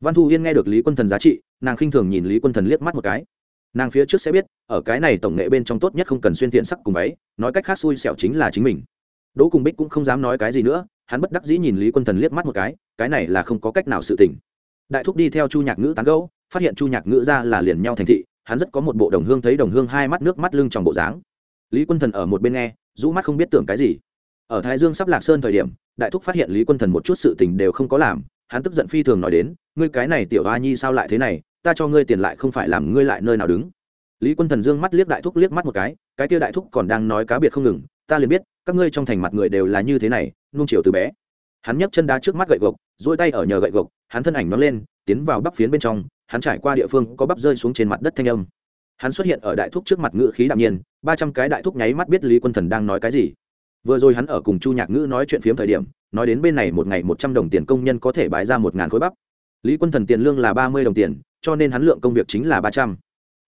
Văn thu yên nghe được lý quân thần giá trị, nàng khinh thường nhìn lý quân thần liếc mắt một cái. Nàng phía trước sẽ biết, ở cái này tổng nghệ bên trong tốt nhất không cần xuyên thiện sắc cùng váy, nói cách khác xui xẻo chính là chính mình đỗ cùng bích cũng không dám nói cái gì nữa, hắn bất đắc dĩ nhìn lý quân thần liếc mắt một cái cái này là không có cách nào sự tình. Đại thúc đi theo chu nhạc ngữ tán gẫu, phát hiện chu nhạc ngữ ra là liền nhau thành thị, hắn rất có một bộ đồng hương thấy đồng hương hai mắt nước mắt lưng trong bộ dáng. Lý quân thần ở một bên nghe, rũ mắt không biết tưởng cái gì. Ở thái dương sắp lạc sơn thời điểm, đại thúc phát hiện lý quân thần một chút sự tình đều không có làm, hắn tức giận phi thường nói đến, ngươi cái này tiểu a nhi sao lại thế này, ta cho ngươi tiền lại không phải làm ngươi lại nơi nào đứng. Lý quân thần dương mắt liếc đại thúc liếc mắt một cái cái kia đại thúc còn đang nói cá biệt không ngừng, ta liền biết các ngươi trong thành mặt người đều là như thế này nung chiều từ bé. Hắn nhấc chân đá trước mắt gậy gộc dỗi tay ở nhờ gậy gộc, hắn thân ảnh nó lên, tiến vào bắp phiến bên trong, hắn trải qua địa phương, có bắp rơi xuống trên mặt đất thanh âm. Hắn xuất hiện ở đại thúc trước mặt ngữ khí đạm nhiên, ba trăm cái đại thúc nháy mắt biết lý quân thần đang nói cái gì. Vừa rồi hắn ở cùng chu nhạc ngữ nói chuyện phiếm thời điểm, nói đến bên này một ngày một trăm đồng tiền công nhân có thể bái ra một ngàn khối bắp. Lý quân thần tiền lương là ba mươi đồng tiền, cho nên hắn lượng công việc chính là ba trăm.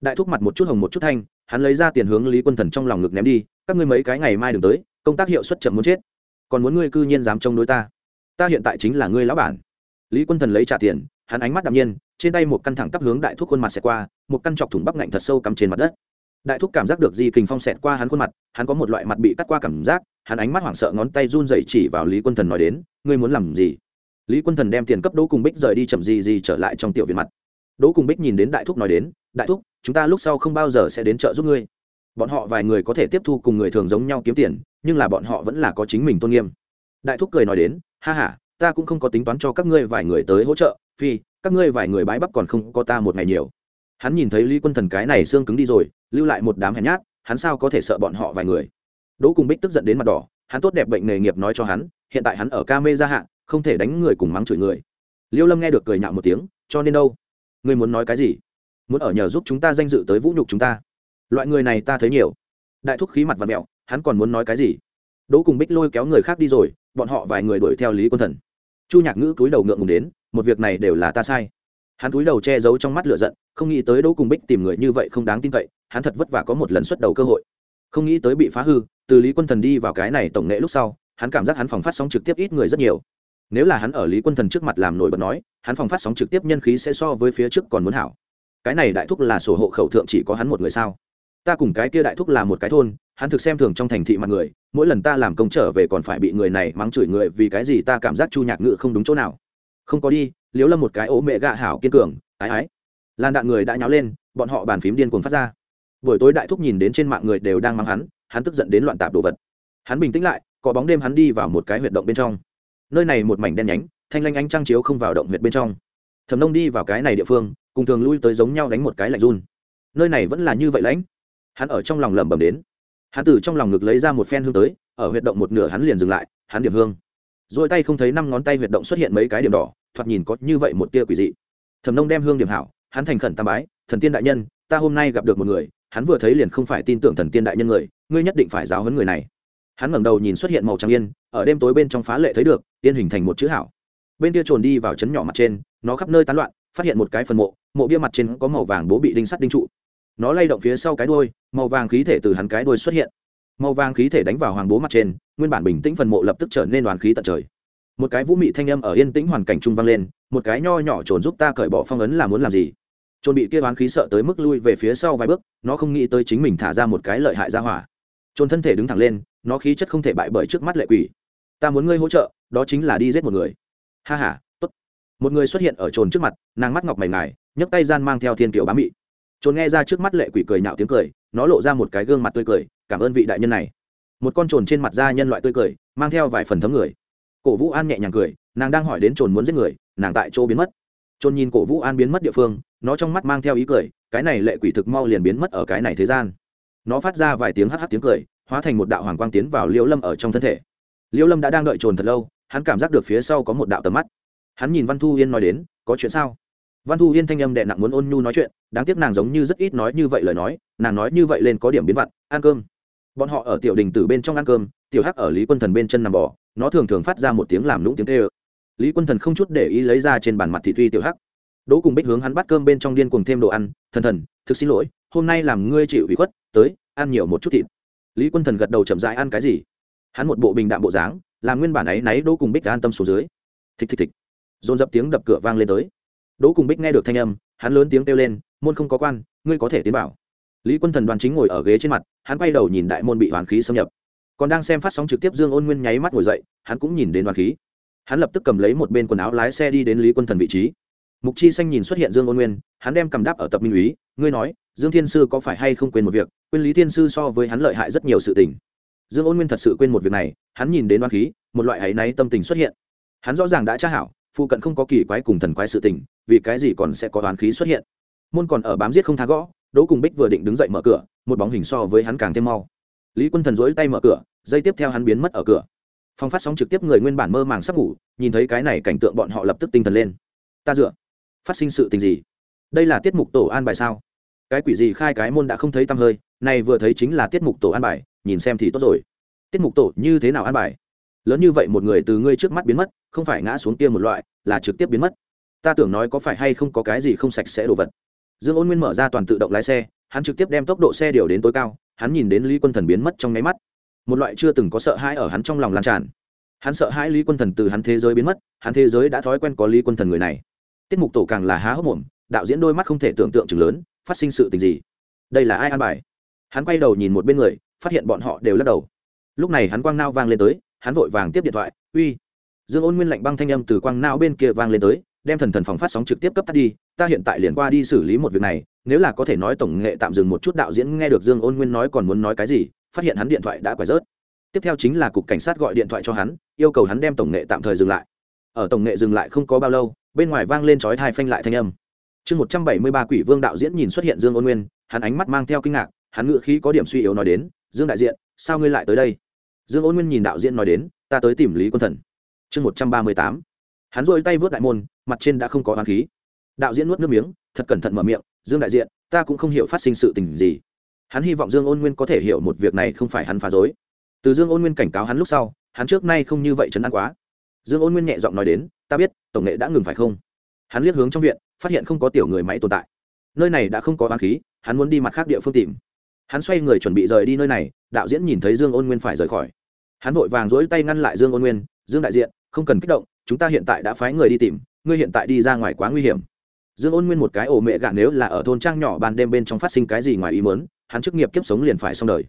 Đại thúc mặt một chút hồng một chút thanh, hắn lấy ra tiền hướng lý quân thần trong lòng ngực ném đi, các ngươi mấy cái ngày mai đừng tới công tác hiệu suất chậm muốn chết. Còn muốn ngươi cư nhiên dám chống đối ta. Ta hiện tại chính là ngươi lão bản. Lý quân thần lấy trả tiền, hắn ánh mắt đạm nhiên, trên tay một căn thẳng tắp hướng đại thúc khuôn mặt xẹt qua, một căn chọc thủng bắp ngạnh thật sâu cắm trên mặt đất. Đại thúc cảm giác được di kình phong xẹt qua hắn khuôn mặt, hắn có một loại mặt bị cắt qua cảm giác, hắn ánh mắt hoảng sợ ngón tay run dậy chỉ vào lý quân thần nói đến, ngươi muốn làm gì? Lý quân thần đem tiền cấp đỗ cùng bích rời đi chậm gì gì trở lại trong tiểu viện mặt. Đỗ cùng bích nhìn đến đại thúc nói đến, đại thúc, chúng ta lúc sau không bao giờ sẽ đến chợ giúp ngươi. Bọn họ vài người có thể tiếp thu cùng người thường giống nhau kiếm tiền nhưng là bọn họ vẫn là có chính mình tôn nghiêm. Đại thúc cười nói đến ha ha, ta cũng không có tính toán cho các ngươi vài người tới hỗ trợ phi các ngươi vài người bãi bắp còn không có ta một ngày nhiều. Hắn nhìn thấy lý quân thần cái này xương cứng đi rồi lưu lại một đám hèn nhát hắn sao có thể sợ bọn họ vài người? Đỗ cùng bích tức giận đến mặt đỏ hắn tốt đẹp bệnh nghề nghiệp nói cho hắn hiện tại hắn ở ca mê gia hạn không thể đánh người cùng mắng chửi người. Liêu lâm nghe được cười nhạo một tiếng cho nên đâu? Ngươi muốn nói cái gì? Muốn ở nhờ giúp chúng ta danh dự tới vũ nhục chúng ta? Loại người này ta thấy nhiều. Đại thúc khí mặt và mẹo hắn còn muốn nói cái gì? Đỗ cùng bích lôi kéo người khác đi rồi, bọn họ vài người đuổi theo lý quân thần. Chu nhạc ngữ cúi đầu ngượng ngùng đến, một việc này đều là ta sai. Hắn cúi đầu che giấu trong mắt lửa giận, không nghĩ tới đỗ cùng bích tìm người như vậy không đáng tin cậy, hắn thật vất vả có một lần xuất đầu cơ hội. Không nghĩ tới bị phá hư, từ lý quân thần đi vào cái này tổng nghệ lúc sau, hắn cảm giác hắn phòng phát sóng trực tiếp ít người rất nhiều. Nếu là hắn ở lý quân thần trước mặt làm nổi bật nói, hắn phòng phát sóng trực tiếp nhân khí sẽ so với phía trước còn muốn hảo. Cái này đại thúc là sổ hộ khẩu thượng chỉ có hắn một người sao? Ta cùng cái kia đại thúc là một cái thôn hắn thực xem thường trong thành thị mặt người, mỗi lần ta làm công trở về còn phải bị người này mắng chửi người vì cái gì ta cảm giác chu nhạc ngự không đúng chỗ nào. Không có đi liếu lâm một cái ố mẹ gạ hảo kiên cường, ái ái. Lan đạn người đã nháo lên, bọn họ bàn phím điên cuồng phát ra. Buổi tối đại thúc nhìn đến trên mạng người đều đang mắng hắn hắn tức giận đến loạn tạp đồ vật. Hắn bình tĩnh lại, có bóng đêm hắn đi vào một cái huyệt động bên trong. Nơi này một mảnh đen nhánh, thanh lanh ánh trăng chiếu không vào động huyệt bên trong. Thầm nông đi vào cái này địa phương, cùng thường lui tới giống nhau đánh một cái lạnh run. Nơi này vẫn là như vậy lãnh. Hắn ở trong lòng lẩm bẩm đến hắn từ trong lòng ngực lấy ra một phen hương tới, ở huyệt động một nửa hắn liền dừng lại, hắn điểm hương. Rồi tay không thấy năm ngón tay huyệt động xuất hiện mấy cái điểm đỏ, thoạt nhìn có như vậy một tia quỷ dị. Thầm nông đem hương điểm hảo, hắn thành khẩn tam bái, thần tiên đại nhân, ta hôm nay gặp được một người, hắn vừa thấy liền không phải tin tưởng thần tiên đại nhân người, ngươi nhất định phải giáo huấn người này. Hắn ngẩng đầu nhìn xuất hiện màu trắng yên, ở đêm tối bên trong phá lệ thấy được, yên hình thành một chữ hảo. Bên kia trồn đi vào chấn nhỏ mặt trên, nó khắp nơi tán loạn, phát hiện một cái phần mộ mộ bia mặt trên có màu vàng bố bị đinh sắt đinh trụ nó lay động phía sau cái đuôi, màu vàng khí thể từ hắn cái đuôi xuất hiện. Màu vàng khí thể đánh vào hoàng bố mặt trên, nguyên bản bình tĩnh phần mộ lập tức trở nên đoàn khí tận trời. Một cái vũ mị thanh âm ở yên tĩnh hoàn cảnh trung vang lên, một cái nho nhỏ trồn giúp ta cởi bỏ phong ấn là muốn làm gì? Trồn bị kia đoán khí sợ tới mức lui về phía sau vài bước, nó không nghĩ tới chính mình thả ra một cái lợi hại ra hỏa. Trồn thân thể đứng thẳng lên, nó khí chất không thể bại bởi trước mắt lệ quỷ. Ta muốn ngươi hỗ trợ, đó chính là đi giết một người. Ha ha, tốt. Một người xuất hiện ở trồn trước mặt, nàng mắt ngọc mày ngài, nhấc tay gian mang theo thiên kiểu bá mị trồn nghe ra trước mắt lệ quỷ cười nhạo tiếng cười, nó lộ ra một cái gương mặt tươi cười, cảm ơn vị đại nhân này. Một con trồn trên mặt da nhân loại tươi cười, mang theo vài phần thấm người. Cổ vũ an nhẹ nhàng cười, nàng đang hỏi đến trồn muốn giết người, nàng tại chỗ biến mất. Trồn nhìn cổ vũ an biến mất địa phương, nó trong mắt mang theo ý cười, cái này lệ quỷ thực mau liền biến mất ở cái này thế gian. Nó phát ra vài tiếng hắt hắt tiếng cười, hóa thành một đạo hoàng quang tiến vào liễu lâm ở trong thân thể. Liễu lâm đã đang đợi trồn thật lâu, hắn cảm giác được phía sau có một đạo tầm mắt. Hắn nhìn văn thu yên nói đến, có chuyện sao? Văn thu yên thanh âm đệ nặng muốn ôn nhu nói chuyện, đáng tiếc nàng giống như rất ít nói như vậy lời nói, nàng nói như vậy lên có điểm biến vặn ăn cơm. Bọn họ ở tiểu đình từ bên trong ăn cơm, tiểu hắc ở lý quân thần bên chân nằm bò, nó thường thường phát ra một tiếng làm lũng tiếng tê ơ lý quân thần không chút để ý lấy ra trên bàn mặt thị tuy tiểu hắc. Đỗ cùng bích hướng hắn bắt cơm bên trong điên cùng thêm đồ ăn, thần thần, thực xin lỗi, hôm nay làm ngươi chịu ủy khuất, tới, ăn nhiều một chút thịt. Lý quân thần gật đầu chậm rãi, ăn cái gì? Hắn một bộ bình đạm bộ dáng, làm nguyên bản ấy náy đỗ cùng bích an tâm xuống dưới. Thịch thịch thịch. Dồn dập tiếng đập cửa vang lên tới đỗ cùng bích nghe được thanh âm, hắn lớn tiếng kêu lên, môn không có quan, ngươi có thể tiến vào. lý quân thần đoàn chính ngồi ở ghế trên mặt, hắn quay đầu nhìn đại môn bị hoàn khí xâm nhập. Còn đang xem phát sóng trực tiếp dương ôn nguyên nháy mắt ngồi dậy, hắn cũng nhìn đến hoàn khí. Hắn lập tức cầm lấy một bên quần áo lái xe đi đến lý quân thần vị trí. Mục chi xanh nhìn xuất hiện dương ôn nguyên, hắn đem cầm đáp ở tập minh úy, ngươi nói, dương thiên sư có phải hay không quên một việc? Quên lý thiên sư so với hắn lợi hại rất nhiều sự tình. Dương ôn nguyên thật sự quên một việc này, hắn nhìn đến đoan khí, một loại áy náy tâm tình xuất hiện. Hắn rõ ràng đã tra hảo phụ cận không có kỳ quái cùng thần quái sự tình, vì cái gì còn sẽ có toán khí xuất hiện? Môn còn ở bám giết không tha gõ, đỗ cùng bích vừa định đứng dậy mở cửa, một bóng hình so với hắn càng thêm mau. Lý quân thần dỗi tay mở cửa, dây tiếp theo hắn biến mất ở cửa. Phong phát sóng trực tiếp người nguyên bản mơ màng sắp ngủ, nhìn thấy cái này cảnh tượng bọn họ lập tức tinh thần lên. Ta dựa, phát sinh sự tình gì? Đây là tiết mục tổ an bài sao? Cái quỷ gì khai cái môn đã không thấy tăm hơi, này vừa thấy chính là tiết mục tổ an bài, nhìn xem thì tốt rồi. Tiết mục tổ như thế nào an bài? Lớn như vậy một người từ ngươi trước mắt biến mất, không phải ngã xuống kia một loại, là trực tiếp biến mất. Ta tưởng nói có phải hay không có cái gì không sạch sẽ đồ vật. Dương ôn nguyên mở ra toàn tự động lái xe, hắn trực tiếp đem tốc độ xe điều đến tối cao, hắn nhìn đến lý quân thần biến mất trong nháy mắt. Một loại chưa từng có sợ hãi ở hắn trong lòng lan tràn. Hắn sợ hãi lý quân thần từ hắn thế giới biến mất, hắn thế giới đã thói quen có lý quân thần người này. Tiết mục tổ càng là há hốc mồm, đạo diễn đôi mắt không thể tưởng tượng chừng lớn, phát sinh sự tình gì? Đây là ai an bài? Hắn quay đầu nhìn một bên người, phát hiện bọn họ đều lắc đầu. Lúc này hắn quang nao vang lên tới hắn vội vàng tiếp điện thoại, uy. Dương ôn nguyên lạnh băng thanh âm từ quang nao bên kia vang lên tới, đem thần thần phòng phát sóng trực tiếp cấp tắt đi, ta hiện tại liền qua đi xử lý một việc này, nếu là có thể nói tổng nghệ tạm dừng một chút đạo diễn nghe được dương ôn nguyên nói còn muốn nói cái gì, phát hiện hắn điện thoại đã quải rớt. Tiếp theo chính là cục cảnh sát gọi điện thoại cho hắn, yêu cầu hắn đem tổng nghệ tạm thời dừng lại. Ở tổng nghệ dừng lại không có bao lâu, bên ngoài vang lên chói thai phanh lại thanh âm. Chương một trăm bảy mươi ba quỷ vương đạo diễn nhìn xuất hiện dương ôn nguyên, hắn ánh mắt mang theo kinh ngạc, hắn ngự khí có điểm suy yếu nói đến, dương đại diện, sao ngươi lại tới đây? Dương ôn nguyên nhìn đạo diễn nói đến, ta tới tìm lý quân thần. Chương một trăm ba mươi tám. Hắn rôi tay vớt đại môn, mặt trên đã không có hoán khí. Đạo diễn nuốt nước miếng, thật cẩn thận mở miệng, dương đại diện, ta cũng không hiểu phát sinh sự tình gì. Hắn hy vọng dương ôn nguyên có thể hiểu một việc này không phải hắn phá dối từ dương ôn nguyên cảnh cáo hắn lúc sau, hắn trước nay không như vậy chấn an quá. Dương ôn nguyên nhẹ giọng nói đến, ta biết, tổng nghệ đã ngừng phải không? Hắn liếc hướng trong viện, phát hiện không có tiểu người máy tồn tại. Nơi này đã không có oán khí, hắn muốn đi mặt khác địa phương tìm hắn xoay người chuẩn bị rời đi nơi này, đạo diễn nhìn thấy dương ôn nguyên phải rời khỏi. Hắn vội vàng dỗi tay ngăn lại dương ôn nguyên, dương đại diện, không cần kích động, chúng ta hiện tại đã phái người đi tìm, ngươi hiện tại đi ra ngoài quá nguy hiểm. Dương ôn nguyên một cái ổ mẹ gạ nếu là ở thôn trang nhỏ ban đêm bên trong phát sinh cái gì ngoài ý mớn hắn chức nghiệp kiếp sống liền phải xong đời.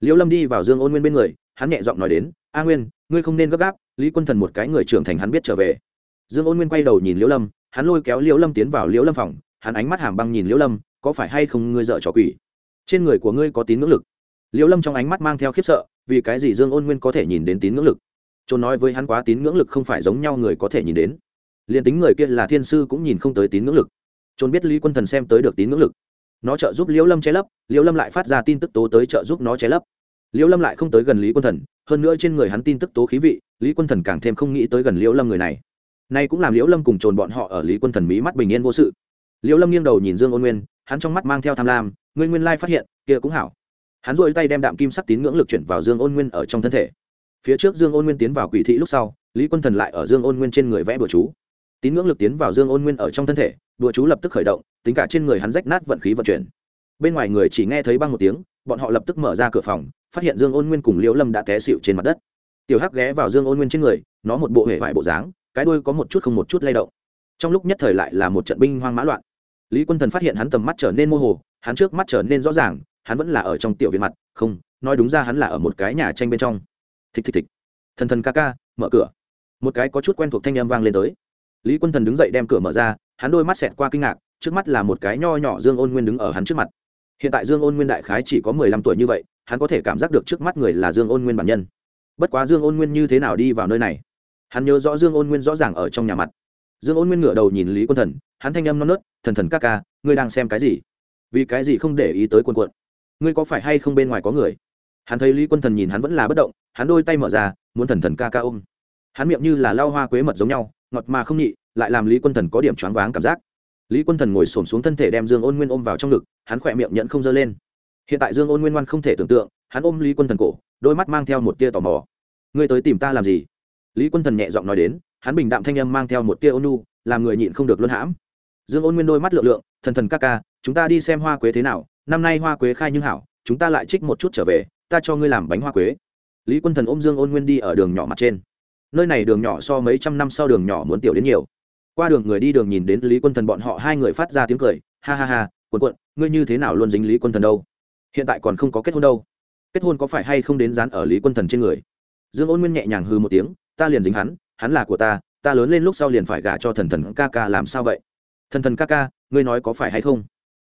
Liễu lâm đi vào dương ôn nguyên bên người, hắn nhẹ giọng nói đến, a nguyên, ngươi không nên gấp gáp, lý quân thần một cái người trưởng thành hắn biết trở về. Dương ôn nguyên quay đầu nhìn liễu lâm, hắn lôi kéo liễu lâm tiến vào liễu lâm phòng, hắn ánh mắt hàm băng nhìn liễu lâm, có phải hay không ngươi dợ trò quỷ? Trên người của ngươi có tín ngưỡng lực. Liễu lâm trong ánh mắt mang theo khiếp sợ, vì cái gì dương ôn nguyên có thể nhìn đến tín ngưỡng lực? Trốn nói với hắn quá tín ngưỡng lực không phải giống nhau người có thể nhìn đến. Liền tính người kia là thiên sư cũng nhìn không tới tín ngưỡng lực. Trốn biết lý quân thần xem tới được tín ngưỡng lực. Nó trợ giúp liễu lâm che lấp, liễu lâm lại phát ra tin tức tố tới trợ giúp nó che lấp. Liễu lâm lại không tới gần lý quân thần, hơn nữa trên người hắn tin tức tố khí vị, lý quân thần càng thêm không nghĩ tới gần liễu lâm người này. Nay cũng làm liễu lâm cùng trồn bọn họ ở lý quân thần mỹ mắt bình yên vô sự. Liễu lâm nghiêng đầu nhìn dương ôn nguyên, hắn trong mắt mang theo tham lam ngươi nguyên lai phát hiện, kia cũng hảo. Hắn dội tay đem đạm kim sắc tín ngưỡng lực chuyển vào dương ôn nguyên ở trong thân thể. Phía trước dương ôn nguyên tiến vào quỷ thị lúc sau, lý quân thần lại ở dương ôn nguyên trên người vẽ bừa chú. Tín ngưỡng lực tiến vào dương ôn nguyên ở trong thân thể bừa chú lập tức khởi động, tính cả trên người hắn rách nát vận khí vận chuyển. Bên ngoài người chỉ nghe thấy băng một tiếng, bọn họ lập tức mở ra cửa phòng, phát hiện dương ôn nguyên cùng liễu lâm đã té xịu trên mặt đất. Tiểu hắc ghé vào dương ôn nguyên trên người, nó một bộ hệ vải bộ dáng, cái đuôi có một chút không một chút lay động. Trong lúc nhất thời lại là một trận binh hoang mã loạn. Lý quân thần phát hiện hắn tầm mắt trở nên mô hồ hắn trước mắt trở nên rõ ràng, hắn vẫn là ở trong tiểu viện mặt, không, nói đúng ra hắn là ở một cái nhà tranh bên trong. Thịch thịch thịch. Thần thần ca ca, mở cửa. Một cái có chút quen thuộc thanh âm vang lên tới. Lý quân thần đứng dậy đem cửa mở ra, hắn đôi mắt xẹt qua kinh ngạc, trước mắt là một cái nho nhỏ dương ôn nguyên đứng ở hắn trước mặt. Hiện tại dương ôn nguyên đại khái chỉ có mười lăm tuổi như vậy, hắn có thể cảm giác được trước mắt người là dương ôn nguyên bản nhân. Bất quá dương ôn nguyên như thế nào đi vào nơi này? Hắn nhớ rõ dương ôn nguyên rõ ràng ở trong nhà mặt. Dương ôn nguyên ngửa đầu nhìn lý quân thần, hắn thanh âm non nớt, thần thần ca ca, ngươi đang xem cái gì? Vì cái gì không để ý tới quân quận? Ngươi có phải hay không bên ngoài có người? Hắn thấy lý quân thần nhìn hắn vẫn là bất động, hắn đôi tay mở ra, muốn thần thần ca ca ôm. Hắn miệng như là lao hoa quế mật giống nhau, ngọt mà không nhị, lại làm lý quân thần có điểm choáng váng cảm giác. Lý quân thần ngồi s ổ m xuống thân thể đem dương ôn nguyên ôm vào trong ngực, hắn khỏe miệng nhận không dơ lên. Hiện tại dương ôn nguyên ngoan không thể tưởng tượng, hắn ôm lý quân thần cổ, đôi mắt mang theo một tia tò mò. Ngươi tới tìm ta làm gì? Lý quân thần nhẹ giọng nói đến, hắn bình đạm thanh âm mang theo một tia ôn nu làm người nhịn không được luân hãm. Dương ôn nguyên đôi mắt lượng lượng, thần thần ca ca chúng ta đi xem hoa quế thế nào, năm nay hoa quế khai nhưng hảo, chúng ta lại trích một chút trở về, ta cho ngươi làm bánh hoa quế. Lý quân thần ôm dương ôn nguyên đi ở đường nhỏ mặt trên. Nơi này đường nhỏ so mấy trăm năm sau đường nhỏ muốn tiểu đến nhiều. Qua đường người đi đường nhìn đến lý quân thần bọn họ hai người phát ra tiếng cười, ha ha ha quần quận ngươi như thế nào luôn dính lý quân thần đâu? Hiện tại còn không có kết hôn đâu. Kết hôn có phải hay không đến dán ở lý quân thần trên người? Dương ôn nguyên nhẹ nhàng hư một tiếng, ta liền dính hắn hắn là của ta ta lớn lên lúc sau liền phải gả cho thần thần ca ca làm sao vậy? Thần thần ca ca, ngươi nói có phải hay không?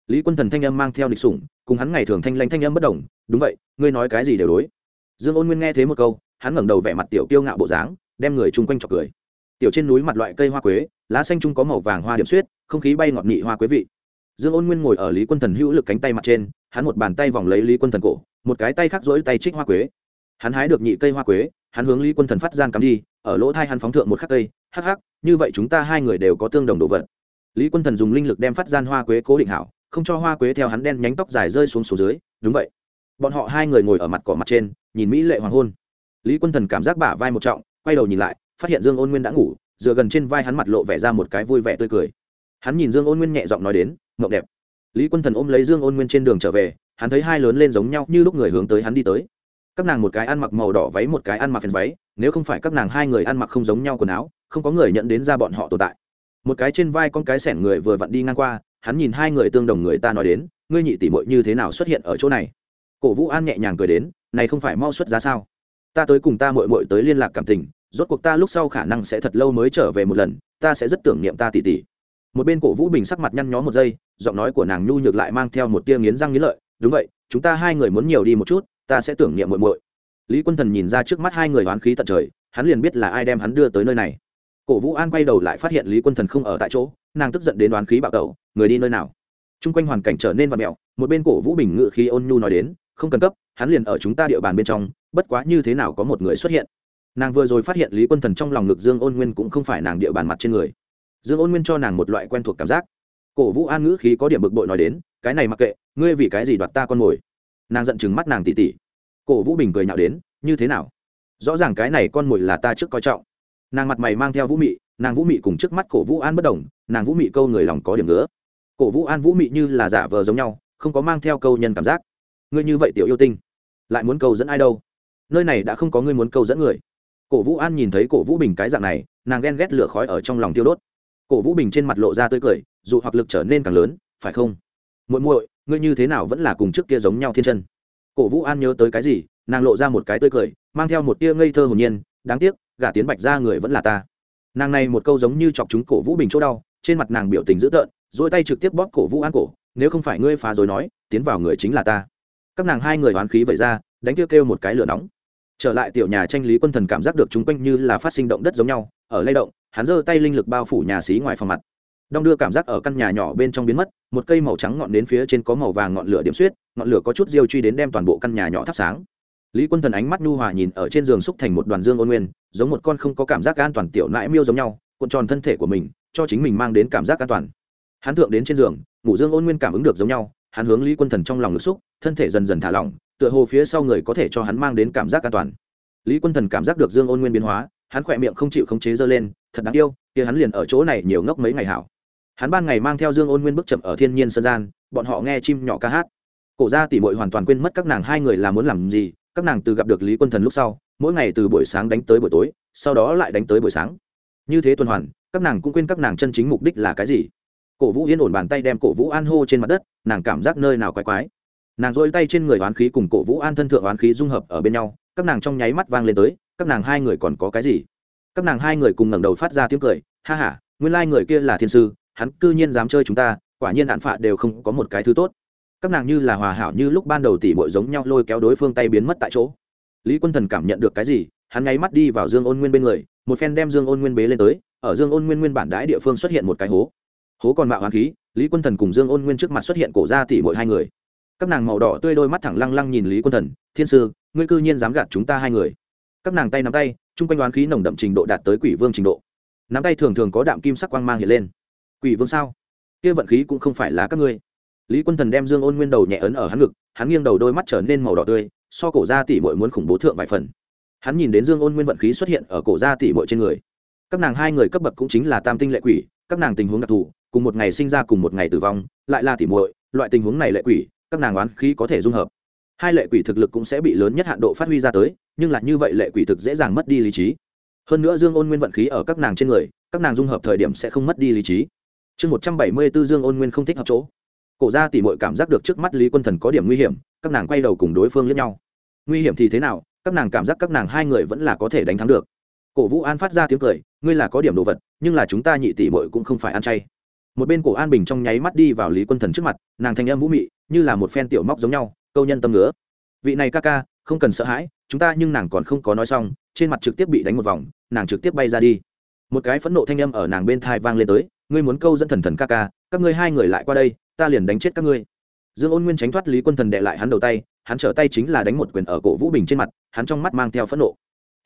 Lý quân thần thanh âm mang theo lịch sủng cùng hắn ngày thường thanh lãnh thanh âm bất đồng đúng vậy ngươi nói cái gì đều đối. Dương ôn nguyên nghe thế một câu hắn ngẩng đầu vẻ mặt tiểu kiêu ngạo bộ dáng đem người chung quanh chọc cười. Tiểu trên núi mặt loại cây hoa quế lá xanh chung có màu vàng hoa điểm xuyết, không khí bay ngọt nghị hoa quế vị. Dương ôn nguyên ngồi ở lý quân thần hữu lực cánh tay mặt trên hắn một bàn tay vòng lấy lý quân thần cổ một cái tay khác dỗi tay trích hoa quế. Hắn hái được nhị cây hoa quế hắn hướng lý quân thần phát gian cắm đi ở lỗ thai hắn phóng thượng một khắc cây hắc hắc như vậy chúng ta hai người đều có tương đồng đồ vật. Lý quân thần dùng linh lực đem phát gian hoa quế cố định hảo không cho hoa quế theo hắn đen nhánh tóc dài rơi xuống xuống dưới, đúng vậy. Bọn họ hai người ngồi ở mặt cỏ mặt trên, nhìn mỹ lệ hoàng hôn. Lý quân thần cảm giác bả vai một trọng, quay đầu nhìn lại, phát hiện dương ôn nguyên đã ngủ, dựa gần trên vai hắn mặt lộ vẻ ra một cái vui vẻ tươi cười. Hắn nhìn dương ôn nguyên nhẹ giọng nói đến mộng đẹp. Lý quân thần ôm lấy dương ôn nguyên trên đường trở về, hắn thấy hai lớn lên giống nhau như lúc người hướng tới hắn đi tới. Các nàng một cái ăn mặc màu đỏ váy, một cái ăn mặc phèn váy, nếu không phải các nàng hai người ăn mặc không giống nhau quần áo, không có người nhận đến ra bọn họ tồn tại. Một cái trên vai con cái sẻn người vừa vặn đi ngang qua hắn nhìn hai người tương đồng người ta nói đến, ngươi nhị tỷ muội như thế nào xuất hiện ở chỗ này? Cổ vũ an nhẹ nhàng cười đến, này không phải mau xuất giá sao? Ta tới cùng ta muội muội tới liên lạc cảm tình, rốt cuộc ta lúc sau khả năng sẽ thật lâu mới trở về một lần, ta sẽ rất tưởng niệm ta tỷ tỷ. Một bên cổ vũ bình sắc mặt nhăn nhó một giây, giọng nói của nàng nhu nhược lại mang theo một tia nghiến răng nghiến lợi, đúng vậy, chúng ta hai người muốn nhiều đi một chút, ta sẽ tưởng niệm muội muội. Lý quân thần nhìn ra trước mắt hai người hoán khí tận trời, hắn liền biết là ai đem hắn đưa tới nơi này. Cổ vũ an quay đầu lại phát hiện lý quân thần không ở tại chỗ nàng tức giận đến đoán khí bạo tẩu, người đi nơi nào? Chung quanh hoàn cảnh trở nên v mẹo, một bên cổ vũ bình ngự khí ôn nhu nói đến, không cần cấp, hắn liền ở chúng ta địa bàn bên trong, bất quá như thế nào có một người xuất hiện? Nàng vừa rồi phát hiện lý quân thần trong lòng ngực dương ôn nguyên cũng không phải nàng địa bàn mặt trên người. Dương ôn nguyên cho nàng một loại quen thuộc cảm giác. Cổ vũ an ngữ khí có điểm bực bội nói đến, cái này mặc kệ, ngươi vì cái gì đoạt ta con mồi? Nàng giận chừng mắt nàng tỉ tỉ. Cổ vũ bình cười nhạo đến, như thế nào? Rõ ràng cái này con mồi là ta trước coi trọng. Nàng mặt mày mang theo vũ mị, nàng vũ mị cùng trước mắt cổ vũ an bất đồng nàng vũ mị câu người lòng có điểm nữa cổ vũ an vũ mị như là giả vờ giống nhau, không có mang theo câu nhân cảm giác. Ngươi như vậy tiểu yêu tinh, lại muốn câu dẫn ai đâu? Nơi này đã không có ngươi muốn câu dẫn người. Cổ vũ an nhìn thấy cổ vũ bình cái dạng này, nàng ghen ghét lửa khói ở trong lòng tiêu đốt. Cổ vũ bình trên mặt lộ ra tươi cười, dù hoặc lực trở nên càng lớn, phải không? Muội muội, ngươi như thế nào vẫn là cùng trước kia giống nhau thiên chân? Cổ vũ an nhớ tới cái gì, nàng lộ ra một cái tươi cười, mang theo một tia ngây thơ hồn nhiên, đáng tiếc, gả tiến bạch ra người vẫn là ta. Nàng này một câu giống như chọc chúng cổ vũ bình chỗ đau trên mặt nàng biểu tình dữ tợn dỗi tay trực tiếp bóp cổ vũ an cổ, nếu không phải ngươi phá rồi nói, tiến vào người chính là ta. Các nàng hai người oán khí vậy ra, đánh kêu kêu một cái lửa nóng. Trở lại tiểu nhà tranh lý quân thần cảm giác được chúng quanh như là phát sinh động đất giống nhau, ở lay động, hắn giơ tay linh lực bao phủ nhà xí ngoài phòng mặt. Đong đưa cảm giác ở căn nhà nhỏ bên trong biến mất, một cây màu trắng ngọn đến phía trên có màu vàng ngọn lửa điểm xuyết, ngọn lửa có chút diêu truy đến đem toàn bộ căn nhà nhỏ thắp sáng. Lý quân thần ánh mắt nhu hòa nhìn ở trên giường xúc thành một đoàn dương ôn nguyên, giống một con không có cảm giác an toàn tiểu nãi miêu giống nhau, cuộn tròn thân thể của mình cho chính mình mang đến cảm giác an toàn. Hắn thượng đến trên giường, ngủ dương ôn nguyên cảm ứng được giống nhau, hắn hướng lý quân thần trong lòng ngực xúc, thân thể dần dần thả lỏng, tựa hồ phía sau người có thể cho hắn mang đến cảm giác an toàn. Lý quân thần cảm giác được dương ôn nguyên biến hóa, hắn khỏe miệng không chịu khống chế dơ lên, thật đáng yêu, kia hắn liền ở chỗ này nhiều ngốc mấy ngày hảo. Hắn ban ngày mang theo dương ôn nguyên bước chậm ở thiên nhiên sân gian, bọn họ nghe chim nhỏ ca hát. Cổ ra tỉ mội hoàn toàn quên mất các nàng hai người là muốn làm gì, các nàng từ gặp được lý quân thần lúc sau, mỗi ngày từ buổi sáng đánh tới buổi tối, sau đó lại đánh tới buổi sáng như thế tuần hoàn, các nàng cũng quên các nàng chân chính mục đích là cái gì. Cổ vũ yên ổn bàn tay đem cổ vũ an hô trên mặt đất, nàng cảm giác nơi nào quái quái. Nàng dỗi tay trên người oán khí cùng cổ vũ an thân thượng oán khí dung hợp ở bên nhau, các nàng trong nháy mắt vang lên tới, các nàng hai người còn có cái gì? Các nàng hai người cùng ngẩng đầu phát ra tiếng cười, ha h a nguyên lai、like、người kia là thiên sư, hắn cư nhiên dám chơi chúng ta, quả nhiên đạn phạ đều không có một cái thứ tốt. Các nàng như là hòa hảo như lúc ban đầu tỉ bội giống nhau lôi kéo đối phương tay biến mất tại chỗ. Lý quân thần cảm nhận được cái gì hắn nháy mắt đi vào dương ôn nguyên bên người, một phen đem dương ôn nguyên bế lên tới, ở dương ôn nguyên nguyên bản đái địa phương xuất hiện một cái hố. Hố còn mạo hoàng khí, lý quân thần cùng dương ôn nguyên trước mặt xuất hiện cổ ra tỉ mỗi hai người. Các nàng màu đỏ tươi đôi mắt thẳng lăng lăng nhìn lý quân thần, thiên sư, ngươi cư nhiên dám gạt chúng ta hai người. Các nàng tay nắm tay, chung quanh đoán khí nồng đậm trình độ đạt tới quỷ vương trình độ. Nắm tay thường thường có đạm kim sắc quang mang hiện lên. Quỷ vương sao? Kia vận khí cũng không phải là các ngươi. Lý quân thần đem dương ôn nguyên đầu nhẹ ấn ở hắn ngực, hắn nghiêng đầu đôi mắt trở nên màu đỏ tươi, so cổ ra tỉ bội muốn khủng bố thượng vài phần hắn nhìn đến dương ôn nguyên vận khí xuất hiện ở cổ ra Tỷ bội trên người. Các nàng hai người cấp bậc cũng chính là tam tinh lệ quỷ, các nàng tình huống đặc thù, cùng một ngày sinh ra cùng một ngày tử vong, lại là tỷ muội, loại tình huống này lệ quỷ, các nàng oán khí có thể dung hợp. Hai lệ quỷ thực lực cũng sẽ bị lớn nhất hạn độ phát huy ra tới, nhưng là như vậy lệ quỷ thực dễ dàng mất đi lý trí. Hơn nữa dương ôn nguyên vận khí ở các nàng trên người, các nàng dung hợp thời điểm sẽ không mất đi lý trí. Chương một trăm bảy mươi b ố dương ôn nguyên không thích hợp chỗ. Cổ ra tỉ mội cảm giác được trước mắt lý quân thần có điểm nguy hiểm, các nàng quay đầu cùng đối phương lẫn nhau. Nguy hiểm thì thế nào? Các nàng cảm giác các nàng hai người vẫn là có thể đánh thắng được. Cổ vũ an phát ra tiếng cười, ngươi là có điểm đồ vật, nhưng là chúng ta nhị tỷ bội cũng không phải ăn chay. Một bên cổ an bình trong nháy mắt đi vào lý quân thần trước mặt, nàng thanh âm vũ mị, như là một phen tiểu móc giống nhau, câu nhân tâm ngứa. Vị này ca ca, không cần sợ hãi, chúng ta nhưng nàng còn không có nói xong, trên mặt trực tiếp bị đánh một vòng, nàng trực tiếp bay ra đi. Một cái phẫn nộ thanh âm ở nàng bên thai vang lên tới, ngươi muốn câu dẫn thần thần ca ca, các ngươi hai người lại qua đây, ta liền đánh chết các ngươi. Dương ôn nguyên tránh thoát lý quân thần đệ lại hắn đầu tay hắn trở tay chính là đánh một quyền ở cổ vũ bình trên mặt, hắn trong mắt mang theo phẫn nộ.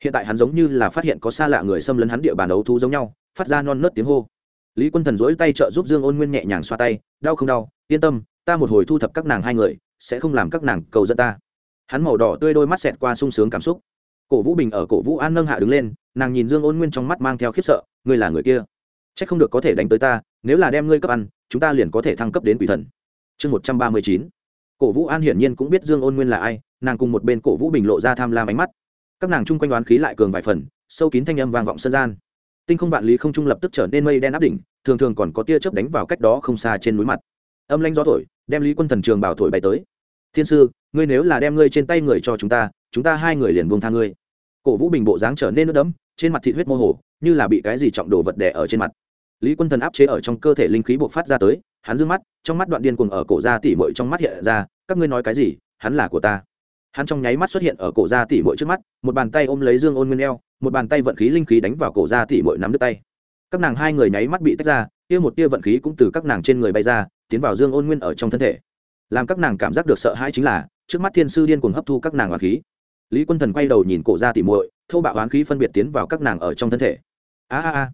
Hiện tại hắn giống như là phát hiện có xa lạ người xâm lấn hắn địa bàn đấu thú giống nhau, phát ra non nớt tiếng hô. Lý quân thần dỗi tay trợ giúp dương ôn nguyên nhẹ nhàng xoa tay, đau không đau, yên tâm, ta một hồi thu thập các nàng hai người, sẽ không làm các nàng cầu dẫn ta. Hắn màu đỏ tươi đôi mắt xẹt qua sung sướng cảm xúc. Cổ vũ bình ở cổ vũ an nâng hạ đứng lên, nàng nhìn dương ôn nguyên trong mắt mang theo khiếp sợ, ngươi là người kia c h ắ c không được có thể đánh tới ta, nếu là đem ngươi cấp ăn, chúng ta liền có thể thăng cấp đến quỷ thần. Chương một trăm ba mươi chín cổ vũ an hiển nhiên cũng biết dương ôn nguyên là ai, nàng cùng một bên cổ vũ bình lộ ra tham lam ánh mắt. Các nàng chung quanh đoán khí lại cường vài phần, sâu kín thanh âm vang vọng sân gian. Tinh không vạn lý không trung lập tức trở nên mây đen áp đỉnh, thường thường còn có tia chớp đánh vào cách đó không xa trên núi mặt. Âm lanh gió thổi, đem lý quân thần trường bảo thổi bay tới. Thiên sư, ngươi nếu là đem ngươi trên tay người cho chúng ta chúng ta hai người liền buông tha ngươi. Cổ vũ bình bộ dáng trở nên nước đẫm, trên mặt thị huyết mô hồ, như là bị cái gì trọng đồ vật đè ở trên mặt. Lý quân thần áp chế ở trong cơ thể linh khí buộc phát ra tới hắn dương mắt, trong mắt đoạn điên cuồng ở cổ ra tỉ mội trong mắt hiện ra, các ngươi nói cái gì, hắn là của ta. Hắn trong nháy mắt xuất hiện ở cổ ra tỉ mội trước mắt, một bàn tay ôm lấy dương ôn nguyên eo, một bàn tay vận khí linh khí đánh vào cổ ra tỉ mội nắm đứt tay. Các nàng hai người nháy mắt bị tách ra, kia một tia vận khí cũng từ các nàng trên người bay ra, tiến vào dương ôn nguyên ở trong thân thể. Làm các nàng cảm giác được sợ hãi chính là, trước mắt thiên sư điên cuồng hấp thu các nàng oán khí. Lý quân thần quay đầu nhìn cổ ra tỉ muội thâu bạo oán khí phân biệt tiến vào các nàng ở trong thân thể. A a a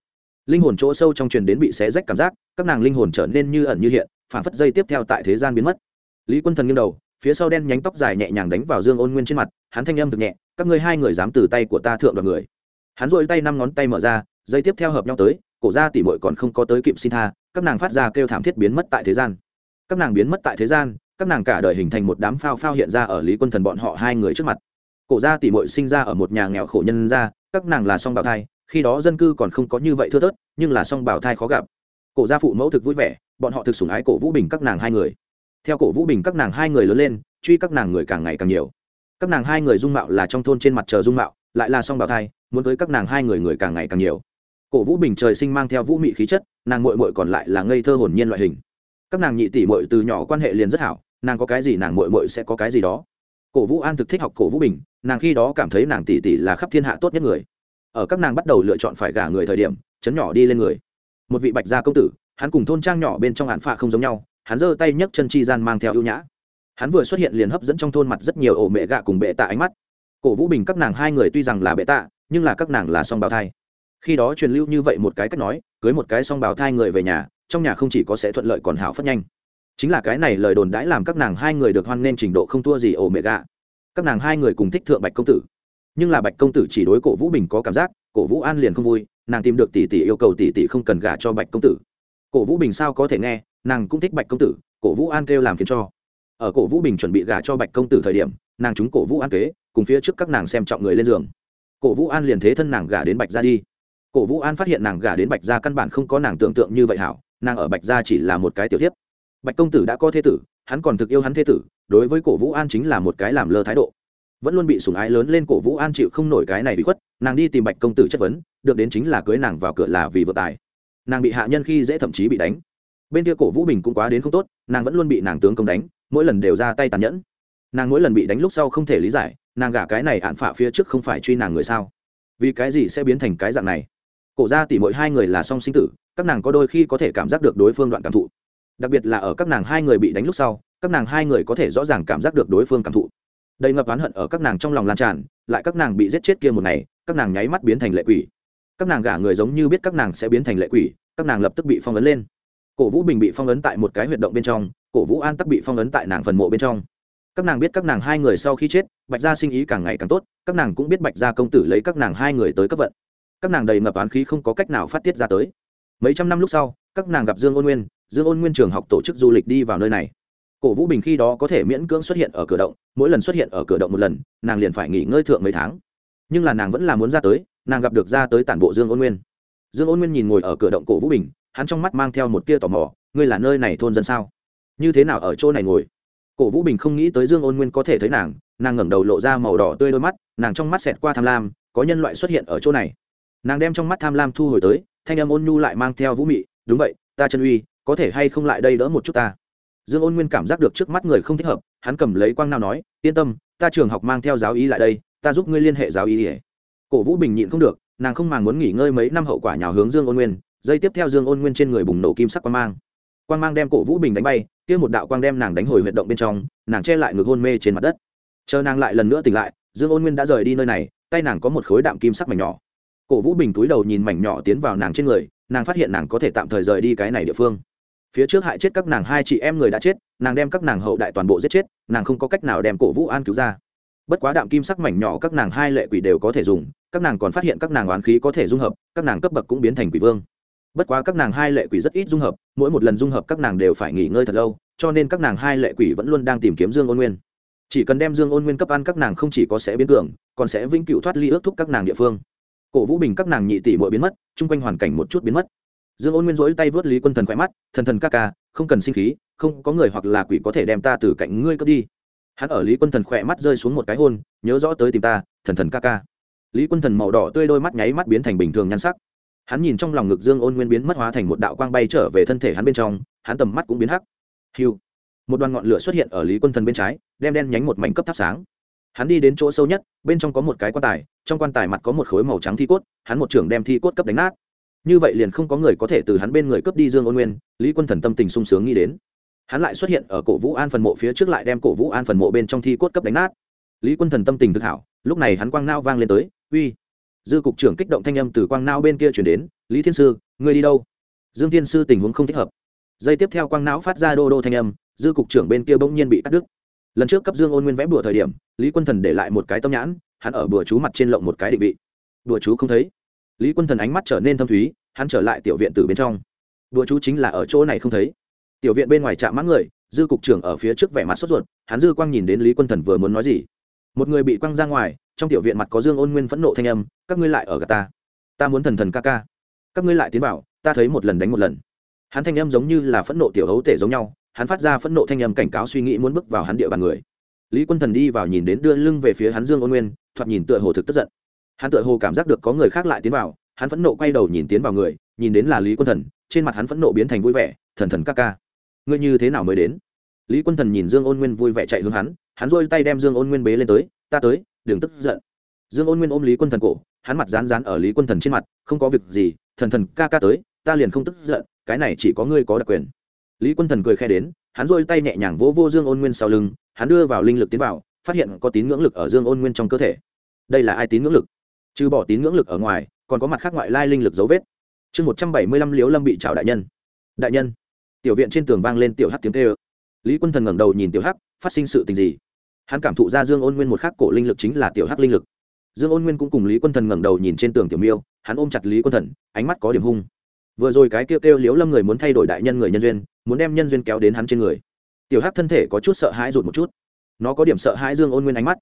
linh hồn chỗ sâu trong truyền đến bị xé rách cảm giác, các nàng linh hồn trở nên như ẩn như hiện phản phất dây tiếp theo tại thế gian biến mất. Lý quân thần nghiêng đầu, phía sau đen nhánh tóc dài nhẹ nhàng đánh vào dương ôn nguyên trên mặt, hắn thanh âm thực nhẹ, các ngươi hai người dám từ tay của ta thượng đoàn người. Hắn dội tay năm ngón tay mở ra, dây tiếp theo hợp nhau tới, cổ ra tỉ mội còn không có tới kịp xin tha, các nàng phát ra kêu thảm thiết biến mất tại thế gian. Các nàng biến mất tại thế gian, các nàng cả đời hình thành một đám phao phao hiện ra ở lý quân thần bọn họ hai người trước mặt. Cổ gia tỷ muội sinh ra ở một nhà nghèo khổ nhân gia, các nàng là song bào thai khi đó dân cư còn không có như vậy thưa thớt, nhưng là song bào thai khó gặp. Cổ gia phụ mẫu thực vui vẻ, bọn họ thực sủng ái cổ vũ bình các nàng hai người. Theo cổ vũ bình các nàng hai người lớn lên, truy các nàng người càng ngày càng nhiều. Các nàng hai người dung mạo là trong thôn trên mặt trời dung mạo, lại là song bào thai, muốn tới các nàng hai người người càng ngày càng nhiều. Cổ vũ bình trời sinh mang theo vũ mị khí chất, nàng mội mội còn lại là ngây thơ hồn nhiên loại hình. Các nàng nhị tỷ mội từ nhỏ quan hệ liền rất hảo, nàng có cái gì nàng mội mội sẽ có cái gì đó. Cổ vũ an thực thích học cổ vũ bình, nàng khi đó cảm thấy nàng tỷ tỷ là khắp thiên hạ tốt nhất người ở các nàng bắt đầu lựa chọn phải gả người thời điểm, chấn nhỏ đi lên người. Một vị bạch gia công tử, hắn cùng thôn trang nhỏ bên trong hạn phạ không giống nhau, hắn giơ tay nhấc chân chi gian mang theo ưu nhã. Hắn vừa xuất hiện liền hấp dẫn trong thôn mặt rất nhiều ổ mẹ gạ cùng bệ tạ ánh mắt. Cổ vũ bình các nàng hai người tuy rằng là bệ tạ, nhưng là các nàng là song bào thai. Khi đó truyền lưu như vậy một cái cách nói, cưới một cái song bào thai người về nhà, trong nhà không chỉ có sẽ thuận lợi còn hảo phất nhanh. Chính là cái này lời đồn đãi làm các nàng hai người được hoan nên trình độ không thua gì ổ mẹ gạ. Các nàng hai người cùng thích thượng bạch công tử nhưng là bạch công tử chỉ đối cổ vũ bình có cảm giác, cổ vũ an liền không vui, nàng tìm được tỷ tỷ yêu cầu tỷ tỷ không cần gả cho bạch công tử. Cổ vũ bình sao có thể nghe, nàng cũng thích bạch công tử, cổ vũ an kêu làm khiến cho. Ở cổ vũ bình chuẩn bị gả cho bạch công tử thời điểm, nàng trúng cổ vũ an kế, cùng phía trước các nàng xem trọng người lên giường. Cổ vũ an liền thế thân nàng gả đến bạch ra đi. Cổ vũ an phát hiện nàng gả đến bạch gia căn bản không có nàng tưởng tượng như vậy hảo, nàng ở bạch gia chỉ là một cái tiểu tiếp bạch công tử đã có thế tử, hắn còn thực yêu hắn thế tử, đối với cổ vũ an chính là một cái làm lơ thái độ vẫn luôn bị sủng ái lớn lên cổ vũ an chịu không nổi cái này bị khuất, nàng đi tìm bạch công tử chất vấn, được đến chính là cưới nàng vào cửa là vì vợ tài. Nàng bị hạ nhân khi dễ thậm chí bị đánh. Bên kia cổ vũ bình cũng quá đến không tốt, nàng vẫn luôn bị nàng tướng công đánh, mỗi lần đều ra tay tàn nhẫn. Nàng mỗi lần bị đánh lúc sau không thể lý giải, nàng gả cái này ạn phả phía trước không phải truy nàng người sao? Vì cái gì sẽ biến thành cái dạng này? Cổ ra tỉ mỗi hai người là song sinh tử, các nàng có đôi khi có thể cảm giác được đối phương đoạn cảm thụ. Đặc biệt là ở các nàng hai người bị đánh lúc sau, các nàng hai người có thể rõ ràng cảm giác được đối phương cảm thụ đầy ngập oán hận ở các nàng trong lòng lan tràn, lại các nàng bị giết chết kia một ngày, các nàng nháy mắt biến thành lệ quỷ. Các nàng gả người giống như biết các nàng sẽ biến thành lệ quỷ, các nàng lập tức bị phong ấn lên. Cổ vũ bình bị phong ấn tại một cái huyệt động bên trong, cổ vũ an tắc bị phong ấn tại nàng phần mộ bên trong. Các nàng biết các nàng hai người sau khi chết, bạch gia sinh ý càng ngày càng tốt, các nàng cũng biết bạch gia công tử lấy các nàng hai người tới cấp vận. Các nàng đầy ngập oán khí không có cách nào phát tiết ra tới. Mấy trăm năm lúc sau, các nàng gặp dương ôn nguyên, dương ôn nguyên trường học tổ chức du lịch đi vào nơi này cổ vũ bình khi đó có thể miễn cưỡng xuất hiện ở cửa động, mỗi lần xuất hiện ở cửa động một lần, nàng liền phải nghỉ ngơi thượng mấy tháng. Nhưng là nàng vẫn là muốn ra tới, nàng gặp được ra tới tản bộ dương ôn nguyên. Dương ôn nguyên nhìn ngồi ở cửa động cổ vũ bình, hắn trong mắt mang theo một tia tò mò, ngươi là nơi này thôn dân sao? Như thế nào ở chỗ này ngồi? Cổ vũ bình không nghĩ tới dương ôn nguyên có thể thấy nàng nàng ngẩng đầu lộ ra màu đỏ tươi đôi mắt, nàng trong mắt xẹt qua tham lam, có nhân loại xuất hiện ở chỗ này. Nàng đem trong mắt tham lam thu hồi tới, thanh âm ôn nhu lại mang theo vũ mị, đúng vậy, ta chân uy, có thể hay không lại đây đỡ một chút ta? Dương ôn nguyên cảm giác được trước mắt người không thích hợp, hắn cầm lấy quang nào nói, yên tâm, ta trường học mang theo giáo ý lại đây, ta giúp ngươi liên hệ giáo ý ỉa cổ vũ bình nhịn không được, nàng không màng muốn nghỉ ngơi mấy năm hậu quả nhào hướng dương ôn nguyên, dây tiếp theo dương ôn nguyên trên người bùng nổ kim sắc quang mang. Quang mang đem cổ vũ bình đánh bay, kia một đạo quang đem nàng đánh hồi huyệt động bên trong, nàng che lại ngực hôn mê trên mặt đất. Chờ nàng lại lần nữa tỉnh lại, dương ôn nguyên đã rời đi nơi này, tay nàng có một khối đạm kim sắc mảnh nhỏ. Cổ vũ bình túi đầu nhìn mảnh nhỏ tiến vào nàng trên người, nàng phát hiện nàng có thể tạm thời rời đi cái này địa phương phía trước hại chết các nàng hai chị em người đã chết nàng đem các nàng hậu đại toàn bộ giết chết nàng không có cách nào đem cổ vũ an cứu ra bất quá đạm kim sắc mảnh nhỏ các nàng hai lệ quỷ đều có thể dùng các nàng còn phát hiện các nàng oán khí có thể dung hợp các nàng cấp bậc cũng biến thành quỷ vương bất quá các nàng hai lệ quỷ rất ít dung hợp mỗi một lần dung hợp các nàng đều phải nghỉ ngơi thật lâu cho nên các nàng hai lệ quỷ vẫn luôn đang tìm kiếm dương ôn nguyên chỉ cần đem dương ôn nguyên cấp ăn các nàng không chỉ có sẽ biến cường còn sẽ vĩnh cựu thoát ly ước thúc các nàng địa phương cổ vũ bình các nàng nhị tỷ mỗi biến mất chung quanh hoàn cảnh một chút biến mất dương ôn nguyên rỗi tay vớt lý quân thần khỏe mắt, thần thần ca ca, không cần sinh khí, không có người hoặc là quỷ có thể đem ta từ cạnh ngươi cướp đi. Hắn ở lý quân thần khỏe mắt rơi xuống một cái hôn, nhớ rõ tới tìm ta, thần thần ca ca. Lý quân thần màu đỏ tươi đôi mắt nháy mắt biến thành bình thường nhan sắc. Hắn nhìn trong lòng ngực dương ôn nguyên biến mất hóa thành một đạo quang bay trở về thân thể hắn bên trong, hắn tầm mắt cũng biến hắc. Hiu một đoàn ngọn lửa xuất hiện ở lý quân thần bên trái, đem đen nhánh một mảnh cấp thắp sáng. Hắn đi đến chỗ sâu nhất, bên trong có một cái quan tài, trong quan tài mặt có một khối màu trắng thi cốt, hắn một trưởng đem thi cốt cấp đánh nát như vậy liền không có người có thể từ hắn bên người cướp đi dương ôn nguyên, lý quân thần tâm tình sung sướng nghĩ đến. Hắn lại xuất hiện ở cổ vũ an phần mộ phía trước lại đem cổ vũ an phần mộ bên trong thi cốt cấp đánh nát. Lý quân thần tâm tình thực hảo, lúc này hắn quang nao vang lên tới, uy! Dư cục trưởng kích động thanh âm từ quang nao bên kia chuyển đến, lý thiên sư, ngươi đi đâu? Dương thiên sư tình huống không thích hợp. Giây tiếp theo quang não phát ra đô đô thanh âm, dư cục trưởng bên kia bỗng nhiên bị cắt đứt. Lần trước cấp dương ôn nguyên vẽ bùa thời điểm, lý quân thần để lại một cái tâm nhãn, hắn ở bùa chú mặt trên lộng một cái định vị. Bùa chú không thấy lý quân thần ánh mắt trở nên thâm thúy, hắn trở lại tiểu viện từ bên trong. Đùa chú chính là ở chỗ này không thấy. Tiểu viện bên ngoài trạm mắt người, dư cục trưởng ở phía trước vẻ mặt sốt ruột, hắn dư quang nhìn đến lý quân thần vừa muốn nói gì. Một người bị quăng ra ngoài, trong tiểu viện mặt có dương ôn nguyên phẫn nộ thanh âm, các ngươi lại ở gà ta. Ta muốn thần thần ca ca. Các ngươi lại tiến vào, ta thấy một lần đánh một lần. Hắn thanh âm giống như là phẫn nộ tiểu hấu tể giống nhau, hắn phát ra phẫn nộ thanh âm cảnh cáo suy nghĩ muốn bước vào hắn địa bàn người. Lý quân thần đi vào nhìn đến đưa lưng về phía hắn dương ôn nguyên, thoạt nhìn tựa hồ thực tức giận hắn tựa hồ cảm giác được có người khác lại tiến vào, hắn phẫn nộ quay đầu nhìn tiến vào người, nhìn đến là lý quân thần, trên mặt hắn phẫn nộ biến thành vui vẻ, thần thần ca ca, ngươi như thế nào mới đến? Lý quân thần nhìn dương ôn nguyên vui vẻ chạy hướng hắn hắn rôi tay đem dương ôn nguyên bế lên tới, ta tới, đừng tức giận. Dương ôn nguyên ôm lý quân thần cổ, hắn mặt rán rán ở lý quân thần trên mặt, không có việc gì, thần thần ca ca tới, ta liền không tức giận, cái này chỉ có ngươi có đặc quyền. Lý quân thần cười khe đến, hắn rôi tay nhẹ nhàng vỗ vô dương ôn nguyên sau lưng, hắn đưa vào linh lực tiến vào, phát hiện có tín ngưỡng lực ở dương ôn nguyên trong cơ thể. Đây là ai tín ngưỡng lực? Trừ bỏ tín ngưỡng lực ở ngoài, còn có mặt khác ngoại lai linh lực dấu vết. Chương một trăm bảy mươi lăm liếu lâm bị trào đại nhân. Đại nhân. Tiểu viện trên tường vang lên tiểu hắc tiếng kêu. Lý quân thần ngẩng đầu nhìn tiểu hắc, phát sinh sự tình gì? Hắn cảm thụ ra dương ôn nguyên một khắc cổ linh lực chính là tiểu hắc linh lực. Dương ôn nguyên cũng cùng lý quân thần ngẩng đầu nhìn trên tường tiểu miêu, hắn ôm chặt lý quân thần, ánh mắt có điểm hung. Vừa rồi cái kêu kêu liếu lâm người muốn thay đổi đại nhân người nhân duyên, muốn đem nhân duyên kéo đến hắn trên người. Tiểu hắc thân thể có chút sợ hãi rụt một chút. Nó có điểm sợ hãi dương ôn nguyên ánh mắt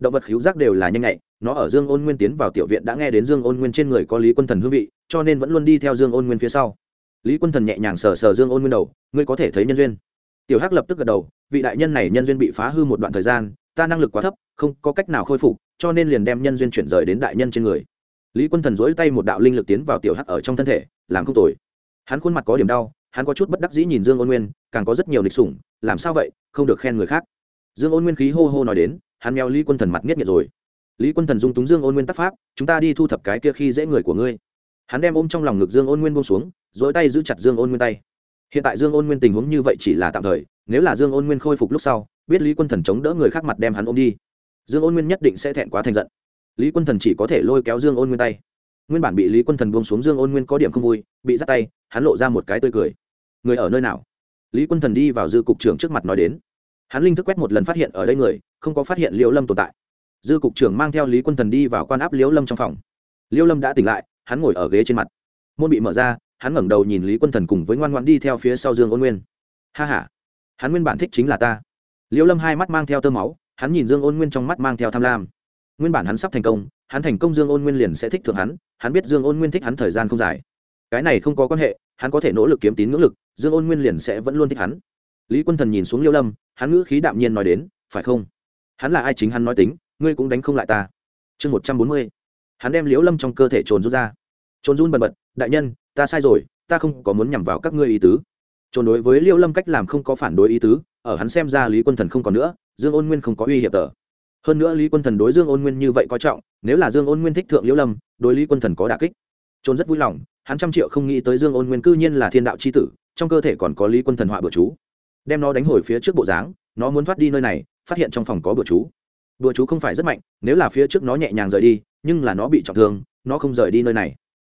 động vật khíu giác đều là nhanh nhạy, nó ở dương ôn nguyên tiến vào tiểu viện đã nghe đến dương ôn nguyên trên người có lý quân thần hương vị, cho nên vẫn luôn đi theo dương ôn nguyên phía sau. Lý quân thần nhẹ nhàng sờ sờ dương ôn nguyên đầu, ngươi có thể thấy nhân duyên. Tiểu hắc lập tức gật đầu, vị đại nhân này nhân duyên bị phá hư một đoạn thời gian, ta năng lực quá thấp, không có cách nào khôi phục, cho nên liền đem nhân duyên chuyển rời đến đại nhân trên người. Lý quân thần dỗi tay một đạo linh lực tiến vào tiểu hắc ở trong thân thể, làm không tồi. Hắn khuôn mặt có điểm đau, hắn có chút bất đắc dĩ nhìn dương ôn nguyên, càng có rất nhiều lịch sủng, làm sao vậy, không được khen người khác. Dương ôn nguyên khí hô hô nói đến hắn mèo lý quân thần mặt nghiết nghiệt rồi. Lý quân thần dung túng dương ôn nguyên tác pháp, chúng ta đi thu thập cái kia khi dễ người của ngươi. Hắn đem ôm trong lòng ngực dương ôn nguyên buông xuống dỗi tay giữ chặt dương ôn nguyên tay. Hiện tại dương ôn nguyên tình huống như vậy chỉ là tạm thời, nếu là dương ôn nguyên khôi phục lúc sau, biết lý quân thần chống đỡ người khác mặt đem hắn ôm đi, dương ôn nguyên nhất định sẽ thẹn quá thành giận. Lý quân thần chỉ có thể lôi kéo dương ôn nguyên tay. Nguyên bản bị lý quân thần buông xuống, dương ôn nguyên có điểm không vui, bị dắt tay, hắn lộ ra một cái tươi cười. Người ở nơi nào? Lý quân thần đi vào dư cục trưởng trước mặt nói đến hắn linh thức quét một lần phát hiện ở đây người, không có phát hiện liễu lâm tồn tại. Dư cục trưởng mang theo lý quân thần đi vào quan áp liễu lâm trong phòng. Liễu lâm đã tỉnh lại, hắn ngồi ở ghế trên mặt. Môn bị mở ra, hắn ngẩng đầu nhìn lý quân thần cùng với ngoan ngoan đi theo phía sau dương ôn nguyên. Ha h a hắn nguyên bản thích chính là ta. Liễu lâm hai mắt mang theo tơ máu, hắn nhìn dương ôn nguyên trong mắt mang theo tham lam. Nguyên bản hắn sắp thành công, hắn thành công dương ôn nguyên liền sẽ thích thượng hắn hắn biết dương ôn nguyên thích hắn thời gian không dài. Cái này không có quan hệ, hắn có thể nỗ lực kiếm tín ngưỡng lực, dương ôn nguyên liền sẽ vẫn luôn thích hắn lý quân thần nhìn xuống liêu lâm, hắn ngữ khí đạm nhiên nói đến, phải không? Hắn là ai chính hắn nói tính, ngươi cũng đánh không lại ta. Chương một trăm bốn mươi. Hắn đem liễu lâm trong cơ thể trồn rút ra. Trồn run bần bật, đại nhân, ta sai rồi, ta không có muốn nhằm vào các ngươi ý tứ. Trồn đối với liễu lâm cách làm không có phản đối ý tứ, ở hắn xem ra lý quân thần không còn nữa, dương ôn nguyên không có uy hiểm tờ. Hơn nữa lý quân thần đối dương ôn nguyên như vậy coi trọng, nếu là dương ôn nguyên thích thượng liễu lâm, đối lý quân thần có đà kích. Trồn rất vui lòng, hắn trăm triệu không nghĩ tới dương ôn nguyên cư nhiên là thiên đạo c h i tử, trong cơ thể còn có lý quân thần họa bừa chú đem nó đánh hồi phía trước bộ dáng, nó muốn thoát đi nơi này, phát hiện trong phòng có bừa chú. Bừa chú không phải rất mạnh, nếu là phía trước nó nhẹ nhàng rời đi, nhưng là nó bị trọng thương, nó không rời đi nơi này.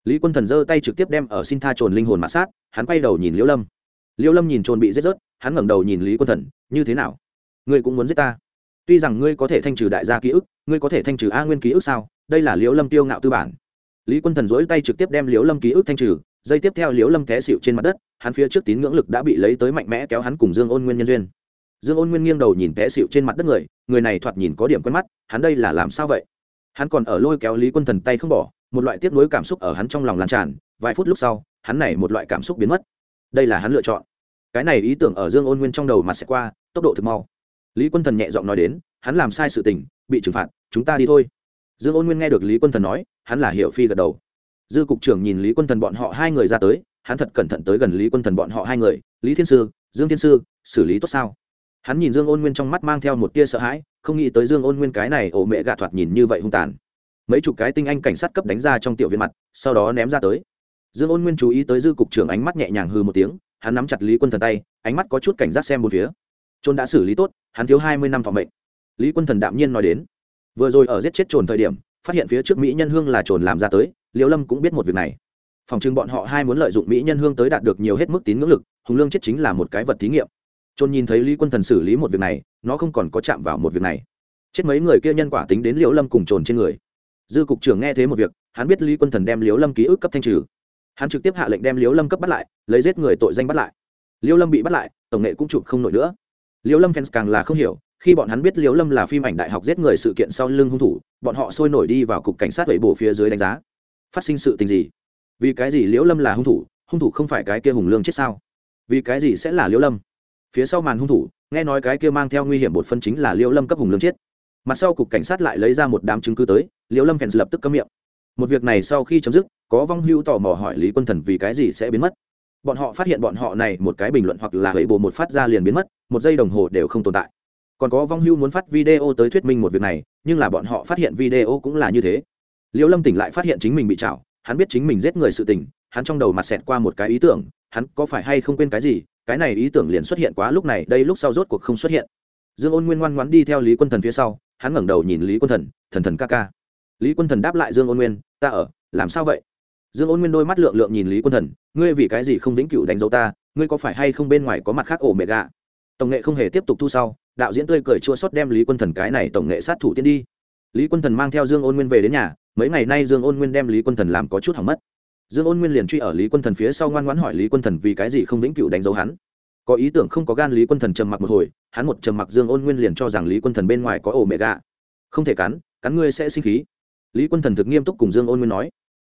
Lý quân thần giơ tay trực tiếp đem ở xin tha trồn linh hồn mã sát, hắn quay đầu nhìn liễu lâm. Liễu lâm nhìn trồn bị giết rớt, hắn ngẩng đầu nhìn lý quân thần, như thế nào? Ngươi cũng muốn giết ta? Tuy rằng ngươi có thể thanh trừ đại gia ký ức, ngươi có thể thanh trừ a nguyên ký ức sao? Đây là liễu lâm tiêu ngạo tư bản. Lý quân thần dỗi tay trực tiếp đem liễu lâm ký ức thanh trừ dây tiếp theo liễu lâm té xịu trên mặt đất, hắn phía trước tín ngưỡng lực đã bị lấy tới mạnh mẽ kéo hắn cùng dương ôn nguyên nhân duyên. Dương ôn nguyên nghiêng đầu nhìn té xịu trên mặt đất người người này thoạt nhìn có điểm quen mắt, hắn đây là làm sao vậy? Hắn còn ở lôi kéo lý quân thần tay không bỏ, một loại tiếp nối cảm xúc ở hắn trong lòng lan tràn, vài phút lúc sau, hắn này một loại cảm xúc biến mất. Đây là hắn lựa chọn. Cái này ý tưởng ở dương ôn nguyên trong đầu mặt sẽ qua, tốc độ thực mau. Lý quân thần nhẹ giọng nói đến, hắn làm sai sự tình, bị trừng phạt, chúng ta đi thôi. Dương ôn nguyên nghe được lý quân thần nói, hắn là hiệu phi gật đầu dư cục trưởng nhìn lý quân thần bọn họ hai người ra tới, hắn thật cẩn thận tới gần lý quân thần bọn họ hai người. Lý thiên sư, dương thiên sư, xử lý tốt sao? Hắn nhìn dương ôn nguyên trong mắt mang theo một tia sợ hãi, không nghĩ tới dương ôn nguyên cái này ổ mẹ gạ thoạt nhìn như vậy hung tàn. Mấy chục cái tinh anh cảnh sát cấp đánh ra trong tiểu viên mặt, sau đó ném ra tới. Dương ôn nguyên chú ý tới dư cục trưởng ánh mắt nhẹ nhàng hư một tiếng, hắn nắm chặt lý quân thần tay, ánh mắt có chút cảnh giác xem một phía. Trôn đã xử lý tốt, hắn thiếu hai mươi năm phòng mệnh. Lý quân thần đạm nhiên nói đến, vừa rồi ở giết chết trồn thời điểm, phát hiện phía trước mỹ nhân hương là trồn làm ra tới liễu lâm cũng biết một việc này. Phòng chừng bọn họ hai muốn lợi dụng mỹ nhân hương tới đạt được nhiều hết mức tín ngưỡng lực, hùng lương chết chính là một cái vật thí nghiệm. Trôn nhìn thấy lý quân thần xử lý một việc này, nó không còn có chạm vào một việc này. Chết mấy người kia nhân quả tính đến liễu lâm cùng trồn trên người. Dư cục trưởng nghe thế một việc, hắn biết lý quân thần đem liễu lâm ký ức cấp thanh trừ. Hắn trực tiếp hạ lệnh đem liễu lâm cấp bắt lại, lấy giết người tội danh bắt lại. Liễu lâm bị bắt lại, tổng nghệ cũng chụp không nổi nữa. Liễu lâm fans càng là không hiểu, khi bọn hắn biết liễu lâm là phim ảnh đại học giết người sự kiện sau lưng hung thủ, bọn họ sôi nổi đi vào cục cảnh sát vẩy bổ phía dưới đánh giá phát sinh sự tình gì? Vì cái gì liễu lâm là hung thủ? Hung thủ không phải cái kia hùng lương chết sao? Vì cái gì sẽ là liễu lâm? Phía sau màn hung thủ, nghe nói cái kia mang theo nguy hiểm bột phân chính là liễu lâm cấp hùng lương chết. Mặt sau cục cảnh sát lại lấy ra một đám chứng cứ tới, liễu lâm fans lập tức cấm miệng. Một việc này sau khi chấm dứt, có vong hưu tò mò hỏi lý quân thần vì cái gì sẽ biến mất. Bọn họ phát hiện bọn họ này một cái bình luận hoặc là hệ bộ một phát ra liền biến mất, một giây đồng hồ đều không tồn tại. Còn có vong hưu muốn phát video tới thuyết minh một việc này, nhưng là bọn họ phát hiện video cũng là như thế liễu lâm tỉnh lại phát hiện chính mình bị chảo hắn biết chính mình giết người sự tình, hắn trong đầu mặt xẹt qua một cái ý tưởng, hắn có phải hay không quên cái gì, cái này ý tưởng liền xuất hiện quá lúc này, đây lúc sau rốt cuộc không xuất hiện. Dương ôn nguyên ngoan ngoãn đi theo lý quân thần phía sau, hắn ngẩng đầu nhìn lý quân thần thần thần ca ca. Lý quân thần đáp lại dương ôn nguyên, ta ở, làm sao vậy? Dương ôn nguyên đôi mắt lượng lượng nhìn lý quân thần, ngươi vì cái gì không vĩnh cửu đánh dấu ta, ngươi có phải hay không bên ngoài có mặt khác ổ mẹ gạ? Tổng nghệ không hề tiếp tục thu sau, đạo diễn tươi cười chua xót đem lý quân thần cái này tổng nghệ sát thủ tiến đi. Lý quân thần mang theo dương ôn nguyên về đến nhà mấy ngày nay dương ôn nguyên đem lý quân thần làm có chút hỏng mất. Dương ôn nguyên liền truy ở lý quân thần phía sau ngoan ngoãn hỏi lý quân thần vì cái gì không vĩnh cửu đánh dấu hắn. Có ý tưởng không có gan lý quân thần trầm mặc một hồi, hắn một trầm mặc dương ôn nguyên liền cho rằng lý quân thần bên ngoài có ổ mẹ gạ không thể cắn cắn ngươi sẽ sinh khí. Lý quân thần thực nghiêm túc cùng dương ôn nguyên nói.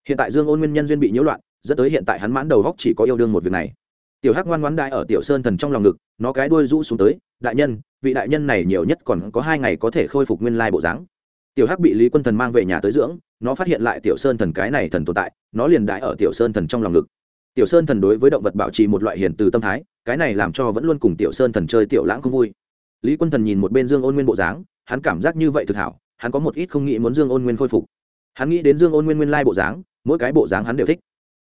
Hiện tại dương ôn nguyên nhân duyên bị nhiễu loạn, dẫn tới hiện tại hắn mãn đầu góc chỉ có yêu đương một việc này. Tiểu hắc ngoan ngoãn đại ở tiểu sơn thần trong lòng ngực, nó cái đuôi rũ xuống tới, đại nhân, vị đại nhân này nhiều nhất còn có hai ngày có thể khôi phục nguyên lai bộ dáng tiểu hắc bị lý quân thần mang về nhà tới dưỡng, nó phát hiện lại tiểu sơn thần cái này thần tồn tại, nó liền đại ở tiểu sơn thần trong lòng ngực. Tiểu sơn thần đối với động vật bảo trì một loại hiền từ tâm thái, cái này làm cho vẫn luôn cùng tiểu sơn thần chơi tiểu lãng không vui. Lý quân thần nhìn một bên dương ôn nguyên bộ dáng, hắn cảm giác như vậy thực hảo, hắn có một ít không nghĩ muốn dương ôn nguyên khôi phục. Hắn nghĩ đến dương ôn nguyên nguyên lai bộ dáng, mỗi cái bộ dáng hắn đều thích.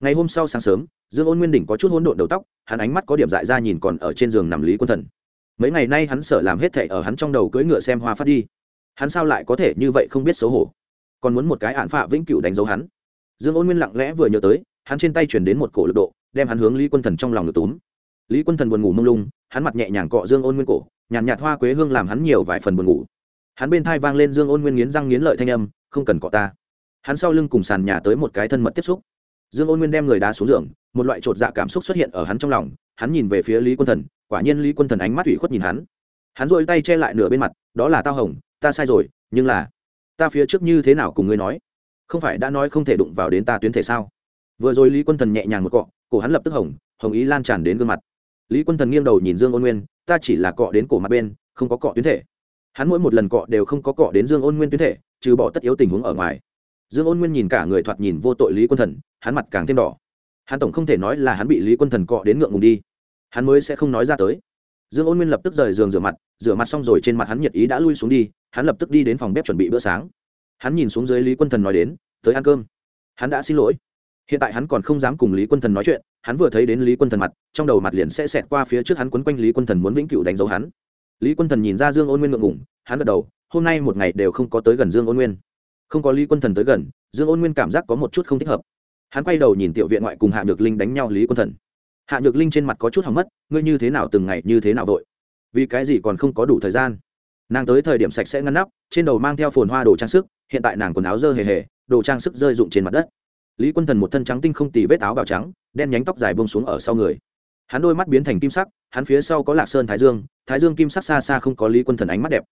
Ngày hôm sau sáng sớm, dương ôn nguyên đỉnh có chút hỗn độn đầu tóc, hắn ánh mắt có điểm dại ra nhìn còn ở trên giường nằm lý quân thần. Mấy ngày nay hắn sợ làm hết thệ ở hắn trong đầu cưỡi ngựa xem hoa phát đi hắn sao lại có thể như vậy không biết xấu hổ? Còn muốn một cái hạn phạ vĩnh cửu đánh dấu hắn. Dương ôn nguyên lặng lẽ vừa nhớ tới hắn trên tay chuyển đến một cổ lực độ đem hắn hướng lý quân thần trong lòng ngực túm. Lý quân thần buồn ngủ mông lung hắn mặt nhẹ nhàng cọ dương ôn nguyên cổ nhàn nhạt, nhạt hoa quế hương làm hắn nhiều vài phần buồn ngủ. Hắn bên thai vang lên dương ôn nguyên nghiến răng nghiến lợi thanh âm không cần cọ ta. Hắn sau lưng cùng sàn nhà tới một cái thân mật tiếp xúc. Dương ôn nguyên đem người đá xuống giường một loại chột dạ cảm xúc xuất hiện ở hắn trong lòng hắn nhìn về phía lý quân thần quả nhiên lý quân thần ánh mắt ủy khuất nhìn hắn. Hắn dội tay che lại nửa bên mặt đó là tao hồng ta sai rồi, nhưng là, ta phía trước như thế nào cùng ngươi nói? Không phải đã nói không thể đụng vào đến ta tuyến thể sao? Vừa rồi lý quân thần nhẹ nhàng một cọ, cổ hắn lập tức hồng hồng ý lan tràn đến gương mặt. Lý quân thần nghiêng đầu nhìn dương ôn nguyên, ta chỉ là cọ đến cổ mặt bên, không có cọ tuyến thể. Hắn mỗi một lần cọ đều không có cọ đến dương ôn nguyên tuyến thể, trừ bỏ tất yếu tình huống ở ngoài. Dương ôn nguyên nhìn cả người thoạt nhìn vô tội lý quân thần, hắn mặt càng thêm đỏ. Hắn tổng không thể nói là hắn bị lý quân thần cọ đến ngượng ngùng đi. Hắn mới sẽ không nói ra tới. Dương ôn nguyên lập tức rời giường rửa mặt rửa mặt xong rồi trên mặt hắn nhiệt ý đã lui xuống đi hắn lập tức đi đến phòng bếp chuẩn bị bữa sáng. Hắn nhìn xuống dưới lý quân thần nói đến, tới ăn cơm. Hắn đã xin lỗi. Hiện tại hắn còn không dám cùng lý quân thần nói chuyện, hắn vừa thấy đến lý quân thần mặt, trong đầu mặt liền sẽ xẹt qua phía trước hắn quấn quanh lý quân thần muốn vĩnh cửu đánh dấu hắn. Lý quân thần nhìn ra dương ôn nguyên ngượng ngủng hắn gật đầu, hôm nay một ngày đều không có tới gần dương ôn nguyên. Không có lý quân thần tới gần, dương ôn nguyên cảm giác có một chút không thích hợp. Hắn quay đầu nhìn tiểu viện ngoại cùng hạ nhược linh đánh nhau lý quân thần. Hạ nhược linh trên mặt có chút hỏng mất, ngươi như thế nào từng ngày như thế nào vội? Vì cái gì còn không có đủ thời gian? Nàng tới thời điểm sạch sẽ ngăn nắp, trên đầu mang theo phồn hoa đồ trang sức, hiện tại nàng quần áo dơ hề hề, đồ trang sức rơi rụng trên mặt đất. Lý quân thần một thân trắng tinh không tì vết áo bào trắng, đen nhánh tóc dài bông xuống ở sau người. Hắn đôi mắt biến thành kim sắc, hắn phía sau có lạc sơn thái dương thái dương kim sắc xa xa không có lý quân thần ánh mắt đẹp.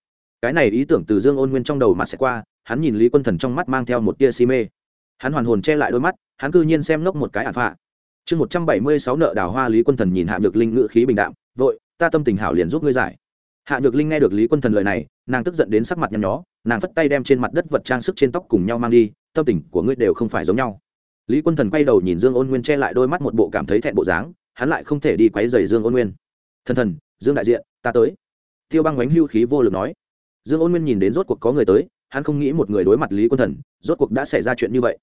Cái này ý tưởng từ dương ôn nguyên trong đầu mặt sẽ qua, hắn nhìn lý quân thần trong mắt mang theo một tia si mê. Hắn hoàn hồn che lại đôi mắt, hắn cư nhiên xem lốc một cái ạn phạ. Chương một trăm bảy mươi sáu nợ đào hoa lý quân thần nhìn hạ nhược linh ngự khí bình đạm, vội, ta tâm tình hảo liền giúp ngươi giải hạ nhược linh nghe được lý quân thần lời này, nàng tức giận đến sắc mặt nhăn nhó, nàng phất tay đem trên mặt đất vật trang sức trên tóc cùng nhau mang đi, tâm tình của ngươi đều không phải giống nhau. Lý quân thần quay đầu nhìn dương ôn nguyên che lại đôi mắt một bộ cảm thấy thẹn bộ dáng, hắn lại không thể đi quấy dày dương ôn nguyên. Thần thần, dương đại diện, ta tới. Tiêu băng bánh hưu khí vô lực nói. Dương ôn nguyên nhìn đến rốt cuộc có người tới, hắn không nghĩ một người đối mặt lý quân thần, rốt cuộc đã xảy ra chuyện như vậy.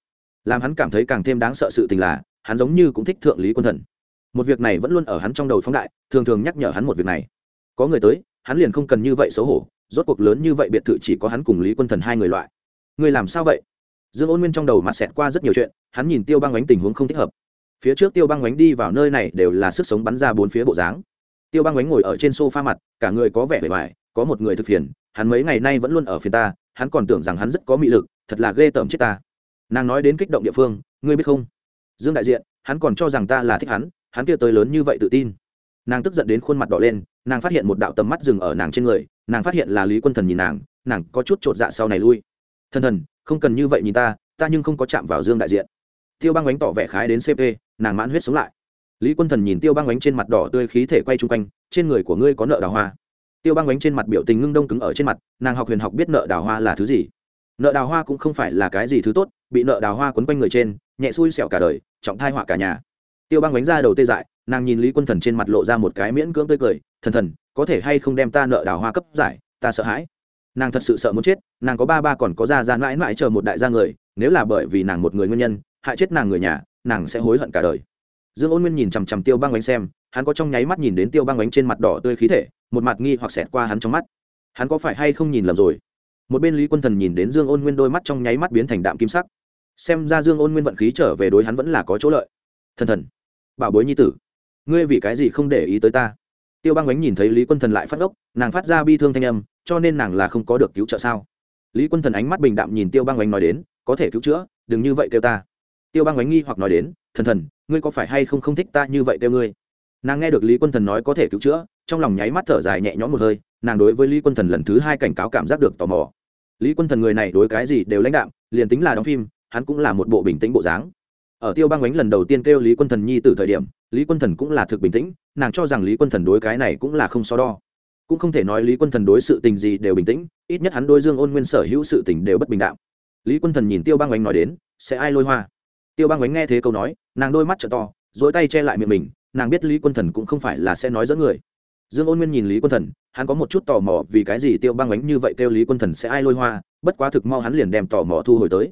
Làm hắn cảm thấy càng thêm đáng sợ sự tình là, hắn giống như cũng thích thượng lý quân thần. Một việc này vẫn luôn ở hắn trong đầu phóng đại, thường thường nhắc nhở hắn một việc này. Có người tới hắn liền không cần như vậy xấu hổ, rốt cuộc lớn như vậy biệt thự chỉ có hắn cùng lý quân thần hai người loại. Người làm sao vậy? Dương ôn nguyên trong đầu mặt xẹt qua rất nhiều chuyện, hắn nhìn tiêu băng ánh tình huống không thích hợp. Phía trước tiêu băng ánh đi vào nơi này đều là sức sống bắn ra bốn phía bộ dáng. Tiêu băng ánh ngồi ở trên s o f a mặt, cả người có vẻ bề bài có một người thực phiền, hắn mấy ngày nay vẫn luôn ở phiền ta, hắn còn tưởng rằng hắn rất có mị lực, thật là ghê tởm chết ta. Nàng nói đến kích động địa phương, ngươi biết không? Dương đại diện, hắn còn cho rằng ta là thích hắn hắn kia tới lớn như vậy tự tin. Nàng tức giận đến khuôn mặt đỏ lên nàng phát hiện một đạo tầm mắt dừng ở nàng trên người, nàng phát hiện là lý quân thần nhìn nàng nàng có chút chột dạ sau này lui. Thần thần, không cần như vậy nhìn ta ta nhưng không có chạm vào dương đại diện. Tiêu băng bánh tỏ vẻ khái đến cp nàng mãn huyết sống lại. Lý quân thần nhìn tiêu băng bánh trên mặt đỏ tươi khí thể quay chung quanh, trên người của ngươi có nợ đào hoa. Tiêu băng bánh trên mặt biểu tình ngưng đông cứng ở trên mặt, nàng học huyền học biết nợ đào hoa là thứ gì? Nợ đào hoa cũng không phải là cái gì thứ tốt, bị nợ đào hoa quấn quanh người trên, nhẹ xui xẻo cả đời, trọng thai họa cả nhà tiêu băng bánh ra đầu tê dại, nàng nhìn lý quân thần trên mặt lộ ra một cái miễn cưỡng tươi cười, thần thần, có thể hay không đem ta nợ đào hoa cấp giải? Ta sợ hãi. Nàng thật sự sợ muốn chết, nàng có ba ba còn có ra ra mãi mãi chờ một đại gia người, nếu là bởi vì nàng một người nguyên nhân, hại chết nàng người nhà, nàng sẽ hối hận cả đời. Dương ôn nguyên nhìn chằm chằm tiêu băng bánh xem, hắn có trong nháy mắt nhìn đến tiêu băng bánh trên mặt đỏ tươi khí thể, một mặt nghi hoặc xẹt qua hắn trong mắt. Hắn có phải hay không nhìn lầm rồi? Một bên lý quân thần nhìn đến dương ôn nguyên đôi mắt trong nháy mắt biến thành đạm kim sắc. Xem ra dương ôn nguyên vận khí trở về đối hắn vẫn là có chỗ lợi. Thần thần bảo bối nhi tử. Ngươi vì cái gì không để ý tới ta? Tiêu băng bánh nhìn thấy lý quân thần lại phát ốc nàng phát ra bi thương thanh âm, cho nên nàng là không có được cứu trợ sao? Lý quân thần ánh mắt bình đạm nhìn tiêu băng bánh nói đến, có thể cứu chữa, đừng như vậy kêu ta. Tiêu băng bánh nghi hoặc nói đến, thần thần, ngươi có phải hay không không thích ta như vậy kêu ngươi? Nàng nghe được lý quân thần nói có thể cứu chữa, trong lòng nháy mắt thở dài nhẹ nhõm một hơi, nàng đối với lý quân thần lần thứ hai cảnh cáo cảm giác được tò mò. Lý quân thần người này đối cái gì đều lãnh đạm, liền tính là đóng phim, hắn cũng là một bộ bình tĩnh bộ dáng ở tiêu băng ánh lần đầu tiên kêu lý quân thần nhi từ thời điểm, lý quân thần cũng là thực bình tĩnh, nàng cho rằng lý quân thần đối cái này cũng là không so đo. Cũng không thể nói lý quân thần đối sự tình gì đều bình tĩnh, ít nhất hắn đối dương ôn nguyên sở hữu sự tình đều bất bình đạo lý quân thần nhìn tiêu băng ánh nói đến, sẽ ai lôi hoa? Tiêu băng ánh nghe thế câu nói, nàng đôi mắt t to dối tay che lại miệng mình, nàng biết lý quân thần cũng không phải là sẽ nói dẫn người. Dương ôn nguyên nhìn lý quân thần, hắn có một chút tò mò vì cái gì tiêu băng ánh như vậy kêu lý quân thần sẽ ai lôi hoa, bất quá thực mau hắn liền đem tò mò thu hồi tới.